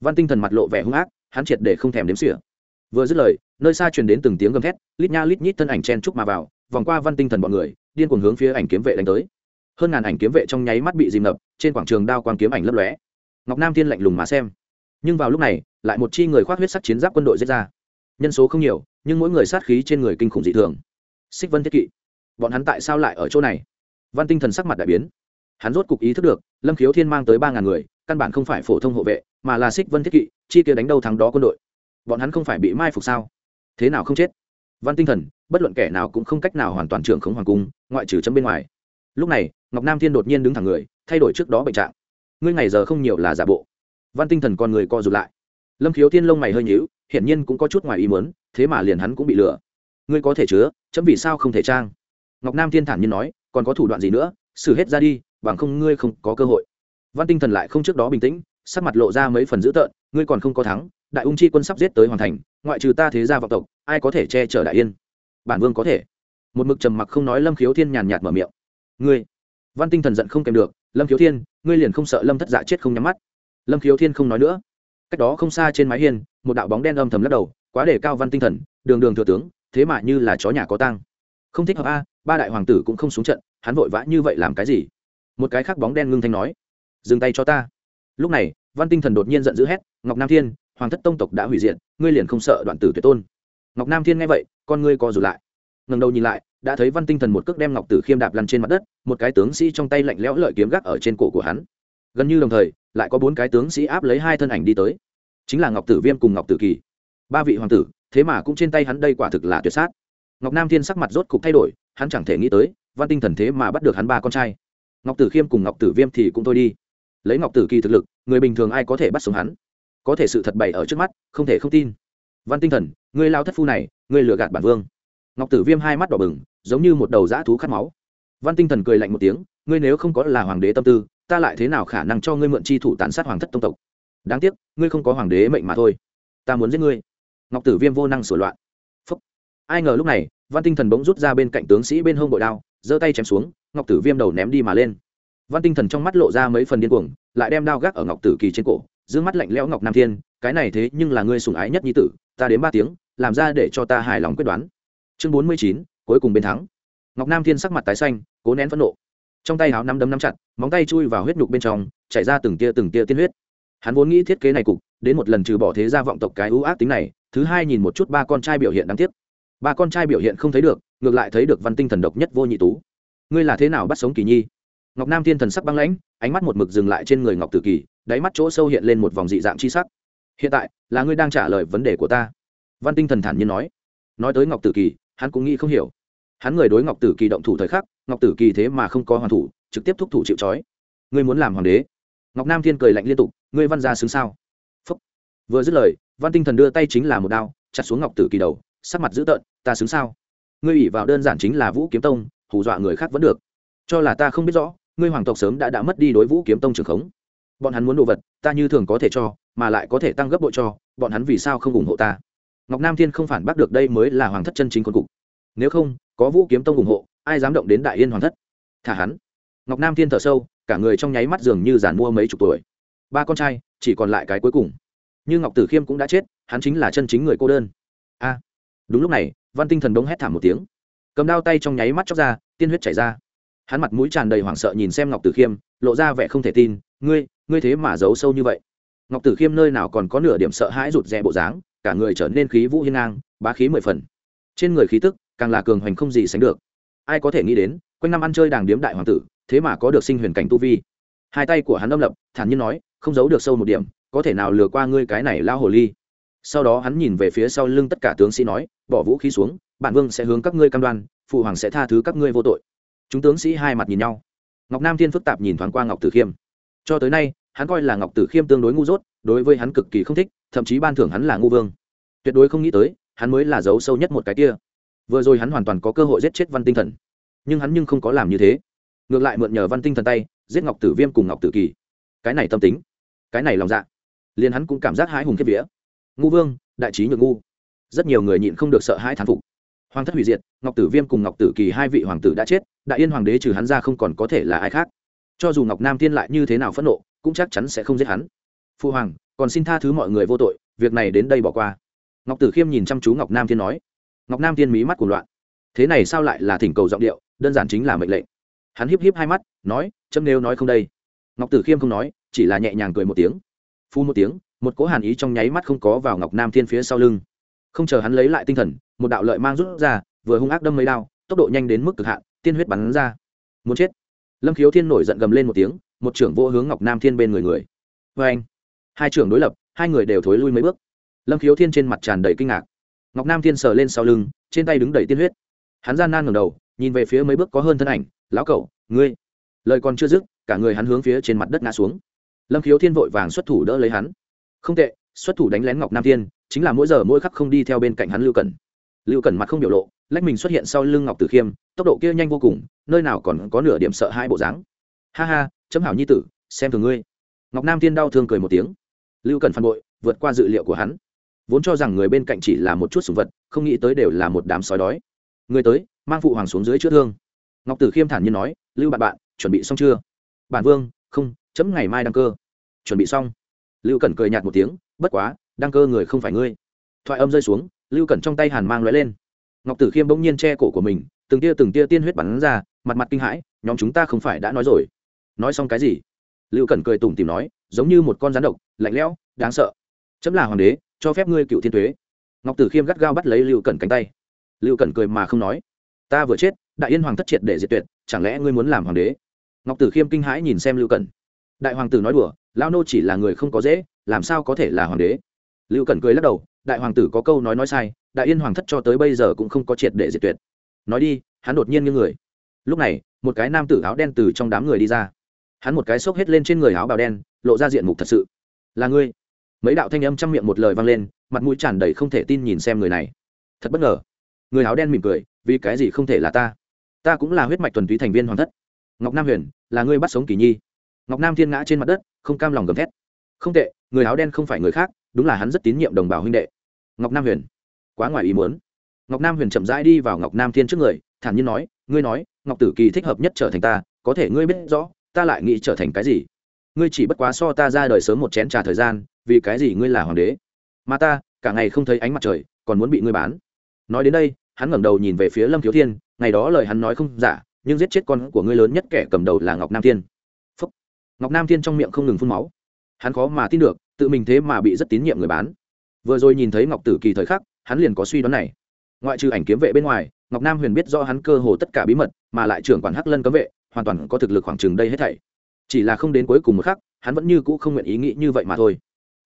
S1: Văn tinh thần mặt lộ vẻ hung ác, hắn triệt để không thèm đếm xỉa. Vừa dứt lời, nơi xa truyền đến từng tiếng gầm thét, lít nha lít nhít thân ảnh chen trúc mà vào, vòng qua văn tinh thần bọn người điên cuồng hướng phía ảnh kiếm vệ đánh tới. Hơn ngàn ảnh kiếm vệ trong nháy mắt bị dìm ngập, trên quảng trường đao quang kiếm ảnh lấp lóe. Ngọc nam thiên lạnh lùng mà xem. Nhưng vào lúc này, lại một chi người khoác huyết sắc chiến giáp quân đội giết ra. Nhân số không nhiều, nhưng mỗi người sát khí trên người kinh khủng dị thường. Xích vân thiết kỵ, bọn hắn tại sao lại ở chỗ này? Văn tinh thần sắc mặt đại biến. Hắn rốt cục ý thức được, lâm khiếu thiên mang tới ba ngàn người, căn bản không phải phổ thông hộ vệ, mà là xích vân thiết kỵ, chi kia đánh đâu thắng đó quân đội. Bọn hắn không phải bị mai phục sao? Thế nào không chết? Văn tinh thần, bất luận kẻ nào cũng không cách nào hoàn toàn trưởng khống hoàng cung, ngoại trừ chấm bên ngoài. Lúc này, ngọc nam thiên đột nhiên đứng thẳng người, thay đổi trước đó bệnh trạng. Ngươi ngày giờ không nhiều là giả bộ. Văn tinh thần con người co rụt lại. Lâm khiếu thiên lông mày hơi nhíu, hiển nhiên cũng có chút ngoài ý muốn, thế mà liền hắn cũng bị lừa. Ngươi có thể chứa, chấm vì sao không thể trang? Ngọc nam thiên thản nhiên nói, còn có thủ đoạn gì nữa, xử hết ra đi, bằng không ngươi không có cơ hội. Văn tinh thần lại không trước đó bình tĩnh, sắc mặt lộ ra mấy phần dữ tợn, ngươi còn không có thắng, đại ung chi quân sắp giết tới hoàn thành ngoại trừ ta thế gia vọng tộc, ai có thể che chở đại yên? Bản vương có thể. Một mực trầm mặc không nói lâm khiếu thiên nhàn nhạt mở miệng. Ngươi, văn tinh thần giận không kèm được, lâm khiếu thiên, ngươi liền không sợ lâm thất dạ chết không nhắm mắt? Lâm khiếu thiên không nói nữa. Cách đó không xa trên mái hiên, một đạo bóng đen âm thầm lắc đầu, quá để cao văn tinh thần, đường đường thừa tướng, thế mà như là chó nhà có tang. Không thích hợp a, ba đại hoàng tử cũng không xuống trận, hắn vội vã như vậy làm cái gì? Một cái khác bóng đen ngưng thanh nói, dừng tay cho ta. Lúc này, văn tinh thần đột nhiên giận dữ hét, ngọc nam thiên hoàng thất tông tộc đã hủy diệt, ngươi liền không sợ đoạn tử tuyệt tôn. Ngọc nam thiên nghe vậy, con ngươi co rụt lại. Ngầm đầu nhìn lại, đã thấy văn tinh thần một cước đem ngọc tử khiêm đạp lăn trên mặt đất, một cái tướng sĩ trong tay lạnh lẽo lợi kiếm gác ở trên cổ của hắn. Gần như đồng thời, lại có bốn cái tướng sĩ áp lấy hai thân ảnh đi tới. Chính là ngọc tử viêm cùng ngọc tử kỳ. Ba vị hoàng tử, thế mà cũng trên tay hắn đây quả thực là tuyệt sát. Ngọc nam thiên sắc mặt rốt cục thay đổi, hắn chẳng thể nghĩ tới, văn tinh thần thế mà bắt được hắn ba con trai. Ngọc tử khiêm cùng ngọc tử viêm thì cũng thôi đi. Lấy ngọc tử kỳ thực lực, người bình thường ai có thể bắt sống hắn? Có thể sự thật bày ở trước mắt, không thể không tin. Văn tinh thần, ngươi lao thất phu này, ngươi lừa gạt bản vương. Ngọc tử viêm hai mắt đỏ bừng, giống như một đầu dã thú khát máu. Văn tinh thần cười lạnh một tiếng, ngươi nếu không có là hoàng đế tâm tư, ta lại thế nào khả năng cho ngươi mượn chi thủ tàn sát hoàng thất tông tộc? Đáng tiếc, ngươi không có hoàng đế mệnh mà thôi. Ta muốn giết ngươi. Ngọc tử viêm vô năng sửa loạn. Phúc. ai ngờ lúc này, văn tinh thần bỗng rút ra bên cạnh tướng sĩ bên hông bội đao, giơ tay chém xuống, ngọc tử viêm đầu ném đi mà lên. Văn tinh thần trong mắt lộ ra mấy phần điên cuồng, lại đem đao gác ở ngọc tử kỳ trên cổ dương mắt lạnh lẽo ngọc nam thiên, cái này thế nhưng là ngươi sủng ái nhất nhi tử, ta đến ba tiếng, làm ra để cho ta hài lòng quyết đoán. Chương bốn mươi chín, cuối cùng bên thắng. Ngọc nam thiên sắc mặt tái xanh, cố nén phẫn nộ. Trong tay háo nắm đấm nắm chặt, móng tay chui vào huyết nhục bên trong, chảy ra từng tia từng tia tiên huyết. Hắn vốn nghĩ thiết kế này cục, đến một lần trừ bỏ thế gia vọng tộc cái ưu ác tính này, thứ hai nhìn một chút ba con trai biểu hiện đáng tiếc. Ba con trai biểu hiện không thấy được, ngược lại thấy được văn tinh thần độc nhất vô nhị tú. Ngươi là thế nào bắt sống kỳ nhi? Ngọc nam thiên thần sắc băng lãnh, ánh mắt một mực dừng lại trên người ngọc tử kỳ đáy mắt chỗ sâu hiện lên một vòng dị dạng chi sắc. Hiện tại, là ngươi đang trả lời vấn đề của ta. Văn tinh thần thản nhiên nói. Nói tới ngọc tử kỳ, hắn cũng nghĩ không hiểu. Hắn người đối ngọc tử kỳ động thủ thời khắc, ngọc tử kỳ thế mà không có hoàn thủ, trực tiếp thúc thủ chịu trói. Ngươi muốn làm hoàng đế? Ngọc nam thiên cười lạnh liên tục, ngươi văn ra xứng sao? Phúc. vừa dứt lời, văn tinh thần đưa tay chính là một đao, chặt xuống ngọc tử kỳ đầu, sắc mặt dữ tợn, ta xứng sao? Ngươi ủy vào đơn giản chính là vũ kiếm tông, hù dọa người khác vẫn được. Cho là ta không biết rõ, ngươi hoàng tộc sớm đã đã mất đi đối vũ kiếm tông trường khống bọn hắn muốn đồ vật, ta như thường có thể cho, mà lại có thể tăng gấp bội cho, bọn hắn vì sao không ủng hộ ta? Ngọc nam thiên không phản bác được đây mới là hoàng thất chân chính quân cục. Nếu không, có vũ kiếm tông ủng hộ, ai dám động đến đại yên hoàng thất? Thả hắn. Ngọc nam thiên thở sâu, cả người trong nháy mắt dường như giàn mua mấy chục tuổi. Ba con trai, chỉ còn lại cái cuối cùng. Nhưng ngọc tử khiêm cũng đã chết, hắn chính là chân chính người cô đơn. A. Đúng lúc này, văn tinh thần đống hét thảm một tiếng. Cầm đao tay trong nháy mắt chóc ra, tiên huyết chảy ra. Hắn mặt mũi tràn đầy hoảng sợ nhìn xem ngọc tử khiêm, lộ ra vẻ không thể tin, ngươi ngươi thế mà giấu sâu như vậy. Ngọc tử khiêm nơi nào còn có nửa điểm sợ hãi rụt rè bộ dáng, cả người trở nên khí vũ hiên ngang, bá khí mười phần. Trên người khí tức, càng là cường hoành không gì sánh được. Ai có thể nghĩ đến, quanh năm ăn chơi đàng điếm đại hoàng tử, thế mà có được sinh huyền cảnh tu vi. Hai tay của hắn âm lập, thản nhiên nói, không giấu được sâu một điểm, có thể nào lừa qua ngươi cái này lao hồ ly. Sau đó hắn nhìn về phía sau lưng tất cả tướng sĩ nói, bỏ vũ khí xuống, bản vương sẽ hướng các ngươi cam đoan, phụ hoàng sẽ tha thứ các ngươi vô tội. Chúng tướng sĩ hai mặt nhìn nhau. Ngọc nam thiên phức tạp nhìn thoáng qua ngọc tử khiêm cho tới nay, hắn coi là ngọc tử khiêm tương đối ngu dốt, đối với hắn cực kỳ không thích, thậm chí ban thưởng hắn là ngu vương. Tuyệt đối không nghĩ tới, hắn mới là dấu sâu nhất một cái kia. Vừa rồi hắn hoàn toàn có cơ hội giết chết văn tinh thần. Nhưng hắn nhưng không có làm như thế. Ngược lại mượn nhờ văn tinh thần tay, giết ngọc tử viêm cùng ngọc tử kỳ. Cái này tâm tính, cái này lòng dạ liền hắn cũng cảm giác hãi hùng kiếp vía. Ngu vương, đại trí nhược ngu. Rất nhiều người nhịn không được sợ hãi thán phục. Hoàng thất hủy diệt, ngọc tử viêm cùng ngọc tử kỳ hai vị hoàng tử đã chết, đại yên hoàng đế trừ hắn ra không còn có thể là ai khác cho dù ngọc nam tiên lại như thế nào phẫn nộ, cũng chắc chắn sẽ không giết hắn. Phu hoàng, còn xin tha thứ mọi người vô tội, việc này đến đây bỏ qua. Ngọc tử khiêm nhìn chăm chú ngọc nam thiên nói. Ngọc nam thiên mí mắt cuồng loạn. Thế này sao lại là thỉnh cầu giọng điệu, đơn giản chính là mệnh lệnh. Hắn híp híp hai mắt, nói, chấm nêu nói không đây. Ngọc tử khiêm không nói, chỉ là nhẹ nhàng cười một tiếng. Phu một tiếng, một cỗ hàn ý trong nháy mắt không có vào ngọc nam thiên phía sau lưng. Không chờ hắn lấy lại tinh thần, một đạo lợi mang rút ra, vừa hung ác đâm mấy đao, tốc độ nhanh đến mức cực hạn, tiên huyết bắn ra. Muốn chết lâm khiếu thiên nổi giận gầm lên một tiếng, một trưởng vô hướng ngọc nam thiên bên người người. Vê anh, hai trưởng đối lập, hai người đều thối lui mấy bước. Lâm khiếu thiên trên mặt tràn đầy kinh ngạc. Ngọc nam thiên sờ lên sau lưng, trên tay đứng đầy tiên huyết. Hắn gian nan ngầm đầu, nhìn về phía mấy bước có hơn thân ảnh, lão cậu, ngươi. Lời còn chưa dứt, cả người hắn hướng phía trên mặt đất ngã xuống. Lâm khiếu thiên vội vàng xuất thủ đỡ lấy hắn. Không tệ, xuất thủ đánh lén ngọc nam thiên, chính là mỗi giờ mỗi khắc không đi theo bên cạnh hắn lưu cẩn. Lưu cẩn mặt không biểu lộ lách mình xuất hiện sau lưng ngọc tử khiêm, tốc độ kia nhanh vô cùng, nơi nào còn có nửa điểm sợ hai bộ dáng. Ha ha, chấm hảo nhi tử, xem thường ngươi. Ngọc nam thiên đau thương cười một tiếng. Lưu cẩn phản bội, vượt qua dự liệu của hắn. Vốn cho rằng người bên cạnh chỉ là một chút sùng vật, không nghĩ tới đều là một đám sói đói. Người tới, mang phụ hoàng xuống dưới chữa thương. Ngọc tử khiêm thản nhiên nói, lưu bạn bạn, chuẩn bị xong chưa? Bản vương, không, chấm ngày mai đăng cơ. Chuẩn bị xong. Lưu cẩn cười nhạt một tiếng, bất quá, đăng cơ người không phải ngươi. Thoại âm rơi xuống, lưu cẩn trong tay hàn mang lóe lên ngọc tử khiêm bỗng nhiên che cổ của mình, từng tia từng tia tiên huyết bắn ra, mặt mặt kinh hãi, nhóm chúng ta không phải đã nói rồi. Nói xong cái gì? Lưu cẩn cười tủm tìm nói, giống như một con rắn độc, lạnh lẽo, đáng sợ. Chấm là hoàng đế, cho phép ngươi cựu thiên tuế. Ngọc tử khiêm gắt gao bắt lấy lưu cẩn cánh tay. Lưu cẩn cười mà không nói, ta vừa chết, đại yên hoàng thất triệt để diệt tuyệt, chẳng lẽ ngươi muốn làm hoàng đế? Ngọc tử khiêm kinh hãi nhìn xem lưu cẩn. Đại hoàng tử nói đùa lao nô chỉ là người không có dễ, làm sao có thể là hoàng đế? Lưu cẩn cười lắc đầu, đại hoàng tử có câu nói nói sai đại yên hoàng thất cho tới bây giờ cũng không có triệt để diệt tuyệt. Nói đi, hắn đột nhiên như người. Lúc này, một cái nam tử áo đen từ trong đám người đi ra. Hắn một cái xốc hết lên trên người áo bào đen, lộ ra diện mục thật sự. Là ngươi? Mấy đạo thanh âm chăm miệng một lời vang lên, mặt mũi tràn đầy không thể tin nhìn xem người này. Thật bất ngờ. Người áo đen mỉm cười, vì cái gì không thể là ta? Ta cũng là huyết mạch thuần túy thành viên hoàng thất. Ngọc nam huyền, là ngươi bắt sống kỳ nhi. Ngọc nam thiên ngã trên mặt đất, không cam lòng gầm thét. Không tệ, người áo đen không phải người khác, đúng là hắn rất tín nhiệm đồng bào huynh đệ. Ngọc nam huyền quá ngoài ý muốn. Ngọc nam huyền chậm rãi đi vào ngọc nam thiên trước người, thản nhiên nói, ngươi nói, ngọc tử kỳ thích hợp nhất trở thành ta, có thể ngươi biết rõ, ta lại nghĩ trở thành cái gì? Ngươi chỉ bất quá so ta ra đời sớm một chén trà thời gian, vì cái gì ngươi là hoàng đế? Mà ta, cả ngày không thấy ánh mặt trời, còn muốn bị ngươi bán. Nói đến đây, hắn ngẩng đầu nhìn về phía lâm thiếu thiên, ngày đó lời hắn nói không giả, nhưng giết chết con của ngươi lớn nhất kẻ cầm đầu là ngọc nam thiên. Phúc. ngọc nam thiên trong miệng không ngừng phun máu. Hắn khó mà tin được, tự mình thế mà bị rất tín nhiệm người bán. Vừa rồi nhìn thấy ngọc tử kỳ thời khắc hắn liền có suy đoán này. Ngoại trừ ảnh kiếm vệ bên ngoài, ngọc nam huyền biết do hắn cơ hồ tất cả bí mật, mà lại trưởng quản hắc lân cấm vệ, hoàn toàn có thực lực khoảng chừng đây hết thảy. Chỉ là không đến cuối cùng một khắc, hắn vẫn như cũ không nguyện ý nghĩ như vậy mà thôi.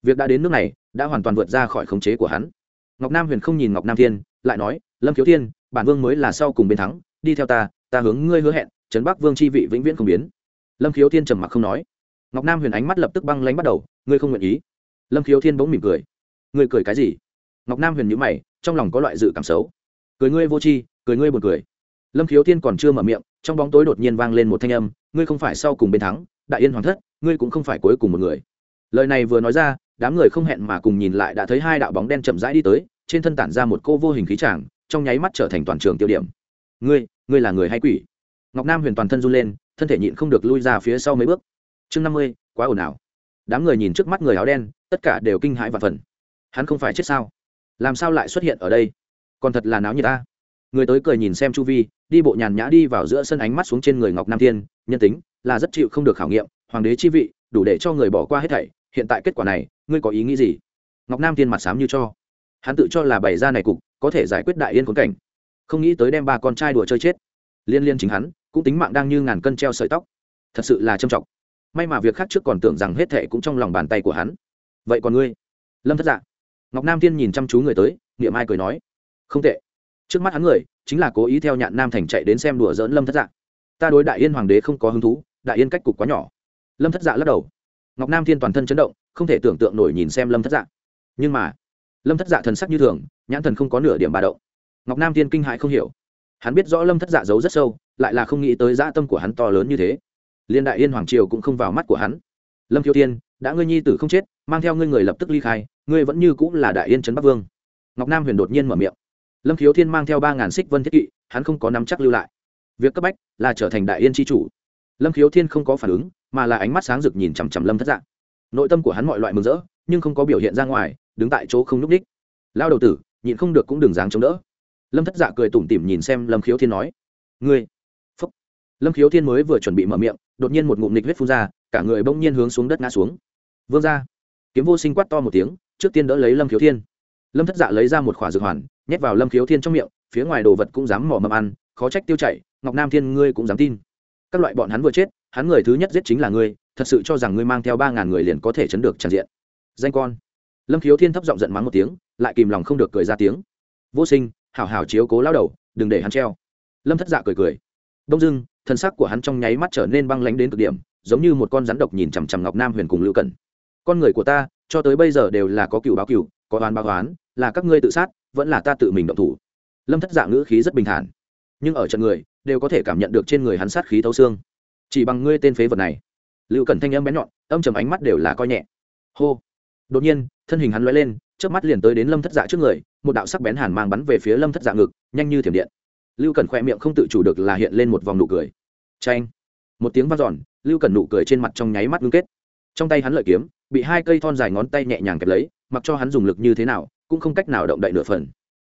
S1: Việc đã đến nước này, đã hoàn toàn vượt ra khỏi khống chế của hắn. Ngọc nam huyền không nhìn ngọc nam thiên, lại nói, lâm khiếu thiên, bản vương mới là sau cùng bên thắng, đi theo ta ta hướng ngươi hứa hẹn, trấn bắc vương chi vị vĩnh viễn không biến. Lâm khiếu thiên trầm mặc không nói. Ngọc nam huyền ánh mắt lập tức băng lánh bắt đầu, ngươi không nguyện ý? Lâm khiếu thiên bỗng mỉm cười. Ngươi cười cái gì? Ngọc nam huyền nhữ mày, trong lòng có loại dự cảm xấu. Cười ngươi vô tri, cười ngươi buồn cười. Lâm khiếu thiên còn chưa mở miệng, trong bóng tối đột nhiên vang lên một thanh âm, ngươi không phải sau cùng bên thắng, đại yên hoàng thất, ngươi cũng không phải cuối cùng một người. Lời này vừa nói ra, đám người không hẹn mà cùng nhìn lại đã thấy hai đạo bóng đen chậm rãi đi tới, trên thân tản ra một cô vô hình khí tràng, trong nháy mắt trở thành toàn trường tiêu điểm. Ngươi ngươi là người hay quỷ? Ngọc nam huyền toàn thân run lên, thân thể nhịn không được lui ra phía sau mấy bước. Chương năm mươi, quá ồn ào. Đám người nhìn trước mắt người áo đen, tất cả đều kinh hãi và phần hắn không phải chết sao? Làm sao lại xuất hiện ở đây? Còn thật là náo như ta. Người tới cười nhìn xem chu vi, đi bộ nhàn nhã đi vào giữa sân ánh mắt xuống trên người ngọc nam thiên, nhân tính, là rất chịu không được khảo nghiệm, hoàng đế chi vị, đủ để cho người bỏ qua hết thảy, hiện tại kết quả này, ngươi có ý nghĩ gì? Ngọc nam thiên mặt sám như cho. Hắn tự cho là bày ra này cục, có thể giải quyết đại yên khốn cảnh. Không nghĩ tới đem ba con trai đùa chơi chết. Liên liên chính hắn, cũng tính mạng đang như ngàn cân treo sợi tóc. Thật sự là trầm trọng. May mà việc khác trước còn tưởng rằng hết thệ cũng trong lòng bàn tay của hắn. Vậy còn ngươi? Lâm thất dạ ngọc nam thiên nhìn chăm chú người tới, niệm ai cười nói, không tệ. Trước mắt hắn người, chính là cố ý theo nhạn nam thành chạy đến xem đùa dỡn lâm thất dạ. Ta đối đại yên hoàng đế không có hứng thú, đại yên cách cục quá nhỏ. Lâm thất dạ lắc đầu. Ngọc nam thiên toàn thân chấn động, không thể tưởng tượng nổi nhìn xem lâm thất dạ. Nhưng mà, lâm thất dạ thần sắc như thường, nhãn thần không có nửa điểm bà động. Ngọc nam thiên kinh hãi không hiểu. Hắn biết rõ lâm thất dạ giấu rất sâu, lại là không nghĩ tới dã tâm của hắn to lớn như thế. Liên đại yên hoàng triều cũng không vào mắt của hắn. Lâm khiêu thiên, đã ngươi nhi tử không chết, mang theo ngươi người lập tức ly khai ngươi vẫn như cũng là đại yên trấn bắc vương. Ngọc nam huyền đột nhiên mở miệng. Lâm khiếu thiên mang theo ba ngàn xích vân thiết kỵ, hắn không có nắm chắc lưu lại. Việc cấp bách là trở thành đại yên tri chủ. Lâm khiếu thiên không có phản ứng, mà là ánh mắt sáng rực nhìn chằm chằm lâm thất dạng nội tâm của hắn mọi loại mừng rỡ, nhưng không có biểu hiện ra ngoài, đứng tại chỗ không n ú c đích lao đầu tử, nhịn không được cũng đừng dáng chống đỡ. Lâm thất dạ cười tủm tỉm nhìn xem lâm khiếu thiên nói. Ngươi. Phúc. Lâm khiếu thiên mới vừa chuẩn bị mở miệng, đột nhiên một ngụm nịch huyết phun ra, cả người bỗng nhiên hướng xuống đất ngã xuống. Vương ra kiếm vô sinh quát to một tiếng trước tiên đỡ lấy lâm khiếu thiên. Lâm thất dạ lấy ra một khỏa dược hoàn, nhét vào lâm khiếu thiên trong miệng, phía ngoài đồ vật cũng dám mỏ mầm ăn, khó trách tiêu chảy, ngọc nam thiên ngươi cũng dám tin. Các loại bọn hắn vừa chết, hắn người thứ nhất giết chính là ngươi, thật sự cho rằng ngươi mang theo ba ngàn người liền có thể chấn được tràn diện. Danh con. Lâm khiếu thiên thấp giọng giận mắng một tiếng, lại kìm lòng không được cười ra tiếng. Vô sinh, hảo hảo chiếu cố lao đầu, đừng để hắn treo. Lâm thất dạ cười cười. Đông dưng thân sắc của hắn trong nháy mắt trở nên băng lánh đến cực điểm, giống như một con rắn độc nhìn chằm chằm ngọc nam huyền cùng lưu cẩn. Con người của ta cho tới bây giờ đều là có cựu báo cựu, có oán báo oán, là các ngươi tự sát, vẫn là ta tự mình động thủ. Lâm thất dạ ngữ khí rất bình thản. Nhưng ở trận người, đều có thể cảm nhận được trên người hắn sát khí thấu xương. Chỉ bằng ngươi tên phế vật này. Lưu cẩn thanh âm bén nhọn, âm trầm ánh mắt đều là coi nhẹ. Hô. Đột nhiên, thân hình hắn lóe lên trước mắt liền tới đến lâm thất dạ trước người, một đạo sắc bén hàn mang bắn về phía lâm thất dạ ngực, nhanh như thiểm điện. Lưu cẩn khoe miệng không tự chủ được là hiện lên một vòng nụ cười. Tranh một tiếng vang giòn lưu cẩn nụ cười trên mặt trong nháy mắt ngưng kết. Trong tay hắn lợi kiếm bị hai cây thon dài ngón tay nhẹ nhàng kẹp lấy, mặc cho hắn dùng lực như thế nào, cũng không cách nào động đậy nửa phần.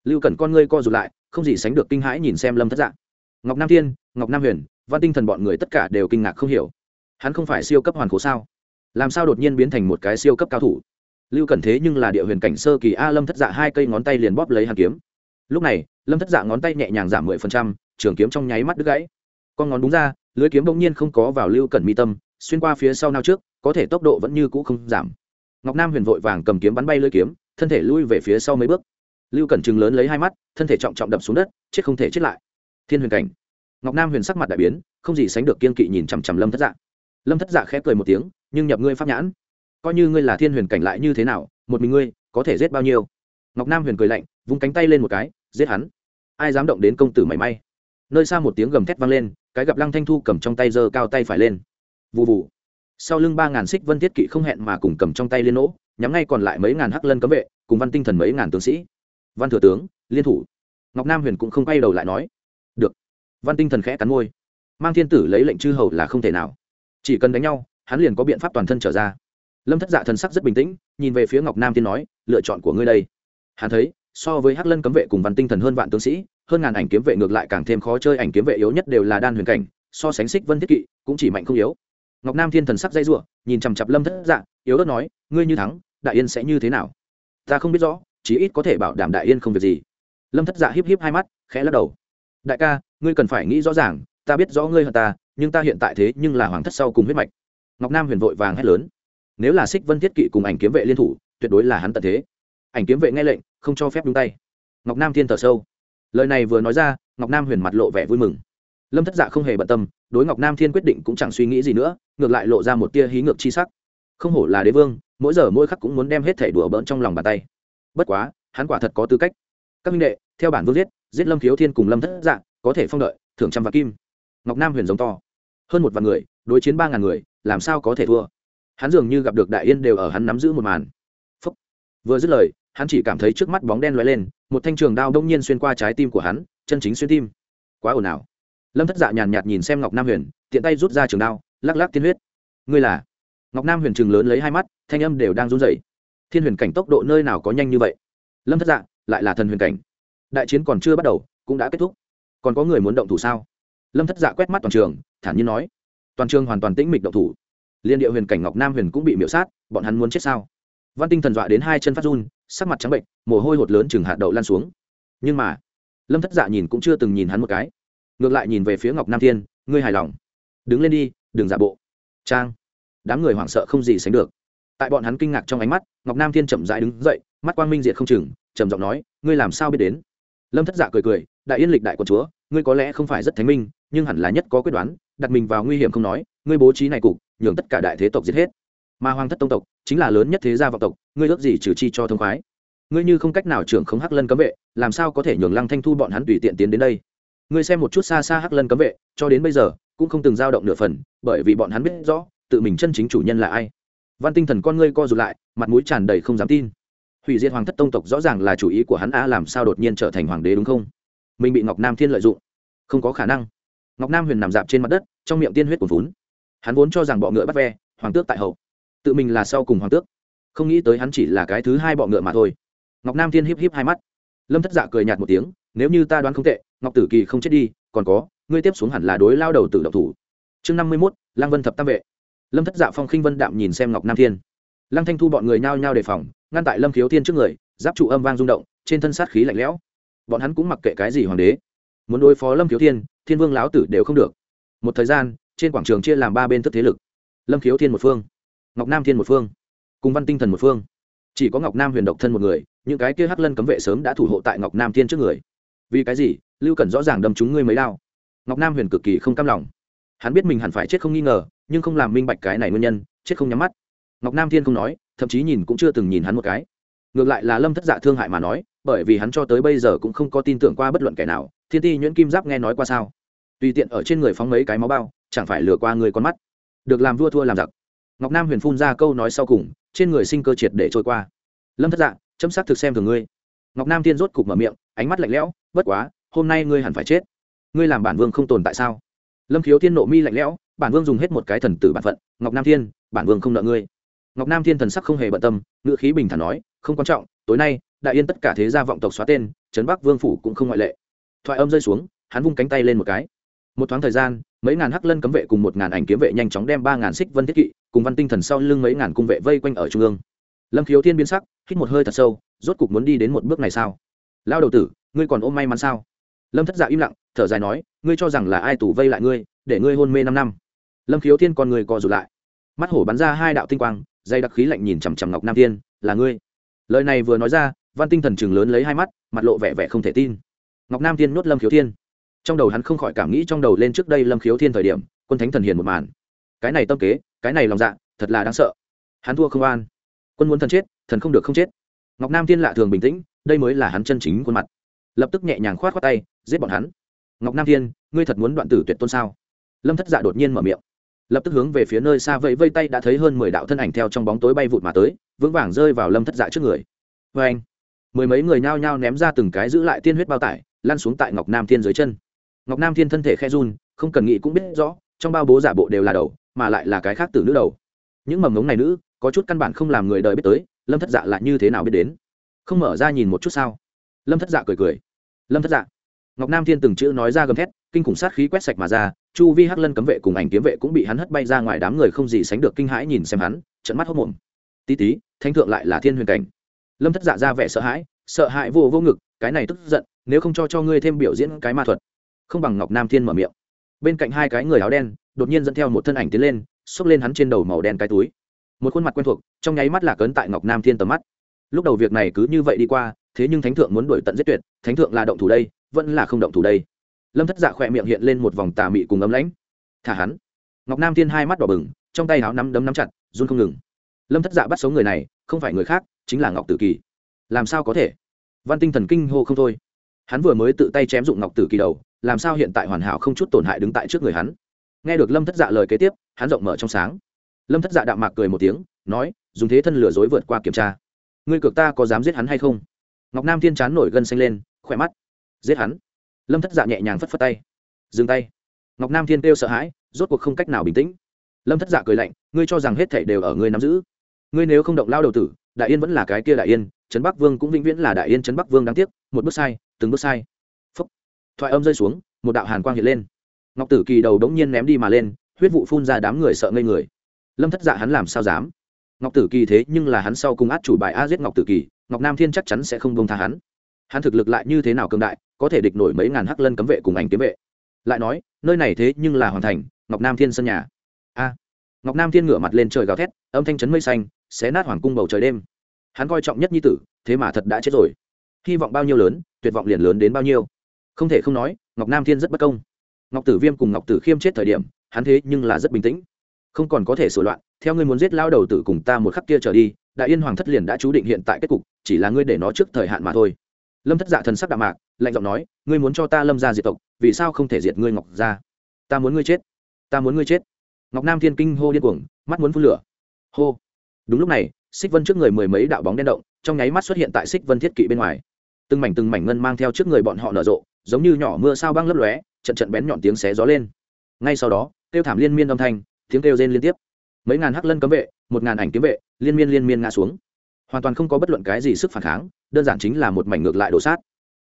S1: Lưu cẩn con ngươi co rụt lại, không gì sánh được kinh hãi nhìn xem lâm thất dạng. Ngọc nam thiên, ngọc nam huyền, văn tinh thần bọn người tất cả đều kinh ngạc không hiểu. Hắn không phải siêu cấp hoàn cố sao? Làm sao đột nhiên biến thành một cái siêu cấp cao thủ? Lưu cẩn thế nhưng là địa huyền cảnh sơ kỳ a lâm thất dạ hai cây ngón tay liền bóp lấy hàn kiếm. Lúc này, lâm thất dạ ngón tay nhẹ nhàng giảm mười phần trăm, trường kiếm trong nháy mắt đứt gãy. Con ngón đúng ra, lưới kiếm bỗng nhiên không có vào lưu cẩn mi tâm xuyên qua phía sau nao trước, có thể tốc độ vẫn như cũ không giảm. Ngọc nam huyền vội vàng cầm kiếm bắn bay lưỡi kiếm, thân thể lui về phía sau mấy bước. Lưu cẩn chừng lớn lấy hai mắt, thân thể trọng trọng đập xuống đất, chết không thể chết lại. Thiên huyền cảnh. Ngọc nam huyền sắc mặt đại biến, không gì sánh được kiên kỵ nhìn chằm chằm lâm thất dạ. Lâm thất dạ khẽ cười một tiếng, nhưng nhập ngươi pháp nhãn, coi như ngươi là thiên huyền cảnh lại như thế nào, một mình ngươi, có thể giết bao nhiêu? Ngọc nam huyền cười lạnh, vung cánh tay lên một cái, giết hắn. Ai dám động đến công tử mảy may? Nơi xa một tiếng gầm thét vang lên, cái gặp lăng thanh thu cầm trong tay giơ cao tay phải lên vụ vụ sau lưng ba ngàn xích vân thiết kỵ không hẹn mà cùng cầm trong tay liên nỗ, nhắm ngay còn lại mấy ngàn hắc lân cấm vệ, cùng văn tinh thần mấy ngàn tướng sĩ. Văn thừa tướng, liên thủ. Ngọc nam huyền cũng không quay đầu lại nói. Được. Văn tinh thần khẽ cắn môi. Mang thiên tử lấy lệnh chư hầu là không thể nào. Chỉ cần đánh nhau, hắn liền có biện pháp toàn thân trở ra. Lâm thất dạ thần sắc rất bình tĩnh, nhìn về phía ngọc nam tiên nói, lựa chọn của ngươi đây. Hắn thấy, so với hắc lân cấm vệ cùng văn tinh thần hơn vạn tướng sĩ, hơn ngàn ảnh kiếm vệ ngược lại càng thêm khó chơi, ảnh kiếm vệ yếu nhất đều là đan huyền cảnh, so sánh xích vân thiết kỵ cũng chỉ mạnh không yếu ngọc nam thiên thần sắc dây giụa nhìn chằm chặp lâm thất dạ yếu ớt nói, ngươi như thắng, đại yên sẽ như thế nào? Ta không biết rõ, chí ít có thể bảo đảm đại yên không việc gì. Lâm thất dạ híp híp hai mắt, khẽ lắc đầu. Đại ca, ngươi cần phải nghĩ rõ ràng, ta biết rõ ngươi hơn ta, nhưng ta hiện tại thế nhưng là hoàng thất sau cùng huyết mạch. Ngọc nam huyền vội vàng hét lớn. Nếu là xích vân thiết kỵ cùng ảnh kiếm vệ liên thủ, tuyệt đối là hắn tận thế. Ảnh kiếm vệ nghe lệnh, không cho phép đúng tay. Ngọc nam thiên thở sâu. Lời này vừa nói ra, ngọc nam huyền mặt lộ vẻ vui mừng. Lâm thất dạ không hề bận tâm đối ngọc nam thiên quyết định cũng chẳng suy nghĩ gì nữa, ngược lại lộ ra một tia hí ngược chi sắc. Không hổ là đế vương, mỗi giờ mỗi khắc cũng muốn đem hết thẻ đùa bỡn trong lòng bàn tay. Bất quá, hắn quả thật có tư cách. Các minh đệ, theo bản vương giết giết lâm khiếu thiên cùng lâm thất Dạng có thể phong đợi, thưởng trăm vạn kim. Ngọc nam huyền giống to. Hơn một vạn người, đối chiến ba ngàn người, làm sao có thể thua? Hắn dường như gặp được đại yên đều ở hắn nắm giữ một màn. Phúc. vừa dứt lời, hắn chỉ cảm thấy trước mắt bóng đen lóe lên, một thanh trường đao đông nhiên xuyên qua trái tim của hắn, chân chính xuyên tim. Quá ồn ào lâm thất dạ nhàn nhạt nhìn xem ngọc nam huyền tiện tay rút ra trường đao lắc lắc tiên huyết ngươi là ngọc nam huyền chừng lớn lấy hai mắt thanh âm đều đang run rẩy. thiên huyền cảnh tốc độ nơi nào có nhanh như vậy lâm thất dạ lại là thần huyền cảnh đại chiến còn chưa bắt đầu cũng đã kết thúc còn có người muốn động thủ sao lâm thất dạ quét mắt toàn trường thản nhiên nói toàn trường hoàn toàn tĩnh mịch động thủ liên địa huyền cảnh ngọc nam huyền cũng bị miễu sát bọn hắn muốn chết sao văn tinh thần dọa đến hai chân phát run sắc mặt trắng bệnh mồ hôi hột lớn chừng hạt đậu lan xuống nhưng mà lâm thất dạ nhìn cũng chưa từng nhìn hắn một cái ngược lại nhìn về phía ngọc nam thiên, ngươi hài lòng? Đứng lên đi, đừng giả bộ. Trang. Đám người hoảng sợ không gì sánh được. Tại bọn hắn kinh ngạc trong ánh mắt, ngọc nam thiên chậm rãi đứng dậy, mắt quang minh diệt không chừng, trầm giọng nói, ngươi làm sao biết đến? Lâm thất giả cười cười, đại yên lịch đại quân chúa, ngươi có lẽ không phải rất thánh minh, nhưng hẳn là nhất có quyết đoán, đặt mình vào nguy hiểm không nói, ngươi bố trí này cục, nhường tất cả đại thế tộc giết hết. Mà hoàng thất tông tộc chính là lớn nhất thế gia vọng tộc, ngươi ước gì trừ chi cho thông khoái? Ngươi như không cách nào trưởng không hắc lân cấm vệ, làm sao có thể nhường lăng thanh thu bọn hắn tùy tiện tiến đến đây? Ngươi xem một chút xa xa hắc lân cấm vệ, cho đến bây giờ, cũng không từng dao động nửa phần, bởi vì bọn hắn biết rõ, tự mình chân chính chủ nhân là ai. Văn tinh thần con ngươi co rụt lại, mặt mũi tràn đầy không dám tin. Hủy diệt hoàng thất tông tộc rõ ràng là chủ ý của hắn a làm sao đột nhiên trở thành hoàng đế đúng không? Mình bị ngọc nam thiên lợi dụng. Không có khả năng. Ngọc nam huyền nằm dạp trên mặt đất, trong miệng tiên huyết của vốn hắn vốn cho rằng bọ ngựa bắt ve, hoàng tước tại hậu. Tự mình là sau cùng hoàng tước. Không nghĩ tới hắn chỉ là cái thứ hai bọ ngựa mà thôi. Ngọc nam thiên híp híp hai mắt. Lâm thất dạ cười nhạt một tiếng, nếu như ta đoán không tệ ngọc tử kỳ không chết đi, còn có, ngươi tiếp xuống hẳn là đối lao đầu tử độc thủ. Chương năm mươi mốt lang vân thập tam vệ. Lâm thất dạ phong khinh vân đạm nhìn xem ngọc nam thiên. Lăng thanh thu bọn người nhao nhao đề phòng, ngăn tại lâm khiếu thiên trước người, giáp trụ âm vang rung động, trên thân sát khí lạnh lẽo. Bọn hắn cũng mặc kệ cái gì hoàng đế. Muốn đối phó lâm khiếu thiên thiên vương lão tử đều không được. Một thời gian, trên quảng trường chia làm ba bên thức thế lực. Lâm khiếu thiên một phương, ngọc nam thiên một phương cùng văn tinh thần một phương. Chỉ có ngọc nam huyền độc thân một người, những cái kia hắc lân cấm vệ sớm đã thủ hộ tại ngọc nam thiên trước người. Vì cái gì? Lưu cần rõ ràng đâm chúng ngươi mấy đao. Ngọc nam huyền cực kỳ không cam lòng. Hắn biết mình hẳn phải chết không nghi ngờ, nhưng không làm minh bạch cái này nguyên nhân, chết không nhắm mắt. Ngọc nam thiên không nói, thậm chí nhìn cũng chưa từng nhìn hắn một cái. Ngược lại là lâm thất dạ thương hại mà nói, bởi vì hắn cho tới bây giờ cũng không có tin tưởng qua bất luận kẻ nào, thiên ti nhuyễn kim giáp nghe nói qua sao? Tùy tiện ở trên người phóng mấy cái máu bao, chẳng phải lừa qua người con mắt. Được làm vua thua làm giặc. Ngọc nam huyền phun ra câu nói sau cùng, trên người sinh cơ triệt để trôi qua. Lâm thất dạ chấm xác thực xem thường ngươi. Ngọc nam thiên rốt cục mở miệng, ánh mắt lạnh lẽo, bất quá hôm nay ngươi hẳn phải chết. Ngươi làm bản vương không tồn tại sao? Lâm khiếu thiên nộ mi lạnh lẽo, bản vương dùng hết một cái thần tử bản phận, ngọc nam thiên, bản vương không nợ ngươi. Ngọc nam thiên thần sắc không hề bận tâm, ngữ khí bình thản nói, không quan trọng, tối nay, đại yên tất cả thế gia vọng tộc xóa tên, trấn bắc vương phủ cũng không ngoại lệ. Thoại âm rơi xuống, hắn vung cánh tay lên một cái. Một thoáng thời gian, mấy ngàn hắc lân cấm vệ cùng một ngàn ảnh kiếm vệ nhanh chóng đem ba ngàn xích vân thiết kỵ, cùng văn tinh thần sau lưng mấy ngàn cung vệ vây quanh ở trung ương. Lâm khiếu thiên biến sắc, hít một hơi thật sâu, rốt cục muốn đi đến một bước này sao? Lao đầu tử, ngươi còn ôm may mắn sao? Lâm thất dạ im lặng, thở dài nói, ngươi cho rằng là ai tủ vây lại ngươi, để ngươi hôn mê năm năm? Lâm khiếu thiên con người co rụt lại. Mắt hổ bắn ra hai đạo tinh quang dây đặc khí lạnh nhìn chằm chằm ngọc nam thiên, là ngươi? Lời này vừa nói ra, văn tinh thần chừng lớn lấy hai mắt, mặt lộ vẻ vẻ không thể tin. Ngọc nam thiên nuốt lâm khiếu thiên. Trong đầu hắn không khỏi cảm nghĩ trong đầu lên trước đây lâm khiếu thiên thời điểm, quân thánh thần hiền một màn. Cái này tâm kế, cái này lòng dạ thật là đáng sợ. Hắn thua không an. Quân muốn thần chết, thần không được không chết. Ngọc nam thiên lạ thường bình tĩnh, đây mới là hắn chân chính khuôn mặt lập tức nhẹ nhàng khoát khoát tay, giết bọn hắn. Ngọc nam thiên, ngươi thật muốn đoạn tử tuyệt tôn sao? Lâm thất dạ đột nhiên mở miệng. Lập tức hướng về phía nơi xa vẫy vây tay đã thấy hơn mười đạo thân ảnh theo trong bóng tối bay vụt mà tới, vững vàng rơi vào lâm thất dạ trước người. Vê anh, mười mấy người nhao nhao ném ra từng cái giữ lại tiên huyết bao tải, lăn xuống tại ngọc nam thiên dưới chân. Ngọc nam thiên thân thể khe run, không cần nghĩ cũng biết rõ, trong bao bố giả bộ đều là đầu, mà lại là cái khác từ nữ đầu. Những mầm ngống này nữ, có chút căn bản không làm người đời biết tới, lâm thất dạ lại như thế nào biết đến? Không mở ra nhìn một chút sao? Lâm thất dạ cười cười lâm thất dạ ngọc nam thiên từng chữ nói ra gầm thét kinh khủng sát khí quét sạch mà ra chu vi hắc lân cấm vệ cùng ảnh kiếm vệ cũng bị hắn hất bay ra ngoài đám người không gì sánh được kinh hãi nhìn xem hắn trận mắt hốc mồm tí tí thánh thượng lại là thiên huyền cảnh lâm thất dạ ra vẻ sợ hãi sợ hãi vô vô ngực cái này tức giận nếu không cho cho ngươi thêm biểu diễn cái ma thuật không bằng ngọc nam thiên mở miệng bên cạnh hai cái người áo đen đột nhiên dẫn theo một thân ảnh tiến lên xốc lên hắn trên đầu màu đen cái túi một khuôn mặt quen thuộc trong nháy mắt là cấn tại ngọc nam thiên tầm mắt lúc đầu việc này cứ như vậy đi qua thế nhưng thánh thượng muốn đuổi tận giết tuyệt, thánh thượng là động thủ đây, vẫn là không động thủ đây. Lâm thất dạ khỏe miệng hiện lên một vòng tà mị cùng ấm lãnh. Thả hắn. Ngọc nam thiên hai mắt đỏ bừng, trong tay áo nắm đấm nắm chặt, run không ngừng. Lâm thất dạ bắt sống người này, không phải người khác, chính là ngọc tử kỳ. Làm sao có thể? Văn tinh thần kinh hô không thôi. Hắn vừa mới tự tay chém dụng ngọc tử kỳ đầu, làm sao hiện tại hoàn hảo không chút tổn hại đứng tại trước người hắn? Nghe được lâm thất dạ lời kế tiếp, hắn rộng mở trong sáng. Lâm thất dạ đạm mạc cười một tiếng, nói, dùng thế thân lừa dối vượt qua kiểm tra. Ngươi cược ta có dám giết hắn hay không? Ngọc nam thiên chán nổi gân xanh lên, khỏe mắt. Giết hắn. Lâm thất dạ nhẹ nhàng phất phất tay. Dừng tay. Ngọc nam thiên kêu sợ hãi, rốt cuộc không cách nào bình tĩnh. Lâm thất dạ cười lạnh, ngươi cho rằng hết thảy đều ở ngươi nắm giữ. Ngươi nếu không động lao đầu tử, đại yên vẫn là cái kia đại yên, trấn bắc vương cũng vĩnh viễn là đại yên trấn bắc vương đáng tiếc, một bước sai, từng bước sai. Phúc. Thoại âm rơi xuống, một đạo hàn quang hiện lên. Ngọc tử kỳ đầu đống nhiên ném đi mà lên, huyết vụ phun ra đám người sợ ngây người. Lâm thất dạ hắn làm sao dám? Ngọc tử kỳ thế nhưng là hắn sau cùng át chủ bài a giết ngọc tử kỳ ngọc nam thiên chắc chắn sẽ không bông tha hắn. Hắn thực lực lại như thế nào cường đại, có thể địch nổi mấy ngàn hắc lân cấm vệ cùng ảnh kiếm vệ. Lại nói, nơi này thế nhưng là hoàn thành, ngọc nam thiên sân nhà. A. Ngọc nam thiên ngửa mặt lên trời gào thét, âm thanh chấn mây xanh, xé nát hoàng cung bầu trời đêm. Hắn coi trọng nhất nhi tử, thế mà thật đã chết rồi. Hy vọng bao nhiêu lớn, tuyệt vọng liền lớn đến bao nhiêu. Không thể không nói, ngọc nam thiên rất bất công. Ngọc tử viêm cùng ngọc tử khiêm chết thời điểm, hắn thế nhưng là rất bình tĩnh. Không còn có thể sửa loạn, theo ngươi muốn giết lao đầu tử cùng ta một khắc kia trở đi đại yên hoàng thất liền đã chú định hiện tại kết cục, chỉ là ngươi để nó trước thời hạn mà thôi. Lâm thất dạ thần sắc đạm mạc, lạnh giọng nói, ngươi muốn cho ta lâm ra diệt tộc, vì sao không thể diệt ngươi ngọc ra ta muốn ngươi chết. Ta muốn ngươi chết. Ngọc nam thiên kinh hô điên cuồng, mắt muốn phun lửa. Hô. Đúng lúc này xích vân trước người mười mấy đạo bóng đen động, trong nháy mắt xuất hiện tại xích vân thiết kỵ bên ngoài. Từng mảnh từng mảnh ngân mang theo trước người bọn họ nở rộ, giống như nhỏ mưa sao băng lấp lóe, trận trận bén nhọn tiếng xé gió lên. Ngay sau đó, kêu thảm liên miên âm thanh, tiếng kêu rên liên tiếp. Mấy ngàn hắc lân cấm vệ, một ngàn ảnh kiếm vệ liên miên liên miên ngã xuống. Hoàn toàn không có bất luận cái gì sức phản kháng, đơn giản chính là một mảnh ngược lại đổ sát.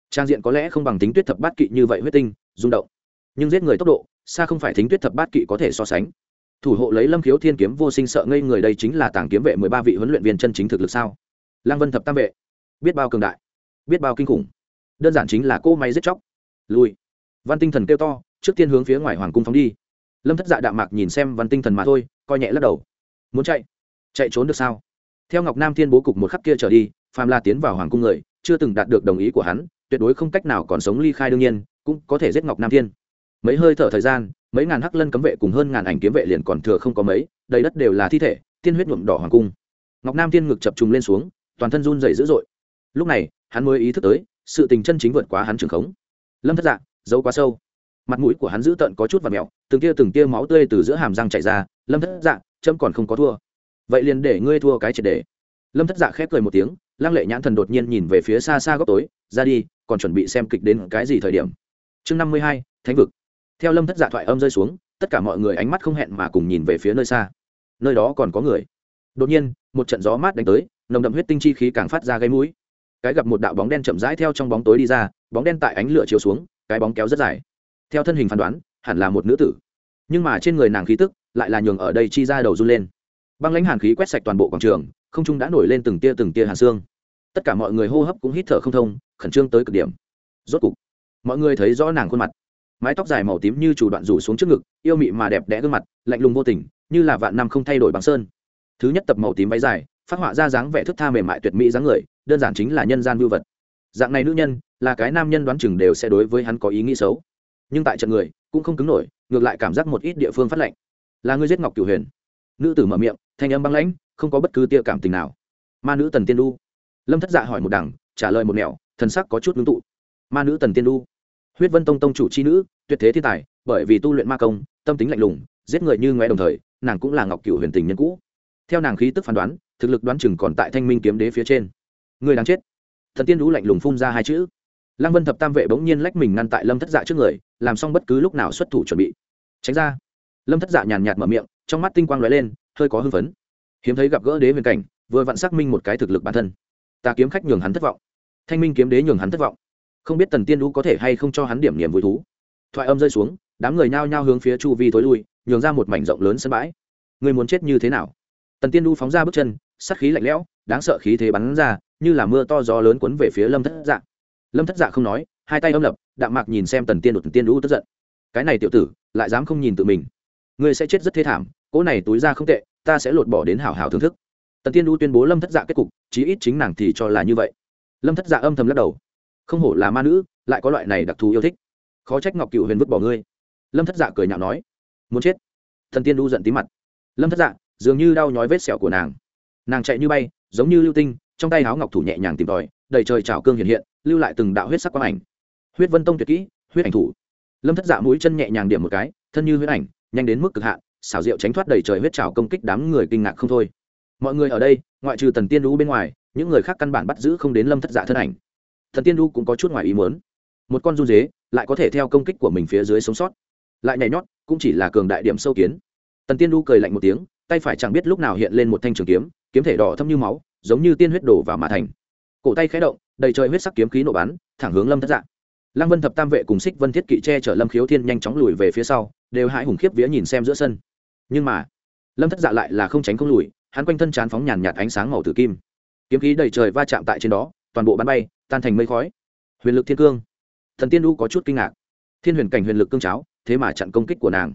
S1: Trang diện có lẽ không bằng tính tuyết thập bát kỵ như vậy huyết tinh, rung động. Nhưng giết người tốc độ, xa không phải tính tuyết thập bát kỵ có thể so sánh. Thủ hộ lấy lâm khiếu thiên kiếm vô sinh sợ ngây người đây chính là tàng kiếm vệ mười ba vị huấn luyện viên chân chính thực lực sao? Lăng vân thập tam vệ. Biết bao cường đại, biết bao kinh khủng. Đơn giản chính là cô máy giết chóc. Lùi văn tinh thần kêu to, trước tiên hướng phía ngoài hoàng cung phóng đi. Lâm thất dạ đạm mạc nhìn xem văn tinh thần mà thôi, coi nhẹ lắc đầu. Muốn chạy? Chạy trốn được sao? Theo ngọc nam thiên bố cục một khắc kia trở đi, phàm la tiến vào hoàng cung người, chưa từng đạt được đồng ý của hắn, tuyệt đối không cách nào còn sống ly khai đương nhiên, cũng có thể giết ngọc nam thiên. Mấy hơi thở thời gian, mấy ngàn hắc lân cấm vệ cùng hơn ngàn ảnh kiếm vệ liền còn thừa không có mấy, đầy đất đều là thi thể, tiên huyết nhuộm đỏ hoàng cung. Ngọc nam thiên ngực chập trùng lên xuống, toàn thân run dày dữ dội. Lúc này, hắn mới ý thức tới, sự tình chân chính vượt quá hắn trường khống. Lâm thất dạ giấu quá sâu. Mặt mũi của hắn dữ tợn có chút và mẹo, từng tia từng tia máu tươi từ giữa hàm răng chảy ra, lâm thất dạ trâm còn không có thua vậy liền để ngươi thua cái triệt để. Lâm thất dạ khép cười một tiếng, lăng lệ nhãn thần đột nhiên nhìn về phía xa xa góc tối, ra đi, còn chuẩn bị xem kịch đến cái gì thời điểm. Chương năm mươi hai, thánh vực. Theo lâm thất dạ thoại âm rơi xuống, tất cả mọi người ánh mắt không hẹn mà cùng nhìn về phía nơi xa. Nơi đó còn có người. Đột nhiên, một trận gió mát đánh tới, nồng đậm huyết tinh chi khí càng phát ra gây mũi. Cái gặp một đạo bóng đen chậm rãi theo trong bóng tối đi ra, bóng đen tại ánh lửa chiếu xuống, cái bóng kéo rất dài. Theo thân hình phán đoán, hẳn là một nữ tử. Nhưng mà trên người nàng khí tức lại là nhường ở đây chi ra đầu run lên băng lãnh hàn khí quét sạch toàn bộ quảng trường, không trung đã nổi lên từng tia từng tia hàn xương. Tất cả mọi người hô hấp cũng hít thở không thông, khẩn trương tới cực điểm. Rốt cục, mọi người thấy rõ nàng khuôn mặt. Mái tóc dài màu tím như chủ đoạn rủ xuống trước ngực, yêu mị mà đẹp đẽ gương mặt, lạnh lùng vô tình, như là vạn năm không thay đổi bằng sơn. Thứ nhất tập màu tím váy dài, phát họa ra dáng vẻ thức tha mềm mại tuyệt mỹ dáng người, đơn giản chính là nhân gian vưu vật. Dạng này nữ nhân, là cái nam nhân đoán chừng đều sẽ đối với hắn có ý nghĩ xấu. Nhưng tại trận người, cũng không cứng nổi, ngược lại cảm giác một ít địa phương phát lạnh. Là người giết ngọc cửu huyền. Nữ tử mở miệng thanh âm băng lãnh, không có bất cứ tia cảm tình nào. Ma nữ tần tiên đu lâm thất dạ hỏi một đằng, trả lời một nẻo, thần sắc có chút ngưng tụ. Ma nữ tần tiên đu huyết vân tông tông chủ c h i nữ, tuyệt thế thiên tài, bởi vì tu luyện ma công, tâm tính lạnh lùng, giết người như ngoe đồng thời, nàng cũng là ngọc cửu huyền tình nhân cũ. Theo nàng khí tức phán đoán, thực lực đoán chừng còn tại thanh minh kiếm đế phía trên. Người đáng chết. Thần tiên đu lạnh lùng phun ra hai chữ. Lăng vân thập tam vệ bỗng nhiên lách mình ngăn tại lâm thất dạ trước người, làm xong bất cứ lúc nào xuất thủ chuẩn bị. Tránh ra. Lâm thất dạ nhàn nhạt mở miệng, trong mắt tinh quang lóe lên hơi có hưng phấn. Hiếm thấy gặp gỡ đế huyền cảnh, vừa vặn xác minh một cái thực lực bản thân. Ta kiếm khách nhường hắn thất vọng. Thanh minh kiếm đế nhường hắn thất vọng. Không biết tần tiên đũ có thể hay không cho hắn điểm niềm vui thú. Thoại âm rơi xuống, đám người nhao nhao hướng phía chu vi tối lui, nhường ra một mảnh rộng lớn sân bãi. Người muốn chết như thế nào? Tần tiên đu phóng ra bước chân sắt khí lạnh lẽo, đáng sợ khí thế bắn ra, như là mưa to gió lớn cuốn về phía lâm thất dạ. Lâm thất dạ không nói, hai tay âm lập, đạm mạc nhìn xem tần tiên đột tần tiên đu tức giận. Cái này tiểu tử, lại dám không nhìn tự mình. Ngươi sẽ chết rất thê thảm cỗ này túi ra không tệ, ta sẽ lột bỏ đến hảo hảo thưởng thức. Tần tiên đu tuyên bố lâm thất dạ kết cục, chí ít chính nàng thì cho là như vậy. Lâm thất dạ âm thầm lắc đầu. Không hổ là ma nữ, lại có loại này đặc thù yêu thích. Khó trách ngọc cựu huyền vứt bỏ ngươi. Lâm thất dạ cười nhạo nói. Muốn chết. Thần tiên đu giận tí mặt. Lâm thất dạ dường như đau nhói vết sẹo của nàng. Nàng chạy như bay, giống như lưu tinh, trong tay áo ngọc thủ nhẹ nhàng tìm tòi, đầy trời trào cương hiện hiện, lưu lại từng đạo huyết sắc quang ảnh. Huyết vân tông tuyệt kỹ, huyết ảnh thủ. Lâm thất dạ mũi chân nhẹ nhàng điểm một cái, thân như huyết ảnh, nhanh đến mức cực hạn xảo diệu tránh thoát đầy trời huyết trào công kích đám người kinh ngạc không thôi. Mọi người ở đây, ngoại trừ tần tiên đu bên ngoài, những người khác căn bản bắt giữ không đến lâm thất dạ thân ảnh. Thần tiên đu cũng có chút ngoài ý muốn. Một con du dế lại có thể theo công kích của mình phía dưới sống sót. Lại nhảy nhót, cũng chỉ là cường đại điểm sâu kiến. Tần tiên đu cười lạnh một tiếng, tay phải chẳng biết lúc nào hiện lên một thanh trường kiếm kiếm thể đỏ thâm như máu, giống như tiên huyết đổ vào mã thành. Cổ tay khẽ động, đầy trời huyết sắc kiếm khí nổ bắn, thẳng hướng lâm thất dạng lăng vân thập tam vệ cùng xích vân thiết kỵ che chở lâm khiếu thiên nhanh chóng lùi về phía sau, đều hãi hùng khiếp vía nhìn xem giữa sân nhưng mà, lâm thất dạ lại là không tránh không lùi, hắn quanh thân chán phóng nhàn nhạt ánh sáng màu tử kim. Kiếm khí đầy trời va chạm tại trên đó, toàn bộ bắn bay, tan thành mây khói. Huyền lực thiên cương. Thần tiên đu có chút kinh ngạc. Thiên huyền cảnh huyền lực cương cháo, thế mà chặn công kích của nàng.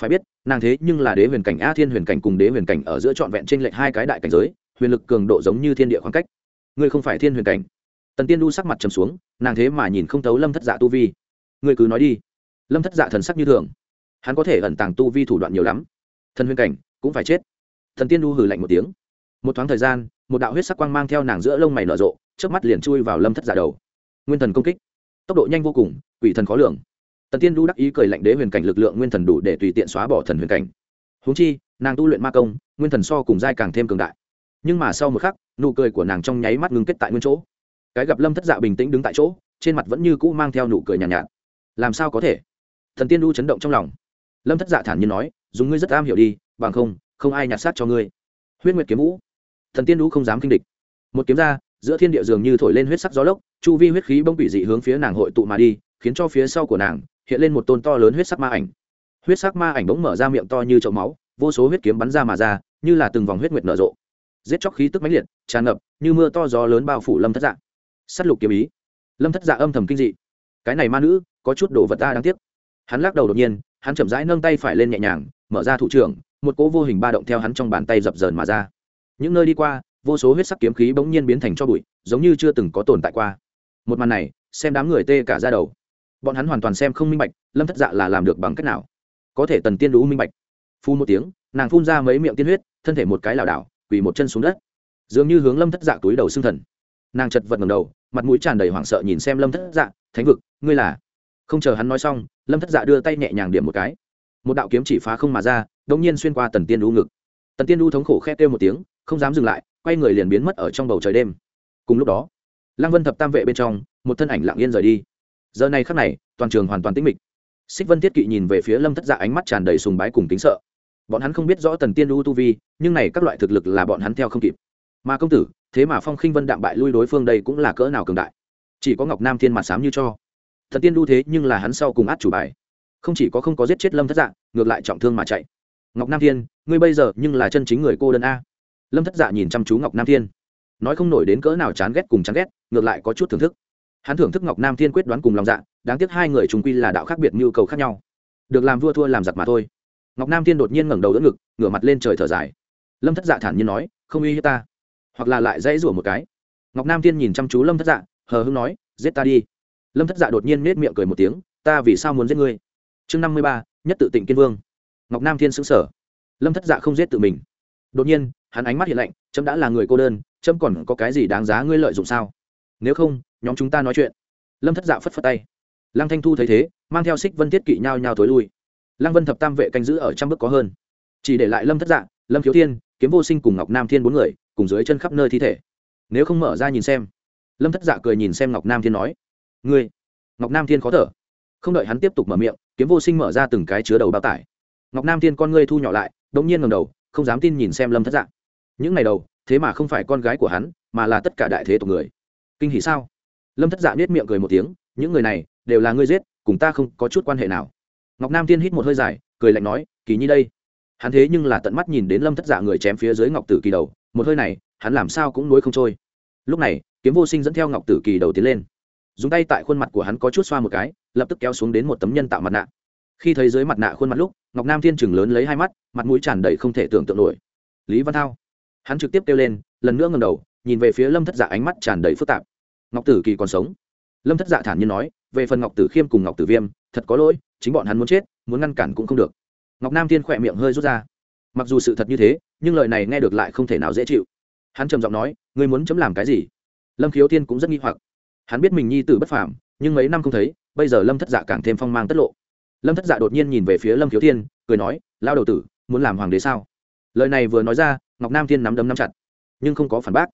S1: Phải biết, nàng thế nhưng là đế huyền cảnh a, thiên huyền cảnh cùng đế huyền cảnh ở giữa trọn vẹn trên lệnh hai cái đại cảnh giới, huyền lực cường độ giống như thiên địa khoảng cách. Ngươi không phải thiên huyền cảnh. Tần tiên đu sắc mặt trầm xuống, nàng thế mà nhìn không thấu lâm thất dạ tu vi. Ngươi cứ nói đi. Lâm thất dạ thần sắc như thường. Hắn có thể ẩn tàng tu vi thủ đoạn nhiều lắm thần huyền cảnh cũng phải chết. Thần tiên đu hừ lạnh một tiếng. Một thoáng thời gian một đạo huyết sắc quang mang theo nàng giữa lông mày nở rộ trước mắt liền chui vào lâm thất giả đầu. Nguyên thần công kích. Tốc độ nhanh vô cùng quỷ thần khó lường. Tần tiên đu đắc ý cười lạnh đế huyền cảnh lực lượng nguyên thần đủ để tùy tiện xóa bỏ thần huyền cảnh. Húng chi nàng tu luyện ma công nguyên thần so cùng giai càng thêm cường đại. Nhưng mà sau một khắc nụ cười của nàng trong nháy mắt ngưng kết tại nguyên chỗ. Cái gặp lâm thất dạ bình tĩnh đứng tại chỗ trên mặt vẫn như cũ mang theo nụ cười nhàn nhạt, nhạt. Làm sao có thể? Thần tiên đu chấn động trong lòng. Lâm thất dạ thản nhiên nói dùng ngươi rất am hiểu đi, bằng không không ai nhặt sát cho ngươi. Huyết nguyệt kiếm vũ. Thần tiên đũ không dám kinh địch. Một kiếm ra, giữa thiên địa dường như thổi lên huyết sắc gió lốc, chu vi huyết khí bông bị dị hướng phía nàng hội tụ mà đi, khiến cho phía sau của nàng hiện lên một tôn to lớn huyết sắc ma ảnh. Huyết sắc ma ảnh bỗng mở ra miệng to như chậu máu, vô số huyết kiếm bắn ra mà ra, như là từng vòng huyết nguyệt nở rộ. Giết chóc khí tức mãnh liệt, tràn ngập như mưa to gió lớn bao phủ lâm thất dạ. S á t lục kiếm ý. Lâm thất dạ âm thầm kinh dị. Cái này ma nữ, có chút đồ vật ta đáng tiếc. Hắn lắc đầu đột nhiên, hắn chậm rãi nâng tay phải lên nhẹ nhàng mở ra thủ trưởng, một cỗ vô hình ba động theo hắn trong bàn tay dập dờn mà ra. Những nơi đi qua, vô số huyết sắc kiếm khí bỗng nhiên biến thành cho bụi, giống như chưa từng có tồn tại qua. Một màn này, xem đám người tê cả ra đầu. Bọn hắn hoàn toàn xem không minh bạch, lâm thất dạ là làm được bằng cách nào? Có thể tần tiên đũ minh bạch. Phun một tiếng, nàng phun ra mấy miệng tiên huyết, thân thể một cái lảo đảo, quỳ một chân xuống đất. Dường như hướng lâm thất dạ túi đầu xương thần. Nàng chật vật ngầm đầu, mặt mũi tràn đầy hoảng sợ nhìn xem lâm thất dạ thánh vực, ngươi là? Không chờ hắn nói xong, lâm thất dạ đưa tay nhẹ nhàng điểm một cái một đạo kiếm chỉ phá không mà ra đông nhiên xuyên qua tần tiên đu ngực. Tần tiên đu thống khổ khe kêu một tiếng, không dám dừng lại, quay người liền biến mất ở trong bầu trời đêm. Cùng lúc đó, lăng vân thập tam vệ bên trong, một thân ảnh lặng yên rời đi. Giờ này khắc này, toàn trường hoàn toàn tĩnh mịch. Xích vân thiết kỵ nhìn về phía lâm thất dạ ánh mắt tràn đầy sùng bái cùng tính sợ. Bọn hắn không biết rõ tần tiên đu tu vi, nhưng này các loại thực lực là bọn hắn theo không kịp. Mà công tử, thế mà phong khinh vân đạm bại lui đối phương đây cũng là cỡ nào cường đại. Chỉ có ngọc nam thiên mặt sám như cho. Thần tiên đu thế nhưng là hắn sau cùng át chủ bài không chỉ có không có giết chết lâm thất dạng ngược lại trọng thương mà chạy. Ngọc nam thiên, ngươi bây giờ nhưng là chân chính người cô đơn a. Lâm thất dạ nhìn chăm chú ngọc nam thiên. Nói không nổi đến cỡ nào chán ghét cùng chán ghét, ngược lại có chút thưởng thức. Hắn thưởng thức ngọc nam thiên quyết đoán cùng lòng dạ đáng tiếc hai người chúng quy là đạo khác biệt nhu cầu khác nhau. Được làm vua thua làm giặc mà thôi. Ngọc nam thiên đột nhiên ngẩng đầu đỡ ngực, ngửa mặt lên trời thở dài. Lâm thất dạ thản nhiên nói, không uy hiếp ta. Hoặc là lại dãy rủa một cái. Ngọc nam thiên nhìn chăm chú lâm thất dạ hờ hưng nói, giết ta đi. Lâm thất dạ đột nhiên nết miệng cười một tiếng, ta vì sao muốn giết ngươi? Chương năm mươi ba, nhất tự tịnh kiên vương. Ngọc nam thiên xứng sở lâm thất dạ không giết tự mình. Đột nhiên, hắn ánh mắt hiện lạnh trâm đã là người cô đơn trâm còn có cái gì đáng giá ngươi lợi dụng sao? Nếu không, nhóm chúng ta nói chuyện. Lâm thất dạ phất phất tay. Lăng thanh thu thấy thế, mang theo xích vân thiết kỵ nhau nhau thối lui. Lăng vân thập tam vệ canh giữ ở trăm bước có hơn. Chỉ để lại lâm thất dạ lâm khiếu thiên, kiếm vô sinh cùng ngọc nam thiên bốn người, cùng dưới chân khắp nơi thi thể. Nếu không mở ra nhìn xem. Lâm thất dạ cười nhìn xem ngọc nam thiên nói, ngươi. Ngọc nam thiên khó thở không đợi hắn tiếp tục mở miệng, kiếm vô sinh mở ra từng cái chứa đầu bao tải. Ngọc nam thiên con ngươi thu nhỏ lại đ ỗ n g nhiên ngầm đầu, không dám tin nhìn xem lâm thất dạng. những ngày đầu, thế mà không phải con gái của hắn, mà là tất cả đại thế tộc người. Kinh hỷ sao? Lâm thất dạng nết miệng cười một tiếng, những người này đều là ngươi giết, cùng ta không có chút quan hệ nào. Ngọc nam thiên hít một hơi dài, cười lạnh nói, kỳ nhi đây. Hắn thế nhưng là tận mắt nhìn đến lâm thất dạ người chém phía dưới ngọc tử kỳ đầu, một hơi này, hắn làm sao cũng nối không trôi. Lúc này, kiếm vô sinh dẫn theo ngọc tử kỳ đầu tiến lên. Dùng tay tại khuôn mặt của hắn có chút xoa một cái lập tức kéo xuống đến một tấm nhân tạo mặt nạ. Khi thấy dưới mặt nạ khuôn mặt lúc, ngọc nam thiên chừng lớn lấy hai mắt, mặt mũi tràn đầy không thể tưởng tượng nổi. Lý văn thao. Hắn trực tiếp kêu lên, lần nữa ngầm đầu, nhìn về phía lâm thất dạ ánh mắt tràn đầy phức tạp. Ngọc tử kỳ còn sống. Lâm thất dạ thản nhiên nói, về phần ngọc tử khiêm cùng ngọc tử viêm, thật có lỗi, chính bọn hắn muốn chết, muốn ngăn cản cũng không được. Ngọc nam thiên khỏe miệng hơi rút ra. Mặc dù sự thật như thế, nhưng lời này nghe được lại không thể nào dễ chịu. Hắn trầm giọng nói, ngươi muốn chấm làm cái gì? Lâm khiếu thiên cũng rất nghi hoặc. Hắn biết mình nhi tử bất phàm nhưng mấy năm không thấy, bây giờ lâm thất dạ càng thêm phong mang tất lộ. Lâm thất dạ đột nhiên nhìn về phía lâm khiếu thiên, cười nói lao đầu tử, muốn làm hoàng đế sao? Lời này vừa nói ra, ngọc nam thiên nắm đấm nắm chặt, nhưng không có phản bác.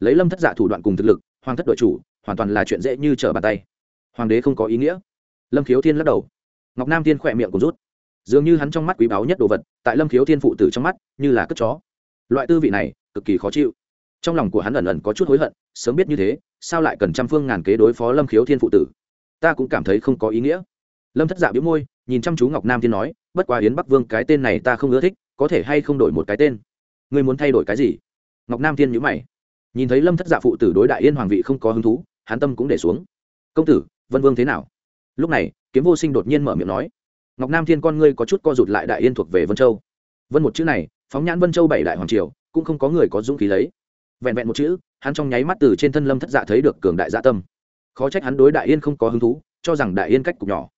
S1: Lấy lâm thất dạ thủ đoạn cùng thực lực, hoàng thất đội chủ, hoàn toàn là chuyện dễ như trở bàn tay. Hoàng đế không có ý nghĩa. Lâm khiếu thiên lắc đầu. Ngọc nam thiên khỏe miệng cũng rút. Dường như hắn trong mắt quý báu nhất đồ vật, tại lâm khiếu thiên phụ tử trong mắt, như là cất chó. Loại tư vị này, cực kỳ khó chịu trong lòng của hắn ẩn ẩn có chút hối hận, sớm biết như thế, sao lại cần trăm phương ngàn kế đối phó lâm khiếu thiên phụ tử? Ta cũng cảm thấy không có ý nghĩa. Lâm thất dạ biếu môi, nhìn chăm chú ngọc nam thiên nói, bất quá yến bắc vương, cái tên này ta không ưa thích, có thể hay không đổi một cái tên? Ngươi muốn thay đổi cái gì? Ngọc nam thiên nhữ mày. Nhìn thấy lâm thất dạ phụ tử đối đại yên hoàng vị không có hứng thú hán tâm cũng để xuống. Công tử, vân vương thế nào? Lúc này, kiếm vô sinh đột nhiên mở miệng nói, ngọc nam thiên con ngươi có chút co rụt lại đại yên thuộc về vân châu. Vân một chữ này, phóng nhãn vân châu bảy đại hoàng triều, cũng không có người có dũng khí lấy vẹn vẹn một chữ, hắn trong nháy mắt từ trên thân lâm thất dạ thấy được cường đại dạ tâm. Khó trách hắn đối đại yên không có hứng thú, cho rằng đại yên cách cục nhỏ.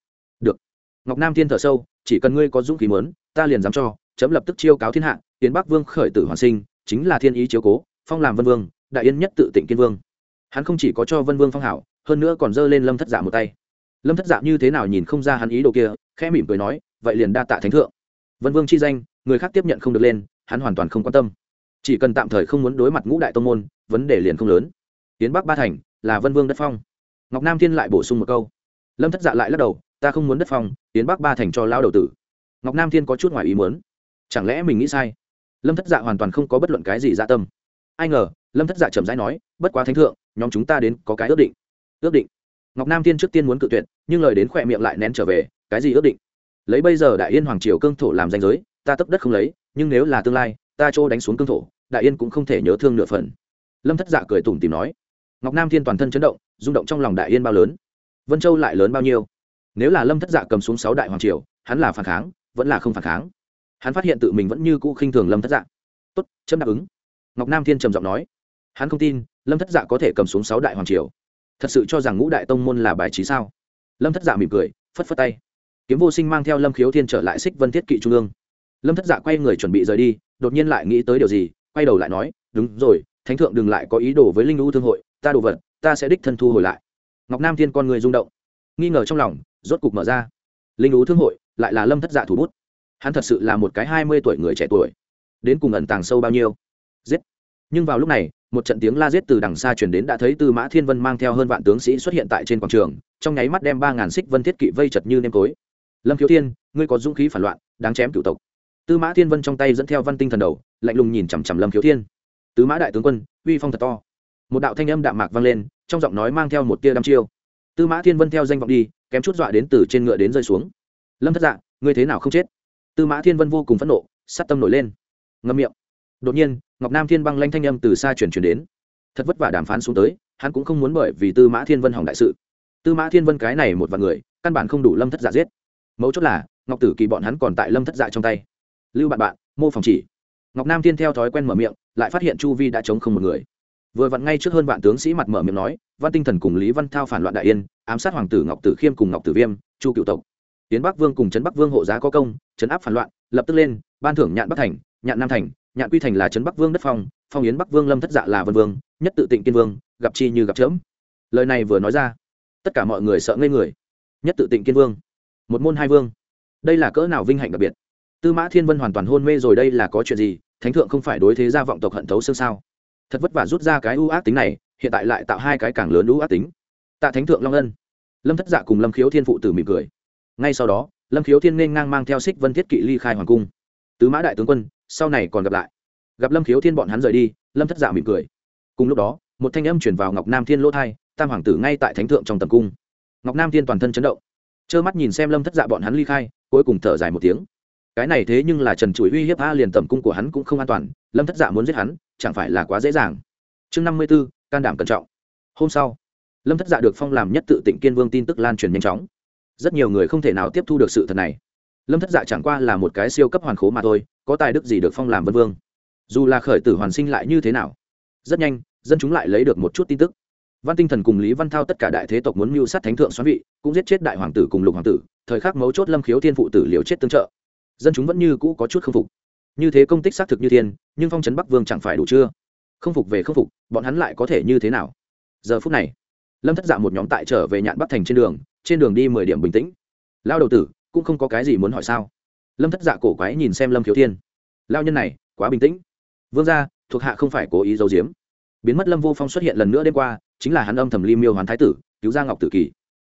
S1: Được. Ngọc nam thiên thở sâu, chỉ cần ngươi có dũng khí mớn ta liền dám cho, chấm lập tức chiêu cáo thiên hạ, tiến bắc vương khởi tử hoàn sinh, chính là thiên ý chiếu cố, phong làm vân vương, đại yên nhất tự tịnh kiên vương. Hắn không chỉ có cho vân vương phong hảo, hơn nữa còn giơ lên lâm thất dạ một tay. Lâm thất dạ như thế nào nhìn không ra hắn ý đồ kia, khẽ mỉm cười nói, vậy liền đa tạ thánh thượng. Vân vương chi danh, người khác tiếp nhận không được lên, hắn hoàn toàn không quan tâm chỉ cần tạm thời không muốn đối mặt ngũ đại tông môn, vấn đề liền không lớn. Tiến bắc ba thành là vân vương đất phong. Ngọc nam thiên lại bổ sung một câu. Lâm thất dạ lại lắc đầu, ta không muốn đất phong, tiến bắc ba thành cho lao đầu tử. Ngọc nam thiên có chút ngoài ý muốn. Chẳng lẽ mình nghĩ sai? Lâm thất dạ hoàn toàn không có bất luận cái gì dạ tâm. Ai ngờ, lâm thất dạ chậm rãi nói, bất quá thánh thượng, nhóm chúng ta đến có cái ước định. Ước định? Ngọc nam thiên trước tiên muốn cự tuyệt, nhưng lời đến khỏe miệng lại nén trở về, cái gì ước định? Lấy bây giờ đại yên hoàng triều cương thổ làm danh giới, ta tấp đất không lấy, nhưng nếu là tương lai ta chỗ đánh xuống cương thổ, đại yên cũng không thể nhớ thương nửa phần. Lâm thất dạ cười tủm tìm nói. Ngọc nam thiên toàn thân chấn động, rung động trong lòng đại yên bao lớn. Vân châu lại lớn bao nhiêu? Nếu là lâm thất dạ cầm xuống sáu đại hoàng triều, hắn là phản kháng, vẫn là không phản kháng. Hắn phát hiện tự mình vẫn như cũ khinh thường lâm thất dạ. Tốt, chấm đáp ứng. Ngọc nam thiên trầm giọng nói. Hắn không tin, lâm thất dạ có thể cầm xuống sáu đại hoàng triều. Thật sự cho rằng ngũ đại tông môn là bài trí sao? Lâm thất dạ mỉm cười, phất phất tay. Kiếm vô sinh mang theo lâm khiếu thiên trở lại xích vân thiết kỵ trung ương. Lâm thất dạ quay người chuẩn bị rời đi đột nhiên lại nghĩ tới điều gì, quay đầu lại nói, đúng rồi, thánh thượng đừng lại có ý đồ với linh lũ thương hội, ta đồ vật, ta sẽ đích thân thu hồi lại. Ngọc nam thiên con người rung động, nghi ngờ trong lòng, rốt cục mở ra. Linh lũ thương hội lại là lâm thất dạ thủ bút. Hắn thật sự là một cái hai mươi tuổi người trẻ tuổi. Đến cùng ẩn tàng sâu bao nhiêu? Giết! Nhưng vào lúc này, một trận tiếng la giết từ đằng xa chuyển đến đã thấy tư mã thiên vân mang theo hơn vạn tướng sĩ xuất hiện tại trên quảng trường, trong nháy mắt đem ba ngàn xích vân thiết kỵ vây chật như nêm tối lâm khiếu thiên, ngươi có dũng khí phản loạn, đáng chém cựu tộc tư mã thiên vân trong tay dẫn theo văn tinh thần đầu, lạnh lùng nhìn chằm chằm lâm khiếu thiên. Tứ mã đại tướng quân, uy phong thật to. Một đạo thanh âm đạm mạc vang lên, trong giọng nói mang theo một tia đăm chiêu. Tư mã thiên vân theo danh vọng đi, kém chút dọa đến từ trên ngựa đến rơi xuống. Lâm thất dạ ngươi thế nào không chết? Tư mã thiên vân vô cùng phẫn nộ, sát tâm nổi lên. Ngâm miệng. Đột nhiên, ngọc nam thiên băng lanh thanh âm từ xa chuyển chuyển đến. Thật vất vả đàm phán xuống tới, hắn cũng không muốn bởi vì tư mã thiên vân hỏng đại sự. Tư mã thiên vân cái này một vài người, căn bản không đủ lâm thất dạ giết. Mấu chốt là, ngọc tử kỳ bọn hắn còn tại lâm thất dạ trong tay lưu bạn bạn, mô phòng chỉ. Ngọc nam thiên theo thói quen mở miệng, lại phát hiện chu vi đã chống không một người. Vừa vặn ngay trước hơn vạn tướng sĩ mặt mở miệng nói, văn tinh thần cùng lý văn thao phản loạn đại yên, ám sát hoàng tử ngọc tử khiêm cùng ngọc tử viêm, chu cựu tộc. Tiến bắc vương cùng trấn bắc vương hộ giá có công, trấn áp phản loạn, lập tức lên, ban thưởng nhạn bắc thành, nhạn nam thành, nhạn quy thành là trấn bắc vương đất phong phong yến bắc vương lâm thất dạ là vân vương, nhất tự tịnh kiên vương, gặp chi như gặp chớm. Lời này vừa nói ra, tất cả mọi người sợ ngây người. Nhất tự tịnh kiên vương, một môn hai vương. Đây là cỡ nào vinh hạnh đặc biệt? Tư mã thiên vân hoàn toàn hôn mê rồi, đây là có chuyện gì? Thánh thượng không phải đối thế gia vọng tộc hận thấu xương sao? Thật vất vả rút ra cái ưu ác tính này, hiện tại lại tạo hai cái càng lớn ưu ác tính. Tạ thánh thượng long ân. Lâm thất dạ cùng lâm khiếu thiên phụ tử mỉm cười. Ngay sau đó, lâm khiếu thiên nên ngang mang theo xích vân thiết kỵ ly khai hoàng cung. Tứ mã đại tướng quân, sau này còn gặp lại. Gặp lâm khiếu thiên bọn hắn rời đi, lâm thất dạ mỉm cười. Cùng lúc đó, một thanh âm chuyển vào ngọc nam thiên lỗ thai, tam hoàng tử ngay tại thánh thượng trong tầm cung. Ngọc nam thiên toàn thân chấn động. Trơ mắt nhìn xem lâm thất dạ bọn hắn ly khai, cuối cùng thở dài một tiếng cái này thế nhưng là trần chuỗi uy hiếp a, liền tầm cung của hắn cũng không an toàn, lâm thất dạ muốn giết hắn, chẳng phải là quá dễ dàng. Chương năm mươi b ố can đảm cẩn trọng. Hôm sau, lâm thất dạ được phong làm nhất tự tỉnh kiên vương tin tức lan truyền nhanh chóng. Rất nhiều người không thể nào tiếp thu được sự thật này. Lâm thất dạ chẳng qua là một cái siêu cấp hoàn khố mà thôi, có tài đức gì được phong làm vân vương? Dù là khởi tử hoàn sinh lại như thế nào? Rất nhanh, dân chúng lại lấy được một chút tin tức. Văn tinh thần cùng lý văn thao tất cả đại thế tộc muốn mưu sát thánh thượng xoắn vị, cũng giết chết đại hoàng tử cùng lục hoàng tử, thời khắc mấu chốt lâm khiếu thiên phụ tử liều chết tương trợ dân chúng vẫn như cũ có chút không phục. Như thế công tích xác thực như thiên, nhưng phong trấn bắc vương chẳng phải đủ chưa? Không phục về không phục, bọn hắn lại có thể như thế nào? Giờ phút này, lâm thất dạ một nhóm tại trở về nhạn bắc thành trên đường trên đường đi mười điểm bình tĩnh. Lao đầu tử, cũng không có cái gì muốn hỏi sao? Lâm thất dạ cổ quái nhìn xem lâm khiếu thiên. Lao nhân này, quá bình tĩnh. Vương gia, thuộc hạ không phải cố ý giấu giếm. Biến mất lâm vô phong xuất hiện lần nữa đêm qua, chính là hắn âm thầm ly miêu hoàn thái tử, cứu gia ngọc tử kỳ.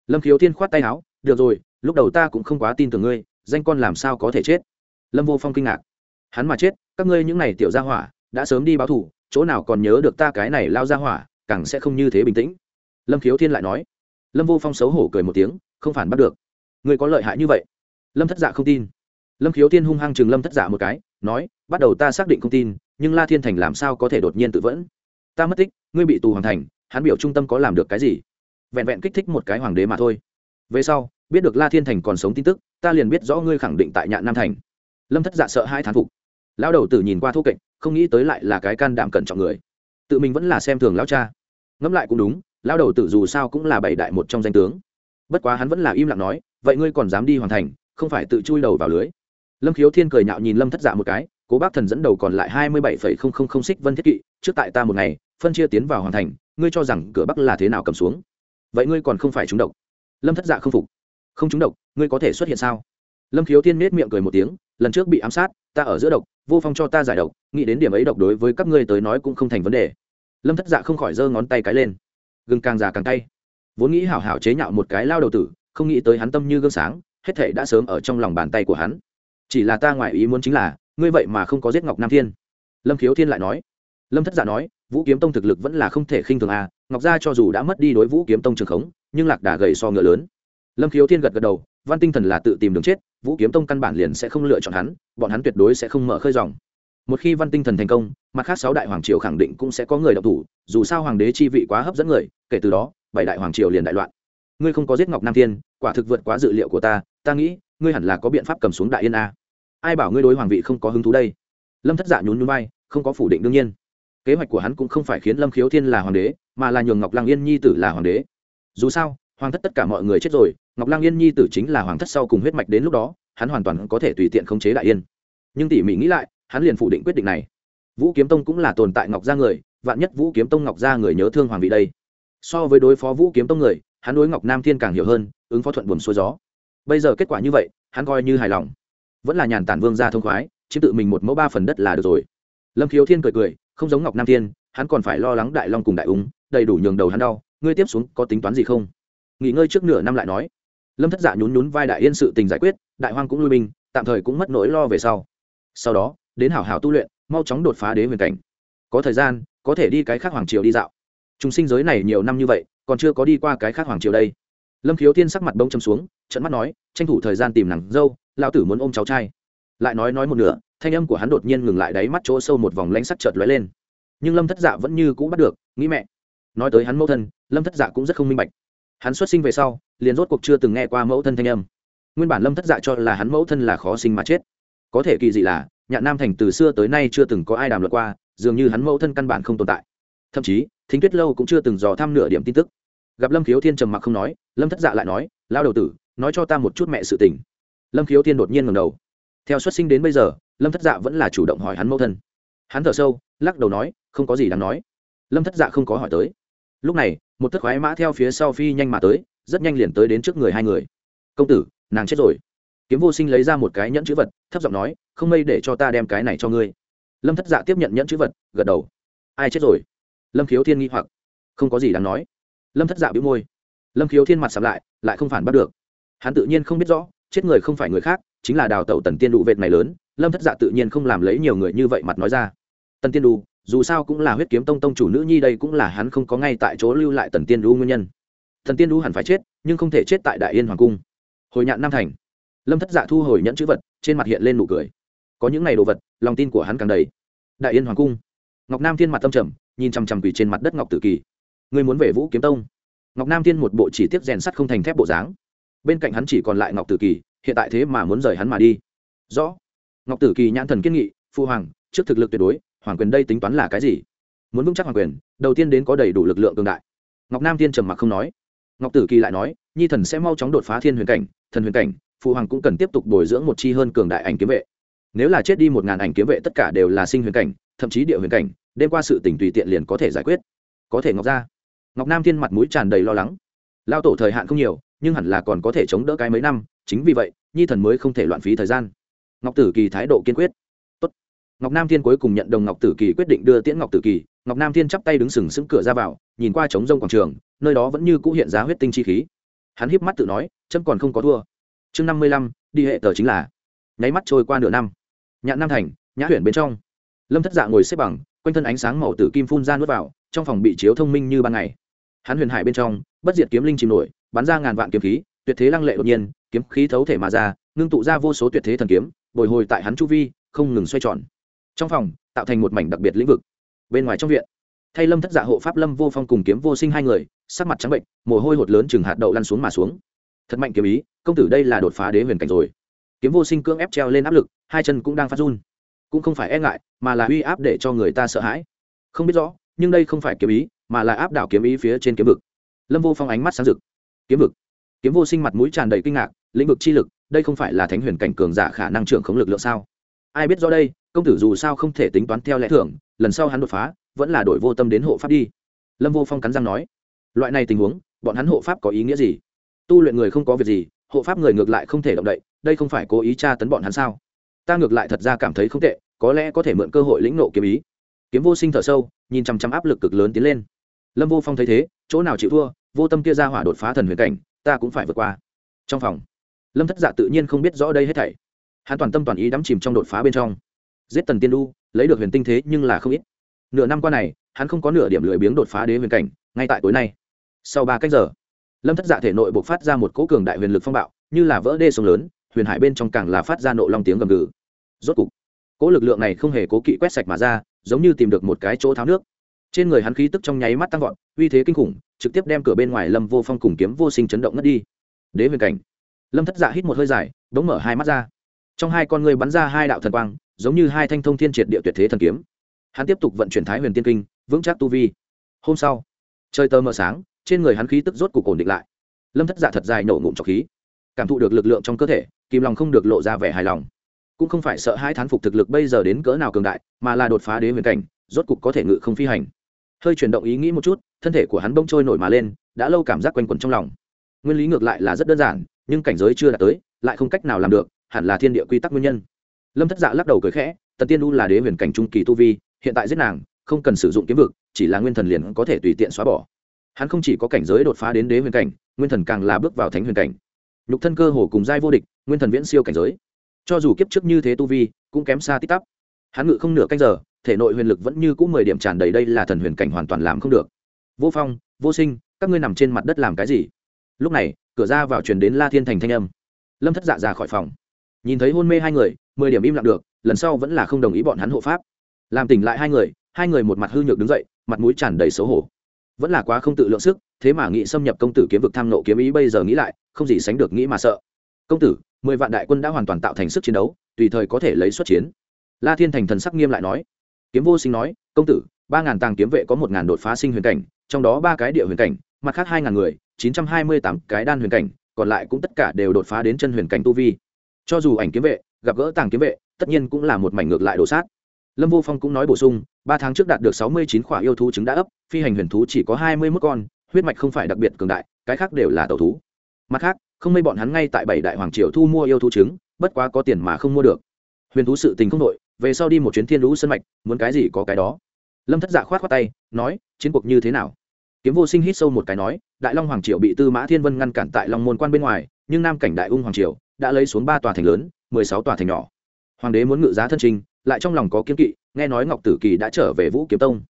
S1: Lâm khiếu thiên khoát tay áo, được rồi, lúc đầu ta cũng không quá tin tưởng ngươi danh con làm sao có thể chết? Lâm vô phong kinh ngạc. Hắn mà chết, các ngươi những này tiểu gia hỏa, đã sớm đi báo thủ, chỗ nào còn nhớ được ta cái này lao gia hỏa, càng sẽ không như thế bình tĩnh. Lâm khiếu thiên lại nói. Lâm vô phong xấu hổ cười một tiếng, không phản bắt được. Người có lợi hại như vậy. Lâm thất dạ không tin. Lâm khiếu thiên hung hăng chừng lâm thất dạ một cái, nói, bắt đầu ta xác định không tin, nhưng la thiên thành làm sao có thể đột nhiên tự vẫn? Ta mất tích, ngươi bị tù hoàng thành, hắn biểu trung tâm có làm được cái gì? Vẹn vẹn kích thích một cái hoàng đế mà thôi. Về sau biết được la thiên thành còn sống tin tức, ta liền biết rõ ngươi khẳng định tại nhạn nam thành. Lâm thất dạ sợ hai thán phục. Lão đầu tử nhìn qua thô kệch, không nghĩ tới lại là cái can đảm cẩn trọng người. Tự mình vẫn là xem thường lão cha. Ngẫm lại cũng đúng, lão đầu tử dù sao cũng là bảy đại một trong danh tướng. Bất quá hắn vẫn là im lặng nói, vậy ngươi còn dám đi hoàn thành, không phải tự chui đầu vào lưới. Lâm khiếu thiên cười nhạo nhìn lâm thất dạ một cái, cố bác thần dẫn đầu còn lại hai mươi bảy phẩy không không không xích vân thiết kỵ, trước tại ta một ngày, phân chia tiến vào hoàn thành, ngươi cho rằng cửa bắc là thế nào cầm xuống. Vậy ngươi còn không phải trúng độc. Lâm thất dạ không phục không trúng độc, ngươi có thể xuất hiện sao? Lâm khiếu thiên nết miệng cười một tiếng, lần trước bị ám sát, ta ở giữa độc, vô phong cho ta giải độc, nghĩ đến điểm ấy độc đối với các ngươi tới nói cũng không thành vấn đề. Lâm thất dạ không khỏi giơ ngón tay cái lên. Gừng càng già càng tay vốn nghĩ hảo hảo chế nhạo một cái lao đầu tử, không nghĩ tới hắn tâm như gương sáng, hết thể đã sớm ở trong lòng bàn tay của hắn. Chỉ là ta ngoại ý muốn chính là, ngươi vậy mà không có giết ngọc nam thiên. Lâm khiếu thiên lại nói. Lâm thất dạ nói, vũ kiếm tông thực lực vẫn là không thể khinh thường à ngọc gia cho dù đã mất đi đối vũ kiếm tông trường khống, nhưng lạc đà gầy so ngựa lớn lâm khiếu thiên gật gật đầu, văn tinh thần là tự tìm đường chết, vũ kiếm tông căn bản liền sẽ không lựa chọn hắn, bọn hắn tuyệt đối sẽ không mở khơi dòng. Một khi văn tinh thần thành công, mặt khác sáu đại hoàng triều khẳng định cũng sẽ có người đọc thủ, dù sao hoàng đế chi vị quá hấp dẫn người, kể từ đó, bảy đại hoàng triều liền đại loạn. Ngươi không có giết ngọc nam thiên, quả thực vượt quá dự liệu của ta ta nghĩ, ngươi hẳn là có biện pháp cầm xuống đại yên a. Ai bảo ngươi đối hoàng vị không có hứng thú đây? Lâm thất giả nhún nhún vai, không có phủ định đương nhiên. Kế hoạch của hắn cũng không phải khiến lâm khiếu thiên là hoàng đế, mà là nhường ngọc lăng yên nhi tử là hoàng đế. Dù sao, hoàng thất tất cả mọi người chết rồi ngọc Lang yên nhi tử chính là hoàng thất sau cùng huyết mạch đến lúc đó, hắn hoàn toàn có thể tùy tiện khống chế đại yên. Nhưng tỉ mỉ nghĩ lại, hắn liền phủ định quyết định này. Vũ kiếm tông cũng là tồn tại ngọc gia người, vạn nhất vũ kiếm tông ngọc gia người nhớ thương hoàng vị đây. So với đối phó vũ kiếm tông người, hắn đối ngọc nam thiên càng hiểu hơn, ứng phó thuận buồn xuôi gió. Bây giờ kết quả như vậy, hắn coi như hài lòng. Vẫn là nhàn tản vương gia thông khoái, chiếm tự mình một mẫu ba phần đất là được rồi. Lâm khiếu thiên cười cười, không giống ngọc nam thiên, hắn còn phải lo lắng đại long cùng đại úng, đầy đủ nhường đầu hắn đau. Ngươi tiếp xuống có tính toán gì không? Nghỉ ngơi trước nửa năm lại nói lâm thất dạ nhún nhún vai đại yên sự tình giải quyết, đại hoang cũng lui binh, tạm thời cũng mất nỗi lo về sau. Sau đó, đến hảo hảo tu luyện, mau chóng đột phá đế huyền cảnh. Có thời gian, có thể đi cái khác hoàng triều đi dạo. Chúng sinh giới này nhiều năm như vậy, còn chưa có đi qua cái khác hoàng triều đây. Lâm khiếu thiên sắc mặt bông châm xuống trận mắt nói, tranh thủ thời gian tìm nàng dâu lao tử muốn ôm cháu trai. Lại nói nói một nửa, thanh âm của hắn đột nhiên ngừng lại đáy mắt chỗ sâu một vòng lánh sắc chợt lóe lên. Nhưng lâm thất dạ vẫn như cũ bắt được, nghĩ mẹ. Nói tới hắn mẫu thân, lâm thất dạ cũng rất không minh bạch hắn xuất sinh về sau, liền rốt cuộc chưa từng nghe qua mẫu thân thanh âm. Nguyên bản lâm thất dạ cho là hắn mẫu thân là khó sinh mà chết. Có thể kỳ dị là, nhạn nam thành từ xưa tới nay chưa từng có ai đàm luận qua, dường như hắn mẫu thân căn bản không tồn tại. Thậm chí, thính tuyết lâu cũng chưa từng dò thăm nửa điểm tin tức. Gặp lâm khiếu thiên trầm mặc không nói, lâm thất dạ lại nói lao đầu tử, nói cho ta một chút mẹ sự tình. Lâm khiếu thiên đột nhiên ngầm đầu. Theo xuất sinh đến bây giờ, lâm thất dạ vẫn là chủ động hỏi hắn mẫu thân. Hắn thở sâu, lắc đầu nói, không có gì đáng nói. Lâm thất dạ không có hỏi tới. Lúc này một thất khoái mã theo phía sau phi nhanh mà tới, rất nhanh liền tới đến trước người hai người. Công tử, nàng chết rồi. Kiếm vô sinh lấy ra một cái nhẫn chữ vật, thấp giọng nói, không mây để cho ta đem cái này cho ngươi. Lâm thất dạ tiếp nhận nhẫn chữ vật, gật đầu. Ai chết rồi? Lâm khiếu thiên nghi hoặc. Không có gì đáng nói. Lâm thất dạ bĩu môi. Lâm khiếu thiên mặt sầm lại lại không phản bắt được. Hắn tự nhiên không biết rõ, chết người không phải người khác, chính là đào tẩu tần tiên đủ vệt này lớn. Lâm thất dạ tự nhiên không làm lấy nhiều người như vậy mặt nói ra. Tần tiên đủ dù sao cũng là huyết kiếm tông tông chủ nữ nhi đây cũng là hắn không có ngay tại chỗ lưu lại tần tiên đu nguyên nhân. Thần tiên đu hẳn phải chết, nhưng không thể chết tại đại yên hoàng cung. Hồi nhạn nam thành, lâm thất dạ thu hồi nhẫn chữ vật, trên mặt hiện lên nụ cười. Có những ngày đồ vật, lòng tin của hắn càng đầy. Đại yên hoàng cung. Ngọc nam thiên mặt tâm trầm, nhìn chằm chằm quỳ trên mặt đất ngọc tử kỳ. Người muốn về vũ kiếm tông? Ngọc nam thiên một bộ chỉ tiếp rèn sắt không thành thép bộ dáng. Bên cạnh hắn chỉ còn lại ngọc tử kỳ, hiện tại thế mà muốn rời hắn mà đi. Rõ. Ngọc tử kỳ nhãn thần kiên nghị, phu hoàng, trước thực lực tuyệt đối hoàng quyền đây tính toán là cái gì? Muốn vững chắc hoàng quyền, đầu tiên đến có đầy đủ lực lượng cường đại. Ngọc nam thiên trầm mặc không nói. Ngọc tử kỳ lại nói, nhi thần sẽ mau chóng đột phá thiên huyền cảnh, thần huyền cảnh, phụ hoàng cũng cần tiếp tục bồi dưỡng một chi hơn cường đại ảnh kiếm vệ. Nếu là chết đi một ngàn ảnh kiếm vệ, tất cả đều là sinh huyền cảnh, thậm chí địa huyền cảnh, đêm qua sự tình tùy tiện liền có thể giải quyết. Có thể ngọc ra ngọc nam thiên mặt mũi tràn đầy lo lắng. Lao tổ thời hạn không nhiều, nhưng hẳn là còn có thể chống đỡ cái mấy năm, chính vì vậy, nhi thần mới không thể loạn phí thời gian. Ngọc tử kỳ thái độ kiên quyết ngọc nam thiên cuối cùng nhận đồng ngọc tử kỳ quyết định đưa tiễn ngọc tử kỳ. Ngọc nam thiên chắp tay đứng sừng sững cửa ra vào, nhìn qua trống rông quảng trường, nơi đó vẫn như cũ hiện giá huyết tinh chi khí. Hắn híp mắt tự nói chân còn không có thua. Chương năm mươi lăm, đi hệ tờ chính là. Nháy mắt trôi qua nửa năm. Nhạn nam thành, nhã huyện bên trong. Lâm thất dạ ngồi xếp bằng, quanh thân ánh sáng màu tử kim phun ra nuốt vào, trong phòng bị chiếu thông minh như ban ngày. Hắn huyền hải bên trong, bất diệt kiếm linh chìm nổi, bắn ra ngàn vạn kiếm khí, tuyệt thế lăng lệ đột nhiên, kiếm khí thấu thể mà ra, ngưng tụ ra vô số tuyệt thế thần kiếm, bồi hồi tại hắn chu vi, không ngừng xoay tròn trong phòng, tạo thành một mảnh đặc biệt lĩnh vực. Bên ngoài trong viện, thay lâm thất dạ hộ pháp lâm vô phong cùng kiếm vô sinh hai người, sắc mặt trắng bệnh, mồ hôi hột lớn chừng hạt đậu lăn xuống mà xuống. Thật mạnh kiếm ý, công tử đây là đột phá đế huyền cảnh rồi. Kiếm vô sinh cưỡng ép treo lên áp lực, hai chân cũng đang phát run. Cũng không phải e ngại, mà là uy áp để cho người ta sợ hãi. Không biết rõ, nhưng đây không phải kiếm ý, mà là áp đảo kiếm ý phía trên kiếm vực. Lâm vô phong ánh mắt sáng rực. Kiếm vực. Kiếm vô sinh mặt mũi tràn đầy kinh ngạc, lĩnh vực chi lực, đây không phải là thánh huyền cảnh cường giả khả năng trưởng khống lực lượng sao? Ai biết do đây công tử dù sao không thể tính toán theo lẽ thưởng lần sau hắn đột phá, vẫn là đổi vô tâm đến hộ pháp đi. Lâm vô phong cắn răng nói. Loại này tình huống, bọn hắn hộ pháp có ý nghĩa gì? Tu luyện người không có việc gì, hộ pháp người ngược lại không thể động đậy, đây không phải cố ý tra tấn bọn hắn sao? Ta ngược lại thật ra cảm thấy không tệ, có lẽ có thể mượn cơ hội lĩnh nộ kiếm ý. Kiếm vô sinh thở sâu, nhìn chằm chằm áp lực cực lớn tiến lên. Lâm vô phong thấy thế, chỗ nào chịu thua, vô tâm kia ra hỏa đột phá thần huyền cảnh, ta cũng phải vượt qua. Trong phòng, lâm thất dạ tự nhiên không biết rõ đây hết thảy. Hắn toàn tâm toàn ý đắm chìm trong đột phá bên trong giết tần tiên đu, lấy được huyền tinh thế nhưng là không ít. Nửa năm qua này, hắn không có nửa điểm lười biếng đột phá đế huyền cảnh, ngay tại tối nay. Sau ba cách giờ, lâm thất dạ thể nội buộc phát ra một cỗ cường đại huyền lực phong bạo, như là vỡ đê sông lớn, huyền hải bên trong càng là phát ra nộ long tiếng gầm gừ. Rốt cục, cỗ lực lượng này không hề cố kỵ quét sạch mà ra, giống như tìm được một cái chỗ tháo nước. Trên người hắn khí tức trong nháy mắt tăng vọt, uy thế kinh khủng, trực tiếp đem cửa bên ngoài lâm vô phong cùng kiếm vô sinh chấn động ngất đi. Đế huyền cảnh. Lâm thất dạ hít một hơi dài đống mở hai mắt ra. Trong hai con người bắn ra hai đạo thần quang giống như hai thanh thông thiên triệt địa tuyệt thế thần kiếm. Hắn tiếp tục vận chuyển thái huyền tiên kinh, vững chắc tu vi. Hôm sau, trời tơ mờ sáng, trên người hắn khí tức rốt cục ổn định lại. Lâm thất dạ thật dài nổ ngụm trọc khí, cảm thụ được lực lượng trong cơ thể, kìm lòng không được lộ ra vẻ hài lòng. Cũng không phải sợ hai thán phục thực lực bây giờ đến cỡ nào cường đại, mà là đột phá đế huyền cảnh, rốt cục có thể ngự không phi hành. Hơi chuyển động ý nghĩ một chút, thân thể của hắn bông trôi nổi mà lên, đã lâu cảm giác quanh quẩn trong lòng. Nguyên lý ngược lại là rất đơn giản, nhưng cảnh giới chưa đạt tới, lại không cách nào làm được, hẳn là thiên địa quy tắc nguyên nhân lâm thất dạ lắc đầu cười khẽ, tần tiên u là đế huyền cảnh trung kỳ tu vi, hiện tại giết nàng, không cần sử dụng kiếm vực, chỉ là nguyên thần liền có thể tùy tiện xóa bỏ. Hắn không chỉ có cảnh giới đột phá đến đế huyền cảnh, nguyên thần càng là bước vào thánh huyền cảnh. Nhục thân cơ hồ cùng giai vô địch, nguyên thần viễn siêu cảnh giới. Cho dù kiếp trước như thế tu vi, cũng kém xa tích tắp. Hắn ngự không nửa canh giờ, thể nội huyền lực vẫn như c ũ mười điểm tràn đầy đây là thần huyền cảnh hoàn toàn làm không được. Vô phong, vô sinh, các ngươi nằm trên mặt đất làm cái gì? Lúc này, cửa ra vào truyền đến la thiên thành thanh âm. Lâm thất dạ ra khỏi phòng nhìn thấy hôn mê hai người, mười điểm im lặng được, lần sau vẫn là không đồng ý bọn hắn hộ pháp. Làm tỉnh lại hai người hai người một mặt hư nhược đứng dậy, mặt mũi tràn đầy xấu hổ. Vẫn là quá không tự lượng sức, thế mà nghĩ xâm nhập công tử kiếm vực tham nộ kiếm ý bây giờ nghĩ lại, không gì sánh được nghĩ mà sợ. Công tử, mười vạn đại quân đã hoàn toàn tạo thành sức chiến đấu, tùy thời có thể lấy xuất chiến. La thiên thành thần sắc nghiêm lại nói. Kiếm vô sinh nói, công tử, ba ngàn tàng kiếm vệ có một ngàn đột phá sinh huyền cảnh, trong đó ba cái địa huyền cảnh, mặt khác hai ngàn người, chín trăm hai mươi tám cái đan huyền cảnh, còn lại cũng tất cả đều đột phá đến chân huyền cảnh tu vi cho dù ảnh kiếm vệ, gặp gỡ tàng kiếm vệ, tất nhiên cũng là một mảnh ngược lại đổ sát. Lâm vô phong cũng nói bổ sung, ba tháng trước đạt được sáu mươi chín khỏa yêu thú trứng đã ấp, phi hành huyền thú chỉ có hai mươi mốt con, huyết mạch không phải đặc biệt cường đại, cái khác đều là tàu thú. Mặt khác, không mây bọn hắn ngay tại bảy đại hoàng triều thu mua yêu thú trứng bất quá có tiền mà không mua được. Huyền thú sự tình không đội về sau đi một chuyến thiên lũ sân mạch, muốn cái gì có cái đó. Lâm thất dạ khoát khoát tay, nói, chiến cuộc như thế nào? Kiếm vô sinh hít sâu một cái nói, đại long hoàng triều bị tư mã thiên vân ngăn cản tại long môn quan bên ngoài, nhưng nam cảnh đại ung hoàng triều đã lấy xuống ba tòa thành lớn, mười sáu tòa thành nhỏ. Hoàng đế muốn ngự giá thân trình, lại trong lòng có kiếm kỵ, nghe nói ngọc tử kỳ đã trở về vũ kiếm tông.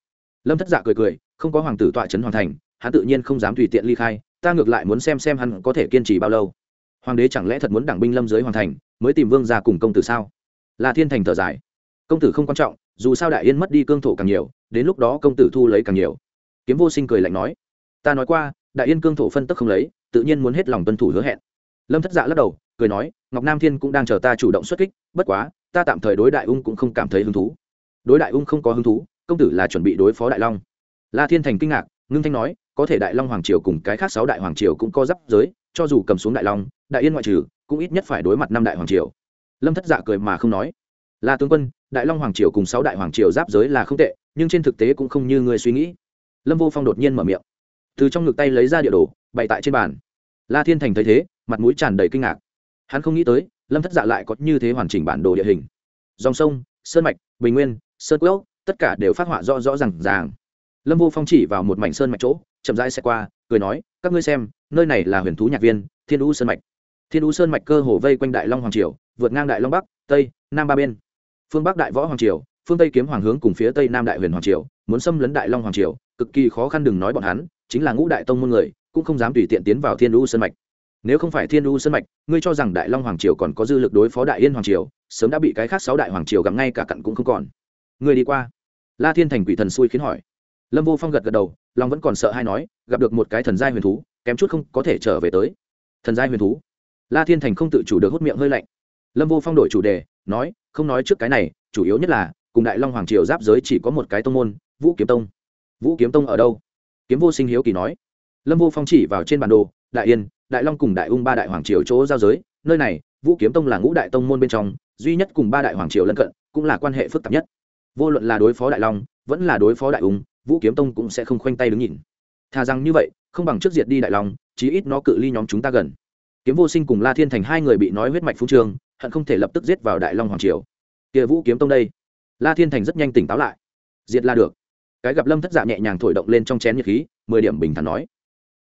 S1: Lâm thất dạ cười cười, không có hoàng tử tọa trấn hoàn thành, hắn tự nhiên không dám tùy tiện ly khai, ta ngược lại muốn xem xem hắn có thể kiên trì bao lâu. Hoàng đế chẳng lẽ thật muốn đảng binh lâm dưới hoàn thành, mới tìm vương ra cùng công tử sao? Là thiên thành thở dài. Công tử không quan trọng, dù sao đại yên mất đi cương thổ càng nhiều, đến lúc đó công tử thu lấy càng nhiều. Kiếm vô sinh cười lạnh nói. Ta nói qua, đại yên cương thổ phân tức không lấy, tự nhiên muốn hết lòng tuân thủ hứa hẹn. Lâm thất dạ lắc đầu cười nói, ngọc nam thiên cũng đang chờ ta chủ động xuất kích, bất quá, ta tạm thời đối đại ung cũng không cảm thấy hứng thú. Đối đại ung không có hứng thú, công tử là chuẩn bị đối phó đại long. La thiên thành kinh ngạc, ngưng thanh nói, có thể đại long hoàng triều cùng cái khác sáu đại hoàng triều cũng có giáp giới, cho dù cầm xuống đại long, đại yên ngoại trừ, cũng ít nhất phải đối mặt năm đại hoàng triều. Lâm thất dạ cười mà không nói. Là tướng quân, đại long hoàng triều cùng sáu đại hoàng triều giáp giới là không tệ, nhưng trên thực tế cũng không như người suy nghĩ. Lâm vô phong đột nhiên mở miệng. Từ trong ngực tay lấy ra địa đồ, bày tại trên bàn. La thiên thành thấy thế, mặt mũi tràn đầy kinh ngạc hắn không nghĩ tới, lâm thất dạ lại có như thế hoàn chỉnh bản đồ địa hình. Dòng sông, sơn mạch, bình nguyên, sơn quốc, tất cả đều phát họa rõ rõ r à n g ràng. Lâm vô phong chỉ vào một mảnh sơn mạch chỗ, chậm rãi xe qua, cười nói, các ngươi xem, nơi này là huyền thú nhạc viên, thiên u sơn mạch. Thiên u sơn mạch cơ hồ vây quanh đại long hoàng triều, vượt ngang đại long bắc, tây, nam ba bên. Phương bắc đại võ hoàng triều, phương tây kiếm hoàng hướng cùng phía tây nam đại huyền hoàng triều, muốn xâm lấn đại long hoàng triều, cực kỳ khó khăn đừng nói bọn hắn, chính là ngũ đại tông môn người, cũng không dám tùy tiện tiến vào thiên u sơn mạch nếu không phải thiên đu sân mạch, ngươi cho rằng đại long hoàng triều còn có dư lực đối phó đại yên hoàng triều, sớm đã bị cái khác sáu đại hoàng triều gặm ngay cả cặn cũng không còn. Người đi qua. La thiên thành quỷ thần xui khiến hỏi. Lâm vô phong gật gật đầu long vẫn còn sợ hay nói, gặp được một cái thần giai huyền thú, kém chút không có thể trở về tới. Thần giai huyền thú? La thiên thành không tự chủ được hút miệng hơi lạnh. Lâm vô phong đổi chủ đề, nói, không nói trước cái này, chủ yếu nhất là, cùng đại long hoàng triều giáp giới chỉ có một cái tông môn, vũ kiếm tông. Vũ kiếm tông ở đâu? Kiếm vô sinh hiếu kỳ nói. Lâm vô phong chỉ vào trên bản đồ đại yên, đại long cùng đại ung ba đại hoàng triều chỗ giao giới, nơi này, vũ kiếm tông là ngũ đại tông môn bên trong, duy nhất cùng ba đại hoàng triều lân cận, cũng là quan hệ phức tạp nhất. Vô luận là đối phó đại long, vẫn là đối phó đại ung, vũ kiếm tông cũng sẽ không khoanh tay đứng nhìn. Thà rằng như vậy, không bằng trước diệt đi đại long, chí ít nó cự ly nhóm chúng ta gần. Kiếm vô sinh cùng la thiên thành hai người bị nói huyết mạch phú trường hận không thể lập tức giết vào đại long hoàng triều. Kia vũ kiếm tông đây. La thiên thành rất nhanh tỉnh táo lại. Diệt la được. Cái gặp lâm thất dạ nhẹ nhàng thổi động lên trong chén nhiệt khí, mười điểm bình thản nói.